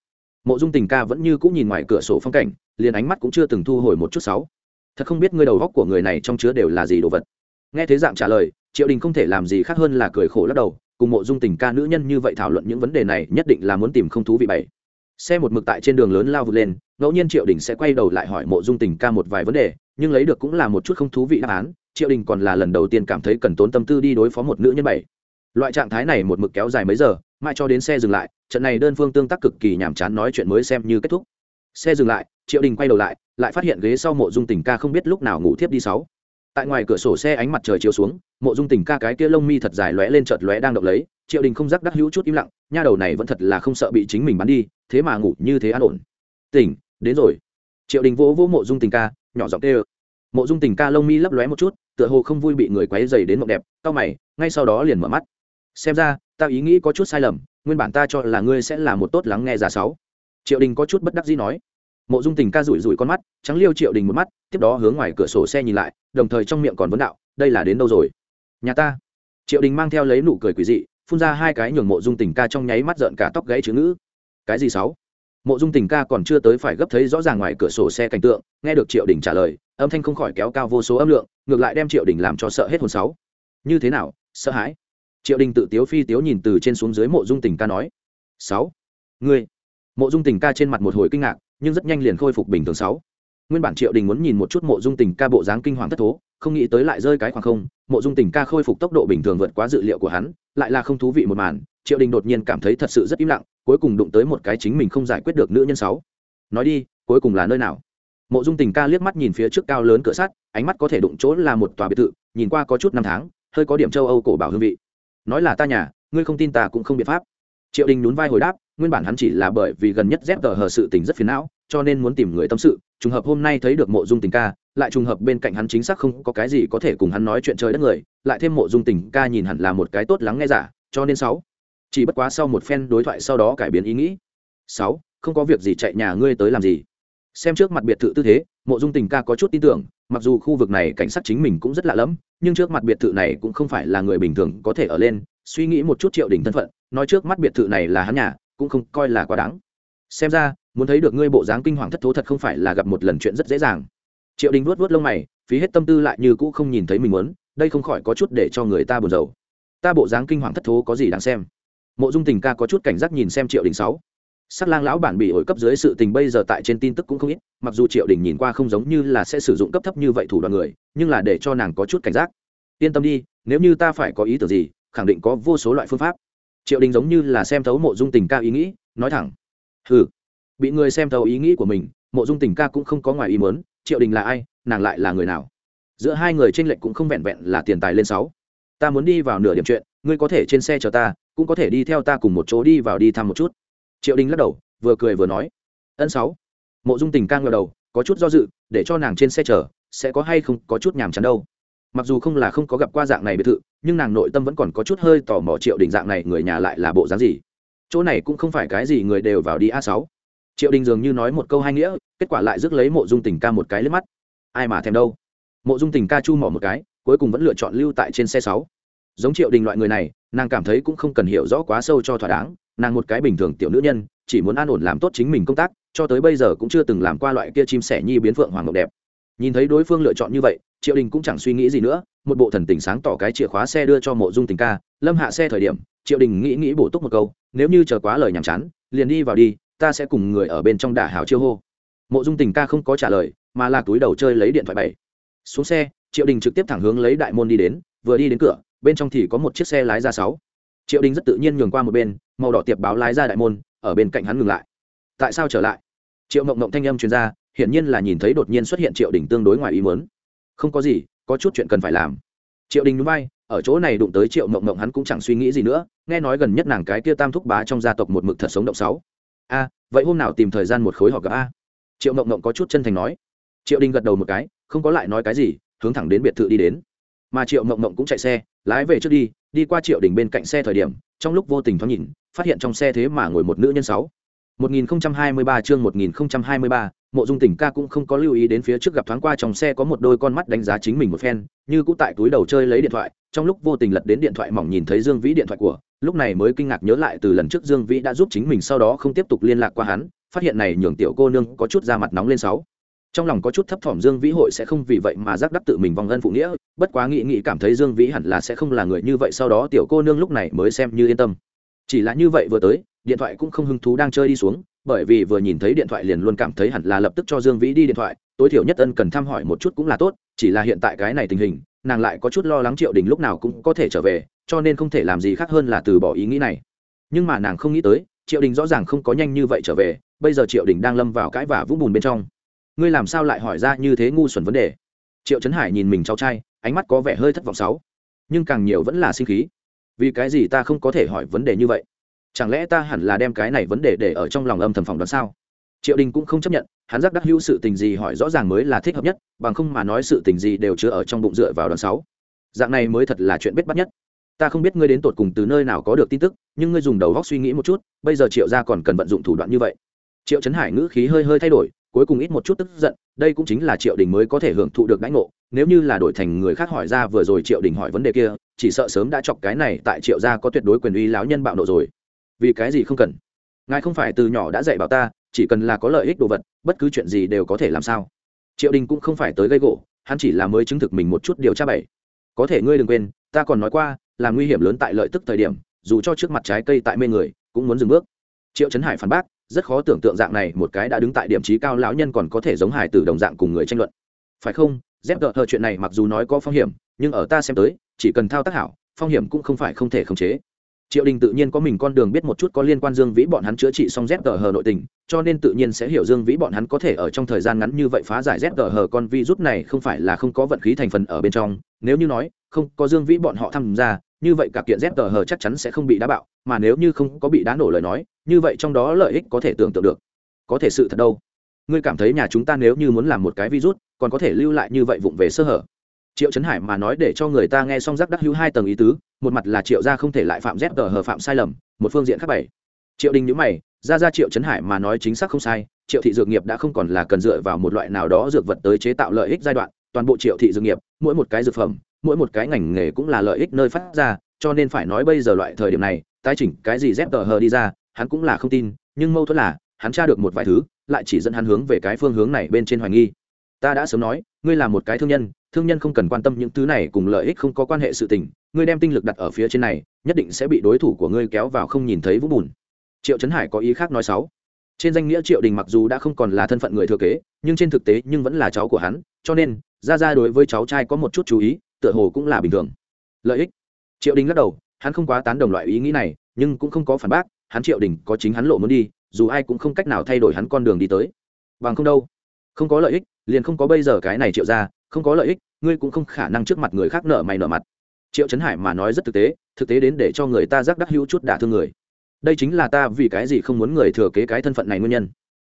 Mộ dung tình ca vẫn như cũng nhìn ngoài cửa sổ phong cảnh, liền ánh mắt cũng chưa từng thu hồi một chút sáu thật không biết ngươi đầu góc của người này trong chứa đều là gì đồ vật. Nghe thế dạng trả lời, triệu đình không thể làm gì khác hơn là cười khổ lắc đầu, cùng mộ dung tình ca nữ nhân như vậy thảo luận những vấn đề này nhất định là muốn tìm không thú vị bảy xe một mực tại trên đường lớn lao vượt lên, ngẫu nhiên triệu đình sẽ quay đầu lại hỏi mộ dung tình ca một vài vấn đề, nhưng lấy được cũng là một chút không thú vị đáp án, triệu đình còn là lần đầu tiên cảm thấy cần tốn tâm tư đi đối phó một nữ nhân bảy. Loại trạng thái này một mực kéo dài mấy giờ, mãi cho đến xe dừng lại, trận này đơn phương tương tác cực kỳ nhàm chán nói chuyện mới xem như kết thúc. Xe dừng lại, triệu đình quay đầu lại lại phát hiện ghế sau mộ dung tình ca không biết lúc nào ngủ thiếp đi sáu tại ngoài cửa sổ xe ánh mặt trời chiếu xuống, mộ dung tình ca cái kia lông mi thật dài lóe lên chợt lóe đang động lấy, triệu đình không giác đắc hữu chút im lặng, nha đầu này vẫn thật là không sợ bị chính mình bắn đi, thế mà ngủ như thế an ổn. Tỉnh đến rồi. Triệu đình vỗ vỗ mộ dung tình ca, nhỏ giọng tê ơ mộ dung tình ca lông mi lấp lóe một chút, tựa hồ không vui bị người quấy dày đến mộng đẹp tao mày, ngay sau đó liền mở mắt. Xem ra, ta ý nghĩ có chút sai lầm, nguyên bản ta cho là ngươi sẽ là một tốt lắng nghe giả sáu. Triệu đình có chút bất đắc dĩ nói mộ dung tình ca rủi rủi con mắt, trắng liêu triệu đình một mắt, tiếp đó hướng ngoài cửa sổ xe nhìn lại, đồng thời trong miệng còn vấn đạo, đây là đến đâu rồi? Nhà ta. Triệu đình mang theo lấy nụ cười quỷ dị, phun ra hai cái nhường mộ dung tình ca trong nháy mắt giận cả tóc gãy chữ ngữ. Cái gì sáu? Mộ dung tình ca còn chưa tới phải gấp thấy rõ ràng ngoài cửa sổ xe cảnh tượng, nghe được triệu đình trả lời, âm thanh không khỏi kéo cao vô số âm lượng, ngược lại đem triệu đình làm cho sợ hết hồn sáu. Như thế nào, sợ hãi? Triệu đình tự tiếu phi tiếu nhìn từ trên xuống dưới mộ dung tình ca nói. Sáu. Ngươi. Mộ dung tình ca trên mặt một hồi kinh ngạc nhưng rất nhanh liền khôi phục bình thường sáu. Nguyên bản triệu đình muốn nhìn một chút mộ dung tình ca bộ dáng kinh hoàng thất thố, không nghĩ tới lại rơi cái khoảng không, mộ dung tình ca khôi phục tốc độ bình thường vượt quá dự liệu của hắn, lại là không thú vị một màn, triệu đình đột nhiên cảm thấy thật sự rất im lặng, cuối cùng đụng tới một cái chính mình không giải quyết được nữ nhân sáu. Nói đi, cuối cùng là nơi nào? Mộ dung tình ca liếc mắt nhìn phía trước cao lớn cửa sắt, ánh mắt có thể đụng chỗ là một tòa biệt thự, nhìn qua có chút năm tháng, hơi có điểm châu âu cổ bảo hương vị. Nói là ta nhà, ngươi không tin ta cũng không biện pháp triệu đình nhún vai hồi đáp, nguyên bản hắn chỉ là bởi vì gần nhất dép tờ hờ sự tình rất phiền não, cho nên muốn tìm người tâm sự, trùng hợp hôm nay thấy được mộ dung tình ca, lại trùng hợp bên cạnh hắn chính xác không có cái gì có thể cùng hắn nói chuyện trời đất người, lại thêm mộ dung tình ca nhìn hẳn là một cái tốt lắng nghe giả, cho nên sáu. Chỉ bất quá sau một phen đối thoại sau đó cải biến ý nghĩ. Sáu, không có việc gì chạy nhà ngươi tới làm gì? Xem trước mặt biệt thự tư thế, mộ dung tình ca có chút tin tưởng, mặc dù khu vực này cảnh sát chính mình cũng rất lạ lẫm, nhưng trước mặt biệt thự này cũng không phải là người bình thường có thể ở lên, suy nghĩ một chút triệu đình thân phận nói trước mắt biệt thự này là hắn nhà, cũng không coi là quá đáng. Xem ra, muốn thấy được ngươi bộ dáng kinh hoàng thất thố thật không phải là gặp một lần chuyện rất dễ dàng. Triệu đình vuốt vuốt lông mày, phí hết tâm tư lại như cũ không nhìn thấy mình muốn, đây không khỏi có chút để cho người ta buồn rầu. Ta bộ dáng kinh hoàng thất thố có gì đáng xem? Mộ dung tình ca có chút cảnh giác nhìn xem triệu đình sáu. Sát lang lão bản bị ổi cấp dưới sự tình bây giờ tại trên tin tức cũng không ít, mặc dù triệu đình nhìn qua không giống như là sẽ sử dụng cấp thấp như vậy thủ đoạn người, nhưng là để cho nàng có chút cảnh giác. Yên tâm đi, nếu như ta phải có ý tưởng gì, khẳng định có vô số loại phương pháp triệu đình giống như là xem thấu mộ dung tình ca ý nghĩ nói thẳng. Ừ bị người xem thấu ý nghĩ của mình mộ dung tình ca cũng không có ngoài ý mớn triệu đình là ai nàng lại là người nào? Giữa hai người tranh lệch cũng không vẹn vẹn là tiền tài lên sáu. Ta muốn đi vào nửa điểm chuyện ngươi có thể trên xe chờ ta cũng có thể đi theo ta cùng một chỗ đi vào đi thăm một chút. Triệu đình lắc đầu vừa cười vừa nói. Ân sáu. Mộ dung tình ca ngờ đầu có chút do dự để cho nàng trên xe chờ, sẽ có hay không có chút nhàm chán đâu mặc dù không là không có gặp qua dạng này biệt thự, nhưng nàng nội tâm vẫn còn có chút hơi tò mò triệu đình dạng này người nhà lại là bộ dáng gì. Chỗ này cũng không phải cái gì người đều vào đi a sáu. Triệu đình dường như nói một câu hai nghĩa, kết quả lại rước lấy mộ dung tình ca một cái lên mắt. Ai mà thèm đâu? Mộ dung tình ca chu mỏ một cái, cuối cùng vẫn lựa chọn lưu tại trên xe sáu. Giống triệu đình loại người này, nàng cảm thấy cũng không cần hiểu rõ quá sâu cho thỏa đáng, nàng một cái bình thường tiểu nữ nhân, chỉ muốn an ổn làm tốt chính mình công tác, cho tới bây giờ cũng chưa từng làm qua loại kia chim sẻ nhi biến phượng hoàng ngọc đẹp. Nhìn thấy đối phương lựa chọn như vậy triệu đình cũng chẳng suy nghĩ gì nữa, một bộ thần tình sáng tỏ cái chìa khóa xe đưa cho mộ dung tình ca, lâm hạ xe thời điểm, triệu đình nghĩ nghĩ bổ túc một câu, nếu như chờ quá lời nhàm chán, liền đi vào đi, ta sẽ cùng người ở bên trong đả hào chiêu hô. Mộ dung tình ca không có trả lời, mà là túi đầu chơi lấy điện thoại bảy. Xuống xe, triệu đình trực tiếp thẳng hướng lấy đại môn đi đến, vừa đi đến cửa, bên trong thì có một chiếc xe lái ra sáu. Triệu đình rất tự nhiên nhường qua một bên, màu đỏ tiệp báo lái ra đại môn, ở bên cạnh hắn ngừng lại. Tại sao trở lại? Triệu mộng mộng thanh âm chuyên gia hiển nhiên là nhìn thấy đột nhiên xuất hiện triệu đình tương đối ngoài ý muốn không có gì, có chút chuyện cần phải làm. Triệu đình núi bay, ở chỗ này đụng tới triệu mộng mộng hắn cũng chẳng suy nghĩ gì nữa, nghe nói gần nhất nàng cái kia tam thúc bá trong gia tộc một mực thật sống động sáu. A, vậy hôm nào tìm thời gian một khối họ gặp a? Triệu mộng mộng có chút chân thành nói. Triệu đình gật đầu một cái, không có lại nói cái gì, hướng thẳng đến biệt thự đi đến. Mà triệu mộng mộng cũng chạy xe, lái về trước đi đi qua triệu đình bên cạnh xe thời điểm, trong lúc vô tình thoáng nhìn, phát hiện trong xe thế mà ngồi một nữ nhân sáu. 1023 chương 1023, Mộ Dung Tỉnh ca cũng không có lưu ý đến phía trước gặp thoáng qua trong xe có một đôi con mắt đánh giá chính mình một phen, như cũ tại túi đầu chơi lấy điện thoại, trong lúc vô tình lật đến điện thoại mỏng nhìn thấy Dương Vĩ điện thoại của, lúc này mới kinh ngạc nhớ lại từ lần trước Dương Vĩ đã giúp chính mình sau đó không tiếp tục liên lạc qua hắn, phát hiện này nhường tiểu cô nương có chút da mặt nóng lên sáu. Trong lòng có chút thấp thỏm Dương Vĩ hội sẽ không vì vậy mà giác đắc tự mình vong ân phụ nghĩa, bất quá nghĩ nghĩ cảm thấy Dương Vĩ hẳn là sẽ không là người như vậy sau đó tiểu cô nương lúc này mới xem như yên tâm. Chỉ là như vậy vừa tới, điện thoại cũng không hứng thú đang chơi đi xuống bởi vì vừa nhìn thấy điện thoại liền luôn cảm thấy hẳn là lập tức cho dương vĩ đi điện thoại tối thiểu nhất ân cần thăm hỏi một chút cũng là tốt chỉ là hiện tại cái này tình hình nàng lại có chút lo lắng triệu đình lúc nào cũng có thể trở về cho nên không thể làm gì khác hơn là từ bỏ ý nghĩ này. Nhưng mà nàng không nghĩ tới triệu đình rõ ràng không có nhanh như vậy trở về bây giờ triệu đình đang lâm vào cãi vả vũng bùn bên trong. Ngươi làm sao lại hỏi ra như thế ngu xuẩn vấn đề? Triệu trấn hải nhìn mình cháu trai ánh mắt có vẻ hơi thất vọng sáu nhưng càng nhiều vẫn là sinh khí vì cái gì ta không có thể hỏi vấn đề như vậy? Chẳng lẽ ta hẳn là đem cái này vấn đề để ở trong lòng âm thầm phòng đoán sao? Triệu đình cũng không chấp nhận, hắn giác đắc hữu sự tình gì hỏi rõ ràng mới là thích hợp nhất, bằng không mà nói sự tình gì đều chứa ở trong bụng dựa vào đoàn sáu. Dạng này mới thật là chuyện bết bắt nhất. Ta không biết ngươi đến tột cùng từ nơi nào có được tin tức, nhưng ngươi dùng đầu góc suy nghĩ một chút, bây giờ triệu gia còn cần vận dụng thủ đoạn như vậy. Triệu trấn hải ngữ khí hơi hơi thay đổi, cuối cùng ít một chút tức giận, đây cũng chính là triệu đình mới có thể hưởng thụ được đãi ngộ, nếu như là đổi thành người khác hỏi ra vừa rồi triệu đình hỏi vấn đề kia chỉ sợ sớm đã chọc cái này tại triệu gia có tuyệt đối quyền uy láo nhân bạo nộ rồi. Vì cái gì không cần? Ngài không phải từ nhỏ đã dạy bảo ta, chỉ cần là có lợi ích đồ vật, bất cứ chuyện gì đều có thể làm sao. Triệu đình cũng không phải tới gây gỗ, hắn chỉ là mới chứng thực mình một chút điều tra bảy có thể ngươi đừng quên, ta còn nói qua, là nguy hiểm lớn tại lợi tức thời điểm, dù cho trước mặt trái cây tại mê người, cũng muốn dừng bước. Triệu trấn hải phản bác, rất khó tưởng tượng dạng này một cái đã đứng tại điểm trí cao lão nhân còn có thể giống hải từ đồng dạng cùng người tranh luận. Phải không? Dép gợt hờ chuyện này mặc dù nói có phong hiểm, nhưng ở ta xem tới chỉ cần thao tác hảo, phong hiểm cũng không phải không thể khống chế. Triệu đình tự nhiên có mình con đường biết một chút có liên quan dương vĩ bọn hắn chữa trị xong z tờ hờ nội tình, cho nên tự nhiên sẽ hiểu dương vĩ bọn hắn có thể ở trong thời gian ngắn như vậy phá giải z tờ hờ con vi rút này không phải là không có vận khí thành phần ở bên trong. Nếu như nói, không có dương vĩ bọn họ tham gia, như vậy cả kiện z tờ hờ chắc chắn sẽ không bị đá bạo, mà nếu như không có bị đá nổ lời nói, như vậy trong đó lợi ích có thể tưởng tượng được. Có thể sự thật đâu? Ngươi cảm thấy nhà chúng ta nếu như muốn làm một cái virus, còn có thể lưu lại như vậy vụng về sơ hở? Triệu trấn hải mà nói để cho người ta nghe xong giác đắc hữu hai tầng ý tứ, một mặt là triệu gia không thể lại phạm dép tờ hờ phạm sai lầm, một phương diện khác bảy. Triệu đình nhữ mày, ra ra triệu trấn hải mà nói chính xác không sai, triệu thị dược nghiệp đã không còn là cần dựa vào một loại nào đó dược vật tới chế tạo lợi ích giai đoạn, toàn bộ triệu thị dược nghiệp, mỗi một cái dược phẩm, mỗi một cái ngành nghề cũng là lợi ích nơi phát ra, cho nên phải nói bây giờ loại thời điểm này, tái chỉnh cái gì dép tờ hờ đi ra, hắn cũng là không tin, nhưng mâu thuẫn là, hắn tra được một vài thứ, lại chỉ dẫn hắn hướng về cái phương hướng này bên trên hoài nghi. Ta đã sớm nói, ngươi là một cái thương nhân thương nhân không cần quan tâm những thứ này cùng lợi ích không có quan hệ sự tình, ngươi đem tinh lực đặt ở phía trên này, nhất định sẽ bị đối thủ của ngươi kéo vào không nhìn thấy vũng bùn. Triệu trấn hải có ý khác nói sáu. Trên danh nghĩa triệu đình mặc dù đã không còn là thân phận người thừa kế, nhưng trên thực tế nhưng vẫn là cháu của hắn, cho nên ra ra đối với cháu trai có một chút chú ý, tựa hồ cũng là bình thường. Lợi ích. Triệu đình lắc đầu, hắn không quá tán đồng loại ý nghĩ này, nhưng cũng không có phản bác, hắn triệu đình có chính hắn lộ muốn đi, dù ai cũng không cách nào thay đổi hắn con đường đi tới. Bằng không đâu. Không có lợi ích, liền không có bây giờ cái này triệu ra không có lợi ích, ngươi cũng không khả năng trước mặt người khác nợ mày nợ mặt. Triệu trấn hải mà nói rất thực tế thực tế đến để cho người ta giác đắc hữu chút đả thương người. Đây chính là ta vì cái gì không muốn người thừa kế cái thân phận này nguyên nhân.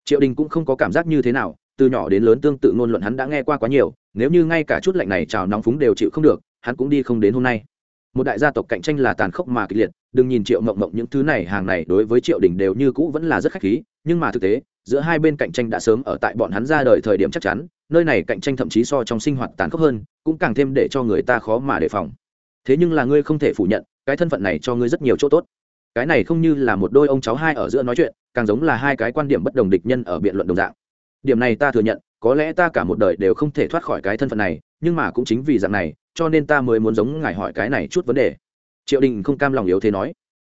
Triệu đình cũng không có cảm giác như thế nào, từ nhỏ đến lớn tương tự ngôn luận hắn đã nghe qua quá nhiều, nếu như ngay cả chút lạnh này trào nóng phúng đều chịu không được, hắn cũng đi không đến hôm nay. Một đại gia tộc cạnh tranh là tàn khốc mà kịch liệt, đừng nhìn triệu mộng mộng những thứ này, hàng này đối với triệu đình đều như cũ vẫn là rất khách khí, nhưng mà thực tế, giữa hai bên cạnh tranh đã sớm ở tại bọn hắn ra đời thời điểm chắc chắn nơi này cạnh tranh thậm chí so trong sinh hoạt tàn khốc hơn, cũng càng thêm để cho người ta khó mà đề phòng. Thế nhưng là ngươi không thể phủ nhận, cái thân phận này cho ngươi rất nhiều chỗ tốt. Cái này không như là một đôi ông cháu hai ở giữa nói chuyện, càng giống là hai cái quan điểm bất đồng địch nhân ở biện luận đồng dạng. Điểm này ta thừa nhận, có lẽ ta cả một đời đều không thể thoát khỏi cái thân phận này, nhưng mà cũng chính vì dạng này, cho nên ta mới muốn giống ngài hỏi cái này chút vấn đề. Triệu đình không cam lòng yếu thế nói.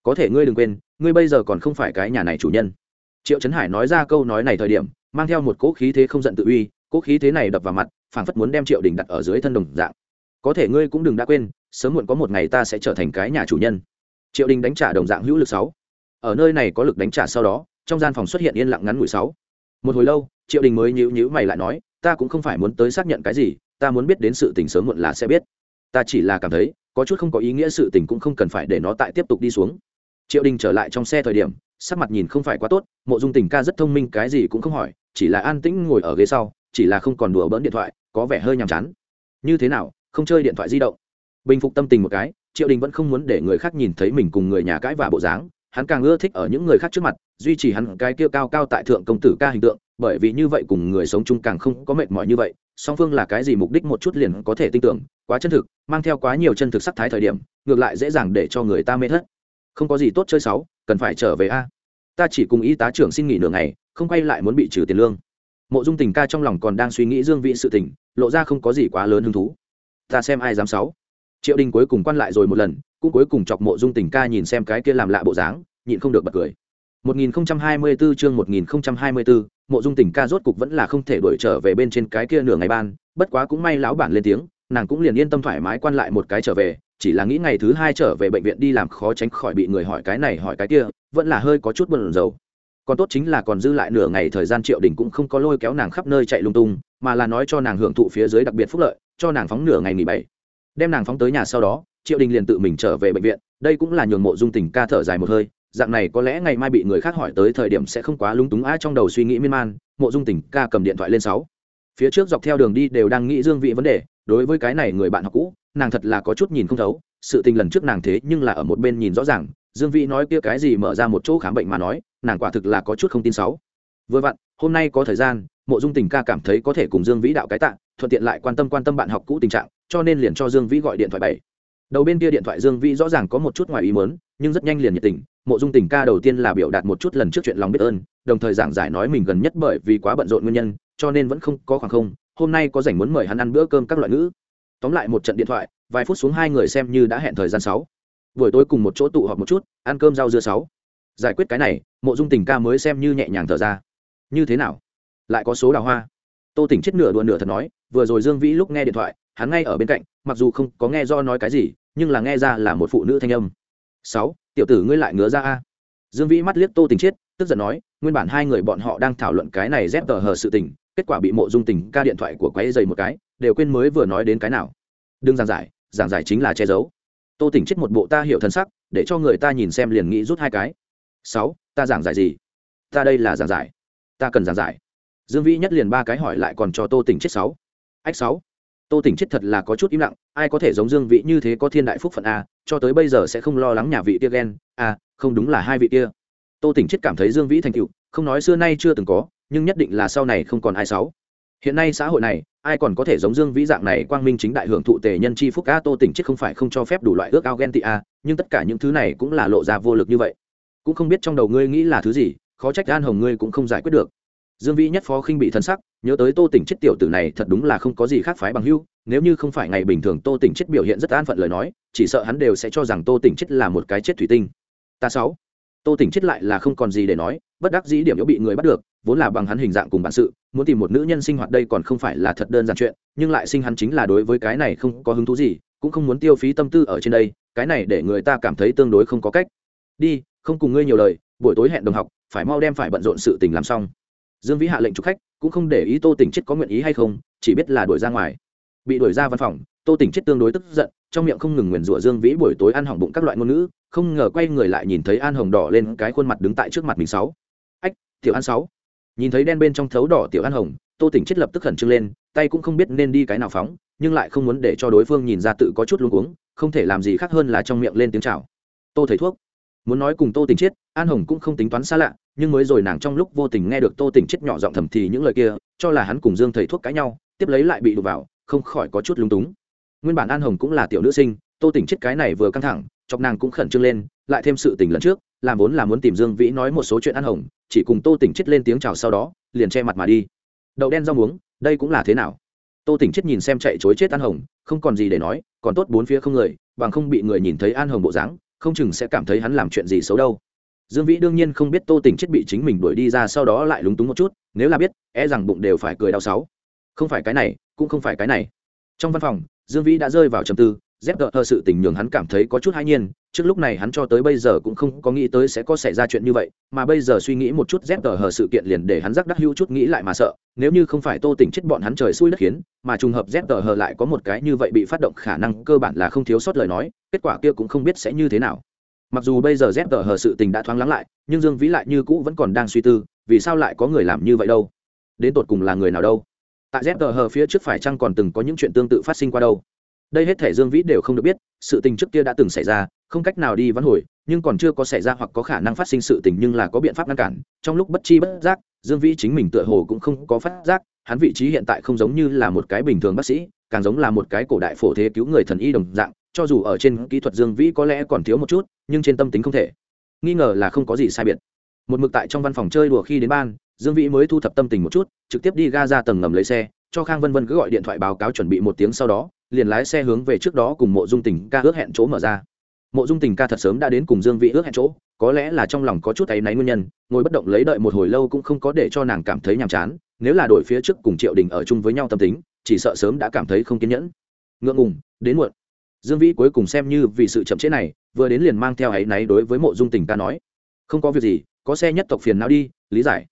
Có thể ngươi đừng quên, ngươi bây giờ còn không phải cái nhà này chủ nhân. Triệu trấn hải nói ra câu nói này thời điểm, mang theo một cỗ khí thế không giận tự uy cỗ khí thế này đập vào mặt, phảng phất muốn đem triệu đình đặt ở dưới thân đồng dạng. Có thể ngươi cũng đừng đã quên, sớm muộn có một ngày ta sẽ trở thành cái nhà chủ nhân. Triệu đình đánh trả đồng dạng hữu lực sáu. Ở nơi này có lực đánh trả sau đó, trong gian phòng xuất hiện yên lặng ngắn ngủi sáu. Một hồi lâu, triệu đình mới nhíu nhíu mày lại nói, ta cũng không phải muốn tới xác nhận cái gì, ta muốn biết đến sự tình sớm muộn là sẽ biết. Ta chỉ là cảm thấy, có chút không có ý nghĩa sự tình cũng không cần phải để nó tại tiếp tục đi xuống. Triệu đình trở lại trong xe thời điểm, sắc mặt nhìn không phải quá tốt, mộ dung tình ca rất thông minh, cái gì cũng không hỏi, chỉ là an tĩnh ngồi ở ghế sau chỉ là không còn đùa bỡn điện thoại, có vẻ hơi nhàm chán. Như thế nào, không chơi điện thoại di động? Bình phục tâm tình một cái, triệu đình vẫn không muốn để người khác nhìn thấy mình cùng người nhà cãi và bộ dáng, hắn càng ưa thích ở những người khác trước mặt, duy trì hắn cái kia cao cao tại thượng công tử ca hình tượng, bởi vì như vậy cùng người sống chung càng không có mệt mỏi như vậy, song phương là cái gì mục đích một chút liền có thể tin tưởng, quá chân thực, mang theo quá nhiều chân thực sắc thái thời điểm, ngược lại dễ dàng để cho người ta mê thất. Không có gì tốt chơi sáu cần phải trở về a. Ta chỉ cùng y tá trưởng xin nghỉ nửa ngày, không quay lại muốn bị trừ tiền lương mộ dung tình ca trong lòng còn đang suy nghĩ dương vị sự tình lộ ra không có gì quá lớn hứng thú. Ta xem ai dám sáu. Triệu đình cuối cùng quan lại rồi một lần cũng cuối cùng chọc mộ dung tình ca nhìn xem cái kia làm lạ bộ dáng nhịn không được bật cười. 1024 chương 1024, mộ dung tình ca rốt cục vẫn là không thể đuổi trở về bên trên cái kia nửa ngày ban bất quá cũng may lão bản lên tiếng nàng cũng liền yên tâm thoải mái quan lại một cái trở về chỉ là nghĩ ngày thứ hai trở về bệnh viện đi làm khó tránh khỏi bị người hỏi cái này hỏi cái kia vẫn là hơi có chút buồn rầu còn tốt chính là còn dư lại nửa ngày thời gian triệu đình cũng không có lôi kéo nàng khắp nơi chạy lung tung, mà là nói cho nàng hưởng thụ phía dưới đặc biệt phúc lợi, cho nàng phóng nửa ngày nghỉ bảy. Đem nàng phóng tới nhà sau đó, triệu đình liền tự mình trở về bệnh viện, đây cũng là nhường mộ dung tình ca thở dài một hơi, dạng này có lẽ ngày mai bị người khác hỏi tới thời điểm sẽ không quá lung túng ai trong đầu suy nghĩ miên man, mộ dung tình ca cầm điện thoại lên sáu. Phía trước dọc theo đường đi đều đang nghĩ dương vị vấn đề, đối với cái này người bạn học cũ, nàng thật là có chút nhìn không thấu, sự tình lần trước nàng thế nhưng là ở một bên nhìn rõ ràng, dương vị nói kia cái gì mở ra một chỗ khám bệnh mà nói nàng quả thực là có chút không tin sáu. Vừa vặn, hôm nay có thời gian, mộ dung tình ca cảm thấy có thể cùng dương vĩ đạo cái tạ, thuận tiện lại quan tâm quan tâm bạn học cũ tình trạng, cho nên liền cho dương vĩ gọi điện thoại bảy. Đầu bên kia điện thoại dương vĩ rõ ràng có một chút ngoài ý mớn nhưng rất nhanh liền nhiệt tình, mộ dung tình ca đầu tiên là biểu đạt một chút lần trước chuyện lòng biết ơn, đồng thời giảng giải nói mình gần nhất bởi vì quá bận rộn nguyên nhân, cho nên vẫn không có khoảng không, hôm nay có rảnh muốn mời hắn ăn bữa cơm các loại ngữ. Tóm lại một trận điện thoại, vài phút xuống hai người xem như đã hẹn thời gian sáu. Buổi tối cùng một chỗ tụ họp một chút, ăn cơm rau dưa sáu giải quyết cái này, mộ dung tình ca mới xem như nhẹ nhàng thở ra. Như thế nào? Lại có số đào hoa? Tô tỉnh chết nửa đùa nửa thật nói, vừa rồi dương vĩ lúc nghe điện thoại, hắn ngay ở bên cạnh, mặc dù không có nghe do nói cái gì, nhưng là nghe ra là một phụ nữ thanh âm. Sáu, tiểu tử ngươi lại ngứa ra a. Dương vĩ mắt liếc tô tình chết, tức giận nói, nguyên bản hai người bọn họ đang thảo luận cái này dép tờ hờ sự tình, kết quả bị mộ dung tình ca điện thoại của quái dày một cái, đều quên mới vừa nói đến cái nào. Đừng giảng giải giảng giải chính là che giấu. Tô tỉnh chết một bộ ta hiểu thân sắc, để cho người ta nhìn xem liền nghĩ rút hai cái sáu, ta giảng giải gì? Ta đây là giảng giải. Ta cần giảng giải. Dương vĩ nhất liền ba cái hỏi lại còn cho tô tỉnh chết sáu. Ách sáu. Tô tỉnh chết thật là có chút im lặng, ai có thể giống dương Vĩ như thế có thiên đại phúc phận a cho tới bây giờ sẽ không lo lắng nhà vị kia ghen a không đúng là hai vị kia. Tô tỉnh chết cảm thấy dương vĩ thành cựu không nói xưa nay chưa từng có, nhưng nhất định là sau này không còn ai sáu. Hiện nay xã hội này, ai còn có thể giống dương vĩ dạng này quang minh chính đại hưởng thụ tề nhân chi phúc a tô tỉnh chết không phải không cho phép đủ loại ước ao ghen tị a nhưng tất cả những thứ này cũng là lộ ra vô lực như vậy cũng không biết trong đầu ngươi nghĩ là thứ gì, khó trách an hồng ngươi cũng không giải quyết được. Dương vĩ nhất phó khinh bị thân sắc, nhớ tới tô tỉnh chết tiểu tử này thật đúng là không có gì khác phái bằng hưu nếu như không phải ngày bình thường tô tỉnh chết biểu hiện rất an phận lời nói, chỉ sợ hắn đều sẽ cho rằng tô tỉnh chết là một cái chết thủy tinh. Ta sáu, tô tỉnh chết lại là không còn gì để nói, bất đắc dĩ điểm yếu bị người bắt được, vốn là bằng hắn hình dạng cùng bản sự, muốn tìm một nữ nhân sinh hoạt đây còn không phải là thật đơn giản chuyện, nhưng lại sinh hắn chính là đối với cái này không có hứng thú gì, cũng không muốn tiêu phí tâm tư ở trên đây, cái này để người ta cảm thấy tương đối không có cách. Đi không cùng ngươi nhiều lời, buổi tối hẹn đồng học, phải mau đem phải bận rộn sự tình làm xong. Dương vĩ hạ lệnh chụp khách, cũng không để ý tô tỉnh chết có nguyện ý hay không, chỉ biết là đuổi ra ngoài. Bị đuổi ra văn phòng, tô tỉnh chết tương đối tức giận, trong miệng không ngừng nguyền rủa dương vĩ buổi tối ăn hỏng bụng các loại ngôn ngữ, không ngờ quay người lại nhìn thấy an hồng đỏ lên cái khuôn mặt đứng tại trước mặt mình sáu. Ách, tiểu an sáu. Nhìn thấy đen bên trong thấu đỏ tiểu an hồng, tô tỉnh chết lập tức khẩn trương lên, tay cũng không biết nên đi cái nào phóng, nhưng lại không muốn để cho đối phương nhìn ra tự có chút luống cuống, không thể làm gì khác hơn là trong miệng lên tiếng chào. Tô thầy thuốc muốn nói cùng tô tỉnh chết, an hồng cũng không tính toán xa lạ, nhưng mới rồi nàng trong lúc vô tình nghe được tô tỉnh chết nhỏ giọng thầm thì những lời kia, cho là hắn cùng dương thầy thuốc cãi nhau, tiếp lấy lại bị đụng vào, không khỏi có chút lúng túng. Nguyên bản an hồng cũng là tiểu nữ sinh, tô tỉnh chết cái này vừa căng thẳng, chọc nàng cũng khẩn trương lên, lại thêm sự tình lần trước, làm vốn là muốn tìm dương vĩ nói một số chuyện an hồng, chỉ cùng tô tỉnh chết lên tiếng chào sau đó, liền che mặt mà đi. Đậu đen rau muống, đây cũng là thế nào? Tô tỉnh chết nhìn xem chạy chối chết an hồng, không còn gì để nói, còn tốt bốn phía không người, bằng không bị người nhìn thấy an hồng bộ dáng không chừng sẽ cảm thấy hắn làm chuyện gì xấu đâu. Dương vĩ đương nhiên không biết tô tình chết bị chính mình đuổi đi ra sau đó lại lúng túng một chút, nếu là biết e rằng bụng đều phải cười đau sáu. Không phải cái này, cũng không phải cái này. Trong văn phòng, dương vĩ đã rơi vào trầm tư zfr sự tình nhường hắn cảm thấy có chút hãi nhiên, trước lúc này hắn cho tới bây giờ cũng không có nghĩ tới sẽ có xảy ra chuyện như vậy, mà bây giờ suy nghĩ một chút zfr sự kiện liền để hắn rắc đắc hữu chút nghĩ lại mà sợ, nếu như không phải tô tỉnh chết bọn hắn trời xui đất khiến, mà trùng hợp zfr lại có một cái như vậy bị phát động khả năng cơ bản là không thiếu sót lời nói, kết quả kia cũng không biết sẽ như thế nào. Mặc dù bây giờ zfr sự tình đã thoáng lắng lại, nhưng dương vĩ lại như cũ vẫn còn đang suy tư, vì sao lại có người làm như vậy đâu? Đến tột cùng là người nào đâu? Tại zfr phía trước phải chăng còn từng có những chuyện tương tự phát sinh qua đâu? Đây hết thể dương vĩ đều không được biết, sự tình trước kia đã từng xảy ra, không cách nào đi vãn hồi, nhưng còn chưa có xảy ra hoặc có khả năng phát sinh sự tình nhưng là có biện pháp ngăn cản. Trong lúc bất chi bất giác, dương vĩ chính mình tựa hồ cũng không có phát giác, hắn vị trí hiện tại không giống như là một cái bình thường bác sĩ, càng giống là một cái cổ đại phổ thế cứu người thần y đồng dạng, cho dù ở trên kỹ thuật dương vĩ có lẽ còn thiếu một chút, nhưng trên tâm tính không thể. Nghi ngờ là không có gì sai biệt. Một mực tại trong văn phòng chơi đùa khi đến ban dương vĩ mới thu thập tâm tình một chút, trực tiếp đi ga ra tầng ngầm lấy xe, cho khang vân vân cứ gọi điện thoại báo cáo chuẩn bị một tiếng sau đó, liền lái xe hướng về trước đó cùng mộ dung tình ca ước hẹn chỗ mở ra. Mộ dung tình ca thật sớm đã đến cùng dương vĩ ước hẹn chỗ, có lẽ là trong lòng có chút áy náy nguyên nhân, ngồi bất động lấy đợi một hồi lâu cũng không có để cho nàng cảm thấy nhàm chán, nếu là đổi phía trước cùng triệu đình ở chung với nhau tâm tính, chỉ sợ sớm đã cảm thấy không kiên nhẫn. Ngượng ngùng, đến muộn. Dương vĩ cuối cùng xem như vì sự chậm chế này, vừa đến liền mang theo áy náy đối với mộ dung tình ca nói, không có việc gì, có xe nhất tộc phiền nào đi, lý giải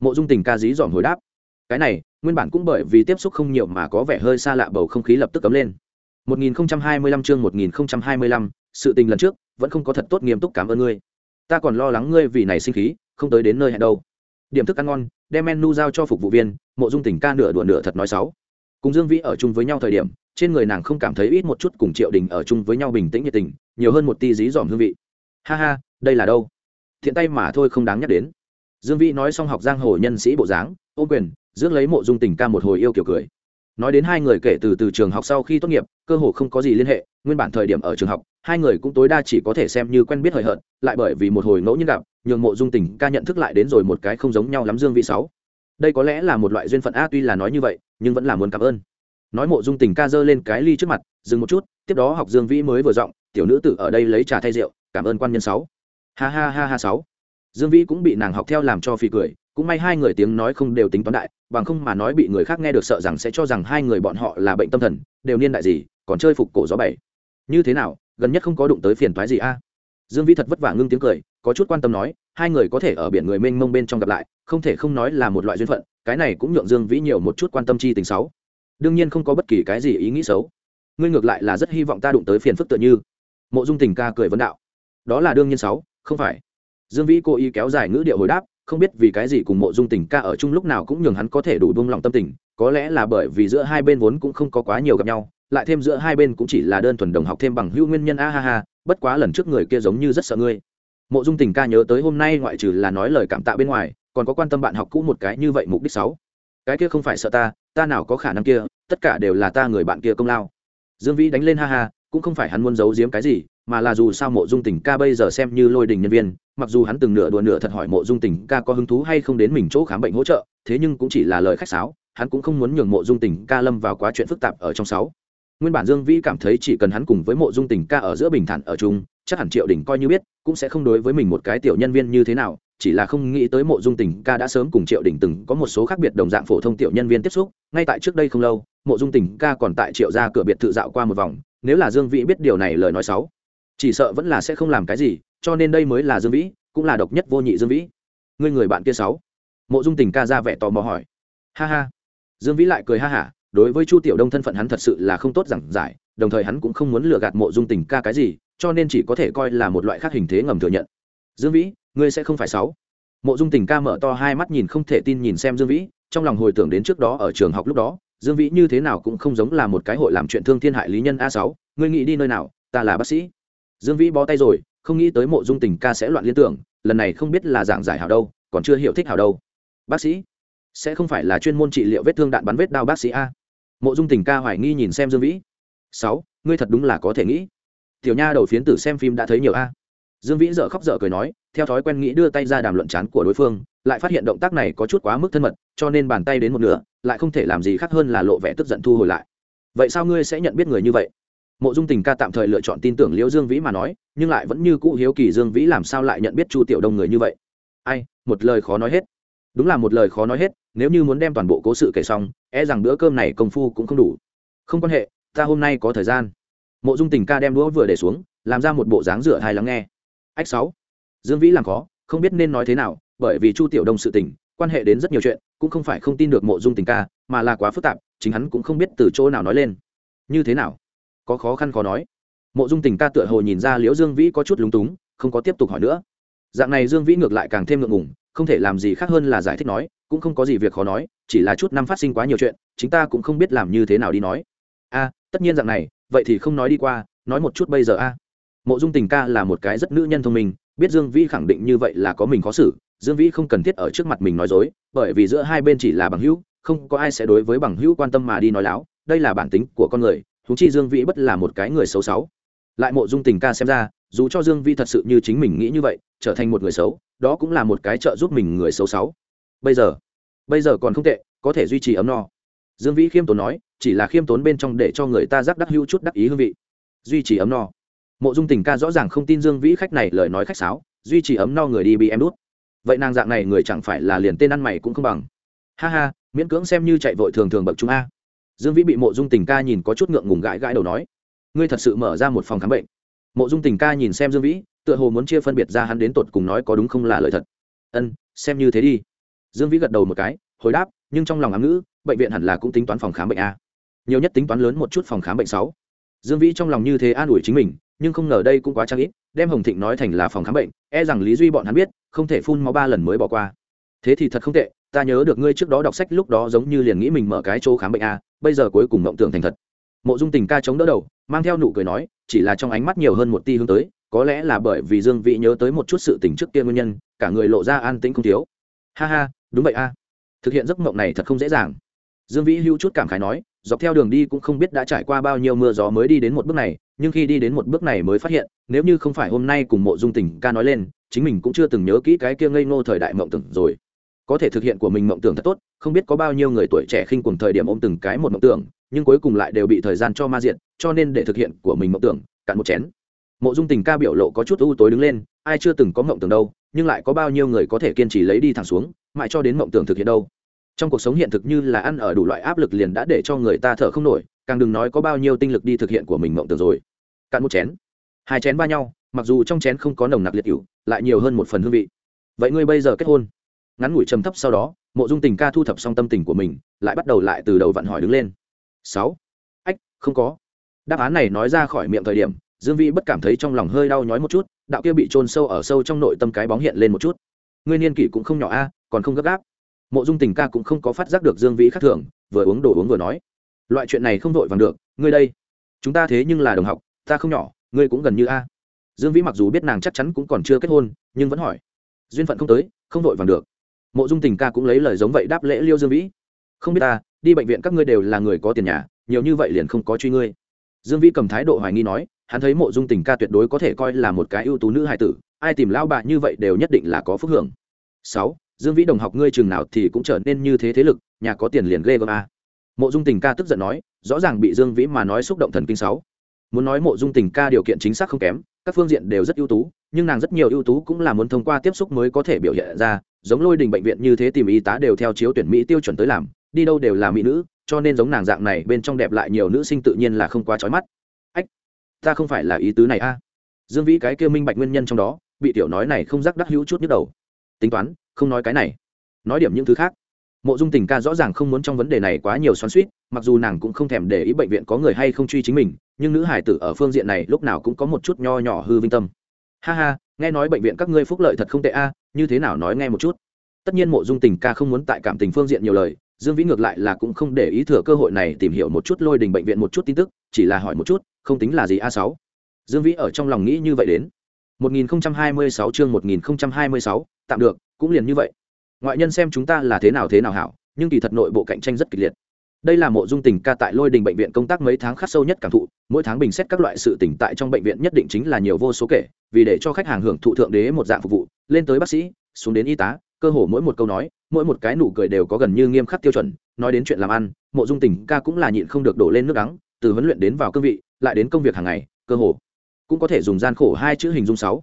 mộ dung tình ca dí dỏm hồi đáp. Cái này nguyên bản cũng bởi vì tiếp xúc không nhiều mà có vẻ hơi xa lạ bầu không khí lập tức cấm lên. 1025 chương 1025, sự tình lần trước vẫn không có thật tốt nghiêm túc cảm ơn ngươi. Ta còn lo lắng ngươi vì này sinh khí không tới đến nơi hẹn đâu. Điểm thức ăn ngon đem menu giao cho phục vụ viên mộ dung tình ca nửa đùa nửa thật nói xấu. Cùng dương vĩ ở chung với nhau thời điểm trên người nàng không cảm thấy ít một chút cùng triệu đình ở chung với nhau bình tĩnh nhiệt tình nhiều hơn một ti dí dỏm hương vị. Ha ha đây là đâu? Thiện tay mà thôi không đáng nhắc đến dương vĩ nói xong học giang hồ nhân sĩ bộ dáng ô quyền dưỡng lấy mộ dung tình ca một hồi yêu kiểu cười. Nói đến hai người kể từ từ trường học sau khi tốt nghiệp, cơ hồ không có gì liên hệ, nguyên bản thời điểm ở trường học, hai người cũng tối đa chỉ có thể xem như quen biết hời hợt, lại bởi vì một hồi ngẫu nhiên gặp, nhường mộ dung tình ca nhận thức lại đến rồi một cái không giống nhau lắm dương Vĩ sáu. Đây có lẽ là một loại duyên phận a, tuy là nói như vậy, nhưng vẫn là muốn cảm ơn. Nói mộ dung tình ca giơ lên cái ly trước mặt, dừng một chút, tiếp đó học dương vĩ mới vừa giọng, tiểu nữ tử ở đây lấy trà thay rượu, cảm ơn quan nhân sáu. Ha ha ha ha sáu dương vĩ cũng bị nàng học theo làm cho phi cười cũng may hai người tiếng nói không đều tính toán đại bằng không mà nói bị người khác nghe được sợ rằng sẽ cho rằng hai người bọn họ là bệnh tâm thần đều niên đại gì còn chơi phục cổ gió bảy. Như thế nào gần nhất không có đụng tới phiền toái gì a? Dương vĩ thật vất vả ngưng tiếng cười có chút quan tâm nói hai người có thể ở biển người mênh mông bên trong gặp lại không thể không nói là một loại duyên phận cái này cũng nhượng dương vĩ nhiều một chút quan tâm chi tình xấu. Đương nhiên không có bất kỳ cái gì ý nghĩ xấu. Ngươi ngược lại là rất hy vọng ta đụng tới phiền phức tựa như. Mộ dung tình ca cười vấn đạo. Đó là đương nhiên sáu, không phải dương vĩ cố ý kéo dài ngữ điệu hồi đáp, không biết vì cái gì cùng mộ dung tình ca ở chung lúc nào cũng nhường hắn có thể đủ buông lòng tâm tình, có lẽ là bởi vì giữa hai bên vốn cũng không có quá nhiều gặp nhau, lại thêm giữa hai bên cũng chỉ là đơn thuần đồng học thêm bằng hữu nguyên nhân, a ha ha, bất quá lần trước người kia giống như rất sợ ngươi. Mộ dung tình ca nhớ tới hôm nay ngoại trừ là nói lời cảm tạ bên ngoài, còn có quan tâm bạn học cũ một cái như vậy mục đích sáu. Cái kia không phải sợ ta ta nào có khả năng kia, tất cả đều là ta người bạn kia công lao. Dương vĩ đánh lên ha ha, cũng không phải hắn muốn giấu giếm cái gì, mà là dù sao mộ dung tình ca bây giờ xem như lôi đình nhân viên mặc dù hắn từng nửa đùa nửa thật hỏi mộ dung tình ca có hứng thú hay không đến mình chỗ khám bệnh hỗ trợ, thế nhưng cũng chỉ là lời khách sáo, hắn cũng không muốn nhường mộ dung tình ca lâm vào quá chuyện phức tạp ở trong sáu. Nguyên bản dương vĩ cảm thấy chỉ cần hắn cùng với mộ dung tình ca ở giữa bình thản ở chung, chắc hẳn triệu đình coi như biết, cũng sẽ không đối với mình một cái tiểu nhân viên như thế nào, chỉ là không nghĩ tới mộ dung tình ca đã sớm cùng triệu đình từng có một số khác biệt đồng dạng phổ thông tiểu nhân viên tiếp xúc, ngay tại trước đây không lâu, mộ dung tình ca còn tại triệu ra cửa biệt thự dạo qua một vòng, nếu là dương vĩ biết điều này lời nói xấu chỉ sợ vẫn là sẽ không làm cái gì cho nên đây mới là dương vĩ, cũng là độc nhất vô nhị dương vĩ. Ngươi người bạn kia sáu. Mộ dung tình ca ra vẻ tò mò hỏi. Ha ha. Dương vĩ lại cười ha hả, đối với chu tiểu đông thân phận hắn thật sự là không tốt giảng giải, đồng thời hắn cũng không muốn lừa gạt mộ dung tình ca cái gì, cho nên chỉ có thể coi là một loại khác hình thế ngầm thừa nhận. Dương vĩ, ngươi sẽ không phải sáu. Mộ dung tình ca mở to hai mắt nhìn không thể tin nhìn xem dương vĩ, trong lòng hồi tưởng đến trước đó ở trường học lúc đó, dương vĩ như thế nào cũng không giống là một cái hội làm chuyện thương thiên hại lý nhân a sáu, ngươi nghĩ đi nơi nào, ta là bác sĩ. Dương vĩ bó tay rồi không nghĩ tới mộ dung tình ca sẽ loạn liên tưởng, lần này không biết là giảng giải hảo đâu, còn chưa hiểu thích hảo đâu. Bác sĩ, sẽ không phải là chuyên môn trị liệu vết thương đạn bắn vết đao bác sĩ a. Mộ dung tình ca hoài nghi nhìn xem dương vĩ. Sáu, ngươi thật đúng là có thể nghĩ. Tiểu nha đầu phiến tử xem phim đã thấy nhiều a. Dương vĩ dợ khóc dở cười nói, theo thói quen nghĩ đưa tay ra đàm luận chán của đối phương, lại phát hiện động tác này có chút quá mức thân mật, cho nên bàn tay đến một nửa, lại không thể làm gì khác hơn là lộ vẻ tức giận thu hồi lại. Vậy sao ngươi sẽ nhận biết người như vậy? Mộ dung tình ca tạm thời lựa chọn tin tưởng liễu dương vĩ mà nói, nhưng lại vẫn như cũ hiếu kỳ dương vĩ làm sao lại nhận biết chu tiểu đông người như vậy. Ai, một lời khó nói hết. Đúng là một lời khó nói hết, nếu như muốn đem toàn bộ cố sự kể xong e rằng bữa cơm này công phu cũng không đủ. Không quan hệ, ta hôm nay có thời gian. Mộ dung tình ca đem đũa vừa để xuống, làm ra một bộ dáng rửa hai lắng nghe. Ách sáu. Dương vĩ làm khó, không biết nên nói thế nào, bởi vì chu tiểu đông sự tình, quan hệ đến rất nhiều chuyện, cũng không phải không tin được mộ dung tình ca, mà là quá phức tạp, chính hắn cũng không biết từ chỗ nào nói lên. Như thế nào? Có khó khăn khó nói. Mộ dung tình ca tựa hồ nhìn ra liễu dương vĩ có chút lúng túng, không có tiếp tục hỏi nữa. Dạng này dương vĩ ngược lại càng thêm ngượng ngùng, không thể làm gì khác hơn là giải thích nói, cũng không có gì việc khó nói, chỉ là chút năm phát sinh quá nhiều chuyện chúng ta cũng không biết làm như thế nào đi nói. A, tất nhiên dạng này, vậy thì không nói đi qua, nói một chút bây giờ a. Mộ dung tình ca là một cái rất nữ nhân thông minh, biết dương vĩ khẳng định như vậy là có mình khó xử, dương vĩ không cần thiết ở trước mặt mình nói dối, bởi vì giữa hai bên chỉ là bằng hữu, không có ai sẽ đối với bằng hữu quan tâm mà đi nói láo, đây là bản tính của con người chúng chi dương vĩ bất là một cái người xấu xấu. Lại mộ dung tình ca xem ra, dù cho dương vĩ thật sự như chính mình nghĩ như vậy, trở thành một người xấu, đó cũng là một cái trợ giúp mình người xấu xấu. Bây giờ bây giờ còn không tệ, có thể duy trì ấm no. Dương vĩ khiêm tốn nói, chỉ là khiêm tốn bên trong để cho người ta giác đắc hữu chút đắc ý hương vị. Duy trì ấm no. Mộ dung tình ca rõ ràng không tin dương vĩ khách này lời nói khách sáo, duy trì ấm no người đi bị em đút. Vậy nàng dạng này người chẳng phải là liền tên ăn mày cũng không bằng. Ha ha, miễn cưỡng xem như chạy vội thường thường bậc chúng a dương vĩ bị mộ dung tình ca nhìn có chút ngượng ngùng gãi gãi đầu nói, ngươi thật sự mở ra một phòng khám bệnh. Mộ dung tình ca nhìn xem dương vĩ, tựa hồ muốn chia phân biệt ra hắn đến tột cùng nói có đúng không là lời thật. Ân, xem như thế đi. Dương vĩ gật đầu một cái, hồi đáp, nhưng trong lòng ám ngữ, bệnh viện hẳn là cũng tính toán phòng khám bệnh a. Nhiều nhất tính toán lớn một chút phòng khám bệnh sáu. Dương vĩ trong lòng như thế an ủi chính mình, nhưng không ngờ đây cũng quá trang ít, đem hồng thịnh nói thành là phòng khám bệnh e rằng lý duy bọn hắn biết, không thể phun máu ba lần mới bỏ qua. Thế thì thật không tệ ta nhớ được ngươi trước đó đọc sách lúc đó giống như liền nghĩ mình mở cái chỗ khám bệnh a, bây giờ cuối cùng mộng tưởng thành thật. Mộ dung tình ca chống đỡ đầu, mang theo nụ cười nói, chỉ là trong ánh mắt nhiều hơn một ti hướng tới, có lẽ là bởi vì dương vĩ nhớ tới một chút sự tình trước kia nguyên nhân, cả người lộ ra an tĩnh không thiếu. Ha ha, đúng vậy a. Thực hiện giấc mộng này thật không dễ dàng. Dương vĩ hữu chút cảm khái nói, dọc theo đường đi cũng không biết đã trải qua bao nhiêu mưa gió mới đi đến một bước này, nhưng khi đi đến một bước này mới phát hiện, nếu như không phải hôm nay cùng mộ dung tình ca nói lên, chính mình cũng chưa từng nhớ kỹ cái kia ngây ngô thời đại mộng tưởng rồi có thể thực hiện của mình mộng tưởng thật tốt, không biết có bao nhiêu người tuổi trẻ khinh cùng thời điểm ôm từng cái một mộng tưởng, nhưng cuối cùng lại đều bị thời gian cho ma diện cho nên để thực hiện của mình mộng tưởng, cạn một chén. Mộ dung tình ca biểu lộ có chút ưu tối đứng lên, ai chưa từng có mộng tưởng đâu, nhưng lại có bao nhiêu người có thể kiên trì lấy đi thẳng xuống, mãi cho đến mộng tưởng thực hiện đâu. Trong cuộc sống hiện thực như là ăn ở đủ loại áp lực liền đã để cho người ta thở không nổi, càng đừng nói có bao nhiêu tinh lực đi thực hiện của mình mộng tưởng rồi. Cạn một chén. Hai chén ba nhau, mặc dù trong chén không có nồng nặc liệt cựu lại nhiều hơn một phần hương vị. Vậy ngươi bây giờ kết hôn? Ngắn ngủi trầm thấp sau đó, mộ dung tình ca thu thập xong tâm tình của mình, lại bắt đầu lại từ đầu vặn hỏi đứng lên. Sáu. Ách, không có. Đáp án này nói ra khỏi miệng thời điểm, dương vĩ bất cảm thấy trong lòng hơi đau nhói một chút, đạo kia bị trôn sâu ở sâu trong nội tâm cái bóng hiện lên một chút. Ngươi niên kỷ cũng không nhỏ a, còn không gấp gáp. Mộ dung tình ca cũng không có phát giác được dương vĩ khác thường, vừa uống đồ uống vừa nói. Loại chuyện này không vội vàng được, ngươi đây. Chúng ta thế nhưng là đồng học, ta không nhỏ, ngươi cũng gần như a. Dương vĩ mặc dù biết nàng chắc chắn cũng còn chưa kết hôn, nhưng vẫn hỏi. Duyên phận không tới, không vội vàng được mộ dung tình ca cũng lấy lời giống vậy đáp lễ liêu dương vĩ. Không biết ta, đi bệnh viện các ngươi đều là người có tiền nhà, nhiều như vậy liền không có truy ngươi. Dương vĩ cầm thái độ hoài nghi nói, hắn thấy mộ dung tình ca tuyệt đối có thể coi là một cái ưu tú nữ hài tử, ai tìm lao bạ như vậy đều nhất định là có phước hưởng. Sáu, dương vĩ đồng học ngươi chừng nào thì cũng trở nên như thế thế lực, nhà có tiền liền ghê gớm a. Mộ dung tình ca tức giận nói, rõ ràng bị dương vĩ mà nói xúc động thần kinh sáu. Muốn nói mộ dung tình ca điều kiện chính xác không kém, các phương diện đều rất ưu tú nhưng nàng rất nhiều ưu tú cũng là muốn thông qua tiếp xúc mới có thể biểu hiện ra, giống lôi đình bệnh viện như thế tìm y tá đều theo chiếu tuyển mỹ tiêu chuẩn tới làm, đi đâu đều là mỹ nữ, cho nên giống nàng dạng này bên trong đẹp lại nhiều nữ sinh tự nhiên là không quá trói mắt. Ách, ta không phải là ý tứ này a. Dương vĩ cái kêu minh bạch nguyên nhân trong đó, bị tiểu nói này không rắc đắc hữu chút nhức đầu. Tính toán, không nói cái này. Nói điểm những thứ khác. Mộ dung tình ca rõ ràng không muốn trong vấn đề này quá nhiều xoắn suýt mặc dù nàng cũng không thèm để ý bệnh viện có người hay không truy chính mình, nhưng nữ hải tử ở phương diện này lúc nào cũng có một chút nho nhỏ hư vinh tâm ha ha nghe nói bệnh viện các ngươi phúc lợi thật không tệ a như thế nào nói nghe một chút. Tất nhiên mộ dung tình ca không muốn tại cảm tình phương diện nhiều lời dương vĩ ngược lại là cũng không để ý thừa cơ hội này tìm hiểu một chút lôi đình bệnh viện một chút tin tức chỉ là hỏi một chút không tính là gì a sáu. Dương vĩ ở trong lòng nghĩ như vậy đến. 1026 chương 1026, tạm được cũng liền như vậy. Ngoại nhân xem chúng ta là thế nào thế nào hảo nhưng kỳ thật nội bộ cạnh tranh rất kịch liệt đây là mộ dung tình ca tại lôi đình bệnh viện công tác mấy tháng khắc sâu nhất cảm thụ, mỗi tháng bình xét các loại sự tỉnh tại trong bệnh viện nhất định chính là nhiều vô số kể, vì để cho khách hàng hưởng thụ thượng đế một dạng phục vụ, lên tới bác sĩ, xuống đến y tá, cơ hồ mỗi một câu nói, mỗi một cái nụ cười đều có gần như nghiêm khắc tiêu chuẩn, nói đến chuyện làm ăn, mộ dung tình ca cũng là nhịn không được đổ lên nước đắng, từ huấn luyện đến vào cương vị, lại đến công việc hàng ngày, cơ hồ cũng có thể dùng gian khổ hai chữ hình dung sáu.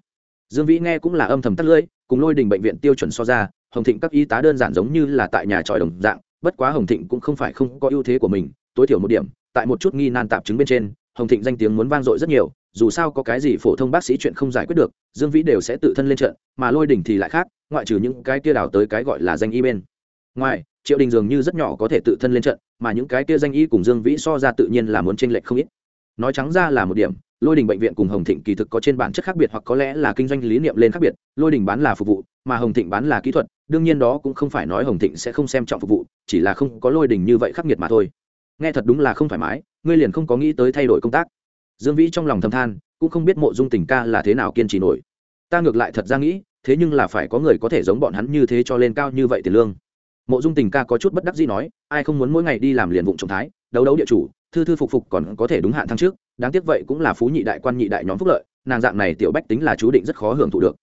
Dương vĩ nghe cũng là âm thầm tắt lưỡi, cùng lôi đình bệnh viện tiêu chuẩn so ra, hồng thịnh các y tá đơn giản giống như là tại nhà tròi đồng dạng bất quá hồng thịnh cũng không phải không có ưu thế của mình, tối thiểu một điểm, tại một chút nghi nan tạp chứng bên trên, hồng thịnh danh tiếng muốn vang dội rất nhiều, dù sao có cái gì phổ thông bác sĩ chuyện không giải quyết được, dương vĩ đều sẽ tự thân lên trận, mà lôi đình thì lại khác, ngoại trừ những cái kia đào tới cái gọi là danh y bên. Ngoài, triệu đình dường như rất nhỏ có thể tự thân lên trận, mà những cái kia danh y cùng dương vĩ so ra tự nhiên là muốn tranh lệch không ít. Nói trắng ra là một điểm, lôi đình bệnh viện cùng hồng thịnh kỳ thực có trên bản chất khác biệt hoặc có lẽ là kinh doanh lý niệm lên khác biệt, lôi đình bán là phục vụ mà hồng thịnh bán là kỹ thuật, đương nhiên đó cũng không phải nói hồng thịnh sẽ không xem trọng phục vụ, chỉ là không có lôi đình như vậy khắc nghiệt mà thôi. Nghe thật đúng là không thoải mái, ngươi liền không có nghĩ tới thay đổi công tác. Dương vĩ trong lòng thầm than, cũng không biết mộ dung tình ca là thế nào kiên trì nổi. Ta ngược lại thật ra nghĩ, thế nhưng là phải có người có thể giống bọn hắn như thế cho lên cao như vậy tiền lương. Mộ dung tình ca có chút bất đắc dĩ nói, ai không muốn mỗi ngày đi làm liền vụ trọng thái, đấu đấu địa chủ, thư thư phục phục còn có thể đúng hạn tháng trước đáng tiếc vậy cũng là phú nhị đại quan nhị đại nhóm phúc lợi, nàng dạng này tiểu bách tính là chú định rất khó hưởng thụ được.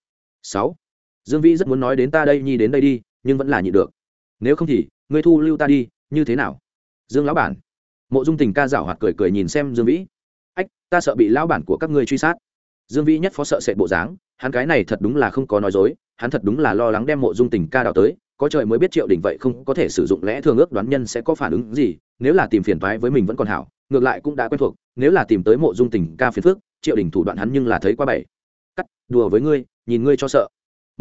Sáu dương vĩ rất muốn nói đến ta đây, nhi đến đây đi, nhưng vẫn là nhị được. Nếu không thì, ngươi thu lưu ta đi, như thế nào? Dương lão bản. Mộ dung tình ca rảo hoạt cười cười nhìn xem dương vĩ. Ách, ta sợ bị lão bản của các ngươi truy sát. Dương vĩ nhất phó sợ sệt bộ dáng, hắn cái này thật đúng là không có nói dối, hắn thật đúng là lo lắng đem mộ dung tình ca đào tới, có trời mới biết triệu đình vậy không có thể sử dụng lẽ thường ước đoán nhân sẽ có phản ứng gì, nếu là tìm phiền thoái với mình vẫn còn hảo, ngược lại cũng đã quen thuộc, nếu là tìm tới mộ dung tình ca phiền phước triệu đình thủ đoạn hắn nhưng là thấy qua bảy cắt, đùa với ngươi, nhìn ngươi cho sợ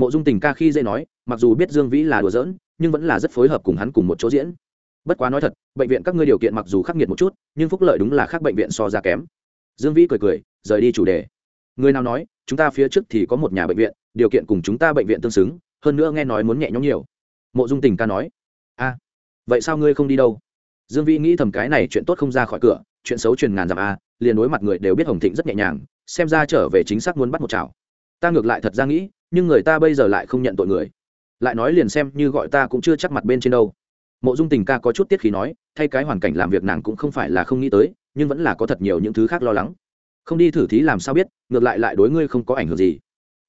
mộ dung tình ca khi dễ nói, mặc dù biết dương vĩ là đùa giỡn, nhưng vẫn là rất phối hợp cùng hắn cùng một chỗ diễn. Bất quá nói thật, bệnh viện các ngươi điều kiện mặc dù khắc nghiệt một chút, nhưng phúc lợi đúng là khác bệnh viện so ra kém. Dương vĩ cười cười, rời đi chủ đề. Người nào nói, chúng ta phía trước thì có một nhà bệnh viện, điều kiện cùng chúng ta bệnh viện tương xứng, hơn nữa nghe nói muốn nhẹ nhõm nhiều. Mộ dung tình ca nói, a, vậy sao ngươi không đi đâu? Dương vĩ nghĩ thầm cái này chuyện tốt không ra khỏi cửa, chuyện xấu truyền ngàn dặm a, liền đối mặt người đều biết hồng thịnh rất nhẹ nhàng, xem ra trở về chính xác muốn bắt một chảo. Ta ngược lại thật ra nghĩ nhưng người ta bây giờ lại không nhận tội người. Lại nói liền xem như gọi ta cũng chưa chắc mặt bên trên đâu. Mộ dung tình ca có chút tiết khí nói, thay cái hoàn cảnh làm việc nàng cũng không phải là không nghĩ tới, nhưng vẫn là có thật nhiều những thứ khác lo lắng. Không đi thử thí làm sao biết, ngược lại lại đối ngươi không có ảnh hưởng gì.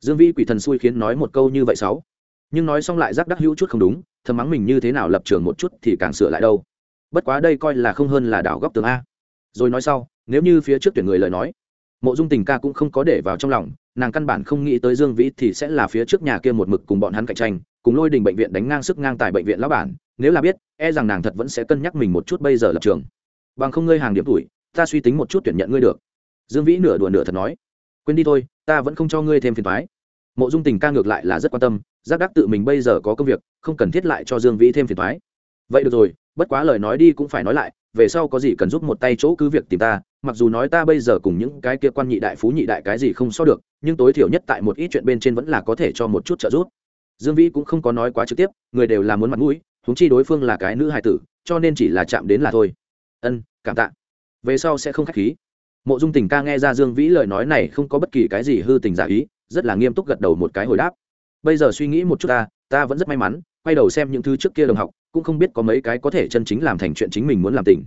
Dương vĩ quỷ thần xui khiến nói một câu như vậy sáu. Nhưng nói xong lại giác đắc hữu chút không đúng, thầm mắng mình như thế nào lập trường một chút thì càng sửa lại đâu. Bất quá đây coi là không hơn là đảo góc tường a. Rồi nói sau, nếu như phía trước tuyển người lời nói, mộ dung tình ca cũng không có để vào trong lòng nàng căn bản không nghĩ tới dương vĩ thì sẽ là phía trước nhà kia một mực cùng bọn hắn cạnh tranh, cùng lôi đình bệnh viện đánh ngang sức ngang tại bệnh viện lão bản, nếu là biết e rằng nàng thật vẫn sẽ cân nhắc mình một chút bây giờ lập trường. Bằng không ngươi hàng điểm tuổi, ta suy tính một chút tuyển nhận ngươi được. Dương vĩ nửa đùa nửa thật nói, quên đi thôi, ta vẫn không cho ngươi thêm phiền thoái mộ dung tình ca ngược lại là rất quan tâm, giác đắc tự mình bây giờ có công việc, không cần thiết lại cho dương vĩ thêm phiền thoái vậy được rồi, bất quá lời nói đi cũng phải nói lại, về sau có gì cần giúp một tay chỗ cứ việc tìm ta mặc dù nói ta bây giờ cùng những cái kia quan nhị đại phú nhị đại cái gì không so được, nhưng tối thiểu nhất tại một ít chuyện bên trên vẫn là có thể cho một chút trợ giúp. Dương vĩ cũng không có nói quá trực tiếp, người đều là muốn mặt mũi húng chi đối phương là cái nữ hài tử, cho nên chỉ là chạm đến là thôi. Ân, cảm tạ. Về sau sẽ không k h á c h khí. Mộ dung tình ca nghe ra dương vĩ lời nói này không có bất kỳ cái gì hư tình giả ý, rất là nghiêm túc gật đầu một cái hồi đáp. Bây giờ suy nghĩ một chút ta ta vẫn rất may mắn, quay đầu xem những thứ trước kia đồng học, cũng không biết có mấy cái có thể chân chính làm thành chuyện chính mình muốn làm tình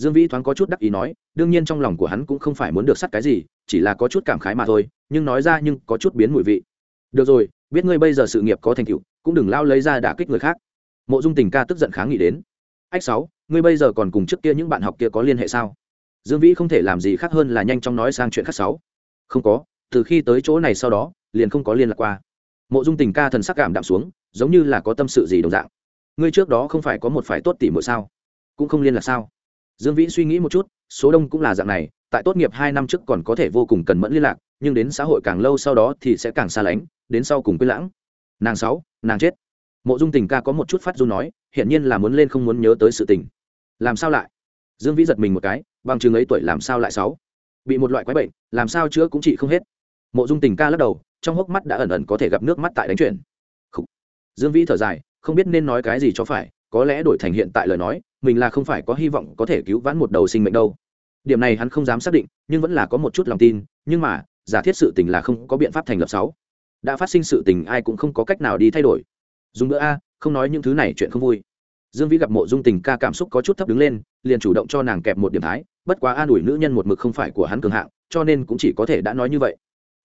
dương vĩ thoáng có chút đắc ý nói, đương nhiên trong lòng của hắn cũng không phải muốn được sắt cái gì, chỉ là có chút cảm khái mà thôi, nhưng nói ra nhưng có chút biến mùi vị. Được rồi, biết ngươi bây giờ sự nghiệp có thành tựu, cũng đừng lao lấy ra đả kích người khác. Mộ dung tình ca tức giận kháng nghị đến. Ách sáu, ngươi bây giờ còn cùng trước kia những bạn học kia có liên hệ sao? Dương vĩ không thể làm gì khác hơn là nhanh chóng nói sang chuyện khác sáu. Không có, từ khi tới chỗ này sau đó, liền không có liên lạc qua. Mộ dung tình ca thần sắc cảm đạm xuống, giống như là có tâm sự gì đồng dạng. Ngươi trước đó không phải có một phải tốt tỉ mỗi sao? Cũng không liên lạc sao? Dương vĩ suy nghĩ một chút, số đông cũng là dạng này, tại tốt nghiệp hai năm trước còn có thể vô cùng cần mẫn liên lạc, nhưng đến xã hội càng lâu sau đó thì sẽ càng xa lánh, đến sau cùng quên lãng. Nàng sáu, nàng chết. Mộ dung tình ca có một chút phát du nói, hiển nhiên là muốn lên không muốn nhớ tới sự tình. Làm sao lại? Dương vĩ giật mình một cái, bằng chừng ấy tuổi làm sao lại sáu? Bị một loại quái bệnh, làm sao chữa cũng trị không hết. Mộ dung tình ca lắc đầu, trong hốc mắt đã ẩn ẩn có thể gặp nước mắt tại đánh chuyển dương vĩ thở dài, không biết nên nói cái gì cho phải có lẽ đổi thành hiện tại lời nói, mình là không phải có hy vọng có thể cứu vãn một đầu sinh mệnh đâu. Điểm này hắn không dám xác định, nhưng vẫn là có một chút lòng tin, nhưng mà, giả thiết sự tình là không có biện pháp thành lập sáu. Đã phát sinh sự tình ai cũng không có cách nào đi thay đổi. Dùng bữa a, không nói những thứ này chuyện không vui. Dương vĩ gặp mộ dung tình ca cảm xúc có chút thấp đứng lên, liền chủ động cho nàng kẹp một điểm thái, bất quá an ủi nữ nhân một mực không phải của hắn cường hạng, cho nên cũng chỉ có thể đã nói như vậy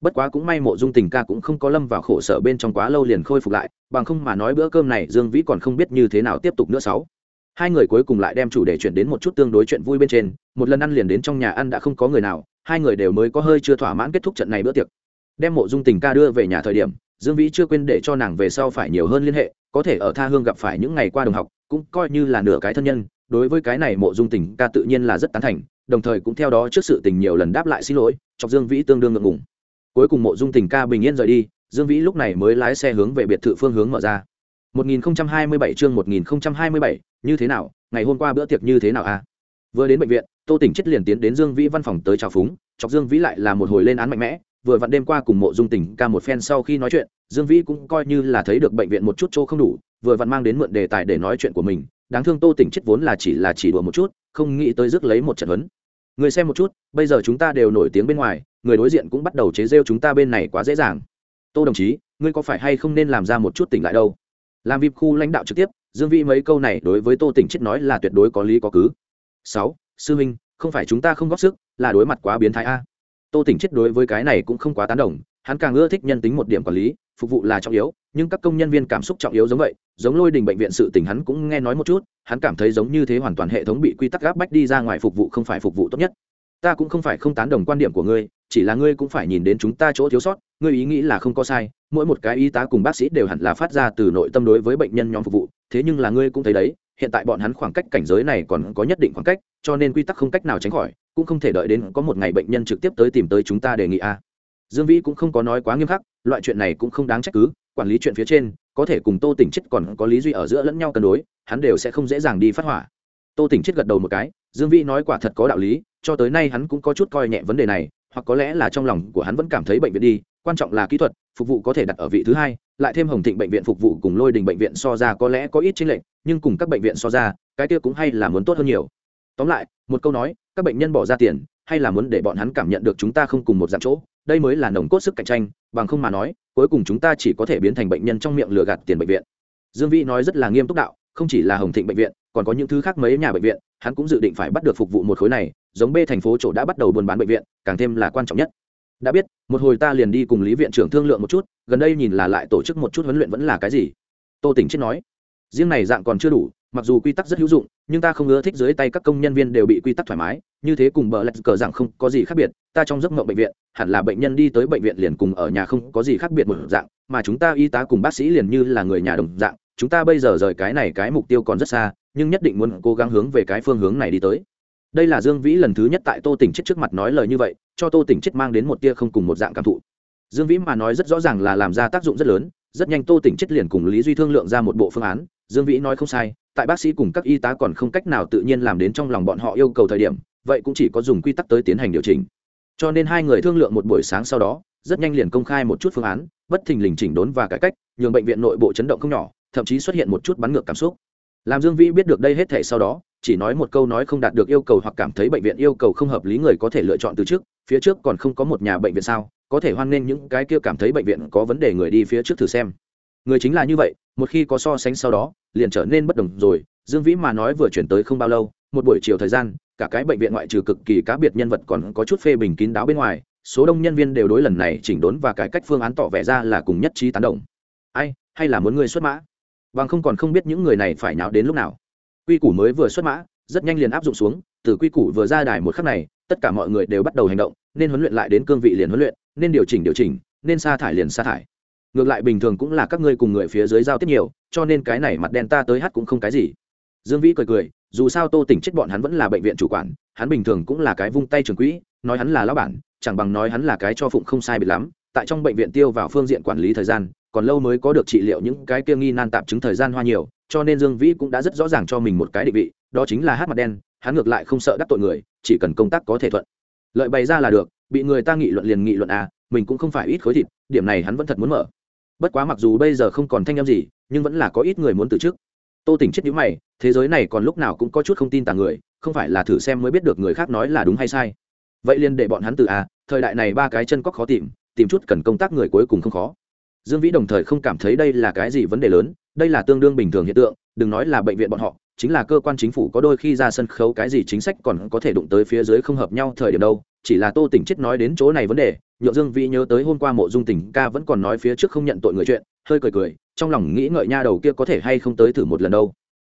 bất quá cũng may mộ dung tình ca cũng không có lâm vào khổ sở bên trong quá lâu liền khôi phục lại, bằng không mà nói bữa cơm này dương vĩ còn không biết như thế nào tiếp tục nữa sáu. Hai người cuối cùng lại đem chủ đề chuyển đến một chút tương đối chuyện vui bên trên, một lần ăn liền đến trong nhà ăn đã không có người nào, hai người đều mới có hơi chưa thỏa mãn kết thúc trận này bữa tiệc. Đem mộ dung tình ca đưa về nhà thời điểm, dương vĩ chưa quên để cho nàng về sau phải nhiều hơn liên hệ, có thể ở tha hương gặp phải những ngày qua đồng học, cũng coi như là nửa cái thân nhân, đối với cái này mộ dung tình ca tự nhiên là rất tán thành, đồng thời cũng theo đó trước sự tình nhiều lần đáp lại xin lỗi, chọc dương vĩ tương đương ngượng ngùng cuối cùng mộ dung tình ca bình yên rời đi dương vĩ lúc này mới lái xe hướng về biệt thự phương hướng mở ra. 1027 chương 1027, như thế nào ngày hôm qua bữa tiệc như thế nào a vừa đến bệnh viện tô tỉnh chết liền tiến đến dương vĩ văn phòng tới chào phúng chọc dương vĩ lại là một hồi lên án mạnh mẽ vừa vặn đêm qua cùng mộ dung tình ca một phen sau khi nói chuyện dương vĩ cũng coi như là thấy được bệnh viện một chút chỗ không đủ vừa vặn mang đến mượn đề tài để nói chuyện của mình đáng thương tô tỉnh chết vốn là chỉ là chỉ đùa một chút không nghĩ tới rước lấy một trận huấn. Người xem một chút bây giờ chúng ta đều nổi tiếng bên ngoài người đối diện cũng bắt đầu chế rêu chúng ta bên này quá dễ dàng. Tô đồng chí, ngươi có phải hay không nên làm ra một chút tỉnh lại đâu? Làm vip khu lãnh đạo trực tiếp, dương vĩ mấy câu này đối với tô tỉnh chết nói là tuyệt đối có lý có cứ. Sáu, sư huynh, không phải chúng ta không góp sức, là đối mặt quá biến thái a. Tô tỉnh chết đối với cái này cũng không quá tán đồng, hắn càng ưa thích nhân tính một điểm quản lý, phục vụ là trọng yếu, nhưng các công nhân viên cảm xúc trọng yếu giống vậy, giống lôi đình bệnh viện sự tình hắn cũng nghe nói một chút, hắn cảm thấy giống như thế hoàn toàn hệ thống bị quy tắc gáp bách đi ra ngoài phục vụ không phải phục vụ tốt nhất. Ta cũng không phải không tán đồng quan điểm của ngươi chỉ là ngươi cũng phải nhìn đến chúng ta chỗ thiếu sót, ngươi ý nghĩ là không có sai, mỗi một cái y tá cùng bác sĩ đều hẳn là phát ra từ nội tâm đối với bệnh nhân nhóm phục vụ, thế nhưng là ngươi cũng thấy đấy, hiện tại bọn hắn khoảng cách cảnh giới này còn có nhất định khoảng cách, cho nên quy tắc không cách nào tránh khỏi, cũng không thể đợi đến có một ngày bệnh nhân trực tiếp tới tìm tới chúng ta đề nghị a. Dương vĩ cũng không có nói quá nghiêm khắc, loại chuyện này cũng không đáng trách cứ, quản lý chuyện phía trên, có thể cùng tô tỉnh chết còn có lý duy ở giữa lẫn nhau cân đối, hắn đều sẽ không dễ dàng đi phát hỏa. Tô tỉnh chết gật đầu một cái, dương vĩ nói quả thật có đạo lý, cho tới nay hắn cũng có chút coi nhẹ vấn đề này hoặc có lẽ là trong lòng của hắn vẫn cảm thấy bệnh viện đi, quan trọng là kỹ thuật, phục vụ có thể đặt ở vị thứ hai, lại thêm hồng thịnh bệnh viện phục vụ cùng lôi đình bệnh viện so ra có lẽ có ít chênh lệch, nhưng cùng các bệnh viện so ra, cái kia cũng hay là muốn tốt hơn nhiều. Tóm lại, một câu nói, các bệnh nhân bỏ ra tiền, hay là muốn để bọn hắn cảm nhận được chúng ta không cùng một dạng chỗ, đây mới là nồng cốt sức cạnh tranh, bằng không mà nói, cuối cùng chúng ta chỉ có thể biến thành bệnh nhân trong miệng lừa gạt tiền bệnh viện. Dương vĩ nói rất là nghiêm túc đạo, không chỉ là hồng thịnh bệnh viện, còn có những thứ khác mấy nhà bệnh viện, hắn cũng dự định phải bắt được phục vụ một khối này giống b thành phố chỗ đã bắt đầu buôn bán bệnh viện, càng thêm là quan trọng nhất. Đã biết, một hồi ta liền đi cùng lý viện trưởng thương lượng một chút, gần đây nhìn là lại tổ chức một chút huấn luyện vẫn là cái gì? Tô tỉnh chết nói. Riêng này dạng còn chưa đủ, mặc dù quy tắc rất hữu dụng, nhưng ta không ưa thích dưới tay các công nhân viên đều bị quy tắc thoải mái, như thế cùng bờ lạch cờ rằng không có gì khác biệt, ta trong giấc mộng bệnh viện, hẳn là bệnh nhân đi tới bệnh viện liền cùng ở nhà không có gì khác biệt một dạng, mà chúng ta y tá cùng bác sĩ liền như là người nhà đồng dạng, chúng ta bây giờ rời cái này cái mục tiêu còn rất xa, nhưng nhất định muốn cố gắng hướng về cái phương hướng này đi tới đây là dương vĩ lần thứ nhất tại tô tỉnh chết trước mặt nói lời như vậy, cho tô tỉnh chết mang đến một tia không cùng một dạng cảm thụ. Dương vĩ mà nói rất rõ ràng là làm ra tác dụng rất lớn, rất nhanh tô tỉnh chết liền cùng lý duy thương lượng ra một bộ phương án. Dương vĩ nói không sai, tại bác sĩ cùng các y tá còn không cách nào tự nhiên làm đến trong lòng bọn họ yêu cầu thời điểm, vậy cũng chỉ có dùng quy tắc tới tiến hành điều chỉnh. Cho nên hai người thương lượng một buổi sáng sau đó, rất nhanh liền công khai một chút phương án, bất thình lình chỉnh đốn và cải cách, nhường bệnh viện nội bộ chấn động không nhỏ, thậm chí xuất hiện một chút bắn ngược cảm xúc. Làm dương vĩ biết được đây hết thể sau đó chỉ nói một câu nói không đạt được yêu cầu hoặc cảm thấy bệnh viện yêu cầu không hợp lý người có thể lựa chọn từ trước, phía trước còn không có một nhà bệnh viện sao? Có thể hoan nghênh những cái kia cảm thấy bệnh viện có vấn đề người đi phía trước thử xem. Người chính là như vậy, một khi có so sánh sau đó, liền trở nên bất đồng rồi. Dương vĩ mà nói vừa chuyển tới không bao lâu, một buổi chiều thời gian, cả cái bệnh viện ngoại trừ cực kỳ cá biệt nhân vật còn có chút phê bình kín đáo bên ngoài, số đông nhân viên đều đối lần này chỉnh đốn và cải cách phương án tỏ vẻ ra là cùng nhất trí tán đồng. Ai, hay là muốn người xuất mã? Bằng không còn không biết những người này phải nháo đến lúc nào quy củ mới vừa xuất mã, rất nhanh liền áp dụng xuống, từ quy củ vừa ra đài một khắc này, tất cả mọi người đều bắt đầu hành động, nên huấn luyện lại đến cương vị liền huấn luyện, nên điều chỉnh điều chỉnh, nên sa thải liền sa thải. Ngược lại bình thường cũng là các ngươi cùng người phía dưới giao tiếp nhiều, cho nên cái này mặt đen ta tới hát cũng không cái gì. Dương vĩ cười cười, dù sao tô tỉnh chết bọn hắn vẫn là bệnh viện chủ quản, hắn bình thường cũng là cái vung tay trường quỹ, nói hắn là lão bản, chẳng bằng nói hắn là cái cho phụng không sai biệt lắm, tại trong bệnh viện tiêu vào phương diện quản lý thời gian, còn lâu mới có được trị liệu những cái kia nghi nan tạp chứng thời gian hoa nhiều cho nên dương vĩ cũng đã rất rõ ràng cho mình một cái định vị, đó chính là hát mặt đen, hắn ngược lại không sợ đắc tội người, chỉ cần công tác có thể thuận. Lợi bày ra là được, bị người ta nghị luận liền nghị luận à mình cũng không phải ít khối thịt, điểm này hắn vẫn thật muốn mở. Bất quá mặc dù bây giờ không còn thanh em gì, nhưng vẫn là có ít người muốn từ chức. Tô tỉnh chết nhữ mày, thế giới này còn lúc nào cũng có chút không tin tàng người, không phải là thử xem mới biết được người khác nói là đúng hay sai. Vậy liền để bọn hắn từ à thời đại này ba cái chân cóc khó tìm tìm chút cần công tác người cuối cùng không khó. Dương vĩ đồng thời không cảm thấy đây là cái gì vấn đề lớn đây là tương đương bình thường hiện tượng, đừng nói là bệnh viện bọn họ, chính là cơ quan chính phủ có đôi khi ra sân khấu cái gì chính sách còn có thể đụng tới phía dưới không hợp nhau thời điểm đâu. Chỉ là tô tỉnh chết nói đến chỗ này vấn đề nhượng dương vĩ nhớ tới hôm qua mộ dung tỉnh ca vẫn còn nói phía trước không nhận tội người chuyện, hơi cười cười, trong lòng nghĩ ngợi nha đầu kia có thể hay không tới thử một lần đâu.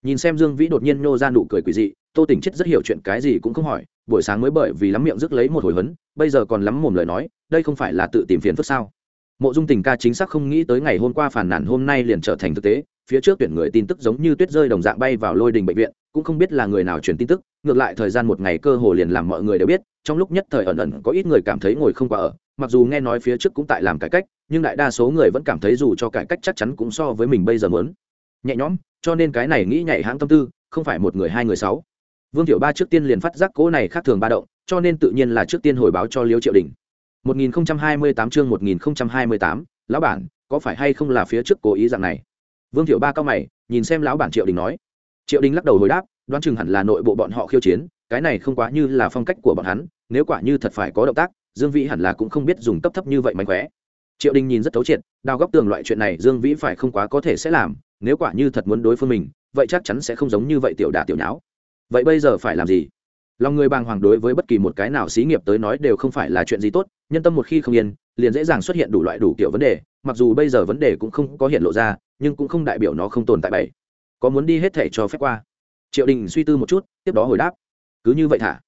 Nhìn xem dương vĩ đột nhiên nhô ra nụ cười quỷ dị, tô tỉnh chết rất hiểu chuyện cái gì cũng không hỏi, buổi sáng mới bởi vì lắm miệng rước lấy một hồi hấn bây giờ còn lắm mồm lời nói, đây không phải là tự tìm phiền phức sao? Mộ dung tình ca chính xác không nghĩ tới ngày hôm qua phản nản hôm nay liền trở thành thực tế. Phía trước tuyển người tin tức giống như tuyết rơi đồng dạng bay vào lôi đình bệnh viện, cũng không biết là người nào truyền tin tức, ngược lại thời gian một ngày cơ hồ liền làm mọi người đều biết, trong lúc nhất thời ẩn ẩn có ít người cảm thấy ngồi không qua ở. Mặc dù nghe nói phía trước cũng tại làm cải cách, nhưng đại đa số người vẫn cảm thấy dù cho cải cách chắc chắn cũng so với mình bây giờ muốn. Nhẹ nhõm, cho nên cái này nghĩ nhảy hãng tâm tư, không phải một người hai người sáu. Vương tiểu ba trước tiên liền phát giác cố này khác thường ba động, cho nên tự nhiên là trước tiên hồi báo cho liêu triệu đình. 1028 chương 1028, lão bản có phải hay không là phía trước cố ý dạng này? Vương Thiệu ba cao mày nhìn xem lão bản triệu đình nói. Triệu đình lắc đầu hồi đáp đoán chừng hẳn là nội bộ bọn họ khiêu chiến cái này không quá như là phong cách của bọn hắn nếu quả như thật phải có động tác dương vĩ hẳn là cũng không biết dùng cấp thấp như vậy mánh khóe triệu đình nhìn rất thấu triệt đào góc tường loại chuyện này dương vĩ phải không quá có thể sẽ làm nếu quả như thật muốn đối phương mình vậy chắc chắn sẽ không giống như vậy tiểu đả tiểu nháo. Vậy bây giờ phải làm gì? Lòng người bàng hoàng đối với bất kỳ một cái nào xí nghiệp tới nói đều không phải là chuyện gì tốt, nhân tâm một khi không yên, liền dễ dàng xuất hiện đủ loại đủ kiểu vấn đề, mặc dù bây giờ vấn đề cũng không có hiện lộ ra, nhưng cũng không đại biểu nó không tồn tại bảy. Có muốn đi hết thể cho phép qua? Triệu đình suy tư một chút, tiếp đó hồi đáp. Cứ như vậy thả.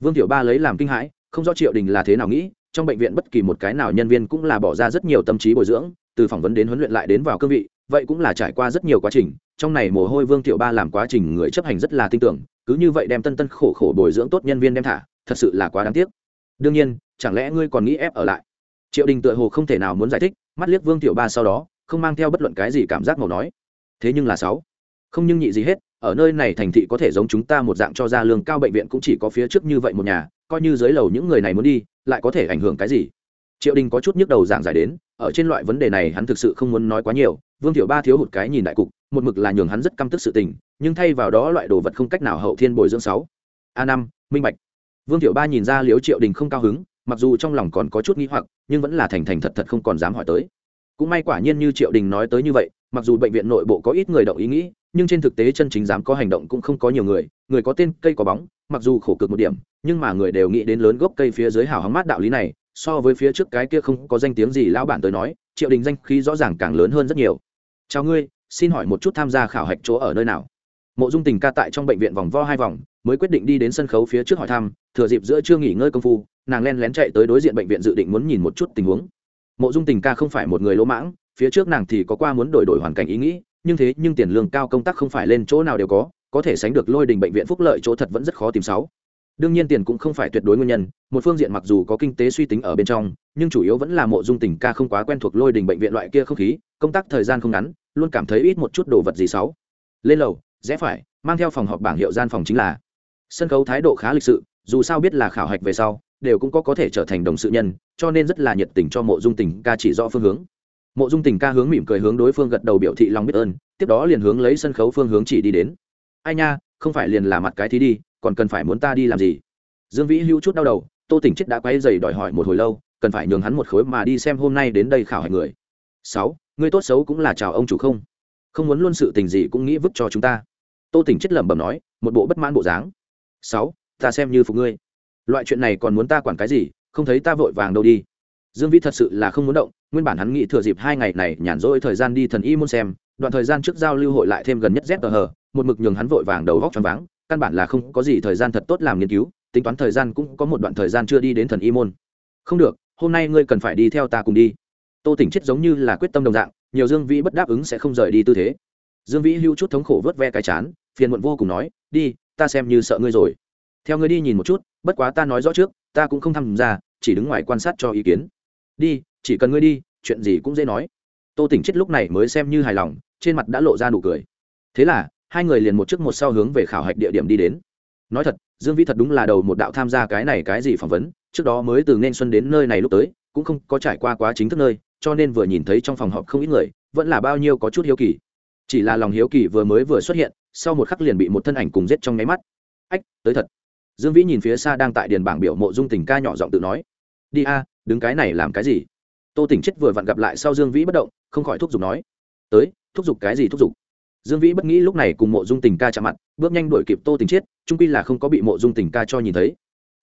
Vương tiểu ba lấy làm kinh hãi, không rõ triệu đình là thế nào nghĩ, trong bệnh viện bất kỳ một cái nào nhân viên cũng là bỏ ra rất nhiều tâm trí bồi dưỡng, từ phỏng vấn đến huấn luyện lại đến vào cương vị, vậy cũng là trải qua rất nhiều quá trình, trong này mồ hôi vương tiểu ba làm quá trình người chấp hành rất là tin tưởng cứ như vậy đem tân tân khổ khổ bồi dưỡng tốt nhân viên đem thả, thật sự là quá đáng tiếc. Đương nhiên, chẳng lẽ ngươi còn nghĩ ép ở lại? Triệu đình tựa hồ không thể nào muốn giải thích, mắt liếc vương tiểu ba sau đó, không mang theo bất luận cái gì cảm giác màu nói. Thế nhưng là sáu. Không nhưng nhị gì hết, ở nơi này thành thị có thể giống chúng ta một dạng cho ra lương cao bệnh viện cũng chỉ có phía trước như vậy một nhà, coi như dưới lầu những người này muốn đi, lại có thể ảnh hưởng cái gì? Triệu đình có chút nhức đầu giảng giải đến ở trên loại vấn đề này hắn thực sự không muốn nói quá nhiều, vương tiểu ba thiếu hụt cái nhìn đại cục, một mực là nhường hắn rất căm tức sự tình, nhưng thay vào đó loại đồ vật không cách nào hậu thiên bồi dưỡng sáu. A năm, minh bạch. Vương tiểu ba nhìn ra liếu triệu đình không cao hứng, mặc dù trong lòng còn có chút nghi hoặc, nhưng vẫn là thành thành thật thật không còn dám hỏi tới. Cũng may quả nhiên như triệu đình nói tới như vậy, mặc dù bệnh viện nội bộ có ít người động ý nghĩ, nhưng trên thực tế chân chính dám có hành động cũng không có nhiều người người có tên cây có bóng, mặc dù khổ cực một điểm, nhưng mà người đều nghĩ đến lớn gốc cây phía dưới hào hóng mát đạo lý này so với phía trước cái kia không có danh tiếng gì lão bản tới nói, triệu đình danh khí rõ ràng càng lớn hơn rất nhiều. Chào ngươi, xin hỏi một chút tham gia khảo hạch chỗ ở nơi nào? Mộ dung tình ca tại trong bệnh viện vòng vo hai vòng, mới quyết định đi đến sân khấu phía trước hỏi thăm, thừa dịp giữa chưa nghỉ ngơi công phu, nàng len lén chạy tới đối diện bệnh viện dự định muốn nhìn một chút tình huống. Mộ dung tình ca không phải một người lỗ mãng, phía trước nàng thì có qua muốn đổi đổi hoàn cảnh ý nghĩ, nhưng thế nhưng tiền lương cao công tác không phải lên chỗ nào đều có có thể sánh được lôi đình bệnh viện phúc lợi chỗ thật vẫn rất khó tìm sáu đương nhiên tiền cũng không phải tuyệt đối nguyên nhân, một phương diện mặc dù có kinh tế suy tính ở bên trong, nhưng chủ yếu vẫn là mộ dung tình ca không quá quen thuộc lôi đình bệnh viện loại kia không khí, công tác thời gian không ngắn, luôn cảm thấy ít một chút đồ vật gì xấu. Lên lầu, rẽ phải, mang theo phòng họp bảng hiệu gian phòng chính là. Sân khấu thái độ khá lịch sự, dù sao biết là khảo hạch về sau, đều cũng có có thể trở thành đồng sự nhân, cho nên rất là nhiệt tình cho mộ dung tình ca chỉ rõ phương hướng. Mộ dung tình ca hướng mỉm cười hướng đối phương gật đầu biểu thị lòng biết ơn, tiếp đó liền hướng lấy sân khấu phương hướng chỉ đi đến. Ai nha, không phải liền là mặt cái thí đi còn cần phải muốn ta đi làm gì? Dương vĩ hữu chút đau đầu, tô tỉnh chết đã quay dày đòi hỏi một hồi lâu, cần phải nhường hắn một khối mà đi xem hôm nay đến đây khảo hạch người. Sáu, người tốt xấu cũng là chào ông chủ không? Không muốn luôn sự tình gì cũng nghĩ vứt cho chúng ta. Tô tỉnh chết lẩm bẩm nói, một bộ bất mãn bộ dáng. Sáu, ta xem như phục ngươi. Loại chuyện này còn muốn ta quản cái gì? Không thấy ta vội vàng đâu đi. Dương vĩ thật sự là không muốn động, nguyên bản hắn nghĩ thừa dịp hai ngày này nhàn rỗi thời gian đi thần y môn xem, đoạn thời gian trước giao lưu hội lại thêm gần nhất z tờ hờ một mực nhường hắn vội vàng đầu góc choáng váng căn bản là không có gì thời gian thật tốt làm nghiên cứu, tính toán thời gian cũng có một đoạn thời gian chưa đi đến thần y môn. Không được, hôm nay ngươi cần phải đi theo ta cùng đi. Tô tỉnh chết giống như là quyết tâm đồng dạng, nhiều dương vĩ bất đáp ứng sẽ không rời đi tư thế. Dương vĩ hưu chút thống khổ vớt ve cái chán, phiền muộn vô cùng nói, đi, ta xem như sợ ngươi rồi. Theo ngươi đi nhìn một chút, bất quá ta nói rõ trước, ta cũng không tham gia, chỉ đứng ngoài quan sát cho ý kiến. Đi, chỉ cần ngươi đi, chuyện gì cũng dễ nói. Tô tỉnh chết lúc này mới xem như hài lòng, trên mặt đã lộ ra nụ cười. Thế là hai người liền một trước một sau hướng về khảo hạch địa điểm đi đến. Nói thật, dương vĩ thật đúng là đầu một đạo tham gia cái này cái gì phỏng vấn, trước đó mới từ nên xuân đến nơi này lúc tới, cũng không có trải qua quá chính thức nơi, cho nên vừa nhìn thấy trong phòng họp không ít người, vẫn là bao nhiêu có chút hiếu kỳ. Chỉ là lòng hiếu kỳ vừa mới vừa xuất hiện, sau một khắc liền bị một thân ảnh cùng giết trong nháy mắt. Ách, tới thật. Dương vĩ nhìn phía xa đang tại điền bảng biểu mộ dung tình ca nhỏ giọng tự nói. Đi a, đứng cái này làm cái gì? Tô tỉnh chết vừa vặn gặp lại sau dương vĩ bất động, không khỏi thúc giục nói. Tới, thúc giục cái gì thúc giục? Dương vĩ bất nghĩ lúc này cùng mộ dung tình ca chạm mặt, bước nhanh đuổi kịp tô tình chết trung quy là không có bị mộ dung tình ca cho nhìn thấy.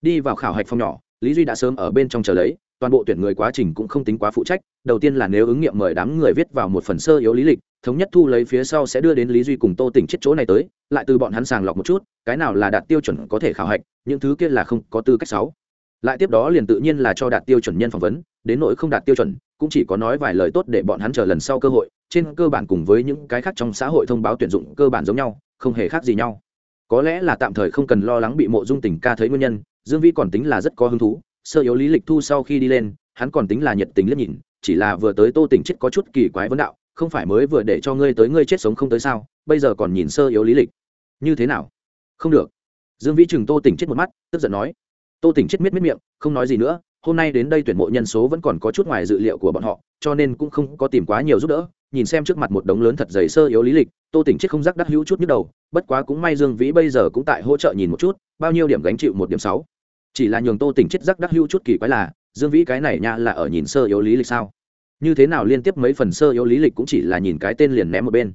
Đi vào khảo hạch phòng nhỏ, lý duy đã sớm ở bên trong chờ lấy, toàn bộ tuyển người quá trình cũng không tính quá phụ trách, đầu tiên là nếu ứng nghiệm mời đám người viết vào một phần sơ yếu lý lịch, thống nhất thu lấy phía sau sẽ đưa đến lý duy cùng tô tỉnh chết chỗ này tới, lại từ bọn hắn sàng lọc một chút, cái nào là đạt tiêu chuẩn có thể khảo hạch, những thứ kia là không có tư cách sáu. Lại tiếp đó liền tự nhiên là cho đạt tiêu chuẩn nhân phỏng vấn, đến nỗi không đạt tiêu chuẩn cũng chỉ có nói vài lời tốt để bọn hắn chờ lần sau cơ hội, trên cơ bản cùng với những cái khác trong xã hội thông báo tuyển dụng cơ bản giống nhau, không hề khác gì nhau. Có lẽ là tạm thời không cần lo lắng bị mộ dung tình ca thấy nguyên nhân, dương vĩ còn tính là rất có hứng thú, sơ yếu lý lịch thu sau khi đi lên, hắn còn tính là nhiệt tình liếc nhìn, chỉ là vừa tới tô tỉnh chết có chút kỳ quái vấn đạo, không phải mới vừa để cho ngươi tới ngươi chết sống không tới sao, bây giờ còn nhìn sơ yếu lý lịch. Như thế nào? Không được. Dương vĩ chừng tô tỉnh chết một mắt, tức giận nói. Tô tỉnh chết miết miết miệng, không nói gì nữa hôm nay đến đây tuyển mộ nhân số vẫn còn có chút ngoài dự liệu của bọn họ, cho nên cũng không có tìm quá nhiều giúp đỡ, nhìn xem trước mặt một đống lớn thật dày sơ yếu lý lịch, tô tỉnh chết không rắc đắc hữu chút nhức đầu, bất quá cũng may dương vĩ bây giờ cũng tại hỗ trợ nhìn một chút, bao nhiêu điểm gánh chịu một điểm sáu. Chỉ là nhường tô tỉnh chết rắc đắc hữu chút kỳ quái là, dương vĩ cái này nha là ở nhìn sơ yếu lý lịch sao? Như thế nào liên tiếp mấy phần sơ yếu lý lịch cũng chỉ là nhìn cái tên liền ném một bên.